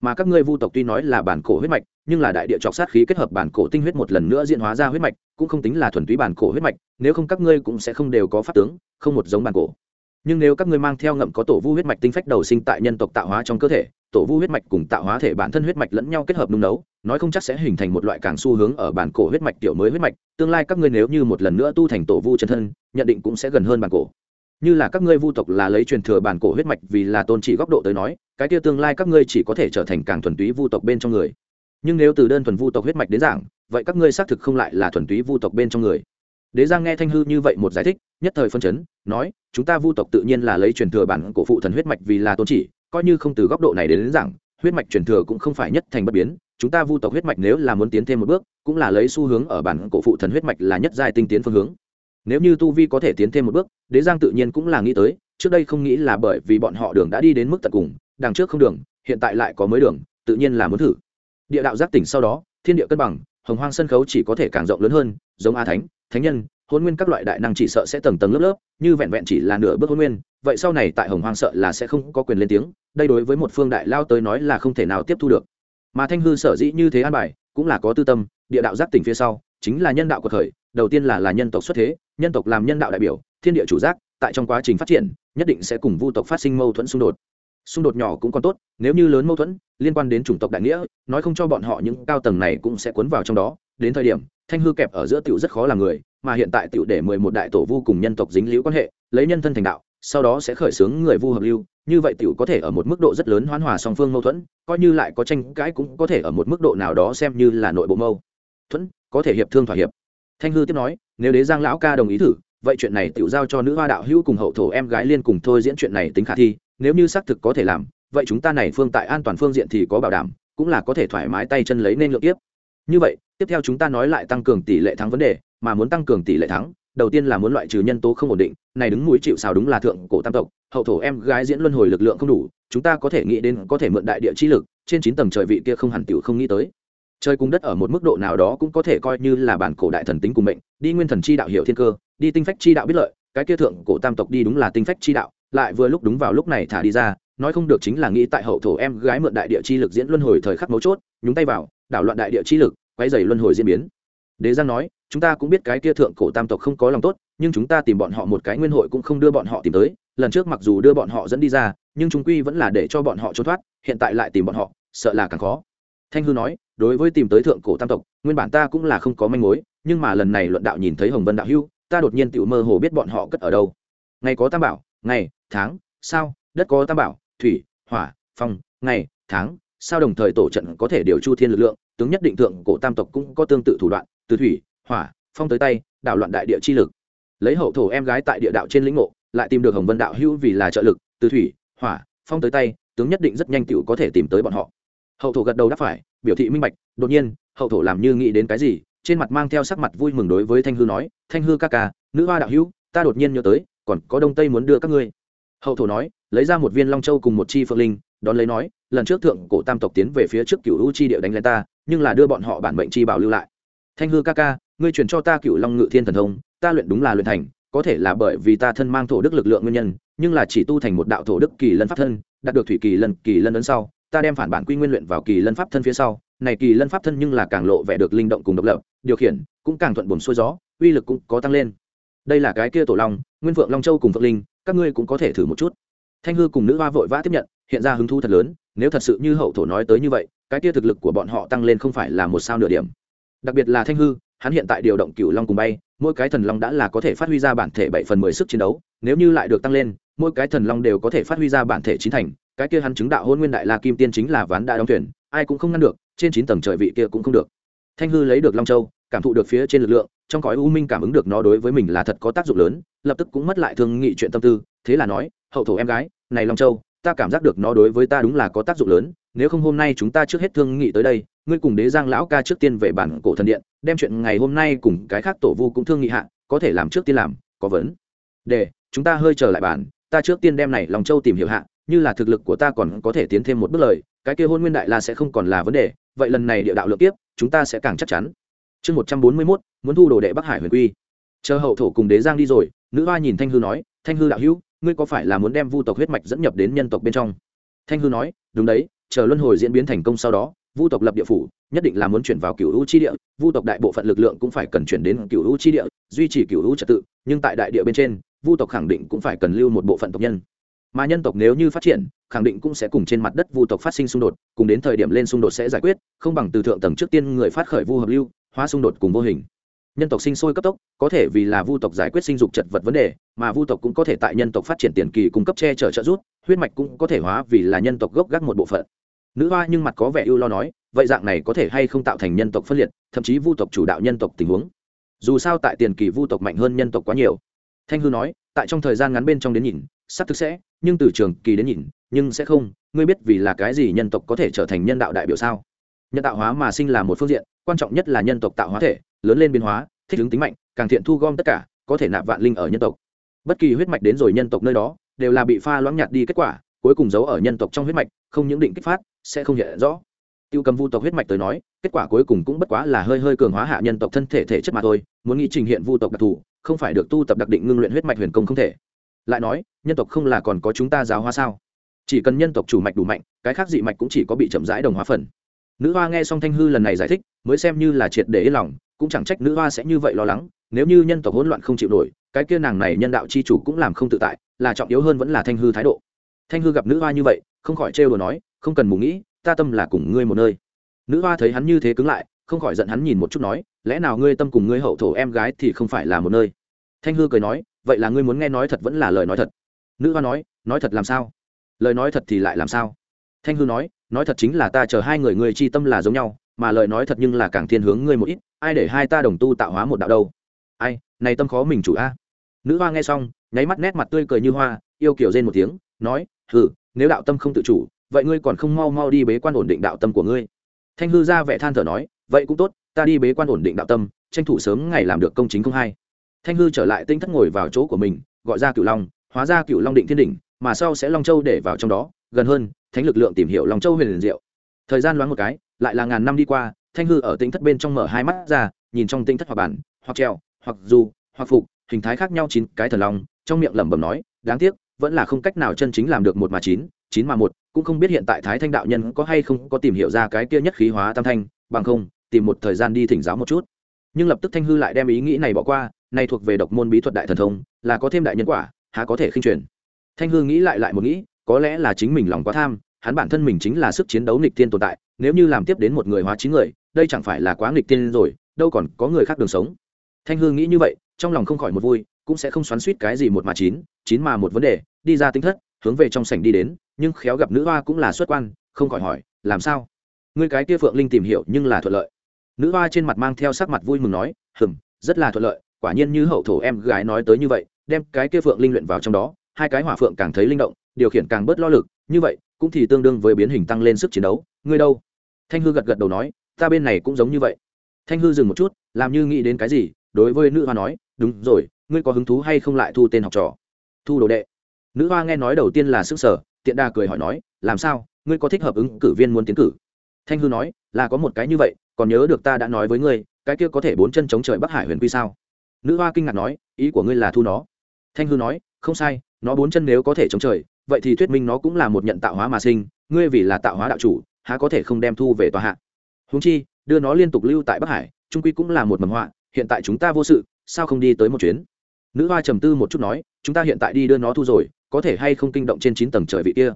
mà các ngươi vu tộc tuy nói là bản cổ huyết mạch, nhưng là đại địa trọc sát khí kết hợp bản cổ tinh huyết một lần nữa diễn hóa ra huyết mạch, cũng không tính là thuần túy bản cổ huyết mạch, nếu không các ngươi cũng sẽ không đều có pháp tướng, không một giống bản cổ. Nhưng nếu các ngươi mang theo ngậm có tổ vu huyết mạch tinh phách đầu sinh tại nhân tộc tạo hóa trong cơ thể, tổ vu huyết mạch cùng tạo hóa thể bản thân huyết mạch lẫn nhau kết hợp nung nấu, nói không chắc sẽ hình thành một loại càng xu hướng ở bản cổ huyết mạch tiểu mới huyết mạch, tương lai các ngươi nếu như một lần nữa tu thành tổ vu chân thân, nhận định cũng sẽ gần hơn bản cổ như là các ngươi vu tộc là lấy truyền thừa bản cổ huyết mạch vì là tôn trị góc độ tới nói cái kia tương lai các ngươi chỉ có thể trở thành càng thuần túy vu tộc bên trong người. Nhưng nếu từ đơn thuần vu tộc huyết mạch đến giảng vậy các ngươi xác thực không lại là thuần túy vu tộc bên trong người. Đế giang nghe thanh hư như vậy một giải thích nhất thời phân chấn nói chúng ta vu tộc tự nhiên là lấy truyền thừa bản cổ phụ thần huyết mạch vì là tôn chỉ coi như không từ góc độ này đến, đến giảng huyết mạch truyền thừa cũng không phải nhất thành bất biến chúng ta vu tộc huyết mạch nếu là muốn tiến thêm một bước cũng là lấy xu hướng ở bản cổ phụ thần huyết mạch là nhất giai tinh tiến phương hướng nếu như tu vi có thể tiến thêm một bước, đế giang tự nhiên cũng là nghĩ tới, trước đây không nghĩ là bởi vì bọn họ đường đã đi đến mức tận cùng, đằng trước không đường, hiện tại lại có mới đường, tự nhiên là muốn thử. Địa đạo giác tỉnh sau đó, thiên địa cân bằng, hồng hoang sân khấu chỉ có thể càng rộng lớn hơn, giống a thánh thánh nhân hôn nguyên các loại đại năng chỉ sợ sẽ tầng tầng lớp lớp, như vẹn vẹn chỉ là nửa bước hôn nguyên, vậy sau này tại hồng hoang sợ là sẽ không có quyền lên tiếng, đây đối với một phương đại lao tới nói là không thể nào tiếp thu được. Mà thanh hư sở dĩ như thế an bài, cũng là có tư tâm, địa đạo giác tỉnh phía sau chính là nhân đạo của thời đầu tiên là là nhân tộc xuất thế, nhân tộc làm nhân đạo đại biểu, thiên địa chủ giác, tại trong quá trình phát triển, nhất định sẽ cùng vu tộc phát sinh mâu thuẫn xung đột. Xung đột nhỏ cũng còn tốt, nếu như lớn mâu thuẫn, liên quan đến chủng tộc đại nghĩa, nói không cho bọn họ những cao tầng này cũng sẽ cuốn vào trong đó. Đến thời điểm, thanh hư kẹp ở giữa tiểu rất khó làm người, mà hiện tại tiểu để mười một đại tổ vu cùng nhân tộc dính liễu quan hệ, lấy nhân thân thành đạo, sau đó sẽ khởi xướng người vu hợp lưu, như vậy tiểu có thể ở một mức độ rất lớn hoán hòa song phương mâu thuẫn, coi như lại có tranh cãi cũng có thể ở một mức độ nào đó xem như là nội bộ mâu thuẫn, có thể hiệp thương thỏa hiệp. Thanh hư tiếp nói, nếu đế giang lão ca đồng ý thử, vậy chuyện này tiểu giao cho nữ hoa đạo hữu cùng hậu thổ em gái liên cùng thôi diễn chuyện này tính khả thi, nếu như xác thực có thể làm, vậy chúng ta này phương tại an toàn phương diện thì có bảo đảm, cũng là có thể thoải mái tay chân lấy nên lượng tiếp. Như vậy, tiếp theo chúng ta nói lại tăng cường tỷ lệ thắng vấn đề, mà muốn tăng cường tỷ lệ thắng, đầu tiên là muốn loại trừ nhân tố không ổn định, này đứng mũi chịu xào đúng là thượng cổ tam tộc, hậu thổ em gái diễn luân hồi lực lượng không đủ, chúng ta có thể nghĩ đến có thể mượn đại địa chi lực, trên chín tầng trời vị kia không hẳn tiểu không nghĩ tới trời cung đất ở một mức độ nào đó cũng có thể coi như là bản cổ đại thần tính cùng mệnh, đi nguyên thần chi đạo hiểu thiên cơ, đi tinh phách chi đạo biết lợi, cái kia thượng cổ tam tộc đi đúng là tinh phách chi đạo, lại vừa lúc đúng vào lúc này thả đi ra, nói không được chính là nghĩ tại hậu thổ em gái mượn đại địa chi lực diễn luân hồi thời khắc mấu chốt, nhúng tay vào, đảo loạn đại địa chi lực quay dày luân hồi diễn biến. Đế giang nói, chúng ta cũng biết cái kia thượng cổ tam tộc không có lòng tốt, nhưng chúng ta tìm bọn họ một cái nguyên hội cũng không đưa bọn họ tìm tới, lần trước mặc dù đưa bọn họ dẫn đi ra, nhưng chúng quy vẫn là để cho bọn họ trốn thoát, hiện tại lại tìm bọn họ, sợ là càng khó thanh hư nói, đối với tìm tới thượng cổ tam tộc, nguyên bản ta cũng là không có manh mối, nhưng mà lần này luận đạo nhìn thấy hồng vân đạo hưu ta đột nhiên tự mơ hồ biết bọn họ cất ở đâu. Ngày có tam bảo, ngày, tháng, sao, đất có tam bảo, thủy, hỏa, phong, ngày, tháng, sao đồng thời tổ trận có thể điều chu thiên lực lượng, tướng nhất định thượng cổ tam tộc cũng có tương tự thủ đoạn, từ thủy, hỏa, phong tới tay, đảo loạn đại địa chi lực. Lấy hậu thổ em gái tại địa đạo trên lĩnh ngộ, lại tìm được hồng vân đạo hưu vì là trợ lực, từ thủy, hỏa, phong tới tay, tướng nhất định rất nhanh tựu có thể tìm tới bọn họ hậu thổ gật đầu đáp phải, biểu thị minh bạch, đột nhiên, hậu thổ làm như nghĩ đến cái gì, trên mặt mang theo sắc mặt vui mừng đối với thanh hư nói, thanh hư ca ca, nữ hoa đạo hữu, ta đột nhiên nhớ tới, còn có đông tây muốn đưa các ngươi. Hậu thổ nói, lấy ra một viên long châu cùng một chi phượng linh, đón lấy nói, lần trước thượng cổ tam tộc tiến về phía trước cựu u chi địa đánh lên ta, nhưng là đưa bọn họ bản mệnh chi bảo lưu lại. Thanh hư ca ca, ngươi truyền cho ta cựu long ngự thiên thần thông, ta luyện đúng là luyện thành, có thể là bởi vì ta thân mang thổ đức lực lượng nguyên nhân, nhưng là chỉ tu thành một đạo thổ đức kỳ lân pháp thân, đạt được thủy kỳ lân kỳ lân ấn sau ta đem phản bản quy nguyên luyện vào kỳ lân pháp thân phía sau, này kỳ lân pháp thân nhưng là càng lộ vẻ được linh động cùng độc lập, điều khiển, cũng càng thuận buồm xuôi gió, uy lực cũng có tăng lên. Đây là cái kia tổ long, nguyên phượng long châu cùng phượng linh, các ngươi cũng có thể thử một chút. Thanh hư cùng nữ hoa vội vã tiếp nhận, hiện ra hứng thú thật lớn, nếu thật sự như hậu thổ nói tới như vậy, cái kia thực lực của bọn họ tăng lên không phải là một sao nửa điểm. Đặc biệt là thanh hư, hắn hiện tại điều động cửu long cùng bay, mỗi cái thần long đã là có thể phát huy ra bản thể bảy phần mười sức chiến đấu, nếu như lại được tăng lên, mỗi cái thần long đều có thể phát huy ra bản thể chín thành cái kia hắn chứng đạo hôn nguyên đại la kim tiên chính là ván đã đóng thuyền, ai cũng không ngăn được, trên chín tầng trời vị kia cũng không được. Thanh hư lấy được long châu, cảm thụ được phía trên lực lượng, trong cõi u minh cảm ứng được nó đối với mình là thật có tác dụng lớn, lập tức cũng mất lại thương nghị chuyện tâm tư, thế là nói, hậu thổ em gái, này long châu, ta cảm giác được nó đối với ta đúng là có tác dụng lớn, nếu không hôm nay chúng ta trước hết thương nghị tới đây, ngươi cùng đế giang lão ca trước tiên về bản cổ thần điện, đem chuyện ngày hôm nay cùng cái khác tổ vu cũng thương nghị hạ, có thể làm trước tiên làm, có vấn để chúng ta hơi chờ lại bản, ta trước tiên đem này lòng châu tìm hiểu hạ như là thực lực của ta còn có thể tiến thêm một bước lời, cái kia hôn nguyên đại la sẽ không còn là vấn đề, vậy lần này địa đạo lượng tiếp chúng ta sẽ càng chắc chắn. Chương một trăm bốn mươi mốt, muốn thu đồ đệ bắc hải huyền quy. Chờ hậu thổ cùng đế giang đi rồi, nữ hoa nhìn thanh hư nói, thanh hư đạo hữu, ngươi có phải là muốn đem vu tộc huyết mạch dẫn nhập đến nhân tộc bên trong? Thanh hư nói, đúng đấy, chờ luân hồi diễn biến thành công sau đó, vu tộc lập địa phủ, nhất định là muốn chuyển vào cựu hữu chi địa, vu tộc đại bộ phận lực lượng cũng phải cần chuyển đến cựu hữu chi địa, duy trì cựu hữu trật tự, nhưng tại đại địa bên trên, vu tộc khẳng định cũng phải cần lưu một bộ phận tộc nhân mà nhân tộc nếu như phát triển, khẳng định cũng sẽ cùng trên mặt đất vu tộc phát sinh xung đột, cùng đến thời điểm lên xung đột sẽ giải quyết, không bằng từ thượng tầng trước tiên người phát khởi vu hợp lưu, hóa xung đột cùng vô hình. Nhân tộc sinh sôi cấp tốc, có thể vì là vu tộc giải quyết sinh dục chật vật vấn đề, mà vu tộc cũng có thể tại nhân tộc phát triển tiền kỳ cung cấp che chở trợ giúp, huyết mạch cũng có thể hóa vì là nhân tộc gốc gác một bộ phận. Nữ hoa nhưng mặt có vẻ ưu lo nói, vậy dạng này có thể hay không tạo thành nhân tộc phân liệt, thậm chí vu tộc chủ đạo nhân tộc tình huống? Dù sao tại tiền kỳ vu tộc mạnh hơn nhân tộc quá nhiều. Thanh hư nói, tại trong thời gian ngắn bên trong đến nhìn sắp thực sẽ nhưng từ trường kỳ đến nhìn, nhưng sẽ không, ngươi biết vì là cái gì nhân tộc có thể trở thành nhân đạo đại biểu sao? Nhân tạo hóa mà sinh là một phương diện, quan trọng nhất là nhân tộc tạo hóa thể, lớn lên biến hóa, thích ứng tính mạnh, càng thiện thu gom tất cả, có thể nạp vạn linh ở nhân tộc. Bất kỳ huyết mạch đến rồi nhân tộc nơi đó, đều là bị pha loãng nhạt đi kết quả, cuối cùng giấu ở nhân tộc trong huyết mạch, không những định kích phát, sẽ không hiện rõ. Tiêu cầm vu tộc huyết mạch tới nói, kết quả cuối cùng cũng bất quá là hơi hơi cường hóa hạ nhân tộc thân thể thể chất mà thôi, muốn nghĩ trình hiện vu tộc đặc thù, không phải được tu tập đặc định ngưng luyện huyết mạch huyền công không thể lại nói, nhân tộc không là còn có chúng ta giáo hóa sao? Chỉ cần nhân tộc chủ mạch đủ mạnh, cái khác dị mạch cũng chỉ có bị chậm rãi đồng hóa phần. Nữ hoa nghe xong thanh hư lần này giải thích, mới xem như là triệt để yên lòng, cũng chẳng trách nữ hoa sẽ như vậy lo lắng, nếu như nhân tộc hỗn loạn không chịu nổi, cái kia nàng này nhân đạo c h i chủ cũng làm không tự tại, là trọng yếu hơn vẫn là thanh hư thái độ. Thanh hư gặp nữ hoa như vậy, không khỏi trêu đồ nói, không cần mù nghĩ, ta tâm là cùng ngươi một nơi. Nữ hoa thấy hắn như thế cứng lại, không khỏi giận hắn nhìn một chút nói, lẽ nào ngươi tâm cùng ngươi hậu thổ em gái thì không phải là một nơi? Thanh hư cười nói vậy là ngươi muốn nghe nói thật vẫn là lời nói thật? Nữ hoa nói nói thật làm sao? Lời nói thật thì lại làm sao? Thanh hư nói nói thật chính là ta chờ hai người ngươi chi tâm là giống nhau, mà lời nói thật nhưng là càng thiên hướng ngươi một ít, ai để hai ta đồng tu tạo hóa một đạo đâu? Ai, này tâm khó mình chủ a. Nữ hoa nghe xong, nháy mắt nét mặt tươi cười như hoa, yêu kiểu rên một tiếng, nói, hừ, nếu đạo tâm không tự chủ, vậy ngươi còn không mau mau đi bế quan ổn định đạo tâm của ngươi. Thanh hư ra vẻ than thở nói, vậy cũng tốt, ta đi bế quan ổn định đạo tâm, tranh thủ sớm ngày làm được công chính không hay thanh hư trở lại tinh thất ngồi vào chỗ của mình, gọi ra cựu long, hóa ra cựu long định thiên đỉnh, mà sau sẽ long châu để vào trong đó, gần hơn, thánh lực lượng tìm hiểu long châu huyền liền diệu. Thời gian loáng một cái, lại là ngàn năm đi qua, thanh hư ở tinh thất bên trong mở hai mắt ra, nhìn trong tinh thất hoặc bản, hoặc treo, hoặc dù, hoặc phục, hình thái khác nhau chín cái thần long, trong miệng lẩm bẩm nói, đáng tiếc, vẫn là không cách nào chân chính làm được một mà chín chín mà một, cũng không biết hiện tại thái thanh đạo nhân có hay không có tìm hiểu ra cái kia nhất khí hóa tam thanh, bằng không, tìm một thời gian đi thỉnh giáo một chút. Nhưng lập tức thanh hư lại đem ý nghĩ này bỏ qua này thuộc về độc môn bí thuật đại thần thông là có thêm đại nhân quả há có thể khinh truyền. Thanh hư nghĩ lại lại một nghĩ có lẽ là chính mình lòng quá tham hắn bản thân mình chính là sức chiến đấu nghịch tiên tồn tại nếu như làm tiếp đến một người hóa chín người đây chẳng phải là quá nghịch tiên rồi đâu còn có người khác đường sống. Thanh hư nghĩ như vậy trong lòng không khỏi một vui cũng sẽ không xoắn suýt cái gì một mà chín chín mà một vấn đề đi ra tính thất hướng về trong sảnh đi đến nhưng khéo gặp nữ hoa cũng là xuất quan không khỏi hỏi làm sao? Ngươi cái kia phượng linh tìm hiểu nhưng là thuận lợi. Nữ hoa trên mặt mang theo sắc mặt vui mừng nói hừm, rất là thuận lợi quả nhiên như hậu thổ em gái nói tới như vậy, đem cái kia phượng linh luyện vào trong đó, hai cái hỏa phượng càng thấy linh động, điều khiển càng bớt lo lực, như vậy, cũng thì tương đương với biến hình tăng lên sức chiến đấu. Ngươi đâu? Thanh hư gật gật đầu nói, ta bên này cũng giống như vậy. Thanh hư dừng một chút, làm như nghĩ đến cái gì, đối với nữ hoa nói, đúng rồi, ngươi có hứng thú hay không lại thu tên học trò? Thu đồ đệ. Nữ hoa nghe nói đầu tiên là sức sở tiện đa cười hỏi nói, làm sao, ngươi có thích hợp ứng cử viên muốn tiến cử? Thanh hư nói, là có một cái như vậy, còn nhớ được ta đã nói với ngươi, cái kia có thể bốn chân chống trời bắc hải huyền quy sao? Nữ hoa kinh ngạc nói, ý của ngươi là thu nó. Thanh hư nói, không sai, nó bốn chân nếu có thể chống trời, vậy thì thuyết minh nó cũng là một nhận tạo hóa mà sinh, ngươi vì là tạo hóa đạo chủ, há có thể không đem thu về tòa hạ? Húng chi, đưa nó liên tục lưu tại bắc hải trung quy cũng là một mầm họa, hiện tại chúng ta vô sự, sao không đi tới một chuyến? Nữ hoa trầm tư một chút nói, chúng ta hiện tại đi đưa nó thu rồi, có thể hay không kinh động trên chín tầng trời vị kia?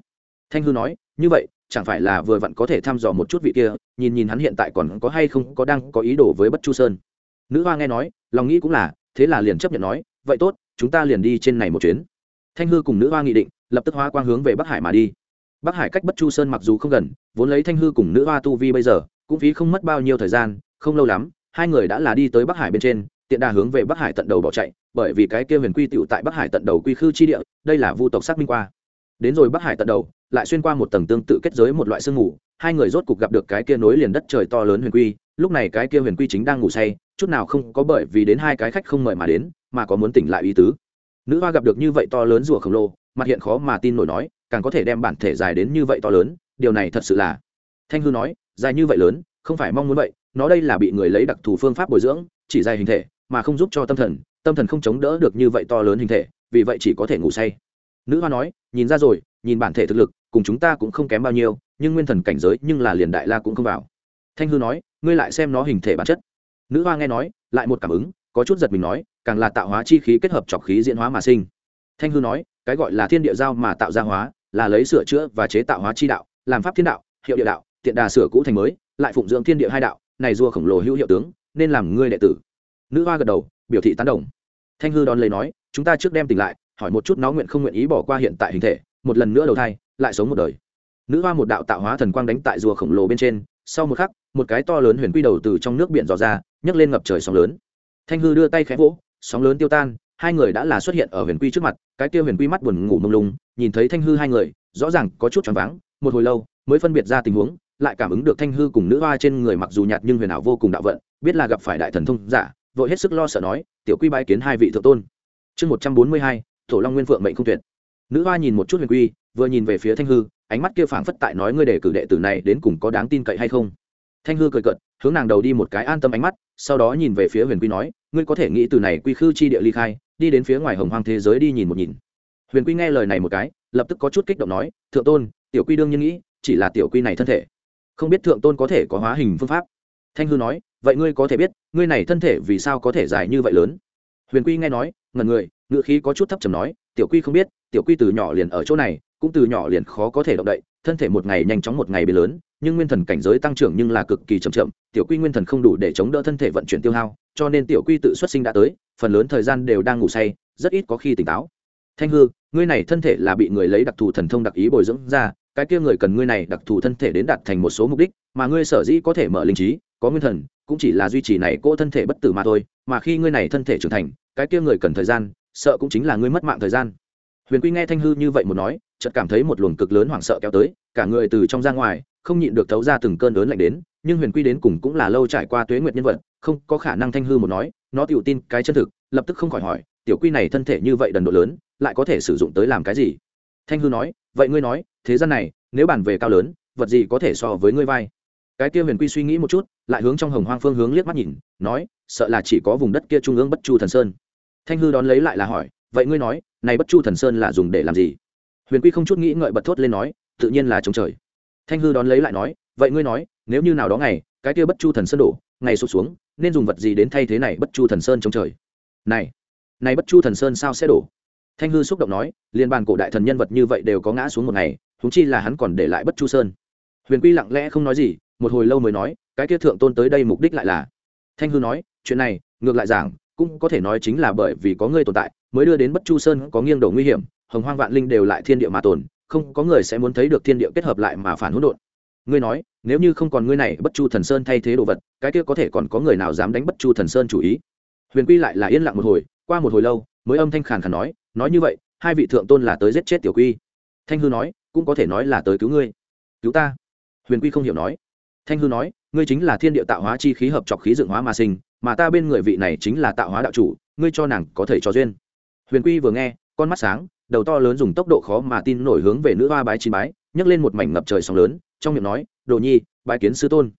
Thanh hư nói, như vậy, chẳng phải là vừa vặn có thể thăm dò một chút vị kia, nhìn nhìn hắn hiện tại còn có hay không có đang có ý đồ với bất chu sơn? Nữ hoa nghe nói, lòng nghĩ cũng là, thế là liền chấp nhận nói, vậy tốt, chúng ta liền đi trên này một chuyến. Thanh hư cùng nữ hoa nghị định, lập tức hoa quang hướng về bắc hải mà đi. Bắc hải cách bất chu sơn mặc dù không gần, vốn lấy thanh hư cùng nữ hoa tu vi bây giờ, cũng phí không mất bao nhiêu thời gian, không lâu lắm, hai người đã là đi tới bắc hải bên trên, tiện đà hướng về bắc hải tận đầu bỏ chạy, bởi vì cái kia huyền quy tựu tại bắc hải tận đầu quy khư chi địa, đây là vu tộc xác minh qua. Đến rồi bắc hải tận đầu, lại xuyên qua một tầng tương tự kết giới một loại sương ngủ hai người rốt cục gặp được cái kia nối liền đất trời to lớn huyền quy, lúc này cái kia huyền quy chính đang ngủ say chút nào không có bởi vì đến hai cái khách không mời mà đến, mà có muốn tỉnh lại ý tứ. Nữ hoa gặp được như vậy to lớn rùa khổng lồ, mặt hiện khó mà tin nổi nói, càng có thể đem bản thể dài đến như vậy to lớn, điều này thật sự là. Thanh hư nói, dài như vậy lớn, không phải mong muốn vậy, nó đây là bị người lấy đặc thù phương pháp bồi dưỡng, chỉ dài hình thể, mà không giúp cho tâm thần tâm thần không chống đỡ được như vậy to lớn hình thể, vì vậy chỉ có thể ngủ say. Nữ hoa nói, nhìn ra rồi, nhìn bản thể thực lực, cùng chúng ta cũng không kém bao nhiêu, nhưng nguyên thần cảnh giới nhưng là liền đại la cũng không vào. Thanh hư nói, ngươi lại xem nó hình thể bản chất nữ hoa nghe nói, lại một cảm ứng, có chút giật mình nói, càng là tạo hóa chi khí kết hợp trọc khí diễn hóa mà sinh. Thanh hư nói, cái gọi là thiên địa giao mà tạo ra hóa, là lấy sửa chữa và chế tạo hóa chi đạo, làm pháp thiên đạo, hiệu địa đạo, tiện đà sửa cũ thành mới, lại phụng dưỡng thiên địa hai đạo, này rùa khổng lồ hữu hiệu tướng, nên làm ngươi đệ tử. Nữ hoa gật đầu, biểu thị tán đồng. Thanh hư đón lấy nói, chúng ta trước đem tỉnh lại, hỏi một chút nó nguyện không nguyện ý bỏ qua hiện tại hình thể, một lần nữa đầu thai, lại sống một đời. Nữ hoa một đạo tạo hóa thần quang đánh tại rùa khổng lồ bên trên, sau một khắc, một cái to lớn huyền quy đầu từ trong nước biển dò ra nhấc lên ngập trời sóng lớn. Thanh hư đưa tay khẽ vỗ, sóng lớn tiêu tan, hai người đã là xuất hiện ở huyền quy trước mặt, cái kia huyền quy mắt buồn ngủ mông lung, nhìn thấy thanh hư hai người, rõ ràng có chút choáng váng, một hồi lâu mới phân biệt ra tình huống, lại cảm ứng được thanh hư cùng nữ hoa trên người mặc dù nhạt nhưng huyền ảo vô cùng đạo vận, biết là gặp phải đại thần thông giả, vội hết sức lo sợ nói, tiểu quy bái kiến hai vị thượng tôn. Chương một trăm bốn mươi hai, thổ long nguyên phượng mệnh không tuyệt. Nữ hoa nhìn một chút huyền quy, vừa nhìn về phía thanh hư, ánh mắt kia phảng phất tại nói ngươi để cử đệ tử này đến cùng có đáng tin cậy hay không. Thanh hư cười cợt, hướng nàng đầu đi một cái an tâm ánh mắt sau đó nhìn về phía huyền quy nói, ngươi có thể nghĩ từ này quy khư chi địa ly khai, đi đến phía ngoài hồng hoang thế giới đi nhìn một nhìn. Huyền quy nghe lời này một cái, lập tức có chút kích động nói, thượng tôn, tiểu quy đương nhiên nghĩ, chỉ là tiểu quy này thân thể. Không biết thượng tôn có thể có hóa hình phương pháp. Thanh hư nói, vậy ngươi có thể biết, ngươi này thân thể vì sao có thể dài như vậy lớn? Huyền quy nghe nói ngần người ngựa khí có chút thấp trầm nói, tiểu quy không biết, tiểu quy từ nhỏ liền ở chỗ này, cũng từ nhỏ liền khó có thể động đậy thân thể một ngày nhanh chóng một ngày bị lớn, nhưng nguyên thần cảnh giới tăng trưởng nhưng là cực kỳ chậm chậm, tiểu quy nguyên thần không đủ để chống đỡ thân thể vận chuyển tiêu hao, cho nên tiểu quy tự xuất sinh đã tới, phần lớn thời gian đều đang ngủ say, rất ít có khi tỉnh táo. Thanh hư, ngươi này thân thể là bị người lấy đặc thù thần thông đặc ý bồi dưỡng ra, cái kia người cần ngươi này đặc thù thân thể đến đạt thành một số mục đích, mà ngươi sở dĩ có thể mở linh trí, có nguyên thần, cũng chỉ là duy trì này cỗ thân thể bất tử mà thôi, mà khi ngươi này thân thể trưởng thành, cái kia người cần thời gian, sợ cũng chính là ngươi mất mạng thời gian. Huyền quy nghe thanh hư như vậy một nói chợt cảm thấy một luồng cực lớn hoảng sợ kéo tới, cả người từ trong ra ngoài, không nhịn được thấu ra từng cơn lớn lạnh đến, nhưng huyền quy đến cùng cũng là lâu trải qua tuế nguyệt nhân vật, không có khả năng thanh hư một nói, nó tiểu tin cái chân thực, lập tức không khỏi hỏi, tiểu quy này thân thể như vậy đần độ lớn, lại có thể sử dụng tới làm cái gì? Thanh hư nói, vậy ngươi nói, thế gian này, nếu bàn về cao lớn, vật gì có thể so với ngươi vai? Cái kia huyền quy suy nghĩ một chút, lại hướng trong hồng hoang phương hướng liếc mắt nhìn, nói, sợ là chỉ có vùng đất kia trung ương bất chu thần sơn. Thanh hư đón lấy lại là hỏi, vậy ngươi nói, này bất chu thần sơn là dùng để làm gì? Huyền quy không chút nghĩ ngợi bật thốt lên nói, tự nhiên là chống trời. Thanh hư đón lấy lại nói, vậy ngươi nói, nếu như nào đó ngày, cái kia bất chu thần sơn đổ, ngày sụt xuống, nên dùng vật gì đến thay thế này bất chu thần sơn chống trời? Này này bất chu thần sơn sao sẽ đổ? Thanh hư xúc động nói, liên bàn cổ đại thần nhân vật như vậy đều có ngã xuống một ngày húng chi là hắn còn để lại bất chu sơn. Huyền quy lặng lẽ không nói gì, một hồi lâu mới nói, cái kia thượng tôn tới đây mục đích lại là? Thanh hư nói, chuyện này, ngược lại giảng, cũng có thể nói chính là bởi vì có ngươi tồn tại, mới đưa đến bất chu sơn có nghiêng đầu nguy hiểm hồng hoang vạn linh đều lại thiên địa mà tồn, không có người sẽ muốn thấy được thiên địa kết hợp lại mà phản hỗn độn. Ngươi nói, nếu như không còn ngươi này bất chu thần sơn thay thế đồ vật, cái kia có thể còn có người nào dám đánh bất chu thần sơn chủ ý? Huyền quy lại là yên lặng một hồi, qua một hồi lâu, mới âm thanh khàn khàn nói nói như vậy, hai vị thượng tôn là tới giết chết tiểu quy. Thanh hư nói, cũng có thể nói là tới cứu ngươi. Cứu ta. Huyền quy không hiểu nói. Thanh hư nói, ngươi chính là thiên địa tạo hóa chi khí hợp trọc khí dựng hóa mà sinh, mà ta bên người vị này chính là tạo hóa đạo chủ, ngươi cho nàng có thể cho duyên. Huyền quy vừa nghe, con mắt sáng đầu to lớn dùng tốc độ khó mà tin nổi hướng về nữ hoa bái chín bái, nhấc lên một mảnh ngập trời sóng lớn, trong miệng nói, đồ nhi, bái kiến sư tôn.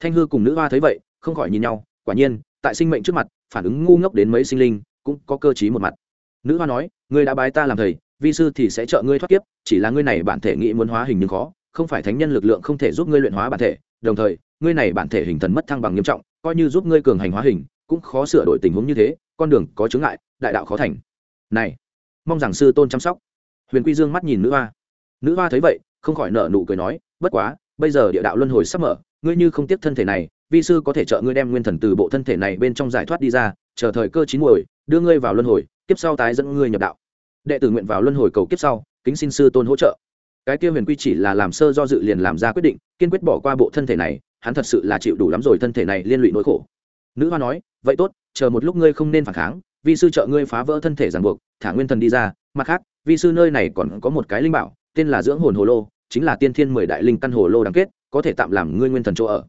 Thanh hư cùng nữ hoa thấy vậy, không khỏi nhìn nhau, quả nhiên, tại sinh mệnh trước mặt, phản ứng ngu ngốc đến mấy sinh linh, cũng có cơ chí một mặt. Nữ hoa nói, ngươi đã bái ta làm thầy, vi sư thì sẽ trợ ngươi thoát kiếp, chỉ là ngươi này bản thể nghĩ muốn hóa hình nhưng khó, không phải thánh nhân lực lượng không thể giúp ngươi luyện hóa bản thể, đồng thời, ngươi này bản thể hình thần mất thăng bằng nghiêm trọng, coi như giúp ngươi cường hành hóa hình, cũng khó sửa đổi tình huống như thế, con đường có chướng ngại, đại đạo khó thành. Này mong rằng sư tôn chăm sóc. Huyền quy dương mắt nhìn nữ hoa. Nữ hoa thấy vậy, không khỏi nở nụ cười nói, bất quá, bây giờ địa đạo luân hồi sắp mở, ngươi như không tiếp thân thể này, vi sư có thể trợ ngươi đem nguyên thần từ bộ thân thể này bên trong giải thoát đi ra, chờ thời cơ chín muồi, đưa ngươi vào luân hồi, kiếp sau tái dẫn ngươi nhập đạo. Đệ tử nguyện vào luân hồi cầu kiếp sau, kính xin sư tôn hỗ trợ. Cái kia huyền quy chỉ là làm sơ do dự liền làm ra quyết định, kiên quyết bỏ qua bộ thân thể này, hắn thật sự là chịu đủ lắm rồi thân thể này liên lụy nỗi khổ. Nữ hoa nói, vậy tốt, chờ một lúc ngươi không nên phản kháng vi sư trợ ngươi phá vỡ thân thể ràng buộc, thả nguyên thần đi ra. Mặt khác, vi sư nơi này còn có một cái linh bảo, tên là dưỡng hồn hồ lô, chính là tiên thiên mười đại linh căn hồ lô đáng kết, có thể tạm làm ngươi nguyên thần chỗ ở.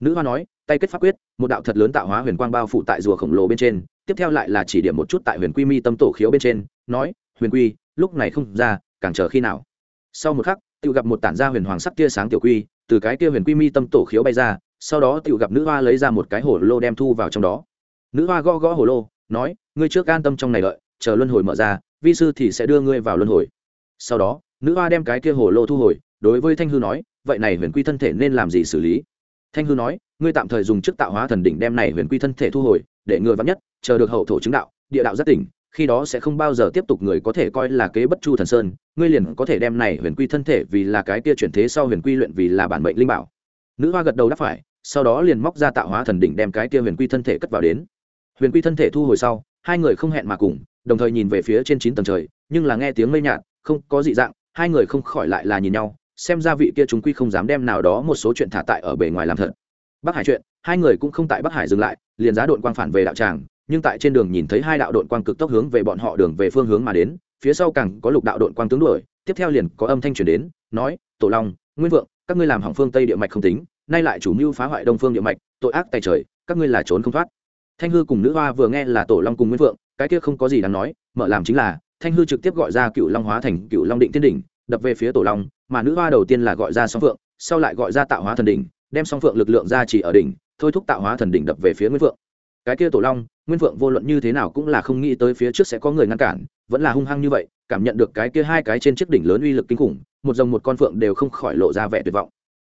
Nữ hoa nói, tay kết pháp quyết, một đạo thật lớn tạo hóa huyền quang bao phủ tại rùa khổng lồ bên trên, tiếp theo lại là chỉ điểm một chút tại huyền quy mi tâm tổ khiếu bên trên, nói, huyền quy, lúc này không ra, càng chờ khi nào? Sau một khắc tự gặp một tản gia huyền hoàng sắc tia sáng tiểu quy, từ cái kia huyền quy mi tâm tổ khiếu bay ra, sau đó tự gặp nữ hoa lấy ra một cái hồ lô đem thu vào trong đó. Nữ hoa gõ gõ hồ lô nói, ngươi trước an tâm trong này đợi, chờ luân hồi mở ra, vi sư thì sẽ đưa ngươi vào luân hồi. Sau đó, nữ hoa đem cái kia hồ lô thu hồi, đối với thanh hư nói, vậy này huyền quy thân thể nên làm gì xử lý? Thanh hư nói, ngươi tạm thời dùng chức tạo hóa thần đỉnh đem này huyền quy thân thể thu hồi, để ngươi vắn nhất, chờ được hậu thổ chứng đạo, địa đạo rất tỉnh, khi đó sẽ không bao giờ tiếp tục người có thể coi là kế bất chu thần sơn, ngươi liền có thể đem này huyền quy thân thể vì là cái kia chuyển thế sau huyền quy luyện vì là bản mệnh linh bảo. Nữ hoa gật đầu đáp phải, sau đó liền móc ra tạo hóa thần đỉnh đem cái kia huyền quy thân thể cất vào đến huyền quy thân thể thu hồi sau, hai người không hẹn mà cùng, đồng thời nhìn về phía trên chín tầng trời, nhưng là nghe tiếng mây nhạt, không có dị dạng, hai người không khỏi lại là nhìn nhau, xem ra vị kia chúng quy không dám đem nào đó một số chuyện thả tại ở bề ngoài làm thật. Bắc hải chuyện, hai người cũng không tại bắc hải dừng lại, liền giá đội quang phản về đạo tràng, nhưng tại trên đường nhìn thấy hai đạo đội quang cực tốc hướng về bọn họ đường về phương hướng mà đến, phía sau càng có lục đạo đội quang tướng đuổi, tiếp theo liền có âm thanh truyền đến, nói, tổ long, nguyên vượng, các ngươi làm hỏng phương tây địa mạch không tính, nay lại chủ mưu phá hoại đông phương địa mạch, tội ác tài trời, các ngươi là trốn không thoát thanh hư cùng nữ hoa vừa nghe là tổ long cùng nguyên vượng cái kia không có gì đáng nói, mở làm chính là, thanh hư trực tiếp gọi ra cựu long hóa thành cựu long định thiên đỉnh, đập về phía tổ long, mà nữ hoa đầu tiên là gọi ra song phượng, sau lại gọi ra tạo hóa thần đỉnh, đem song phượng lực lượng ra chỉ ở đỉnh, thôi thúc tạo hóa thần đỉnh đập về phía nguyên phượng. Cái kia tổ long, nguyên phượng vô luận như thế nào cũng là không nghĩ tới phía trước sẽ có người ngăn cản, vẫn là hung hăng như vậy, cảm nhận được cái kia hai cái trên chiếc đỉnh lớn uy lực kinh khủng, một dòng một con phượng đều không khỏi lộ ra vẻ tuyệt vọng.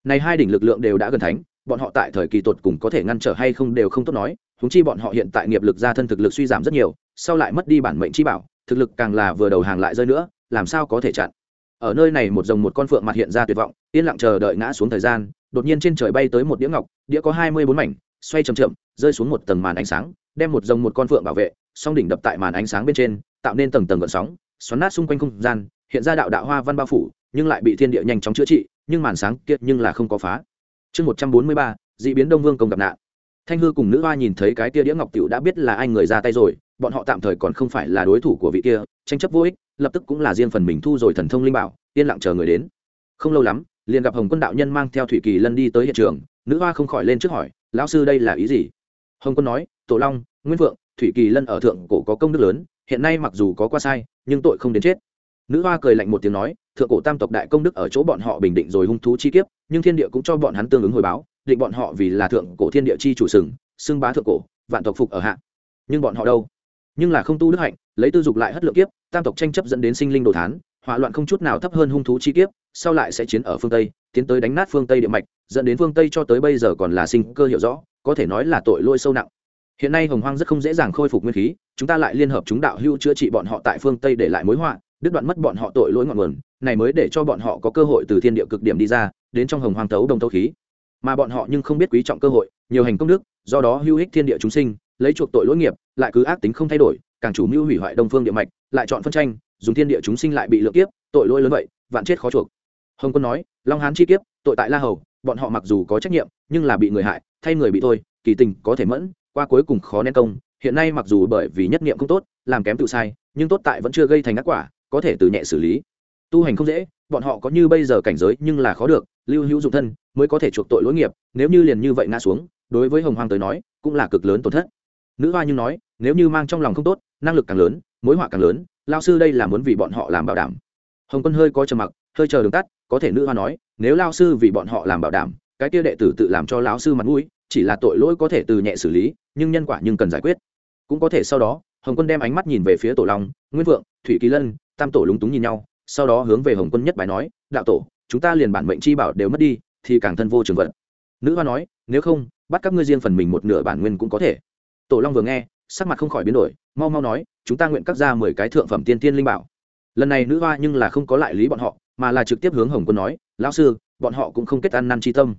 Này hai đỉnh lực lượng đều đã gần thánh bọn họ tại thời kỳ tột cùng có thể ngăn trở hay không đều không tốt nói húng chi bọn họ hiện tại nghiệp lực gia thân thực lực suy giảm rất nhiều, sau lại mất đi bản mệnh chi bảo, thực lực càng là vừa đầu hàng lại rơi nữa, làm sao có thể chặn? Ở nơi này một dòng một con phượng mặt hiện ra tuyệt vọng, yên lặng chờ đợi ngã xuống thời gian, đột nhiên trên trời bay tới một đĩa ngọc, đĩa có hai mươi bốn mảnh, xoay chầm chậm, rơi xuống một tầng màn ánh sáng, đem một dòng một con phượng bảo vệ, song đỉnh đập tại màn ánh sáng bên trên, tạo nên tầng tầng gợn sóng, xoắn nát xung quanh không gian, hiện ra đạo đạo hoa văn bao phủ, nhưng lại bị thiên địa nhanh chóng chữa trị, nhưng màn sáng kiệt nhưng là không có phá chương một trăm bốn mươi ba d ị biến đông vương công gặp nạn. Thanh hư cùng nữ hoa nhìn thấy cái tia đĩa ngọc tiểu đã biết là ai người ra tay rồi, bọn họ tạm thời còn không phải là đối thủ của vị kia, tranh chấp vô ích, lập tức cũng là riêng phần mình thu rồi thần thông linh bảo, yên lặng chờ người đến. Không lâu lắm, liền gặp hồng quân đạo nhân mang theo thủy kỳ lân đi tới hiện trường, nữ hoa không khỏi lên trước hỏi, lão sư đây là ý gì? Hồng quân nói, tổ long, nguyên vượng thủy kỳ lân ở thượng cổ có công đức lớn, hiện nay mặc dù có qua sai, nhưng tội không đến chết nữ hoa cười lạnh một tiếng nói, thượng cổ tam tộc đại công đức ở chỗ bọn họ bình định rồi hung thú chi kiếp, nhưng thiên địa cũng cho bọn hắn tương ứng hồi báo, định bọn họ vì là thượng cổ thiên địa chi chủ sừng, xưng bá thượng cổ, vạn tộc phục ở hạ. Nhưng bọn họ đâu? Nhưng là không tu đức hạnh, lấy tư dục lại hất lượng kiếp, tam tộc tranh chấp dẫn đến sinh linh đồ thán, hỏa loạn không chút nào thấp hơn hung thú chi kiếp, sau lại sẽ chiến ở phương tây, tiến tới đánh nát phương tây địa mạch, dẫn đến phương tây cho tới bây giờ còn là sinh cơ hiểu rõ, có thể nói là tội lỗi sâu nặng. Hiện nay hồng hoang rất không dễ dàng khôi phục nguyên khí, chúng ta lại liên hợp chúng đạo hưu chữa trị bọn họ tại phương tây để lại mối họa đứt đoạn mất bọn họ tội lỗi ngọn nguồn, này mới để cho bọn họ có cơ hội từ thiên địa cực điểm đi ra, đến trong hồng hoang tấu đồng tấu khí. Mà bọn họ nhưng không biết quý trọng cơ hội, nhiều hành công đức, do đó hữu ích thiên địa chúng sinh, lấy chuộc tội lỗi nghiệp, lại cứ ác tính không thay đổi, càng chủ mưu hủy hoại đông phương địa mạch, lại chọn phân tranh, dùng thiên địa chúng sinh lại bị lượng kiếp, tội lỗi lớn vậy, vạn chết khó chuộc. Hồng quân nói, long hán chi kiếp, tội tại la hầu, bọn họ mặc dù có trách nhiệm, nhưng là bị người hại, thay người bị thôi, kỳ tình có thể mẫn, qua cuối cùng khó nén công, hiện nay mặc dù bởi vì nhất niệm không tốt, làm kém tự sai, nhưng tốt tại vẫn chưa gây thành ác quả có thể từ nhẹ xử lý. Tu hành không dễ, bọn họ có như bây giờ cảnh giới nhưng là khó được, lưu hữu dụng thân mới có thể chuộc tội lỗi nghiệp, nếu như liền như vậy ngã xuống, đối với hồng hoàng tới nói, cũng là cực lớn tổn thất. Nữ hoa nhưng nói, nếu như mang trong lòng không tốt, năng lực càng lớn, mối họa càng lớn lao sư đây là muốn vì bọn họ làm bảo đảm. Hồng quân hơi có trầm mặc, hơi chờ đường tắt, có thể nữ hoa nói, nếu lao sư vì bọn họ làm bảo đảm, cái kia đệ tử tự làm cho lão sư mặt mũi, chỉ là tội lỗi có thể từ nhẹ xử lý, nhưng nhân quả nhưng cần giải quyết. Cũng có thể sau đó, hồng quân đem ánh mắt nhìn về phía tổ long, nguyên vượng, thủy kỳ lân tam tổ lúng túng nhìn nhau, sau đó hướng về hồng quân nhất bài nói, đạo tổ, chúng ta liền bản mệnh chi bảo đều mất đi, thì càng thân vô trường vật nữ hoa nói, nếu không, bắt các ngươi riêng phần mình một nửa bản nguyên cũng có thể. Tổ long vừa nghe, sắc mặt không khỏi biến đổi, mau mau nói, chúng ta nguyện cắt ra mười cái thượng phẩm tiên tiên linh bảo. Lần này nữ hoa nhưng là không có lại lý bọn họ, mà là trực tiếp hướng hồng quân nói, lão sư, bọn họ cũng không kết ăn năn chi tâm.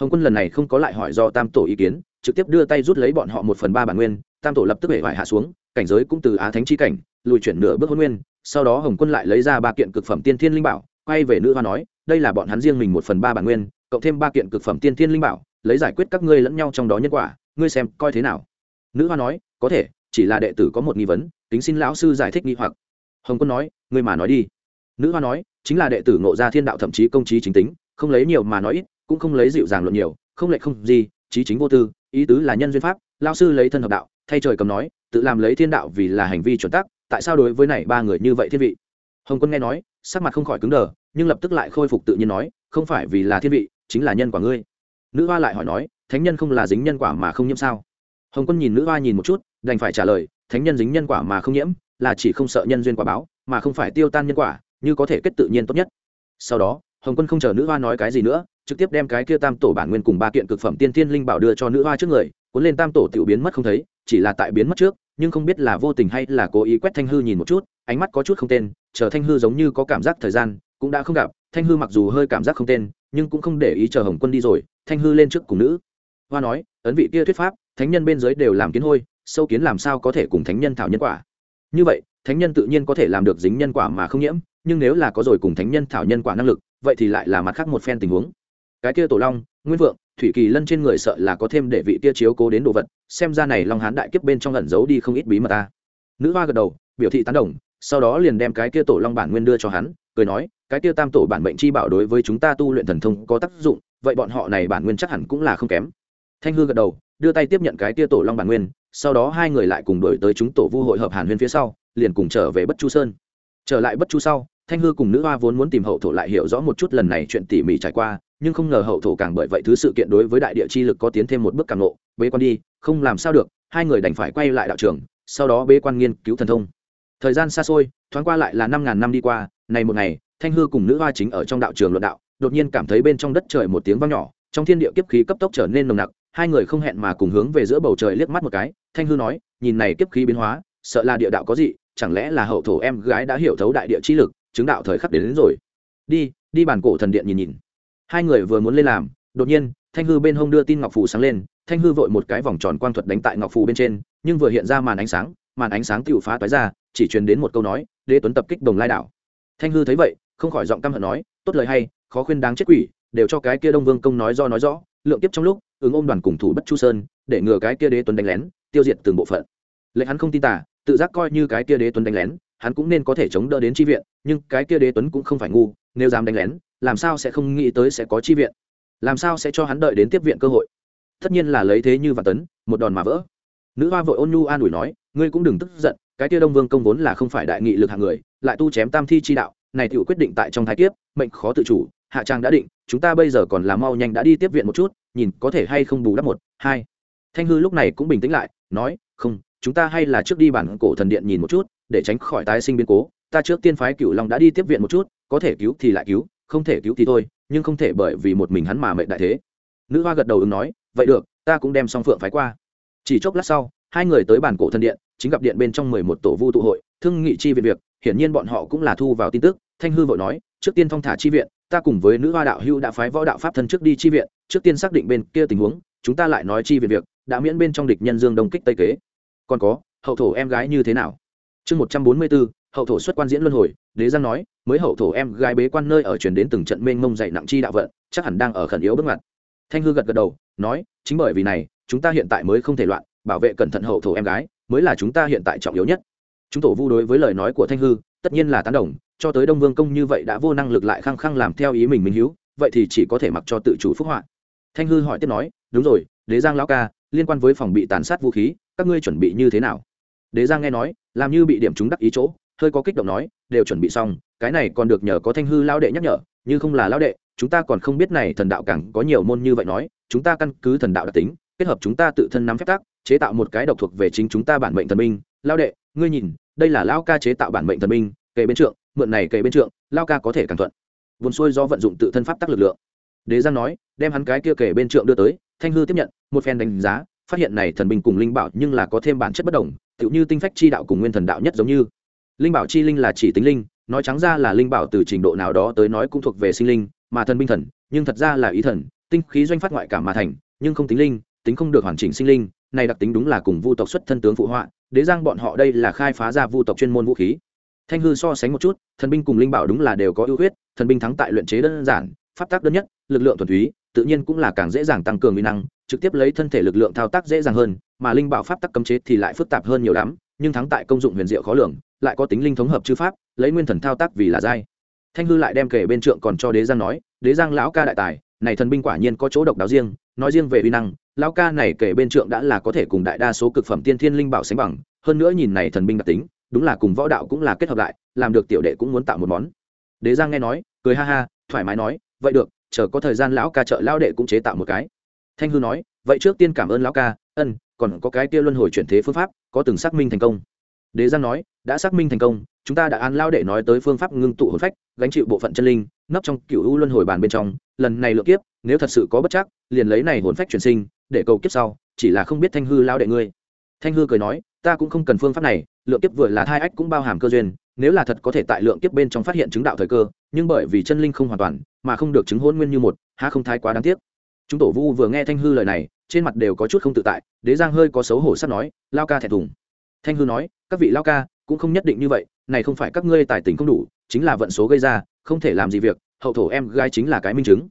Hồng quân lần này không có lại hỏi do tam tổ ý kiến, trực tiếp đưa tay rút lấy bọn họ một phần ba bản nguyên, tam tổ lập tức hể vải hạ xuống, cảnh giới cũng từ á thánh chi cảnh, lùi chuyển nửa bước hôn nguyên sau đó hồng quân lại lấy ra ba kiện cực phẩm tiên thiên linh bảo, quay về nữ hoa nói, đây là bọn hắn riêng mình một phần ba bản nguyên, cộng thêm ba kiện cực phẩm tiên thiên linh bảo, lấy giải quyết các ngươi lẫn nhau trong đó nhân quả, ngươi xem coi thế nào? Nữ hoa nói, có thể, chỉ là đệ tử có một nghi vấn tính xin lão sư giải thích nghi hoặc. Hồng quân nói, ngươi mà nói đi. Nữ hoa nói, chính là đệ tử ngộ ra thiên đạo thậm chí công trí chính tính, không lấy nhiều mà nói ít, cũng không lấy dịu dàng luận nhiều, không lệ không gì trí chính vô tư, ý tứ là nhân duyên pháp lao sư lấy thân hợp đạo, thay trời cầm nói, tự làm lấy thiên đạo vì là hành vi chuẩn tắc tại sao đối với này ba người như vậy thiên vị? Hồng quân nghe nói, sắc mặt không khỏi cứng đờ, nhưng lập tức lại khôi phục tự nhiên nói, không phải vì là thiên vị, chính là nhân quả ngươi. Nữ hoa lại hỏi nói, thánh nhân không là dính nhân quả mà không nhiễm sao? Hồng quân nhìn nữ hoa nhìn một chút, đành phải trả lời, thánh nhân dính nhân quả mà không nhiễm, là chỉ không sợ nhân duyên quả báo, mà không phải tiêu tan nhân quả, như có thể kết tự nhiên tốt nhất. Sau đó, hồng quân không chờ nữ hoa nói cái gì nữa, trực tiếp đem cái kia tam tổ bản nguyên cùng ba kiện cực phẩm tiên thiên linh bảo đưa cho nữ hoa trước người, cuốn lên tam tổ tiểu biến mất không thấy, chỉ là tại biến mất trước nhưng không biết là vô tình hay là cố ý quét thanh hư nhìn một chút, ánh mắt có chút không tên, chờ thanh hư giống như có cảm giác thời gian, cũng đã không gặp. Thanh hư mặc dù hơi cảm giác không tên, nhưng cũng không để ý chờ hồng quân đi rồi, thanh hư lên trước cùng nữ. Hoa nói, ấn vị kia thuyết pháp, thánh nhân bên dưới đều làm kiến hôi, sâu kiến làm sao có thể cùng thánh nhân thảo nhân quả? Như vậy, thánh nhân tự nhiên có thể làm được dính nhân quả mà không nhiễm, nhưng nếu là có rồi cùng thánh nhân thảo nhân quả năng lực, vậy thì lại là mặt khác một phen tình huống. Cái kia tổ long nguyên vượng, thủy kỳ lân trên người sợ là có thêm để vị tia chiếu cố đến đồ vật, xem ra này long hán đại kiếp bên trong ẩn giấu đi không ít bí mật ta. Nữ hoa gật đầu, biểu thị tán đồng, sau đó liền đem cái kia tổ long bản nguyên đưa cho hắn, cười nói, cái kia tam tổ bản mệnh chi bảo đối với chúng ta tu luyện thần thông có tác dụng, vậy bọn họ này bản nguyên chắc hẳn cũng là không kém. Thanh hư gật đầu, đưa tay tiếp nhận cái kia tổ long bản nguyên, sau đó hai người lại cùng đổi tới chúng tổ vu hội hợp hàn huyên phía sau, liền cùng trở về bất chu sơn. Trở lại bất chu sau, thanh hư cùng nữ hoa vốn muốn tìm hậu thổ lại hiểu rõ một chút lần này chuyện tỉ mỉ trải qua nhưng không ngờ hậu thổ càng bởi vậy thứ sự kiện đối với đại địa chi lực có tiến thêm một bước càng lộ bế quan đi không làm sao được hai người đành phải quay lại đạo trường sau đó bế quan nghiên cứu thần thông. Thời gian xa xôi thoáng qua lại là năm ngàn năm đi qua này một ngày thanh hư cùng nữ hoa chính ở trong đạo trường luận đạo đột nhiên cảm thấy bên trong đất trời một tiếng vang nhỏ trong thiên địa kiếp khí cấp tốc trở nên nồng nặc hai người không hẹn mà cùng hướng về giữa bầu trời liếc mắt một cái thanh hư nói nhìn này kiếp khí biến hóa sợ là địa đạo có gì chẳng lẽ là hậu thổ em gái đã hiểu thấu đại địa chi lực chứng đạo thời khắc đến, đến rồi. Đi đi bàn cổ thần điện nhìn nhìn hai người vừa muốn lên làm, đột nhiên, thanh hư bên hông đưa tin ngọc phù sáng lên, thanh hư vội một cái vòng tròn quang thuật đánh tại ngọc phù bên trên, nhưng vừa hiện ra màn ánh sáng, màn ánh sáng tựu phá toái ra, chỉ truyền đến một câu nói, đế tuấn tập kích đồng lai đảo. Thanh hư thấy vậy, không khỏi giọng căm hận nói, tốt lời hay, khó khuyên đáng chết quỷ, đều cho cái kia đông vương công nói do nói rõ, lượng tiếp trong lúc, ứng ôm đoàn cùng thủ bất chu sơn, để ngừa cái kia đế tuấn đánh lén, tiêu diệt từng bộ phận. Lệnh hắn không tin tả tự giác coi như cái kia đế tuấn đánh lén, hắn cũng nên có thể chống đỡ đến tri viện, nhưng cái kia đế tuấn cũng không phải ngu, nếu dám đánh lén làm sao sẽ không nghĩ tới sẽ có chi viện? Làm sao sẽ cho hắn đợi đến tiếp viện cơ hội? Tất nhiên là lấy thế như vạn tấn, một đòn mà vỡ. Nữ hoa vội ôn nhu an ủi nói, ngươi cũng đừng tức giận, cái Tia đông vương công vốn là không phải đại nghị lực hạng người, lại tu chém tam thi chi đạo, này tự quyết định tại trong thái kiếp, mệnh khó tự chủ, hạ trang đã định, chúng ta bây giờ còn là mau nhanh đã đi tiếp viện một chút, nhìn có thể hay không bù đắp một, hai. Thanh hư lúc này cũng bình tĩnh lại, nói, không, chúng ta hay là trước đi bản cổ thần điện nhìn một chút, để tránh khỏi tái sinh biến cố, ta trước tiên phái cửu long đã đi tiếp viện một chút, có thể cứu thì lại cứu không thể cứu thì thôi, nhưng không thể bởi vì một mình hắn mà mệnh đại thế. Nữ hoa gật đầu ứng nói, vậy được, ta cũng đem song phượng phái qua. Chỉ chốc lát sau, hai người tới bàn cổ thần điện, chính gặp điện bên trong mười một tổ vu tụ hội, thương nghị chi viện việc, hiển nhiên bọn họ cũng là thu vào tin tức, thanh hư vội nói, trước tiên phong thả chi viện, ta cùng với nữ hoa đạo hưu đã phái võ đạo pháp thân trước đi chi viện, trước tiên xác định bên kia tình huống, chúng ta lại nói chi viện việc, đã miễn bên trong địch nhân dương đông kích tây kế. Còn có, hậu thổ em gái như thế nào? Chương một trăm bốn mươi bốn, hậu thổ xuất quan diễn luân hồi, đế giang nói, mới hậu thổ em gái bế quan nơi ở chuyển đến từng trận mênh mông dày nặng chi đạo vận, chắc hẳn đang ở khẩn yếu bước ngoặt. Thanh hư gật gật đầu, nói, chính bởi vì này, chúng ta hiện tại mới không thể loạn, bảo vệ cẩn thận hậu thổ em gái, mới là chúng ta hiện tại trọng yếu nhất. Chúng tổ vu đối với lời nói của thanh hư, tất nhiên là tán đồng, cho tới đông vương công như vậy đã vô năng lực lại khăng khăng làm theo ý mình minh hữu, vậy thì chỉ có thể mặc cho tự chủ phúc họa. Thanh hư hỏi tiếp nói, đúng rồi, đế giang lão ca, liên quan với phòng bị tàn sát vũ khí, các ngươi chuẩn bị như thế nào? Đế giang nghe nói, làm như bị điểm trúng đắc ý chỗ, hơi có kích động nói, đều chuẩn bị xong, cái này còn được nhờ có thanh hư lao đệ nhắc nhở, như không là lao đệ, chúng ta còn không biết này thần đạo càng có nhiều môn như vậy nói, chúng ta căn cứ thần đạo đặc tính, kết hợp chúng ta tự thân nắm phép tắc, chế tạo một cái độc thuộc về chính chúng ta bản mệnh thần minh lao đệ, ngươi nhìn, đây là lao ca chế tạo bản mệnh thần minh kề bên trượng, mượn này kề bên trượng lao ca có thể càng thuận. Vốn xuôi do vận dụng tự thân pháp tắc lực lượng. Đế giang nói, đem hắn cái kia kề bên trượng đưa tới, thanh hư tiếp nhận, một phen đánh giá phát hiện này thần binh cùng linh bảo nhưng là có thêm bản chất bất đồng, tựu như tinh phách chi đạo cùng nguyên thần đạo nhất giống như. Linh bảo chi linh là chỉ tính linh, nói trắng ra là linh bảo từ trình độ nào đó tới nói cũng thuộc về sinh linh, mà thần binh thần, nhưng thật ra là ý thần, tinh khí doanh phát ngoại cảm mà thành, nhưng không tính linh, tính không được hoàn chỉnh sinh linh, này đặc tính đúng là cùng vu tộc xuất thân tướng phụ họa, đế giang bọn họ đây là khai phá ra vu tộc chuyên môn vũ khí. Thanh hư so sánh một chút, thần binh cùng linh bảo đúng là đều có ưu huyết, thần binh thắng tại luyện chế đơn giản, pháp tác đơn nhất, lực lượng thuần túy, tự nhiên cũng là càng dễ dàng tăng cường uy năng trực tiếp lấy thân thể lực lượng thao tác dễ dàng hơn, mà linh bảo pháp tắc cấm chế thì lại phức tạp hơn nhiều lắm, nhưng thắng tại công dụng huyền diệu khó lường, lại có tính linh thống hợp chư pháp, lấy nguyên thần thao tác vì là giai. Thanh hư lại đem kể bên trượng còn cho đế giang nói, đế giang lão ca đại tài, này thần binh quả nhiên có chỗ độc đáo riêng, nói riêng về uy năng, lão ca này kể bên trượng đã là có thể cùng đại đa số cực phẩm tiên thiên linh bảo sánh bằng, hơn nữa nhìn này thần binh đặc tính, đúng là cùng võ đạo cũng là kết hợp lại, làm được tiểu đệ cũng muốn tạo một món. Đế giang nghe nói, cười ha ha, thoải mái nói, vậy được, chờ có thời gian lão ca trợ lão đệ cũng chế tạo một cái thanh hư nói, vậy trước tiên cảm ơn lão ca, ân, còn có cái kia luân hồi chuyển thế phương pháp, có từng xác minh thành công. Đế giang nói, đã xác minh thành công, chúng ta đã an lao đệ nói tới phương pháp ngưng tụ hồn phách, gánh chịu bộ phận chân linh, nấp trong cựu u luân hồi bàn bên trong, lần này lựa kiếp, nếu thật sự có bất chắc, liền lấy này hồn phách chuyển sinh, để cầu kiếp sau, chỉ là không biết thanh hư lao đệ ngươi. Thanh hư cười nói, ta cũng không cần phương pháp này, lượng kiếp vừa là thai ách cũng bao hàm cơ duyên, nếu là thật có thể tại lượng kiếp bên trong phát hiện chứng đạo thời cơ, nhưng bởi vì chân linh không hoàn toàn, mà không được chứng hôn nguyên như một ha không thái quá đáng tiếc chúng tổ vu vừa nghe thanh hư lời này, trên mặt đều có chút không tự tại, đế giang hơi có xấu hổ sắp nói, lao ca thẹn thùng. Thanh hư nói, các vị lao ca, cũng không nhất định như vậy, này không phải các ngươi tài tình không đủ, chính là vận số gây ra, không thể làm gì việc, hậu thổ em gái chính là cái minh chứng.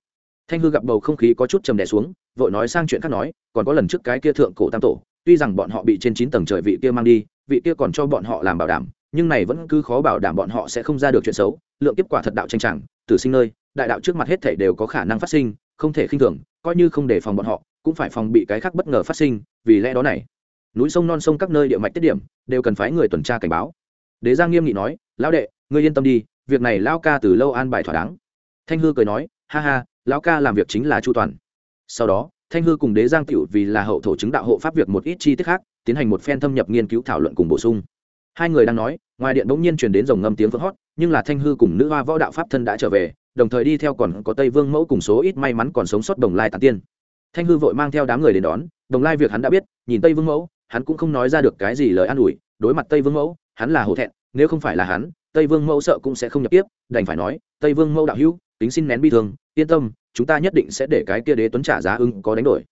Thanh hư gặp bầu không khí có chút trầm đè xuống, vội nói sang chuyện khác nói, còn có lần trước cái kia thượng cổ tam tổ, tuy rằng bọn họ bị trên chín tầng trời vị kia mang đi, vị kia còn cho bọn họ làm bảo đảm, nhưng này vẫn cứ khó bảo đảm bọn họ sẽ không ra được chuyện xấu, lượng kết quả thật đạo tranh chẳng, tử sinh nơi, đại đạo trước mặt hết thảy đều có khả năng phát sinh không thể khinh thường, coi như không để phòng bọn họ, cũng phải phòng bị cái khác bất ngờ phát sinh, vì lẽ đó này, núi sông non sông các nơi địa mạch tiết điểm, đều cần phái người tuần tra cảnh báo. Đế giang nghiêm nghị nói, lão đệ, ngươi yên tâm đi, việc này lão ca từ lâu an bài thỏa đáng. Thanh hư cười nói, ha ha, lão ca làm việc chính là chu toàn. Sau đó, thanh hư cùng đế giang tiểu vì là hậu thổ chứng đạo hộ pháp việc một ít chi tiết khác, tiến hành một phen thâm nhập nghiên cứu thảo luận cùng bổ sung. Hai người đang nói, ngoài điện bỗng nhiên truyền đến dòng ngâm tiếng vỡ hót, nhưng là thanh hư cùng nữ hoa võ đạo pháp thân đã trở về đồng thời đi theo còn có tây vương mẫu cùng số ít may mắn còn sống sót đồng lai tản tiên. Thanh hư vội mang theo đám người đến đón, đồng lai việc hắn đã biết, nhìn tây vương mẫu, hắn cũng không nói ra được cái gì lời an ủi, đối mặt tây vương mẫu, hắn là hổ thẹn, nếu không phải là hắn, tây vương mẫu sợ cũng sẽ không nhập tiếp, đành phải nói, tây vương mẫu đạo hữu, tính xin nén bi thương, yên tâm, chúng ta nhất định sẽ để cái kia đế tuấn trả giá ưng có đánh đổi.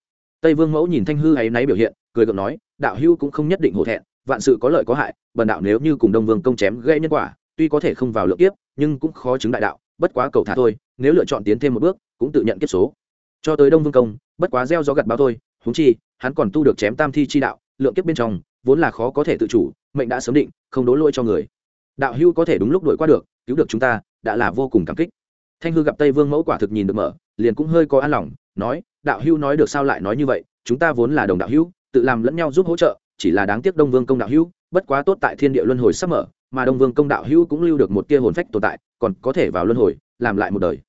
Tây vương mẫu nhìn thanh hư hay náy biểu hiện, cười gượng nói, đạo hữu cũng không nhất định hổ thẹn, vạn sự có lợi có hại, bần đạo nếu như cùng đông vương công chém gây nhân quả, tuy có thể không vào lượng tiếp nhưng cũng khó chứng đại đạo bất quá cầu thả thôi, nếu lựa chọn tiến thêm một bước, cũng tự nhận kiếp số. Cho tới đông vương công, bất quá gieo gió gặt báo thôi húng chi, hắn còn tu được chém tam thi chi đạo, lượng kiếp bên trong, vốn là khó có thể tự chủ, mệnh đã sớm định, không đố lỗi cho người. Đạo hưu có thể đúng lúc đuổi qua được, cứu được chúng ta, đã là vô cùng cảm kích. Thanh hư gặp tây vương mẫu quả thực nhìn được mở, liền cũng hơi có an lòng, nói, đạo hưu nói được sao lại nói như vậy? Chúng ta vốn là đồng đạo hưu tự làm lẫn nhau giúp hỗ trợ, chỉ là đáng tiếc đông vương công đạo hưu bất quá tốt tại thiên địa luân hồi sắp mở mà đông vương công đạo hưu cũng lưu được một tia hồn phách tồn tại, còn có thể vào luân hồi, làm lại một đời.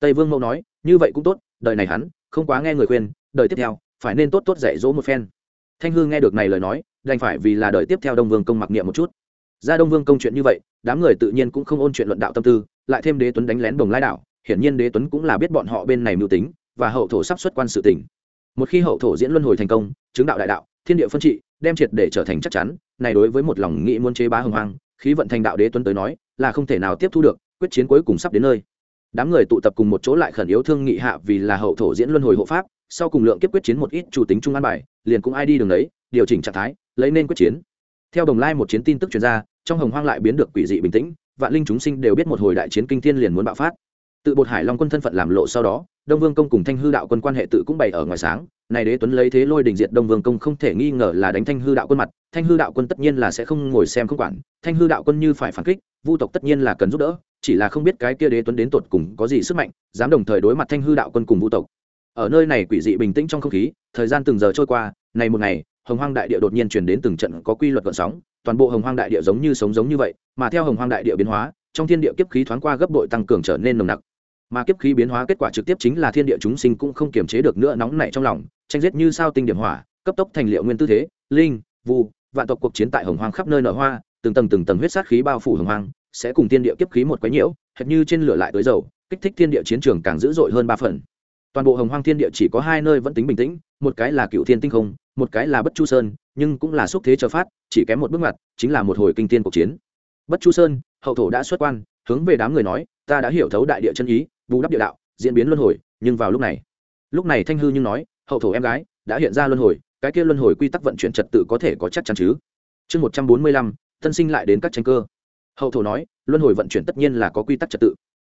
Tây vương mẫu nói, như vậy cũng tốt, đời này hắn không quá nghe người khuyên, đời tiếp theo phải nên tốt tốt dạy dỗ một phen. Thanh hư nghe được này lời nói, đành phải vì là đời tiếp theo đông vương công mặc niệm một chút. Ra đông vương công chuyện như vậy, đám người tự nhiên cũng không ôn chuyện luận đạo tâm tư, lại thêm đế tuấn đánh lén đồng lai đạo hiển nhiên đế tuấn cũng là biết bọn họ bên này mưu tính và hậu thổ sắp xuất quan sự tỉnh một khi hậu thổ diễn luân hồi thành công, chứng đạo đại đạo, thiên địa phân trị, đem triệt để trở thành chắc chắn, này đối với một lòng nghĩ muốn chế bá hồng hoang khí vận thành đạo đế tuấn tới nói, là không thể nào tiếp thu được, quyết chiến cuối cùng sắp đến nơi. Đám người tụ tập cùng một chỗ lại khẩn yếu thương nghị hạ vì là hậu thổ diễn luân hồi hộ pháp, sau cùng lượng kiếp quyết chiến một ít chủ tính trung an bài, liền cũng ai đi đường đấy điều chỉnh trạng thái, lấy nên quyết chiến. Theo đồng lai một chiến tin tức chuyển ra, trong hồng hoang lại biến được quỷ dị bình tĩnh, vạn linh chúng sinh đều biết một hồi đại chiến kinh thiên liền muốn bạo phát. Tự bột hải long quân thân phận làm lộ sau đó đông vương công cùng thanh hư đạo quân quan hệ tự cũng bày ở ngoài sáng. Này đế tuấn lấy thế lôi đình diệt đông vương công không thể nghi ngờ là đánh thanh hư đạo quân mặt. Thanh hư đạo quân tất nhiên là sẽ không ngồi xem không quản. Thanh hư đạo quân như phải phản kích, vu tộc tất nhiên là cần giúp đỡ, chỉ là không biết cái kia đế tuấn đến tột cùng có gì sức mạnh, dám đồng thời đối mặt thanh hư đạo quân cùng vu tộc. Ở nơi này quỷ dị bình tĩnh trong không khí, thời gian từng giờ trôi qua, này một ngày, hồng hoang đại địa đột nhiên chuyển đến từng trận có quy luật gợn sóng, toàn bộ hồng hoang đại địa giống như sống giống như vậy, mà theo hồng hoang đại địa biến hóa, trong thiên địa kiếp khí thoáng qua gấp bội tăng cường trở nên nồng nặc mà kiếp khí biến hóa kết quả trực tiếp chính là thiên địa chúng sinh cũng không kiềm chế được nữa nóng nảy trong lòng, tranh giết như sao tinh điểm hỏa, cấp tốc thành liệu nguyên tư thế, linh, vu, vạn tộc cuộc chiến tại hồng hoang khắp nơi nở hoa, từng tầng từng tầng huyết sát khí bao phủ hồng hoang, sẽ cùng thiên địa kiếp khí một quái nhiễu, hệt như trên lửa lại tới dầu, kích thích thiên địa chiến trường càng dữ dội hơn ba phần. Toàn bộ hồng hoang thiên địa chỉ có hai nơi vẫn tính bình tĩnh, một cái là cựu thiên tinh không, một cái là bất chu sơn, nhưng cũng là xúc thế chờ phát, chỉ kém một bước ngoặt, chính là một hồi kinh tiên cuộc chiến. Bất chu sơn, hậu thổ đã xuất quan, hướng về đám người nói, ta đã hiểu thấu đại địa chân ý bù đắp địa đạo, diễn biến luân hồi, nhưng vào lúc này lúc này thanh hư nhưng nói, hậu thổ em gái, đã hiện ra luân hồi, cái kia luân hồi quy tắc vận chuyển trật tự có thể có chắc chắn chứ? Chương một trăm bốn mươi lăm tân sinh lại đến các tranh cơ. Hậu thổ nói, luân hồi vận chuyển tất nhiên là có quy tắc trật tự.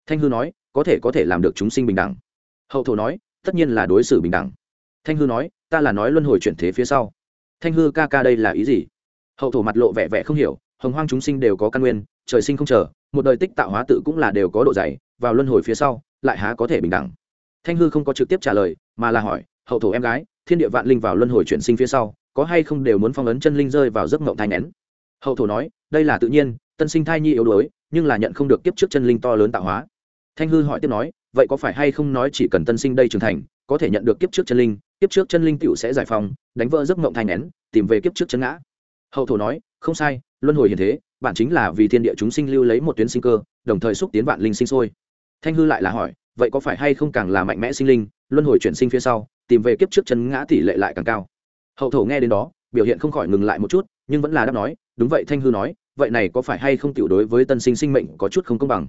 Thanh hư nói, có thể có thể làm được chúng sinh bình đẳng. Hậu thổ nói, tất nhiên là đối xử bình đẳng. Thanh hư nói, ta là nói luân hồi chuyển thế phía sau. Thanh hư ca ca đây là ý gì? Hậu thổ mặt lộ vẻ vẻ không hiểu, hồng hoang chúng sinh đều có căn nguyên, trời sinh không chờ, một đời tích tạo hóa tự cũng là đều có độ dày vào luân hồi phía sau, lại há có thể bình đẳng. Thanh hư không có trực tiếp trả lời, mà là hỏi, hậu thổ em gái, thiên địa vạn linh vào luân hồi chuyển sinh phía sau, có hay không đều muốn phong ấn chân linh rơi vào giấc mộng thai nén hậu thổ nói, đây là tự nhiên, tân sinh thai nhi yếu đuối, nhưng là nhận không được kiếp trước chân linh to lớn tạo hóa. Thanh hư hỏi tiếp nói, vậy có phải hay không nói chỉ cần tân sinh đây trưởng thành, có thể nhận được kiếp trước chân linh, kiếp trước chân linh tựu sẽ giải phóng, đánh vỡ giấc mộng thai nén tìm về kiếp trước chân ngã? Hậu thổ nói, không sai, luân hồi hiện thế, bản chính là vì thiên địa chúng sinh lưu lấy một tuyến sinh cơ, đồng thời xúc tiến vạn linh sinh sôi thanh hư lại là hỏi, vậy có phải hay không càng là mạnh mẽ sinh linh, luân hồi chuyển sinh phía sau, tìm về kiếp trước chân ngã tỷ lệ lại càng cao. Hậu thổ nghe đến đó, biểu hiện không khỏi ngừng lại một chút, nhưng vẫn là đáp nói, đúng vậy thanh hư nói, vậy này có phải hay không tiểu đối với tân sinh sinh mệnh có chút không công bằng?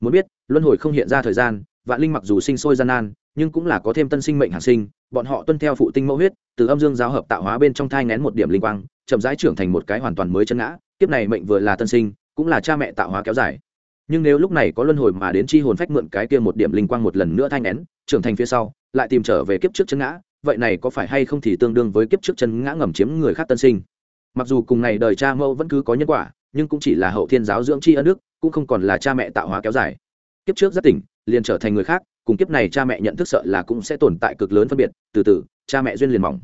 Muốn biết, luân hồi không hiện ra thời gian, vạn linh mặc dù sinh sôi gian nan, nhưng cũng là có thêm tân sinh mệnh hàng sinh, bọn họ tuân theo phụ tinh mẫu huyết, từ âm dương giáo hợp tạo hóa bên trong thai ngén một điểm linh quang, chậm rãi trưởng thành một cái hoàn toàn mới chân ngã, kiếp này mệnh vừa là tân sinh, cũng là cha mẹ tạo hóa kéo dài nhưng nếu lúc này có luân hồi mà đến chi hồn phách mượn cái kia một điểm linh quang một lần nữa thanh nén, trưởng thành phía sau, lại tìm trở về kiếp trước chân ngã, vậy này có phải hay không thì tương đương với kiếp trước chân ngã ngầm chiếm người khác tân sinh? Mặc dù cùng này đời cha mẫu vẫn cứ có nhân quả, nhưng cũng chỉ là hậu thiên giáo dưỡng chi ân đức, cũng không còn là cha mẹ tạo hóa kéo dài. Kiếp trước rất tỉnh, liền trở thành người khác, cùng kiếp này cha mẹ nhận thức sợ là cũng sẽ tồn tại cực lớn phân biệt, từ từ, cha mẹ duyên liền mỏng.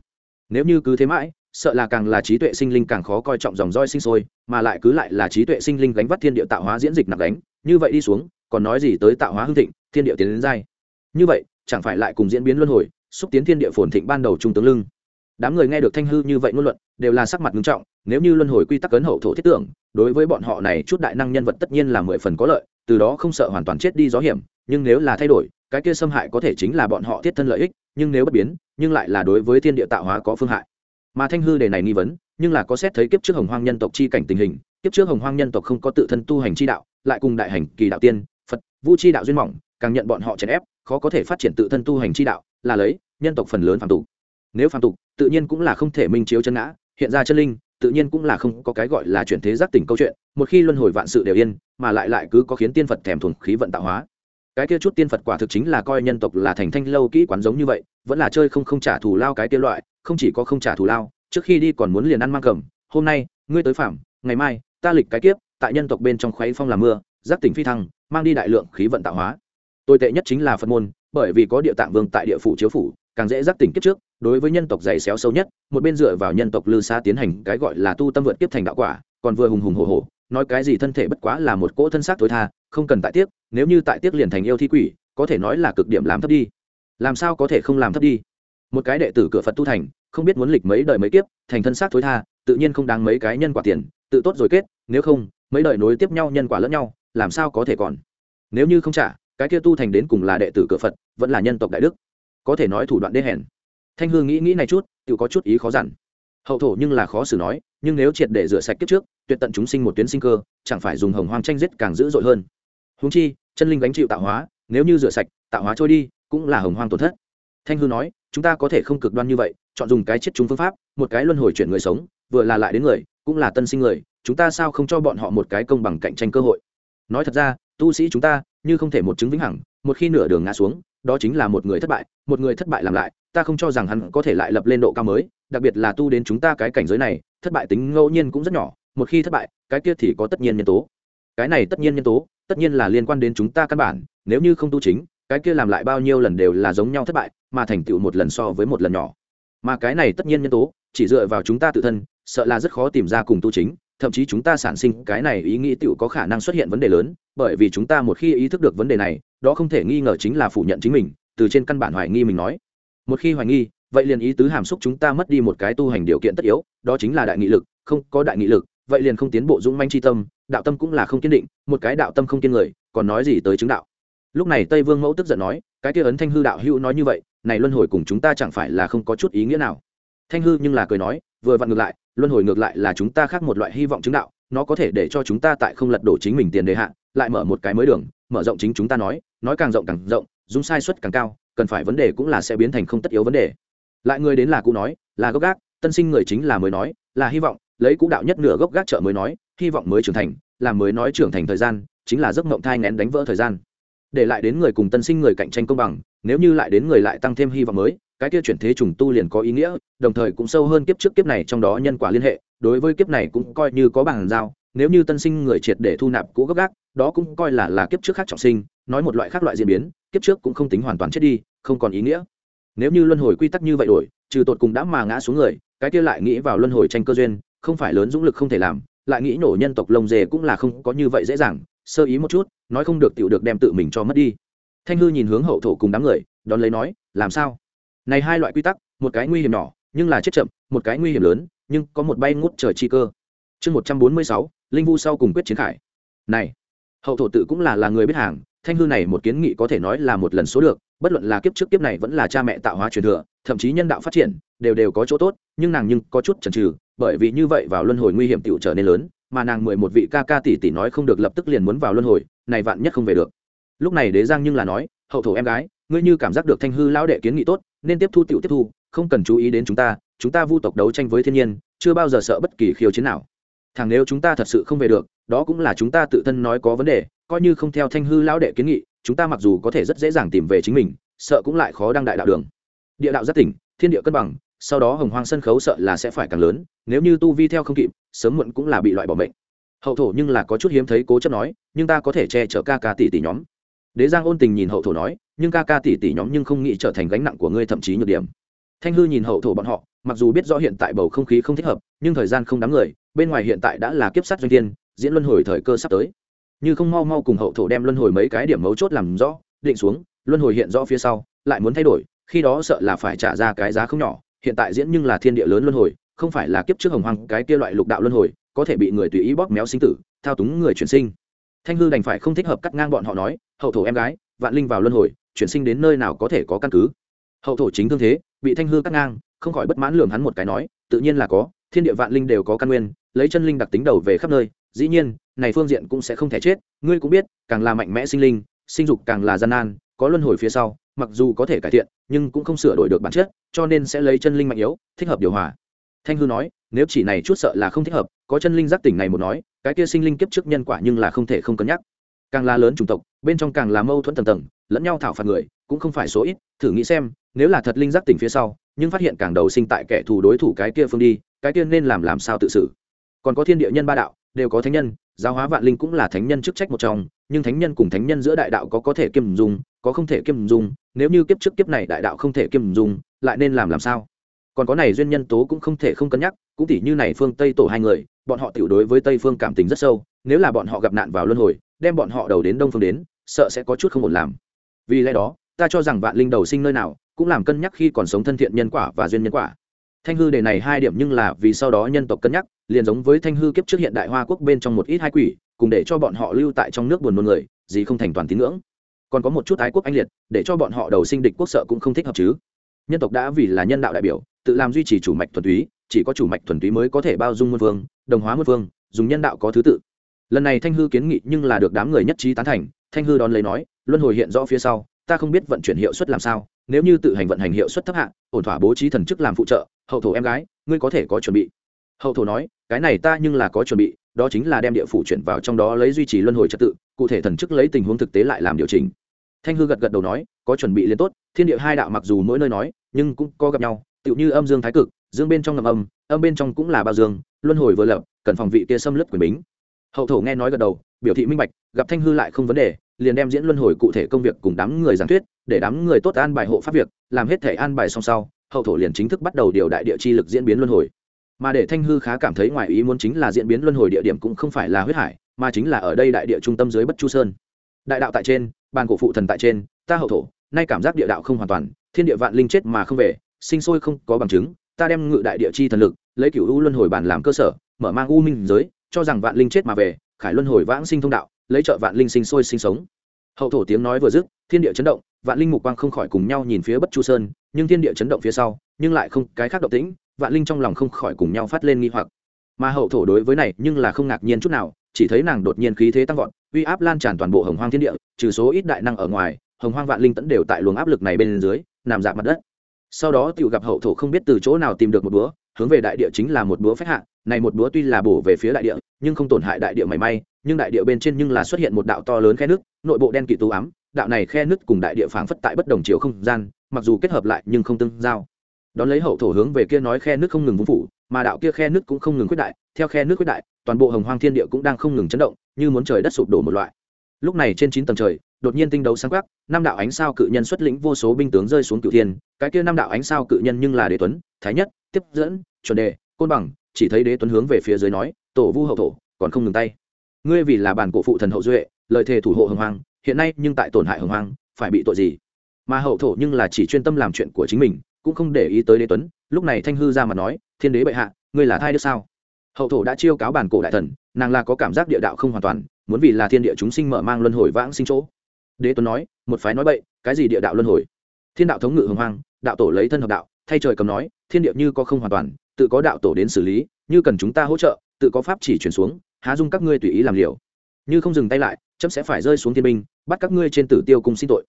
Nếu như cứ thế mãi sợ là càng là trí tuệ sinh linh càng khó coi trọng dòng roi sinh sôi, mà lại cứ lại là trí tuệ sinh linh gánh vắt thiên địa tạo hóa diễn dịch nặng đánh như vậy đi xuống, còn nói gì tới tạo hóa hưng thịnh, thiên địa tiến đến dai. Như vậy, chẳng phải lại cùng diễn biến luân hồi, xúc tiến thiên địa phồn thịnh ban đầu trung tướng lưng. Đám người nghe được thanh hư như vậy ngôn luận, đều là sắc mặt nghiêm trọng, nếu như luân hồi quy tắc cấn hậu thổ thiết tưởng, đối với bọn họ này chút đại năng nhân vật tất nhiên là mười phần có lợi, từ đó không sợ hoàn toàn chết đi gió hiểm, nhưng nếu là thay đổi, cái kia xâm hại có thể chính là bọn họ thiết thân lợi ích, nhưng nếu bất biến, nhưng lại là đối với thiên địa tạo hóa có phương hại mà thanh hư đề này nghi vấn, nhưng là có xét thấy kiếp trước hồng hoang nhân tộc chi cảnh tình hình, kiếp trước hồng hoang nhân tộc không có tự thân tu hành chi đạo, lại cùng đại hành kỳ đạo tiên, phật vũ chi đạo duyên mỏng, càng nhận bọn họ chèn ép, khó có thể phát triển tự thân tu hành chi đạo, là lấy, nhân tộc phần lớn phản tục. Nếu phản tục, tự nhiên cũng là không thể minh chiếu chân ngã, hiện ra chân linh, tự nhiên cũng là không có cái gọi là chuyển thế giác tỉnh câu chuyện, một khi luân hồi vạn sự đều yên, mà lại lại cứ có khiến tiên phật thèm thuần khí vận tạo hóa. Cái kia chút tiên phật quả thực chính là coi nhân tộc là thành thanh lâu kỹ quán giống như vậy, vẫn là chơi không không trả thù lao cái kia loại không chỉ có không trả thù lao, trước khi đi còn muốn liền ăn mang cầm, hôm nay, ngươi tới phạm ngày mai, ta lịch cái kiếp, tại nhân tộc bên trong khuấy phong làm mưa, giáp tỉnh phi thăng, mang đi đại lượng khí vận tạo hóa. Tồi tệ nhất chính là phật môn, bởi vì có địa tạng vương tại địa phủ chiếu phủ, càng dễ giác tỉnh kiếp trước, đối với nhân tộc dày xéo sâu nhất, một bên dựa vào nhân tộc lư xa tiến hành cái gọi là tu tâm vượt kiếp thành đạo quả, còn vừa hùng hùng hổ hổ, nói cái gì thân thể bất quá là một cỗ thân xác tối tha, không cần tại tiếc, nếu như tại tiếc liền thành yêu thi quỷ, có thể nói là cực điểm làm thấp đi. Làm sao có thể không làm thấp đi? Một cái đệ tử cửa phật tu thành, không biết muốn lịch mấy đời mấy kiếp, thành thân xác thối tha, tự nhiên không đáng mấy cái nhân quả tiền, tự tốt rồi kết, nếu không, mấy đời nối tiếp nhau nhân quả lẫn nhau, làm sao có thể còn? Nếu như không trả, cái kia tu thành đến cùng là đệ tử cửa phật, vẫn là nhân tộc đại đức. Có thể nói thủ đoạn đê hèn. Thanh hương nghĩ nghĩ này chút, tự có chút ý khó dằn hậu thổ nhưng là khó xử nói, nhưng nếu triệt để rửa sạch kiếp trước, tuyệt tận chúng sinh một tuyến sinh cơ, chẳng phải dùng hồng hoang tranh giết càng dữ dội hơn. Húng chi, chân linh gánh chịu tạo hóa, nếu như rửa sạch, tạo hóa trôi đi, cũng là hồng hoang tổn thất. Thanh hư nói chúng ta có thể không cực đoan như vậy, chọn dùng cái chết chúng phương pháp, một cái luân hồi chuyển người sống, vừa là lại đến người, cũng là tân sinh người, chúng ta sao không cho bọn họ một cái công bằng cạnh tranh cơ hội? Nói thật ra, tu sĩ chúng ta, như không thể một chứng vĩnh hằng, một khi nửa đường ngã xuống, đó chính là một người thất bại, một người thất bại làm lại, ta không cho rằng hắn có thể lại lập lên độ cao mới, đặc biệt là tu đến chúng ta cái cảnh giới này, thất bại tính ngẫu nhiên cũng rất nhỏ, một khi thất bại, cái kia thì có tất nhiên nhân tố. Cái này tất nhiên nhân tố, tất nhiên là liên quan đến chúng ta căn bản, nếu như không tu chính cái kia làm lại bao nhiêu lần đều là giống nhau thất bại, mà thành tựu một lần so với một lần nhỏ. Mà cái này tất nhiên nhân tố, chỉ dựa vào chúng ta tự thân, sợ là rất khó tìm ra cùng tu chính, thậm chí chúng ta sản sinh, cái này ý nghĩ tựu có khả năng xuất hiện vấn đề lớn, bởi vì chúng ta một khi ý thức được vấn đề này, đó không thể nghi ngờ chính là phủ nhận chính mình, từ trên căn bản hoài nghi mình nói. Một khi hoài nghi, vậy liền ý tứ hàm xúc chúng ta mất đi một cái tu hành điều kiện tất yếu, đó chính là đại nghị lực, không có đại nghị lực, vậy liền không tiến bộ dũng manh c tâm, đạo tâm cũng là không kiên định, một cái đạo tâm không kiên người, còn nói gì tới chứng đạo? Lúc này tây vương mẫu tức giận nói, cái kia ấn thanh hư đạo hữu nói như vậy, này luân hồi cùng chúng ta chẳng phải là không có chút ý nghĩa nào? Thanh hư nhưng là cười nói, vừa vặn ngược lại, luân hồi ngược lại là chúng ta khác một loại hy vọng chứng đạo, nó có thể để cho chúng ta tại không lật đổ chính mình tiền đề hạn lại mở một cái mới đường, mở rộng chính chúng ta nói nói càng rộng càng rộng, dung sai suất càng cao, cần phải vấn đề cũng là sẽ biến thành không tất yếu vấn đề. Lại người đến là cũ nói, là gốc gác, tân sinh người chính là mới nói, là hy vọng, lấy cũ đạo nhất nửa gốc gác chợ mới nói, hy vọng mới trưởng thành là mới nói trưởng thành thời gian, chính là giấc mộng thai ngén đánh vỡ thời gian để lại đến người cùng tân sinh người cạnh tranh công bằng, nếu như lại đến người lại tăng thêm hy vọng mới, cái kia chuyển thế trùng tu liền có ý nghĩa, đồng thời cũng sâu hơn kiếp trước kiếp này trong đó nhân quả liên hệ, đối với kiếp này cũng coi như có bằng giao, nếu như tân sinh người triệt để thu nạp cũ gấp gác, đó cũng coi là là kiếp trước khác trọng sinh, nói một loại khác loại diễn biến, kiếp trước cũng không tính hoàn toàn chết đi, không còn ý nghĩa. Nếu như luân hồi quy tắc như vậy đổi, trừ tột cùng đã mà ngã xuống người, cái kia lại nghĩ vào luân hồi tranh cơ duyên, không phải lớn dũng lực không thể làm, lại nghĩ nổ nhân tộc lông dề cũng là không có như vậy dễ dàng sơ ý một chút, nói không được tựu được đem tự mình cho mất đi. Thanh hư nhìn hướng hậu thổ cùng đám người, đón lấy nói, làm sao? Này hai loại quy tắc, một cái nguy hiểm nhỏ, nhưng là chết chậm, một cái nguy hiểm lớn, nhưng có một bay ngút trời chi cơ. Chương một trăm bốn mươi sáu, linh vu sau cùng quyết chiến khải. Này, hậu thổ tự cũng là là người biết hàng, thanh hư này một kiến nghị có thể nói là một lần số được, bất luận là kiếp trước kiếp này vẫn là cha mẹ tạo hóa truyền thừa, thậm chí nhân đạo phát triển, đều đều có chỗ tốt, nhưng nàng nhưng có chút chần trừ bởi vì như vậy vào luân hồi nguy hiểm tựu trở nên lớn mà nàng mười một vị ca ca tỷ tỷ nói không được lập tức liền muốn vào luân hồi, này vạn nhất không về được. Lúc này đế giang nhưng là nói, hậu thổ em gái, ngươi như cảm giác được thanh hư lão đệ kiến nghị tốt, nên tiếp thu tiểu tiếp thu, không cần chú ý đến chúng ta chúng ta vu tộc đấu tranh với thiên nhiên, chưa bao giờ sợ bất kỳ khiêu chiến nào. Thằng nếu chúng ta thật sự không về được, đó cũng là chúng ta tự thân nói có vấn đề, coi như không theo thanh hư lão đệ kiến nghị, chúng ta mặc dù có thể rất dễ dàng tìm về chính mình, sợ cũng lại khó đăng đại đạo đường. Địa đạo rất tỉnh, thiên địa cân bằng, sau đó hồng hoang sân khấu sợ là sẽ phải càng lớn nếu như tu vi theo không kịp, sớm muộn cũng là bị loại bỏ mệnh. Hậu thổ nhưng là có chút hiếm thấy cố chấp nói, nhưng ta có thể che chở ca ca tỷ tỷ nhóm. Đế giang ôn tình nhìn hậu thổ nói, nhưng ca ca tỷ tỷ nhóm nhưng không nghĩ trở thành gánh nặng của ngươi thậm chí nhược điểm. Thanh hư nhìn hậu thổ bọn họ, mặc dù biết rõ hiện tại bầu không khí không thích hợp, nhưng thời gian không đáng người bên ngoài hiện tại đã là kiếp sát doanh thiên, diễn luân hồi thời cơ sắp tới. Như không mau mau cùng hậu thổ đem luân hồi mấy cái điểm mấu chốt làm rõ, định xuống, luân hồi hiện rõ phía sau, lại muốn thay đổi, khi đó sợ là phải trả ra cái giá không nhỏ, hiện tại diễn nhưng là thiên địa lớn luân hồi không phải là kiếp trước hồng hoàng cái kia loại lục đạo luân hồi, có thể bị người tùy ý bóp méo sinh tử, thao túng người chuyển sinh. Thanh hư đành phải không thích hợp cắt ngang bọn họ nói, hậu thổ em gái, vạn linh vào luân hồi, chuyển sinh đến nơi nào có thể có căn cứ. Hậu thổ chính thương thế, bị thanh hư cắt ngang, không khỏi bất mãn lường hắn một cái nói, tự nhiên là có, thiên địa vạn linh đều có căn nguyên, lấy chân linh đặc tính đầu về khắp nơi, dĩ nhiên, này phương diện cũng sẽ không thể chết, ngươi cũng biết, càng là mạnh mẽ sinh linh, sinh dục càng là gian nan, có luân hồi phía sau, mặc dù có thể cải thiện, nhưng cũng không sửa đổi được bản chất, cho nên sẽ lấy chân linh mạnh yếu, thích hợp điều hòa thanh hư nói, nếu chỉ này chút sợ là không thích hợp, có chân linh giác tỉnh này một nói, cái kia sinh linh kiếp trước nhân quả nhưng là không thể không cân nhắc. Càng là lớn chủng tộc, bên trong càng là mâu thuẫn tầng tầng, lẫn nhau thảo phạt người, cũng không phải số ít, thử nghĩ xem, nếu là thật linh giác tỉnh phía sau, nhưng phát hiện càng đầu sinh tại kẻ thù đối thủ cái kia phương đi, cái kia nên làm làm sao tự xử? Còn có thiên địa nhân ba đạo, đều có thánh nhân, giáo hóa vạn linh cũng là thánh nhân chức trách một trong, nhưng thánh nhân cùng thánh nhân giữa đại đạo có có thể kiêm dùng có không thể kiêm dùng nếu như kiếp trước kiếp này đại đạo không thể kiêm dùng lại nên làm làm sao? Còn có này duyên nhân tố cũng không thể không cân nhắc, cũng tỉ như này phương tây tổ hai người, bọn họ tiểu đối với tây phương cảm tình rất sâu, nếu là bọn họ gặp nạn vào luân hồi, đem bọn họ đầu đến đông phương đến, sợ sẽ có chút không ổn làm. Vì lẽ đó, ta cho rằng vạn linh đầu sinh nơi nào, cũng làm cân nhắc khi còn sống thân thiện nhân quả và duyên nhân quả. Thanh hư đề này hai điểm nhưng là vì sau đó nhân tộc cân nhắc, liền giống với thanh hư kiếp trước hiện đại hoa quốc bên trong một ít hai quỷ, cùng để cho bọn họ lưu tại trong nước buồn nôn người, gì không thành toàn tín ngưỡng. Còn có một chút ái quốc anh liệt, để cho bọn họ đầu sinh địch quốc sợ cũng không thích hợp chứ. Nhân tộc đã vì là nhân đạo đại biểu tự làm duy trì chủ mạch thuần túy chỉ có chủ mạch thuần túy mới có thể bao dung muôn vương, đồng hóa muôn vương, dùng nhân đạo có thứ tự. Lần này thanh hư kiến nghị nhưng là được đám người nhất trí tán thành thanh hư đón lấy nói luân hồi hiện rõ phía sau ta không biết vận chuyển hiệu suất làm sao nếu như tự hành vận hành hiệu suất thấp hạng ổn thỏa bố trí thần chức làm phụ trợ hậu thổ em gái ngươi có thể có chuẩn bị. Hậu thổ nói cái này ta nhưng là có chuẩn bị đó chính là đem địa phủ chuyển vào trong đó lấy duy trì luân hồi trật tự cụ thể thần chức lấy tình huống thực tế lại làm điều chỉnh. Thanh hư gật gật đầu nói có chuẩn bị liền tốt thiên địa hai đạo mặc dù mỗi nơi nói nhưng cũng có gặp nhau tựu như âm dương thái cực, dương bên trong ngầm âm âm bên trong cũng là bao dương, luân hồi vừa lập, cần phòng vị kia xâm lấp quyền bính. Hậu thổ nghe nói gật đầu, biểu thị minh bạch, gặp thanh hư lại không vấn đề, liền đem diễn luân hồi cụ thể công việc cùng đám người giảng thuyết, để đám người tốt an bài hộ pháp việc, làm hết thể an bài song sau, hậu thổ liền chính thức bắt đầu điều đại địa chi lực diễn biến luân hồi. Mà để thanh hư khá cảm thấy ngoài ý muốn chính là diễn biến luân hồi địa điểm cũng không phải là huyết hải, mà chính là ở đây đại địa trung tâm dưới bất chu sơn. Đại đạo tại trên, bàn cổ phụ thần tại trên, ta hậu thổ, nay cảm giác địa đạo không hoàn toàn, thiên địa vạn linh chết mà không về sinh sôi không có bằng chứng, ta đem ngự đại địa chi thần lực, lấy cửu u luân hồi bản làm cơ sở, mở mang u minh giới, cho rằng vạn linh chết mà về, khải luân hồi vãng sinh thông đạo, lấy trợ vạn linh sinh sôi sinh sống. Hậu thổ tiếng nói vừa dứt, thiên địa chấn động, vạn linh mục quang không khỏi cùng nhau nhìn phía bất chu sơn, nhưng thiên địa chấn động phía sau, nhưng lại không, cái khác động tĩnh, vạn linh trong lòng không khỏi cùng nhau phát lên nghi hoặc. Mà hậu thổ đối với này, nhưng là không ngạc nhiên chút nào, chỉ thấy nàng đột nhiên khí thế tăng vọt, uy áp lan tràn toàn bộ hồng hoang thiên địa, trừ số ít đại năng ở ngoài, hồng hoang vạn linh tẫn đều tại luồng áp lực này bên dưới, nằm dạp mặt đất sau đó tiểu gặp hậu thổ không biết từ chỗ nào tìm được một búa, hướng về đại địa chính là một búa phách hạ. Này một búa tuy là bổ về phía đại địa, nhưng không tổn hại đại địa mảy may, nhưng đại địa bên trên nhưng là xuất hiện một đạo to lớn khe nước nội bộ đen kỵ tú ám. Đạo này khe nước cùng đại địa phảng phất tại bất đồng chiều không gian, mặc dù kết hợp lại nhưng không tương giao. Đón lấy hậu thổ hướng về kia nói khe nước không ngừng vung phủ, mà đạo kia khe nước cũng không ngừng quyết đại. Theo khe nước quyết đại, toàn bộ hồng hoang thiên địa cũng đang không ngừng chấn động, như muốn trời đất sụp đổ một loại. Lúc này trên chín tầng trời đột nhiên tinh đấu sáng quắc, năm đạo ánh sao cự nhân xuất lĩnh vô số binh tướng rơi xuống cửu thiên, cái kia năm đạo ánh sao cự nhân nhưng là đế tuấn, thái nhất, tiếp dẫn, chuẩn đề, côn bằng, chỉ thấy đế tuấn hướng về phía dưới nói, tổ vu hậu thổ, còn không ngừng tay. Ngươi vì là bản cổ phụ thần hậu duệ lời thề thủ hộ hồng hoang, hiện nay nhưng tại tổn hại hồng hoang, phải bị tội gì? Mà hậu thổ nhưng là chỉ chuyên tâm làm chuyện của chính mình, cũng không để ý tới đế tuấn, lúc này thanh hư ra mà nói, thiên đế bệ hạ, ngươi là thai được sao? Hậu thổ đã chiêu cáo bản cổ đại thần, nàng là có cảm giác địa đạo không hoàn toàn, muốn vì là thiên địa chúng sinh mở mang luân hồi vãng sinh chỗ đế tuấn nói, một phái nói bậy, cái gì địa đạo luân hồi? Thiên đạo thống ngự hồng hoang, đạo tổ lấy thân hợp đạo, thay trời cầm nói, thiên địa như có không hoàn toàn, tự có đạo tổ đến xử lý, như cần chúng ta hỗ trợ, tự có pháp chỉ chuyển xuống, há dung các ngươi tùy ý làm liều. Như không dừng tay lại, chấm sẽ phải rơi xuống thiên binh, bắt các ngươi trên tử tiêu cùng xin tội.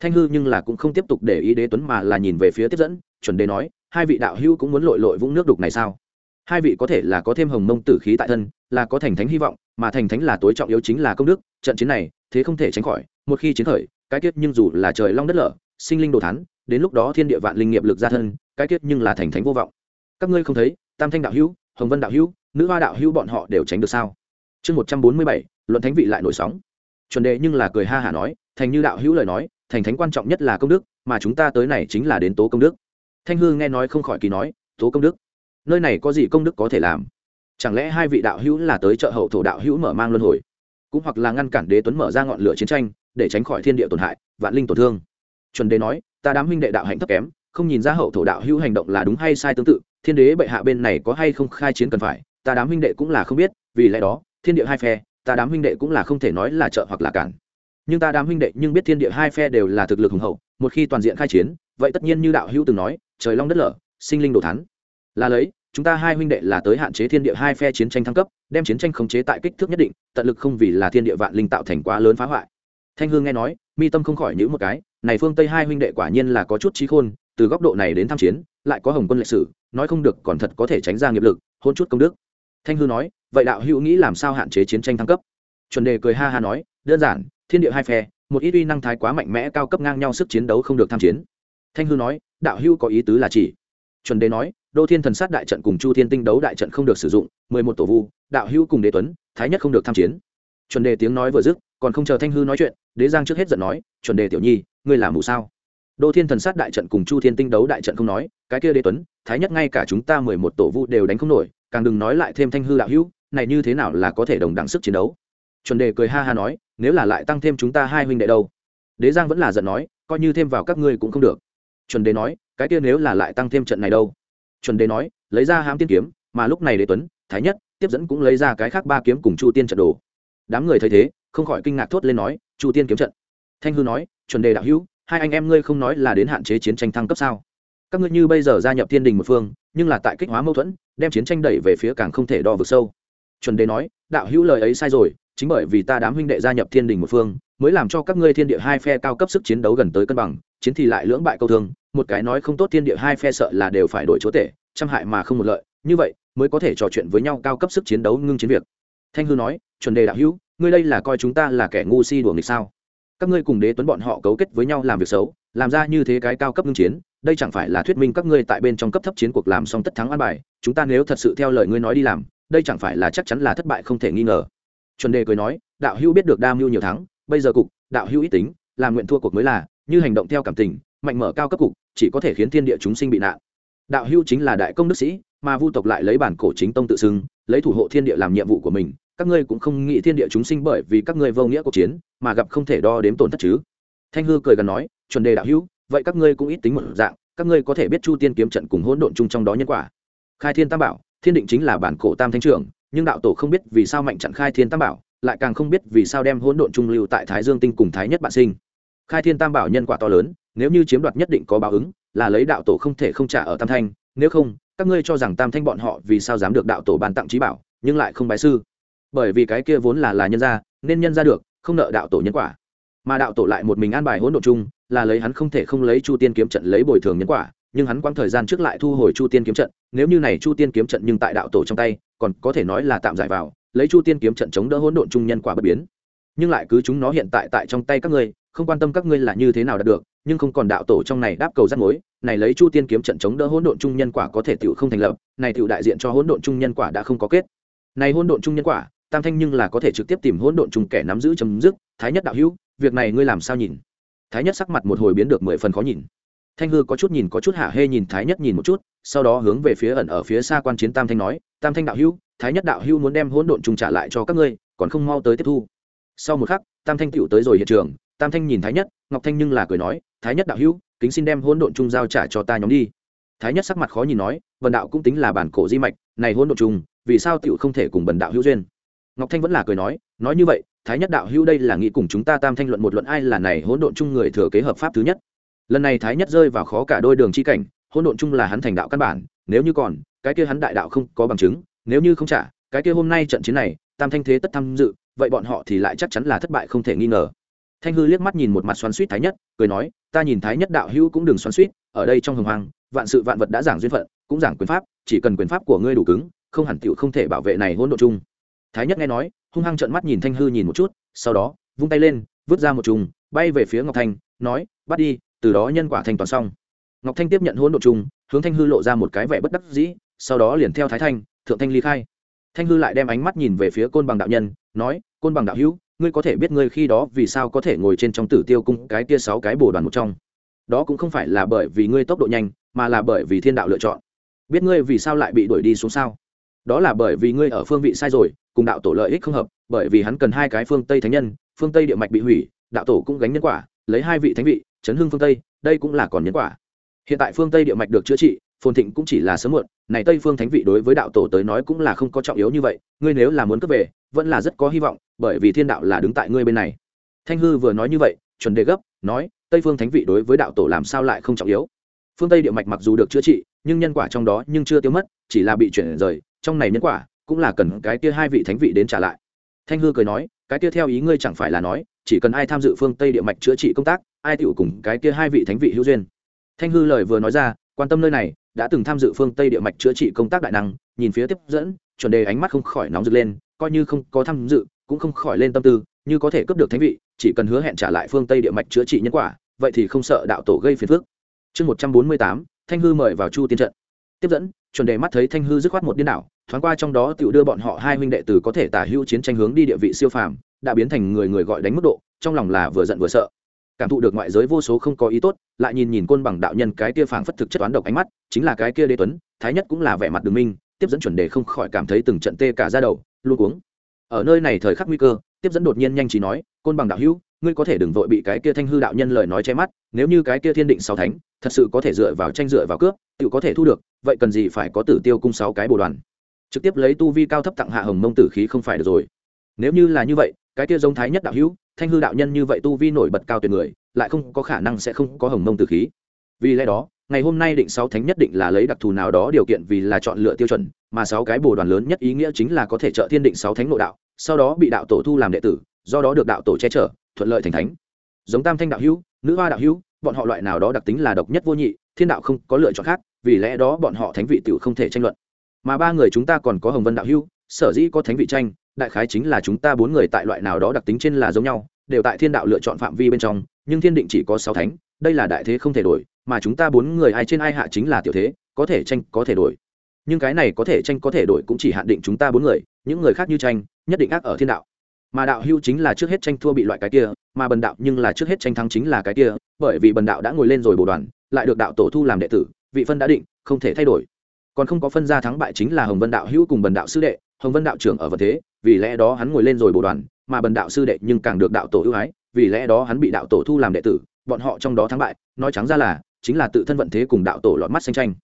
Thanh hư nhưng là cũng không tiếp tục để ý đế tuấn mà là nhìn về phía tiếp dẫn, chuẩn đề nói, hai vị đạo hữu cũng muốn lội lội vũng nước đục này sao? Hai vị có thể là có thêm hồng mông tử khí tại thân, là có thành thánh hy vọng, mà thành thánh là tối trọng yếu chính là công đức, trận chiến này, thế không thể tránh khỏi, một khi chiến khởi, cái kết nhưng dù là trời long đất lở, sinh linh đồ thán, đến lúc đó thiên địa vạn linh nghiệp lực ra thân, cái kết nhưng là thành thánh vô vọng. Các ngươi không thấy, tam thanh đạo hữu, hồng vân đạo hữu, nữ hoa đạo hữu bọn họ đều tránh được sao? Chương một trăm bốn mươi bảy, luận thánh vị lại nổi sóng. Chuẩn đề nhưng là cười ha hả nói, thành như đạo hữu lời nói, thành thánh quan trọng nhất là công đức, mà chúng ta tới này chính là đến tố công đức. Thanh hư nghe nói không khỏi kỳ nói, tố công đức nơi này có gì công đức có thể làm? Chẳng lẽ hai vị đạo hữu là tới chợ hậu thổ đạo hữu mở mang luân hồi? Cũng hoặc là ngăn cản đế tuấn mở ra ngọn lửa chiến tranh, để tránh khỏi thiên địa tổn hại, vạn linh tổn thương. Chuẩn đế nói, ta đám huynh đệ đạo hạnh thấp kém, không nhìn ra hậu thổ đạo hữu hành động là đúng hay sai tương tự, thiên đế bệ hạ bên này có hay không khai chiến cần phải, ta đám huynh đệ cũng là không biết, vì lẽ đó, thiên địa hai phe, ta đám huynh đệ cũng là không thể nói là trợ hoặc là cản. Nhưng ta đám huynh đệ nhưng biết thiên địa hai phe đều là thực lực hùng hậu, một khi toàn diện khai chiến, vậy tất nhiên như đạo hữu từng nói, trời long đất lở, sinh linh đồ thắn là lấy, chúng ta hai huynh đệ là tới hạn chế thiên địa hai phe chiến tranh thăng cấp, đem chiến tranh khống chế tại kích thước nhất định, tận lực không vì là thiên địa vạn linh tạo thành quá lớn phá hoại. Thanh hương nghe nói, mi tâm không khỏi nhữ một cái, này phương tây hai huynh đệ quả nhiên là có chút trí khôn, từ góc độ này đến tham chiến, lại có hồng quân lịch sử, nói không được còn thật có thể tránh ra nghiệp lực, hôn chút công đức. Thanh hư nói, vậy đạo hữu nghĩ làm sao hạn chế chiến tranh thăng cấp? Chuẩn đề cười ha ha nói, đơn giản, thiên địa hai phe, một ít uy năng thái quá mạnh mẽ cao cấp ngang nhau sức chiến đấu không được tham chiến. Thanh hư nói, đạo hữu có ý tứ là chỉ chuẩn đề nói, đô thiên thần sát đại trận cùng chu thiên tinh đấu đại trận không được sử dụng, mười một tổ vu, đạo hữu cùng đế tuấn, thái nhất không được tham chiến. Chuẩn đề tiếng nói vừa dứt, còn không chờ thanh hư nói chuyện, đế giang trước hết giận nói, chuẩn đề tiểu nhi, ngươi làm mù sao? Đô thiên thần sát đại trận cùng chu thiên tinh đấu đại trận không nói, cái kia đế tuấn, thái nhất ngay cả chúng ta mười một tổ vu đều đánh không nổi, càng đừng nói lại thêm thanh hư đạo hữu, này như thế nào là có thể đồng đẳng sức chiến đấu? Chuẩn đề cười ha ha nói, nếu là lại tăng thêm chúng ta hai huynh đệ đâu? Đế giang vẫn là giận nói, coi như thêm vào các ngươi cũng không được chuẩn đề nói, cái kia nếu là lại tăng thêm trận này đâu? Chuẩn đề nói, lấy ra hãm tiên kiếm, mà lúc này đế tuấn, thái nhất, tiếp dẫn cũng lấy ra cái khác ba kiếm cùng chu tiên trận đồ. Đám người thấy thế, không khỏi kinh ngạc thốt lên nói, chu tiên kiếm trận. Thanh hư nói, chuẩn đề đạo hữu, hai anh em ngươi không nói là đến hạn chế chiến tranh thăng cấp sao? Các ngươi như bây giờ gia nhập thiên đình một phương, nhưng là tại kích hóa mâu thuẫn, đem chiến tranh đẩy về phía càng không thể đo vực sâu. Chuẩn đề nói, đạo hữu lời ấy sai rồi, chính bởi vì ta đám huynh đệ gia nhập thiên đình một phương mới làm cho các ngươi thiên địa hai phe cao cấp sức chiến đấu gần tới cân bằng, chiến thì lại lưỡng bại câu thương, một cái nói không tốt thiên địa hai phe sợ là đều phải đổi chúa tể trăm hại mà không một lợi, như vậy mới có thể trò chuyện với nhau cao cấp sức chiến đấu ngưng chiến việc. Thanh hư nói, chuẩn đề đạo hữu, ngươi đây là coi chúng ta là kẻ ngu si đùa nghịch sao? Các ngươi cùng đế tuấn bọn họ cấu kết với nhau làm việc xấu, làm ra như thế cái cao cấp ngưng chiến, đây chẳng phải là thuyết minh các ngươi tại bên trong cấp thấp chiến cuộc làm xong tất thắng an bài, chúng ta nếu thật sự theo lời ngươi nói đi làm, đây chẳng phải là chắc chắn là thất bại không thể nghi ngờ. Chuẩn đề cười nói, đạo hữu biết được đa mưu nhiều thắng bây giờ cục, đạo hữu ít tính, làm nguyện thua cuộc mới là, như hành động theo cảm tình, mạnh mở cao cấp cục, chỉ có thể khiến thiên địa chúng sinh bị nạn. Đạo hữu chính là đại công đức sĩ, mà vu tộc lại lấy bản cổ chính tông tự xưng, lấy thủ hộ thiên địa làm nhiệm vụ của mình, các ngươi cũng không nghĩ thiên địa chúng sinh bởi vì các ngươi vô nghĩa cuộc chiến, mà gặp không thể đo đếm tổn thất chứ. Thanh hư cười gần nói, chuẩn đề đạo hữu, vậy các ngươi cũng ít tính một dạng, các ngươi có thể biết chu tiên kiếm trận cùng hỗn độn chung trong đó nhân quả. Khai thiên tam bảo, thiên định chính là bản cổ tam thanh trưởng, nhưng đạo tổ không biết vì sao mạnh chặn khai thiên tam bảo lại càng không biết vì sao đem hỗn độn trung lưu tại thái dương tinh cùng thái nhất bạn sinh. Khai thiên tam bảo nhân quả to lớn, nếu như chiếm đoạt nhất định có báo ứng, là lấy đạo tổ không thể không trả ở tam thanh, nếu không, các ngươi cho rằng tam thanh bọn họ vì sao dám được đạo tổ ban tặng trí bảo, nhưng lại không bái sư. Bởi vì cái kia vốn là là nhân gia, nên nhân ra được, không nợ đạo tổ nhân quả. Mà đạo tổ lại một mình an bài hỗn độn chung, là lấy hắn không thể không lấy chu tiên kiếm trận lấy bồi thường nhân quả, nhưng hắn quãng thời gian trước lại thu hồi chu tiên kiếm trận, nếu như này chu tiên kiếm trận nhưng tại đạo tổ trong tay, còn có thể nói là tạm giải vào lấy chu tiên kiếm trận chống đỡ hỗn độn trung nhân quả bất biến. Nhưng lại cứ chúng nó hiện tại tại trong tay các ngươi, không quan tâm các ngươi là như thế nào đạt được, nhưng không còn đạo tổ trong này đáp cầu rắt mối, này lấy chu tiên kiếm trận chống đỡ hỗn độn trung nhân quả có thể tựu không thành lập, này tựu đại diện cho hỗn độn trung nhân quả đã không có kết. Này hỗn độn trung nhân quả, tam thanh nhưng là có thể trực tiếp tìm hỗn độn trùng kẻ nắm giữ chấm dứt, thái nhất đạo hữu, việc này ngươi làm sao nhìn? Thái nhất sắc mặt một hồi biến được mười phần khó nhìn thanh hư có chút nhìn, có chút hạ hê nhìn thái nhất nhìn một chút, sau đó hướng về phía ẩn ở phía xa quan chiến tam thanh nói, tam thanh đạo hữu, thái nhất đạo hữu muốn đem hỗn độn chung trả lại cho các ngươi, còn không mau tới tiếp thu. Sau một khắc, tam thanh tựu tới rồi hiện trường, tam thanh nhìn thái nhất, ngọc thanh nhưng là cười nói, thái nhất đạo hữu, kính xin đem hỗn độn chung giao trả cho ta nhóm đi. Thái nhất sắc mặt khó nhìn nói vần đạo cũng tính là bản cổ di mạch, này hỗn độn chung vì sao tựu không thể cùng bần đạo hữu duyên? Ngọc thanh vẫn là cười nói nói như vậy, thái nhất đạo hữu đây là nghĩ cùng chúng ta tam thanh luận một luận ai là này hỗn độn chung người thừa kế hợp pháp thứ nhất lần này thái nhất rơi vào khó cả đôi đường chi cảnh, hỗn độn chung là hắn thành đạo căn bản, nếu như còn, cái kia hắn đại đạo không có bằng chứng, nếu như không trả, cái kia hôm nay trận chiến này, tam thanh thế tất tham dự, vậy bọn họ thì lại chắc chắn là thất bại không thể nghi ngờ. Thanh hư liếc mắt nhìn một mặt xoắn suýt thái nhất, cười nói, ta nhìn thái nhất đạo hữu cũng đừng xoắn suýt ở đây trong hồng hoàng vạn sự vạn vật đã giảng duyên phận, cũng giảng quyền pháp, chỉ cần quyền pháp của ngươi đủ cứng, không hẳn tựu không thể bảo vệ này hỗn độ chung. Thái nhất nghe nói, hung hăng trợn mắt nhìn thanh hư nhìn một chút, sau đó, vung tay lên, vứt ra một trùng bay về phía ngọc thanh, nói, bắt đi từ đó nhân quả thanh toàn xong. Ngọc thanh tiếp nhận hỗn độ chung hướng thanh hư lộ ra một cái vẻ bất đắc dĩ, sau đó liền theo thái thanh, thượng thanh ly khai. Thanh hư lại đem ánh mắt nhìn về phía côn bằng đạo nhân, nói, côn bằng đạo hữu, ngươi có thể biết ngươi khi đó vì sao có thể ngồi trên trong tử tiêu cung cái kia sáu cái bồ đoàn một trong? Đó cũng không phải là bởi vì ngươi tốc độ nhanh, mà là bởi vì thiên đạo lựa chọn. Biết ngươi vì sao lại bị đuổi đi xuống sao? Đó là bởi vì ngươi ở phương vị sai rồi, cùng đạo tổ lợi ích không hợp, bởi vì hắn cần hai cái phương tây thánh nhân, phương tây địa mạch bị hủy, đạo tổ cũng gánh nhân quả, lấy hai vị thánh vị chấn hưng phương tây, đây cũng là còn nhân quả. Hiện tại phương tây địa mạch được chữa trị, phồn thịnh cũng chỉ là sớm muộn, này tây phương thánh vị đối với đạo tổ tới nói cũng là không có trọng yếu như vậy, ngươi nếu là muốn cướp về, vẫn là rất có hy vọng, bởi vì thiên đạo là đứng tại ngươi bên này. Thanh hư vừa nói như vậy, chuẩn đề gấp, nói, tây phương thánh vị đối với đạo tổ làm sao lại không trọng yếu? Phương tây địa mạch mặc dù được chữa trị, nhưng nhân quả trong đó nhưng chưa tiêu mất, chỉ là bị chuyển rời, trong này nhân quả cũng là cần cái kia hai vị thánh vị đến trả lại. Thanh hư cười nói, cái kia theo ý ngươi chẳng phải là nói chỉ cần ai tham dự phương tây địa mạch chữa trị công tác, ai tựu cùng cái kia hai vị thánh vị hữu duyên. Thanh hư lời vừa nói ra, quan tâm nơi này, đã từng tham dự phương tây địa mạch chữa trị công tác đại năng, nhìn phía tiếp dẫn, chuẩn đề ánh mắt không khỏi nóng rực lên, coi như không có tham dự, cũng không khỏi lên tâm tư, như có thể cướp được thánh vị, chỉ cần hứa hẹn trả lại phương tây địa mạch chữa trị nhân quả, vậy thì không sợ đạo tổ gây phiền phức. Chương một trăm bốn mươi tám, thanh hư mời vào chu tiên trận. Tiếp dẫn, chuẩn đề mắt thấy thanh hư dứt khoát một điên đảo, thoáng qua trong đó tự đưa bọn họ hai huynh đệ tử có thể tả hữu chiến tranh hướng đi địa vị siêu phàm đã biến thành người người gọi đánh mức độ, trong lòng là vừa giận vừa sợ. Cảm thụ được ngoại giới vô số không có ý tốt, lại nhìn nhìn côn bằng đạo nhân cái kia phảng phất thực chất toán độc ánh mắt, chính là cái kia đế tuấn, thái nhất cũng là vẻ mặt đường minh, tiếp dẫn chuẩn đề không khỏi cảm thấy từng trận tê cả ra đầu, luôn uống ở nơi này thời khắc nguy cơ, tiếp dẫn đột nhiên nhanh trí nói, côn bằng đạo hữu, ngươi có thể đừng vội bị cái kia thanh hư đạo nhân lời nói che mắt, nếu như cái kia thiên định sáu thánh, thật sự có thể dựa vào tranh dựa vào cướp tự có thể thu được, vậy cần gì phải có tử tiêu cung sáu cái bồ đoàn? Trực tiếp lấy tu vi cao thấp tặng hạ hồng mông tử khí không phải được rồi. Nếu như là như vậy cái kia giống thái nhất đạo hữu, thanh hư đạo nhân như vậy tu vi nổi bật cao tuyệt người, lại không có khả năng sẽ không có hồng mông tử khí. Vì lẽ đó, ngày hôm nay định sáu thánh nhất định là lấy đặc thù nào đó điều kiện vì là chọn lựa tiêu chuẩn, mà sáu cái bồ đoàn lớn nhất ý nghĩa chính là có thể trợ thiên định sáu thánh nội đạo, sau đó bị đạo tổ thu làm đệ tử, do đó được đạo tổ che chở, thuận lợi thành thánh. Giống tam thanh đạo hữu, nữ hoa đạo hữu, bọn họ loại nào đó đặc tính là độc nhất vô nhị, thiên đạo không có lựa chọn khác, vì lẽ đó bọn họ thánh vị tự không thể tranh luận. Mà ba người chúng ta còn có hồng vân đạo hữu, sở dĩ có thánh vị tranh đại khái chính là chúng ta bốn người tại loại nào đó đặc tính trên là giống nhau, đều tại thiên đạo lựa chọn phạm vi bên trong, nhưng thiên định chỉ có sáu thánh, đây là đại thế không thể đổi, mà chúng ta bốn người ai trên ai hạ chính là tiểu thế, có thể tranh, có thể đổi. Nhưng cái này có thể tranh, có thể đổi cũng chỉ hạn định chúng ta bốn người, những người khác như tranh, nhất định ác ở thiên đạo. Mà đạo hưu chính là trước hết tranh thua bị loại cái kia, mà bần đạo nhưng là trước hết tranh thắng chính là cái kia, bởi vì bần đạo đã ngồi lên rồi bồ đoàn, lại được đạo tổ thu làm đệ tử, vị phân đã định, không thể thay đổi. Còn không có phân ra thắng bại chính là hồng vân đạo hữu cùng bần đạo sư đệ hồng vân đạo trưởng ở vật thế, vì lẽ đó hắn ngồi lên rồi bồ đoàn, mà bần đạo sư đệ nhưng càng được đạo tổ ưu ái, vì lẽ đó hắn bị đạo tổ thu làm đệ tử, bọn họ trong đó thắng bại, nói trắng ra là, chính là tự thân vận thế cùng đạo tổ lọt mắt xanh tranh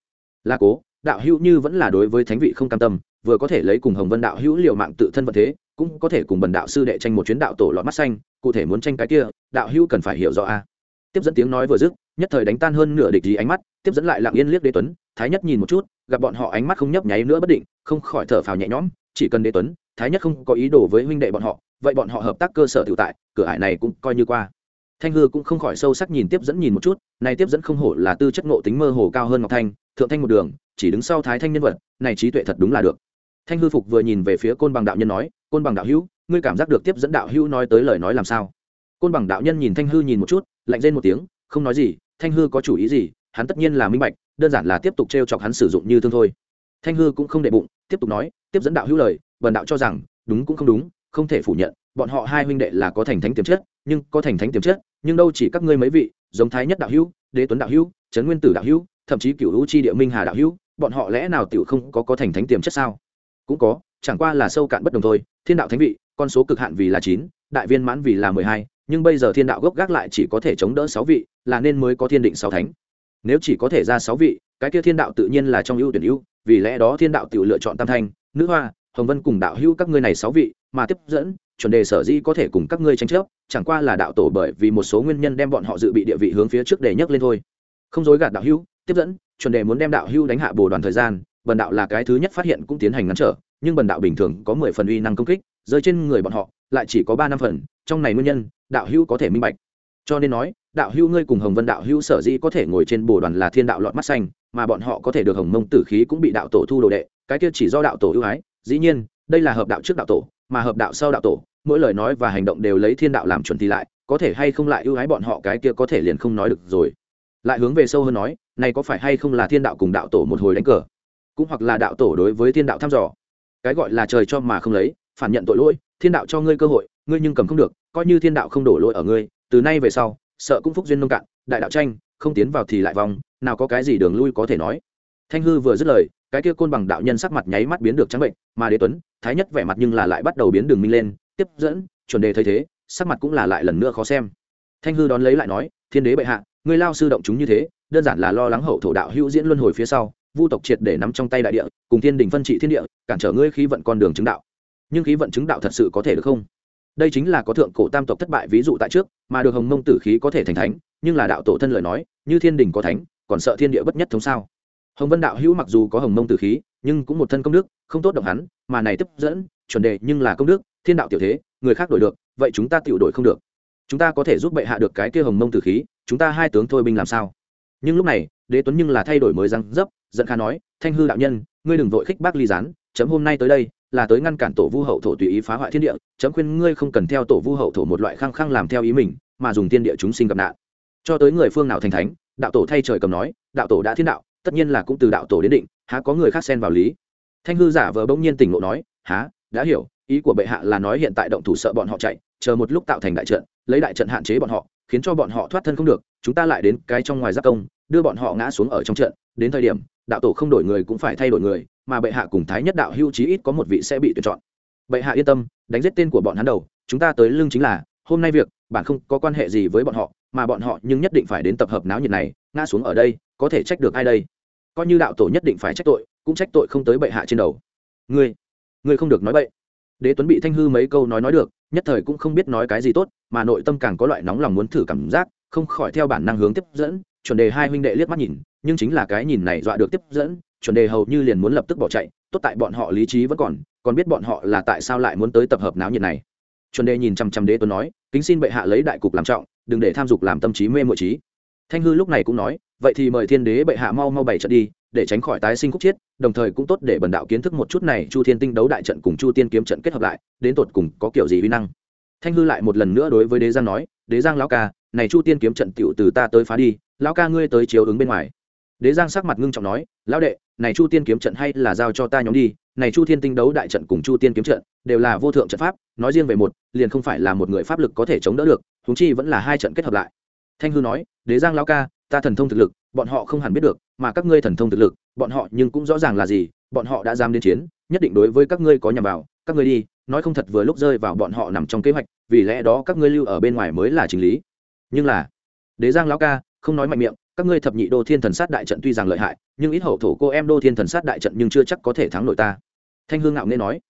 là cố, đạo hữu như vẫn là đối với thánh vị không cam tâm, vừa có thể lấy cùng hồng vân đạo hữu liệu mạng tự thân vận thế, cũng có thể cùng bần đạo sư đệ tranh một chuyến đạo tổ lọt mắt xanh, cụ thể muốn tranh cái kia, đạo hữu cần phải hiểu rõ a. Tiếp dẫn tiếng nói vừa dứt, nhất thời đánh tan hơn nửa địch gì ánh mắt, tiếp dẫn lại lặng yên liếc đế tuấn, thái nhất nhìn một chút, gặp bọn họ ánh mắt không nhấp nháy nữa bất định, không khỏi thở phào nhẹ nhõm chỉ cần đế tuấn, thái nhất không có ý đồ với huynh đệ bọn họ, vậy bọn họ hợp tác cơ sở tự tại, cửa ải này cũng coi như qua. Thanh hư cũng không khỏi sâu sắc nhìn tiếp dẫn nhìn một chút, này tiếp dẫn không hổ là tư chất ngộ tính mơ hồ cao hơn ngọc thanh, thượng thanh một đường, chỉ đứng sau thái thanh nhân vật, này trí tuệ thật đúng là được. Thanh hư phục vừa nhìn về phía côn bằng đạo nhân nói, côn bằng đạo hữu, ngươi cảm giác được tiếp dẫn đạo hữu nói tới lời nói làm sao? Côn bằng đạo nhân nhìn thanh hư nhìn một chút, lạnh lên một tiếng, không nói gì, thanh hư có chủ ý gì, hắn tất nhiên là minh bạch, đơn giản là tiếp tục t r e o chọc hắn sử dụng như thương thôi thanh hư cũng không để bụng, tiếp tục nói, tiếp dẫn đạo hữu lời vần đạo cho rằng, đúng cũng không đúng, không thể phủ nhận, bọn họ hai huynh đệ là có thành thánh tiềm chất, nhưng có thành thánh tiềm chất, nhưng đâu chỉ các ngươi mấy vị, giống thái nhất đạo hữu, đế tuấn đạo hữu, trấn nguyên tử đạo hữu, thậm chí cựu hữu chi địa minh hà đạo hữu, bọn họ lẽ nào tiểu không có có thành thánh tiềm chất sao? Cũng có, chẳng qua là sâu cạn bất đồng thôi, thiên đạo thánh vị, con số cực hạn vì là chín, đại viên mãn vì là mười hai, nhưng bây giờ thiên đạo gốc gác lại chỉ có thể chống đỡ sáu vị, là nên mới có thiên định sáu thánh. Nếu chỉ có thể ra sáu vị, cái kia thiên đạo tự nhiên là trong ưu tuyển ưu vì lẽ đó thiên đạo tự lựa chọn tam thanh, nữ hoa, hồng vân cùng đạo hữu các ngươi này sáu vị mà tiếp dẫn, chuẩn đề sở dĩ có thể cùng các ngươi tranh chấp, chẳng qua là đạo tổ bởi vì một số nguyên nhân đem bọn họ dự bị địa vị hướng phía trước để nhấc lên thôi. Không dối gạt đạo hữu, tiếp dẫn, chuẩn đề muốn đem đạo hữu đánh hạ bồ đoàn thời gian, bần đạo là cái thứ nhất phát hiện cũng tiến hành ngăn trở, nhưng bần đạo bình thường có mười phần uy năng công kích, rơi trên người bọn họ lại chỉ có ba năm phần, trong này nguyên nhân, đạo hữu có thể minh bạch. Cho nên nói đạo hữu ngươi cùng hồng vân đạo hữu sở dĩ có thể ngồi trên bồ đoàn là thiên đạo lọt mắt xanh, mà bọn họ có thể được hồng mông tử khí cũng bị đạo tổ thu đồ đệ, cái kia chỉ do đạo tổ ưu ái. Dĩ nhiên, đây là hợp đạo trước đạo tổ, mà hợp đạo sau đạo tổ, mỗi lời nói và hành động đều lấy thiên đạo làm chuẩn thì lại, có thể hay không lại ưu ái bọn họ cái kia có thể liền không nói được rồi. Lại hướng về sâu hơn nói, này có phải hay không là thiên đạo cùng đạo tổ một hồi đánh cờ? Cũng hoặc là đạo tổ đối với thiên đạo thăm dò. Cái gọi là trời cho mà không lấy, phản nhận tội lỗi, thiên đạo cho ngươi cơ hội, ngươi nhưng cầm không được, coi như thiên đạo không đổ lỗi ở ngươi, từ nay về sau sợ cũng phúc duyên nông cạn, đại đạo tranh, không tiến vào thì lại vòng nào có cái gì đường lui có thể nói. Thanh hư vừa dứt lời, cái kia côn bằng đạo nhân sắc mặt nháy mắt biến được trắng bệnh, mà đế tuấn, thái nhất vẻ mặt nhưng là lại bắt đầu biến đường minh lên, tiếp dẫn, chuẩn đề thấy thế, sắc mặt cũng là lại lần nữa khó xem. Thanh hư đón lấy lại nói, thiên đế bệ hạ, ngươi lao sư động chúng như thế, đơn giản là lo lắng hậu thổ đạo hữu diễn luân hồi phía sau, vu tộc triệt để nắm trong tay đại địa, cùng thiên đình phân trị thiên địa, cản trở ngươi khí vận con đường chứng đạo. Nhưng khí vận chứng đạo thật sự có thể được không? Đây chính là có thượng cổ tam tộc thất bại ví dụ tại trước, mà được hồng mông tử khí có thể thành thánh, nhưng là đạo tổ thân lời nói, như thiên đình có thánh, còn sợ thiên địa bất nhất thống sao? Hồng vân đạo hữu mặc dù có hồng mông tử khí, nhưng cũng một thân công đức, không tốt động hắn, mà này tiếp dẫn, chuẩn đề nhưng là công đức, thiên đạo tiểu thế, người khác đổi được, vậy chúng ta tiểu đổi không được. Chúng ta có thể giúp bệ hạ được cái kia hồng mông tử khí, chúng ta hai tướng thôi binh làm sao? Nhưng lúc này, đế tuấn nhưng là thay đổi mới răng dấp, giận kha nói, thanh hư đạo nhân, ngươi đừng vội khích bác ly gián, chấm hôm nay tới đây là tới ngăn cản tổ vu hậu thổ tùy ý phá hoại thiên địa, chấm khuyên ngươi không cần theo tổ vu hậu thổ một loại khăng khăng làm theo ý mình, mà dùng thiên địa chúng sinh gặp nạn. Cho tới người phương nào thành thánh, đạo tổ thay trời cầm nói, đạo tổ đã thiên đạo, tất nhiên là cũng từ đạo tổ đến định, há có người khác xen vào lý. Thanh hư giả vờ bỗng nhiên tỉnh ngộ nói, há, đã hiểu, ý của bệ hạ là nói hiện tại động thủ sợ bọn họ chạy, chờ một lúc tạo thành đại trận, lấy đại trận hạn chế bọn họ, khiến cho bọn họ thoát thân không được, chúng ta lại đến cái trong ngoài giác công, đưa bọn họ ngã xuống ở trong trận, đến thời điểm, đạo tổ không đổi người cũng phải thay đổi người mà bệ hạ cùng thái nhất đạo hưu chí ít có một vị sẽ bị tuyển chọn. Bệ hạ yên tâm, đánh giết tên của bọn hắn đầu, chúng ta tới lưng chính là, hôm nay việc bản không có quan hệ gì với bọn họ, mà bọn họ nhưng nhất định phải đến tập hợp náo nhiệt này, ngã xuống ở đây, có thể trách được ai đây? Coi như đạo tổ nhất định phải trách tội, cũng trách tội không tới bệ hạ trên đầu. Ngươi ngươi không được nói bậy. Đế tuấn bị thanh hư mấy câu nói nói được, nhất thời cũng không biết nói cái gì tốt, mà nội tâm càng có loại nóng lòng muốn thử cảm giác, không khỏi theo bản năng hướng tiếp dẫn, chuẩn đề hai huynh đệ liếc mắt nhìn, nhưng chính là cái nhìn này dọa được tiếp dẫn chuẩn đề hầu như liền muốn lập tức bỏ chạy, tốt tại bọn họ lý trí vẫn còn còn biết bọn họ là tại sao lại muốn tới tập hợp náo nhiệt này. Chuẩn đề nhìn chăm chăm đế tuấn nói, kính xin bệ hạ lấy đại cục làm trọng, đừng để tham dục làm tâm trí mê mộ trí. Thanh hư lúc này cũng nói, vậy thì mời thiên đế bệ hạ mau mau bày trận đi, để tránh khỏi tái sinh khúc chiết, đồng thời cũng tốt để bần đạo kiến thức một chút này, chu thiên tinh đấu đại trận cùng chu tiên kiếm trận kết hợp lại, đến tột cùng có kiểu gì uy năng. Thanh hư lại một lần nữa đối với đế giang nói, đế giang lão ca, này chu tiên kiếm trận tựu từ ta tới phá đi, lão ca ngươi tới chiếu ứng bên ngoài đế giang sắc mặt ngưng trọng nói, lão đệ, này chu tiên kiếm trận hay là giao cho ta nhóm đi, này chu thiên tinh đấu đại trận cùng chu tiên kiếm trận đều là vô thượng trận pháp, nói riêng về một, liền không phải là một người pháp lực có thể chống đỡ được húng chi vẫn là hai trận kết hợp lại. Thanh hư nói, đế giang lão ca, ta thần thông thực lực, bọn họ không hẳn biết được, mà các ngươi thần thông thực lực, bọn họ nhưng cũng rõ ràng là gì, bọn họ đã dám đến chiến, nhất định đối với các ngươi có nhằm vào, các ngươi đi, nói không thật vừa lúc rơi vào bọn họ nằm trong kế hoạch, vì lẽ đó các ngươi lưu ở bên ngoài mới là chính lý. Nhưng là, đế giang lão ca, không nói mạnh miệng các ngươi thập nhị đô thiên thần sát đại trận tuy rằng lợi hại, nhưng ít hậu thổ cô em đô thiên thần sát đại trận nhưng chưa chắc có thể thắng nổi ta. Thanh hương ngạo nghê nói.